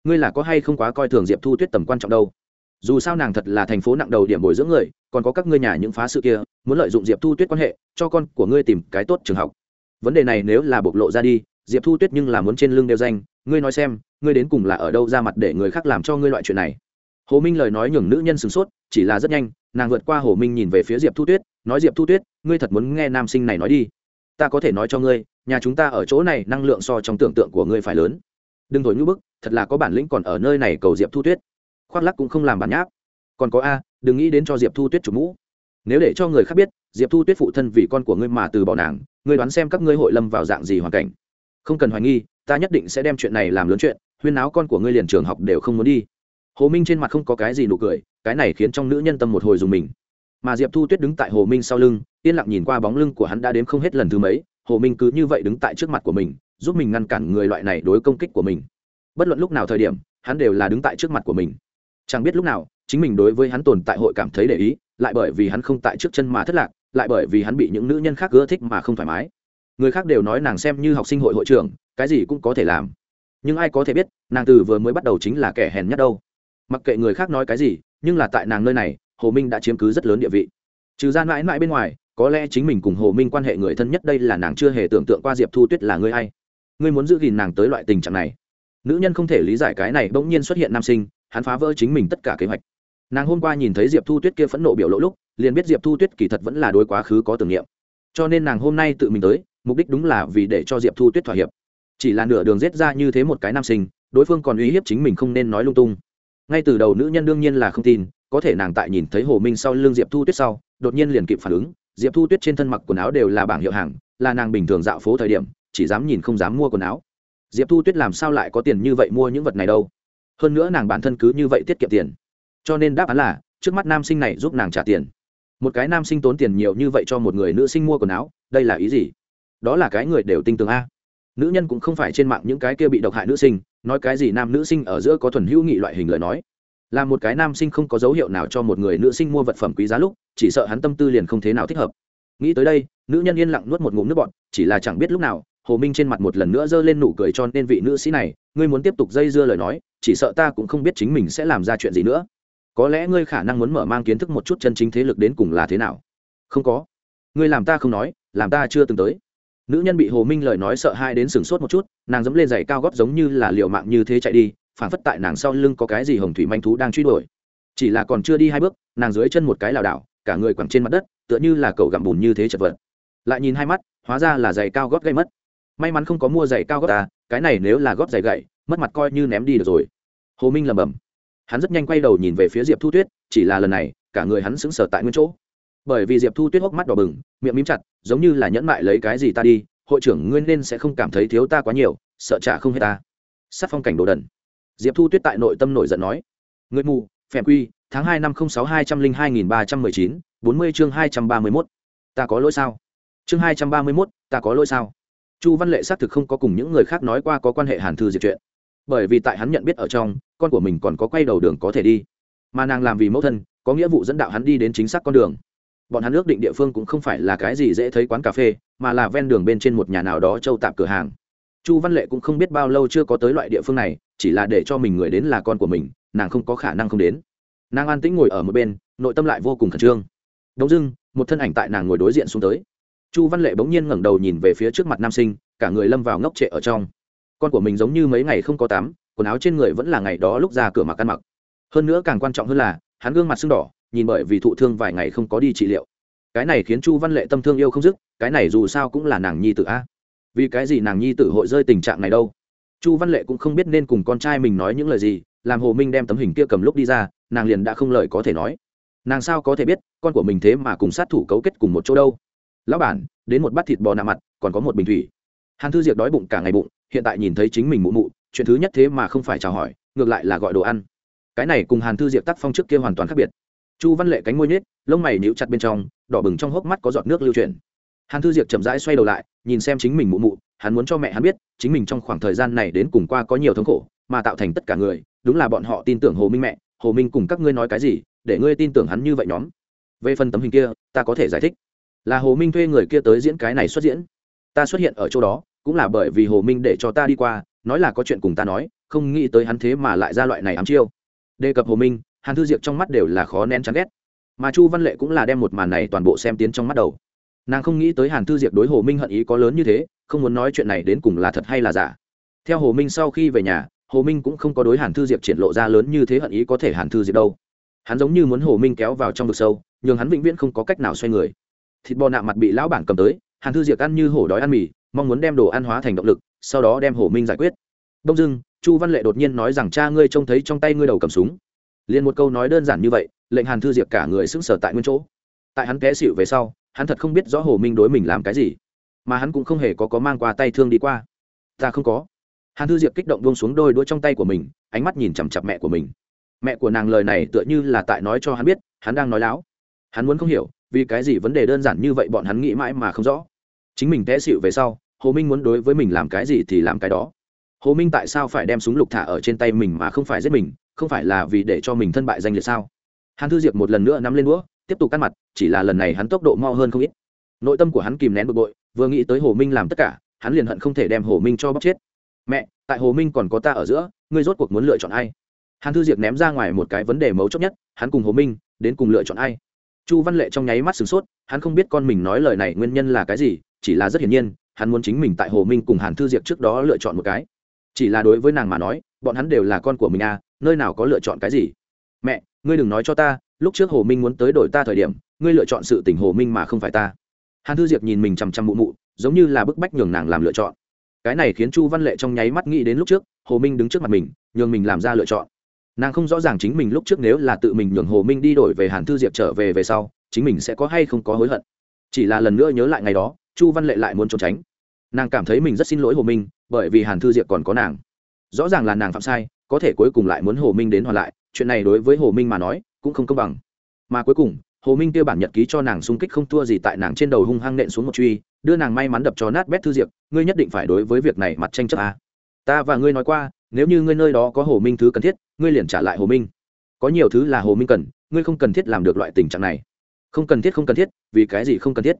[SPEAKER 1] Ngươi là có hay không quá coi thường diệp thu tuyết tầm quan trọng đâu. Dù sao nàng thật là thành phố nặng đầu điểm bồi dưỡng người còn có các ngươi nhà những phá sự kia, muốn lợi dụng diệp thu tuyết quan hệ, cho con của ngươi tìm cái tốt trường học. Vấn đề này nếu là bộc lộ ra đi, diệp thu tuyết nhưng là muốn trên lưng đeo danh, ngươi nói xem, ngươi đến cùng là ở đâu ra mặt để người khác làm cho ngươi loại chuyện này? Hồ minh lời nói nhường nữ nhân sửng sốt, chỉ là rất nhanh, nàng vượt qua hồ minh nhìn về phía diệp thu tuyết, nói diệp thu tuyết, ngươi thật muốn nghe nam sinh này nói đi. Ta có thể nói cho ngươi, nhà chúng ta ở chỗ này năng lượng so trong tưởng tượng của ngươi phải lớn. Đừng thổi ngữ bức, thật là có bản lĩnh còn ở nơi này cầu diệp thu tuyết. Khoác lắc cũng không làm bản nháp. Còn có a đừng nghĩ đến cho diệp thu tuyết chủ mũ. Nếu để cho người khác biết, diệp thu tuyết phụ thân vì con của ngươi mà từ bỏ nàng, ngươi đoán xem các ngươi hội lâm vào dạng gì hoàn cảnh. Không cần hoài nghi, ta nhất định sẽ đem chuyện này làm lớn chuyện, huyên náo con của ngươi liền trường học đều không muốn đi. Hồ minh trên mặt không có cái gì nụ cười, cái này khiến trong nữ nhân tâm một hồi dùng mình. Mà diệp thu tuyết đứng tại hồ minh sau lưng, yên lặng nhìn qua bóng lưng của hắn đã đếm không hết lần thứ mấy, hồ minh cứ như vậy đứng tại trước mặt của mình, giúp mình ngăn cản người loại này đối công kích của mình. Bất luận lúc nào thời điểm, hắn đều là đứng tại trước mặt của mình. Chẳng biết lúc nào chính mình đối với hắn tồn tại hội cảm thấy để ý, lại bởi vì hắn không tại trước chân mà thất lạc, lại bởi vì hắn bị những nữ nhân khác ưa thích mà không thoải mái. Người khác đều nói nàng xem như học sinh hội hội trưởng, cái gì cũng có thể làm. Nhưng ai có thể biết, nàng từ vừa mới bắt đầu chính là kẻ hèn nhất đâu. Mặc kệ người khác nói cái gì, nhưng là tại nàng nơi này, hồ minh đã chiếm cứ rất lớn địa vị. Trừ ra mãi mãi bên ngoài, có lẽ chính mình cùng hồ minh quan hệ người thân nhất đây là nàng chưa hề tưởng tượng qua diệp thu tuyết là người hay ngươi muốn giữ gìn nàng tới loại tình trạng này. Nữ nhân không thể lý giải cái này, bỗng nhiên xuất hiện nam sinh, hắn phá vỡ chính mình tất cả kế hoạch nàng hôm qua nhìn thấy diệp thu tuyết kia phẫn nộ biểu lỗ lúc, liền biết diệp thu tuyết kỳ thật vẫn là đối quá khứ có tưởng niệm. Cho nên nàng hôm nay tự mình tới, mục đích đúng là vì để cho diệp thu tuyết thỏa hiệp. Chỉ là nửa đường rết ra như thế một cái nam sinh, đối phương còn uy hiếp chính mình không nên nói lung tung. Ngay từ đầu nữ nhân đương nhiên là không tin, có thể nàng tại nhìn thấy hồ minh sau l ư n g diệp thu tuyết sau, đột nhiên liền kịp phản ứng. Diệp thu tuyết trên thân mặc quần áo đều là bảng hiệu hàng, là nàng bình thường dạo phố thời điểm, chỉ dám nhìn không dám mua quần áo. Diệp thu tuyết làm sao lại có tiền như vậy mua những vật này đâu? Hơn nữa nàng bản thân cứ như vậy tiết kiệm tiền cho nên đáp án là, trước mắt nam sinh này giúp nàng trả tiền. Một cái nam sinh tốn tiền nhiều như vậy cho một người nữ sinh mua quần áo, đây là ý gì? Đó là cái người đều tinh tường a. Nữ nhân cũng không phải trên mạng những cái kia bị độc hại nữ sinh, nói cái gì nam nữ sinh ở giữa có thuần hữu nghị loại hình lời nói. Là một cái nam sinh không có dấu hiệu nào cho một người nữ sinh mua vật phẩm quý giá lúc, chỉ sợ hắn tâm tư liền không thế nào thích hợp. Nghĩ tới đây, nữ nhân yên lặng nuốt một ngụm nước bọn chỉ là chẳng biết lúc nào, hồ minh trên mặt một lần nữa giơ lên nụ cười cho nên vị nữ sĩ này, ngươi muốn tiếp tục dây dưa lời nói, chỉ sợ ta cũng không biết chính mình sẽ làm ra chuyện gì nữa có lẽ ngươi khả năng muốn mở mang kiến thức một chút chân chính thế lực đến cùng là thế nào? Không có. Ngươi làm ta không nói, làm ta chưa từng tới. Nữ nhân bị hồ minh lời nói sợ hai đến sửng sốt một chút, nàng dẫm lên giày cao gót giống như là liệu mạng như thế chạy đi, phản phất tại nàng sau lưng có cái gì hồng thủy manh thú đang truy đuổi. Chỉ là còn chưa đi hai bước, nàng dưới chân một cái lảo đảo, cả người quẳng trên mặt đất, tựa như là cậu gặm bùn như thế chật vật. Lại nhìn hai mắt, hóa ra là giày cao gót gây mất. May mắn không có mua giày cao gót ta cái này nếu là gót giày gậy, mất mặt coi như ném đi được rồi. Hồ minh lầm bầm hắn rất nhanh quay đầu nhìn về phía diệp thu tuyết, chỉ là lần này, cả người hắn sững sờ tại nguyên chỗ. Bởi vì diệp thu tuyết hốc mắt đỏ bừng, miệng mím chặt, giống như là nhẫn mại lấy cái gì ta đi, hội trưởng ngươi nên sẽ không cảm thấy thiếu ta quá nhiều, sợ trả không hết ta. Sát phong cảnh đồ đần. Diệp thu tuyết tại nội tâm nổi giận nói. Người mù, phèm quy, tháng hai năm không sáu hai trăm linh hai nghìn ba trăm mười chín, bốn mươi chương hai trăm ba mươi mốt. Ta có lỗi sao? Chương hai trăm ba mươi mốt, ta có lỗi sao? Chu văn lệ xác thực không có cùng những người khác nói qua có quan hệ hàn thư diệt chuyện. Bởi vì tại hắn nhận biết ở trong con của mình còn có quay đầu đường có thể đi. Mà nàng làm vì mẫu thân, có nghĩa vụ dẫn đạo hắn đi đến chính xác con đường. Bọn hắn ước định địa phương cũng không phải là cái gì dễ thấy quán cà phê, mà là ven đường bên trên một nhà nào đó châu tạp cửa hàng. Chu văn lệ cũng không biết bao lâu chưa có tới loại địa phương này, chỉ là để cho mình người đến là con của mình, nàng không có khả năng không đến. Nàng an tĩnh ngồi ở một bên, nội tâm lại vô cùng khẩn trương. Đông dưng một thân ảnh tại nàng ngồi đối diện xuống tới. Chu văn lệ bỗng nhiên ngẩng đầu nhìn về phía trước mặt nam sinh, cả người lâm vào ngốc trệ ở trong. Con của mình giống như mấy ngày không có tắm quần áo trên người vẫn là ngày đó lúc ra cửa mặc ăn mặc. Hơn nữa càng quan trọng hơn là, hắn gương mặt sưng đỏ, nhìn bởi vì thụ thương vài ngày không có đi trị liệu. Cái này khiến chu văn lệ tâm thương yêu không dứt, cái này dù sao cũng là nàng nhi tử a. Vì cái gì nàng nhi tử hội rơi tình trạng này đâu? Chu văn lệ cũng không biết nên cùng con trai mình nói những lời gì, làm hồ minh đem tấm hình kia cầm lúc đi ra, nàng liền đã không lời có thể nói. Nàng sao có thể biết, con của mình thế mà cùng sát thủ cấu kết cùng một chỗ đâu? Lão bản, đến một bát thịt bò nạ mặt, còn có một bình thủy. Hàn thư diệc đói bụng cả ngày bụng, hiện tại nhìn thấy chính mình mụ mụ chuyện thứ nhất thế mà không phải chào hỏi, ngược lại là gọi đồ ăn. Cái này cùng hàn thư diệp tác phong trước kia hoàn toàn khác biệt. Chu văn lệ cánh môi nhết lông mày níu chặt bên trong, đỏ bừng trong hốc mắt có giọt nước lưu chuyển. Hàn thư diệp chậm rãi xoay đầu lại, nhìn xem chính mình mụ mụ, hắn muốn cho mẹ hắn biết, chính mình trong khoảng thời gian này đến cùng qua có nhiều thống khổ, mà tạo thành tất cả người, đúng là bọn họ tin tưởng hồ minh mẹ, hồ minh cùng các ngươi nói cái gì, để ngươi tin tưởng hắn như vậy nhóm. Về phần tấm hình kia, ta có thể giải thích. Là hồ minh thuê người kia tới diễn cái này xuất diễn. Ta xuất hiện ở chỗ đó, cũng là bởi vì hồ minh để cho ta đi qua nói là có chuyện cùng ta nói, không nghĩ tới hắn thế mà lại ra loại này ám chiêu. Đề cập hồ minh, hàn thư diệp trong mắt đều là khó nén chán ghét. Mà chu văn lệ cũng là đem một màn này toàn bộ xem tiến trong mắt đầu. Nàng không nghĩ tới hàn thư diệp đối hồ minh hận ý có lớn như thế, không muốn nói chuyện này đến cùng là thật hay là giả. Theo hồ minh sau khi về nhà, hồ minh cũng không có đối hàn thư diệp triển lộ ra lớn như thế hận ý có thể hàn thư diệp đâu. Hắn giống như muốn hồ minh kéo vào trong vực sâu, nhường hắn vĩnh viễn không có cách nào xoay người. Thịt bò nạ mặt bị lão bản cầm tới, hàn thư diệp ăn như hổ đói ăn mì mong muốn đem đồ ăn hóa thành động lực, sau đó đem hồ minh giải quyết. Đông dưng chu văn lệ đột nhiên nói rằng, cha ngươi trông thấy trong tay ngươi đầu cầm súng. Liền một câu nói đơn giản như vậy, lệnh hàn thư diệp cả người sững sờ tại nguyên chỗ. Tại hắn té xịu về sau, hắn thật không biết rõ hồ minh đối mình làm cái gì, mà hắn cũng không hề có có mang qua tay thương đi qua. Ta không có. Hàn thư diệp kích động buông xuống đôi đũa trong tay của mình, ánh mắt nhìn chằm chặp mẹ của mình. Mẹ của nàng lời này tựa như là tại nói cho hắn biết, hắn đang nói láo. Hắn muốn không hiểu, vì cái gì vấn đề đơn giản như vậy bọn hắn nghĩ mãi mà không rõ. Chính mình té xịu về sau hồ minh muốn đối với mình làm cái gì thì làm cái đó. Hồ minh tại sao phải đem súng lục thả ở trên tay mình mà không phải giết mình, không phải là vì để cho mình thân bại danh liệt sao? Hàn thư diệp một lần nữa nắm lên đũa, tiếp tục cắt mặt, chỉ là lần này hắn tốc độ mau hơn không ít. Nội tâm của hắn kìm nén bực bội, vừa nghĩ tới hồ minh làm tất cả, hắn liền hận không thể đem hồ minh cho bóc chết. Mẹ, tại hồ minh còn có ta ở giữa, ngươi rốt cuộc muốn lựa chọn ai? Hàn thư diệp ném ra ngoài một cái vấn đề mấu chốt nhất, hắn cùng hồ minh, đến cùng lựa chọn ai? Chu văn lệ trong nháy mắt sửng sốt, hắn không biết con mình nói lời này nguyên nhân là cái gì, chỉ là rất hiển nhiên hắn muốn chính mình tại hồ minh cùng hàn thư diệp trước đó lựa chọn một cái. Chỉ là đối với nàng mà nói, bọn hắn đều là con của mình à nơi nào có lựa chọn cái gì? Mẹ, ngươi đừng nói cho ta, lúc trước hồ minh muốn tới đổi ta thời điểm, ngươi lựa chọn sự tình hồ minh mà không phải ta. Hàn thư diệp nhìn mình chằm chằm mụ mụ, giống như là bức bách nhường nàng làm lựa chọn. Cái này khiến chu văn lệ trong nháy mắt nghĩ đến lúc trước, hồ minh đứng trước mặt mình, nhường mình làm ra lựa chọn. Nàng không rõ ràng chính mình lúc trước nếu là tự mình nhường hồ minh đi đổi về hàn thư diệp trở về về sau, chính mình sẽ có hay không có hối hận. Chỉ là lần nữa nhớ lại ngày đó chu văn lệ lại muốn trốn tránh. Nàng cảm thấy mình rất xin lỗi hồ minh, bởi vì hàn thư diệp còn có nàng. Rõ ràng là nàng phạm sai, có thể cuối cùng lại muốn hồ minh đến hoàn lại, chuyện này đối với hồ minh mà nói, cũng không công bằng. Mà cuối cùng, hồ minh kêu bản nhật ký cho nàng xung kích không thua gì tại nàng trên đầu hung hăng nện xuống một truy, đưa nàng may mắn đập cho nát bét thư diệp, ngươi nhất định phải đối với việc này mặt tranh chấp à. ta và ngươi nói qua, nếu như ngươi nơi đó có hồ minh thứ cần thiết, ngươi liền trả lại hồ minh. Có nhiều thứ là hồ minh cần, ngươi không cần thiết làm được loại tình trạng này. Không cần thiết, không cần thiết, vì cái gì không cần thiết?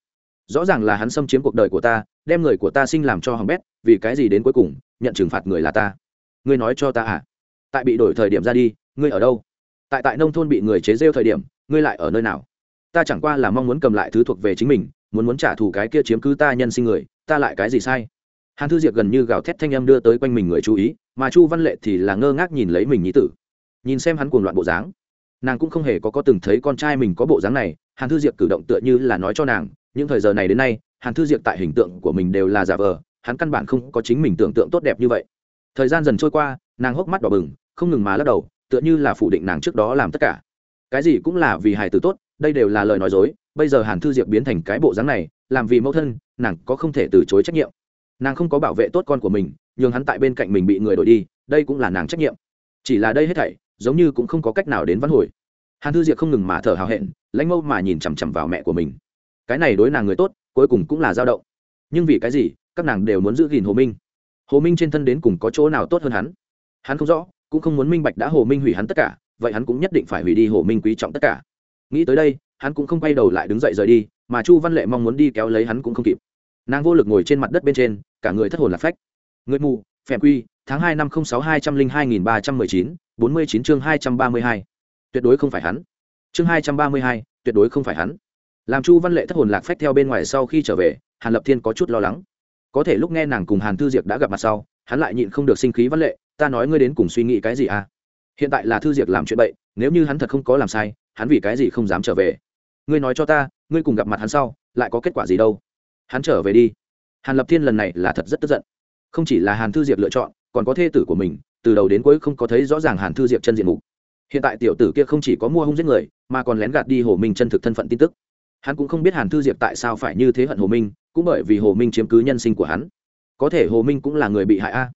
[SPEAKER 1] Rõ ràng là hắn xâm chiếm cuộc đời của ta, đem người của ta sinh làm cho hỏng bét, vì cái gì đến cuối cùng, nhận trừng phạt người là ta? Ngươi nói cho ta à? Tại bị đổi thời điểm ra đi, ngươi ở đâu? Tại tại nông thôn bị người chế rêu thời điểm, ngươi lại ở nơi nào? Ta chẳng qua là mong muốn cầm lại thứ thuộc về chính mình, muốn muốn trả thù cái kia chiếm cứ ta nhân sinh người, ta lại cái gì sai? Hàn thư diệp gần như gào thét thanh âm đưa tới quanh mình người chú ý, mà chu văn lệ thì là ngơ ngác nhìn lấy mình nhí tử. Nhìn xem hắn cuồng loạn bộ dáng, nàng cũng không hề có có từng thấy con trai mình có bộ dáng này, hàn thư diệp cử động tựa như là nói cho nàng những thời giờ này đến nay, hàn thư diệp tại hình tượng của mình đều là giả vờ, hắn căn bản không có chính mình tưởng tượng tốt đẹp như vậy. Thời gian dần trôi qua, nàng hốc mắt đỏ bừng, không ngừng mà lắc đầu, tựa như là phủ định nàng trước đó làm tất cả. Cái gì cũng là vì hài tử tốt, đây đều là lời nói dối, bây giờ hàn thư diệp biến thành cái bộ dáng này, làm vì mẫu thân, nàng có không thể từ chối trách nhiệm. Nàng không có bảo vệ tốt con của mình, nhường hắn tại bên cạnh mình bị người đổi đi, đây cũng là nàng trách nhiệm. Chỉ là đây hết thảy, giống như cũng không có cách nào đến văn hồi. Hàn thư diệp không ngừng mà thở hào hẹn lãnh mâu mà nhìn chằm chằm vào mẹ của mình cái này đối nàng người tốt, cuối cùng cũng là dao động. Nhưng vì cái gì, các nàng đều muốn giữ gìn hồ minh. Hồ minh trên thân đến cùng có chỗ nào tốt hơn hắn? Hắn không rõ, cũng không muốn minh bạch đã hồ minh hủy hắn tất cả, vậy hắn cũng nhất định phải hủy đi hồ minh quý trọng tất cả. Nghĩ tới đây, hắn cũng không quay đầu lại đứng dậy rời đi, mà chu văn lệ mong muốn đi kéo lấy hắn cũng không kịp. Nàng vô lực ngồi trên mặt đất bên trên, cả người thất hồn lạc phách. Người mù, phèm quy, tháng hai năm không sáu hai trăm linh hai nghìn ba trăm mười chín, bốn mươi chín chương hai trăm ba mươi hai. Tuyệt đối không phải hắn. Chương hai trăm ba mươi hai, tuyệt đối không phải hắn làm chu văn lệ thất hồn lạc phách theo bên ngoài sau khi trở về, hàn lập thiên có chút lo lắng. Có thể lúc nghe nàng cùng hàn thư diệp đã gặp mặt sau, hắn lại nhịn không được sinh khí văn lệ, ta nói ngươi đến cùng suy nghĩ cái gì à? Hiện tại là thư diệp làm chuyện bậy, nếu như hắn thật không có làm sai, hắn vì cái gì không dám trở về? Ngươi nói cho ta, ngươi cùng gặp mặt hắn sau, lại có kết quả gì đâu? Hắn trở về đi. Hàn lập thiên lần này là thật rất tức giận. Không chỉ là hàn thư diệp lựa chọn, còn có thê tử của mình, từ đầu đến cuối không có thấy rõ ràng hàn thư diệp chân diện mục. Hiện tại tiểu tử kia không chỉ có mua hung giết người, mà còn lén gạt đi hồ minh chân thực thân phận tin tức hắn cũng không biết hàn thư diệp tại sao phải như thế hận hồ minh, cũng bởi vì hồ minh chiếm cứ nhân sinh của hắn. Có thể hồ minh cũng là người bị hại a.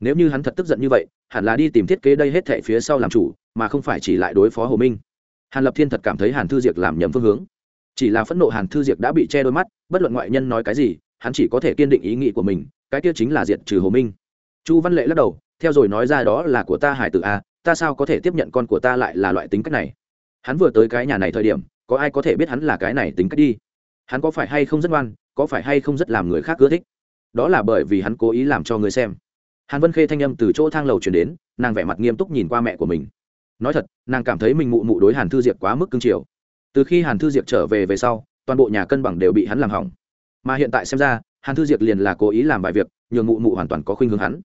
[SPEAKER 1] Nếu như hắn thật tức giận như vậy, hẳn là đi tìm thiết kế đây hết thệ phía sau làm chủ, mà không phải chỉ lại đối phó hồ minh. Hàn lập thiên thật cảm thấy hàn thư diệp làm nhầm phương hướng. Chỉ là phẫn nộ hàn thư diệp đã bị che đôi mắt, bất luận ngoại nhân nói cái gì, hắn chỉ có thể kiên định ý nghĩ của mình, cái kia chính là diệt trừ hồ minh. Chu văn lệ lắc đầu, theo rồi nói ra đó là của ta hải tử a, ta sao có thể tiếp nhận con của ta lại là loại tính cách này? Hắn vừa tới cái nhà này thời điểm có ai có thể biết hắn là cái này tính cách đi? Hắn có phải hay không rất ngoan, có phải hay không rất làm người khác ưa thích? Đó là bởi vì hắn cố ý làm cho người xem. Hàn vân khê thanh âm từ chỗ thang lầu chuyển đến, nàng vẻ mặt nghiêm túc nhìn qua mẹ của mình. Nói thật, nàng cảm thấy mình mụ mụ đối hàn thư diệp quá mức cương triều từ khi hàn thư diệp trở về về sau, toàn bộ nhà cân bằng đều bị hắn làm hỏng. Mà hiện tại xem ra, hàn thư diệp liền là cố ý làm vài việc, nhường mụ mụ hoàn toàn có khuynh hướng hắn.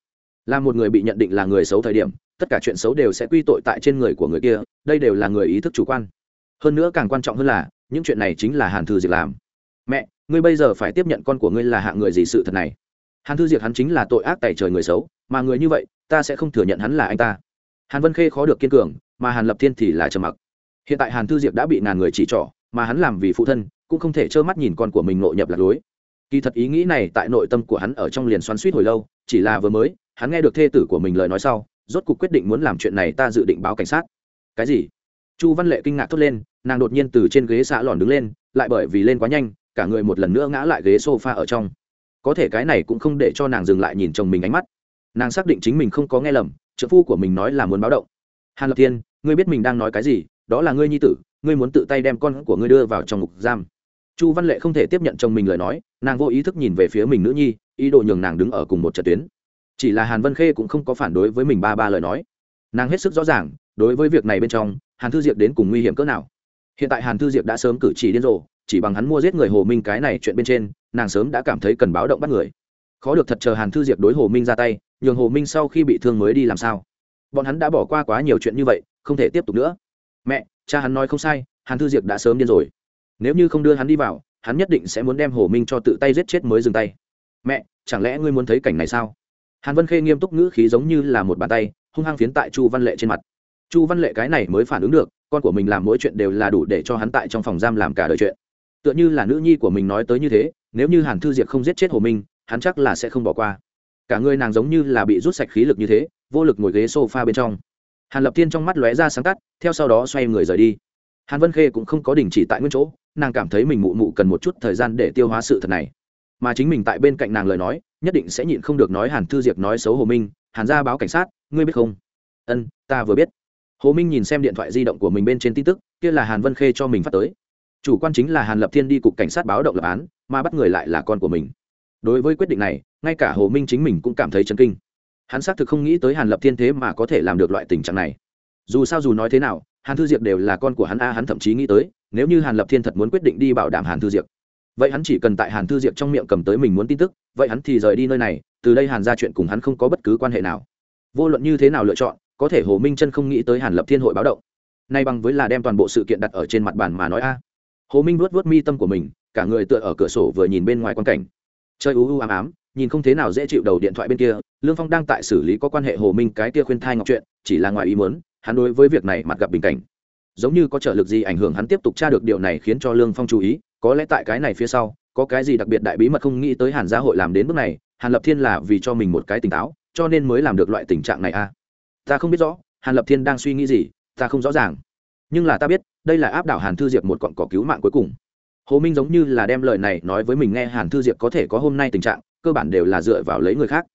[SPEAKER 1] Là một người bị nhận định là người xấu thời điểm, tất cả chuyện xấu đều sẽ quy tội tại trên người của người kia, đây đều là người ý thức chủ quan hơn nữa càng quan trọng hơn là, những chuyện này chính là hàn thư Diệt làm. Mẹ, ngươi bây giờ phải tiếp nhận con của ngươi là hạng người gì sự thật này. Hàn thư diệp hắn chính là tội ác tài trời người xấu, mà người như vậy, ta sẽ không thừa nhận hắn là anh ta. Hàn vân khê khó được kiên cường, mà hàn lập thiên thì là trầm mặc. Hiện tại hàn thư diệp đã bị ngàn người chỉ trỏ, mà hắn làm vì phụ thân, cũng không thể trơ mắt nhìn con của mình nội nhập lạc lối. Kỳ thật ý nghĩ này tại nội tâm của hắn ở trong liền xoắn suýt hồi lâu, chỉ là vừa mới, hắn nghe được thê tử của mình lời nói sau, rốt cuộc quyết định muốn làm chuyện này ta dự định báo cảnh sát. Cái gì? Chu văn lệ kinh ngạc thốt lên, nàng đột nhiên từ trên ghế xạ lòn đứng lên, lại bởi vì lên quá nhanh, cả người một lần nữa ngã lại ghế s o f a ở trong. Có thể cái này cũng không để cho nàng dừng lại nhìn chồng mình ánh mắt. Nàng xác định chính mình không có nghe lầm, trợ phu của mình nói là muốn báo động. Hàn lập thiên, ngươi biết mình đang nói cái gì, đó là ngươi nhi tử, ngươi muốn tự tay đem con của ngươi đưa vào trong ngục giam. Chu văn lệ không thể tiếp nhận chồng mình lời nói, nàng vô ý thức nhìn về phía mình nữ nhi, ý đồ nhường nàng đứng ở cùng một trận tuyến. Chỉ là hàn vân khê cũng không có phản đối với mình ba ba lời nói. Nàng hết sức rõ ràng, đối với việc này bên trong hàn thư diệp đến cùng nguy hiểm cỡ nào? Hiện tại hàn thư diệp đã sớm cử chỉ điên rồ, chỉ bằng hắn mua giết người hồ minh cái này chuyện bên trên, nàng sớm đã cảm thấy cần báo động bắt người. Khó được thật chờ hàn thư diệp đối hồ minh ra tay, nhường hồ minh sau khi bị thương mới đi làm sao? Bọn hắn đã bỏ qua quá nhiều chuyện như vậy, không thể tiếp tục nữa. Mẹ, cha hắn nói không sai, hàn thư diệp đã sớm điên rồi. Nếu như không đưa hắn đi vào, hắn nhất định sẽ muốn đem hồ minh cho tự tay giết chết mới dừng tay. Mẹ, chẳng lẽ ngươi muốn thấy cảnh này sao? Hàn vân khê nghiêm túc ngữ khí giống như là một bàn tay, hung hăng phiến tại chu văn lệ trên mặt chu văn lệ cái này mới phản ứng được, con của mình làm mỗi chuyện đều là đủ để cho hắn tại trong phòng giam làm cả đời chuyện. Tựa như là nữ nhi của mình nói tới như thế, nếu như hàn thư diệp không giết chết hồ minh, hắn chắc là sẽ không bỏ qua. Cả người nàng giống như là bị rút sạch khí lực như thế, vô lực ngồi ghế s o f a bên trong. Hàn lập tiên trong mắt lóe ra sáng tắt, theo sau đó xoay người rời đi. Hàn vân khê cũng không có đình chỉ tại nguyên chỗ, nàng cảm thấy mình mụ mụ cần một chút thời gian để tiêu hóa sự thật này. Mà chính mình tại bên cạnh nàng lời nói, nhất định sẽ nhịn không được nói hàn thư diệp nói xấu hồ minh, hàn ra báo cảnh sát, ngươi biết không? Ân, ta vừa biết hồ minh nhìn xem điện thoại di động của mình bên trên tin tức, kia là hàn vân khê cho mình phát tới. Chủ quan chính là hàn lập thiên đi cục cảnh sát báo động lập án, mà bắt người lại là con của mình. Đối với quyết định này, ngay cả hồ minh chính mình cũng cảm thấy chấn kinh. Hắn xác thực không nghĩ tới hàn lập thiên thế mà có thể làm được loại tình trạng này. Dù sao dù nói thế nào, hàn thư diệp đều là con của hắn a, hắn thậm chí nghĩ tới, nếu như hàn lập thiên thật muốn quyết định đi bảo đảm hàn thư diệp vậy hắn chỉ cần tại hàn thư diệp trong miệng cầm tới mình muốn tin tức, vậy hắn thì rời đi nơi này, từ đây hàn ra chuyện cùng hắn không có bất cứ quan hệ nào. Vô luận như thế nào lựa chọn có thể hồ minh chân không nghĩ tới hàn lập thiên hội báo động. Nay bằng với là đem toàn bộ sự kiện đặt ở trên mặt bàn mà nói a. Hồ minh vuốt vuốt mi tâm của mình, cả người tựa ở cửa sổ vừa nhìn bên ngoài quan cảnh. Chơi u u ám ám, nhìn không thế nào dễ chịu đầu điện thoại bên kia, lương phong đang tại xử lý có quan hệ hồ minh cái kia khuyên thai ngọc chuyện, chỉ là ngoài ý muốn, hắn đối với việc này mặt gặp bình cảnh. Giống như có trợ lực gì ảnh hưởng hắn tiếp tục tra được điều này khiến cho lương phong chú ý, có lẽ tại cái này phía sau, có cái gì đặc biệt đại bí mật không nghĩ tới hàn gia hội làm đến bước này, hàn lập thiên là vì cho mình một cái tỉnh táo, cho nên mới làm được loại tình trạng này a. à? Ta không biết rõ, hàn lập thiên đang suy nghĩ gì, ta không rõ ràng. Nhưng là ta biết, đây là áp đảo hàn thư diệp một cọn cỏ cứu mạng cuối cùng. Hồ minh giống như là đem lời này nói với mình nghe, hàn thư diệp có thể có hôm nay tình trạng, cơ bản đều là dựa vào lấy người khác.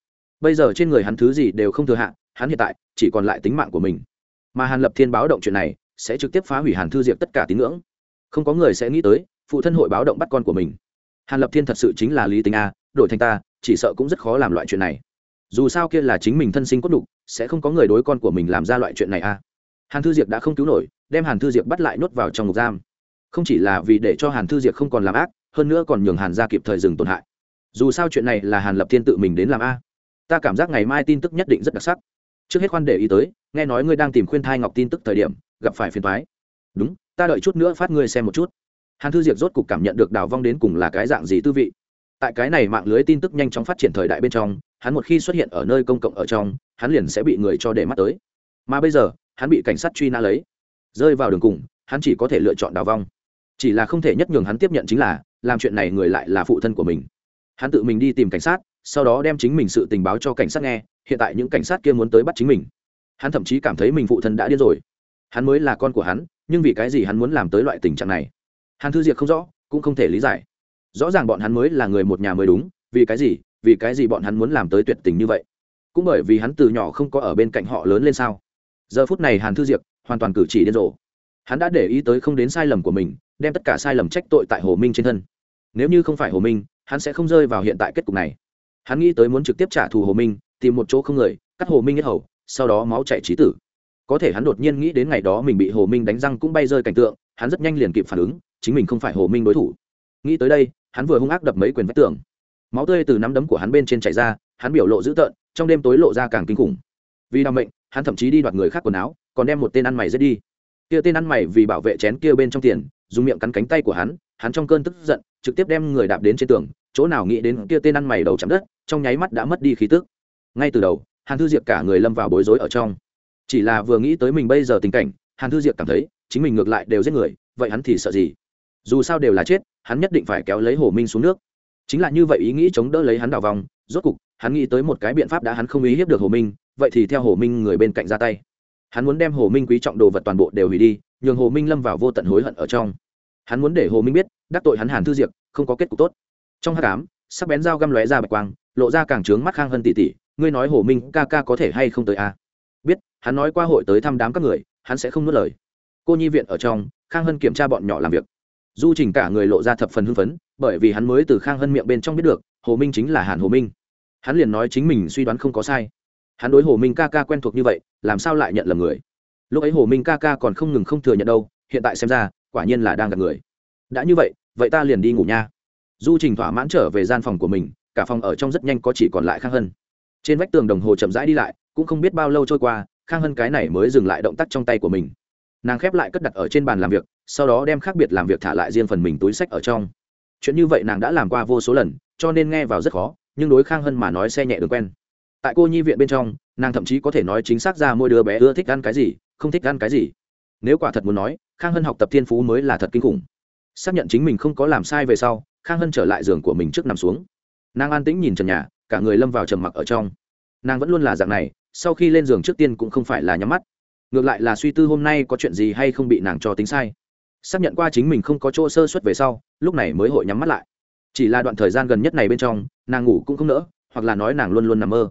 [SPEAKER 1] Bây giờ trên người hắn thứ gì đều không thừa hạn hắn hiện tại chỉ còn lại tính mạng của mình. Mà hàn lập thiên báo động chuyện này, sẽ trực tiếp phá hủy hàn thư diệp tất cả tín ngưỡng. Không có người sẽ nghĩ tới, phụ thân hội báo động bắt con của mình. Hàn lập thiên thật sự chính là lý tính a, đổi thành ta, chỉ sợ cũng rất khó làm loại chuyện này dù sao kia là chính mình thân sinh cốt đục, sẽ không có người đối con của mình làm ra loại chuyện này a hàn thư diệp đã không cứu nổi, đem hàn thư diệp bắt lại nhốt vào trong ngục giam. Không chỉ là vì để cho hàn thư diệp không còn làm ác, hơn nữa còn nhường hàn ra kịp thời dừng tổn hại. Dù sao chuyện này là hàn lập thiên tự mình đến làm a. Ta cảm giác ngày mai tin tức nhất định rất đặc sắc. Trước hết khoan để ý tới, nghe nói ngươi đang tìm khuyên thai ngọc tin tức thời điểm, gặp phải phiền thoái đúng, ta đợi chút nữa phát ngươi xem một chút. Hàn thư diệp rốt cục cảm nhận được đào vong đến cùng là cái dạng gì tư vị. Tại cái này mạng lưới tin tức nhanh chóng phát triển thời đại bên trong hắn một khi xuất hiện ở nơi công cộng ở trong, hắn liền sẽ bị người cho để mắt tới. Mà bây giờ, hắn bị cảnh sát truy nã lấy. Rơi vào đường cùng, hắn chỉ có thể lựa chọn đào vong. Chỉ là không thể nhất nhường hắn tiếp nhận chính là, làm chuyện này người lại là phụ thân của mình. Hắn tự mình đi tìm cảnh sát, sau đó đem chính mình sự tình báo cho cảnh sát nghe, hiện tại những cảnh sát kia muốn tới bắt chính mình. Hắn thậm chí cảm thấy mình phụ thân đã điên rồi. Hắn mới là con của hắn, nhưng vì cái gì hắn muốn làm tới loại tình trạng này? Hàn thư diệp không rõ, cũng không thể lý giải. Rõ ràng bọn hắn mới là người một nhà mới đúng, vì cái gì? Vì cái gì bọn hắn muốn làm tới tuyệt tình như vậy? Cũng bởi vì hắn từ nhỏ không có ở bên cạnh họ lớn lên sao? Giờ phút này hàn thư diệp hoàn toàn cử chỉ điên rồ. Hắn đã để ý tới không đến sai lầm của mình, đem tất cả sai lầm trách tội tại hồ minh trên thân. Nếu như không phải hồ minh, hắn sẽ không rơi vào hiện tại kết cục này. Hắn nghĩ tới muốn trực tiếp trả thù hồ minh, tìm một chỗ không người, cắt hồ minh hết hầu, sau đó máu chạy trí tử. Có thể hắn đột nhiên nghĩ đến ngày đó mình bị hồ minh đánh răng cũng bay rơi cảnh tượng, hắn rất nhanh liền kịp phản ứng, chính mình không phải hồ minh đối thủ. Nghĩ tới đây, hắn vừa hung ác đập mấy quyền vách tường máu tươi từ nắm đấm của hắn bên trên chảy ra, hắn biểu lộ dữ tợn, trong đêm tối lộ ra càng kinh khủng. Vì đ mệnh, hắn thậm chí đi đoạt người khác quần áo, còn đem một tên ăn mày giết đi. Kia tên ăn mày vì bảo vệ chén kia bên trong tiền, dùng miệng cắn cánh tay của hắn hắn trong cơn tức giận, trực tiếp đem người đạp đến trên tường, chỗ nào nghĩ đến kia tên ăn mày đầu chạm đất, trong nháy mắt đã mất đi khí tức. Ngay từ đầu, hàn thư diệp cả người lâm vào bối rối ở trong. Chỉ là vừa nghĩ tới mình bây giờ tình cảnh, hàn thư diệp cảm thấy, chính mình ngược lại đều giết người, vậy hắn thì sợ gì? Dù sao đều là chết, hắn nhất định phải kéo lấy hồ minh xuống nước chính là như vậy ý nghĩ chống đỡ lấy hắn đào vòng, rốt cục, hắn nghĩ tới một cái biện pháp đã hắn không ý hiếp được hồ minh, vậy thì theo hồ minh người bên cạnh ra tay. Hắn muốn đem hồ minh quý trọng đồ vật toàn bộ đều hủy đi, nhường hồ minh lâm vào vô tận hối hận ở trong. Hắn muốn để hồ minh biết, đắc tội hắn hàn thư diệp, không có kết cục tốt. Trong hát cám sắc bén dao găm lóe ra bạch quang, lộ ra càng trướng mắt khang hơn tỷ tỷ ngươi nói hồ minh ca ca có thể hay không tới a à? biết, hắn nói qua hội tới thăm đám các người, hắn sẽ không nuốt lời. Cô nhi viện ở trong, khang hân kiểm tra bọn nhỏ làm việc du trình cả người lộ ra thập phần hưng phấn, bởi vì hắn mới từ khang hân miệng bên trong biết được, hồ minh chính là hàn hồ minh. Hắn liền nói chính mình suy đoán không có sai. Hắn đối hồ minh ca ca quen thuộc như vậy, làm sao lại nhận lầm người? Lúc ấy hồ minh ca ca còn không ngừng không thừa nhận đâu, hiện tại xem ra, quả nhiên là đang gặp người. Đã như vậy vậy ta liền đi ngủ nha. Du trình thỏa mãn trở về gian phòng của mình, cả phòng ở trong rất nhanh có chỉ còn lại khang hân. Trên vách tường đồng hồ chậm rãi đi lại, cũng không biết bao lâu trôi qua, khang hân cái này mới dừng lại động tác trong tay của mình nàng khép lại cất đặt ở trên bàn làm việc, sau đó đem khác biệt làm việc thả lại riêng phần mình túi sách ở trong. Chuyện như vậy nàng đã làm qua vô số lần, cho nên nghe vào rất khó, nhưng đối khang hân mà nói xe nhẹ đường quen. Tại cô nhi viện bên trong, nàng thậm chí có thể nói chính xác ra mỗi đứa bé ưa thích ăn cái gì, không thích ăn cái gì. Nếu quả thật muốn nói, khang hân học tập thiên phú mới là thật kinh khủng. Xác nhận chính mình không có làm sai về sau, khang hân trở lại giường của mình trước nằm xuống. Nàng an tĩnh nhìn trần nhà, cả người lâm vào trầm mặc ở trong. Nàng vẫn luôn là dạng này, sau khi lên giường trước tiên cũng không phải là nhắm mắt ngược lại là suy tư hôm nay có chuyện gì hay không bị nàng cho tính sai. Xác nhận qua chính mình không có chỗ sơ xuất về sau, lúc này mới hội nhắm mắt lại. Chỉ là đoạn thời gian gần nhất này bên trong, nàng ngủ cũng không nỡ, hoặc là nói nàng luôn luôn nằm mơ.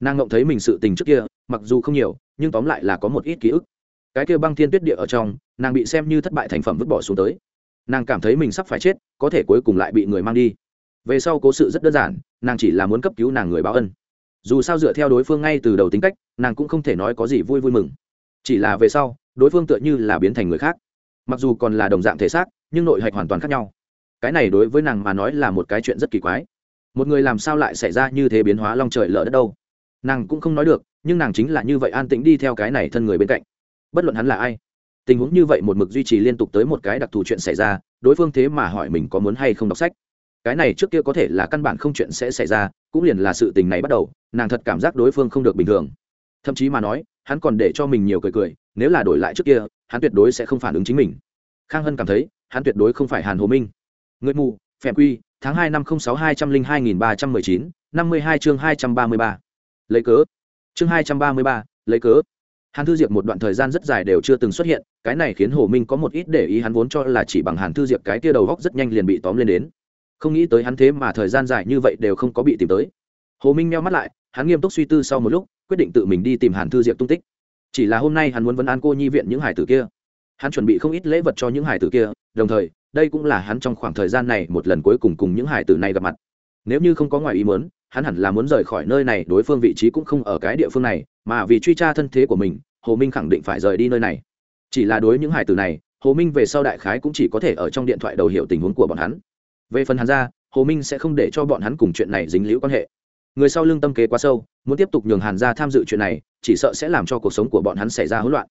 [SPEAKER 1] Nàng ngộng thấy mình sự tình trước kia, mặc dù không nhiều, nhưng tóm lại là có một ít ký ức. Cái kia băng thiên tuyết địa ở trong, nàng bị xem như thất bại thành phẩm vứt bỏ xuống tới. Nàng cảm thấy mình sắp phải chết, có thể cuối cùng lại bị người mang đi. Về sau cố sự rất đơn giản, nàng chỉ là muốn cấp cứu nàng người báo ân. Dù sao dựa theo đối phương ngay từ đầu tính cách, nàng cũng không thể nói có gì vui vui mừng chỉ là về sau, đối phương tựa như là biến thành người khác. Mặc dù còn là đồng dạng thể xác, nhưng nội hạch hoàn toàn khác nhau. Cái này đối với nàng mà nói là một cái chuyện rất kỳ quái. Một người làm sao lại xảy ra như thế biến hóa long trời lở đất đâu? Nàng cũng không nói được, nhưng nàng chính là như vậy an tĩnh đi theo cái này thân người bên cạnh. Bất luận hắn là ai, tình huống như vậy một mực duy trì liên tục tới một cái đặc thù chuyện xảy ra, đối phương thế mà hỏi mình có muốn hay không đọc sách. Cái này trước kia có thể là căn bản không chuyện sẽ xảy ra, cũng liền là sự tình này bắt đầu, nàng thật cảm giác đối phương không được bình thường. Thậm chí mà nói hắn còn để cho mình nhiều cười cười, nếu là đổi lại trước kia, hắn tuyệt đối sẽ không phản ứng chính mình. Khang hân cảm thấy, hắn tuyệt đối không phải hàn hồ minh. Người mù, phèm quy, tháng hai năm không sáu hai trăm linh hai nghìn ba trăm mười chín, năm mươi hai chương hai trăm ba mươi ba. Lấy cớ. Chương hai trăm ba mươi ba, lấy cớ. Hàn thư diệp một đoạn thời gian rất dài đều chưa từng xuất hiện, cái này khiến hồ minh có một ít để ý hắn vốn cho là chỉ bằng hàn thư diệp cái tia đầu góc rất nhanh liền bị tóm lên đến. Không nghĩ tới hắn thế mà thời gian dài như vậy đều không có bị tìm tới. Hồ minh meo mắt lại hắn nghiêm túc suy tư sau một lúc, quyết định tự mình đi tìm hàn thư diệp tung tích. Chỉ là hôm nay hắn muốn vấn an cô nhi viện những hải tử kia. Hắn chuẩn bị không ít lễ vật cho những hải tử kia, đồng thời, đây cũng là hắn trong khoảng thời gian này một lần cuối cùng cùng những hải tử này gặp mặt. Nếu như không có ngoài ý muốn, hắn hẳn là muốn rời khỏi nơi này, đối phương vị trí cũng không ở cái địa phương này, mà vì truy tra thân thế của mình, hồ minh khẳng định phải rời đi nơi này. Chỉ là đối những hải tử này, hồ minh về sau đại khái cũng chỉ có thể ở trong điện thoại đầu hiệu tình huống của bọn hắn. Về phần hắn ra, hồ minh sẽ không để cho bọn hắn cùng chuyện này dính liễu quan hệ người sau lưng tâm kế quá sâu, muốn tiếp tục nhường hàn gia tham dự chuyện này, chỉ sợ sẽ làm cho cuộc sống của bọn hắn xảy ra hỗn loạn.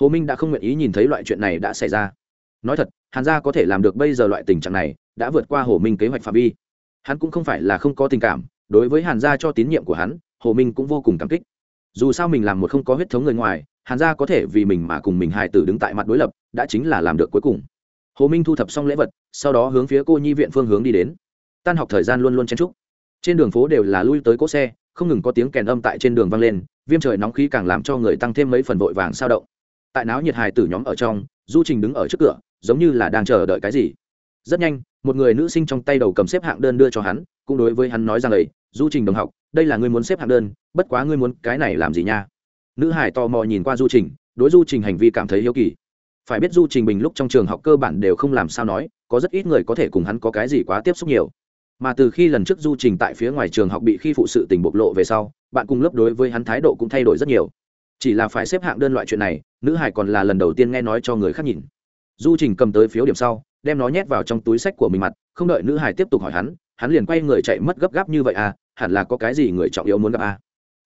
[SPEAKER 1] Hồ minh đã không nguyện ý nhìn thấy loại chuyện này đã xảy ra. Nói thật, hàn gia có thể làm được bây giờ loại tình trạng này, đã vượt qua hồ minh kế hoạch phạm vi. Hắn cũng không phải là không có tình cảm, đối với hàn gia cho tín nhiệm của hắn, hồ minh cũng vô cùng cảm kích. Dù sao mình làm một không có huyết thống người ngoài, hàn gia có thể vì mình mà cùng mình hài tử đứng tại mặt đối lập, đã chính là làm được cuối cùng. Hồ minh thu thập xong lễ vật, sau đó hướng phía cô nhi viện phương hướng đi đến. Tan học thời gian luôn luôn chen trúc trên đường phố đều là lui tới cỗ xe, không ngừng có tiếng kèn âm tại trên đường vang lên, viêm trời nóng khí càng làm cho người tăng thêm mấy phần vội vàng sao động. Tại náo nhiệt hài tử nhóm ở trong, du trình đứng ở trước cửa, giống như là đang chờ đợi cái gì. Rất nhanh, một người nữ sinh trong tay đầu cầm xếp hạng đơn đưa cho hắn, cũng đối với hắn nói rằng ấy du trình đồng học, đây là ngươi muốn xếp hạng đơn, bất quá ngươi muốn cái này làm gì nha? Nữ hải tò mò nhìn qua du trình, đối du trình hành vi cảm thấy hiếu kỳ. Phải biết du trình bình lúc trong trường học cơ bản đều không làm sao nói, có rất ít người có thể cùng hắn có cái gì quá tiếp xúc nhiều mà từ khi lần trước du trình tại phía ngoài trường học bị khi phụ sự tình bộc lộ về sau, bạn cùng lớp đối với hắn thái độ cũng thay đổi rất nhiều. Chỉ là phải xếp hạng đơn loại chuyện này, nữ hải còn là lần đầu tiên nghe nói cho người khác nhìn. Du trình cầm tới phiếu điểm sau, đem nó nhét vào trong túi sách của mình mặt, không đợi nữ hải tiếp tục hỏi hắn hắn liền quay người chạy mất gấp gáp như vậy à hẳn là có cái gì người trọng yếu muốn gặp à.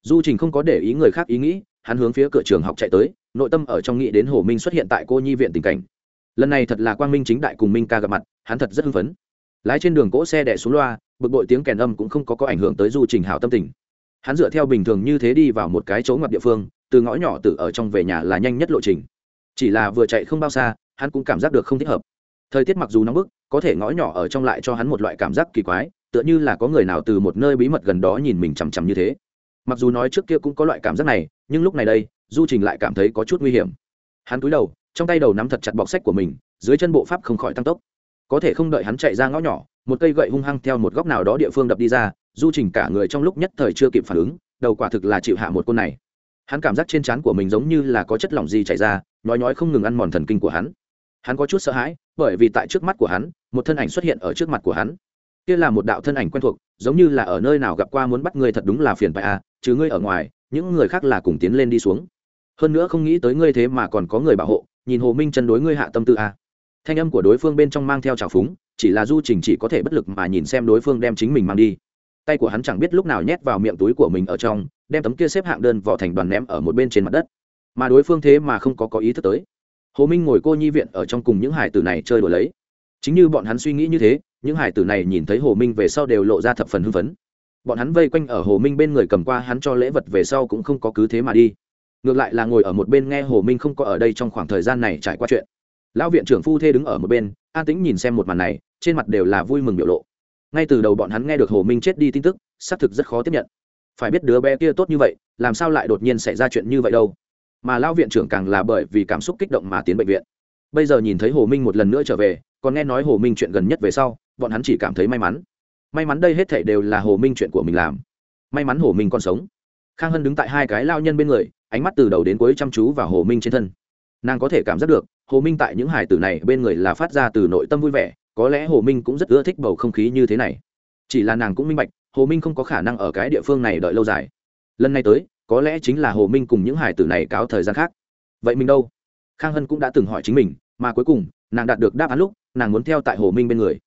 [SPEAKER 1] Du trình không có để ý người khác ý nghĩ, hắn hướng phía cửa trường học chạy tới, nội tâm ở trong nghĩ đến hồ minh xuất hiện tại cô nhi viện tình cảnh. Lần này thật là quang minh chính đại cùng minh ca gặp mặt, hắn thật rất hưng phấn lái trên đường cỗ xe đẻ xuống loa, bực bội tiếng kèn âm cũng không có có ảnh hưởng tới du trình hảo tâm tình. Hắn dựa theo bình thường như thế đi vào một cái chỗ ngoặt địa phương, từ ngõ nhỏ từ ở trong về nhà là nhanh nhất lộ trình. Chỉ là vừa chạy không bao xa, hắn cũng cảm giác được không thích hợp. Thời tiết mặc dù nóng bức, có thể ngõ nhỏ ở trong lại cho hắn một loại cảm giác kỳ quái, tựa như là có người nào từ một nơi bí mật gần đó nhìn mình chằm chằm như thế. Mặc dù nói trước kia cũng có loại cảm giác này, nhưng lúc này đây, du trình lại cảm thấy có chút nguy hiểm. Hắn cúi đầu, trong tay đầu nắm thật chặt bọc sách của mình, dưới chân bộ pháp không khỏi tăng tốc có thể không đợi hắn chạy ra ngõ nhỏ, một cây gậy hung hăng theo một góc nào đó địa phương đập đi ra, du trình cả người trong lúc nhất thời chưa kịp phản ứng, đầu quả thực là chịu hạ một côn này. Hắn cảm giác trên trán của mình giống như là có chất lỏng gì chảy ra nói nói không ngừng ăn mòn thần kinh của hắn. Hắn có chút sợ hãi, bởi vì tại trước mắt của hắn, một thân ảnh xuất hiện ở trước mặt của hắn. Kia là một đạo thân ảnh quen thuộc, giống như là ở nơi nào gặp qua muốn bắt ngươi thật đúng là phiền phải à chứ ngươi ở ngoài, những người khác là cùng tiến lên đi xuống. Hơn nữa không nghĩ tới ngươi thế mà còn có người bảo hộ, nhìn hồ minh chân đối ngươi hạ tâm tư à thanh âm của đối phương bên trong mang theo trào phúng, chỉ là du trình chỉ có thể bất lực mà nhìn xem đối phương đem chính mình mang đi. Tay của hắn chẳng biết lúc nào nhét vào miệng túi của mình ở trong, đem tấm kia xếp hạng đơn vỏ thành đoàn ném ở một bên trên mặt đất. Mà đối phương thế mà không có có ý thức tới. Hồ minh ngồi cô nhi viện ở trong cùng những hải tử này chơi đùa lấy. Chính như bọn hắn suy nghĩ như thế, những hải tử này nhìn thấy hồ minh về sau đều lộ ra thập phần hưng phấn. Bọn hắn vây quanh ở hồ minh bên người cầm qua hắn cho lễ vật về sau cũng không có cứ thế mà đi. Ngược lại là ngồi ở một bên nghe hồ minh không có ở đây trong khoảng thời gian này trải qua chuyện lão viện trưởng phu thê đứng ở một bên, an tĩnh nhìn xem một màn này, trên mặt đều là vui mừng biểu lộ. Ngay từ đầu bọn hắn nghe được hồ minh chết đi tin tức, xác thực rất khó tiếp nhận. Phải biết đứa bé kia tốt như vậy, làm sao lại đột nhiên xảy ra chuyện như vậy đâu? Mà lão viện trưởng càng là bởi vì cảm xúc kích động mà tiến bệnh viện. Bây giờ nhìn thấy hồ minh một lần nữa trở về, còn nghe nói hồ minh chuyện gần nhất về sau, bọn hắn chỉ cảm thấy may mắn. May mắn đây hết thảy đều là hồ minh chuyện của mình làm. May mắn hồ minh còn sống. Khang hân đứng tại hai cái lao nhân bên người, ánh mắt từ đầu đến cuối chăm chú vào hồ minh trên thân. Nàng có thể cảm giác được hồ minh tại những hải tử này bên người là phát ra từ nội tâm vui vẻ, có lẽ hồ minh cũng rất ưa thích bầu không khí như thế này. Chỉ là nàng cũng minh bạch, hồ minh không có khả năng ở cái địa phương này đợi lâu dài. Lần này tới, có lẽ chính là hồ minh cùng những hải tử này cáo thời gian khác. Vậy mình đâu? Khang hân cũng đã từng hỏi chính mình, mà cuối cùng, nàng đạt được đáp án lúc, nàng muốn theo tại hồ minh bên người.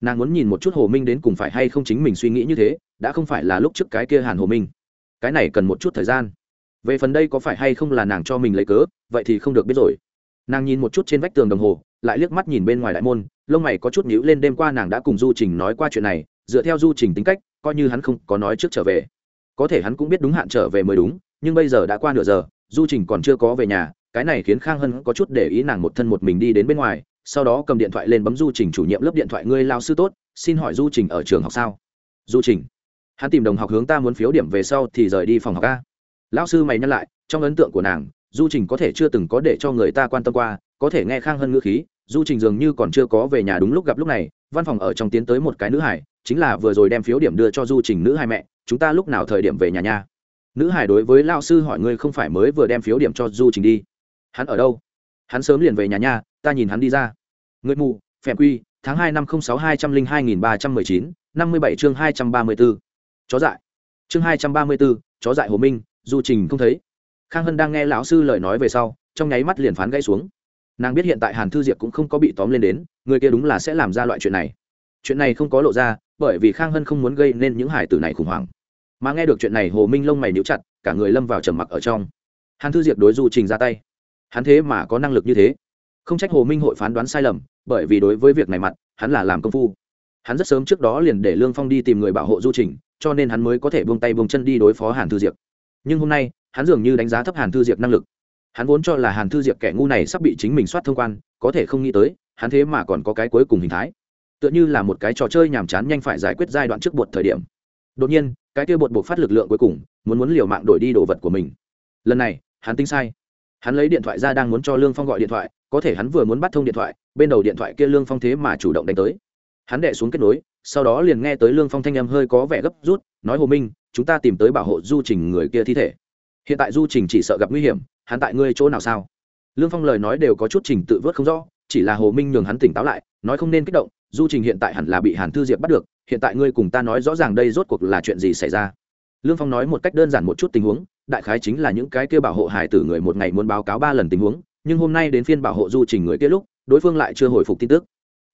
[SPEAKER 1] Nàng muốn nhìn một chút hồ minh đến cùng phải hay không chính mình suy nghĩ như thế, đã không phải là lúc trước cái kia hàn hồ minh. Cái này cần một chút thời gian. Về phần đây có phải hay không là nàng cho mình lấy cớ, vậy thì không được biết rồi nàng nhìn một chút trên vách tường đồng hồ, lại liếc mắt nhìn bên ngoài đại môn, lông mày có chút nhíu lên đêm qua nàng đã cùng du trình nói qua chuyện này, dựa theo du trình tính cách, coi như hắn không có nói trước trở về. Có thể hắn cũng biết đúng hạn trở về mới đúng, nhưng bây giờ đã qua nửa giờ, du trình còn chưa có về nhà, cái này khiến khang hân có chút để ý nàng một thân một mình đi đến bên ngoài, sau đó cầm điện thoại lên bấm du trình chủ nhiệm lớp điện thoại, ngươi lao sư tốt, xin hỏi du trình ở trường học sao? Du trình. Hắn tìm đồng học hướng ta muốn phiếu điểm về sau thì rời đi phòng học a. Lão sư mày nhắc lại, trong ấn tượng của nàng du trình có thể chưa từng có để cho người ta quan tâm qua, có thể nghe khang hơn ngữ khí, du trình dường như còn chưa có về nhà đúng lúc gặp lúc này, văn phòng ở trong tiến tới một cái nữ hải, chính là vừa rồi đem phiếu điểm đưa cho du trình nữ hai mẹ, chúng ta lúc nào thời điểm về nhà nha? Nữ hải đối với lao sư hỏi ngươi không phải mới vừa đem phiếu điểm cho du trình đi. Hắn ở đâu? Hắn sớm liền về nhà nha, ta nhìn hắn đi ra. Người mù, phèm quy, tháng hai năm không sáu hai trăm linh hai nghìn ba trăm mười chín, năm mươi bảy chương hai trăm ba mươi b ố chó dại. Chương hai trăm ba mươi b ố chó dại hồ minh, du trình không thấy khang hân đang nghe lão sư lời nói về sau, trong nháy mắt liền phán gãy xuống. Nàng biết hiện tại hàn thư diệp cũng không có bị tóm lên đến, người kia đúng là sẽ làm ra loại chuyện này. Chuyện này không có lộ ra, bởi vì khang hân không muốn gây nên những hải tử này khủng hoảng. Mà nghe được chuyện này, hồ minh lông mày níu chặt, cả người lâm vào trầm mặc ở trong. Hàn thư diệp đối du trình ra tay. Hắn thế mà có năng lực như thế? Không trách hồ minh hội phán đoán sai lầm, bởi vì đối với việc này mặt, hắn là làm công phu. Hắn rất sớm trước đó liền để lương phong đi tìm người bảo hộ du trình, cho nên hắn mới có thể buông tay buông chân đi đối phó hàn thư diệp. Nhưng hôm nay hắn dường như đánh giá thấp hàn thư diệp năng lực. Hắn vốn cho là hàn thư diệp kẻ ngu này sắp bị chính mình soát thông quan, có thể không nghĩ tới, hắn thế mà còn có cái cuối cùng hình thái. Tựa như là một cái trò chơi nhàm chán nhanh phải giải quyết giai đoạn trước bột thời điểm. Đột nhiên, cái kia bột buộc phát lực lượng cuối cùng, muốn muốn liều mạng đổi đi đồ vật của mình. Lần này, hắn tính sai. Hắn lấy điện thoại ra đang muốn cho lương phong gọi điện thoại, có thể hắn vừa muốn bắt thông điện thoại, bên đầu điện thoại kia lương phong thế mà chủ động đánh tới. Hắn đệ xuống kết nối, sau đó liền nghe tới lương phong thanh âm hơi có vẻ gấp rút, nói, hồ minh, chúng ta tìm tới bảo hộ du trình người kia thi thể hiện tại du trình chỉ sợ gặp nguy hiểm, hắn tại ngươi chỗ nào sao? Lương phong lời nói đều có chút trình tự vớt không rõ, chỉ là hồ minh nhường hắn tỉnh táo lại, nói không nên kích động, du trình hiện tại hẳn là bị hàn thư diệp bắt được, hiện tại ngươi cùng ta nói rõ ràng đây rốt cuộc là chuyện gì xảy ra? Lương phong nói một cách đơn giản một chút tình huống, đại khái chính là những cái kia bảo hộ hải tử người một ngày muốn báo cáo ba lần tình huống, nhưng hôm nay đến phiên bảo hộ du trình người kia lúc, đối phương lại chưa hồi phục tin tức.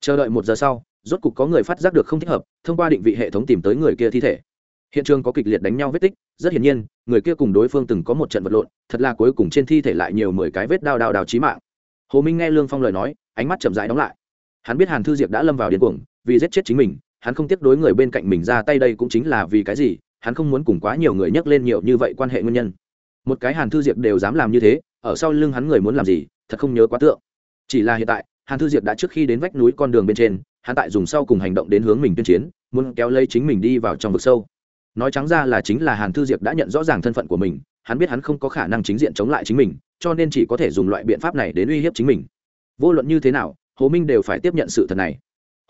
[SPEAKER 1] Chờ đợi một giờ sau, rốt cục có người phát giác được không thích hợp, thông qua định vị hệ thống tìm tới người kia thi thể hiện trường có kịch liệt đánh nhau vết tích, rất hiển nhiên, người kia cùng đối phương từng có một trận vật lộn, thật là cuối cùng trên thi thể lại nhiều mười cái vết đao đao đào chí mạng. Hồ minh nghe lương phong lời nói, ánh mắt chậm rãi đóng lại. Hắn biết hàn thư diệp đã lâm vào điên cuồng, vì giết chết chính mình, hắn không tiếp đối người bên cạnh mình ra tay đây cũng chính là vì cái gì, hắn không muốn cùng quá nhiều người nhắc lên nhiều như vậy quan hệ nguyên nhân. Một cái hàn thư diệp đều dám làm như thế, ở sau lưng hắn người muốn làm gì, thật không nhớ quá tượng. Chỉ là hiện tại, hàn thư diệp đã trước khi đến vách núi con đường bên trên, hắn tại dùng sau cùng hành động đến hướng mình tuyên chiến, muốn kéo lấy chính mình đi vào trong vực sâu nói trắng ra là chính là hàn thư diệp đã nhận rõ ràng thân phận của mình, hắn biết hắn không có khả năng chính diện chống lại chính mình, cho nên chỉ có thể dùng loại biện pháp này đến uy hiếp chính mình. Vô luận như thế nào, hồ minh đều phải tiếp nhận sự thật này.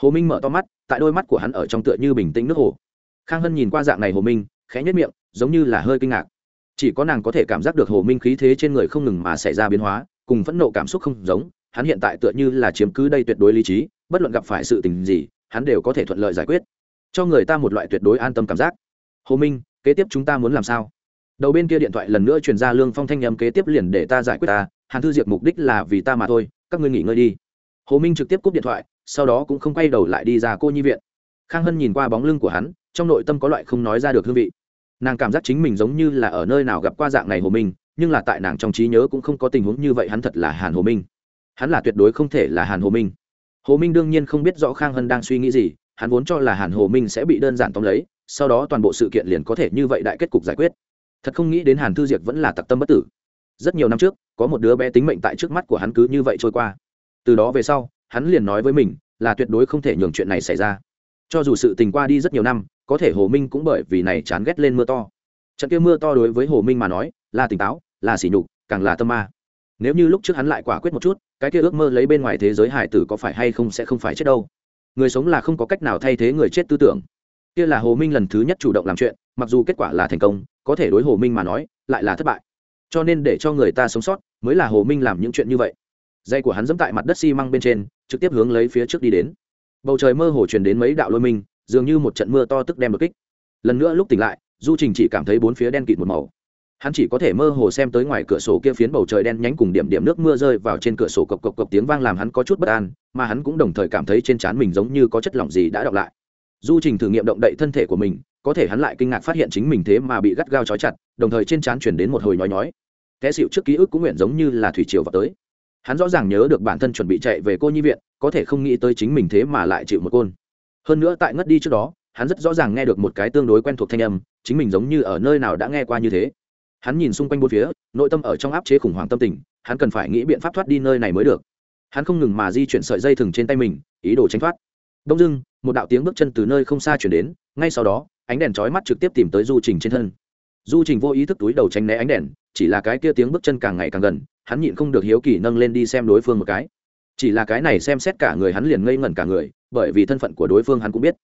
[SPEAKER 1] Hồ minh mở to mắt, tại đôi mắt của hắn ở trong tựa như bình tĩnh nước hồ. Khang hân nhìn qua dạng này hồ minh, khẽ nhất miệng, giống như là hơi kinh ngạc. Chỉ có nàng có thể cảm giác được hồ minh khí thế trên người không ngừng mà xảy ra biến hóa, cùng phẫn nộ cảm xúc không giống, hắn hiện tại tựa như là chiếm cứ đây tuyệt đối lý trí, bất luận gặp phải sự tình gì, hắn đều có thể thuận lợi giải quyết. Cho người ta một loại tuyệt đối an tâm cảm giác hồ minh, kế tiếp chúng ta muốn làm sao? Đầu bên kia điện thoại lần nữa truyền ra lương phong thanh nhầm kế tiếp liền để ta giải quyết ta, hàn thư diệp mục đích là vì ta mà thôi, các ngươi nghỉ ngơi đi. Hồ minh trực tiếp cúp điện thoại, sau đó cũng không quay đầu lại đi ra cô nhi viện. Khang hân nhìn qua bóng lưng của hắn, trong nội tâm có loại không nói ra được hương vị. Nàng cảm giác chính mình giống như là ở nơi nào gặp qua dạng này hồ minh, nhưng là tại nàng trong trí nhớ cũng không có tình huống như vậy, hắn thật là hàn hồ minh. Hắn là tuyệt đối không thể là hàn hồ minh. Hồ minh đương nhiên không biết rõ khang hân đang suy nghĩ gì, hắn vốn cho là hàn hồ minh sẽ bị đơn giản tóm lấy sau đó toàn bộ sự kiện liền có thể như vậy đại kết cục giải quyết. Thật không nghĩ đến hàn thư diệt vẫn là tặc tâm bất tử. Rất nhiều năm trước, có một đứa bé tính mệnh tại trước mắt của hắn cứ như vậy trôi qua. Từ đó về sau, hắn liền nói với mình là tuyệt đối không thể nhường chuyện này xảy ra. Cho dù sự tình qua đi rất nhiều năm, có thể hồ minh cũng bởi vì này chán ghét lên mưa to. Trận kia mưa to đối với hồ minh mà nói, là tỉnh táo, là sỉ nhục, càng là tâm ma. Nếu như lúc trước hắn lại quả quyết một chút, cái kia ước mơ lấy bên ngoài thế giới hải tử có phải hay không sẽ không phải chết đâu. Người sống là không có cách nào thay thế người chết tư tưởng kia là hồ minh lần thứ nhất chủ động làm chuyện, mặc dù kết quả là thành công, có thể đối hồ minh mà nói, lại là thất bại. Cho nên để cho người ta sống sót, mới là hồ minh làm những chuyện như vậy. Dây của hắn dẫm tại mặt đất xi măng bên trên, trực tiếp hướng lấy phía trước đi đến. Bầu trời mơ hồ truyền đến mấy đạo lôi minh, dường như một trận mưa to tức đem đột kích. Lần nữa lúc tỉnh lại, du trình chỉ cảm thấy bốn phía đen kịt một màu. Hắn chỉ có thể mơ hồ xem tới ngoài cửa sổ kia phiến bầu trời đen nhánh cùng điểm điểm nước mưa rơi vào trên cửa sổ cộc cộc cộc tiếng vang làm hắn có chút bất an, mà hắn cũng đồng thời cảm thấy trên trán mình giống như có chất lỏng gì đã đọng lại du trình thử nghiệm động đậy thân thể của mình, có thể hắn lại kinh ngạc phát hiện chính mình thế mà bị gắt gao trói chặt, đồng thời trên trán chuyển đến một hồi nhói nhói. Té xịu trước ký ức cũng nguyện giống như là thủy triều vào tới. Hắn rõ ràng nhớ được bản thân chuẩn bị chạy về cô nhi viện, có thể không nghĩ tới chính mình thế mà lại chịu một côn hơn nữa tại ngất đi trước đó, hắn rất rõ ràng nghe được một cái tương đối quen thuộc thanh âm, chính mình giống như ở nơi nào đã nghe qua như thế. Hắn nhìn xung quanh bốn phía, nội tâm ở trong áp chế khủng hoảng tâm tình, hắn cần phải nghĩ biện pháp thoát đi nơi này mới được. Hắn không ngừng mà di chuyển sợi dây thừng trên tay mình, ý đồ tránh thoát. Đông dưng một đạo tiếng bước chân từ nơi không xa chuyển đến, ngay sau đó, ánh đèn chói mắt trực tiếp tìm tới du trình trên thân. Du trình vô ý thức túi đầu tránh né ánh đèn, chỉ là cái kia tiếng bước chân càng ngày càng gần, hắn nhịn không được hiếu kỳ nâng lên đi xem đối phương một cái. Chỉ là cái này xem xét cả người hắn liền ngây ngẩn cả người, bởi vì thân phận của đối phương hắn cũng biết.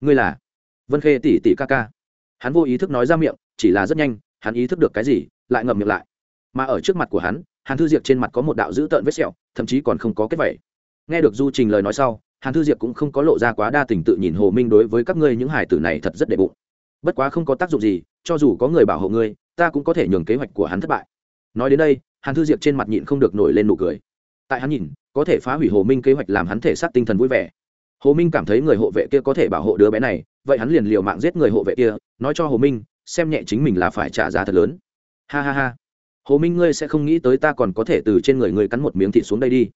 [SPEAKER 1] Ngươi là vân khê tỷ tỷ ca ca. Hắn vô ý thức nói ra miệng, chỉ là rất nhanh, hắn ý thức được cái gì, lại ngậm miệng lại. Mà ở trước mặt của hắn, hàn thư diệp trên mặt có một đạo dữ tợn vết sẹo, thậm chí còn không có kết vẩy nghe được du trình lời nói sau hàn thư diệp cũng không có lộ ra quá đa tình tự nhìn hồ minh đối với các ngươi những hải tử này thật rất đệ bụng. Bất quá không có tác dụng gì, cho dù có người bảo hộ ngươi, ta cũng có thể nhường kế hoạch của hắn thất bại. Nói đến đây, hàn thư diệp trên mặt nhịn không được nổi lên nụ cười. Tại hắn nhìn, có thể phá hủy hồ minh kế hoạch làm hắn thể xác tinh thần vui vẻ. Hồ minh cảm thấy người hộ vệ kia có thể bảo hộ đứa bé này, vậy hắn liền liều mạng giết người hộ vệ kia, nói cho hồ minh, xem nhẹ chính mình là phải trả giá thật lớn. Ha ha ha. Hồ minh ngươi sẽ không nghĩ tới ta còn có thể từ trên người ngươi cắn một miếng thịt xuống đây đi.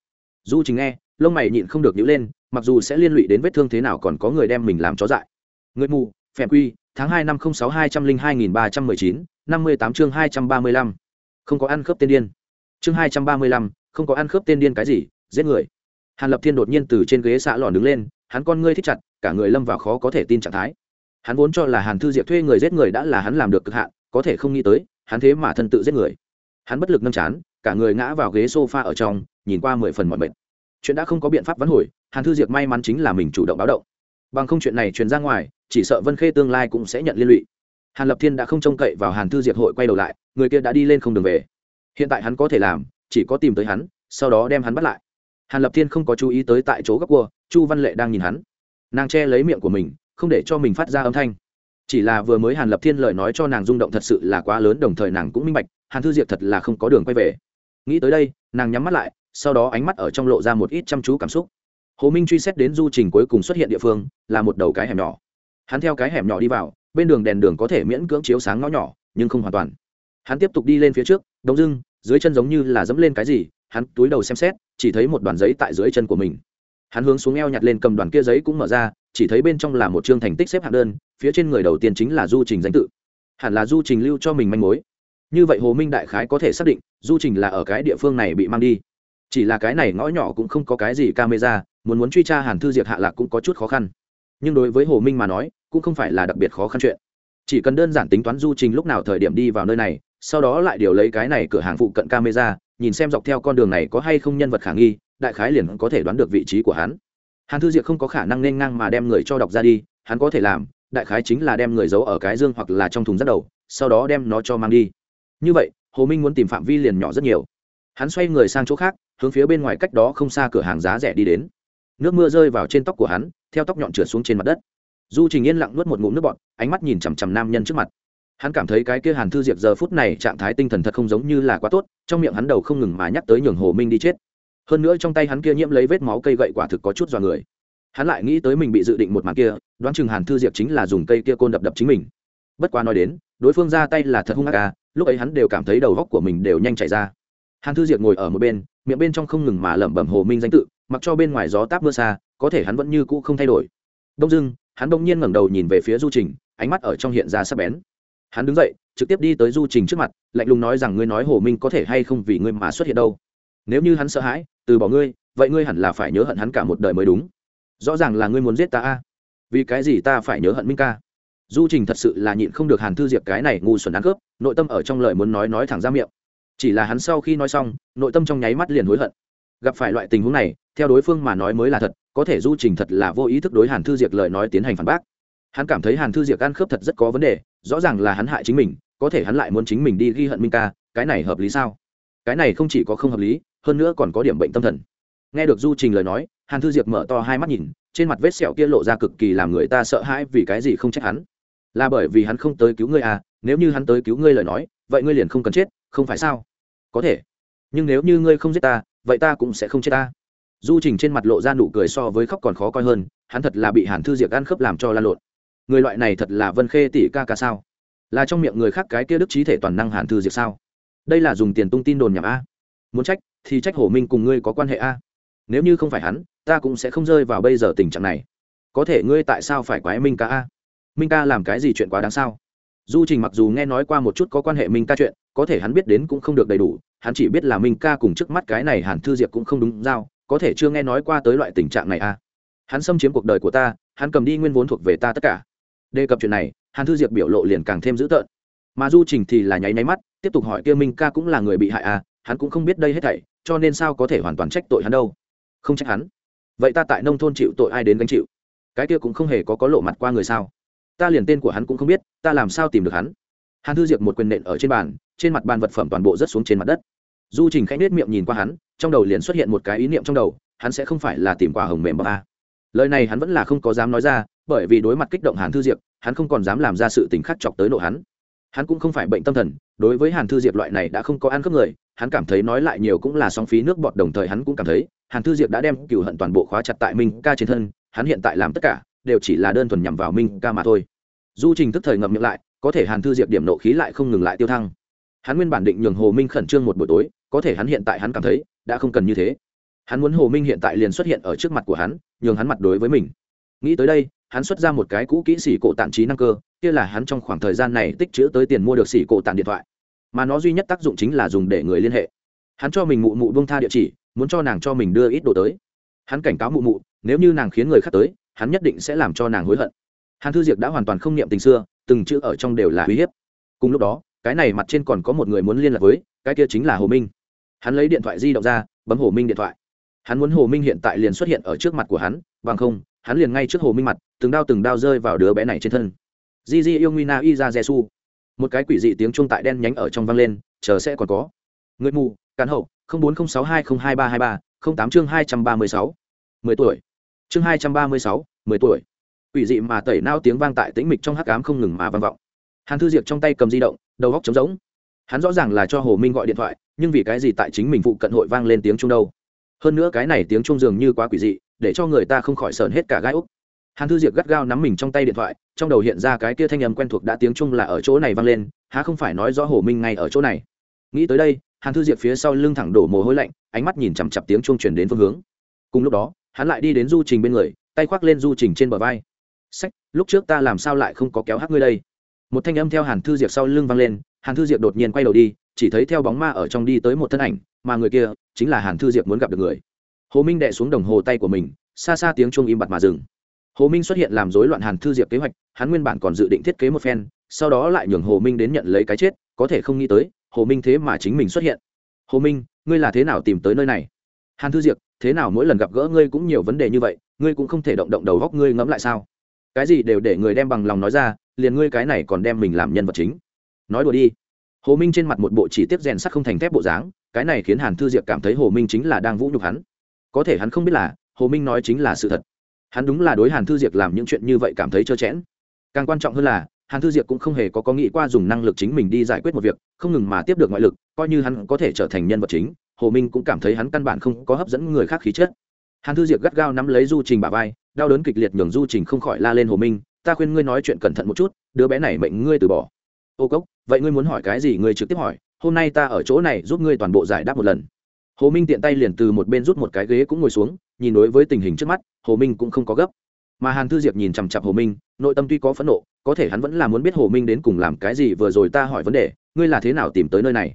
[SPEAKER 1] Du chính nghe, lông mày nhịn không được nhữ lên mặc dù sẽ liên lụy đến vết thương thế nào còn có người đem mình làm chó dại. Người mù phèm quy, tháng hai năm không sáu hai trăm linh hai nghìn ba trăm mười chín, năm mươi tám chương hai trăm ba mươi lăm. Không có ăn khớp tên điên. Chương hai trăm ba mươi lăm, không có ăn khớp tên điên cái gì, giết người. Hàn lập thiên đột nhiên từ trên ghế xạ lò đứng lên, hắn con ngươi thích chặt, cả người lâm vào khó có thể tin trạng thái. Hắn vốn cho là hàn thư diệp thuê người giết người đã là hắn làm được cực hạn, có thể không nghĩ tới, hắn thế mà thân tự giết người. Hắn bất lực nâng chán, cả người ngã vào ghế s o f a ở trong, nhìn qua mười phần mọi mệt. Chuyện đã không có biện pháp vắn hồi hàn thư diệp may mắn chính là mình chủ động báo động. Bằng không chuyện này truyền ra ngoài, chỉ sợ vân khê tương lai cũng sẽ nhận liên lụy. Hàn lập thiên đã không trông cậy vào hàn thư diệp hội quay đầu lại, người kia đã đi lên không đường về. Hiện tại hắn có thể làm, chỉ có tìm tới hắn, sau đó đem hắn bắt lại. Hàn lập thiên không có chú ý tới tại chỗ góc cua, chu văn lệ đang nhìn hắn. Nàng che lấy miệng của mình, không để cho mình phát ra âm thanh. Chỉ là vừa mới hàn lập thiên lời nói cho nàng rung động thật sự là quá lớn, đồng thời nàng cũng minh bạch, hàn thư diệp thật là không có đường quay về. Nghĩ tới đây, nàng nhắm mắt lại, sau đó ánh mắt ở trong lộ ra một ít chăm chú cảm xúc hồ minh truy xét đến du trình cuối cùng xuất hiện địa phương, là một đầu cái hẻm nhỏ. Hắn theo cái hẻm nhỏ đi vào, bên đường đèn đường có thể miễn cưỡng chiếu sáng ngõ nhỏ, nhưng không hoàn toàn. Hắn tiếp tục đi lên phía trước, đông dưng, dưới chân giống như là dẫm lên cái gì, hắn túi đầu xem xét, chỉ thấy một đoàn giấy tại dưới chân của mình. Hắn hướng xuống eo nhặt lên cầm đoàn kia giấy cũng mở ra, chỉ thấy bên trong là một chương thành tích xếp hạng đơn, phía trên người đầu tiên chính là du trình danh tự. Hẳn là du trình lưu cho mình manh mối. Như vậy hồ minh đại khái có thể xác định, du trình là ở cái địa phương này bị mang đi. Chỉ là cái này ngõ nhỏ cũng không có cái gì camera muốn muốn truy tra hàn thư diệt hạ lạc cũng có chút khó khăn. Nhưng đối với hồ minh mà nói, cũng không phải là đặc biệt khó khăn chuyện. Chỉ cần đơn giản tính toán du trình lúc nào thời điểm đi vào nơi này, sau đó lại điều lấy cái này cửa hàng phụ cận camera, nhìn xem dọc theo con đường này có hay không nhân vật khả nghi, đại khái liền có thể đoán được vị trí của hắn. Hàn thư diệp không có khả năng nên ngang mà đem người cho đọc ra đi, hắn có thể làm, đại khái chính là đem người giấu ở cái dương hoặc là trong thùng rác đầu, sau đó đem nó cho mang đi. Như vậy, hồ minh muốn tìm phạm vi liền nhỏ rất nhiều. Hắn xoay người sang chỗ khác, hướng phía bên ngoài cách đó không xa cửa hàng giá rẻ đi đến nước mưa rơi vào trên tóc của hắn, theo tóc nhọn trượt xuống trên mặt đất. Du trình yên lặng nuốt một ngụm nước bọt, ánh mắt nhìn chằm chằm nam nhân trước mặt. Hắn cảm thấy cái kia hàn thư diệp giờ phút này trạng thái tinh thần thật không giống như là quá tốt, trong miệng hắn đầu không ngừng mà nhắc tới nhường hồ minh đi chết. Hơn nữa trong tay hắn kia nhiễm lấy vết máu cây gậy quả thực có chút dọa người. Hắn lại nghĩ tới mình bị dự định một màn kia, đoán chừng hàn thư diệp chính là dùng cây kia côn đập đập chính mình. Bất quá nói đến, đối phương ra tay là thật hung ác à lúc ấy hắn đều cảm thấy đầu góc của mình đều nhanh chảy ra. Hàn thư diệp ngồi ở một bên, miệng bên trong không ngừng mà lẩm bẩm hồ minh danh tự mặc cho bên ngoài gió táp mưa xa, có thể hắn vẫn như cũ không thay đổi. Đông dưng hắn đông nhiên ngẩng đầu nhìn về phía du trình, ánh mắt ở trong hiện ra sắc bén. Hắn đứng dậy, trực tiếp đi tới du trình trước mặt, lạnh lùng nói rằng ngươi nói hồ minh có thể hay không vì ngươi mà xuất hiện đâu. Nếu như hắn sợ hãi, từ bỏ ngươi, vậy ngươi hẳn là phải nhớ hận hắn cả một đời mới đúng. Rõ ràng là ngươi muốn giết ta a. Vì cái gì ta phải nhớ hận minh ca? Du trình thật sự là nhịn không được hàn thư diệp cái này ngu xuẩn ăn cướp nội tâm ở trong lời muốn nói nói thẳng ra miệng. Chỉ là hắn sau khi nói xong, nội tâm trong nháy mắt liền hối hận gặp phải loại tình huống này, theo đối phương mà nói mới là thật, có thể du trình thật là vô ý thức đối hàn thư Diệc lời nói tiến hành phản bác. Hắn cảm thấy hàn thư Diệc ăn khớp thật rất có vấn đề, rõ ràng là hắn hại chính mình, có thể hắn lại muốn chính mình đi ghi hận minh ca, cái này hợp lý sao? Cái này không chỉ có không hợp lý, hơn nữa còn có điểm bệnh tâm thần. Nghe được du trình lời nói, hàn thư diệp mở to hai mắt nhìn, trên mặt vết sẹo kia lộ ra cực kỳ làm người ta sợ hãi vì cái gì không trách hắn. Là bởi vì hắn không tới cứu ngươi à nếu như hắn tới cứu ngươi lời nói, vậy ngươi liền không cần chết, không phải sao? Có thể. Nhưng nếu như ngươi không giết ta vậy ta cũng sẽ không chết ta. Du trình trên mặt lộ ra nụ cười so với khóc còn khó coi hơn, hắn thật là bị hàn thư diệc ăn khớp làm cho lan lộn. Người loại này thật là vân khê tỷ ca ca sao? Là trong miệng người khác cái kia đức trí thể toàn năng hàn thư diệc sao? Đây là dùng tiền tung tin đồn nhảm a. Muốn trách, thì trách hổ minh cùng ngươi có quan hệ a. Nếu như không phải hắn, ta cũng sẽ không rơi vào bây giờ tình trạng này. Có thể ngươi tại sao phải quái minh ca a? Minh ca làm cái gì chuyện quá đáng sao? Du trình mặc dù nghe nói qua một chút có quan hệ minh ca chuyện, có thể hắn biết đến cũng không được đầy đủ hắn chỉ biết là minh ca cùng trước mắt cái này hàn thư diệp cũng không đúng giao có thể chưa nghe nói qua tới loại tình trạng này à? hắn xâm chiếm cuộc đời của ta, hắn cầm đi nguyên vốn thuộc về ta tất cả. Đề cập chuyện này, hàn thư diệp biểu lộ liền càng thêm dữ tợn. Mà du trình thì là nháy nháy mắt, tiếp tục hỏi kia minh ca cũng là người bị hại à hắn cũng không biết đây hết thảy, cho nên sao có thể hoàn toàn trách tội hắn đâu. Không trách hắn. Vậy ta tại nông thôn chịu tội ai đến gánh chịu? Cái kia cũng không hề có có lộ mặt qua người sao? Ta liền tên của hắn cũng không biết, ta làm sao tìm được hắn? Hàn thư diệp một quyền nện ở trên bàn, trên mặt bàn vật phẩm toàn bộ rớt xuống trên mặt đất du trình khẽ nết miệng nhìn qua hắn, trong đầu liền xuất hiện một cái ý niệm trong đầu, hắn sẽ không phải là tìm quả hồng mềm bọc a. Lời này hắn vẫn là không có dám nói ra, bởi vì đối mặt kích động hàn thư diệp, hắn không còn dám làm ra sự tình khắc chọc tới nộ hắn. Hắn cũng không phải bệnh tâm thần, đối với hàn thư diệp loại này đã không có ăn khớp người, hắn cảm thấy nói lại nhiều cũng là sóng phí nước bọt đồng thời hắn cũng cảm thấy, hàn thư diệp đã đem cựu hận toàn bộ khóa chặt tại minh ca trên thân, hắn hiện tại làm tất cả, đều chỉ là đơn thuần nhằm vào minh ca mà thôi. Du trình tức thời ngậm miệng lại, có thể hàn thư diệp điểm nộ khí lại không ngừng lại tiêu thăng hắn nguyên bản định nhường hồ minh khẩn trương một buổi tối, có thể hắn hiện tại hắn cảm thấy, đã không cần như thế. Hắn muốn hồ minh hiện tại liền xuất hiện ở trước mặt của hắn, nhường hắn mặt đối với mình. Nghĩ tới đây, hắn xuất ra một cái cũ kỹ xỉ cổ tạm trí năng cơ, kia là hắn trong khoảng thời gian này tích chữ tới tiền mua được xỉ cổ tạm điện thoại. Mà nó duy nhất tác dụng chính là dùng để người liên hệ. Hắn cho mình mụ mụ bông tha địa chỉ, muốn cho nàng cho mình đưa ít đồ tới. Hắn cảnh cáo mụ mụ, nếu như nàng khiến người khác tới, hắn nhất định sẽ làm cho nàng hối hận. Hàn thư Diệc đã hoàn toàn không niệm tình xưa, từng chữ ở trong đều là uy hiếp. Cùng lúc đó cái này mặt trên còn có một người muốn liên lạc với, cái kia chính là hồ minh. Hắn lấy điện thoại di động ra, bấm hồ minh điện thoại. Hắn muốn hồ minh hiện tại liền xuất hiện ở trước mặt của hắn, bằng không, hắn liền ngay trước hồ minh mặt, từng đao từng đao rơi vào đứa bé này trên thân. Di di yêu nguy na y ra jesu một cái quỷ dị tiếng trung tại đen nhánh ở trong vang lên, chờ sẽ còn có. Người mù, cán hậu, không bốn không sáu hai không hai ba hai ba, không tám chương hai trăm ba mươi sáu. Mười tuổi. Chương hai trăm ba mươi sáu, mười tuổi. Quỷ dị mà tẩy nao tiếng vang tại tĩnh mịch trong hắc cám không ngừng mà vang vọng hàn thư diệp trong tay cầm di động, đầu góc trống rỗng. Hắn rõ ràng là cho hồ minh gọi điện thoại, nhưng vì cái gì tại chính mình phụ cận hội vang lên tiếng trung đâu? Hơn nữa cái này tiếng trung dường như quá quỷ dị, để cho người ta không khỏi sờn hết cả gai úc. Hàn thư diệp gắt gao nắm mình trong tay điện thoại, trong đầu hiện ra cái kia thanh âm quen thuộc đã tiếng trung là ở chỗ này vang lên, há không phải nói rõ hồ minh ngay ở chỗ này. Nghĩ tới đây, hàn thư diệp phía sau lưng thẳng đổ mồ hôi lạnh, ánh mắt nhìn chằm chặp tiếng trung chuyển đến phương hướng. Cùng lúc đó, hắn lại đi đến du trình bên người, tay khoác lên du trình trên bờ vai. Sách, lúc trước ta làm sao lại không có kéo hát ngươi đây? Một thanh âm theo hàn thư diệp sau lưng vang lên, hàn thư diệp đột nhiên quay đầu đi, chỉ thấy theo bóng ma ở trong đi tới một thân ảnh, mà người kia chính là hàn thư diệp muốn gặp được người. Hồ minh đệ xuống đồng hồ tay của mình, xa xa tiếng chuông im bặt mà dừng. Hồ minh xuất hiện làm rối loạn hàn thư diệp kế hoạch, hắn nguyên bản còn dự định thiết kế một phen, sau đó lại nhường hồ minh đến nhận lấy cái chết, có thể không nghĩ tới, hồ minh thế mà chính mình xuất hiện. Hồ minh, ngươi là thế nào tìm tới nơi này? Hàn thư diệp, thế nào mỗi lần gặp gỡ ngươi cũng nhiều vấn đề như vậy, ngươi cũng không thể động động đầu góc ngươi ngẫm lại sao? Cái gì đều để người đem bằng lòng nói ra liền ngươi cái này còn đem mình làm nhân vật chính. Nói đùa đi. Hồ minh trên mặt một bộ chỉ tiếp rèn sắt không thành thép bộ dáng, cái này khiến hàn thư diệp cảm thấy hồ minh chính là đang vũ nhục hắn. Có thể hắn không biết là, hồ minh nói chính là sự thật. Hắn đúng là đối hàn thư diệp làm những chuyện như vậy cảm thấy trơ chẽn. Càng quan trọng hơn là, hàn thư diệp cũng không hề có có nghĩ qua dùng năng lực chính mình đi giải quyết một việc, không ngừng mà tiếp được ngoại lực, coi như hắn có thể trở thành nhân vật chính, hồ minh cũng cảm thấy hắn căn bản không có hấp dẫn người khác khí chất. Hàn thư diệp gắt gao nắm lấy du trình bà vai, đau đớn kịch liệt nhường du trình không khỏi la lên hồ minh ta khuyên ngươi nói chuyện cẩn thận một chút, đứa bé này mệnh ngươi từ bỏ. Ô cốc, vậy ngươi muốn hỏi cái gì ngươi trực tiếp hỏi, hôm nay ta ở chỗ này giúp ngươi toàn bộ giải đáp một lần. Hồ minh tiện tay liền từ một bên rút một cái ghế cũng ngồi xuống, nhìn đối với tình hình trước mắt, hồ minh cũng không có gấp. Mà hàn thư diệp nhìn chằm chặp hồ minh, nội tâm tuy có phẫn nộ, có thể hắn vẫn là muốn biết hồ minh đến cùng làm cái gì vừa rồi ta hỏi vấn đề, ngươi là thế nào tìm tới nơi này?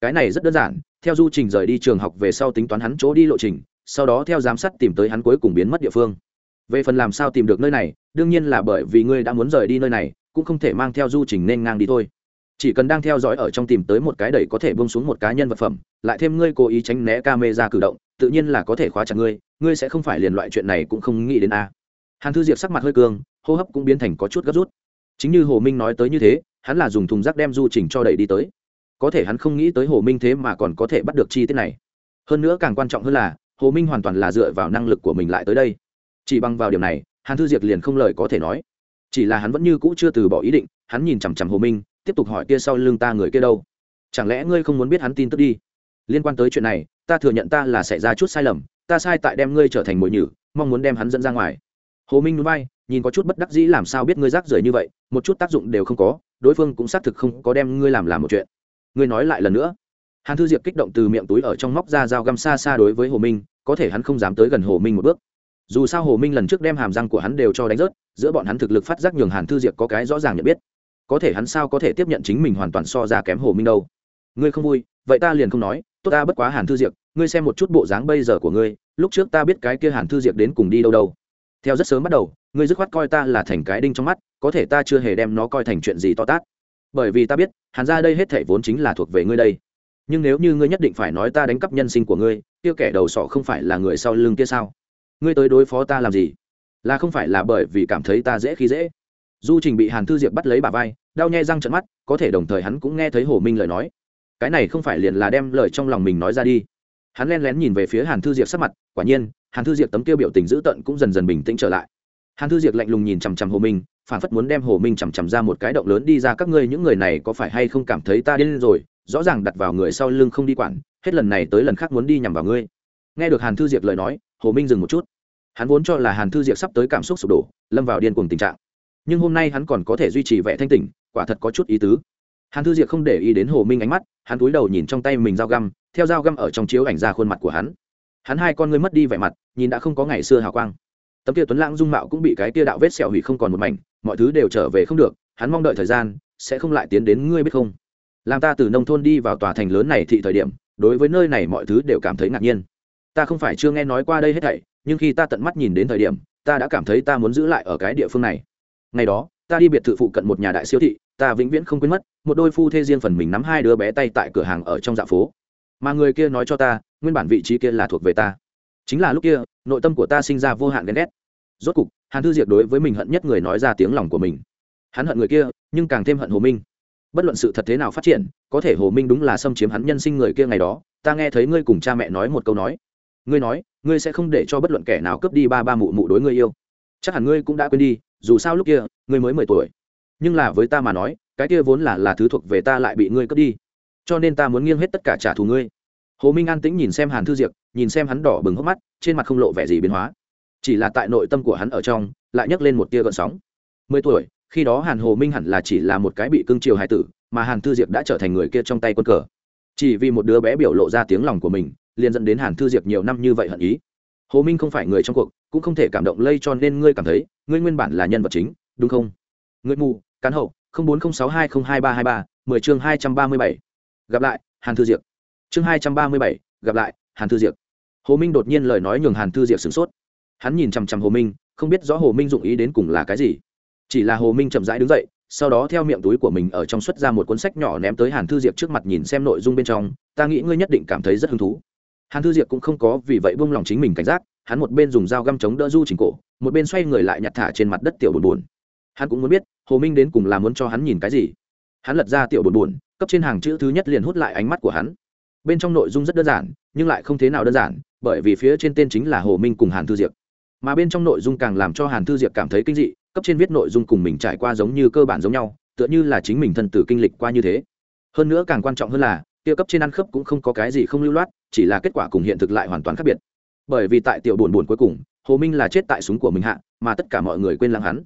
[SPEAKER 1] Cái này rất đơn giản, theo du trình rời đi trường học về sau tính toán hắn chỗ đi lộ trình, sau đó theo giám sát tìm tới hắn cuối cùng biến mất địa phương về phần làm sao tìm được nơi này, đương nhiên là bởi vì ngươi đã muốn rời đi nơi này, cũng không thể mang theo du trình nên ngang đi thôi. Chỉ cần đang theo dõi ở trong tìm tới một cái đẩy có thể bông xuống một cá nhân vật phẩm, lại thêm ngươi cố ý tránh né ca mê ra cử động, tự nhiên là có thể khóa chặt ngươi ngươi sẽ không phải liền loại chuyện này cũng không nghĩ đến a. Hàn thư diệp sắc mặt hơi cương, hô hấp cũng biến thành có chút gấp rút. Chính như hồ minh nói tới như thế, hắn là dùng thùng rác đem du trình cho đẩy đi tới. Có thể hắn không nghĩ tới hồ minh thế mà còn có thể bắt được chi tiết này. Hơn nữa càng quan trọng hơn là, hồ minh hoàn toàn là dựa vào năng lực của mình lại tới đây chỉ bằng vào điểm này, hàn thư diệp liền không lời có thể nói. Chỉ là hắn vẫn như cũ chưa từ bỏ ý định, hắn nhìn chằm chằm hồ minh, tiếp tục hỏi kia sau lưng ta người kia đâu. Chẳng lẽ ngươi không muốn biết hắn tin tức đi? Liên quan tới chuyện này, ta thừa nhận ta là xảy ra chút sai lầm, ta sai tại đem ngươi trở thành mồi nhử, mong muốn đem hắn dẫn ra ngoài. Hồ minh núi bay nhìn có chút bất đắc dĩ làm sao biết ngươi rác rưởi như vậy, một chút tác dụng đều không có, đối phương cũng xác thực không có đem ngươi làm làm một chuyện. Ngươi nói lại lần nữa. Hàn thư diệp kích động từ miệng túi ở trong móc ra dao găm xa xa đối với hồ minh, có thể hắn không dám tới gần hồ minh một bước dù sao hồ minh lần trước đem hàm răng của hắn đều cho đánh rớt, giữa bọn hắn thực lực phát giác nhường hàn thư diệp có cái rõ ràng nhận biết. Có thể hắn sao có thể tiếp nhận chính mình hoàn toàn so ra kém hồ minh đâu? Ngươi không vui, vậy ta liền không nói, tốt ta bất quá hàn thư diệp, ngươi xem một chút bộ dáng bây giờ của ngươi, lúc trước ta biết cái kia hàn thư diệp đến cùng đi đâu đâu. Theo rất sớm bắt đầu, ngươi dứt khoát coi ta là thành cái đinh trong mắt, có thể ta chưa hề đem nó coi thành chuyện gì to tát. Bởi vì ta biết, hàn ra đây hết thể vốn chính là thuộc về ngươi đây. Nhưng nếu như ngươi nhất định phải nói ta đánh cắp nhân sinh của ngươi, kia kẻ đầu sọ không phải là người sau lưng kia sao? Ngươi tới đối phó ta làm gì? Là không phải là bởi vì cảm thấy ta dễ khi dễ? Du trình bị hàn thư diệp bắt lấy bà vai, đau nhai răng trận mắt, có thể đồng thời hắn cũng nghe thấy hồ minh lời nói. Cái này không phải liền là đem lời trong lòng mình nói ra đi. Hắn len lén nhìn về phía hàn thư diệp sắc mặt, quả nhiên, hàn thư diệp tấm kêu biểu tình dữ tợn cũng dần dần bình tĩnh trở lại. Hàn thư diệp lạnh lùng nhìn chằm chằm hồ minh phản phất muốn đem hồ minh chằm chằm ra một cái động lớn đi ra, các ngươi những người này có phải hay không cảm thấy ta điên rồi? Rõ ràng đặt vào người sau lưng không đi quản, hết lần này tới lần khác muốn đi nhằm vào ngươi. Nghe được hàn thư diệp lời nói hồ minh dừng một chút. Hắn vốn cho là hàn thư diệp sắp tới cảm xúc sụp đổ, lâm vào điên cuồng tình trạng. Nhưng hôm nay hắn còn có thể duy trì vẻ thanh tỉnh, quả thật có chút ý tứ. Hàn thư diệp không để ý đến hồ minh ánh mắt, hắn cúi đầu nhìn trong tay mình dao găm, theo dao găm ở trong chiếu ảnh ra khuôn mặt của hắn. Hắn hai con ngươi mất đi vẻ mặt, nhìn đã không có ngày xưa hào quang. Tấm kia tuấn lãng dung mạo cũng bị cái kia đạo vết sẹo hủy không còn một mảnh, mọi thứ đều trở về không được, hắn mong đợi thời gian, sẽ không lại tiến đến ngươi biết không? Làm ta từ nông thôn đi vào tòa thành lớn này thị thời điểm, đối với nơi này mọi thứ đều cảm thấy ngạc nhiên ta không phải chưa nghe nói qua đây hết thảy, nhưng khi ta tận mắt nhìn đến thời điểm, ta đã cảm thấy ta muốn giữ lại ở cái địa phương này. Ngày đó, ta đi biệt thự phụ cận một nhà đại siêu thị, ta vĩnh viễn không quên mất, một đôi phu thê riêng phần mình nắm hai đứa bé tay tại cửa hàng ở trong dạ phố. Mà người kia nói cho ta, nguyên bản vị trí kia là thuộc về ta. Chính là lúc kia, nội tâm của ta sinh ra vô hạn ghen ghét. Rốt cục, hàn thư diệt đối với mình hận nhất người nói ra tiếng lòng của mình. Hắn hận người kia, nhưng càng thêm hận hồ minh. Bất luận sự thật thế nào phát triển, có thể hồ minh đúng là xâm chiếm hắn nhân sinh người kia ngày đó. Ta nghe thấy ngươi cùng cha mẹ nói một câu nói ngươi nói, ngươi sẽ không để cho bất luận kẻ nào cướp đi ba ba mụ mụ đối ngươi yêu. Chắc hẳn ngươi cũng đã quên đi, dù sao lúc kia, ngươi mới mười tuổi. Nhưng là với ta mà nói, cái kia vốn là là thứ thuộc về ta lại bị ngươi cướp đi. Cho nên ta muốn nghiêng hết tất cả trả thù ngươi. Hồ minh an tĩnh nhìn xem hàn thư diệp, nhìn xem hắn đỏ bừng hốc mắt, trên mặt không lộ vẻ gì biến hóa. Chỉ là tại nội tâm của hắn ở trong, lại nhấc lên một tia gợn sóng. Mười tuổi, khi đó hàn hồ minh hẳn là chỉ là một cái bị cưng chiều hài tử, mà hàn thư diệp đã trở thành người kia trong tay quân cờ. Chỉ vì một đứa bé biểu lộ ra tiếng lòng của mình liền dẫn đến hàn thư diệp nhiều năm như vậy hận ý. Hồ minh không phải người trong cuộc, cũng không thể cảm động lây cho nên ngươi cảm thấy, ngươi nguyên bản là nhân vật chính, đúng không? Ngươi mù, cán hậu bốn không sáu hai không hai ba hai ba, mười chương hai trăm ba mươi bảy. Gặp lại, hàn thư diệp. Chương hai trăm ba mươi bảy, gặp lại, hàn thư diệp. Hồ minh đột nhiên lời nói nhường hàn thư diệp sửng sốt. Hắn nhìn chằm chằm hồ minh, không biết rõ hồ minh dụng ý đến cùng là cái gì. Chỉ là hồ minh chậm rãi đứng dậy, sau đó theo miệng túi của mình ở trong xuất ra một cuốn sách nhỏ ném tới hàn thư diệp trước mặt nhìn xem nội dung bên trong. Ta nghĩ ngươi nhất định cảm thấy rất hứng thú hàn thư diệp cũng không có vì vậy buông lòng chính mình cảnh giác, hắn một bên dùng dao găm chống đỡ du chỉnh cổ, một bên xoay người lại nhặt thả trên mặt đất tiểu buồn buồn hắn cũng muốn biết, hồ minh đến cùng là muốn cho hắn nhìn cái gì. Hắn lật ra tiểu buồn buồn cấp trên hàng chữ thứ nhất liền hút lại ánh mắt của hắn. Bên trong nội dung rất đơn giản, nhưng lại không thế nào đơn giản, bởi vì phía trên tên chính là hồ minh cùng hàn thư diệp. Mà bên trong nội dung càng làm cho hàn thư diệp cảm thấy kinh dị, cấp trên viết nội dung cùng mình trải qua giống như cơ bản giống nhau, tựa như là chính mình thân tử kinh lịch qua như thế. Hơn nữa càng quan trọng hơn là kia cấp trên ăn khớp cũng không có cái gì không lưu loát, chỉ là kết quả cùng hiện thực lại hoàn toàn khác biệt. Bởi vì tại tiểu buồn buồn cuối cùng, hồ minh là chết tại súng của mình hạ, mà tất cả mọi người quên lãng hắn.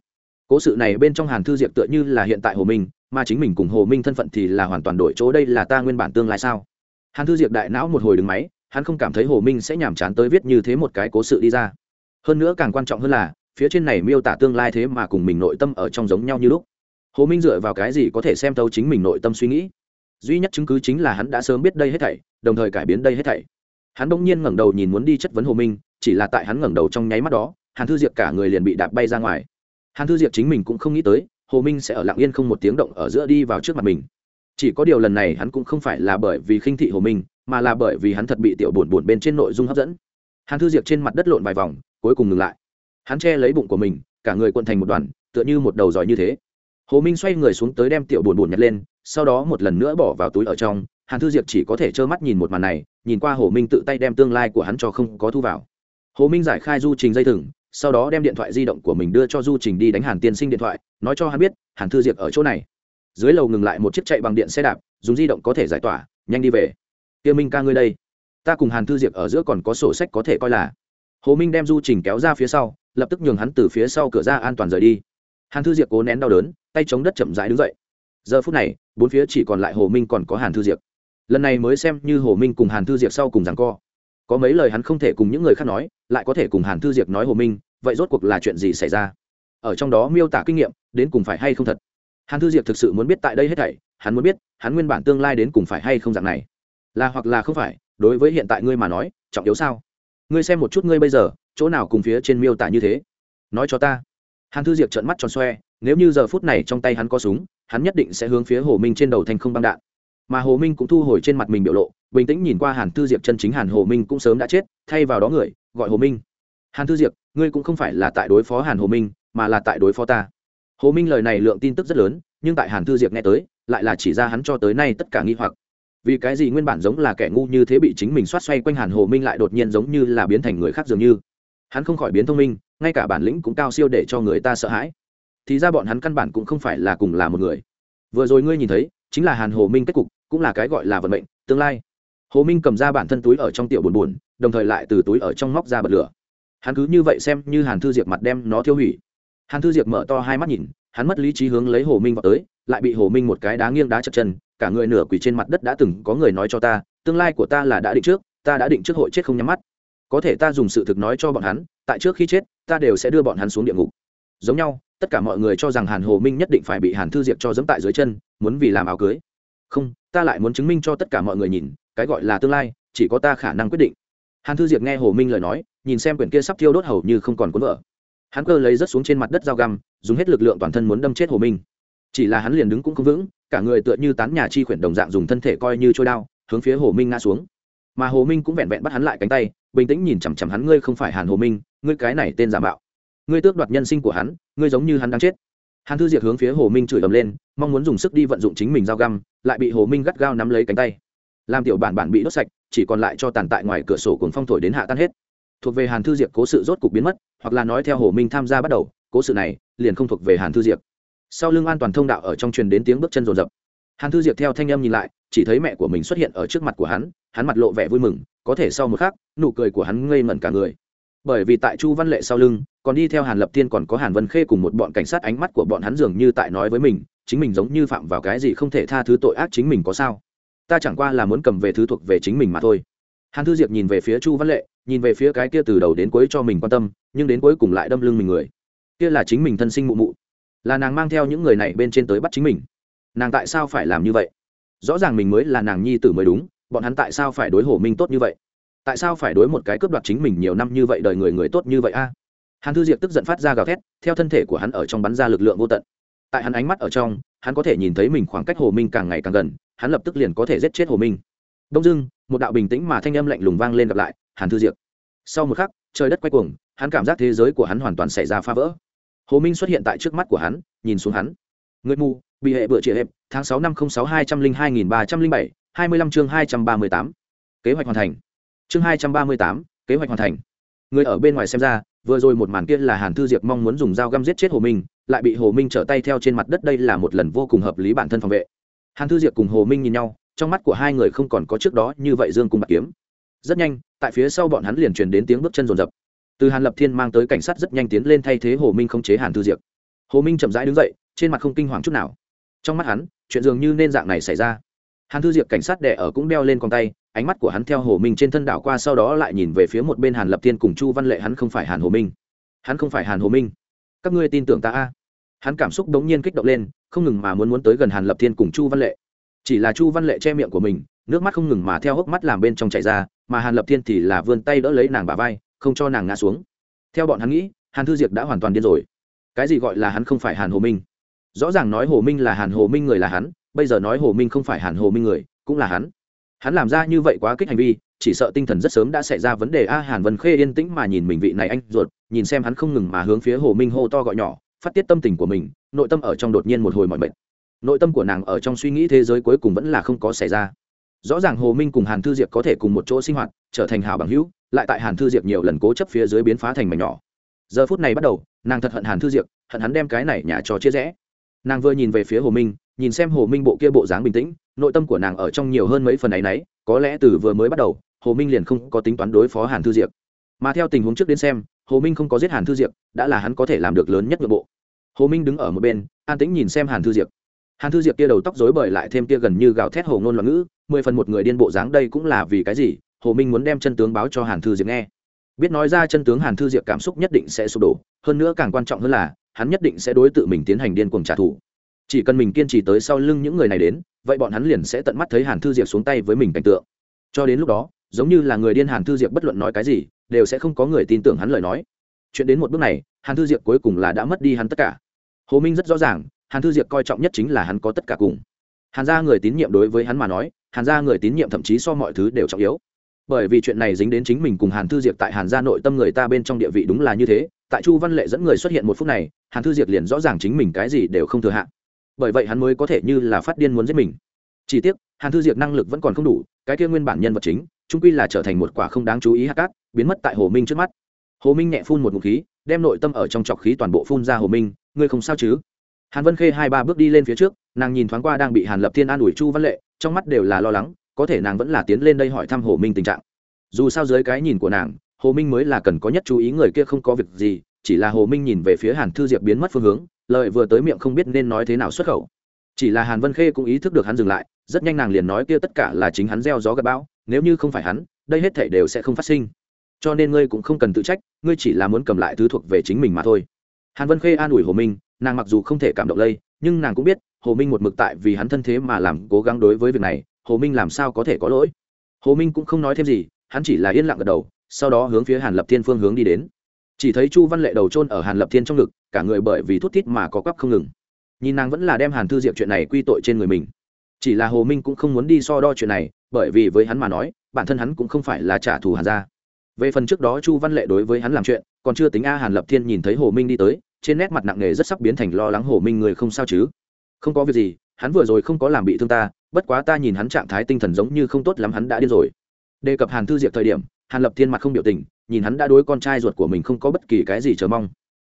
[SPEAKER 1] Cố sự này bên trong hàn thư diệp tựa như là hiện tại hồ minh, mà chính mình cùng hồ minh thân phận thì là hoàn toàn đổi chỗ đây là ta nguyên bản tương lai sao? Hàn thư diệp đại não một hồi đứng máy, hắn không cảm thấy hồ minh sẽ nhàm chán tới viết như thế một cái cố sự đi ra. Hơn nữa càng quan trọng hơn là, phía trên này miêu tả tương lai thế mà cùng mình nội tâm ở trong giống nhau như lúc. Hồ minh dựa vào cái gì có thể xem thấu chính mình nội tâm suy nghĩ? Duy nhất chứng cứ chính là hắn đã sớm biết đây hết thảy, đồng thời cải biến đây hết thảy. Hắn bỗng nhiên ngẩng đầu nhìn muốn đi chất vấn hồ minh, chỉ là tại hắn ngẩng đầu trong nháy mắt đó, hàn thư diệp cả người liền bị đạp bay ra ngoài. Hàn thư diệp chính mình cũng không nghĩ tới, hồ minh sẽ ở lặng yên không một tiếng động ở giữa đi vào trước mặt mình. Chỉ có điều lần này hắn cũng không phải là bởi vì khinh thị hồ minh, mà là bởi vì hắn thật bị tiểu buồn buồn bên trên nội dung hấp dẫn. Hàn thư diệp trên mặt đất lộn vài vòng, cuối cùng ngừng lại. Hắn che lấy bụng của mình, cả người quận thành một đoàn, tựa như một đầu giỏi như thế hồ minh xoay người xuống tới đem tiểu buồn buồn nhặt lên, sau đó một lần nữa bỏ vào túi ở trong, hàn thư diệp chỉ có thể trơ mắt nhìn một màn này, nhìn qua hồ minh tự tay đem tương lai của hắn cho không có thu vào. Hồ minh giải khai du trình dây thừng, sau đó đem điện thoại di động của mình đưa cho du trình đi đánh hàn tiên sinh điện thoại, nói cho hắn biết, hàn thư diệp ở chỗ này. Dưới lầu ngừng lại một chiếc chạy bằng điện xe đạp, dùng di động có thể giải tỏa, nhanh đi về. Tiêu minh ca ngươi đây. Ta cùng hàn thư diệp ở giữa còn có sổ sách có thể coi là. Hồ minh đem du trình kéo ra phía sau, lập tức nhường hắn từ phía sau cửa ra an toàn rời đi hàn thư diệp cố nén đau đớn, tay chống đất chậm rãi đứng dậy. Giờ phút này, bốn phía chỉ còn lại hồ minh còn có hàn thư diệp. Lần này mới xem như hồ minh cùng hàn thư diệp sau cùng rằng co. Có mấy lời hắn không thể cùng những người khác nói, lại có thể cùng hàn thư diệp nói hồ minh, vậy rốt cuộc là chuyện gì xảy ra? Ở trong đó miêu tả kinh nghiệm, đến cùng phải hay không thật? Hàn thư diệp thực sự muốn biết tại đây hết thảy, hắn muốn biết, hắn nguyên bản tương lai đến cùng phải hay không dạng này? Là hoặc là không phải, đối với hiện tại ngươi mà nói, trọng yếu sao? Ngươi xem một chút ngươi bây giờ, chỗ nào cùng phía trên miêu tả như thế? Nói cho ta hàn thư diệp trợn mắt tròn xoe, nếu như giờ phút này trong tay hắn có súng, hắn nhất định sẽ hướng phía hồ minh trên đầu thành không băng đạn. Mà hồ minh cũng thu hồi trên mặt mình biểu lộ, bình tĩnh nhìn qua hàn thư diệp chân chính hàn hồ minh cũng sớm đã chết, thay vào đó người, gọi hồ minh. Hàn thư diệp, ngươi cũng không phải là tại đối phó hàn hồ minh, mà là tại đối phó ta. Hồ minh lời này lượng tin tức rất lớn, nhưng tại hàn thư diệp nghe tới, lại là chỉ ra hắn cho tới nay tất cả nghi hoặc. Vì cái gì nguyên bản giống là kẻ ngu như thế bị chính mình xoát xoay quanh hàn hồ minh lại đột nhiên giống như là biến thành người khác dường như? Hắn không khỏi biến thông minh, ngay cả bản lĩnh cũng cao siêu để cho người ta sợ hãi. Thì ra bọn hắn căn bản cũng không phải là cùng là một người. Vừa rồi ngươi nhìn thấy, chính là hàn hồ minh kết cục, cũng là cái gọi là vận mệnh, tương lai. Hồ minh cầm ra bản thân túi ở trong tiểu buồn buồn đồng thời lại từ túi ở trong móc ra bật lửa. Hắn cứ như vậy xem như hàn thư diệp mặt đem nó tiêu hủy. Hàn thư diệp mở to hai mắt nhìn, hắn mất lý trí hướng lấy hồ minh vào tới, lại bị hồ minh một cái đá nghiêng đá chật chân, cả người nửa quỳ trên mặt đất đã từng có người nói cho ta, tương lai của ta là đã định trước, ta đã định trước hội chết không nhắm mắt có thể ta dùng sự thực nói cho bọn hắn, tại trước khi chết, ta đều sẽ đưa bọn hắn xuống địa ngục. Giống nhau, tất cả mọi người cho rằng hàn hồ minh nhất định phải bị hàn thư diệp cho dẫm tại dưới chân, muốn vì làm áo cưới. Không, ta lại muốn chứng minh cho tất cả mọi người nhìn, cái gọi là tương lai, chỉ có ta khả năng quyết định. Hàn thư diệp nghe hồ minh lời nói, nhìn xem quyển kia sắp thiêu đốt hầu như không còn cuốn vợ. Hắn cơ lấy rớt xuống trên mặt đất dao găm, dùng hết lực lượng toàn thân muốn đâm chết hồ minh. Chỉ là hắn liền đứng cũng không vững, cả người tựa như tán nhà chi khuyển đồng dạng dùng thân thể coi như trôi đao, hướng phía hồ minh ngã xuống mà hồ minh cũng vẹn vẹn bắt hắn lại cánh tay, bình tĩnh nhìn chằm chằm hắn, ngươi không phải hàn hồ minh, ngươi cái này tên giả mạo. Ngươi tước đoạt nhân sinh của hắn, ngươi giống như hắn đang chết. Hàn thư diệt hướng phía hồ minh chửi ầm lên, mong muốn dùng sức đi vận dụng chính mình dao găm, lại bị hồ minh gắt gao nắm lấy cánh tay. Làm tiểu bản bản bị đốt sạch, chỉ còn lại cho tàn tại ngoài cửa sổ cuồng phong thổi đến hạ tan hết. Thuộc về hàn thư diệp cố sự rốt cục biến mất, hoặc là nói theo hồ minh tham gia bắt đầu, cố sự này liền không thuộc về hàn thư diệp sau lưng an toàn thông đạo ở trong truyền đến tiếng bước chân rồn rập hàn thư diệp theo thanh âm nhìn lại, chỉ thấy mẹ của mình xuất hiện ở trước mặt của hắn hắn mặt lộ vẻ vui mừng, có thể sau một khắc, nụ cười của hắn ngây ngẩn cả người. Bởi vì tại chu văn lệ sau lưng, còn đi theo hàn lập thiên còn có hàn vân khê cùng một bọn cảnh sát ánh mắt của bọn hắn dường như tại nói với mình, chính mình giống như phạm vào cái gì không thể tha thứ tội ác chính mình có sao? Ta chẳng qua là muốn cầm về thứ thuộc về chính mình mà thôi. Hàn thư diệp nhìn về phía chu văn lệ, nhìn về phía cái kia từ đầu đến cuối cho mình quan tâm, nhưng đến cuối cùng lại đâm lưng mình người. Kia là chính mình thân sinh mụ mụ. Là nàng mang theo những người này bên trên tới bắt chính mình nàng tại sao phải làm như vậy? Rõ ràng mình mới là nàng nhi tử mới đúng, bọn hắn tại sao phải đối hồ minh tốt như vậy? Tại sao phải đối một cái cướp đoạt chính mình nhiều năm như vậy đời người người tốt như vậy a? Hàn thư diệp tức giận phát ra gào thét, theo thân thể của hắn ở trong bắn ra lực lượng vô tận. Tại hắn ánh mắt ở trong, hắn có thể nhìn thấy mình khoảng cách hồ minh càng ngày càng gần, hắn lập tức liền có thể giết chết hồ minh. Đông dưng một đạo bình tĩnh mà thanh âm lạnh lùng vang lên gặp lại, hàn thư diệp. Sau một khắc, trời đất quay cuồng, hắn cảm giác thế giới của hắn hoàn toàn xảy ra phá vỡ. Hồ minh xuất hiện tại trước mắt của hắn, nhìn xuống hắn. Người mù bị hệ bựa chia hẹp, tháng sáu năm không sáu hai trăm linh hai nghìn ba trăm linh bảy, hai mươi lăm chương hai trăm ba mươi tám. Kế hoạch hoàn thành. Chương hai trăm ba mươi tám, kế hoạch hoàn thành. Người ở bên ngoài xem ra, vừa rồi một màn kia là hàn thư diệp mong muốn dùng dao găm giết chết hồ minh, lại bị hồ minh trở tay theo trên mặt đất, đây là một lần vô cùng hợp lý bản thân phòng vệ. Hàn thư diệp cùng hồ minh nhìn nhau, trong mắt của hai người không còn có trước đó như vậy dương cùng bạc kiếm. Rất nhanh, tại phía sau bọn hắn liền truyền đến tiếng bước chân rồn rập từ hàn lập thiên mang tới cảnh sát rất nhanh tiến lên thay thế hồ minh không chế hàn thư diệp. Hồ minh chậm rãi đứng dậy, trên mặt không kinh hoàng chút nào trong mắt hắn, chuyện dường như nên dạng này xảy ra. Hàn thư diệp cảnh sát đẻ ở cũng đeo lên con tay, ánh mắt của hắn theo hồ minh trên thân đảo qua sau đó lại nhìn về phía một bên hàn lập thiên cùng chu văn lệ, hắn không phải hàn hồ minh. Hắn không phải hàn hồ minh. Các ngươi tin tưởng ta a? Hắn cảm xúc đống nhiên kích động lên, không ngừng mà muốn muốn tới gần hàn lập thiên cùng chu văn lệ. Chỉ là chu văn lệ che miệng của mình, nước mắt không ngừng mà theo hốc mắt làm bên trong chạy ra, mà hàn lập thiên thì là vươn tay đỡ lấy nàng bà vai, không cho nàng ngã xuống. Theo bọn hắn nghĩ, hàn thư diệp đã hoàn toàn điên rồi. Cái gì gọi là hắn không phải hàn hồ minh? Rõ ràng nói hồ minh là hàn hồ minh người là hắn, bây giờ nói hồ minh không phải hàn hồ minh người, cũng là hắn. Hắn làm ra như vậy quá kích hành vi, chỉ sợ tinh thần rất sớm đã xảy ra vấn đề. A, hàn vân khê yên tĩnh mà nhìn mình vị này anh ruột, nhìn xem hắn không ngừng mà hướng phía hồ minh hô to gọi nhỏ, phát tiết tâm tình của mình, nội tâm ở trong đột nhiên một hồi mọi mệt. Nội tâm của nàng ở trong suy nghĩ thế giới cuối cùng vẫn là không có xảy ra. Rõ ràng hồ minh cùng hàn thư diệp có thể cùng một chỗ sinh hoạt, trở thành hảo bằng hữu, lại tại hàn thư diệp nhiều lần cố chấp phía dưới biến phá thành mảnh nhỏ. Giờ phút này bắt đầu, nàng thật hận hàn thư diệp, hận hắn đem cái này nhà cho chia rẽ nàng vừa nhìn về phía hồ minh, nhìn xem hồ minh bộ kia bộ dáng bình tĩnh, nội tâm của nàng ở trong nhiều hơn mấy phần ấ y n ấ y có lẽ từ vừa mới bắt đầu, hồ minh liền không có tính toán đối phó hàn thư diệp. Mà theo tình huống trước đến xem, hồ minh không có giết hàn thư diệp, đã là hắn có thể làm được lớn nhất nội bộ. Hồ minh đứng ở một bên, an tĩnh nhìn xem hàn thư diệp. Hàn thư diệp kia đầu tóc dối bời lại thêm kia gần như gào thét hồ ngôn loạn ngữ, mười phần một người điên bộ dáng đây cũng là vì cái gì? Hồ minh muốn đem chân tướng báo cho hàn thư diệp nghe. Biết nói ra chân tướng hàn thư diệp cảm xúc nhất định sẽ sụp đổ, hơn nữa càng quan trọng hơn là hắn nhất định sẽ đối tự mình tiến hành điên cuồng trả thù. Chỉ cần mình kiên trì tới sau lưng những người này đến, vậy bọn hắn liền sẽ tận mắt thấy hàn thư diệp xuống tay với mình cảnh tượng. Cho đến lúc đó, giống như là người điên hàn thư diệp bất luận nói cái gì, đều sẽ không có người tin tưởng hắn lời nói. Chuyện đến một bước này, hàn thư diệp cuối cùng là đã mất đi hắn tất cả. Hồ minh rất rõ ràng, hàn thư diệp coi trọng nhất chính là hắn có tất cả cùng. Hàn ra người tín nhiệm đối với hắn mà nói, hàn ra người tín nhiệm thậm chí so mọi thứ đều trọng yếu. Bởi vì chuyện này dính đến chính mình cùng hàn thư diệp tại hàn gia nội tâm người ta bên trong địa vị đúng là như thế tại chu văn lệ dẫn người xuất hiện một phút này, hàn thư diệp liền rõ ràng chính mình cái gì đều không thừa hạn bởi vậy hắn mới có thể như là phát điên muốn giết mình. Chỉ tiếc, hàn thư diệp năng lực vẫn còn không đủ, cái kia nguyên bản nhân vật chính trung quy là trở thành một quả không đáng chú ý hạt cát, biến mất tại hồ minh trước mắt. Hồ minh nhẹ phun một ngụm khí, đem nội tâm ở trong trọc khí toàn bộ phun ra hồ minh, ngươi không sao chứ? Hàn vân khê hai ba bước đi lên phía trước, nàng nhìn thoáng qua đang bị hàn lập thiên an ủi chu văn lệ, trong mắt đều là lo lắng, có thể nàng vẫn là tiến lên đây hỏi thăm hồ minh tình trạng. Dù sao dưới cái nhìn của nàng hồ minh mới là cần có nhất chú ý người kia không có việc gì, chỉ là hồ minh nhìn về phía hàn thư diệp biến mất phương hướng lợi vừa tới miệng không biết nên nói thế nào xuất khẩu. Chỉ là hàn vân khê cũng ý thức được hắn dừng lại, rất nhanh nàng liền nói kia tất cả là chính hắn gieo gió gặp bão, nếu như không phải hắn, đây hết thể đều sẽ không phát sinh. Cho nên ngươi cũng không cần tự trách, ngươi chỉ là muốn cầm lại thứ thuộc về chính mình mà thôi. Hàn vân khê an ủi hồ minh, nàng mặc dù không thể cảm động lây, nhưng nàng cũng biết, hồ minh một mực tại vì hắn thân thế mà làm cố gắng đối với việc này, hồ minh làm sao có thể có lỗi? Hồ minh cũng không nói thêm gì, hắn chỉ là yên lặng gật đầu sau đó hướng phía hàn lập thiên phương hướng đi đến. Chỉ thấy chu văn lệ đầu trôn ở hàn lập thiên trong ngực, cả người bởi vì thút thít mà có quắp không ngừng. Nhìn nàng vẫn là đem hàn thư diệp chuyện này quy tội trên người mình. Chỉ là hồ minh cũng không muốn đi so đo chuyện này, bởi vì với hắn mà nói, bản thân hắn cũng không phải là trả thù hàn gia. Về phần trước đó chu văn lệ đối với hắn làm chuyện, còn chưa tính a hàn lập thiên nhìn thấy hồ minh đi tới, trên nét mặt nặng nề rất sắp biến thành lo lắng hồ minh người không sao chứ. Không có việc gì, hắn vừa rồi không có làm bị thương ta, bất quá ta nhìn hắn trạng thái tinh thần giống như không tốt lắm hắn đã điên rồi. Đề cập hàn thư diệp thời điểm hàn lập thiên mặt không biểu tình, nhìn hắn đã đối con trai ruột của mình không có bất kỳ cái gì chờ mong.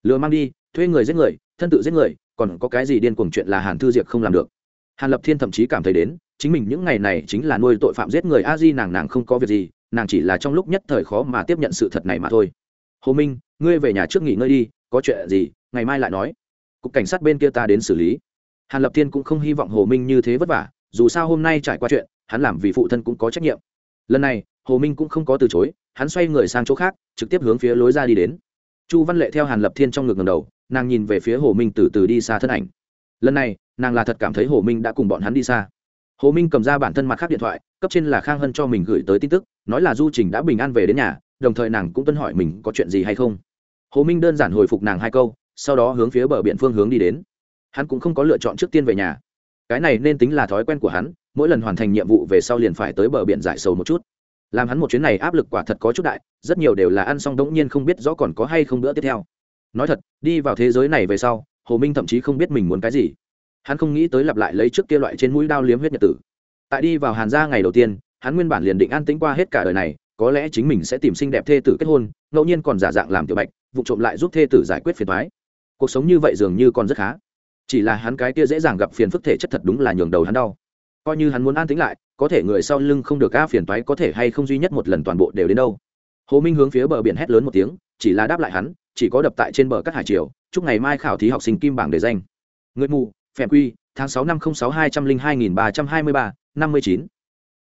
[SPEAKER 1] Lừa mang đi, thuê người giết người, thân tự giết người, còn có cái gì điên cuồng chuyện là hàn thư diệp không làm được. Hàn lập thiên thậm chí cảm thấy đến, chính mình những ngày này chính là nuôi tội phạm giết người a di nàng nàng không có việc gì, nàng chỉ là trong lúc nhất thời khó mà tiếp nhận sự thật này mà thôi. Hồ minh, ngươi về nhà trước nghỉ ngơi đi, có chuyện gì, ngày mai lại nói. Cục cảnh sát bên kia ta đến xử lý. Hàn lập thiên cũng không hy vọng hồ minh như thế vất vả, dù sao hôm nay trải qua chuyện, hắn làm vì phụ thân cũng có trách nhiệm. Lần này hồ minh cũng không có từ chối, hắn xoay người sang chỗ khác, trực tiếp hướng phía lối ra đi đến. Chu văn lệ theo hàn lập thiên trong ngực ngầm đầu, nàng nhìn về phía hồ minh từ từ đi xa thân ảnh. Lần này, nàng là thật cảm thấy hồ minh đã cùng bọn hắn đi xa. Hồ minh cầm ra bản thân mặt khác điện thoại, cấp trên là khang hân cho mình gửi tới tin tức, nói là du trình đã bình an về đến nhà, đồng thời nàng cũng tuân hỏi mình có chuyện gì hay không. Hồ minh đơn giản hồi phục nàng hai câu, sau đó hướng phía bờ biển phương hướng đi đến. Hắn cũng không có lựa chọn trước tiên về nhà. Cái này nên tính là thói quen của hắn, mỗi lần hoàn thành nhiệm vụ về sau liền phải tới bờ biển giải sầu một chút làm hắn một chuyến này áp lực quả thật có chút đại, rất nhiều đều là ăn xong đống nhiên không biết rõ còn có hay không bữa tiếp theo. Nói thật, đi vào thế giới này về sau, hồ minh thậm chí không biết mình muốn cái gì. Hắn không nghĩ tới lặp lại lấy trước kia loại trên mũi đao liếm huyết nhật tử. Tại đi vào hàn gia ngày đầu tiên, hắn nguyên bản liền định an tính qua hết cả đời này, có lẽ chính mình sẽ tìm xinh đẹp thê tử kết hôn, ngẫu nhiên còn giả dạng làm tiểu bạch, vụ trộm lại giúp thê tử giải quyết phiền thoái cuộc sống như vậy dường như còn rất khá. Chỉ là hắn cái kia dễ dàng gặp phiền phức thể chất thật đúng là nhường đầu hắn đau coi như hắn muốn an tĩnh lại, có thể người sau lưng không được ca phiền toái có thể hay không duy nhất một lần toàn bộ đều đến đâu. Hồ minh hướng phía bờ biển hét lớn một tiếng, chỉ là đáp lại hắn, chỉ có đập tại trên bờ các hải triều, chúc ngày mai khảo thí học sinh kim bảng đề danh. Người mù phèm quy, tháng sáu năm không sáu hai trăm linh hai nghìn ba trăm hai mươi ba, năm mươi chín.